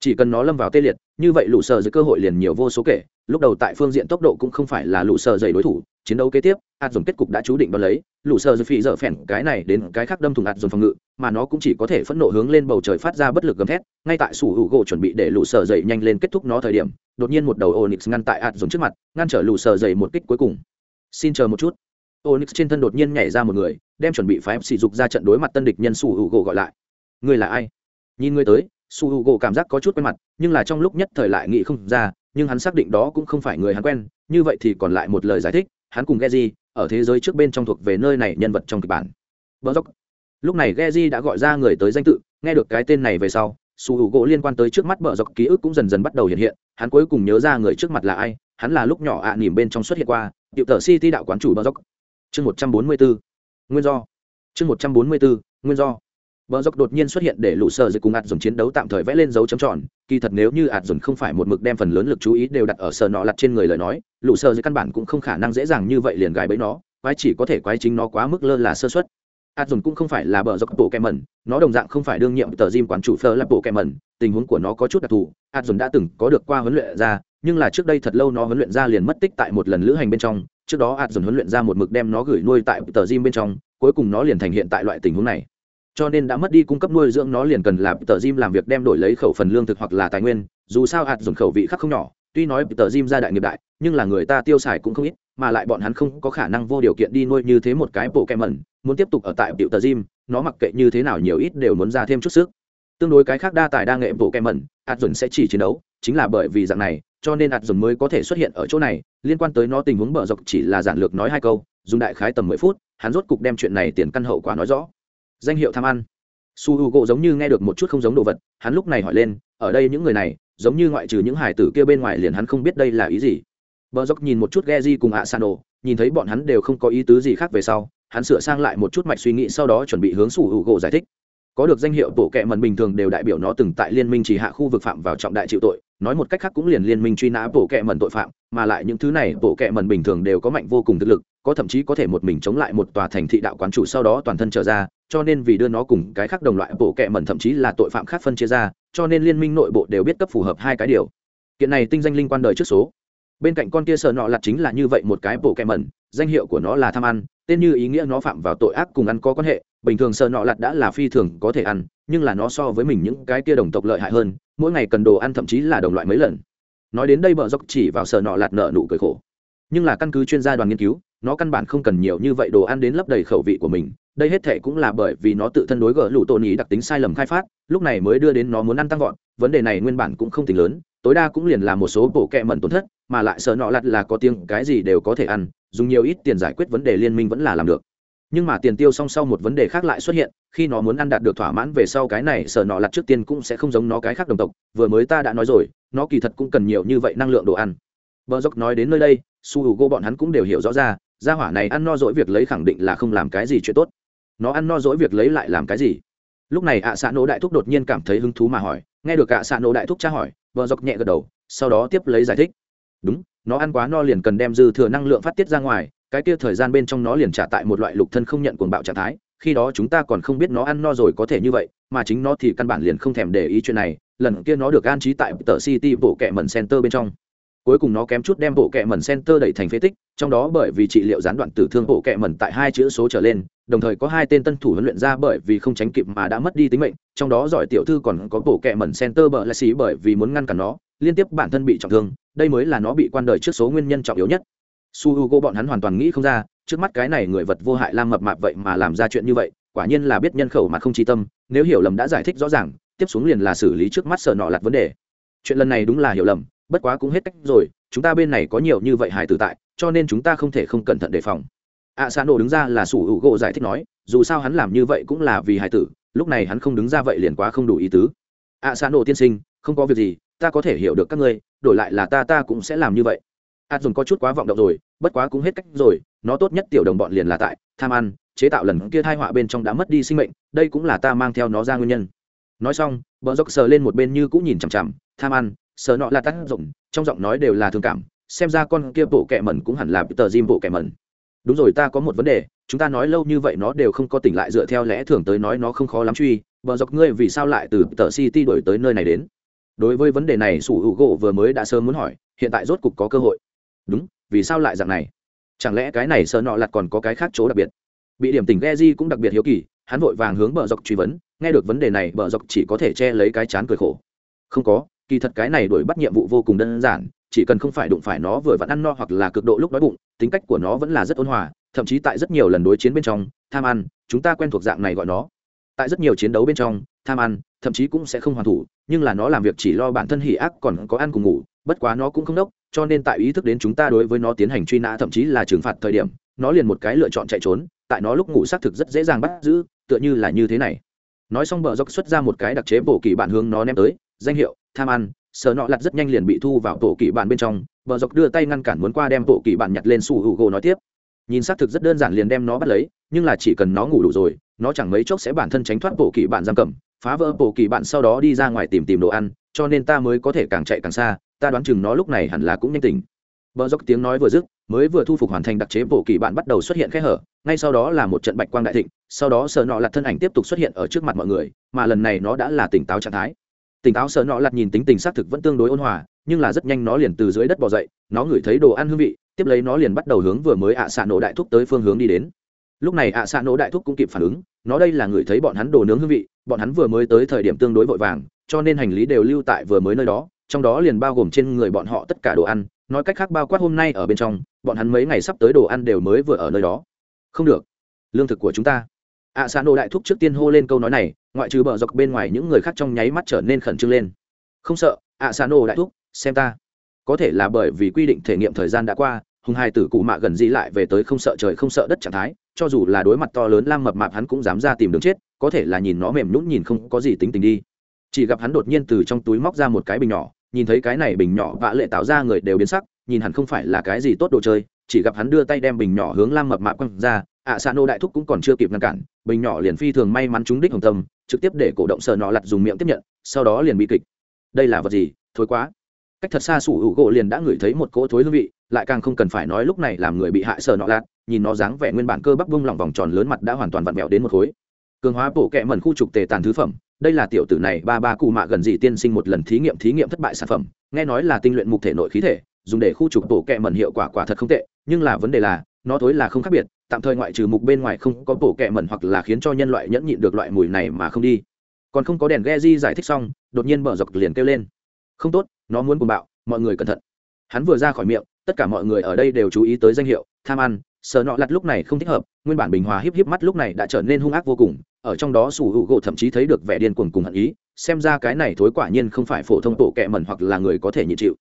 Chỉ cần nó lâm vào tê liệt như vậy lũ sợ dưới cơ hội liền nhiều vô số kể lúc đầu tại phương diện tốc độ cũng không phải là lũ sợ dày đối thủ chiến đấu kế tiếp hạt dùng kết cục đã chú định đo lấy lũ sợ dưới phì dở phèn cái này đến cái khác đâm thùng hạt dùng phòng ngự mà nó cũng chỉ có thể phẫn nộ hướng lên bầu trời phát ra bất lực gầm thét ngay tại sủ hữu gỗ chuẩn bị để lũ sợ dày nhanh lên kết thúc nó thời điểm đột nhiên một đầu Onyx ngăn tại hạt dùng trước mặt, ngăn trở lũ sờ dày một kích cuối cùng. Xin chờ một chút. Onyx trên thân đột nhiên nhảy ra một người, đem chuẩn bị phái sỉ dục ra trận đối mặt tân địch nhân sủ hữu gỗ gọi lại. Người là ai? Nhìn người tới, Su Hugo cảm giác có chút quen mặt, nhưng là trong lúc nhất thời lại nghĩ không ra, nhưng hắn xác định đó cũng không phải người hắn quen, như vậy thì còn lại một lời giải thích, hắn cùng Geji, ở thế giới trước bên trong thuộc về nơi này nhân vật trong kịch bản. Bờ Lúc này Geji đã gọi ra người tới danh tự, nghe được cái tên này về sau, su hữu gỗ liên quan tới trước mắt bờ dọc ký ức cũng dần dần bắt đầu hiện hiện hắn cuối cùng nhớ ra người trước mặt là ai hắn là lúc nhỏ ạ à, nỉm bên trong xuất hiện qua tiệu tờ city đạo quán chủ bờ dọc chương một trăm bốn mươi bốn nguyên do. Chương một trăm bốn mươi bốn nguyên do. Bờ dọc đột nhiên xuất hiện để lũ sợ dịch cùng ạt dùng chiến đấu tạm thời vẽ lên dấu chấm tròn. Kỳ thật nếu như ạt dùng không phải một mực đem phần lớn lực chú ý đều đặt ở sờ nọ lặt trên người lời nói, lũ sợ dịch căn bản cũng không khả năng dễ dàng như vậy liền gài bẫy nó, quái chỉ có thể quái chính nó quá mức lơ là sơ suất ạt dùng cũng không phải là bờ dọc bộ kẹm mẩn nó đồng dạng không phải đương nhiệm tờ gym quán chủ phơ là bộ kẹm mẩn tình huống của nó có chút đặc thù ạt dùng đã từng có được qua huấn luyện ra nhưng là trước đây thật lâu nó huấn luyện ra liền mất tích tại một lần lữ hành bên trong trước đó ạt dùng huấn luyện ra một mực đem nó gửi nuôi tại tờ gym bên trong cuối cùng nó liền thành hiện tại loại tình huống này cho nên đã mất đi cung cấp nuôi dưỡng nó liền cần làm tờ Jim làm việc đem đổi lấy khẩu phần lương thực hoặc là tài nguyên, dù sao hạt dùng khẩu vị khác không nhỏ, tuy nói tờ Jim ra đại nghiệp đại, nhưng là người ta tiêu xài cũng không ít, mà lại bọn hắn không có khả năng vô điều kiện đi nuôi như thế một cái bộ kem mẩn muốn tiếp tục ở tại tiểu tờ jim, nó mặc kệ như thế nào nhiều ít đều muốn ra thêm chút sức. Tương đối cái khác đa tài đa nghệ bộ kem mẩn hạt dùng sẽ chỉ chiến đấu, chính là bởi vì dạng này, cho nên hạt dùng mới có thể xuất hiện ở chỗ này, liên quan tới nó tình huống mở rộng chỉ là giản lược nói hai câu, dùng đại khái tầm mười phút, hắn rốt cục đem chuyện này tiền căn hậu quả nói rõ danh hiệu tham ăn. Su h u gỗ giống như nghe được một chút không giống đồ vật, hắn lúc này hỏi lên, ở đây những người này, giống như ngoại trừ những hải tử kia bên ngoài liền hắn không biết đây là ý gì? Bờ dốc nhìn một chút ghe di cùng ạ san đồ nhìn thấy bọn hắn đều không có ý tứ gì khác về sau, hắn sửa sang lại một chút mạch suy nghĩ sau đó chuẩn bị hướng su h u gỗ giải thích. Có được danh hiệu bộ kệ mần bình thường đều đại biểu nó từng tại liên minh chỉ hạ khu vực phạm vào trọng đại chịu tội nói một cách khác cũng liền liên minh truy nã bộ kệ mẩn tội phạm, mà lại những thứ này bộ kệ mẩn bình thường đều có mạnh vô cùng thực lực, có thậm chí có thể một mình chống lại một tòa thành thị đạo quán chủ sau đó toàn thân trở ra, cho nên vì đưa nó cùng cái khác đồng loại bộ kệ mẩn thậm chí là tội phạm khác phân chia ra, cho nên liên minh nội bộ đều biết cấp phù hợp hai cái điều. Kiện này tinh danh linh quan đời trước số. Bên cạnh con kia sợ nọ lặt chính là như vậy một cái bộ kệ mẩn, danh hiệu của nó là tham ăn, tên như ý nghĩa nó phạm vào tội ác cùng ăn có quan hệ, bình thường sợ nọ lặt đã là phi thường có thể ăn nhưng là nó so với mình những cái kia đồng tộc lợi hại hơn, mỗi ngày cần đồ ăn thậm chí là đồng loại mấy lần. Nói đến đây bờ dốc chỉ vào sờ nọ lạt nợ nụ cười khổ. Nhưng là căn cứ chuyên gia đoàn nghiên cứu, nó căn bản không cần nhiều như vậy đồ ăn đến lấp đầy khẩu vị của mình. Đây hết thể cũng là bởi vì nó tự thân đối gỡ lũ tổ nhí đặc tính sai lầm khai phát, lúc này mới đưa đến nó muốn ăn tăng vọt. Vấn đề này nguyên bản cũng không tính lớn, tối đa cũng liền là một số bộ kẹ mẩn tổn thất, mà lại sợ nọ lặt là có tiếng cái gì đều có thể ăn, dùng nhiều ít tiền giải quyết vấn đề liên minh vẫn là làm được nhưng mà tiền tiêu song sau một vấn đề khác lại xuất hiện khi nó muốn ăn đạt được thỏa mãn về sau cái này sợ nọ lặt trước tiên cũng sẽ không giống nó cái khác đồng tộc vừa mới ta đã nói rồi nó kỳ thật cũng cần nhiều như vậy năng lượng đồ ăn Bờ dốc nói đến nơi đây, Su Hugo bọn hắn cũng đều hiểu rõ ra, gia hỏa này ăn no dỗi việc lấy khẳng định là không làm cái gì chuyện tốt. Nó ăn no dỗi việc lấy lại làm cái gì? Lúc này ạ à xã nỗ đại thúc đột nhiên cảm thấy hứng thú mà hỏi, nghe được ạ à xã nỗ đại thúc tra hỏi, Bờ dốc nhẹ gật đầu, sau đó tiếp lấy giải thích. Đúng, nó ăn quá no liền cần đem dư thừa năng lượng phát tiết ra ngoài, cái kia thời gian bên trong nó liền trả tại một loại lục thân không nhận cuồng bạo trạng thái, khi đó chúng ta còn không biết nó ăn no rồi có thể như vậy, mà chính nó thì căn bản liền không thèm để ý chuyện này, lần kia nó được an trí tại tờ City bộ kệ mẩn center bên trong. Cuối cùng nó kém chút đem bộ kệ mẩn center đẩy thành phế tích trong đó bởi vì trị liệu gián đoạn tử thương bộ kệ mẩn tại hai chữ số trở lên đồng thời có hai tên tân thủ huấn luyện ra bởi vì không tránh kịp mà đã mất đi tính mệnh trong đó giỏi tiểu thư còn có bộ kệ mẩn center bờ lại xí bởi vì muốn ngăn cản nó liên tiếp bản thân bị trọng thương đây mới là nó bị quan đời trước số nguyên nhân trọng yếu nhất su h u g o bọn hắn hoàn toàn nghĩ không ra, trước mắt cái này người vật vô hại lam mập mạp vậy mà làm ra chuyện như vậy, quả nhiên là biết nhân khẩu mà không tri tâm, nếu hiểu lầm đã giải thích rõ ràng, tiếp xuống liền là xử lý trước mắt sợ nọ lặt vấn đề. Chuyện lần này đúng là hiểu lầm, bất quá cũng hết cách rồi, chúng ta bên này có nhiều như vậy hải tử tại, cho nên chúng ta không thể không cẩn thận đề phòng. Ạ xa nổ đứng ra là sủ hữu gỗ giải thích nói, dù sao hắn làm như vậy cũng là vì hải tử, lúc này hắn không đứng ra vậy liền quá không đủ ý tứ. Ạ xa nổ tiên sinh, không có việc gì, ta có thể hiểu được các ngươi, đổi lại là ta ta cũng sẽ làm như vậy ạt dùng có chút quá vọng động rồi, bất quá cũng hết cách rồi, nó tốt nhất tiểu đồng bọn liền là tại tham ăn, chế tạo lần kia thai họa bên trong đã mất đi sinh mệnh, đây cũng là ta mang theo nó ra nguyên nhân. Nói xong, bờ dốc sờ lên một bên như cũng nhìn chằm chằm, tham ăn, sờ nọ là tác dụng, trong giọng nói đều là thương cảm, xem ra con kia bộ kẹ mẩn cũng hẳn là tờ diêm bộ kẹ mẩn. Đúng rồi, ta có một vấn đề, chúng ta nói lâu như vậy nó đều không có tỉnh lại dựa theo lẽ thường tới nói nó không khó lắm truy, Bờ dọc ngươi vì sao lại từ tờ city đổi tới nơi này đến? Đối với vấn đề này, sủ hữu gỗ vừa mới đã sớm muốn hỏi, hiện tại rốt cục có cơ hội đúng, vì sao lại dạng này? Chẳng lẽ cái này sợ nọ lặt còn có cái khác chỗ đặc biệt? Bị điểm tỉnh ghe di cũng đặc biệt hiếu kỳ, hắn vội vàng hướng bờ dọc truy vấn, nghe được vấn đề này, bờ dọc chỉ có thể che lấy cái chán cười khổ. Không có, kỳ thật cái này đuổi bắt nhiệm vụ vô cùng đơn giản, chỉ cần không phải đụng phải nó vừa vặn ăn no hoặc là cực độ lúc đói bụng, tính cách của nó vẫn là rất ôn hòa, thậm chí tại rất nhiều lần đối chiến bên trong, tham ăn, chúng ta quen thuộc dạng này gọi nó. Tại rất nhiều chiến đấu bên trong, tham ăn, thậm chí cũng sẽ không hoàn thủ, nhưng là nó làm việc chỉ lo bản thân hỉ ác còn có ăn cùng ngủ bất quá nó cũng không đốc, cho nên tại ý thức đến chúng ta đối với nó tiến hành truy nã thậm chí là trừng phạt thời điểm, nó liền một cái lựa chọn chạy trốn, tại nó lúc ngủ xác thực rất dễ dàng bắt giữ, tựa như là như thế này. Nói xong bờ dốc xuất ra một cái đặc chế bổ kỳ bản hướng nó ném tới, danh hiệu, tham ăn sợ nọ lặt rất nhanh liền bị thu vào tổ kỳ bản bên trong, bờ dọc đưa tay ngăn cản muốn qua đem tổ kỳ bản nhặt lên su hữu gỗ nói tiếp. Nhìn xác thực rất đơn giản liền đem nó bắt lấy, nhưng là chỉ cần nó ngủ đủ rồi, nó chẳng mấy chốc sẽ bản thân tránh thoát bộ kỳ bản giam cầm, phá vỡ bộ kỳ bản sau đó đi ra ngoài tìm tìm đồ ăn, cho nên ta mới có thể càng chạy càng xa ta đoán chừng nó lúc này hẳn là cũng nhanh tỉnh. Bờ dốc tiếng nói vừa dứt, mới vừa thu phục hoàn thành đặc chế bộ kỳ bản bắt đầu xuất hiện khe hở, ngay sau đó là một trận bạch quang đại thịnh, sau đó sợ nọ lặt thân ảnh tiếp tục xuất hiện ở trước mặt mọi người, mà lần này nó đã là tỉnh táo trạng thái. Tỉnh táo sợ nọ lặt nhìn tính tình xác thực vẫn tương đối ôn hòa, nhưng là rất nhanh nó liền từ dưới đất bỏ dậy, nó ngửi thấy đồ ăn hương vị, tiếp lấy nó liền bắt đầu hướng vừa mới ạ à xạ nổ đại thúc tới phương hướng đi đến. Lúc này ạ à xạ nổ đại thúc cũng kịp phản ứng, nó đây là ngửi thấy bọn hắn đồ nướng hương vị, bọn hắn vừa mới tới thời điểm tương đối vội vàng, cho nên hành lý đều lưu tại vừa mới nơi đó trong đó liền bao gồm trên người bọn họ tất cả đồ ăn, nói cách khác bao quát hôm nay ở bên trong, bọn hắn mấy ngày sắp tới đồ ăn đều mới vừa ở nơi đó. Không được. Lương thực của chúng ta. Ạ xạ nổ đại thúc trước tiên hô lên câu nói này, ngoại trừ bờ dọc bên ngoài những người khác trong nháy mắt trở nên khẩn trương lên. Không sợ ạ xạ nổ đại thúc, xem ta. Có thể là bởi vì quy định thể nghiệm thời gian đã qua, hùng hai tử cụ mạ gần di lại về tới không sợ trời không sợ đất trạng thái, cho dù là đối mặt to lớn lam mập mạp hắn cũng dám ra tìm đường chết, có thể là nhìn nó mềm nhũn nhìn không có gì tính tình đi chỉ gặp hắn đột nhiên từ trong túi móc ra một cái bình nhỏ, nhìn thấy cái này bình nhỏ vạ lệ tạo ra người đều biến sắc, nhìn hẳn không phải là cái gì tốt đồ chơi, chỉ gặp hắn đưa tay đem bình nhỏ hướng lam mập mạp quăng ra, ạ xa nô đại thúc cũng còn chưa kịp ngăn cản, bình nhỏ liền phi thường may mắn trúng đích hồng tâm, trực tiếp để cổ động sợ nọ lặt dùng miệng tiếp nhận, sau đó liền bị kịch. Đây là vật gì? Thối quá. Cách thật xa sủ hữu gỗ liền đã ngửi thấy một cỗ thối hương vị, lại càng không cần phải nói lúc này làm người bị hại sợ nọ lạt, nhìn nó dáng vẻ nguyên bản cơ bắp vung lỏng vòng tròn lớn mặt đã hoàn toàn vặn vẹo đến một khối. Cường hóa bổ kẹ mẩn khu trục tề tàn thứ phẩm đây là tiểu tử này ba ba cụ mạ gần gì tiên sinh một lần thí nghiệm thí nghiệm thất bại sản phẩm, nghe nói là tinh luyện mục thể nội khí thể, dùng để khu trục bổ kẹ mẩn hiệu quả quả thật không tệ, nhưng là vấn đề là, nó thối là không khác biệt, tạm thời ngoại trừ mục bên ngoài không có bổ kẹ mẩn hoặc là khiến cho nhân loại nhẫn nhịn được loại mùi này mà không đi. Còn không có đèn ghe di giải thích xong, đột nhiên mở dọc liền kêu lên. Không tốt, nó muốn cùng bạo, mọi người cẩn thận. Hắn vừa ra khỏi miệng, tất cả mọi người ở đây đều chú ý tới danh hiệu, tham ăn sợ nọ lặt lúc này không thích hợp, nguyên bản bình hòa híp híp mắt lúc này đã trở nên hung ác vô cùng ở trong đó sủ hữu gỗ thậm chí thấy được vẻ điên cuồng cùng hận ý, xem ra cái này thối quả nhiên không phải phổ thông tổ kẹ mẩn hoặc là người có thể nhịn chịu.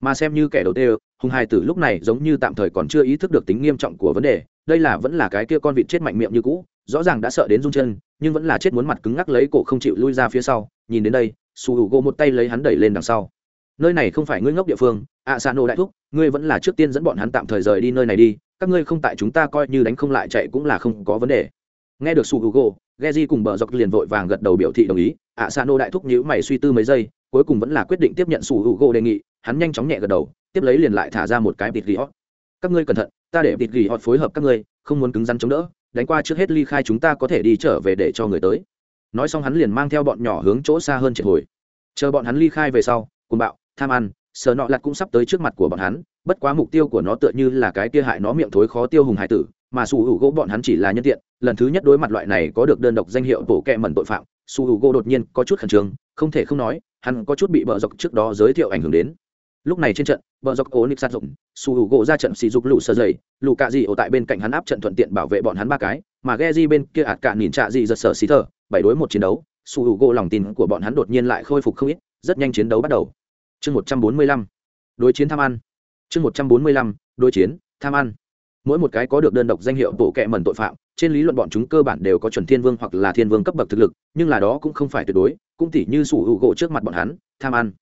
Mà xem như kẻ đầu tiên Hùng hai tử lúc này giống như tạm thời còn chưa ý thức được tính nghiêm trọng của vấn đề, đây là vẫn là cái kia con vịt chết mạnh miệng như cũ, rõ ràng đã sợ đến run chân, nhưng vẫn là chết muốn mặt cứng ngắc lấy cổ không chịu lui ra phía sau, nhìn đến đây su hữu gỗ một tay lấy hắn đẩy lên đằng sau. Nơi này không phải ngươi ngốc địa phương, ạ xa nô đại thúc, ngươi vẫn là trước tiên dẫn bọn hắn tạm thời rời đi nơi này đi, các ngươi không tại chúng ta coi như đánh không lại chạy cũng là không có vấn đề. Nghe được su gỗ geji cùng bờ dọc liền vội vàng gật đầu biểu thị đồng ý. Ạ xa đại thúc nhíu mày suy tư mấy giây, cuối cùng vẫn là quyết định tiếp nhận sủ hữu gỗ đề nghị. Hắn nhanh chóng nhẹ gật đầu, tiếp lấy liền lại thả ra một cái bịt gỉ hót các ngươi cẩn thận, ta để bịt gỉ hót phối hợp các ngươi, không muốn cứng rắn chống đỡ. Đánh qua trước hết ly khai chúng ta có thể đi trở về để cho người tới. Nói xong hắn liền mang theo bọn nhỏ hướng chỗ xa hơn triệt hồi. Chờ bọn hắn ly khai về sau, cùng bạo, tham ăn, sờ nọ lặt cũng sắp tới trước mặt của bọn hắn. Bất quá mục tiêu của nó tựa như là cái kia hại nó miệng thối khó tiêu hùng hải tử, mà sủ hữu gỗ bọn hắn chỉ là nhân tiện lần thứ nhất đối mặt loại này có được đơn độc danh hiệu bổ kẹ mẩn tội phạm, su hữu gỗ đột nhiên có chút khẩn trương, không thể không nói, hắn có chút bị bờ dọc trước đó giới thiệu ảnh hưởng đến. Lúc này trên trận bờ dọc ố nịp sát dụng, su hữu gỗ ra trận xì dục lũ sơ dày lũ cạ dị ở tại bên cạnh hắn áp trận thuận tiện bảo vệ bọn hắn ba cái, mà ghe di bên kia ạt cạn nhìn trạ dị giật sở xí thở bảy đối một chiến đấu, su hữu gỗ lòng tin của bọn hắn đột nhiên lại khôi phục không ít, rất nhanh chiến đấu bắt đầu. Chương một trăm bốn mươi lăm, đối chiến tham ăn. Chương một trăm bốn mươi lăm, đối chiến, tham ăn. Mỗi một cái có được đơn độc danh hiệu bộ kệ mẩn tội phạm trên lý luận bọn chúng cơ bản đều có chuẩn thiên vương hoặc là thiên vương cấp bậc thực lực, nhưng là đó cũng không phải tuyệt đối, cũng tỉ như sủ hữu gỗ trước mặt bọn hắn, tham ăn.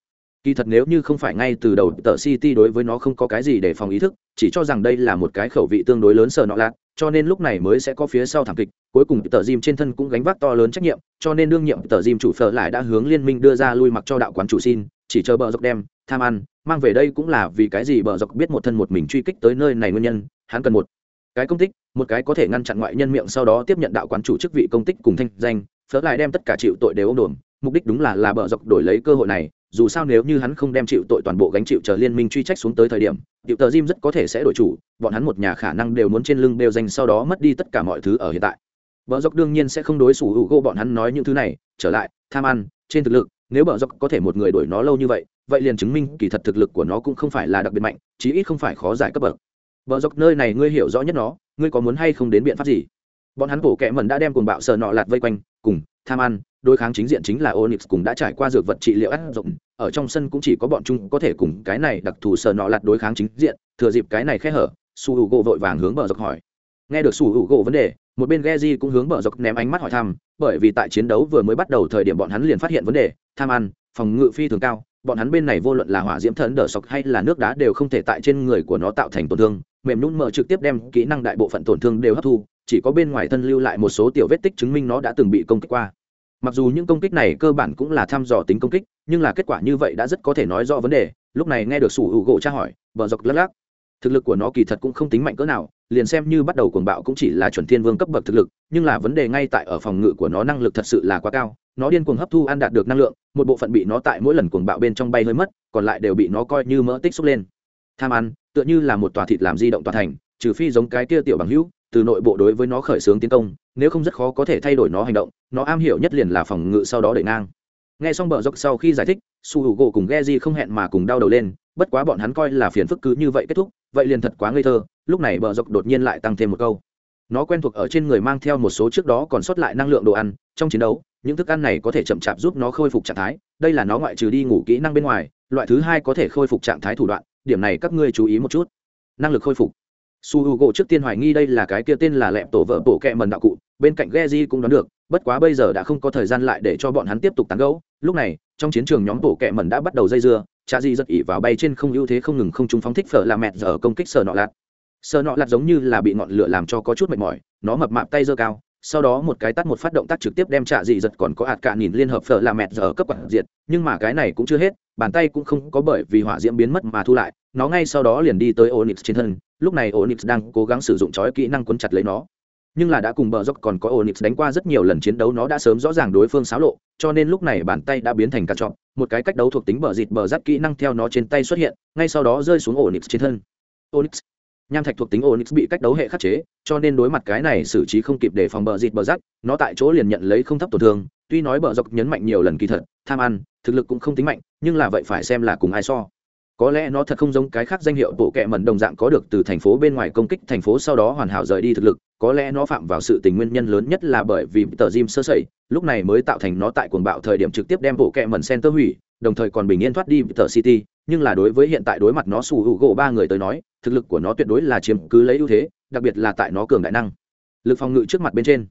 Kỳ thật nếu như không phải ngay từ đầu tờ city đối với nó không có cái gì để phòng ý thức, chỉ cho rằng đây là một cái khẩu vị tương đối lớn sờ nọ lạc cho nên lúc này mới sẽ có phía sau thảm kịch, cuối cùng tờ diêm trên thân cũng gánh vác to lớn trách nhiệm, cho nên đương nhiệm tờ diêm chủ phở lại đã hướng liên minh đưa ra lui mặc cho đạo quán chủ xin, chỉ chờ bờ dọc đem, tham ăn, mang về đây cũng là vì cái gì bờ dọc biết một thân một mình truy kích tới nơi này nguyên nhân, hắn cần một cái công tích một cái có thể ngăn chặn ngoại nhân miệng sau đó tiếp nhận đạo quán chủ chức vị công tích cùng thanh danh, phớt lại đem tất cả chịu tội đều ôm đồn mục đích đúng là là bờ dọc đổi lấy cơ hội này, dù sao nếu như hắn không đem chịu tội toàn bộ gánh chịu chờ liên minh truy trách xuống tới thời điểm điệu tờ Jim rất có thể sẽ đổi chủ, bọn hắn một nhà khả năng đều muốn trên lưng đều danh sau đó mất đi tất cả mọi thứ ở hiện tại. Bờ dọc đương nhiên sẽ không đối xử hữu gỗ bọn hắn nói những thứ này, trở lại, tham ăn, trên thực lực, nếu bờ dọc có thể một người đuổi nó lâu như vậy vậy liền chứng minh kỳ thật thực lực của nó cũng không phải là đặc biệt mạnh, chí ít không phải khó giải cấp bậc bờ dọc nơi này ngươi hiểu rõ nhất nó ngươi có muốn hay không đến biện pháp gì bọn hắn cổ kẻ mẩn đã đem cuồng bạo sờ nọ lạt vây quanh cùng tham ăn đối kháng chính diện chính là Onyx cùng đã trải qua dược vật trị liệu ác dụng, ở trong sân cũng chỉ có bọn chúng có thể cùng cái này đặc thù sờ nọ lạt đối kháng chính diện, thừa dịp cái này khe hở, Su Hugo vội vàng hướng bờ dọc hỏi. Nghe được Su Hugo vấn đề, một bên Geji cũng hướng bờ dọc ném ánh mắt hỏi thăm, bởi vì tại chiến đấu vừa mới bắt đầu thời điểm bọn hắn liền phát hiện vấn đề, tham ăn, phòng ngự phi thường cao, bọn hắn bên này vô luận là hỏa diễm thần đỡ sọc hay là nước đá đều không thể tại trên người của nó tạo thành tổn thương, mềm nhún mở trực tiếp đem kỹ năng đại bộ phận tổn thương đều hấp thu, chỉ có bên ngoài thân lưu lại một số tiểu vết tích chứng minh nó đã từng bị công kích qua. Mặc dù những công kích này cơ bản cũng là thăm dò tính công kích nhưng là kết quả như vậy đã rất có thể nói rõ vấn đề lúc này nghe được sủ hữu gỗ tra hỏi vợ dọc lắc lắc. Thực lực của nó kỳ thật cũng không tính mạnh cỡ nào liền xem như bắt đầu cuồng bạo cũng chỉ là chuẩn thiên vương cấp bậc thực lực nhưng là vấn đề ngay tại ở phòng ngự của nó năng lực thật sự là quá cao nó điên cuồng hấp thu ăn đạt được năng lượng một bộ phận bị nó tại mỗi lần cuồng bạo bên trong bay hơi mất còn lại đều bị nó coi như mỡ tích xúc lên. Tham ăn tựa như là một tòa thịt làm di động tòa thành, trừ phi giống cái kia tiểu bằng hữu, từ nội bộ đối với nó khởi xướng tiến công, nếu không rất khó có thể thay đổi nó hành động, nó am hiểu nhất liền là phòng ngự sau đó đẩy ngang. Nghe xong bờ dốc sau khi giải thích, su hữu gỗ cùng ghe di không hẹn mà cùng đau đầu lên, bất quá bọn hắn coi là phiền phức cứ như vậy kết thúc, vậy liền thật quá ngây thơ, lúc này bờ dốc đột nhiên lại tăng thêm một câu. Nó quen thuộc ở trên người mang theo một số trước đó còn sót lại năng lượng đồ ăn, trong chiến đấu, những thức ăn này có thể chậm chạp giúp nó khôi phục trạng thái, đây là nó ngoại trừ đi ngủ kỹ năng bên ngoài, loại thứ hai có thể khôi phục trạng thái thủ đoạn điểm này các ngươi chú ý một chút. Năng lực khôi phục. Su h u gỗ trước tiên hoài nghi đây là cái kia tên là lẹp tổ vợ bổ kẹ mần đạo cụ, bên cạnh ghe di cũng đoán được, bất quá bây giờ đã không có thời gian lại để cho bọn hắn tiếp tục tán gẫu. Lúc này, trong chiến trường nhóm bổ kẹ mần đã bắt đầu dây dưa, cha di giật ỉ vào bay trên không ưu thế không ngừng không chúng phóng thích phở là mẹt giờ công kích sờ nọ lạt. Sờ nọ lạt giống như là bị ngọn lửa làm cho có chút mệt mỏi, nó mập mạp tay giơ cao sau đó một cái tắt một phát động tác trực tiếp đem trạ dị giật còn có ạt cạn nhìn liên hợp phở là mẹt giờ cấp quản diệt, nhưng mà cái này cũng chưa hết, bàn tay cũng không có bởi vì hỏa diễm biến mất mà thu lại, nó ngay sau đó liền đi tới onyx trên thân, lúc này onyx đang cố gắng sử dụng chói kỹ năng cuốn chặt lấy nó. Nhưng là đã cùng bờ dốc còn có onyx đánh qua rất nhiều lần chiến đấu nó đã sớm rõ ràng đối phương xáo lộ, cho nên lúc này bàn tay đã biến thành cà trọn, một cái cách đấu thuộc tính bờ dịt bờ rắt kỹ năng theo nó trên tay xuất hiện, ngay sau đó rơi xuống onyx trên thân. Onyx nham thạch thuộc tính onyx bị cách đấu hệ khắc chế, cho nên đối mặt cái này xử trí không kịp để phòng bờ dịt bờ rắc, nó tại chỗ liền nhận lấy không thấp tổn thương. Tuy nói bờ dọc nhấn mạnh nhiều lần kỳ thật, tham ăn, thực lực cũng không tính mạnh, nhưng là vậy phải xem là cùng ai so. Có lẽ nó thật không giống cái khác danh hiệu bộ kệ mẩn đồng dạng có được từ thành phố bên ngoài công kích thành phố sau đó hoàn hảo rời đi thực lực, có lẽ nó phạm vào sự tình nguyên nhân lớn nhất là bởi vì tờ Jim sơ sẩy, lúc này mới tạo thành nó tại cuồng bạo thời điểm trực tiếp đem bộ kệ mẩn center hủy, đồng thời còn bình yên thoát đi tờ city nhưng là đối với hiện tại đối mặt nó sủ hữu gỗ ba người tới nói, thực lực của nó tuyệt đối là chiếm cứ lấy ưu thế, đặc biệt là tại nó cường đại năng. Lực phòng ngự trước mặt bên trên,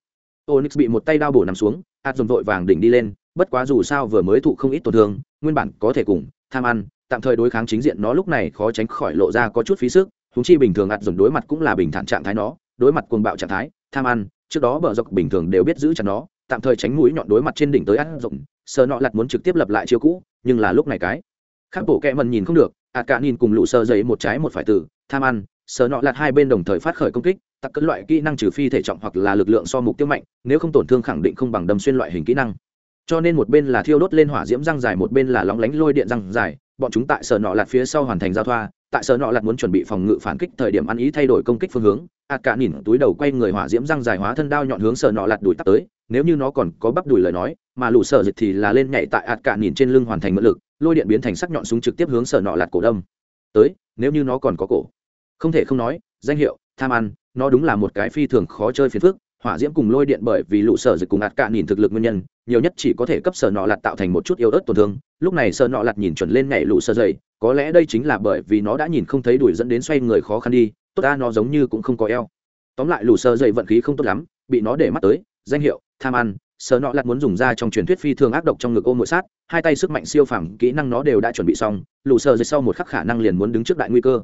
onyx bị một tay đao bổ nằm xuống, ạt dồn vội vàng đỉnh đi lên, bất quá dù sao vừa mới thụ không ít tổn thương, nguyên bản có thể cùng, tham ăn, tạm thời đối kháng chính diện nó lúc này khó tránh khỏi lộ ra có chút phí sức húng chi bình thường ạt dồn đối mặt cũng là bình thản trạng thái nó, đối mặt cuồng bạo trạng thái, tham ăn, trước đó bờ dọc bình thường đều biết giữ chặt nó, tạm thời tránh mũi nhọn đối mặt trên đỉnh tới ạt dồn sờ nọ lặt muốn trực tiếp lập lại chiêu cũ, nhưng là lúc này cái khác bộ kẹ mần nhìn không được, ạt cả nhìn cùng lũ sơ giấy một trái một phải từ tham ăn, sờ nọ lạt hai bên đồng thời phát khởi công kích tặc cất loại kỹ năng trừ phi thể trọng hoặc là lực lượng so mục tiêu mạnh, nếu không tổn thương khẳng định không bằng đâm xuyên loại hình kỹ năng. Cho nên một bên là thiêu đốt lên hỏa diễm răng dài, một bên là lóng lánh lôi điện răng dài, bọn chúng tại sở nọ lạt phía sau hoàn thành giao thoa, tại sở nọ lạt muốn chuẩn bị phòng ngự phản kích thời điểm ăn ý thay đổi công kích phương hướng, ạt cả nhìn túi đầu quay người hỏa diễm răng dài hóa thân đao nhọn hướng sở nọ lạt đuổi tắt tới, nếu như nó còn có bắp đùi lời nói, mà lũ sở dịch thì là lên nhảy tại ạt cả nhìn trên lưng hoàn thành mượn lực lôi điện biến thành sắc nhọn súng trực tiếp hướng sở nọ lạt cổ đâm. Tới, nếu như nó còn có cổ. Không thể không nói, danh hiệu, tham ăn, nó đúng là một cái phi thường khó chơi phiền phức. Hỏa diễm cùng lôi điện bởi vì lũ sở dịch cùng ạt cạn nhìn thực lực nguyên nhân, nhiều nhất chỉ có thể cấp sở nọ lạt tạo thành một chút yếu ớt tổn thương. Lúc này sở nọ lạt nhìn chuẩn lên nhảy lũ sở dày có lẽ đây chính là bởi vì nó đã nhìn không thấy đuổi dẫn đến xoay người khó khăn đi, tốt ta nó giống như cũng không có eo. Tóm lại lũ sở dày vận khí không tốt lắm, bị nó để mắt tới, danh hiệu, tham ăn sở nọ lạt muốn dùng ra trong truyền thuyết phi thường ác độc trong ngực ôm mũi sát, hai tay sức mạnh siêu phàm kỹ năng nó đều đã chuẩn bị xong lũ sơ dưới sau một khắc khả năng liền muốn đứng trước đại nguy cơ.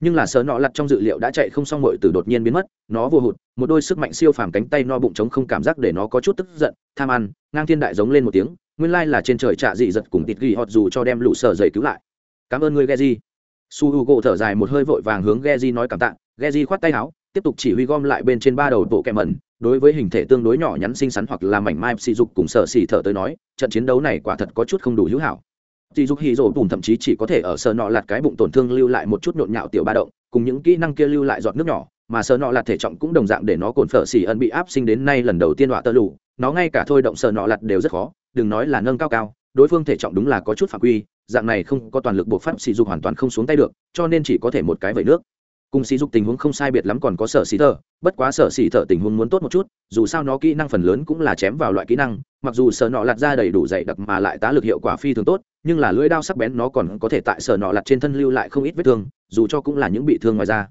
Nhưng là sở nọ lặt trong dự liệu đã chạy không xong mọi từ đột nhiên biến mất, nó vô hụt, một đôi sức mạnh siêu phàm cánh tay no bụng trống không cảm giác để nó có chút tức giận, tham ăn, ngang thiên đại giống lên một tiếng, nguyên lai là trên trời trạ dị giật cùng tịt ghi họt dù cho đem lũ sở dày cứu lại. Cảm ơn ngươi, geji. Su h u gỗ thở dài một hơi vội vàng hướng geji nói cảm tạ, geji khoát tay áo, tiếp tục chỉ huy gom lại bên trên ba đầu bộ kẹ mẩn đối với hình thể tương đối nhỏ nhắn xinh xắn hoặc là mảnh mai sỉ dục cùng sợ xỉ thở tới nói, trận chiến đấu này quả thật có chút không đủ hữu hảo. Sỉ dục hỉ rổ bùn thậm chí chỉ có thể ở sờ nọ lạt cái bụng tổn thương lưu lại một chút nhộn nhạo tiểu ba động, cùng những kỹ năng kia lưu lại giọt nước nhỏ, mà sờ nọ lạt thể trọng cũng đồng dạng để nó cồn phở xỉ ẩn bị áp sinh đến nay lần đầu tiên đọa tơ lụ nó ngay cả thôi động sờ nọ lạt đều rất khó, đừng nói là nâng cao cao, đối phương thể trọng đúng là có chút phạm quy, dạng này không có toàn lực buộc phát sỉ dục hoàn toàn không xuống tay được, cho nên chỉ có thể một cái vẩy nước cùng sỉ dục tình huống không sai biệt lắm còn có sở xỉ thở bất quá sở xỉ thở tình huống muốn tốt một chút, dù sao nó kỹ năng phần lớn cũng là chém vào loại kỹ năng, mặc dù sở nọ lặt ra đầy đủ dày đặc mà lại tá lực hiệu quả phi thường tốt, nhưng là lưỡi đao sắc bén nó còn có thể tại sở nọ lặt trên thân lưu lại không ít vết thương, dù cho cũng là những bị thương ngoài ra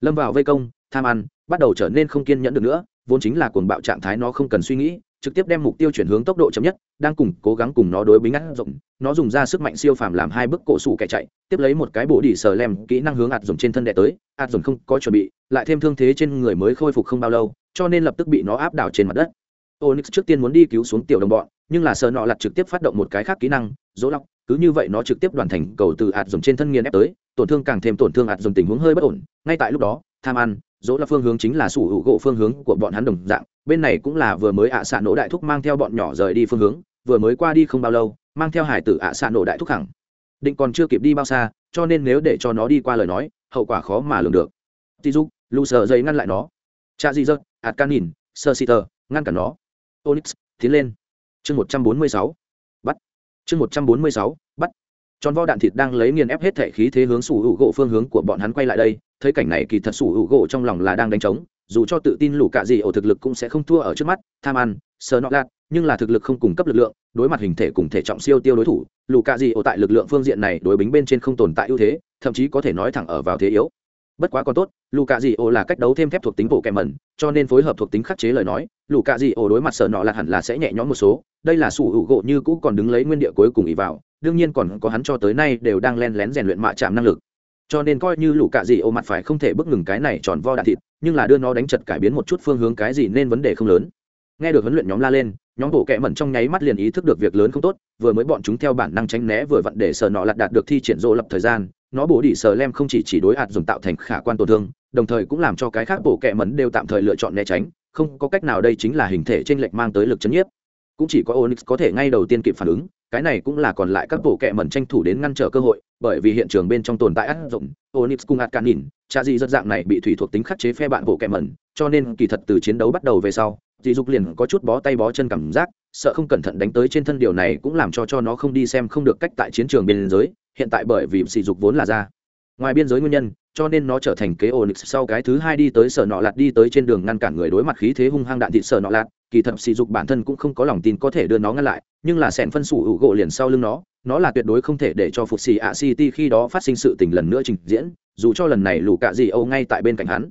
lâm vào vây công, tham ăn, bắt đầu trở nên không kiên nhẫn được nữa, vốn chính là cuồng bạo trạng thái nó không cần suy nghĩ trực tiếp đem mục tiêu chuyển hướng tốc độ chậm nhất, đang cùng cố gắng cùng nó đối bính ngắt. rộng. Nó dùng ra sức mạnh siêu phàm làm hai bước cổ sủ kẻ chạy, tiếp lấy một cái bộ đỉ sờ lem kỹ năng hướng ạt dùng trên thân đệ tới. Ạt dùng không có chuẩn bị, lại thêm thương thế trên người mới khôi phục không bao lâu, cho nên lập tức bị nó áp đảo trên mặt đất. Onyx trước tiên muốn đi cứu xuống tiểu đồng bọn, nhưng là sợ nọ lặt trực tiếp phát động một cái khác kỹ năng, dỗ lọc. Cứ như vậy nó trực tiếp đoàn thành cầu từ ạt dùng trên thân nghiền ép tới, tổn thương càng thêm tổn thương ạt dùng tình huống hơi bất ổn. Ngay tại lúc đó tham ăn, dỗ là phương hướng chính là sủ hữu gỗ phương hướng của bọn hắn đồng dạng, bên này cũng là vừa mới ạ xạ nổ đại thúc mang theo bọn nhỏ rời đi phương hướng, vừa mới qua đi không bao lâu, mang theo hải tử ạ xạ nổ đại thúc hẳn. Định còn chưa kịp đi bao xa, cho nên nếu để cho nó đi qua lời nói, hậu quả khó mà lường được. Tí dục, lù sờ dây ngăn lại nó. Cha di dơ ạt can nhìn, sơ xì tờ, ngăn cản nó. Onyx, tiến lên. Chương một trăm bốn mươi sáu. Bắt. Chương một trăm bốn mươi sáu bắt tròn vo đạn thịt đang lấy nghiền ép hết thể khí thế hướng sủ hữu gỗ phương hướng của bọn hắn quay lại đây, thấy cảnh này kỳ thật sủ hữu gỗ trong lòng là đang đánh trống, dù cho tự tin lũ cạ gì ổ thực lực cũng sẽ không thua ở trước mắt, tham ăn, sờ nọ lạt, nhưng là thực lực không cung cấp lực lượng, đối mặt hình thể cùng thể trọng siêu tiêu đối thủ, lũ cạ gì ổ tại lực lượng phương diện này đối bính bên trên không tồn tại ưu thế, thậm chí có thể nói thẳng ở vào thế yếu. Bất quá còn tốt, lũ cạ dị ổ là cách đấu thêm thép thuộc tính bộ kèm mẩn, cho nên phối hợp thuộc tính khắc chế lời nói, lũ cạ dị ổ đối mặt sờ nọ lạt hẳn là sẽ nhẹ nhõm một số, đây là sủ hữu gỗ như cũ còn đứng lấy nguyên địa cuối cùng ý vào đương nhiên còn có hắn cho tới nay đều đang len lén rèn luyện mạ chạm năng lực. Cho nên coi như lũ cạ dị ô mặt phải không thể bước ngừng cái này tròn vo đạn thịt, nhưng là đưa nó đánh chật cải biến một chút phương hướng cái gì nên vấn đề không lớn. Nghe được huấn luyện nhóm la lên, nhóm bộ kẹ mẩn trong nháy mắt liền ý thức được việc lớn không tốt, vừa mới bọn chúng theo bản năng tránh né vừa vặn để sờ nọ lặt đạt được thi triển rô lập thời gian, nó bổ đỉ sờ lem không chỉ chỉ đối hạt dùng tạo thành khả quan tổn thương, đồng thời cũng làm cho cái khác bộ kẹ mẩn đều tạm thời lựa chọn né tránh, không có cách nào đây chính là hình thể t r ê n lệch mang tới lực chấn nhiếp. Cũng chỉ có onyx có thể ngay đầu tiên kịp phản ứng cái này cũng là còn lại các bộ kệ mẩn tranh thủ đến ngăn trở cơ hội, bởi vì hiện trường bên trong tồn tại ác dụng, onyx cùng ạt can nhìn cha gì rất dạng này bị thủy thuộc tính khắc chế phe bạn bộ kệ mẩn, cho nên kỳ thật từ chiến đấu bắt đầu về sau, Dị dục liền có chút bó tay bó chân cảm giác, sợ không cẩn thận đánh tới trên thân điều này cũng làm cho cho nó không đi xem không được cách tại chiến trường biên giới, hiện tại bởi vì Dị dục vốn là ra. Ngoài biên giới nguyên nhân, cho nên nó trở thành kế onyx sau cái thứ hai đi tới sở nọ lạt đi tới trên đường ngăn cản người đối mặt khí thế hung hăng đạn thịt sở nọ lạt, kỳ thật sỉ dục bản thân cũng không có lòng tin có thể đưa nó ngăn lại nhưng là sẹn phân sủ hữu gỗ liền sau lưng nó nó là tuyệt đối không thể để cho phục xì ạ city khi đó phát sinh sự tình lần nữa trình diễn, dù cho lần này lù cạ gì âu ngay tại bên cạnh hắn.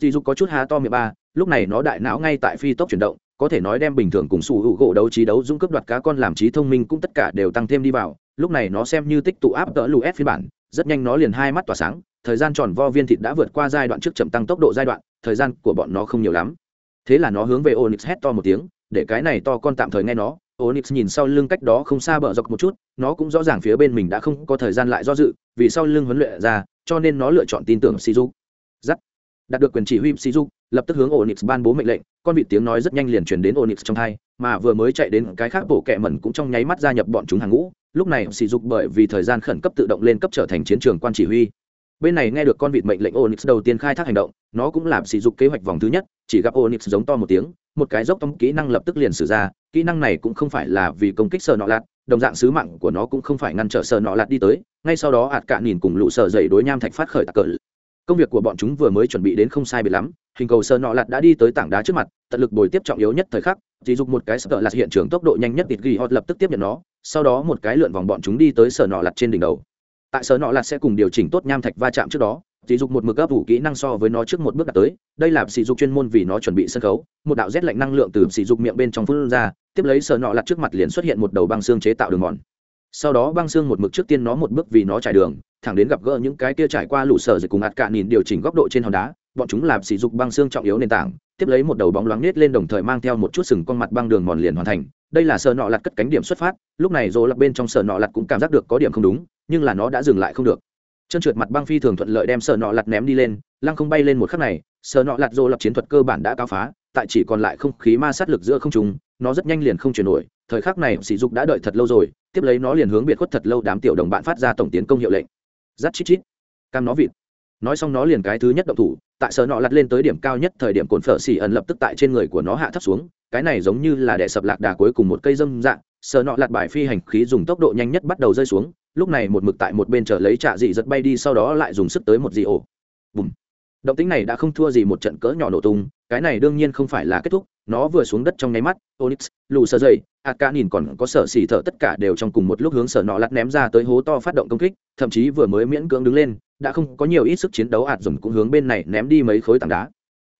Dì dục có chút há to miệng ba, lúc này nó đại não ngay tại phi tốc chuyển động, có thể nói đem bình thường cùng sủ hữu gỗ đấu trí đấu dũng cướp đoạt cá con làm trí thông minh cũng tất cả đều tăng thêm đi vào, lúc này nó xem như tích tụ áp đỡ lù ép phiên bản, rất nhanh nó liền hai mắt tỏa sáng, thời gian tròn vo viên thịt đã vượt qua giai đoạn trước chậm tăng tốc độ giai đoạn, thời gian của bọn nó không nhiều lắm. Thế là nó hướng về onyx hét to một tiếng, để cái này to con tạm thời nghe nó onyx nhìn sau lưng cách đó không xa bờ dọc một chút nó cũng rõ ràng phía bên mình đã không có thời gian lại do dự vì sau lưng huấn luyện ra cho nên nó lựa chọn tin tưởng shizu dắt đạt được quyền chỉ huy shizu lập tức hướng onyx ban bố mệnh lệnh con vịt tiếng nói rất nhanh liền truyền đến onyx trong tai, mà vừa mới chạy đến cái khác bộ kệ mẩn cũng trong nháy mắt gia nhập bọn chúng hàng ngũ. Lúc này Siju bởi vì thời gian khẩn cấp tự động lên cấp trở thành chiến trường quan chỉ huy. Bên này nghe được con vịt mệnh lệnh onyx đầu tiên khai thác hành động nó cũng làm sử dụng kế hoạch vòng thứ nhất chỉ gặp onyx giống to một tiếng một cái dốc tông kỹ năng lập tức liền sử ra kỹ năng này cũng không phải là vì công kích sờ nọ lạt, đồng dạng sứ mạng của nó cũng không phải ngăn trở sờ nọ lạt đi tới, ngay sau đó ạt cả nhìn cùng lũ sờ dậy đối nham thạch phát khởi tạc cỡ công việc của bọn chúng vừa mới chuẩn bị đến không sai biệt lắm, hình cầu sờ nọ lạt đã đi tới tảng đá trước mặt, tận lực bồi tiếp trọng yếu nhất thời khắc, chỉ dục một cái sợ lạt hiện trường tốc độ nhanh nhất tịt ghi hot lập tức tiếp nhận nó, sau đó một cái lượn vòng bọn chúng đi tới sở nọ lạt trên đỉnh đầu. Tại sở nọ lạt sẽ cùng điều chỉnh tốt nham thạch va chạm trước đó Sử dục một mực ấp ủ kỹ năng so với nó trước một bước đạt tới, đây là sỉ dục chuyên môn vì nó chuẩn bị sân khấu, một đạo rét lạnh năng lượng từ sỉ dục miệng bên trong phun ra, tiếp lấy sờ nọ lật trước mặt liền xuất hiện một đầu băng xương chế tạo đường mòn. Sau đó băng xương một mực trước tiên nó một bước vì nó trải đường, thẳng đến gặp gỡ những cái kia trải qua lũ sở rồi cùng ạt cạn nhìn điều chỉnh góc độ trên hòn đá, bọn chúng làm sỉ dục băng xương trọng yếu nền tảng, tiếp lấy một đầu bóng loáng nết lên đồng thời mang theo một chút sừng con mặt băng đường mòn liền hoàn thành, đây là sờ nọ lật cất cánh điểm xuất phát, lúc này rô lật bên trong sờ nọ lật cũng cảm giác được có điểm không đúng, nhưng là nó đã dừng lại không được chân trượt mặt băng phi thường thuận lợi đem sợ nọ lặt ném đi lên, lăng không bay lên một khắc này sợ nọ lặt dô lập chiến thuật cơ bản đã cao phá, tại chỉ còn lại không khí ma sát lực giữa không trùng nó rất nhanh liền không chuyển nổi, thời khắc này sỉ dục đã đợi thật lâu rồi, tiếp lấy nó liền hướng biệt khuất thật lâu đám tiểu đồng bạn phát ra tổng tiến công hiệu lệnh. Giắt chít chít, cam nó vịt. Nói xong nó liền cái thứ nhất động thủ, tại sờ nọ lặt lên tới điểm cao nhất thời điểm cồn phở xỉ ẩn lập tức tại trên người của nó hạ thấp xuống, cái này giống như là đè sập lạc đà cuối cùng một cây dâm dạng sờ nọ lặt bài phi hành khí dùng tốc độ nhanh nhất bắt đầu rơi xuống lúc này một mực tại một bên chờ lấy trạ dị giật bay đi sau đó lại dùng sức tới một dị ổ. Bùm. Động tính này đã không thua gì một trận cỡ nhỏ nổ tung, cái này đương nhiên không phải là kết thúc, nó vừa xuống đất trong nháy mắt, onyx, lù sơ dây a ca nhìn còn có sở xỉ thở tất cả đều trong cùng một lúc hướng sở nọ lặt ném ra tới hố to phát động công kích, thậm chí vừa mới miễn cưỡng đứng lên, đã không có nhiều ít sức chiến đấu ạt dùng cũng hướng bên này ném đi mấy khối tảng đá.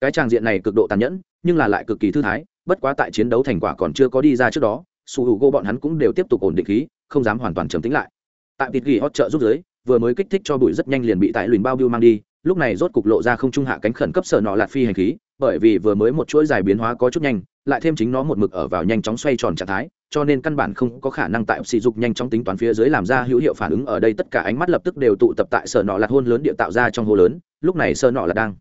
Cái tràng diện này cực độ tàn nhẫn, nhưng là lại cực kỳ thư thái, bất quá tại chiến đấu thành quả còn chưa có đi ra trước đó, su hữu gô bọn hắn cũng đều tiếp tục ổn định khí, không dám hoàn toàn trầm tính lại tại tịt ghi hot trợ giúp giới, vừa mới kích thích cho bụi rất nhanh liền bị tại lùn bao biêu mang đi, lúc này rốt cục lộ ra không trung hạ cánh khẩn cấp sở nọ lạt phi hành khí, bởi vì vừa mới một chuỗi dài biến hóa có chút nhanh, lại thêm chính nó một mực ở vào nhanh chóng xoay tròn trạng thái, cho nên căn bản không có khả năng tại sỉ dục nhanh chóng tính toán phía dưới làm ra hữu hiệu phản ứng, ở đây tất cả ánh mắt lập tức đều tụ tập tại sở nọ lạt hôn lớn địa tạo ra trong hồ lớn, lúc này sở nọ lạt đang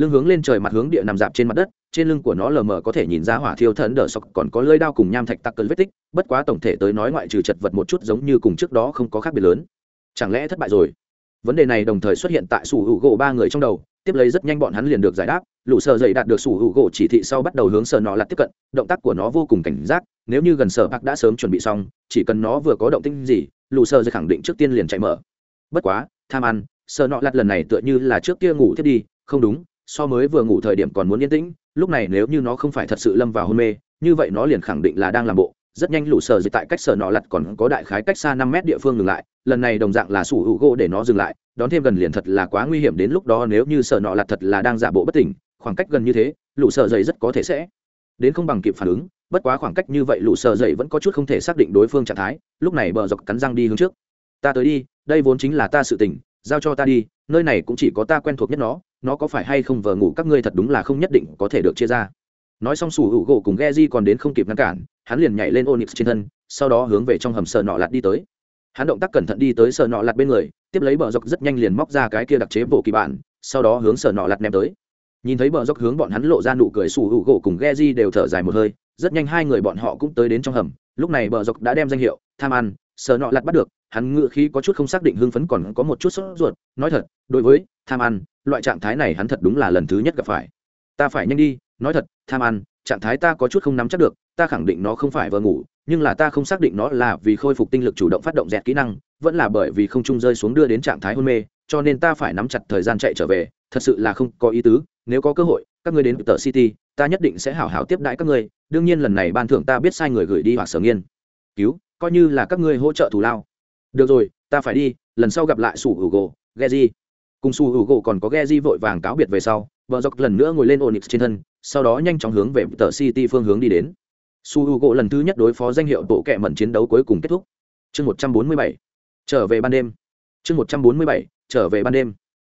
lưng hướng lên trời mặt hướng địa nằm dạp trên mặt đất, trên lưng của nó lờ mờ có thể nhìn ra hỏa thiêu thần đờ sọc, còn có lưỡi đao cùng nham thạch tắc cơn vết tích, bất quá tổng thể tới nói ngoại trừ chật vật một chút giống như cùng trước đó không có khác biệt lớn. Chẳng lẽ thất bại rồi? Vấn đề này đồng thời xuất hiện tại sủ hữu gỗ ba người trong đầu, tiếp lấy rất nhanh bọn hắn liền được giải đáp, lũ sợ dậy đạt được sủ hữu gỗ chỉ thị sau bắt đầu hướng sợ nọ lặt tiếp cận, động tác của nó vô cùng cảnh giác, nếu như gần sở bạc đã sớm chuẩn bị xong, chỉ cần nó vừa có động tinh gì, lũ sợ dậy khẳng định trước tiên liền chạy mở. Bất quá, tham ăn sợ nọ lặt lần này tựa như là trước kia ngủ thiết đi, không đúng so mới vừa ngủ thời điểm còn muốn yên tĩnh, lúc này nếu như nó không phải thật sự lâm vào hôn mê, như vậy nó liền khẳng định là đang làm bộ. Rất nhanh lũ sở dịch tại cách sở nọ lặt còn có đại khái cách xa năm mét địa phương ngừng lại, lần này đồng dạng là sủ hữu gỗ để nó dừng lại, đón thêm gần liền thật là quá nguy hiểm đến lúc đó nếu như sở nọ lặt thật là đang giả bộ bất tỉnh, khoảng cách gần như thế, lũ sờ dậy rất có thể sẽ đến không bằng kịp phản ứng, bất quá khoảng cách như vậy lũ sờ dậy vẫn có chút không thể xác định đối phương trạng thái, lúc này bờ dọc cắn răng đi hướng trước. Ta tới đi, đây vốn chính là ta sự tình giao cho ta đi, nơi này cũng chỉ có ta quen thuộc nhất nó nó có phải hay không vờ ngủ các ngươi thật đúng là không nhất định có thể được chia ra. Nói xong sủ hữu gỗ cùng ghe di còn đến không kịp ngăn cản, hắn liền nhảy lên onyx trên thân, sau đó hướng về trong hầm sợ nọ lạt đi tới. Hắn động tác cẩn thận đi tới sợ nọ lạt bên người, tiếp lấy bờ dọc rất nhanh liền móc ra cái kia đặc chế bộ kỳ bản, sau đó hướng sợ nọ lạt ném tới. Nhìn thấy bờ dốc hướng bọn hắn lộ ra nụ cười sủ hữu gỗ cùng ghe di đều thở dài một hơi, rất nhanh hai người bọn họ cũng tới đến trong hầm, lúc này bờ dốc đã đem danh hiệu, tham ăn sợ nọ lặt bắt được, hắn ngựa khí có chút không xác định hưng phấn còn có một chút sốt ruột, nói thật, đối với tham ăn, loại trạng thái này hắn thật đúng là lần thứ nhất gặp phải. Ta phải nhanh đi, nói thật, tham ăn, trạng thái ta có chút không nắm chắc được, ta khẳng định nó không phải vừa ngủ, nhưng là ta không xác định nó là vì khôi phục tinh lực chủ động phát động dẹt kỹ năng, vẫn là bởi vì không trung rơi xuống đưa đến trạng thái hôn mê, cho nên ta phải nắm chặt thời gian chạy trở về, thật sự là không có ý tứ, nếu có cơ hội, các ngươi đến tờ city, ta nhất định sẽ hảo hảo tiếp đãi các ngươi, đương nhiên lần này ban thưởng ta biết sai người gửi đi hoặc sở nghiên. Cứu, coi như là các ngươi hỗ trợ thù lao. Được rồi, ta phải đi, lần sau gặp lại sủ hữu gỗ gì cùng su hữu gỗ còn có ghe di vội vàng cáo biệt về sau, vợ dọc lần nữa ngồi lên onyx trên thân, sau đó nhanh chóng hướng về tờ city phương hướng đi đến. Su hữu gỗ lần thứ nhất đối phó danh hiệu bộ kệ mẩn chiến đấu cuối cùng kết thúc. Chương một trăm bốn mươi bảy, trở về ban đêm. Chương một trăm bốn mươi bảy, trở về ban đêm.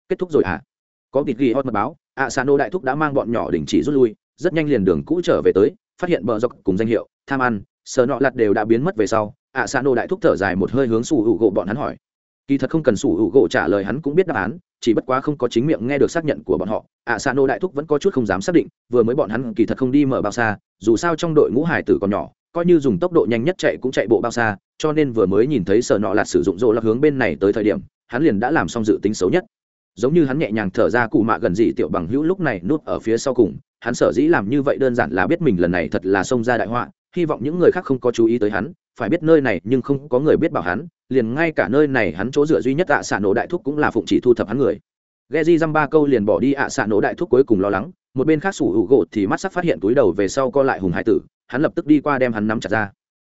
Kết thúc rồi ạ à? có kịch ghi hot mật báo ạ xa nô đại thúc đã mang bọn nhỏ đình chỉ rút lui, rất nhanh liền đường cũ trở về tới, phát hiện bờ dọc cùng danh hiệu, tham ăn sờ nọ lặt đều đã biến mất về sau ạ xa nô đại thúc thở dài một hơi hướng su hữu gỗ bọn hắn hỏi kỳ thật không cần sủ hữu gỗ trả lời hắn cũng biết đáp án, chỉ bất quá không có chính miệng nghe được xác nhận của bọn họ. Ạ xa nô đại thúc vẫn có chút không dám xác định, vừa mới bọn hắn kỳ thật không đi mở bao xa, dù sao trong đội ngũ hải tử còn nhỏ, coi như dùng tốc độ nhanh nhất chạy cũng chạy bộ bao xa, cho nên vừa mới nhìn thấy sợ nọ lạt sử dụng rộ lạc hướng bên này tới thời điểm, hắn liền đã làm xong dự tính xấu nhất. Giống như hắn nhẹ nhàng thở ra cụ mạ gần dị tiểu bằng hữu lúc này nút ở phía sau cùng, hắn sở dĩ làm như vậy đơn giản là biết mình lần này thật là xông ra đại họa, hy vọng những người khác không có chú ý tới hắn, phải biết nơi này nhưng không có người biết bảo hắn liền ngay cả nơi này hắn chỗ dựa duy nhất ạ à xạ nổ đại thúc cũng là phụng chỉ thu thập hắn người. Ghe di dăm ba câu liền bỏ đi ạ à xạ nổ đại thúc cuối cùng lo lắng, một bên khác sủ hữu gỗ thì mắt sắc phát hiện túi đầu về sau co lại hùng hải tử, hắn lập tức đi qua đem hắn nắm chặt ra.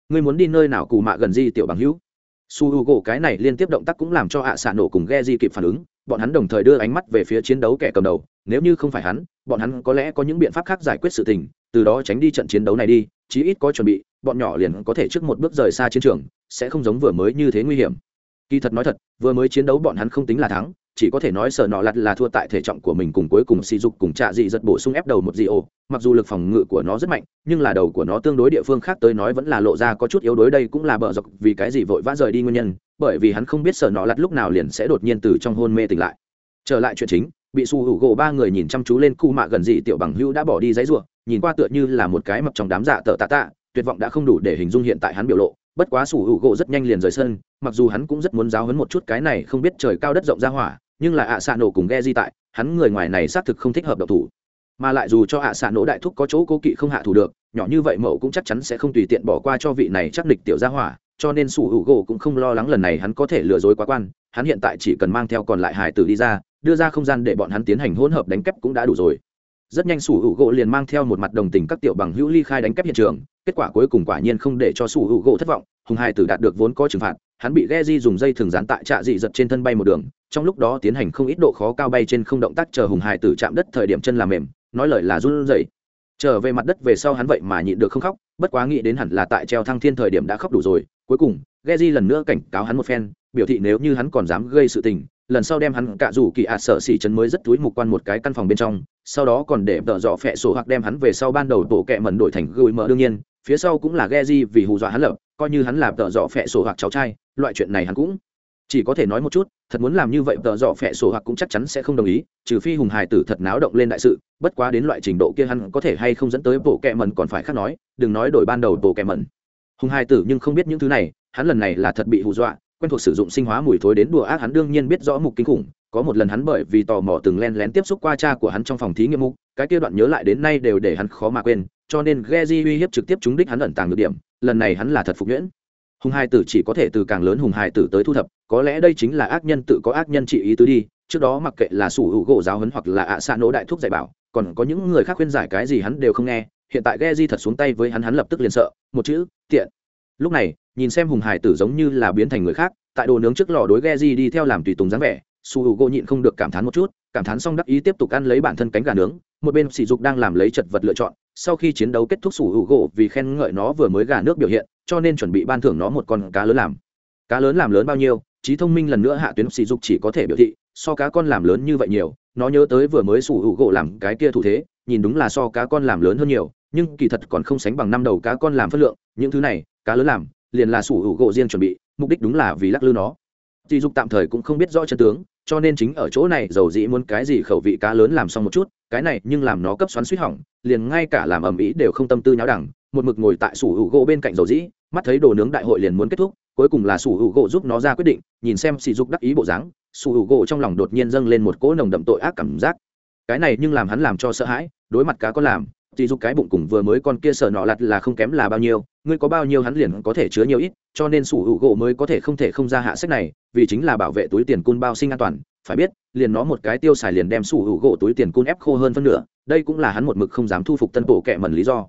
Ngươi muốn đi nơi nào cù mạ gần di tiểu bằng hữu? Su hữu gỗ cái này liên tiếp động tác cũng làm cho ạ xạ nổ cùng ghe di kịp phản ứng, bọn hắn đồng thời đưa ánh mắt về phía chiến đấu kẻ cầm đầu, nếu như không phải hắn, bọn hắn có lẽ có những biện pháp khác giải quyết sự tình, từ đó tránh đi trận chiến đấu này đi, chí ít có chuẩn bị, bọn nhỏ liền có thể trước một bước rời xa chiến trường sẽ không giống vừa mới như thế nguy hiểm. Kỳ thật nói thật, vừa mới chiến đấu bọn hắn không tính là thắng, chỉ có thể nói sợ nọ lặt là thua tại thể trọng của mình cùng cuối cùng sỉ dục cùng trạ dị giật bổ sung ép đầu một dị ổ. Mặc dù lực phòng ngự của nó rất mạnh, nhưng là đầu của nó tương đối địa phương khác tới nói vẫn là lộ ra có chút yếu đuối đây cũng là bờ dọc vì cái gì vội vã rời đi nguyên nhân, bởi vì hắn không biết sợ nọ lặt lúc nào liền sẽ đột nhiên từ trong hôn mê tỉnh lại. Trở lại chuyện chính, bị su hữu gỗ ba người nhìn chăm chú lên khu mạ gần dị tiểu bằng hữu đã bỏ đi giấy ruộng, nhìn qua tựa như là một cái mập trong đám dạ tợ tạ tạ, tuyệt vọng đã không đủ để hình dung hiện tại hắn biểu lộ bất quá sủ hữu gỗ rất nhanh liền rời sân, mặc dù hắn cũng rất muốn giáo hấn một chút cái này không biết trời cao đất rộng ra hỏa, nhưng là ạ xạ nổ cùng ghe di tại, hắn người ngoài này xác thực không thích hợp độc thủ. Mà lại dù cho ạ xạ nổ đại thúc có chỗ cố kỵ không hạ thủ được, nhỏ như vậy mậu cũng chắc chắn sẽ không tùy tiện bỏ qua cho vị này chắc địch tiểu gia hỏa, cho nên sủ hữu gỗ cũng không lo lắng lần này hắn có thể lừa dối quá quan, hắn hiện tại chỉ cần mang theo còn lại hải tử đi ra, đưa ra không gian để bọn hắn tiến hành hỗn hợp đánh kép cũng đã đủ rồi rất nhanh sủ hữu gỗ liền mang theo một mặt đồng tình các tiểu bằng hữu ly khai đánh kép hiện trường, kết quả cuối cùng quả nhiên không để cho sủ hữu gỗ thất vọng, hùng Hai tử đạt được vốn có trừng phạt, hắn bị ghe di dùng dây thường dán tại trạ dị giật trên thân bay một đường, trong lúc đó tiến hành không ít độ khó cao bay trên không động tác chờ hùng hải tử chạm đất thời điểm chân làm mềm, nói lời là run rẩy. Trở về mặt đất về sau hắn vậy mà nhịn được không khóc, bất quá nghĩ đến hẳn là tại treo thăng thiên thời điểm đã khóc đủ rồi, cuối cùng ghe di lần nữa cảnh cáo hắn một phen, biểu thị nếu như hắn còn dám gây sự tình, lần sau đem hắn cả rủ kỳ ạt sợ xỉ chấn mới rất túi mục quan một cái căn phòng bên trong sau đó còn để tợ dọ phẹ sổ hoặc đem hắn về sau ban đầu tổ kẹ mẩn đổi thành gửi mở đương nhiên, phía sau cũng là ghe di vì hù dọa hắn lập, coi như hắn là tợ dọ phẹ sổ hoặc cháu trai, loại chuyện này hắn cũng chỉ có thể nói một chút, thật muốn làm như vậy tợ dọ phẹ sổ hoặc cũng chắc chắn sẽ không đồng ý, trừ phi hùng hải tử thật náo động lên đại sự, bất quá đến loại trình độ kia hắn có thể hay không dẫn tới bộ kẹ mẩn còn phải khác nói, đừng nói đổi ban đầu bộ kẹ mẩn. Hùng hải tử nhưng không biết những thứ này, hắn lần này là thật bị hù dọa, quen thuộc sử dụng sinh hóa mùi thối đến đùa ác hắn đương nhiên biết rõ mục kinh khủng có một lần hắn bởi vì tò mò từng len lén tiếp xúc qua cha của hắn trong phòng thí nghiệm mục, cái kia đoạn nhớ lại đến nay đều để hắn khó mà quên, cho nên Geji uy hiếp trực tiếp trúng đích hắn ẩn tàng được điểm, lần này hắn là thật phục nhuyễn. Hùng hai tử chỉ có thể từ càng lớn hùng hai tử tới thu thập, có lẽ đây chính là ác nhân tự có ác nhân trị ý tứ đi, trước đó mặc kệ là sủ hữu gỗ giáo hấn hoặc là ạ xạ nỗ đại thuốc dạy bảo, còn có những người khác khuyên giải cái gì hắn đều không nghe, hiện tại Geji thật xuống tay với hắn hắn lập tức liền sợ, một chữ, tiện. Lúc này, nhìn xem hùng hải tử giống như là biến thành người khác, tại đồ nướng trước lò đối ghe đi theo làm tùy tùng dáng vẻ su hữu gỗ nhịn không được cảm thán một chút, cảm thán xong đắc ý tiếp tục ăn lấy bản thân cánh gà nướng, một bên sỉ dục đang làm lấy chật vật lựa chọn, sau khi chiến đấu kết thúc su hữu gỗ vì khen ngợi nó vừa mới gà nước biểu hiện, cho nên chuẩn bị ban thưởng nó một con cá lớn làm. Cá lớn làm lớn bao nhiêu, trí thông minh lần nữa hạ tuyến sỉ dục chỉ có thể biểu thị, so cá con làm lớn như vậy nhiều, nó nhớ tới vừa mới su hữu gỗ làm cái kia thủ thế, nhìn đúng là so cá con làm lớn hơn nhiều, nhưng kỳ thật còn không sánh bằng năm đầu cá con làm phất lượng, những thứ này, cá lớn làm, liền là sủ hữu gỗ riêng chuẩn bị, mục đích đúng là vì lắc lư nó. Dì dục tạm thời cũng không biết rõ chân tướng cho nên chính ở chỗ này dầu dĩ muốn cái gì khẩu vị cá lớn làm xong một chút, cái này nhưng làm nó cấp xoắn suýt hỏng, liền ngay cả làm ầm ĩ đều không tâm tư nháo đẳng, một mực ngồi tại sủ hữu gỗ bên cạnh dầu dĩ, mắt thấy đồ nướng đại hội liền muốn kết thúc, cuối cùng là sủ hữu gỗ giúp nó ra quyết định, nhìn xem sỉ dục đắc ý bộ dáng, sủ hữu gỗ trong lòng đột nhiên dâng lên một cỗ nồng đậm tội ác cảm giác. Cái này nhưng làm hắn làm cho sợ hãi, đối mặt cá có làm thì dục cái bụng cùng vừa mới con kia sở nọ lặt là không kém là bao nhiêu, ngươi có bao nhiêu hắn liền có thể chứa nhiều ít, cho nên sủ hữu gỗ mới có thể không thể không ra hạ sách này, vì chính là bảo vệ túi tiền cun bao sinh an toàn. Phải biết, liền nó một cái tiêu xài liền đem sủ hữu gỗ túi tiền cun ép khô hơn phân nửa, đây cũng là hắn một mực không dám thu phục tân bộ kệ mẩn lý do.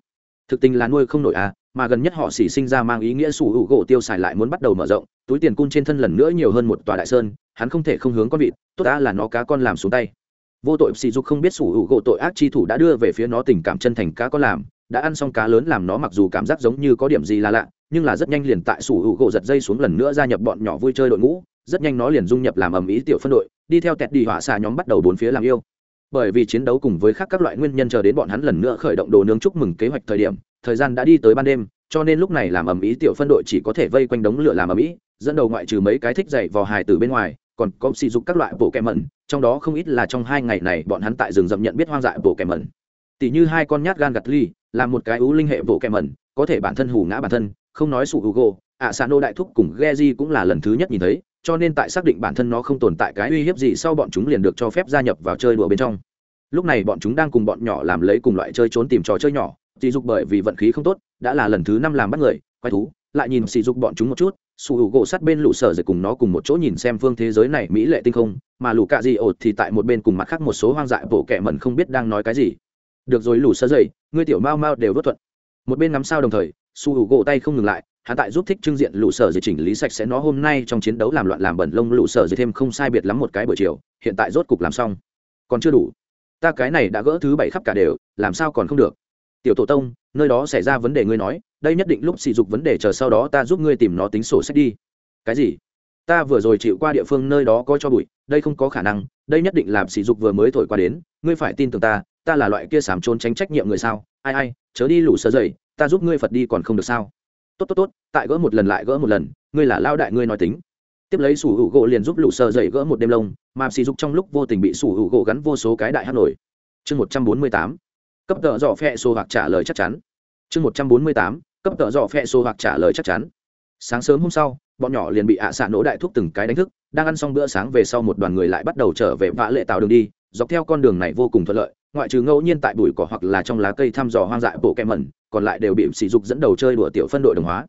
Thực tình là nuôi không nổi à mà gần nhất họ xỉ sinh ra mang ý nghĩa sủ hữu gỗ tiêu xài lại muốn bắt đầu mở rộng, túi tiền cun trên thân lần nữa nhiều hơn một tòa đại sơn, hắn không thể không hướng con vịt, tốt đã là nó cá con làm xuống tay vô tội sỉ dục không biết sủ hữu gỗ tội ác chi thủ đã đưa về phía nó tình cảm chân thành cá có làm, đã ăn xong cá lớn làm nó mặc dù cảm giác giống như có điểm gì là lạ, nhưng là rất nhanh liền tại sủ hữu gỗ giật dây xuống lần nữa gia nhập bọn nhỏ vui chơi đội ngũ, rất nhanh nó liền dung nhập làm ầm ĩ tiểu phân đội, đi theo tẹt đi hỏa xà nhóm bắt đầu bốn phía làm yêu. Bởi vì chiến đấu cùng với khác các loại nguyên nhân chờ đến bọn hắn lần nữa khởi động đồ nướng chúc mừng kế hoạch thời điểm, thời gian đã đi tới ban đêm, cho nên lúc này làm ầm ĩ tiểu phân đội chỉ có thể vây quanh đống lửa làm ầm ĩ, dẫn đầu ngoại trừ mấy cái thích dậy vào hài từ bên ngoài còn có sỉ dục các loại bộ kẹm mẩn, trong đó không ít là trong hai ngày này bọn hắn tại rừng rậm nhận biết hoang dại bộ kẹm mẩn. Tỷ như hai con nhát gan gặt ly, là một cái ú linh hệ bộ kẹm mẩn, có thể bản thân hù ngã bản thân, không nói sụ hugo, ạ xà nô đại thúc cùng geji cũng là lần thứ nhất nhìn thấy, cho nên tại xác định bản thân nó không tồn tại cái uy hiếp gì sau bọn chúng liền được cho phép gia nhập vào chơi đùa bên trong. Lúc này bọn chúng đang cùng bọn nhỏ làm lấy cùng loại chơi trốn tìm trò chơi nhỏ, sỉ dục bởi vì vận khí không tốt, đã là lần thứ năm làm bắt người quay thú, lại nhìn sỉ dục bọn chúng một chút sủ hữu gỗ sát bên lũ sở dậy cùng nó cùng một chỗ nhìn xem phương thế giới này mỹ lệ tinh không, mà lũ cạ di ột thì tại một bên cùng mặt khác một số hoang dại bộ kẻ mẩn không biết đang nói cái gì. Được rồi lũ sở dậy, ngươi tiểu mau mau đều vớt thuận. Một bên ngắm sao đồng thời, sủ hữu gỗ tay không ngừng lại, hắn tại giúp thích trưng diện lũ sở dậy chỉnh lý sạch sẽ nó hôm nay trong chiến đấu làm loạn làm bẩn lông lũ sở dậy thêm không sai biệt lắm một cái buổi chiều, hiện tại rốt cục làm xong. Còn chưa đủ. Ta cái này đã gỡ thứ bảy khắp cả đều, làm sao còn không được? Tiểu tổ tông nơi đó xảy ra vấn đề ngươi nói, đây nhất định lúc sỉ dục vấn đề, chờ sau đó ta giúp ngươi tìm nó tính sổ sách đi. Cái gì? Ta vừa rồi chịu qua địa phương nơi đó có cho bụi, đây không có khả năng, đây nhất định làm sỉ dục vừa mới thổi qua đến, ngươi phải tin tưởng ta ta là loại kia sám trốn tránh trách nhiệm người sao? Ai ai, chớ đi lủ sơ dày ta giúp ngươi phật đi còn không được sao? Tốt tốt tốt, tại gỡ một lần lại gỡ một lần, ngươi là lao đại ngươi nói tính. Tiếp lấy sủ hữu gỗ liền giúp lũ sơ dậy gỡ một đêm lông, mà sỉ dục trong lúc vô tình bị sủ hữu gỗ gắn vô số cái đại hát nổi. Chương một trăm bốn mươi tám cấp tợ dọ phe xô hoặc trả lời chắc chắn. Chương một trăm bốn mươi tám, cấp tợ dọ phe xô hoặc trả lời chắc chắn. Sáng sớm hôm sau, bọn nhỏ liền bị ạ xạ nỗ đại thuốc từng cái đánh thức, đang ăn xong bữa sáng về sau một đoàn người lại bắt đầu trở về vã lệ tạo đường đi, dọc theo con đường này vô cùng thuận lợi, ngoại trừ ngẫu nhiên tại bụi cỏ hoặc là trong lá cây thăm dò hoang dại bộ kem mẩn, còn lại đều bị sỉ dục dẫn đầu chơi đùa tiểu phân đội đồng hóa.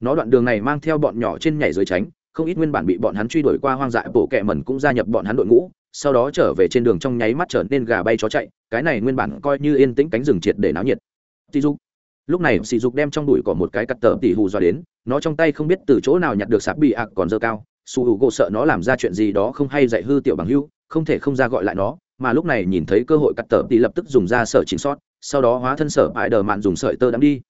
Nó đoạn đường này mang theo bọn nhỏ trên nhảy dưới tránh, không ít nguyên bản bị bọn hắn truy đuổi qua hoang dại bộ kẹ mẩn cũng gia nhập bọn hắn đội ngũ sau đó trở về trên đường trong nháy mắt trở nên gà bay chó chạy, cái này nguyên bản coi như yên tĩnh cánh rừng triệt để náo nhiệt. Tỷ dục. Lúc này sỉ dục đem trong đùi có một cái cắt tờ tỉ hù dọa đến, nó trong tay không biết từ chỗ nào nhặt được sạp bị ạc còn dơ cao, su hữu gỗ sợ nó làm ra chuyện gì đó không hay dạy hư tiểu bằng hưu không thể không ra gọi lại nó, mà lúc này nhìn thấy cơ hội cắt tờ tỉ lập tức dùng ra sở chính sót, sau đó hóa thân sở bại đờ mạn dùng sợi tơ đắm đi.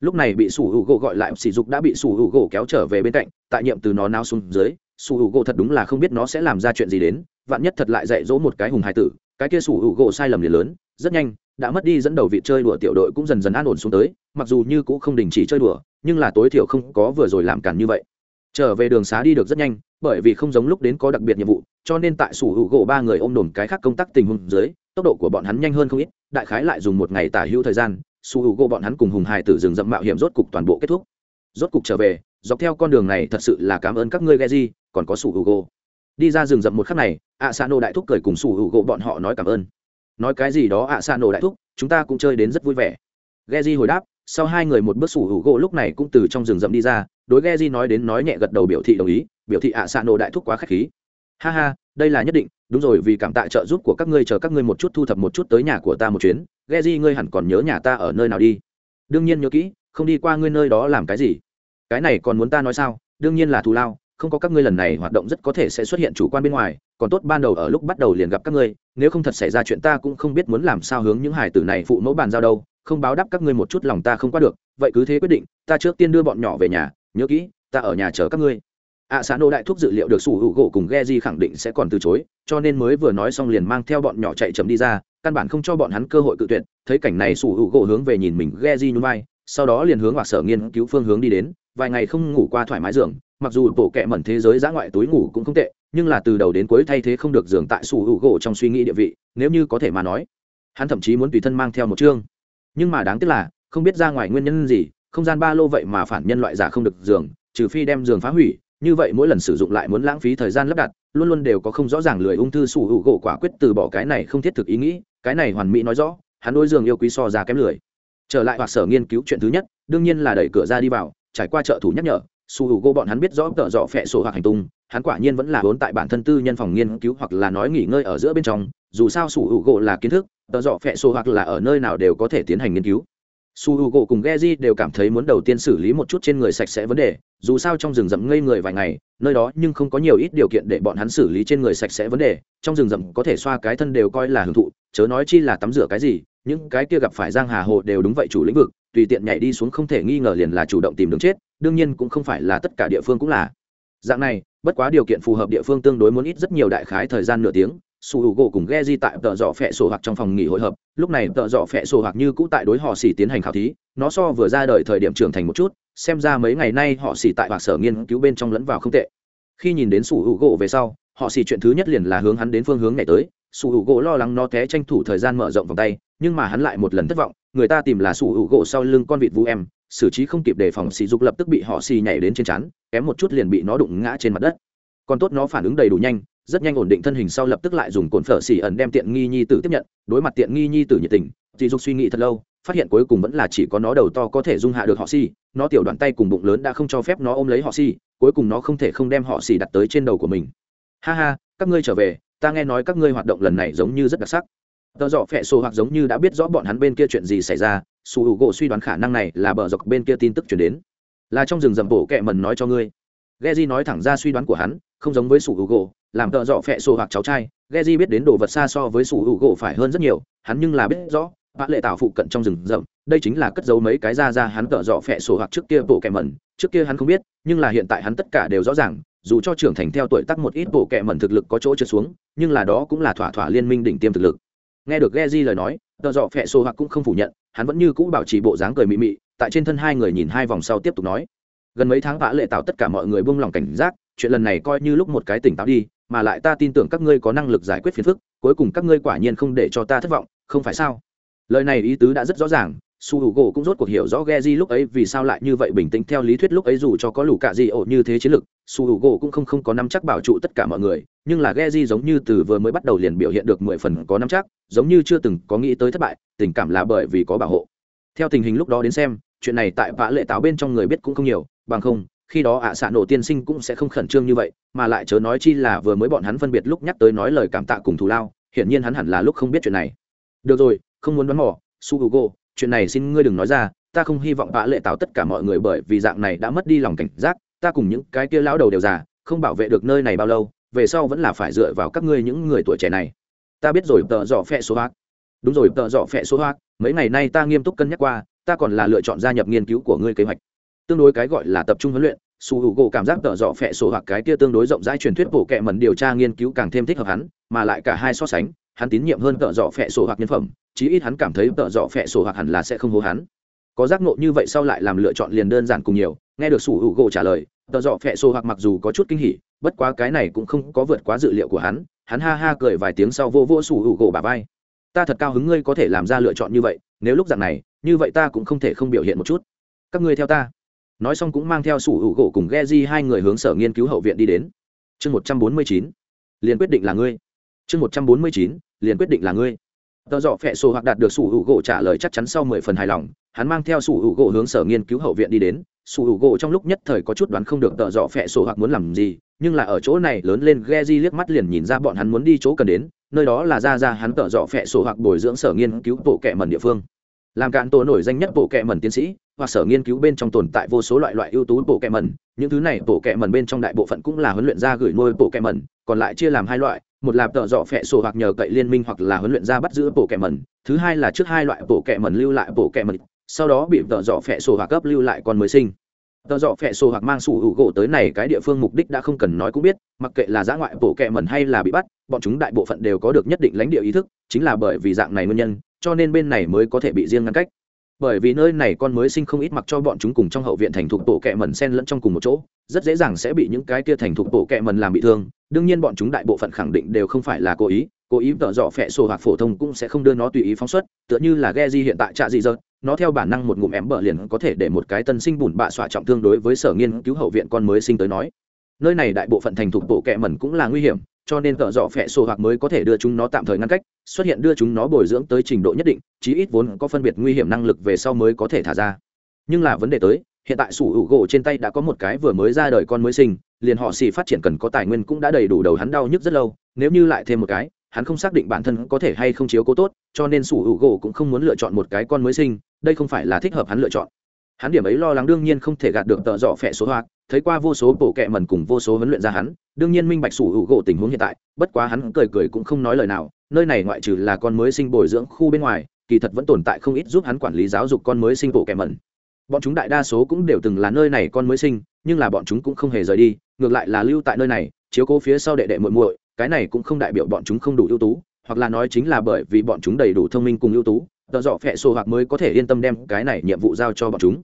Lúc này bị su hữu gỗ gọi lại sỉ dục đã bị su hữu gỗ kéo trở về bên cạnh, tại nhiệm từ nó nao xuống dưới, su hữu gỗ thật đúng là không biết nó sẽ làm ra chuyện gì đến vạn nhất thật lại dạy dỗ một cái hùng hải tử, cái kia sủ hữu gỗ sai lầm liền lớn, rất nhanh, đã mất đi dẫn đầu vị chơi đùa tiểu đội cũng dần dần an ổn xuống tới, mặc dù như cũng không đình chỉ chơi đùa, nhưng là tối thiểu không có vừa rồi làm cản như vậy. Trở về đường xá đi được rất nhanh, bởi vì không giống lúc đến có đặc biệt nhiệm vụ, cho nên tại sủ hữu gỗ ba người ôm đồn cái khác công tác tình huống dưới, tốc độ của bọn hắn nhanh hơn không ít, đại khái lại dùng một ngày tả hữu thời gian, sủ hữu gỗ bọn hắn cùng hùng hài tử rừng rậm mạo hiểm rốt cục toàn bộ kết thúc. Rốt cục trở về, dọc theo con đường này thật sự là cảm ơn các ngươi ghe di còn có sủ hữu gỗ. Đi ra rừng rậm một khắc này ạ xa nô đại thúc cười cùng sủ hữu gỗ bọn họ nói cảm ơn. Nói cái gì đó ạ xa nô đại thúc, chúng ta cũng chơi đến rất vui vẻ. Ghe di hồi đáp, sau hai người một bước sủ hữu gỗ lúc này cũng từ trong rừng rậm đi ra, đối ghe di nói đến nói nhẹ gật đầu biểu thị đồng ý, biểu thị ạ xa nô đại thúc quá k h á c h khí. Ha ha, đây là nhất định, đúng rồi, vì cảm tạ trợ giúp của các ngươi chờ các ngươi một chút thu thập một chút tới nhà của ta một chuyến ghe di ngươi hẳn còn nhớ nhà ta ở nơi nào đi. Đương nhiên nhớ kỹ, không đi qua ngươi nơi đó làm cái gì. Cái này còn muốn ta nói sao? Đương nhiên là thù lao, không có các ngươi lần này hoạt động rất có thể sẽ xuất hiện chủ quan bên ngoài còn tốt ban đầu ở lúc bắt đầu liền gặp các ngươi, nếu không thật xảy ra chuyện ta cũng không biết muốn làm sao hướng những hải tử này phụ mẫu bàn giao đâu, không báo đáp các ngươi một chút lòng ta không qua được, vậy cứ thế quyết định, ta trước tiên đưa bọn nhỏ về nhà, nhớ kỹ, ta ở nhà chờ các ngươi. Ạ xã nô đại thuốc dự liệu được sủ hữu gỗ cùng ghe di khẳng định sẽ còn từ chối, cho nên mới vừa nói xong liền mang theo bọn nhỏ chạy chậm đi ra, căn bản không cho bọn hắn cơ hội cự tuyệt, thấy cảnh này sủ hữu gỗ hướng về nhìn mình ghe di nhún vai, sau đó liền hướng hoặc sở nghiên cứu phương hướng đi đến, vài ngày không ngủ qua thoải mái giường, mặc dù bộ kệ mẩn thế giới giã ngoại túi ngủ cũng không tệ nhưng là từ đầu đến cuối thay thế không được giường tại sủ hữu gỗ trong suy nghĩ địa vị, nếu như có thể mà nói, hắn thậm chí muốn tùy thân mang theo một chương. Nhưng mà đáng tiếc là, không biết ra ngoài nguyên nhân gì, không gian ba lô vậy mà phản nhân loại giả không được giường trừ phi đem giường phá hủy, như vậy mỗi lần sử dụng lại muốn lãng phí thời gian lắp đặt, luôn luôn đều có không rõ ràng lười ung thư sủ hữu gỗ quả quyết từ bỏ cái này không thiết thực ý nghĩ, cái này hoàn mỹ nói rõ, hắn đối giường yêu quý so ra kém lười. Trở lại hoặc sở nghiên cứu chuyện thứ nhất, đương nhiên là đẩy cửa ra đi vào, trải qua trợ thủ nhắc nhở, sủ hữu gỗ bọn hắn biết rõ tợ dọ phẹ sổ hoặc hành tung hắn quả nhiên vẫn là vốn tại bản thân tư nhân phòng nghiên cứu hoặc là nói nghỉ ngơi ở giữa bên trong, dù sao su hữu gỗ là kiến thức, tờ dọ phẹ sổ hoặc là ở nơi nào đều có thể tiến hành nghiên cứu. Su hữu gỗ cùng geji đều cảm thấy muốn đầu tiên xử lý một chút trên người sạch sẽ vấn đề, dù sao trong rừng rậm ngây người vài ngày, nơi đó nhưng không có nhiều ít điều kiện để bọn hắn xử lý trên người sạch sẽ vấn đề, trong rừng rậm có thể xoa cái thân đều coi là hưởng thụ, chớ nói chi là tắm rửa cái gì, những cái kia gặp phải giang hà hồ đều đúng vậy chủ lĩnh vực, tùy tiện nhảy đi xuống không thể nghi ngờ liền là chủ động tìm đường chết, đương nhiên cũng không phải là tất cả địa phương cũng là. Dạng này bất quá điều kiện phù hợp địa phương tương đối muốn ít rất nhiều đại khái thời gian nửa tiếng, su h u gỗ cùng ghe di tại tợ dọ phẹ sổ hoặc trong phòng nghỉ hội hợp. Lúc này tợ dọ phẹ sổ hoặc như cũ tại đối họ xỉ tiến hành khảo thí, nó so vừa ra đời thời điểm trưởng thành một chút, xem ra mấy ngày nay họ xỉ tại hoặc sở nghiên cứu bên trong lẫn vào không tệ. Khi nhìn đến su h u gỗ về sau, họ xỉ chuyện thứ nhất liền là hướng hắn đến phương hướng này tới. Su h u gỗ lo lắng nó té tranh thủ thời gian mở rộng vòng tay, nhưng mà hắn lại một lần thất vọng, người ta tìm là su h u gỗ sau lưng con vịt vũ em, xử trí không kịp đề phòng xỉ dục lập tức bị họ xỉ nhảy đến trên chắn kém một chút liền bị nó đụng ngã trên mặt đất. Còn tốt nó phản ứng đầy đủ nhanh, rất nhanh ổn định thân hình sau lập tức lại dùng cồn phở xỉ ẩn đem tiện nghi nhi tử tiếp nhận, đối mặt tiện nghi nhi tử nhiệt tình dì dục suy nghĩ thật lâu, phát hiện cuối cùng vẫn là chỉ có nó đầu to có thể dung hạ được họ xì, nó tiểu đoạn tay cùng bụng lớn đã không cho phép nó ôm lấy họ xì, cuối cùng nó không thể không đem họ xì đặt tới trên đầu của mình. Ha ha, các ngươi trở về, ta nghe nói các ngươi hoạt động lần này giống như rất đặc sắc. Tờ dọ phẹ sổ hoặc giống như đã biết rõ bọn hắn bên kia chuyện gì xảy ra, su h u gỗ suy đoán khả năng này là bờ dọc bên kia tin tức chuyển đến là trong rừng rậm bổ kẹ mần nói cho ngươi. Ghe di nói thẳng ra suy đoán của hắn không giống với Sủ Hữu gỗ làm tợ dọ phẹ sổ hoặc cháu trai. Geji biết đến đồ vật xa so với sủ hữu gỗ phải hơn rất nhiều, hắn nhưng là biết rõ, bạ lệ tạo phụ cận trong rừng rậm, đây chính là cất giấu mấy cái ra ra hắn tợ dọ phẹ sổ hoặc trước kia bộ kẹ mẩn, trước kia hắn không biết, nhưng là hiện tại hắn tất cả đều rõ ràng, dù cho trưởng thành theo tuổi tác một ít bộ kẹ mẩn thực lực có chỗ trượt xuống, nhưng là đó cũng là thỏa thỏa liên minh đỉnh tiêm thực lực. Nghe được Geji lời nói, tợ dọ phẹ sổ hoặc cũng không phủ nhận, hắn vẫn như cũ bảo trì bộ dáng cười mị mị, tại trên thân hai người nhìn hai vòng sau tiếp tục nói, gần mấy tháng vã lệ tạo tất cả mọi người buông lòng cảnh giác, chuyện lần này coi như lúc một cái tỉnh táo đi, mà lại ta tin tưởng các ngươi có năng lực giải quyết phiền phức cuối cùng các ngươi quả nhiên không để cho ta thất vọng không phải sao? Lời này ý tứ đã rất rõ ràng su hữu gỗ cũng rốt cuộc hiểu rõ ghe di lúc ấy vì sao lại như vậy bình tĩnh theo lý thuyết lúc ấy dù cho có lũ cạ di ổ như thế chiến lực su hữu gỗ cũng không không có nắm chắc bảo trụ tất cả mọi người nhưng là ghe di giống như từ vừa mới bắt đầu liền biểu hiện được mười phần có nắm chắc giống như chưa từng có nghĩ tới thất bại tình cảm là bởi vì có bảo hộ theo tình hình lúc đó đến xem, chuyện này tại vã lệ táo bên trong người biết cũng không nhiều, bằng không, khi đó ạ à xạ nổ tiên sinh cũng sẽ không khẩn trương như vậy, mà lại chớ nói chi là vừa mới bọn hắn phân biệt lúc nhắc tới nói lời cảm tạ cùng thù lao, hiển nhiên hắn hẳn là lúc không biết chuyện này. Được rồi, không muốn đoán mò, su hugo chuyện này xin ngươi đừng nói ra, ta không hy vọng vã lệ táo tất cả mọi người bởi vì dạng này đã mất đi lòng cảnh giác, ta cùng những cái kia lão đầu đều già, không bảo vệ được nơi này bao lâu, về sau vẫn là phải dựa vào các ngươi những người tuổi trẻ này. Ta biết rồi, tợ dò phe số hoác đúng rồi, tợ dọ phẹ số hoa, mấy ngày nay ta nghiêm túc cân nhắc qua, ta còn là lựa chọn gia nhập nghiên cứu của ngươi kế hoạch. Tương đối cái gọi là tập trung huấn luyện, su hữu gỗ cảm giác tợ dọ phẹ sổ hoặc cái kia tương đối rộng rãi truyền thuyết bổ kệ mẩn điều tra nghiên cứu càng thêm thích hợp hắn, mà lại cả hai so sánh, hắn tín nhiệm hơn tợ dọ phẹ sổ hoặc nhân phẩm, chí ít hắn cảm thấy tợ dọ phẹ sổ hoặc hẳn là sẽ không hố hắn. Có giác ngộ như vậy sau lại làm lựa chọn liền đơn giản cùng nhiều, nghe được su hữu gỗ trả lời, tợ dọ phẹ sổ hoặc mặc dù có chút kinh hỉ, bất quá cái này cũng không có vượt quá dự liệu của hắn hắn ha ha cười vài tiếng sau vô vô su hữu gỗ bà vai ta thật cao hứng ngươi có thể làm ra lựa chọn như vậy, nếu lúc dạng này, như vậy ta cũng không thể không biểu hiện một chút. Các ngươi theo ta. Nói xong cũng mang theo sủ hữu gỗ cùng ghe di hai người hướng sở nghiên cứu hậu viện đi đến. Chương một trăm bốn mươi chín, liền quyết định là ngươi. Chương một trăm bốn mươi chín, liền quyết định là ngươi. Tờ dọ phẹ sổ hoặc đạt được sủ hữu gỗ trả lời chắc chắn sau mười phần hài lòng, hắn mang theo sủ hữu gỗ hướng sở nghiên cứu hậu viện đi đến. Sủ hữu gỗ trong lúc nhất thời có chút đoán không được tờ dọ phẹ sổ hoặc muốn làm gì nhưng là ở chỗ này lớn lên ghe di liếc mắt liền nhìn ra bọn hắn muốn đi chỗ cần đến, nơi đó là ra ra hắn tở dọ phẹ sổ hoặc bồi dưỡng sở nghiên cứu bộ kệ mẩn địa phương. Làm cạn tổ nổi danh nhất bộ kệ mẩn tiến sĩ, hoặc sở nghiên cứu bên trong tồn tại vô số loại loại ưu tú bộ kệ mẩn, những thứ này bộ kệ mẩn bên trong đại bộ phận cũng là huấn luyện ra gửi nuôi bộ kệ mẩn, còn lại chia làm hai loại, một là tợ dọ phẹ sổ hoặc nhờ cậy liên minh hoặc là huấn luyện ra bắt giữ bộ kệ mẩn, thứ hai là trước hai loại bộ kệ mẩn lưu lại bộ kệ mẩn, sau đó bị tợ dọ phẹ sổ hoặc cấp lưu lại con mới sinh tờ dọ phẹ sổ hoặc mang sủ hữu gỗ tới này cái địa phương mục đích đã không cần nói cũng biết, mặc kệ là giã ngoại bộ kẹ mẩn hay là bị bắt, bọn chúng đại bộ phận đều có được nhất định lãnh địa ý thức, chính là bởi vì dạng này nguyên nhân, cho nên bên này mới có thể bị riêng ngăn cách. Bởi vì nơi này con mới sinh không ít mặc cho bọn chúng cùng trong hậu viện thành thục bộ kẹ mẩn sen lẫn trong cùng một chỗ, rất dễ dàng sẽ bị những cái kia thành thục bộ kẹ mẩn làm bị thương, đương nhiên bọn chúng đại bộ phận khẳng định đều không phải là cố ý cố ý tợ dọ phẹ sổ hoặc phổ thông cũng sẽ không đưa nó tùy ý phóng xuất, tựa như là ghe di hiện tại trạ dị dợt, nó theo bản năng một ngụm ém bờ liền có thể để một cái tân sinh bùn bạ xọa trọng thương đối với sở nghiên cứu hậu viện con mới sinh tới nói. Nơi này đại bộ phận thành thục bộ kẹ mẩn cũng là nguy hiểm, cho nên tợ dọ phẹ sổ hoặc mới có thể đưa chúng nó tạm thời ngăn cách, xuất hiện đưa chúng nó bồi dưỡng tới trình độ nhất định, chí ít vốn có phân biệt nguy hiểm năng lực về sau mới có thể thả ra. Nhưng là vấn đề tới, hiện tại sủ hữu gỗ trên tay đã có một cái vừa mới ra đời con mới sinh, liền họ xì phát triển cần có tài nguyên cũng đã đầy đủ đầu hắn đau nhức rất lâu, nếu như lại thêm một cái hắn không xác định bản thân có thể hay không chiếu cố tốt, cho nên sủ hữu gỗ cũng không muốn lựa chọn một cái con mới sinh, đây không phải là thích hợp hắn lựa chọn. Hắn điểm ấy lo lắng đương nhiên không thể gạt được tợ dọ phẹ số hoạt thấy qua vô số bộ kệ mần cùng vô số huấn luyện ra hắn, đương nhiên minh bạch sủ hữu gỗ tình huống hiện tại, bất quá hắn cười cười cũng không nói lời nào, nơi này ngoại trừ là con mới sinh bồi dưỡng khu bên ngoài, kỳ thật vẫn tồn tại không ít giúp hắn quản lý giáo dục con mới sinh bộ kệ mần bọn chúng đại đa số cũng đều từng là nơi này con mới sinh, nhưng là bọn chúng cũng không hề rời đi, ngược lại là lưu tại nơi này, chiếu cố phía sau đệ đệ muội muội cái này cũng không đại biểu bọn chúng không đủ ưu tú, hoặc là nói chính là bởi vì bọn chúng đầy đủ thông minh cùng ưu tú tờ dọ phẹ sổ hoặc mới có thể yên tâm đem cái này nhiệm vụ giao cho bọn chúng.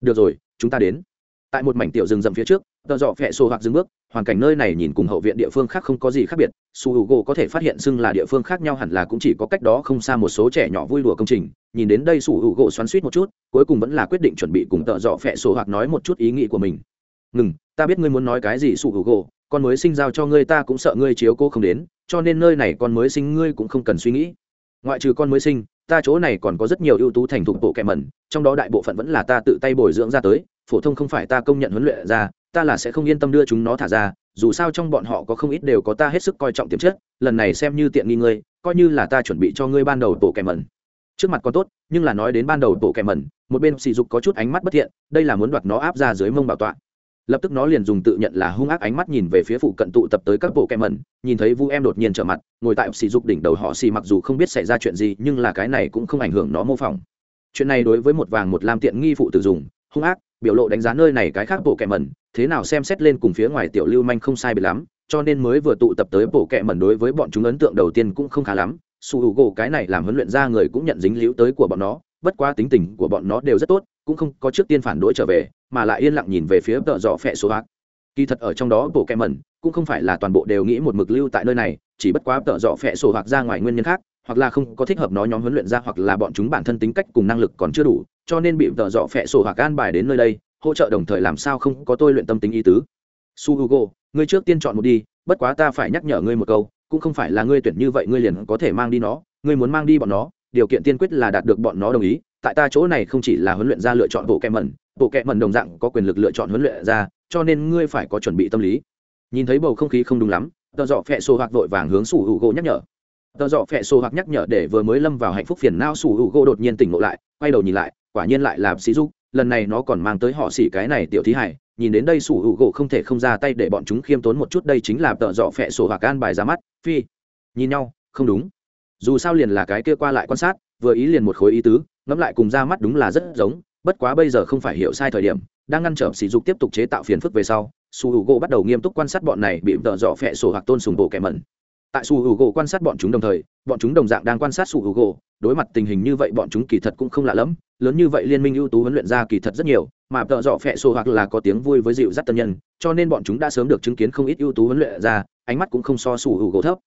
Được rồi, chúng ta đến. Tại một mảnh tiểu rừng rậm phía trước tờ dọ phẹ sổ hoặc dừng bước, hoàn cảnh nơi này nhìn cùng hậu viện địa phương khác không có gì khác biệt, su h u gỗ có thể phát hiện xưng là địa phương khác nhau hẳn là cũng chỉ có cách đó không xa một số trẻ nhỏ vui đùa công trình, nhìn đến đây su h u gỗ xoắn suýt một chút, cuối cùng vẫn là quyết định chuẩn bị cùng tợ dọ phẹ sổ hoặc nói một chút ý nghĩ của mình. Ngừng, ta biết ngươi muốn nói cái gì su h u gỗ con mới sinh giao cho ngươi ta cũng sợ ngươi chiếu cố không đến, cho nên nơi này con mới sinh ngươi cũng không cần suy nghĩ. Ngoại trừ con mới sinh, ta chỗ này còn có rất nhiều ưu tú thành thục bộ kẻ mẩn, trong đó đại bộ phận vẫn là ta tự tay bồi dưỡng ra tới, phổ thông không phải ta công nhận huấn luyện ra, ta là sẽ không yên tâm đưa chúng nó thả ra, dù sao trong bọn họ có không ít đều có ta hết sức coi trọng tiềm chất, lần này xem như tiện nghi ngươi, coi như là ta chuẩn bị cho ngươi ban đầu tổ kẻ mẩn. Trước mặt còn tốt, nhưng là nói đến ban đầu tổ kẻ mẩn, một bên sỉ dục có chút ánh mắt bất thiện, đây là muốn đoạt nó áp ra dưới mông bảo tọa lập tức nó liền dùng tự nhận là hung ác ánh mắt nhìn về phía phụ cận tụ tập tới các bộ kem mẩn, nhìn thấy vu em đột nhiên trở mặt, ngồi tại sỉ dục đỉnh đầu họ xì mặc dù không biết xảy ra chuyện gì, nhưng là cái này cũng không ảnh hưởng nó mô phỏng. Chuyện này đối với một vàng một lam tiện nghi phụ tử dùng, hung ác, biểu lộ đánh giá nơi này cái khác bộ kẹ mẩn, thế nào xem xét lên cùng phía ngoài tiểu lưu manh không sai bị lắm, cho nên mới vừa tụ tập tới bộ kẹ mẩn đối với bọn chúng ấn tượng đầu tiên cũng không khá lắm. Su h u gỗ cái này làm huấn luyện ra người cũng nhận dính líu tới của bọn nó, bất quá tính tình của bọn nó đều rất tốt, cũng không có trước tiên phản đối trở về mà lại yên lặng nhìn về phía tợ dọ phẹ số hạc kỳ thật ở trong đó, bộ kẹ mẩn cũng không phải là toàn bộ đều nghĩ một mực lưu tại nơi này, chỉ bất quá tợ dọ phẹ sổ hoặc ra ngoài nguyên nhân khác, hoặc là không có thích hợp nó nhóm huấn luyện ra, hoặc là bọn chúng bản thân tính cách cùng năng lực còn chưa đủ, cho nên bị tợ dọ phẹ sổ hoặc an bài đến nơi đây, hỗ trợ đồng thời làm sao không có tôi luyện tâm tính ý tứ. Su hugo, ngươi trước tiên chọn một đi, bất quá ta phải nhắc nhở ngươi một câu, cũng không phải là ngươi tuyển như vậy ngươi liền có thể mang đi nó, ngươi muốn mang đi bọn nó, điều kiện tiên quyết là đạt được bọn nó đồng ý tại ta chỗ này không chỉ là huấn luyện ra lựa chọn bộ kẹ mẩn, bộ kẹ mẩn đồng dạng có quyền lực lựa chọn huấn luyện ra, cho nên ngươi phải có chuẩn bị tâm lý. Nhìn thấy bầu không khí không đúng lắm, tờ dọ phẹ sổ hoặc vội vàng hướng sủ hữu gỗ nhắc nhở. Tờ dọ phẹ sổ hoặc nhắc nhở để vừa mới lâm vào hạnh phúc phiền não sủ hữu gỗ đột nhiên tỉnh ngộ lại, quay đầu nhìn lại, quả nhiên lại là sĩ giúp lần này nó còn mang tới họ xỉ cái này tiểu thí hải, nhìn đến đây sủ hữu gỗ không thể không ra tay để bọn chúng khiêm tốn một chút, đây chính là tợ dọ phẹ sổ hoặc an bài ra mắt, phi. Nhìn nhau, không đúng. Dù sao liền là cái kia qua lại quan sát, vừa ý liền một khối ý tứ ngẫm lại cùng ra mắt đúng là rất giống, bất quá bây giờ không phải hiểu sai thời điểm, đang ngăn trở sỉ dục tiếp tục chế tạo phiền phức về sau, su h u gỗ bắt đầu nghiêm túc quan sát bọn này bị vợ dọ phẹ sổ hoặc tôn sùng bộ kẻ mẩn. Tại su h u gỗ quan sát bọn chúng đồng thời, bọn chúng đồng dạng đang quan sát su h u gỗ đối mặt tình hình như vậy bọn chúng kỳ thật cũng không lạ lẫm, lớn như vậy liên minh ưu tú huấn luyện ra kỳ thật rất nhiều, mà vợ dọ phẹ sổ hoặc là có tiếng vui với dịu dắt tân nhân, cho nên bọn chúng đã sớm được chứng kiến không ít ưu tú huấn luyện ra, ánh mắt cũng không so sủ hữu gỗ thấp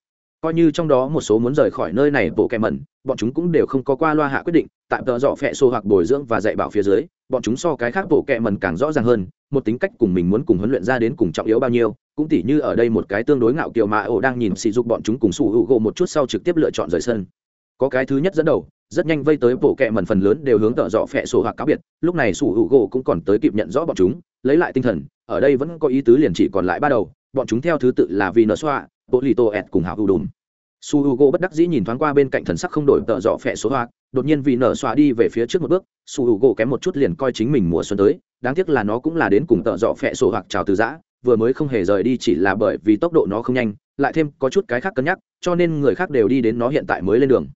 coi như trong đó một số muốn rời khỏi nơi này, bộ kẹ mẩn, bọn chúng cũng đều không có qua loa hạ quyết định, tại tờ dọ phẹ sổ hoặc bồi dưỡng và dạy bảo phía dưới, bọn chúng so cái khác bộ kẹ mẩn càng rõ ràng hơn, một tính cách cùng mình muốn cùng huấn luyện ra đến cùng trọng yếu bao nhiêu, cũng tỉ như ở đây một cái tương đối ngạo kiều mà ổ đang nhìn sỉ dục bọn chúng cùng sủ hữu gỗ một chút sau trực tiếp lựa chọn rời sân. Có cái thứ nhất dẫn đầu, rất nhanh vây tới bộ kẹ mẩn phần lớn đều hướng tợ dọ phẹ sổ hoặc cáo biệt, lúc này sủ hữu gỗ cũng còn tới kịp nhận rõ bọn chúng, lấy lại tinh thần, ở đây vẫn có ý tứ liền chỉ còn lại ba đầu, bọn chúng theo thứ tự là vì nợ xoa bộ lì tô ẹt cùng hảo u đùm su h u gỗ bất đắc dĩ nhìn thoáng qua bên cạnh thần sắc không đổi tợ dọ phẹ số hoa. đột nhiên vì nở xoa đi về phía trước một bước, su h u gỗ kém một chút liền coi chính mình mùa xuân tới, đáng tiếc là nó cũng là đến cùng tợ dọ phẹ sổ hoặc trào từ giã, vừa mới không hề rời đi chỉ là bởi vì tốc độ nó không nhanh, lại thêm có chút cái khác cân nhắc, cho nên người khác đều đi đến nó hiện tại mới lên đường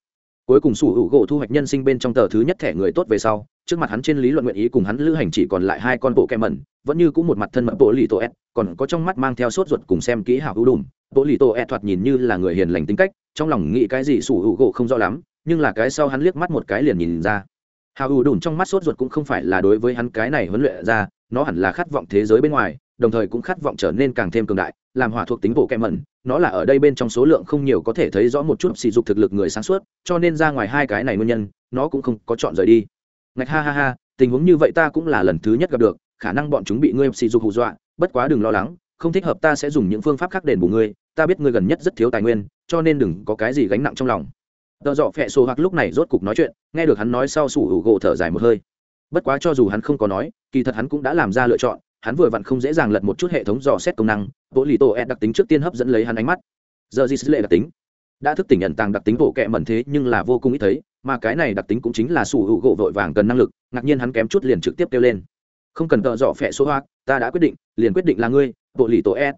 cuối cùng su h u gỗ thu hoạch nhân sinh bên trong tờ thứ nhất thẻ người tốt về sau trước mặt hắn trên lý luận nguyện ý cùng hắn lữ hành chỉ còn lại hai con bộ kem mẩn, vẫn như cũng một mặt thân mật bộ lì tổ ed còn có trong mắt mang theo sốt ruột cùng xem kỹ hào hữu đùm. Bộ lì tổ ed thoạt nhìn như là người hiền lành tính cách, trong lòng nghĩ cái gì sủ hữu gỗ không rõ lắm, nhưng là cái sau hắn liếc mắt một cái liền nhìn ra. Hào hữu đùm trong mắt sốt ruột cũng không phải là đối với hắn cái này huấn luyện ra, nó hẳn là khát vọng thế giới bên ngoài, đồng thời cũng khát vọng trở nên càng thêm cường đại, làm hỏa thuộc tính bộ kem mẩn, nó là ở đây bên trong số lượng không nhiều có thể thấy rõ một chút sỉ dục thực lực người sáng suốt, cho nên ra ngoài hai cái này nguyên nhân, nó cũng không có chọn rời đi ngạch, ha ha ha, tình huống như vậy ta cũng là lần thứ nhất gặp được, khả năng bọn chúng bị ngươi sỉ dục hù dọa, bất quá đừng lo lắng, không thích hợp ta sẽ dùng những phương pháp khác đền bù ngươi, ta biết ngươi gần nhất rất thiếu tài nguyên, cho nên đừng có cái gì gánh nặng trong lòng. Tợ dọ phẹ sổ hoặc lúc này rốt cục nói chuyện, nghe được hắn nói sau sủ hữu gỗ thở dài một hơi. Bất quá cho dù hắn không có nói, kỳ thật hắn cũng đã làm ra lựa chọn, hắn vừa vặn không dễ dàng lật một chút hệ thống dò xét công năng bộ lì tổ ed đặc tính trước tiên hấp dẫn lấy hắn ánh mắt. Giờ di lệ đặc tính? Đã thức tỉnh nhận tàng đặc tính bộ kệ mẩn thế nhưng là vô cùng ít thấy mà cái này đặc tính cũng chính là sủ hữu gỗ vội vàng cần năng lực, ngạc nhiên hắn kém chút liền trực tiếp kêu lên. Không cần tợ dọ phẹ số hoa, ta đã quyết định, liền quyết định là ngươi, bộ lì tổ ed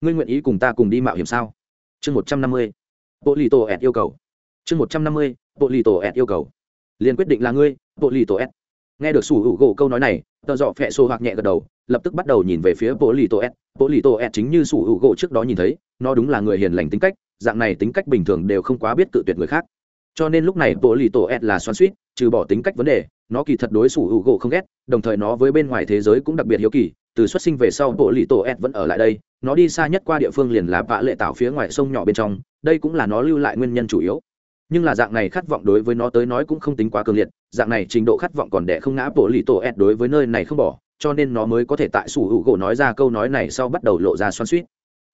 ngươi nguyện ý cùng ta cùng đi mạo hiểm sao? Chương một trăm năm mươi, bộ lì tổ ed yêu cầu. Chương một trăm năm mươi, bộ lì tổ ed yêu cầu. Liền quyết định là ngươi, bộ lì tổ ed nghe được sủ hữu gỗ câu nói này, tợ dọ phẹ số hoặc nhẹ gật đầu, lập tức bắt đầu nhìn về phía bộ lì tổ ed bộ lì tổ ed chính như sủ hữu gỗ trước đó nhìn thấy, nó đúng là người hiền lành tính cách, dạng này tính cách bình thường đều không quá biết cự tuyệt người khác cho nên lúc này bộ lì tổ ed là xoắn suýt, trừ bỏ tính cách vấn đề, nó kỳ thật đối xử hữu gỗ không ghét, đồng thời nó với bên ngoài thế giới cũng đặc biệt hiếu kỳ. Từ xuất sinh về sau bộ lì tổ ed vẫn ở lại đây, nó đi xa nhất qua địa phương liền là vạ lệ tạo phía ngoài sông nhỏ bên trong, đây cũng là nó lưu lại nguyên nhân chủ yếu. Nhưng là dạng này khát vọng đối với nó tới nói cũng không tính quá cường liệt, dạng này trình độ khát vọng còn đẻ không ngã bộ lì tổ ed đối với nơi này không bỏ, cho nên nó mới có thể tại sủ hữu gỗ nói ra câu nói này sau bắt đầu lộ ra xoắn suýt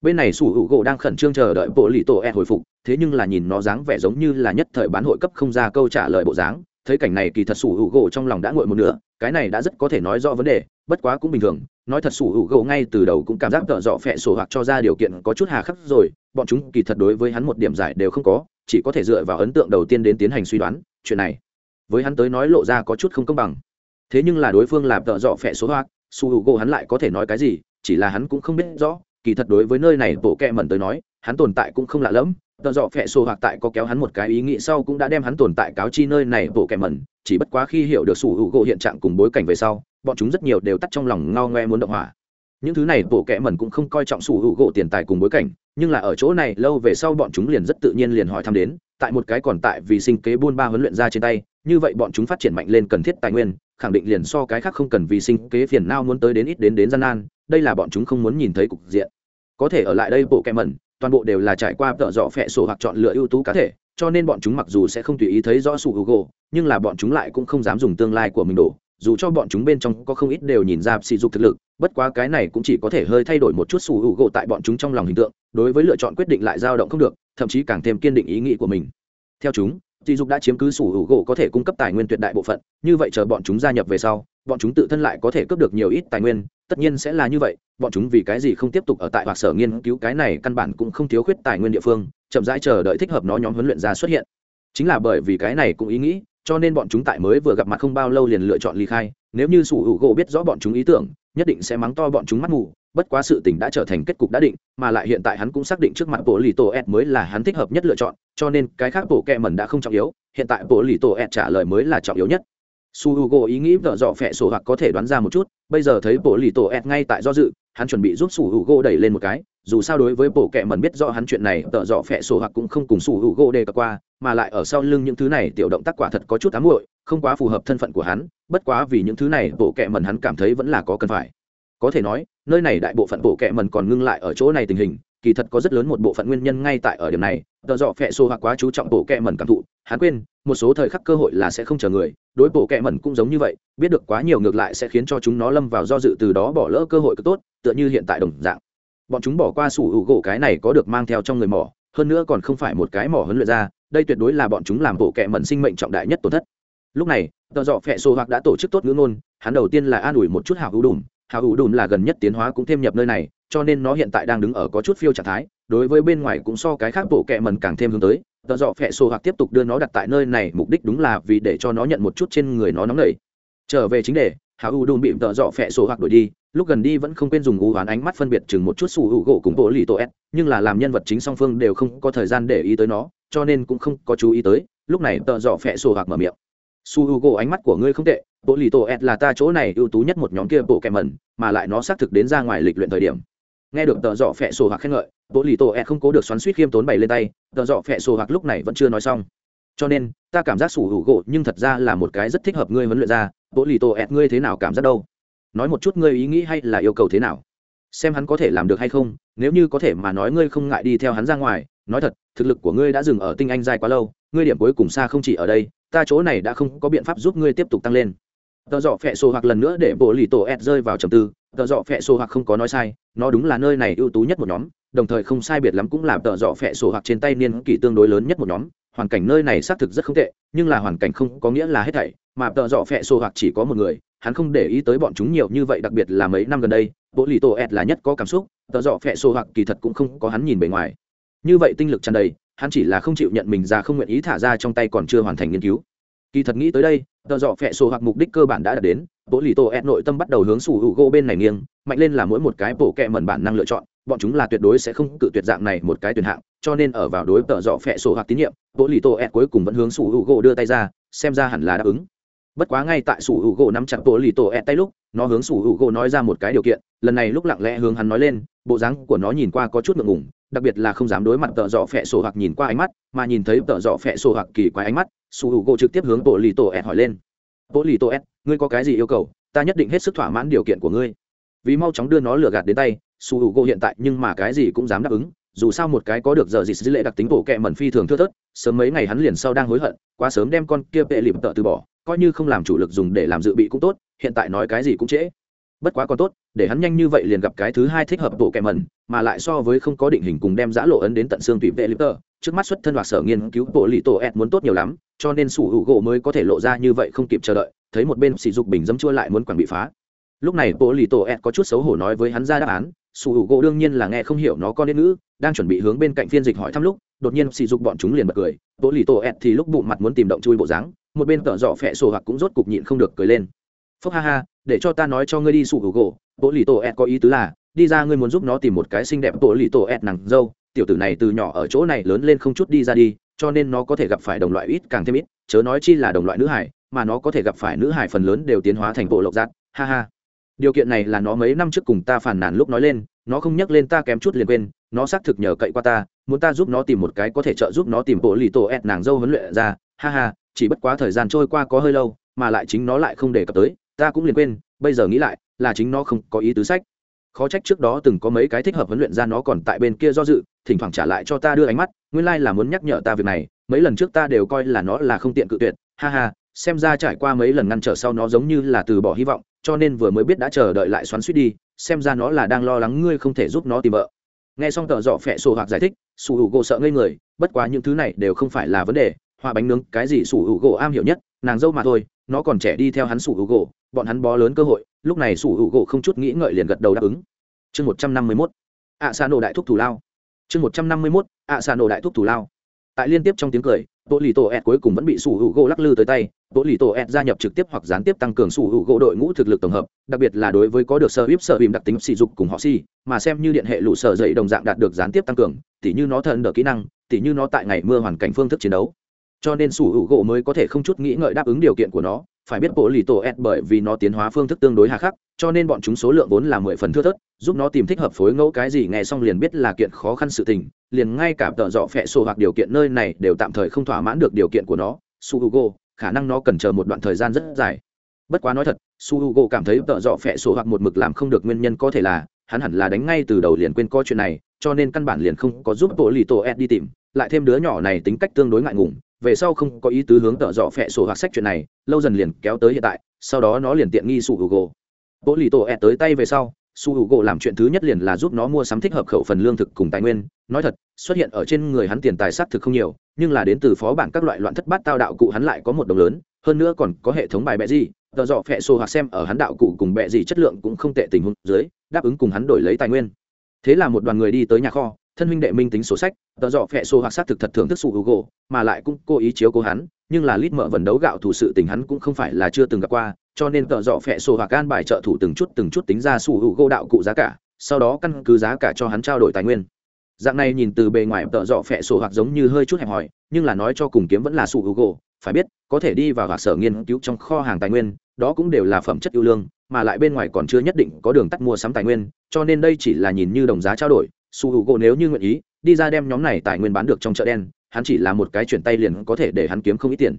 bên này sủ hữu gỗ đang khẩn trương chờ đợi bộ lì tổ e hồi phục, thế nhưng là nhìn nó dáng vẻ giống như là nhất thời bán hội cấp không ra câu trả lời bộ dáng, thấy cảnh này kỳ thật sủ hữu gỗ trong lòng đã nguội một nửa, cái này đã rất có thể nói rõ vấn đề, bất quá cũng bình thường, nói thật sủ hữu gỗ ngay từ đầu cũng cảm giác tợ dọ phẹ sổ hoặc cho ra điều kiện có chút hà khắc rồi, bọn chúng kỳ thật đối với hắn một điểm giải đều không có, chỉ có thể dựa vào ấn tượng đầu tiên đến tiến hành suy đoán, chuyện này, với hắn tới nói lộ ra có chút không công bằng. Thế nhưng là đối phương làm tợ dọ phẹ số hoặc, sủ hữu gỗ hắn lại có thể nói cái gì, chỉ là hắn cũng không biết rõ kỳ thật đối với nơi này, bộ kẹ mẩn tới nói, hắn tồn tại cũng không lạ lẫm. Tờ dọ phẹ sổ hoặc tại có kéo hắn một cái ý nghĩ sau cũng đã đem hắn tồn tại cáo chi nơi này, bộ kẹ mẩn. Chỉ bất quá khi hiểu được sủ hữu gỗ hiện trạng cùng bối cảnh về sau, bọn chúng rất nhiều đều tắt trong lòng ngao ngoe muốn động hỏa. Những thứ này, bộ kẹ mẩn cũng không coi trọng sủ hữu gỗ tiền tài cùng bối cảnh, nhưng là ở chỗ này, lâu về sau bọn chúng liền rất tự nhiên liền hỏi thăm đến, tại một cái còn tại vì sinh kế buôn ba huấn luyện ra trên tay, như vậy bọn chúng phát triển mạnh lên cần thiết tài nguyên, khẳng định liền so cái khác không cần vì sinh kế phiền nao muốn tới đến ít đến đến gian nan đây là bọn chúng không muốn nhìn thấy cục diện. Có thể ở lại đây bộ kẹ mẩn, toàn bộ đều là trải qua tợ dọ phẹ sổ hoặc chọn lựa ưu tú cá thể, cho nên bọn chúng mặc dù sẽ không tùy ý thấy rõ sủ hữu gỗ, nhưng là bọn chúng lại cũng không dám dùng tương lai của mình đổ, dù cho bọn chúng bên trong có không ít đều nhìn ra sỉ dục thực lực, bất quá cái này cũng chỉ có thể hơi thay đổi một chút sủ hữu gỗ tại bọn chúng trong lòng hình tượng, đối với lựa chọn quyết định lại dao động không được, thậm chí càng thêm kiên định ý nghĩ của mình. Theo chúng, sỉ dục đã chiếm cứ sủ hữu gỗ có thể cung cấp tài nguyên tuyệt đại bộ phận, như vậy chờ bọn chúng gia nhập về sau, bọn chúng tự thân lại có thể cướp được nhiều ít tài nguyên tất nhiên sẽ là như vậy, bọn chúng vì cái gì không tiếp tục ở tại hoặc sở nghiên cứu cái này căn bản cũng không thiếu khuyết tài nguyên địa phương, chậm rãi chờ đợi thích hợp nó nhóm huấn luyện ra xuất hiện. Chính là bởi vì cái này cũng ý nghĩ, cho nên bọn chúng tại mới vừa gặp mặt không bao lâu liền lựa chọn ly khai, nếu như sủ hữu gỗ biết rõ bọn chúng ý tưởng, nhất định sẽ mắng to bọn chúng mắt mù, bất quá sự tình đã trở thành kết cục đã định, mà lại hiện tại hắn cũng xác định trước mặt bộ lì tổ ed mới là hắn thích hợp nhất lựa chọn, cho nên cái khác bộ kẹ mẩn đã không trọng yếu, hiện tại bộ lì tổ ed trả lời mới là trọng yếu nhất su h u g o ý nghĩ vợ dọ phẹ sổ hoặc có thể đoán ra một chút, bây giờ thấy bộ lì tổ ed ngay tại do dự, hắn chuẩn bị giúp su h u g o đẩy lên một cái, dù sao đối với bộ kệ mẩn biết rõ hắn chuyện này vợ dọ phẹ sổ hoặc cũng không cùng su h u g o đề cập qua, mà lại ở sau lưng những thứ này tiểu động tác quả thật có chút ám muội, không quá phù hợp thân phận của hắn, bất quá vì những thứ này bộ kệ mẩn hắn cảm thấy vẫn là có cần phải. Có thể nói, nơi này đại bộ phận bộ kệ mẩn còn ngưng lại ở chỗ này tình hình, kỳ thật có rất lớn một bộ phận nguyên nhân ngay tại ở điểm này tợ dọ phẹ sổ hoặc quá chú trọng bộ kệ mẩn cảm thụ hắn quên, một số thời khắc cơ hội là sẽ không chờ người, đối bộ kẹ mẩn cũng giống như vậy, biết được quá nhiều ngược lại sẽ khiến cho chúng nó lâm vào do dự từ đó bỏ lỡ cơ hội tốt, tựa như hiện tại đồng dạng. Bọn chúng bỏ qua sủ hữu gỗ cái này có được mang theo trong người mỏ, hơn nữa còn không phải một cái mỏ huấn luyện ra, đây tuyệt đối là bọn chúng làm bộ kẹ mẩn sinh mệnh trọng đại nhất tổn thất. Lúc này, tờ dọ phẹ sổ hoặc đã tổ chức tốt ngữ ngôn, hắn đầu tiên là an ủi một chút hào hữu đùm. Hào hữu đùm là gần nhất tiến hóa cũng thêm nhập nơi này, cho nên nó hiện tại đang đứng ở có chút phiêu trạng thái, đối với bên ngoài cũng so cái khác bộ kẹ mẩn càng thêm hướng tới tờ dọ phẹ sổ hoặc tiếp tục đưa nó đặt tại nơi này, mục đích đúng là vì để cho nó nhận một chút trên người nó nóng nảy. Trở về chính đề hạ u đùn bị tợ dọ phẹ sổ hoặc đuổi đi, lúc gần đi vẫn không quên dùng u hoán ánh mắt phân biệt chừng một chút sủ hữu gỗ cùng bộ lì tổ s nhưng là làm nhân vật chính song phương đều không có thời gian để ý tới nó, cho nên cũng không có chú ý tới, lúc này tợ dọ phẹ sổ hoặc mở miệng. Su hữu u gỗ ánh mắt của ngươi không tệ, bộ lì tổ s là ta chỗ này ưu tú nhất một nhóm kia bộ kẹm mẩn, mà lại nó xác thực đến ra ngoài lịch luyện thời điểm nghe được tờ dọ phẹ sổ hoặc khen ngợi bộ lì tổ e không cố được xoắn suýt khiêm tốn bày lên tay, tờ dọ phẹ sổ hoặc lúc này vẫn chưa nói xong. Cho nên, ta cảm giác sủ hữu gỗ nhưng thật ra là một cái rất thích hợp ngươi huấn luyện ra. Bộ lì tổ e ngươi thế nào cảm giác đâu? Nói một chút ngươi ý nghĩ hay là yêu cầu thế nào? Xem hắn có thể làm được hay không, nếu như có thể mà nói ngươi không ngại đi theo hắn ra ngoài, nói thật, thực lực của ngươi đã dừng ở tinh anh dài quá lâu, ngươi điểm cuối cùng xa không chỉ ở đây, ta chỗ này đã không có biện pháp giúp ngươi tiếp tục tăng lên tờ dọ phẹ sổ hoặc lần nữa để bộ lì tổ ed rơi vào trầm tư. Tờ dọ phẹ sổ hoặc không có nói sai, nó đúng là nơi này ưu tú nhất một nhóm, đồng thời không sai biệt lắm cũng là tờ dọ phẹ sổ hoặc trên tay niên kỷ tương đối lớn nhất một nhóm. Hoàn cảnh nơi này xác thực rất không tệ, nhưng là hoàn cảnh không có nghĩa là hết thảy, mà tờ dọ phẹ sổ hoặc chỉ có một người, hắn không để ý tới bọn chúng nhiều như vậy, đặc biệt là mấy năm gần đây, bộ lì tổ ed là nhất có cảm xúc, tờ dọ phẹ sổ hoặc kỳ thật cũng không có hắn nhìn bề ngoài. Như vậy tinh lực tràn đầy, hắn chỉ là không chịu nhận mình ra không nguyện ý thả ra trong tay còn chưa hoàn thành nghiên cứu kỳ thật nghĩ tới đây, tờ dọ phẹ sổ hoặc mục đích cơ bản đã đạt đến bộ lì tổ ed nội tâm bắt đầu hướng sủ hữu gỗ bên này nghiêng, mạnh lên là mỗi một cái bộ kẹ mẩn bản năng lựa chọn, bọn chúng là tuyệt đối sẽ không cự tuyệt dạng này một cái tuyển hạng, cho nên ở vào đối tờ dọ phẹ sổ hoặc tín nhiệm bộ lì tổ ed cuối cùng vẫn hướng sủ hữu gỗ đưa tay ra, xem ra hẳn là đáp ứng. Bất quá ngay tại sủ hữu gỗ nắm chặt bộ lì tổ ed tay lúc, nó hướng sủ hữu gỗ nói ra một cái điều kiện, lần này lúc lặng lẽ hướng hắn nói lên, bộ dáng của nó nhìn qua có chút ngượng ngùng đặc biệt là không dám đối mặt tợ dọ phẹ sổ hoặc nhìn qua ánh mắt, mà nhìn thấy tợ dọ phẹ sổ hoặc kỳ quái ánh mắt, su h u gỗ trực tiếp hướng bộ lì tổ ed hỏi lên. Bộ lì tổ ed ngươi có cái gì yêu cầu? Ta nhất định hết sức thỏa mãn điều kiện của ngươi. Vì mau chóng đưa nó lừa gạt đến tay, su h u hiện tại nhưng mà cái gì cũng dám đáp ứng, dù sao một cái có được giờ gì dữ lệ đặc tính bộ kẹ mẩn phi thường thưa thớt, sớm mấy ngày hắn liền sau đang hối hận, quá sớm đem con kia vệ lìm tợ từ bỏ, coi như không làm chủ lực dùng để làm dự bị cũng tốt, hiện tại nói cái gì cũng trễ bất quá còn tốt, để hắn nhanh như vậy liền gặp cái thứ hai thích hợp bộ kệ mẩn, mà lại so với không có định hình cùng đem giã lộ ấn đến tận xương tùy vệ lip tơ, trước mắt xuất thân hoặc sở nghiên cứu bộ lì tổ ed muốn tốt nhiều lắm, cho nên sủ hữu gỗ mới có thể lộ ra như vậy không kịp chờ đợi, thấy một bên sỉ dục bình dấm chua lại muốn quản bị phá. Lúc này bộ lì tổ ed có chút xấu hổ nói với hắn ra đáp án, sủ hữu gỗ đương nhiên là nghe không hiểu nó con nên ngữ, đang chuẩn bị hướng bên cạnh phiên dịch hỏi thăm lúc, đột nhiên sỉ dục bọn chúng liền bật cười, bộ lì tổ ed thì lúc bụng mặt muốn tìm động chui bộ dáng, một bên tợ dọ phẹ sổ hoặc cũng rốt cục nhịn không được cười lên. Phúc ha ha để cho ta nói cho ngươi đi, sủ hữu gỗ. Bộ lì tổ ed có ý tứ là, đi ra ngươi muốn giúp nó tìm một cái xinh đẹp. Bộ lì tổ ed nàng dâu, tiểu tử này từ nhỏ ở chỗ này lớn lên không chút đi ra đi, cho nên nó có thể gặp phải đồng loại ít càng thêm ít, chớ nói chi là đồng loại nữ hải, mà nó có thể gặp phải nữ hải phần lớn đều tiến hóa thành bộ lộc giác ha ha. Điều kiện này là nó mấy năm trước cùng ta phản nàn lúc nói lên, nó không nhắc lên ta kém chút liền quên, nó xác thực nhờ cậy qua ta, muốn ta giúp nó tìm một cái có thể trợ giúp nó tìm bộ lì tổ ed nàng dâu huấn luyện ra. Ha ha, chỉ bất quá thời gian trôi qua có hơi lâu, mà lại chính nó lại không đề cập tới ta cũng liền quên, bây giờ nghĩ lại, là chính nó không có ý tứ sách. Khó trách trước đó từng có mấy cái thích hợp huấn luyện ra nó còn tại bên kia do dự, thỉnh thoảng trả lại cho ta đưa ánh mắt, nguyên lai là muốn nhắc nhở ta việc này, mấy lần trước ta đều coi là nó là không tiện cự tuyệt, ha ha, xem ra trải qua mấy lần ngăn trở sau nó giống như là từ bỏ hy vọng, cho nên vừa mới biết đã chờ đợi lại xoắn suýt đi, xem ra nó là đang lo lắng ngươi không thể giúp nó tìm vợ. Nghe xong tợ dọ phẹ sổ hoặc giải thích sủ hữu gỗ sợ ngây người, bất quá những thứ này đều không phải là vấn đề hoa bánh nướng, cái gì sủ hữu gỗ am hiểu nhất, nàng dâu mà thôi, nó còn trẻ đi theo hắn sủ hữu gỗ bọn hắn bó lớn cơ hội, lúc này sủ hữu gỗ không chút nghĩ ngợi liền gật đầu đáp ứng. Chương một trăm năm mươi mốt, ạ xa nổ đại thúc thủ lao. Chương một trăm năm mươi mốt, ạ xa nổ đại thúc thủ lao. Tại liên tiếp trong tiếng cười bộ lì tổ ed cuối cùng vẫn bị sủ hữu gỗ lắc lư tới tay. Bộ lì tổ ed gia nhập trực tiếp hoặc gián tiếp tăng cường sủ hữu gỗ đội ngũ thực lực tổng hợp, đặc biệt là đối với có được sơ íp sơ bìm đặc tính sỉ dục cùng họ si, mà xem như điện hệ lũ sở dậy đồng dạng đạt được gián tiếp tăng cường, tỉ như nó thần đỡ kỹ năng, tỉ như nó tại ngày mưa hoàn cảnh phương thức chiến đấu. Cho nên sủ hữu gỗ mới có thể không chút nghĩ ngợi đáp ứng điều kiện của nó phải biết bộ lì tổ ed bởi vì nó tiến hóa phương thức tương đối hà khắc, cho nên bọn chúng số lượng vốn là mười phần thưa thớt, giúp nó tìm thích hợp phối ngẫu cái gì nghe xong liền biết là kiện khó khăn sự tình, liền ngay cả tợ dọ phẹ sổ hoặc điều kiện nơi này đều tạm thời không thỏa mãn được điều kiện của nó. Su hugo, khả năng nó cần chờ một đoạn thời gian rất dài. Bất quá nói thật, su hugo cảm thấy tợ dọ phẹ sổ hoặc một mực làm không được nguyên nhân có thể là, hắn hẳn là đánh ngay từ đầu liền quên coi chuyện này, cho nên căn bản liền không có giúp bộ lì tổ ed đi tìm, lại thêm đứa nhỏ này tính cách tương đối ngại ngùng về sau không có ý tứ hướng tợ dọ phẹ sổ hoặc sách chuyện này, lâu dần liền kéo tới hiện tại, sau đó nó liền tiện nghi su gỗ bộ lì tổ ẹ tới tay về sau, su hữu gỗ làm chuyện thứ nhất liền là giúp nó mua sắm thích hợp khẩu phần lương thực cùng tài nguyên. Nói thật, xuất hiện ở trên người hắn tiền tài s á c thực không nhiều, nhưng là đến từ phó bản các loại loạn thất bát tao đạo cụ hắn lại có một đồng lớn, hơn nữa còn có hệ thống bài bẹ gì. Tờ dọ phẹ sổ hoặc xem ở hắn đạo cụ cùng bẹ gì chất lượng cũng không tệ tình huống dưới, đáp ứng cùng hắn đổi lấy tài nguyên. Thế là một đoàn người đi tới nhà kho thân huynh đệ minh tính sổ sách tờ dọ phẹ sổ hoặc xác thực thật thưởng thức sụ hữu gỗ mà lại cũng cố ý chiếu cố hắn, nhưng là lít mở vần đấu gạo thủ sự tình hắn cũng không phải là chưa từng gặp qua, cho nên tờ dọ phẹ sổ hoặc can bài trợ thủ từng chút từng chút tính ra sụ hữu gỗ đạo cụ giá cả, sau đó căn cứ giá cả cho hắn trao đổi tài nguyên. Dạng này nhìn từ bề ngoài tợ dọ phẹ sổ hoặc giống như hơi chút hẹp hòi, nhưng là nói cho cùng kiếm vẫn là sụ hữu gỗ phải biết, có thể đi vào hoặc sở nghiên cứu trong kho hàng tài nguyên, đó cũng đều là phẩm chất ưu lương, mà lại bên ngoài còn chưa nhất định có đường tắt mua sắm tài nguyên, cho nên đây chỉ là nhìn như đồng giá trao đổi su h u gỗ nếu như nguyện ý, đi ra đem nhóm này tài nguyên bán được trong chợ đen, hắn chỉ là một cái chuyển tay liền có thể để hắn kiếm không ít tiền.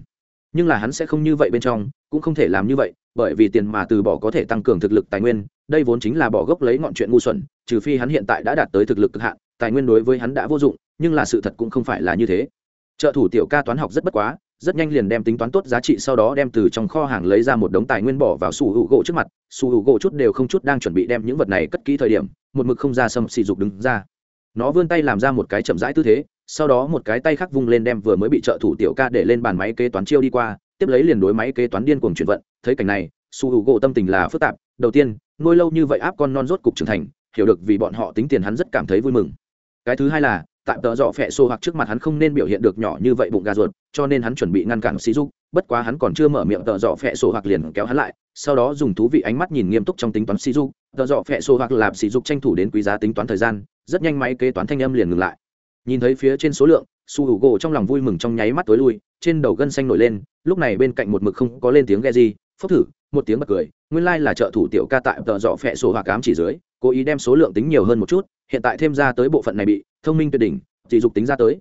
Nhưng là hắn sẽ không như vậy bên trong, cũng không thể làm như vậy, bởi vì tiền mà từ bỏ có thể tăng cường thực lực tài nguyên, đây vốn chính là bỏ gốc lấy ngọn chuyện ngu xuẩn, trừ phi hắn hiện tại đã đạt tới thực lực cực hạn, tài nguyên đối với hắn đã vô dụng, nhưng là sự thật cũng không phải là như thế. Trợ thủ tiểu ca toán học rất bất quá rất nhanh liền đem tính toán tốt giá trị sau đó đem từ trong kho hàng lấy ra một đống tài nguyên bỏ vào sủ hữu gỗ trước mặt. Sủ hữu gỗ chút đều không chút đang chuẩn bị đem những vật này cất kỹ thời điểm, một mực không ra sâm xì dục đứng ra. Nó vươn tay làm ra một cái chậm rãi tư thế, sau đó một cái tay khác vung lên đem vừa mới bị trợ thủ tiểu ca để lên bàn máy kế toán chiêu đi qua, tiếp lấy liền đối máy kế toán điên cuồng chuyển vận. Thấy cảnh này, su hữu gỗ tâm tình là phức tạp. Đầu tiên, nuôi lâu như vậy áp con non rốt cục trưởng thành, hiểu được vì bọn họ tính tiền hắn rất cảm thấy vui mừng. Cái thứ hai là tại tờ dọ phẹ xô hoặc trước mặt hắn không nên biểu hiện được nhỏ như vậy bụng gà ruột, cho nên hắn chuẩn bị ngăn cản sĩ dục, bất quá hắn còn chưa mở miệng tờ dọ phẹ xô hoặc liền kéo hắn lại, sau đó dùng thú vị ánh mắt nhìn nghiêm túc trong tính toán sĩ dục, tờ dọ phẹ xô hoặc làm sĩ dục tranh thủ đến quý giá tính toán thời gian, rất nhanh máy kế toán thanh âm liền ngừng lại. Nhìn thấy phía trên số lượng, su hữu gỗ trong lòng vui mừng trong nháy mắt tối lui, trên đầu gân xanh nổi lên, lúc này bên cạnh một mực không có lên tiếng ghe gì phốc thử một tiếng bật cười nguyên lai、like、là trợ thủ tiểu ca tại tợ dọ phẹ sổ hoặc cám chỉ dưới cố ý đem số lượng tính nhiều hơn một chút hiện tại thêm ra tới bộ phận này bị thông minh tuyệt đỉnh sỉ dục tính ra tới.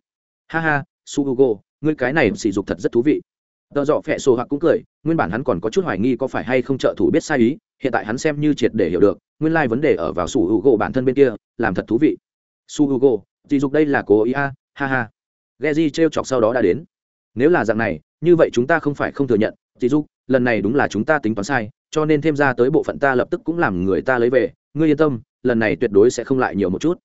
Ha ha su hugo ngươi cái này sỉ dục thật rất thú vị. Tợ dọ phẹ sổ hoặc cũng cười nguyên bản hắn còn có chút hoài nghi có phải hay không trợ thủ biết sai ý hiện tại hắn xem như triệt để hiểu được nguyên lai、like、vấn đề ở vào su hugo bản thân bên kia làm thật thú vị. Su hugo sỉ dục đây là cố ý a ha ha. Geji trêu chọc sau đó đã đến. Nếu là dạng này, như vậy chúng ta không phải không thừa nhận, Tỷ Dục, lần này đúng là chúng ta tính toán sai, cho nên thêm ra tới bộ phận ta lập tức cũng làm người ta lấy về, ngươi yên tâm, lần này tuyệt đối sẽ không lại nhiều một chút.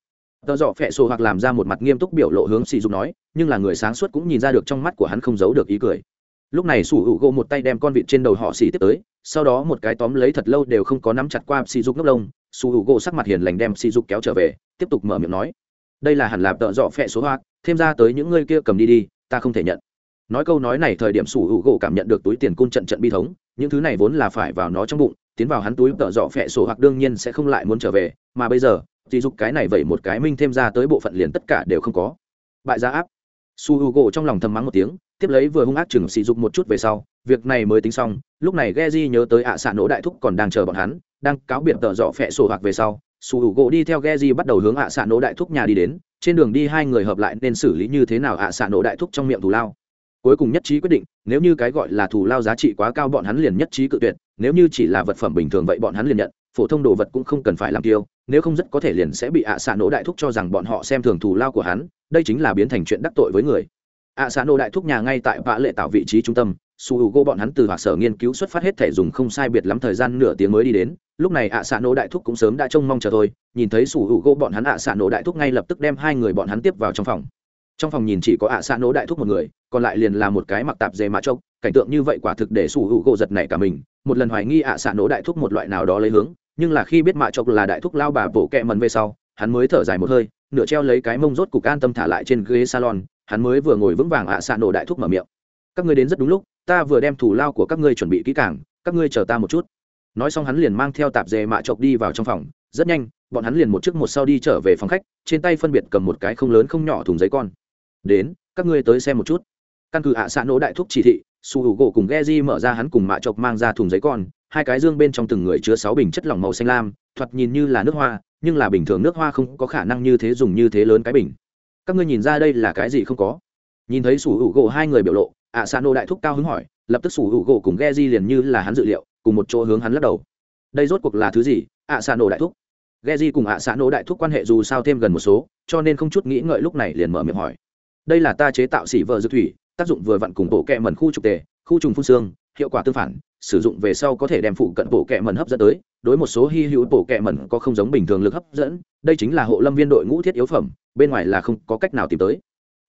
Tờ dọ phệ sổ hoặc làm ra một mặt nghiêm túc biểu lộ hướng Sĩ Dục nói, nhưng là người sáng suốt cũng nhìn ra được trong mắt của hắn không giấu được ý cười. Lúc này Sủ Hữu Gỗ một tay đem con vịt trên đầu họ xỉ tiếp tới, sau đó một cái tóm lấy thật lâu đều không có nắm chặt qua Sĩ Dục nốc lông, Sủ Hữu Gỗ sắc mặt hiền lành đem Sĩ Dục kéo trở về, tiếp tục mở miệng nói, đây là hẳn là tợ dọ phệ số hoặc thêm ra tới những ngươi kia cầm đi đi ta không thể nhận nói câu nói này thời điểm sủ hữu gỗ cảm nhận được túi tiền côn trận trận bi thống, những thứ này vốn là phải vào nó trong bụng, tiến vào hắn túi tợ dọ phẹ sổ hoặc đương nhiên sẽ không lại muốn trở về, mà bây giờ, thì dục cái này vậy một cái minh thêm ra tới bộ phận liền tất cả đều không có. Bại gia áp. Su h u gỗ trong lòng thầm mắng một tiếng, tiếp lấy vừa hung ác chừng sỉ dục một chút về sau, việc này mới tính xong, lúc này Geji nhớ tới ạ à xạ nỗ đại thúc còn đang chờ bọn hắn, đang cáo biệt tợ dọ phẹ sổ hoặc về sau su h u gỗ đi theo Geji bắt đầu hướng ạ à xạ nỗ đại thúc nhà đi đến, trên đường đi hai người hợp lại nên xử lý như thế nào ạ à xạ nổ đại thúc trong miệng thù lao cuối cùng nhất trí quyết định, nếu như cái gọi là thù lao giá trị quá cao bọn hắn liền nhất trí cự tuyệt, nếu như chỉ là vật phẩm bình thường vậy bọn hắn liền nhận, phổ thông đồ vật cũng không cần phải làm tiêu, nếu không rất có thể liền sẽ bị ạ xạ nổ đại thúc cho rằng bọn họ xem thường thù lao của hắn, đây chính là biến thành chuyện đắc tội với người. ạ xạ nổ đại thúc nhà ngay tại vã lệ tạo vị trí trung tâm, su h u gỗ bọn hắn từ hoặc sở nghiên cứu xuất phát hết thể dùng không sai biệt lắm thời gian nửa tiếng mới đi đến, lúc này ạ xạ nổ đại thúc cũng sớm đã trông mong chờ thôi, nhìn thấy su h u gỗ bọn hắn ạ xạ nổ đại thúc ngay lập tức đem hai người bọn hắn tiếp vào trong phòng trong phòng nhìn chỉ có ạ xạ nổ đại thúc một người, còn lại liền là một cái mặc tạp dề mã trâu. Cảnh tượng như vậy quả thực để sủ hữu gỗ giật nảy cả mình. Một lần hoài nghi ạ xạ nổ đại thúc một loại nào đó lấy hướng, nhưng là khi biết mạ trâu là đại thúc lao bà bổ kẹ mần về sau, hắn mới thở dài một hơi, nửa treo lấy cái mông rốt cục an tâm thả lại trên ghế salon. Hắn mới vừa ngồi vững vàng ạ xạ nổ đại thúc mở miệng. Các ngươi đến rất đúng lúc, ta vừa đem thủ lao của các ngươi chuẩn bị kỹ càng, các ngươi chờ ta một chút. Nói xong hắn liền mang theo tạp dề mạ chọc đi vào trong phòng. Rất nhanh, bọn hắn liền một chiếc một sau đi trở về phòng khách, trên tay phân biệt cầm một cái không lớn không nhỏ thùng giấy con đến, các ngươi tới xem một chút. Căn cứ ạ à xã nỗ đại thúc chỉ thị, su hữu gỗ cùng ghe di mở ra hắn cùng mạ chọc mang ra thùng giấy con, hai cái dương bên trong từng người chứa sáu bình chất lỏng màu xanh lam, thoạt nhìn như là nước hoa, nhưng là bình thường nước hoa không có khả năng như thế dùng như thế lớn cái bình. Các ngươi nhìn ra đây là cái gì không có? Nhìn thấy su hữu gỗ hai người biểu lộ, ạ xa nô đại thúc cao hứng hỏi, lập tức sủ hữu gỗ cùng ghe di liền như là hắn dự liệu, cùng một chỗ hướng hắn lắc đầu. Đây rốt cuộc là thứ gì? ạ xa nô đại thúc. Ghe di cùng ạ xa nô đại thúc quan hệ dù sao thêm gần một số, cho nên không chút nghĩ ngợi lúc này liền mở miệng hỏi đây là ta chế tạo xỉ vợ dược thủy, tác dụng vừa vặn cùng bộ kẹ mẩn khu trục tề, khu trùng phun xương, hiệu quả tương phản, sử dụng về sau có thể đem phụ cận bộ kẹ mẩn hấp dẫn tới, đối một số hy hữu bộ kẹ mẩn có không giống bình thường lực hấp dẫn, đây chính là hộ lâm viên đội ngũ thiết yếu phẩm, bên ngoài là không có cách nào tìm tới.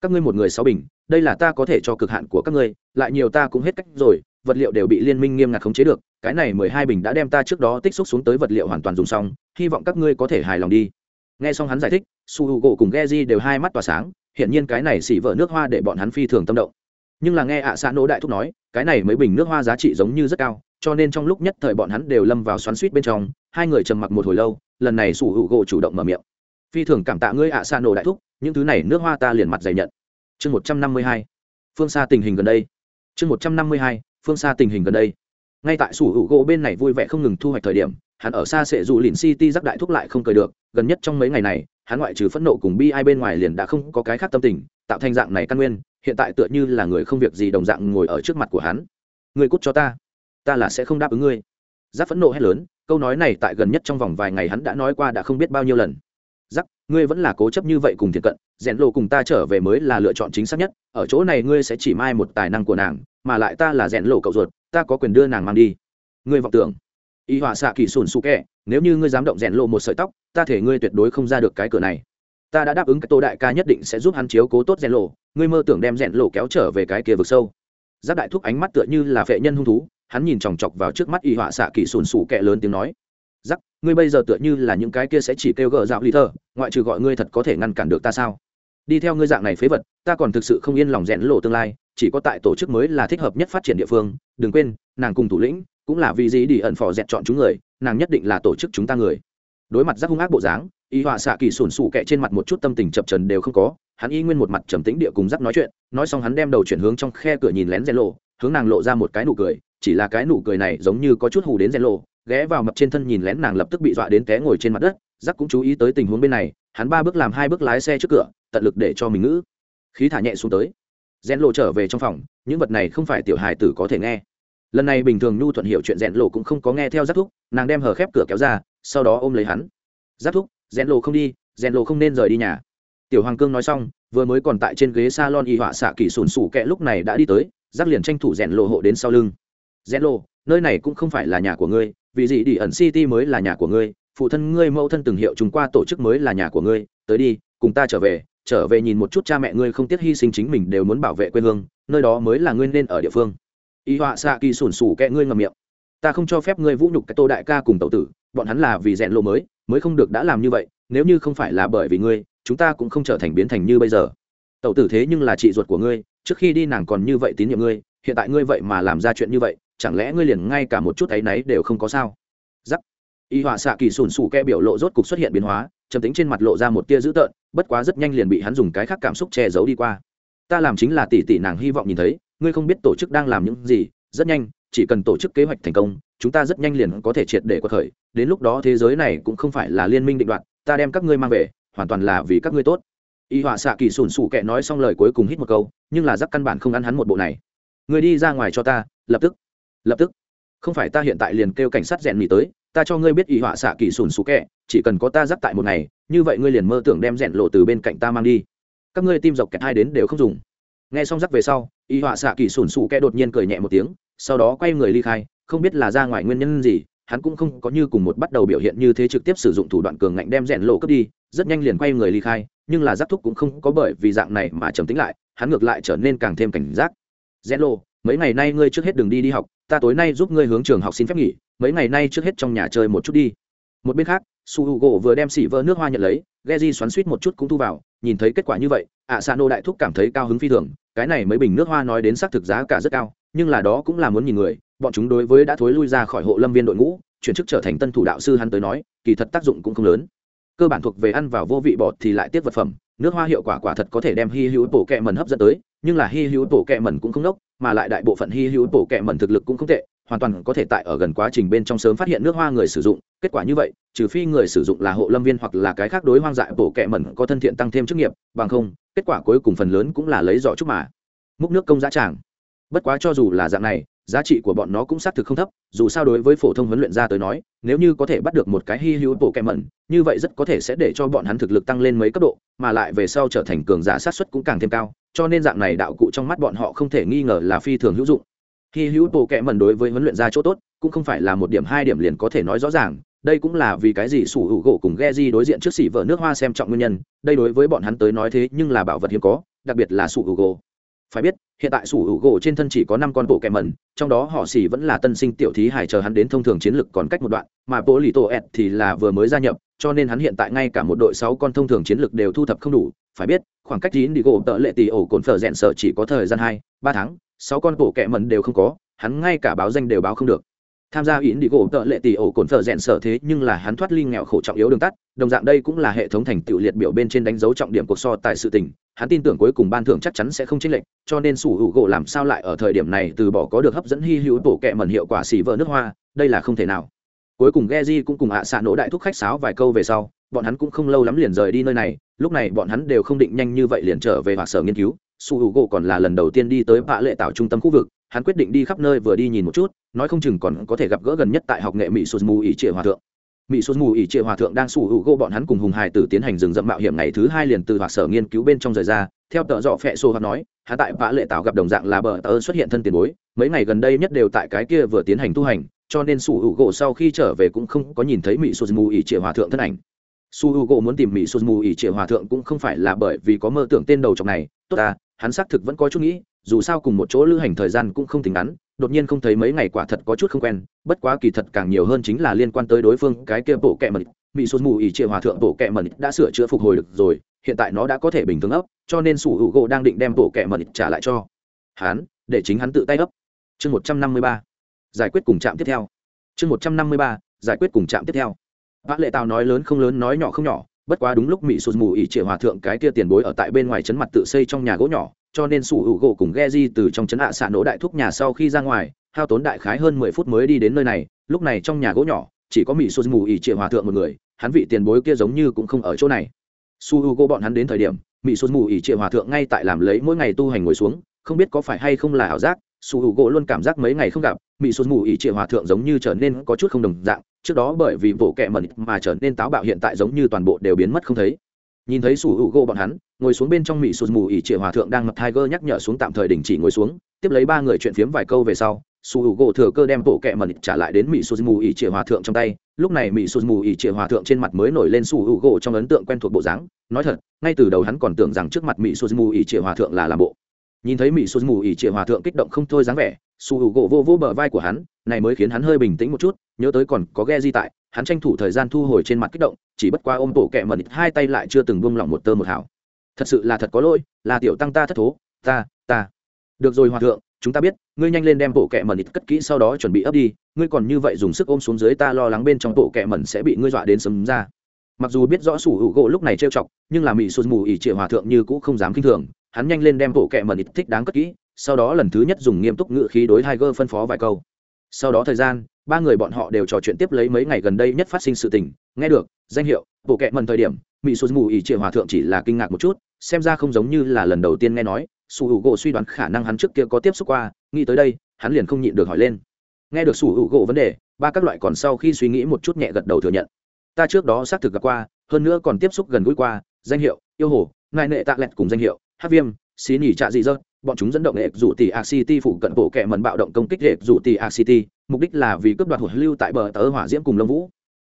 Các ngươi một người sáu bình, đây là ta có thể cho cực hạn của các ngươi, lại nhiều ta cũng hết cách rồi, vật liệu đều bị liên minh nghiêm ngặt khống chế được, cái này mười hai bình đã đem ta trước đó tích xúc xuống tới vật liệu hoàn toàn dùng xong, hy vọng các ngươi có thể hài lòng đi. Nghe xong hắn giải thích, su h u gỗ cùng ghe di đều hai mắt tỏa sáng hiện nhiên cái này xỉ vợ nước hoa để bọn hắn phi thường tâm động. Nhưng là nghe ạ xã nỗ đại thúc nói, cái này mấy bình nước hoa giá trị giống như rất cao, cho nên trong lúc nhất thời bọn hắn đều lâm vào xoắn suýt bên trong, hai người trầm mặc một hồi lâu, lần này sủ hữu u gỗ chủ động mở miệng. Phi thường cảm tạ ngươi ạ xã nỗ đại thúc, những thứ này nước hoa ta liền mặt dày nhận. Chương một trăm năm mươi hai, phương xa tình hình gần đây. Chương một trăm năm mươi hai, phương xa tình hình gần đây. Ngay tại sủ hữu gỗ bên này vui vẻ không ngừng thu hoạch thời điểm, hắn ở xa sẽ dù lìn city rắc đại thúc lại không cười được, gần nhất trong mấy ngày này hắn ngoại trừ phẫn nộ cùng bi ai bên ngoài liền đã không có cái khác tâm tình, tạo thành dạng này căn nguyên, hiện tại tựa như là người không việc gì đồng dạng ngồi ở trước mặt của hắn. Người cút cho ta ta là sẽ không đáp ứng ngươi. Giáp phẫn nộ hét lớn, câu nói này tại gần nhất trong vòng vài ngày hắn đã nói qua đã không biết bao nhiêu lần. Giắc ngươi vẫn là cố chấp như vậy cùng thiệt cận, rèn lộ cùng ta trở về mới là lựa chọn chính xác nhất, ở chỗ này ngươi sẽ chỉ mai một tài năng của nàng, mà lại ta là rèn lộ cậu ruột, ta có quyền đưa nàng mang đi. Ngươi vọng tưởng. Y họa xạ kỳ sùn su kẹ nếu như ngươi dám động rèn lộ một sợi tóc, ta thể ngươi tuyệt đối không ra được cái cửa này. Ta đã đáp ứng cái tô đại ca nhất định sẽ giúp hắn chiếu cố tốt rèn lộ, ngươi mơ tưởng đem rèn lộ kéo trở về cái kia vực sâu. Giáp đại thúc ánh mắt tựa như là phệ nhân hung thú, hắn nhìn chòng chọc vào trước mắt y họa xạ kỳ sùn sù kẹ lớn tiếng nói. Giắc ngươi bây giờ tựa như là những cái kia sẽ chỉ kêu gợ dạo ly thơ, ngoại trừ gọi ngươi thật có thể ngăn cản được ta sao? Đi theo ngươi dạng này phế vật, ta còn thực sự không yên lòng rèn lộ tương lai, chỉ có tại tổ chức mới là thích hợp nhất phát triển địa phương, đừng quên, nàng cùng thủ lĩnh cũng là vì gì đi ẩn phò dẹt chọn chúng người, nàng nhất định là tổ chức chúng ta người. Đối mặt giác hung ác bộ dáng, y họa xạ kỳ sủn sụ kẹ trên mặt một chút tâm tình chập trần đều không có, hắn y nguyên một mặt trầm tĩnh địa cùng giác nói chuyện, nói xong hắn đem đầu chuyển hướng trong khe cửa nhìn lén rèn lộ hướng nàng lộ ra một cái nụ cười, chỉ là cái nụ cười này giống như có chút hù đến rèn lộ ghé vào mập trên thân nhìn lén nàng lập tức bị dọa đến té ngồi trên mặt đất giác cũng chú ý tới tình huống bên này, hắn ba bước làm hai bước lái xe trước cửa, tận lực để cho mình ngữ. Khí thả nhẹ xuống tới. Rèn lộ trở về trong phòng, những vật này không phải tiểu hài tử có thể nghe lần này bình thường nhu thuận hiểu chuyện rèn lộ cũng không có nghe theo giác thúc, nàng đem hờ khép cửa kéo ra, sau đó ôm lấy hắn. Giác thúc, rèn lộ không đi, rèn lộ không nên rời đi nhà. Tiểu hoàng cương nói xong, vừa mới còn tại trên ghế s a lon y họa xạ kỳ sùn sủ kẹ lúc này đã đi tới, giác liền tranh thủ rèn lộ hộ đến sau lưng. Rèn lộ, nơi này cũng không phải là nhà của ngươi, vì gì đi ẩn city mới là nhà của ngươi, phụ thân ngươi mẫu thân từng hiệu chúng qua tổ chức mới là nhà của ngươi, tới đi, cùng ta trở về trở về nhìn một chút cha mẹ ngươi không tiếc hy sinh chính mình đều muốn bảo vệ quê hương, nơi đó mới là ngươi nên ở địa phương y họa xạ kỳ sủn sủ kẹ ngươi ngầm miệng. Ta không cho phép ngươi vũ nhục cái tô đại ca cùng tẩu tử, bọn hắn là vì rèn lộ mới mới không được đã làm như vậy, nếu như không phải là bởi vì ngươi, chúng ta cũng không trở thành biến thành như bây giờ. Tẩu tử thế nhưng là chị ruột của ngươi, trước khi đi nàng còn như vậy tín nhiệm ngươi, hiện tại ngươi vậy mà làm ra chuyện như vậy, chẳng lẽ ngươi liền ngay cả một chút áy náy đều không có sao? Giắc y họa xạ kỳ sùn sù kẹ biểu lộ rốt cục xuất hiện biến hóa, trầm tính trên mặt lộ ra một tia dữ tợn, bất quá rất nhanh liền bị hắn dùng cái khác cảm xúc che giấu đi qua. Ta làm chính là tỷ tỷ nàng hy vọng nhìn thấy ngươi không biết tổ chức đang làm những gì, rất nhanh, chỉ cần tổ chức kế hoạch thành công, chúng ta rất nhanh liền có thể triệt để quật khởi. Đến lúc đó thế giới này cũng không phải là liên minh định đoạt, ta đem các ngươi mang về, hoàn toàn là vì các ngươi tốt. Y họa xạ kỳ sùn sủ kệ nói xong lời cuối cùng hít một câu, nhưng là giắc căn bản không ăn hắn một bộ này. Người đi ra ngoài cho ta, lập tức. Lập tức. Không phải ta hiện tại liền kêu cảnh sát rèn mì tới, ta cho ngươi biết y họa xạ kỳ sùn sủ kệ, chỉ cần có ta giắc tại một ngày, như vậy ngươi liền mơ tưởng đem rèn lộ từ bên cạnh ta mang đi. Các ngươi tim dọc kẹt hai đến đều không dùng nghe xong rắc về sau, y họa xạ kỳ sủn sụ kẽ đột nhiên cười nhẹ một tiếng, sau đó quay người ly khai, không biết là ra ngoài nguyên nhân gì, hắn cũng không có như cùng một bắt đầu biểu hiện như thế trực tiếp sử dụng thủ đoạn cường ngạnh đem rèn lộ cướp đi, rất nhanh liền quay người ly khai, nhưng là giác thúc cũng không có bởi vì dạng này mà trầm tính lại, hắn ngược lại trở nên càng thêm cảnh giác. Rèn lộ, mấy ngày nay ngươi trước hết đừng đi đi học, ta tối nay giúp ngươi hướng trường học xin phép nghỉ, mấy ngày nay trước hết trong nhà chơi một chút đi. Một bên khác, su h u gỗ vừa đem xỉ vỡ nước hoa nhận lấy ghe di xoắn suýt một chút cũng thu vào, nhìn thấy kết quả như vậy ạ xa nô đại thúc cảm thấy cao hứng phi thường cái này mấy bình nước hoa nói đến xác thực giá cả rất cao, nhưng là đó cũng là muốn nhìn người, bọn chúng đối với đã thối lui ra khỏi hộ lâm viên đội ngũ, chuyển chức trở thành tân thủ đạo sư hắn tới nói, kỳ thật tác dụng cũng không lớn. Cơ bản thuộc về ăn vào vô vị bọt thì lại tiết vật phẩm, nước hoa hiệu quả quả thật có thể đem hy hữu bổ kẹ mần hấp dẫn tới, nhưng là hy hữu bổ kẹ mần cũng không nốc, mà lại đại bộ phận hy hữu bổ kẹ mần thực lực cũng không tệ hoàn toàn có thể tại ở gần quá trình bên trong sớm phát hiện nước hoa người sử dụng. Kết quả như vậy, trừ phi người sử dụng là hộ lâm viên hoặc là cái khác đối hoang dại bổ kẹ mẩn có thân thiện tăng thêm chức nghiệp, bằng không, kết quả cuối cùng phần lớn cũng là lấy giỏ chút mà. Múc nước công giá tràng. Bất quá cho dù là dạng này, giá trị của bọn nó cũng xác thực không thấp, dù sao đối với phổ thông huấn luyện gia tới nói, nếu như có thể bắt được một cái hy hữu bộ kẹ mẩn, như vậy rất có thể sẽ để cho bọn hắn thực lực tăng lên mấy cấp độ, mà lại về sau trở thành cường giả sát xuất cũng càng thêm cao, cho nên dạng này đạo cụ trong mắt bọn họ không thể nghi ngờ là phi thường hữu dụng hy hữu bộ kệ mẩn đối với huấn luyện ra chỗ tốt, cũng không phải là một điểm hai điểm liền có thể nói rõ ràng, đây cũng là vì cái gì sủ hữu gỗ cùng ghe di đối diện trước xỉ vợ nước hoa xem trọng nguyên nhân, đây đối với bọn hắn tới nói thế nhưng là bảo vật hiếm có, đặc biệt là sủ hữu gỗ. Phải biết, hiện tại sủ hữu gỗ trên thân chỉ có năm con bộ kẹ mẩn, trong đó họ xỉ vẫn là tân sinh tiểu thí hải chờ hắn đến thông thường chiến lực còn cách một đoạn, mà bộ lì tổ ẹt thì là vừa mới gia nhập, cho nên hắn hiện tại ngay cả một đội sáu con thông thường chiến lực đều thu thập không đủ. Phải biết, khoảng cách chín đi gỗ tợ lệ tỷ ổ cồn phở rẽn sợ chỉ có thời gian hai, ba tháng sáu con bộ kẹ mần đều không có, hắn ngay cả báo danh đều báo không được. Tham gia yến đi gỗ tợ lệ tỷ ổ cồn phở rèn sở thế nhưng là hắn thoát ly nghèo khổ trọng yếu đường tắt, đồng dạng đây cũng là hệ thống thành tựu liệt biểu bên trên đánh dấu trọng điểm cuộc so tại sự tình. Hắn tin tưởng cuối cùng ban thưởng chắc chắn sẽ không chênh lệch, cho nên sủ hữu gỗ làm sao lại ở thời điểm này từ bỏ có được hấp dẫn hy hữu tổ kẹ mần hiệu quả xì vỡ nước hoa, đây là không thể nào. Cuối cùng Geji cũng cùng hạ xạ nổ đại thúc khách sáo vài câu về sau, bọn hắn cũng không lâu lắm liền rời đi nơi này, lúc này bọn hắn đều không định nhanh như vậy liền trở về hoặc sở nghiên cứu su h u gỗ còn là lần đầu tiên đi tới bạ lệ tạo trung tâm khu vực, hắn quyết định đi khắp nơi vừa đi nhìn một chút, nói không chừng còn có thể gặp gỡ gần nhất tại học nghệ mỹ sụt mù ỉ trịa hòa thượng. Mỹ sụt mù ỉ trịa hòa thượng đang su h u gỗ bọn hắn cùng hùng hải tử tiến hành rừng rậm mạo hiểm ngày thứ hai liền từ hoặc sở nghiên cứu bên trong rời ra, theo tợ dọ phẹ xô hắn nói, hắn tại bạ lệ tạo gặp đồng dạng là bờ tờ xuất hiện thân tiền bối, mấy ngày gần đây nhất đều tại cái kia vừa tiến hành tu hành, cho nên su h u gỗ sau khi trở về cũng không có nhìn thấy mỹ sụt mù ỉ trịa hòa thượng thân ảnh. Su h u gỗ muốn tìm mỹ sụt mù ỉ trịa hòa thượng cũng không phải là bởi vì có mơ tưởng tên đầu chọc này, tốt ta hắn xác thực vẫn có chút nghĩ, dù sao cùng một chỗ lữ hành thời gian cũng không tính ngắn, đột nhiên không thấy mấy ngày quả thật có chút không quen, bất quá kỳ thật càng nhiều hơn chính là liên quan tới đối phương, cái kia bộ kẹ mật mỹ sụt mù ỉ trịa hòa thượng bộ kẹ mật đã sửa chữa phục hồi được rồi, hiện tại nó đã có thể bình thường ấp, cho nên sủ hữu gỗ đang định đem bộ kẹ mật trả lại cho hắn, để chính hắn tự tay ấp. Chương một trăm năm mươi ba, giải quyết cùng trạm tiếp theo. Chương một trăm năm mươi ba, giải quyết cùng trạm tiếp theo. Bác lệ tào nói lớn không lớn, nói nhỏ không nhỏ bất quá đúng lúc mỹ sụt mù ỉ trịa hòa thượng cái kia tiền bối ở tại bên ngoài chấn mặt tự xây trong nhà gỗ nhỏ, cho nên sủ hữu gỗ cùng ghe di từ trong chấn hạ xạ nổ đại thúc nhà sau khi ra ngoài, hao tốn đại khái hơn mười phút mới đi đến nơi này. Lúc này trong nhà gỗ nhỏ, chỉ có mỹ sụt mù ỉ trịa hòa thượng một người, hắn vị tiền bối kia giống như cũng không ở chỗ này. Su hữu gỗ bọn hắn đến thời điểm mỹ sụt mù ỉ trịa hòa thượng ngay tại làm lấy mỗi ngày tu hành ngồi xuống, không biết có phải hay không là ảo giác sủ hữu gỗ luôn cảm giác mấy ngày không gặp mỹ sụt mù ỉ Triệu hòa thượng giống như trở nên có chút không đồng dạng, trước đó bởi vì bộ kẹ mẩn mà trở nên táo bạo hiện tại giống như toàn bộ đều biến mất không thấy. Nhìn thấy sủ hữu gỗ bọn hắn, ngồi xuống bên trong mỹ sụt mù ỉ Triệu hòa thượng đang ngập tiger nhắc nhở xuống tạm thời đình chỉ ngồi xuống, tiếp lấy ba người chuyện phiếm vài câu về sau sủ hữu gỗ thừa cơ đem bộ kẹ mẩn trả lại đến mỹ sụt mù ỉ Triệu hòa thượng trong tay. Lúc này mỹ sụt mù ỉ Triệu hòa thượng trên mặt mới nổi lên sủ hữu gỗ trong ấn tượng quen thuộc bộ dáng. Nói thật, ngay từ đầu hắn còn tưởng rằng trước mặt mỹ sụt mù ỉ Triệu hòa thượng là làm bộ nhìn thấy mỹ sụt mù ỉ trịa hòa thượng kích động không thôi dáng vẻ, su h u gỗ vô vô bờ vai của hắn, này mới khiến hắn hơi bình tĩnh một chút, nhớ tới còn có ghe di tại, hắn tranh thủ thời gian thu hồi trên mặt kích động, chỉ bất qua ôm tổ kẹ mẩn, hai tay lại chưa từng buông lỏng một tơ một hảo thật sự là thật có lỗi, là tiểu tăng ta thất thố, ta ta. Được rồi hòa thượng, chúng ta biết, ngươi nhanh lên đem bộ kẹ mẩn cất kỹ sau đó chuẩn bị ấp đi, ngươi còn như vậy dùng sức ôm xuống dưới ta lo lắng bên trong bộ kẹ mẩn sẽ bị ngươi dọa đến sấm ra. Mặc dù biết rõ sủ hữu gỗ lúc này trêu chọc, nhưng là mỹ sụt mù ỉ trịa hòa thượng như cũ không dám k i n h thường hắn nhanh lên đem bộ kệ mẩn thích đáng cất kỹ sau đó lần thứ nhất dùng nghiêm túc ngự khí đối Tiger phân phó vài câu. Sau đó thời gian, ba người bọn họ đều trò chuyện tiếp lấy mấy ngày gần đây nhất phát sinh sự tình, nghe được, danh hiệu, bộ kệ mẩn thời điểm, Mỹ sụt Mù ỉ Triệu Hòa thượng chỉ là kinh ngạc một chút, xem ra không giống như là lần đầu tiên nghe nói, Sủ Hữu Gỗ suy đoán khả năng hắn trước kia có tiếp xúc qua, nghĩ tới đây, hắn liền không nhịn được hỏi lên. Nghe được Sủ Hữu Gỗ vấn đề, ba các loại còn sau khi suy nghĩ một chút nhẹ gật đầu thừa nhận. Ta trước đó xác thực gặp qua, hơn nữa còn tiếp xúc gần gũi qua, danh hiệu, yêu hồ, ngài nệ tạ lẹt cùng danh hiệu, hát viêm, xí nhỉ trạ dị dơ bọn chúng dẫn động hệ rủ tỷ ACT city phụ cận bộ kẹ mần bạo động công kích hệ rủ tỷ ACT, city mục đích là vì cướp đoạt hồn lưu tại bờ tớ hỏa diễm cùng lâm vũ.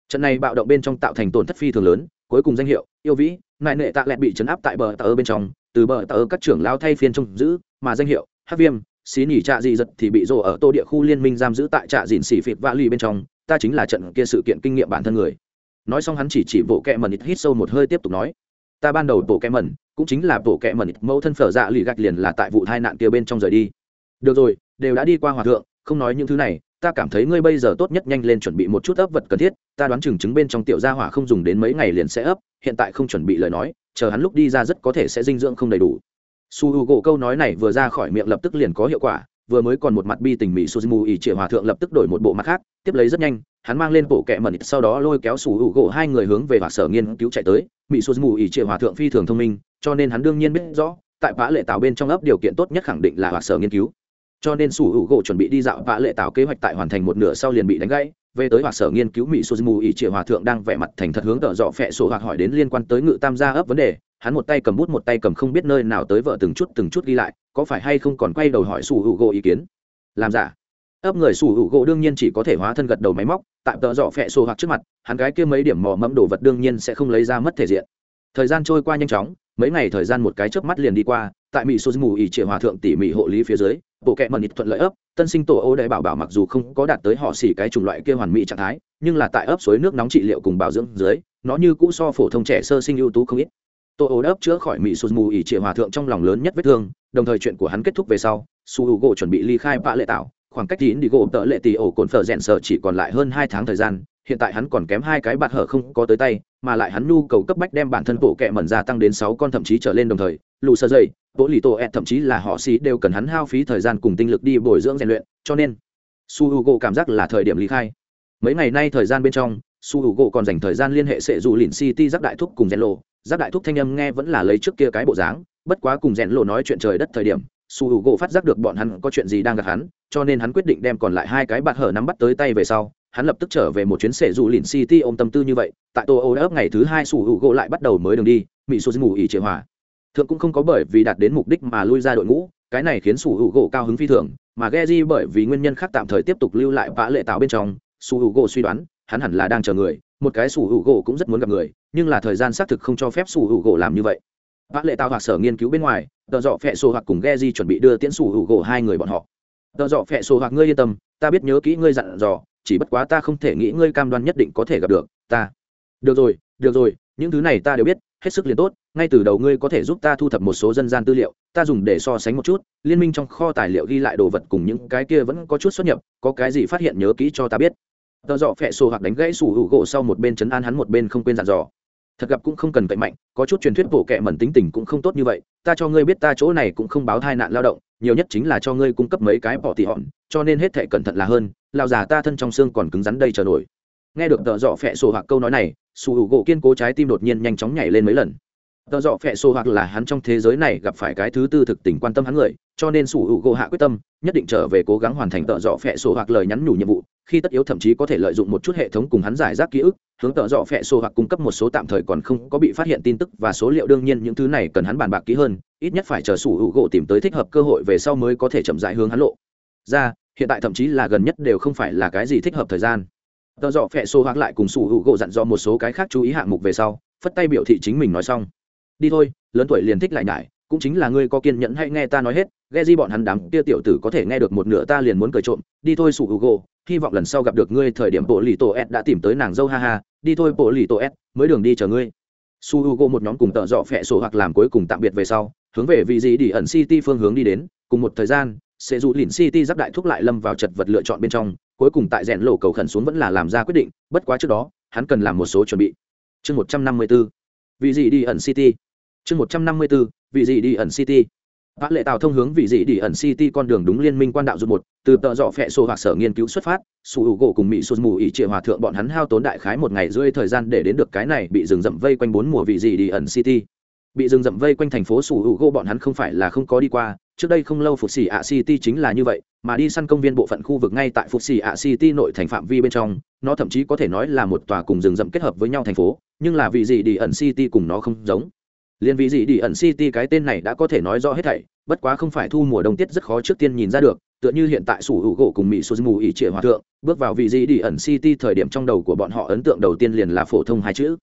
Trận này bạo động bên trong tạo thành tổn thất phi thường lớn cuối cùng danh hiệu yêu vĩ nại nệ tạ lẹt bị chấn áp tại bờ tờ bên trong từ bờ tờ các trưởng lao thay phiên trông giữ mà danh hiệu hát viêm xí nhỉ trạ dị giật thì bị rồ ở tô địa khu liên minh giam giữ tại trạ dịn xỉ phịt vạ ly bên trong ta chính là trận kia sự kiện kinh nghiệm bản thân người. Nói xong hắn chỉ chỉ bộ kẹ mần hít sâu một hơi tiếp tục nói ta ban đầu bộ kẹ mần cũng chính là bộ kệ mẩn mẫu thân phở dạ lì gạch liền là tại vụ tai nạn kia bên trong rời đi. Được rồi, đều đã đi qua hòa thượng, không nói những thứ này, ta cảm thấy ngươi bây giờ tốt nhất nhanh lên chuẩn bị một chút ấp vật cần thiết, ta đoán chừng chứng bên trong tiểu gia hỏa không dùng đến mấy ngày liền sẽ ấp, hiện tại không chuẩn bị lời nói, chờ hắn lúc đi ra rất có thể sẽ dinh dưỡng không đầy đủ. Su h u gỗ câu nói này vừa ra khỏi miệng lập tức liền có hiệu quả vừa mới còn một mặt bi tình mỹ suzumu ỉ trịa hòa thượng lập tức đổi một bộ mặt khác, tiếp lấy rất nhanh, hắn mang lên bộ kẹ mẩn sau đó lôi kéo sủ hữu gỗ hai người hướng về hòa sở nghiên cứu chạy tới. Mỹ suzumu ỉ trịa hòa thượng phi thường thông minh, cho nên hắn đương nhiên biết rõ, tại vã lệ tạo bên trong ấp điều kiện tốt nhất khẳng định là hòa sở nghiên cứu. Cho nên sủ hữu gỗ chuẩn bị đi dạo vã lệ tạo kế hoạch tại hoàn thành một nửa sau liền bị đánh gãy. Về tới hòa sở nghiên cứu, mỹ suzumu ỉ trịa hòa thượng đang vẻ mặt thành thật hướng tợ dọ phẹ sổ hoặc hỏi đến liên quan tới ngự tam gia ấp vấn đề. Hắn một tay cầm bút một tay cầm không biết nơi nào tới vợ từng chút từng chút ghi lại có phải hay không còn quay đầu hỏi sủ hữu gỗ ý kiến? Làm giả. Ấp người sủ hữu gỗ đương nhiên chỉ có thể hóa thân gật đầu máy móc, tạm tợ dọ phẹ sổ hoặc trước mặt, hắn gái kia mấy điểm mò mẫm đồ vật đương nhiên sẽ không lấy ra mất thể diện. Thời gian trôi qua nhanh chóng, mấy ngày thời gian một cái chớp mắt liền đi qua, tại mỹ sô mù ỉ triệu hòa thượng tỉ mỉ hộ lý phía dưới, bộ kẹ mần ít thuận lợi ấp, tân sinh tổ ô đại bảo bảo mặc dù không có đạt tới họ xỉ cái chủng loại kia hoàn mỹ trạng thái, nhưng là tại ấp suối nước nóng trị liệu cùng bảo dưỡng dưới, nó như cũ so phổ thông trẻ sơ sinh ưu tú không ít. Tô ố ấp chữa khỏi mỹ sô mù ỉ trịa hòa thượng trong lòng lớn nhất vết thương đồng thời chuyện của hắn kết thúc về sau, su h u gỗ chuẩn bị ly khai vạ lệ tạo khoảng cách tín đi gỗ tợ lệ tỷ ổ cồn phở rẽn sợ chỉ còn lại hơn hai tháng thời gian, hiện tại hắn còn kém hai cái bạt hở không có tới tay, mà lại hắn nhu cầu cấp bách đem bản thân bộ kẹ mẩn ra tăng đến sáu con thậm chí trở lên đồng thời, lù sơ dây bộ lì tổ ẹt e, thậm chí là họ xí đều cần hắn hao phí thời gian cùng tinh lực đi bồi dưỡng rèn luyện, cho nên su h u gỗ cảm giác là thời điểm ly khai. Mấy ngày nay thời gian bên trong, su h u gỗ còn dành thời gian liên hệ sệ dù lìn city giác đại thúc cùng rèn lộ. Giác đại thúc thanh âm nghe vẫn là lấy trước kia cái bộ dáng bất quá cùng rèn lộ nói chuyện trời đất thời điểm, su h u gỗ phát giác được bọn hắn có chuyện gì đang gặp hắn, cho nên hắn quyết định đem còn lại hai cái bạt hở nắm bắt tới tay về sau, hắn lập tức trở về một chuyến sệ dù lìn city ôm tâm tư như vậy, tại tô ô ấp ngày thứ hai su h u gỗ lại bắt đầu mới đường đi mỹ su ngủ ỉ triệu hòa. Thượng cũng không có bởi vì đạt đến mục đích mà lui ra đội ngũ, cái này khiến su h u gỗ cao hứng phi thường, mà Geji bởi vì nguyên nhân khác tạm thời tiếp tục lưu lại vã lệ tạo bên trong, su h u gỗ suy đoán, hắn hẳn là đang chờ người, một cái su h u gỗ cũng rất muốn gặp người, nhưng là thời gian xác thực không cho phép su h u gỗ làm như vậy vã lệ tạo hoặc sở nghiên cứu bên ngoài tờ dọ phẹ sổ hoặc cùng Ghe Di chuẩn bị đưa tiễn sủ hữu gỗ hai người bọn họ. Tờ dọ phẹ sổ hoặc ngươi yên tâm, ta biết nhớ kỹ ngươi dặn dò, chỉ bất quá ta không thể nghĩ ngươi cam đoan nhất định có thể gặp được, ta. Được rồi được rồi, những thứ này ta đều biết, hết sức liền tốt, ngay từ đầu ngươi có thể giúp ta thu thập một số dân gian tư liệu, ta dùng để so sánh một chút, liên minh trong kho tài liệu ghi lại đồ vật cùng những cái kia vẫn có chút xuất nhập, có cái gì phát hiện nhớ kỹ cho ta biết. Tờ dọ phẹ sổ hoặc đánh gãy sủ hữu gỗ sau một bên chấn an hắn, một bên không quên dặn dò thật gặp cũng không cần cậy mạnh, có chút truyền thuyết bổ kệ mẩn tính tình cũng không tốt như vậy, ta cho ngươi biết ta chỗ này cũng không báo thai nạn lao động, nhiều nhất chính là cho ngươi cung cấp mấy cái bỏ tỉ hòn, cho nên hết thể cẩn thận là hơn lao già ta thân trong xương còn cứng rắn đây chờ nổi. Nghe được tợ dọ phẹ sổ hoặc câu nói này, su hữu gỗ kiên cố trái tim đột nhiên nhanh chóng nhảy lên mấy lần tờ dọ phẹ xô hoặc là hắn trong thế giới này gặp phải cái thứ tư thực tình quan tâm hắn người, cho nên sủ hữu gỗ hạ quyết tâm, nhất định trở về cố gắng hoàn thành tờ dọ phẹ sổ hoặc lời nhắn nhủ nhiệm vụ, khi tất yếu thậm chí có thể lợi dụng một chút hệ thống cùng hắn giải rác ký ức, hướng tờ dọ phẹ sổ hoặc cung cấp một số tạm thời còn không có bị phát hiện tin tức và số liệu đương nhiên những thứ này cần hắn bàn bạc kỹ hơn, ít nhất phải chờ sủ hữu gỗ tìm tới thích hợp cơ hội về sau mới có thể chậm rãi hướng hắn lộ. Ra, hiện tại thậm chí là gần nhất đều không phải là cái gì thích hợp thời gian. Tờ dọ phẹ xô hoặc lại cùng sủ hữu gỗ dặn dò một số cái khác chú ý hạng mục về sau, phất tay biểu thị chính mình nói xong đi thôi, lớn tuổi liền thích lại nhải, cũng chính là ngươi có kiên nhẫn hãy nghe ta nói hết, ghe di bọn hắn đám kia tiểu tử có thể nghe được một nửa ta liền muốn cười trộm, đi thôi sủ hữu hy vọng lần sau gặp được ngươi thời điểm bộ lì tổ s đã tìm tới nàng dâu ha ha, đi thôi bộ lì tổ s mới đường đi chờ ngươi. Su hugo một nhóm cùng tợ dọ phẹ sổ hoặc làm cuối cùng tạm biệt về sau, hướng về vị gì đi ẩn city phương hướng đi đến, cùng một thời gian, sẽ dụ lìn city giáp đại thúc lại lâm vào chật vật lựa chọn bên trong, cuối cùng tại rèn lộ cầu khẩn xuống vẫn là làm ra quyết định, bất quá trước đó, hắn cần làm một số chuẩn bị. Chương một trăm năm mươi b ố vị gì đi ẩn city chương một trăm năm mươi b ố vị gì đi ẩn city Vã lệ tàu thông hướng vị dị đi ẩn City con đường đúng liên minh quan đạo dù một, từ tợ dọ phẹ sổ hoặc sở nghiên cứu xuất phát, sủ hữu gỗ cùng mỹ sụt mù ý trịa hòa thượng bọn hắn hao tốn đại khái một ngày rưỡi thời gian để đến được cái này bị rừng rậm vây quanh bốn mùa vị dị đi ẩn City. Bị rừng rậm vây quanh thành phố sủ hữu gỗ bọn hắn không phải là không có đi qua, trước đây không lâu phục xỉ ạ city chính là như vậy mà đi săn công viên bộ phận khu vực ngay tại phục xỉ ạ city nội thành phạm vi bên trong nó thậm chí có thể nói là một tòa cùng rừng rậm kết hợp với nhau thành phố nhưng là vị gì đi ẩn city cùng nó không giống liên vị gì đi ẩn city cái tên này đã có thể nói rõ hết thảy, bất quá không phải thu mùa đông tiết rất khó trước tiên nhìn ra được, tựa như hiện tại sủ hữu gỗ cùng mỹ số mù ỉ trịa hòa thượng, bước vào vị gì đi ẩn city thời điểm trong đầu của bọn họ ấn tượng đầu tiên liền là phổ thông hai chữ.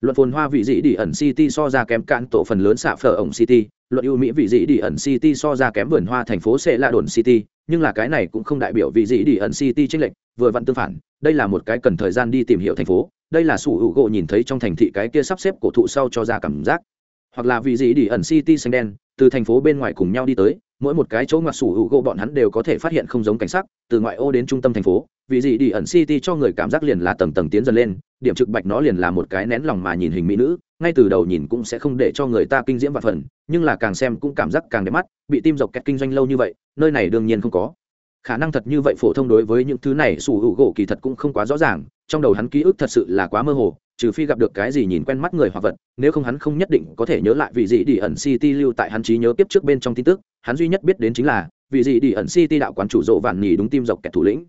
Luận phồn hoa vị dị đi ẩn city so ra kém cạn tổ phần lớn xạ phở ổng city, luận ưu mỹ vị dị đi ẩn city so ra kém vườn hoa thành phố sẽ là đồn city, nhưng là cái này cũng không đại biểu vị dị đi ẩn city tranh lệch, vừa vặn tương phản, đây là một cái cần thời gian đi tìm hiểu thành phố, đây là sủ hữu gỗ nhìn thấy trong thành thị cái kia sắp xếp cổ thụ sau cho ra cảm giác hoặc là vì gì đi ẩn city xanh đen, từ thành phố bên ngoài cùng nhau đi tới, mỗi một cái chỗ ngoặt sủ hữu gỗ bọn hắn đều có thể phát hiện không giống cảnh sắc, từ ngoại ô đến trung tâm thành phố, vì gì đi ẩn city cho người cảm giác liền là tầng tầng tiến dần lên, điểm trực bạch nó liền là một cái nén lòng mà nhìn hình mỹ nữ, ngay từ đầu nhìn cũng sẽ không để cho người ta kinh diễm và phần, nhưng là càng xem cũng cảm giác càng đẹp mắt, bị tim dọc kẹt kinh doanh lâu như vậy, nơi này đương nhiên không có khả năng thật như vậy phổ thông đối với những thứ này, sủ hữu gỗ kỳ thật cũng không quá rõ ràng, trong đầu hắn ký ức thật sự là quá mơ hồ, trừ phi gặp được cái gì nhìn quen mắt người hoặc vật, nếu không hắn không nhất định có thể nhớ lại vị gì đi ẩn city lưu tại hắn trí nhớ tiếp trước bên trong tin tức, hắn duy nhất biết đến chính là, vị gì đi ẩn city đạo quán chủ rộ vạn nhì đúng tim dọc kẻ thủ lĩnh.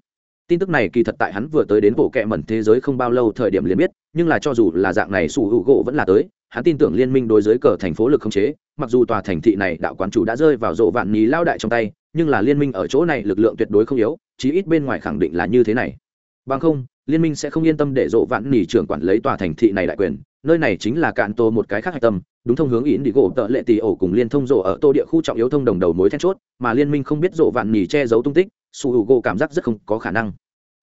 Tin tức này kỳ thật tại hắn vừa tới đến bộ kệ mẩn thế giới không bao lâu thời điểm liền biết, nhưng là cho dù là dạng này sủ hữu gỗ vẫn là tới, hắn tin tưởng liên minh đối với cờ thành phố lực không chế, mặc dù tòa thành thị này đạo quán chủ đã rơi vào rộ vạn nhì lao đại trong tay nhưng là liên minh ở chỗ này lực lượng tuyệt đối không yếu, chí ít bên ngoài khẳng định là như thế này. Bằng không, liên minh sẽ không yên tâm để dỗ vạn nỉ trưởng quản lấy tòa thành thị này đại quyền, nơi này chính là cạn tô một cái khác hạch tâm, đúng thông hướng ý đi gỗ tợ lệ tì ổ cùng liên thông rộ ở tô địa khu trọng yếu thông đồng đầu mối then chốt, mà liên minh không biết rộ vạn nỉ che giấu tung tích, su h u gỗ cảm giác rất không có khả năng.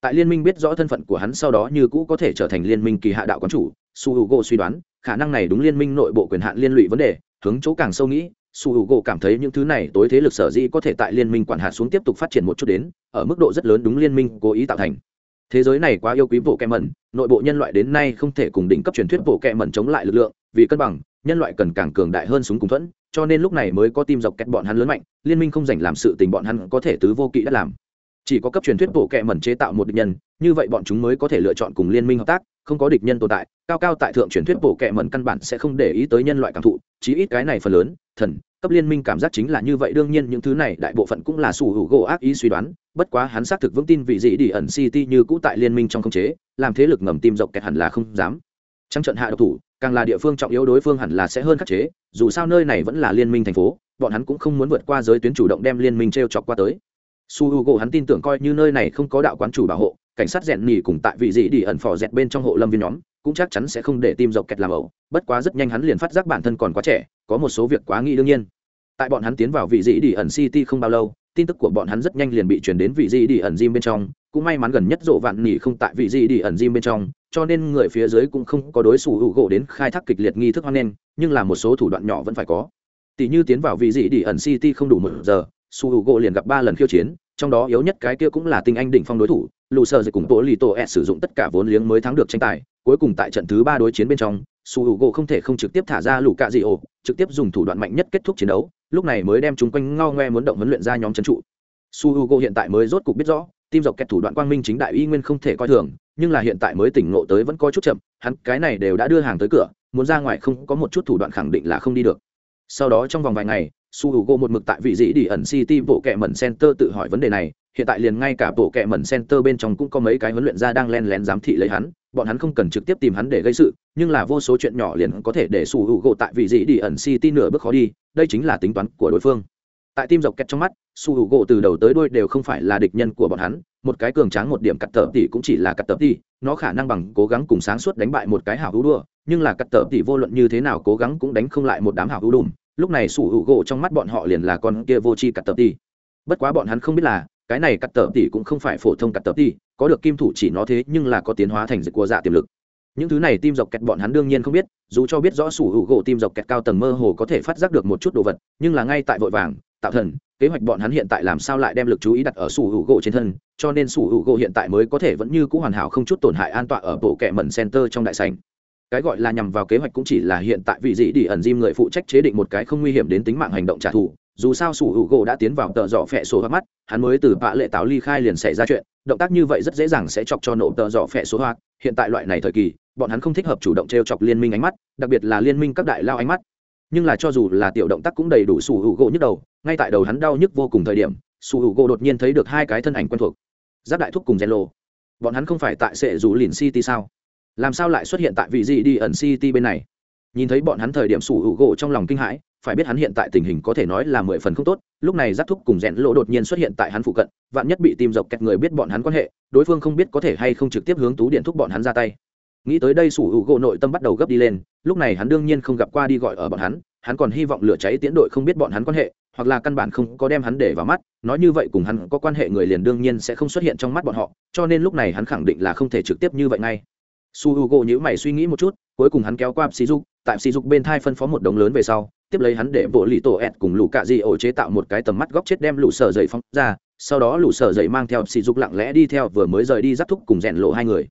Tại liên minh biết rõ thân phận của hắn sau đó như cũ có thể trở thành liên minh kỳ hạ đạo quán chủ, su h u suy đoán, khả năng này đúng liên minh nội bộ quyền hạn liên lụy vấn đề, hướng chỗ càng sâu nghĩ su h u cảm thấy những thứ này tối thế lực sở dĩ có thể tại liên minh quản hạt xuống tiếp tục phát triển một chút đến, ở mức độ rất lớn đúng liên minh cố ý tạo thành. Thế giới này quá yêu quý bộ kẹ mẩn, nội bộ nhân loại đến nay không thể cùng đỉnh cấp truyền thuyết bộ kẹ mẩn chống lại lực lượng, vì cân bằng, nhân loại cần càng cường đại hơn súng cùng thuẫn, cho nên lúc này mới có tim dọc kẹt bọn hắn lớn mạnh, liên minh không dành làm sự tình bọn hắn có thể tứ vô kỵ đã làm. Chỉ có cấp truyền thuyết bộ kẹ mẩn chế tạo một địch nhân, như vậy bọn chúng mới có thể lựa chọn cùng liên minh hợp tác không có địch nhân tồn tại, cao cao tại thượng truyền thuyết bộ kệ mẩn căn bản sẽ không để ý tới nhân loại cảm thụ, chí ít cái này phần lớn, thần, cấp liên minh cảm giác chính là như vậy, đương nhiên những thứ này đại bộ phận cũng là sủ hữu gỗ ác ý suy đoán, bất quá hắn xác thực vững tin vị dị đi ẩn city như cũ tại liên minh trong không chế, làm thế lực ngầm tim rộng kẹt hẳn là không dám. Trăng trận hạ độc thủ, càng là địa phương trọng yếu đối phương hẳn là sẽ hơn khắc chế, dù sao nơi này vẫn là liên minh thành phố, bọn hắn cũng không muốn vượt qua giới tuyến chủ động đem liên minh t r e o chọc qua tới su h u gỗ hắn tin tưởng coi như nơi này không có đạo quán chủ bảo hộ, cảnh sát rèn nhì cùng tại vị dị đi ẩn phò dẹt bên trong hộ lâm viên nhóm, cũng chắc chắn sẽ không để tim dọc kẹt làm ẩu, bất quá rất nhanh hắn liền phát giác bản thân còn quá trẻ, có một số việc quá nghĩ đương nhiên. Tại bọn hắn tiến vào vị dị đi ẩn city không bao lâu, tin tức của bọn hắn rất nhanh liền bị chuyển đến vị dị đi ẩn gym bên trong, cũng may mắn gần nhất rộ vạn nhì không tại vị dị đi ẩn gym bên trong, cho nên người phía dưới cũng không có đối xử hữu gỗ đến khai thác kịch liệt nghi thức hoan nghênh, nhưng là một số thủ đoạn nhỏ vẫn phải có. Tỷ như tiến vào vị dị đi ẩn city không đủ một giờ su hữu gỗ liền gặp ba lần khiêu chiến, trong đó yếu nhất cái kia cũng là tinh anh đỉnh phong đối thủ lù sơ dịch cùng tổ lì tổ ed sử dụng tất cả vốn liếng mới thắng được tranh tài, cuối cùng tại trận thứ ba đối chiến bên trong, su hữu gỗ không thể không trực tiếp thả ra lù cạ dị ổ trực tiếp dùng thủ đoạn mạnh nhất kết thúc chiến đấu, lúc này mới đem chúng quanh ngao ngoe muốn động huấn luyện ra nhóm trấn trụ. Su hữu gỗ hiện tại mới rốt cục biết rõ, tim dọc kẹt thủ đoạn quang minh chính đại y nguyên không thể coi thường, nhưng là hiện tại mới tỉnh ngộ tới vẫn có chút chậm, hắn cái này đều đã đưa hàng tới cửa, muốn ra ngoài không có một chút thủ đoạn khẳng định là không đi được. Sau đó trong vòng vài ngày su h u g một mực tại vị dĩ đi ẩn city bộ kệ mẩn center tự hỏi vấn đề này, hiện tại liền ngay cả bộ kệ mẩn center bên trong cũng có mấy cái huấn luyện gia đang len lén giám thị lấy hắn, bọn hắn không cần trực tiếp tìm hắn để gây sự, nhưng là vô số chuyện nhỏ liền có thể để su h u g tại vị dĩ đi ẩn city nửa bước khó đi, đây chính là tính toán của đối phương. Tại tim dọc kẹt trong mắt, su h u gỗ từ đầu tới đôi đều không phải là địch nhân của bọn hắn, một cái cường tráng một điểm cắt tờ tỷ cũng chỉ là cắt tờ tỷ nó khả năng bằng cố gắng cùng sáng suốt đánh bại một cái hảo hữu đua nhưng là cắt tờ tỷ vô luận như thế nào cố gắng cũng đánh không lại một đám hảo hữu đùm lúc này sủ hữu gỗ trong mắt bọn họ liền là con kia vô tri cắt tờ tỷ bất quá bọn hắn không biết là, cái này cắt tờ tỷ cũng không phải phổ thông cắt tờ tỷ có được kim thủ chỉ nó thế nhưng là có tiến hóa thành dịch của dạ tiềm lực. Những thứ này tim dọc kẹt bọn hắn đương nhiên không biết, dù cho biết rõ sủ hữu gỗ tim dọc kẹt cao tầng mơ hồ có thể phát giác được một chút đồ vật, nhưng là ngay tại vội vàng, tạo thần, kế hoạch bọn hắn hiện tại làm sao lại đem lực chú ý đặt ở sủ hữu gỗ trên thân, cho nên sủ hữu gỗ hiện tại mới có thể vẫn như c ũ hoàn hảo không chút tổn hại an toàn ở bộ kẹ mẩn center trong đại sành cái gọi là nhằm vào kế hoạch cũng chỉ là hiện tại vị dĩ đi ẩn diêm người phụ trách chế định một cái không nguy hiểm đến tính mạng hành động trả thù. Dù sao sủ hữu gỗ đã tiến vào tợ dọ phẹ số hoa mắt, hắn mới từ bạ lệ táo ly khai liền xảy ra chuyện. Động tác như vậy rất dễ dàng sẽ chọc cho nổ tợ dọ phẹ số hoa. Hiện tại loại này thời kỳ, bọn hắn không thích hợp chủ động t r e o chọc liên minh ánh mắt, đặc biệt là liên minh các đại lao ánh mắt. Nhưng là cho dù là tiểu động tác cũng đầy đủ sủ hữu gỗ nhức đầu, ngay tại đầu hắn đau nhức vô cùng thời điểm, sủ hữu gỗ đột nhiên thấy được hai cái thân ảnh quen thuộc. Giáp đại thúc cùng gen lô bọn hắn không phải tại sệ rủ lìn city sao? Làm sao lại xuất hiện tại vị gì đi ẩn city bên này? Nhìn thấy bọn hắn thời điểm sủ hữu gỗ trong lòng kinh hãi, phải biết hắn hiện tại tình hình có thể nói là mười phần không tốt, lúc này giáp thúc cùng rẽn lỗ đột nhiên xuất hiện tại hắn phụ cận, vạn nhất bị tìm dọc kẹt người biết bọn hắn quan hệ, đối phương không biết có thể hay không trực tiếp hướng tú điện thúc bọn hắn ra tay. Nghĩ tới đây sủ hữu gỗ nội tâm bắt đầu gấp đi lên, lúc này hắn đương nhiên không gặp qua đi gọi ở bọn hắn hắn còn hy vọng lửa cháy tiến đội không biết bọn hắn quan hệ, hoặc là căn bản không có đem hắn để vào mắt, nói như vậy cùng hắn có quan hệ người liền đương nhiên sẽ không xuất hiện trong mắt bọn họ, cho nên lúc này hắn khẳng định là không thể trực tiếp như vậy ngay su h u g o nhữ mày suy nghĩ một chút, cuối cùng hắn kéo qua sỉ dục tại sỉ dục bên thai phân phó một đống lớn về sau, tiếp lấy hắn để bộ lì tổ ẹt cùng lũ cạ di ổ chế tạo một cái tầm mắt góc chết đem lũ sở dậy phóng ra, sau đó lũ sở dậy mang theo sỉ dục lặng lẽ đi theo vừa mới rời đi giáp thúc cùng rèn lộ hai người.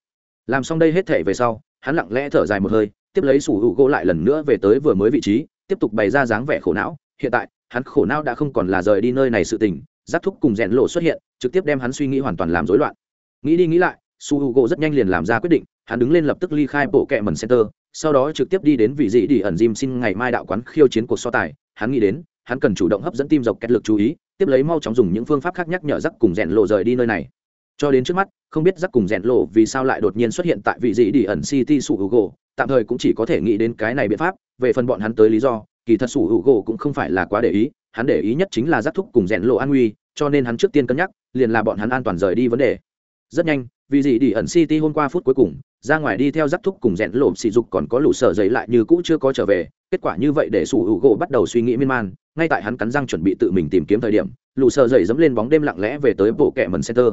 Làm xong đây hết thể về sau, hắn lặng lẽ thở dài một hơi, tiếp lấy sủ hữu gỗ lại lần nữa về tới vừa mới vị trí, tiếp tục bày ra dáng vẻ khổ não. Hiện tại, hắn khổ não đã không còn là rời đi nơi này sự tình, giáp thúc cùng rèn lộ xuất hiện, trực tiếp đem hắn suy nghĩ hoàn toàn làm rối loạn. Nghĩ đi nghĩ lại, su h u gỗ rất nhanh liền làm ra quyết định hắn đứng lên lập tức ly khai bộ kệ mần center, sau đó trực tiếp đi đến vị dị đi ẩn gym xin ngày mai đạo quán khiêu chiến cuộc so tài. Hắn nghĩ đến, hắn cần chủ động hấp dẫn tim dọc kết lực chú ý, tiếp lấy mau chóng dùng những phương pháp khác nhắc nhở rắc cùng rèn lộ rời đi nơi này. Cho đến trước mắt, không biết rắc cùng rèn lộ vì sao lại đột nhiên xuất hiện tại vị dị đi ẩn city sủ h u gỗ tạm thời cũng chỉ có thể nghĩ đến cái này biện pháp, về phần bọn hắn tới lý do, kỳ thật sủ hữu gỗ cũng không phải là quá để ý, hắn để ý nhất chính là rắc thúc cùng rèn lộ an nguy, cho nên hắn trước tiên cân nhắc, liền là bọn hắn an toàn rời đi vấn đề. Rất nhanh vì gì đi ẩn city hôm qua phút cuối cùng ra ngoài đi theo giáp thúc cùng rèn lộm sỉ dục còn có lũ sở giấy lại như cũ chưa có trở về, kết quả như vậy để sủ hữu gỗ bắt đầu suy nghĩ miên man, ngay tại hắn cắn răng chuẩn bị tự mình tìm kiếm thời điểm, lũ sở giấy dẫm lên bóng đêm lặng lẽ về tới bộ kẹ mần center.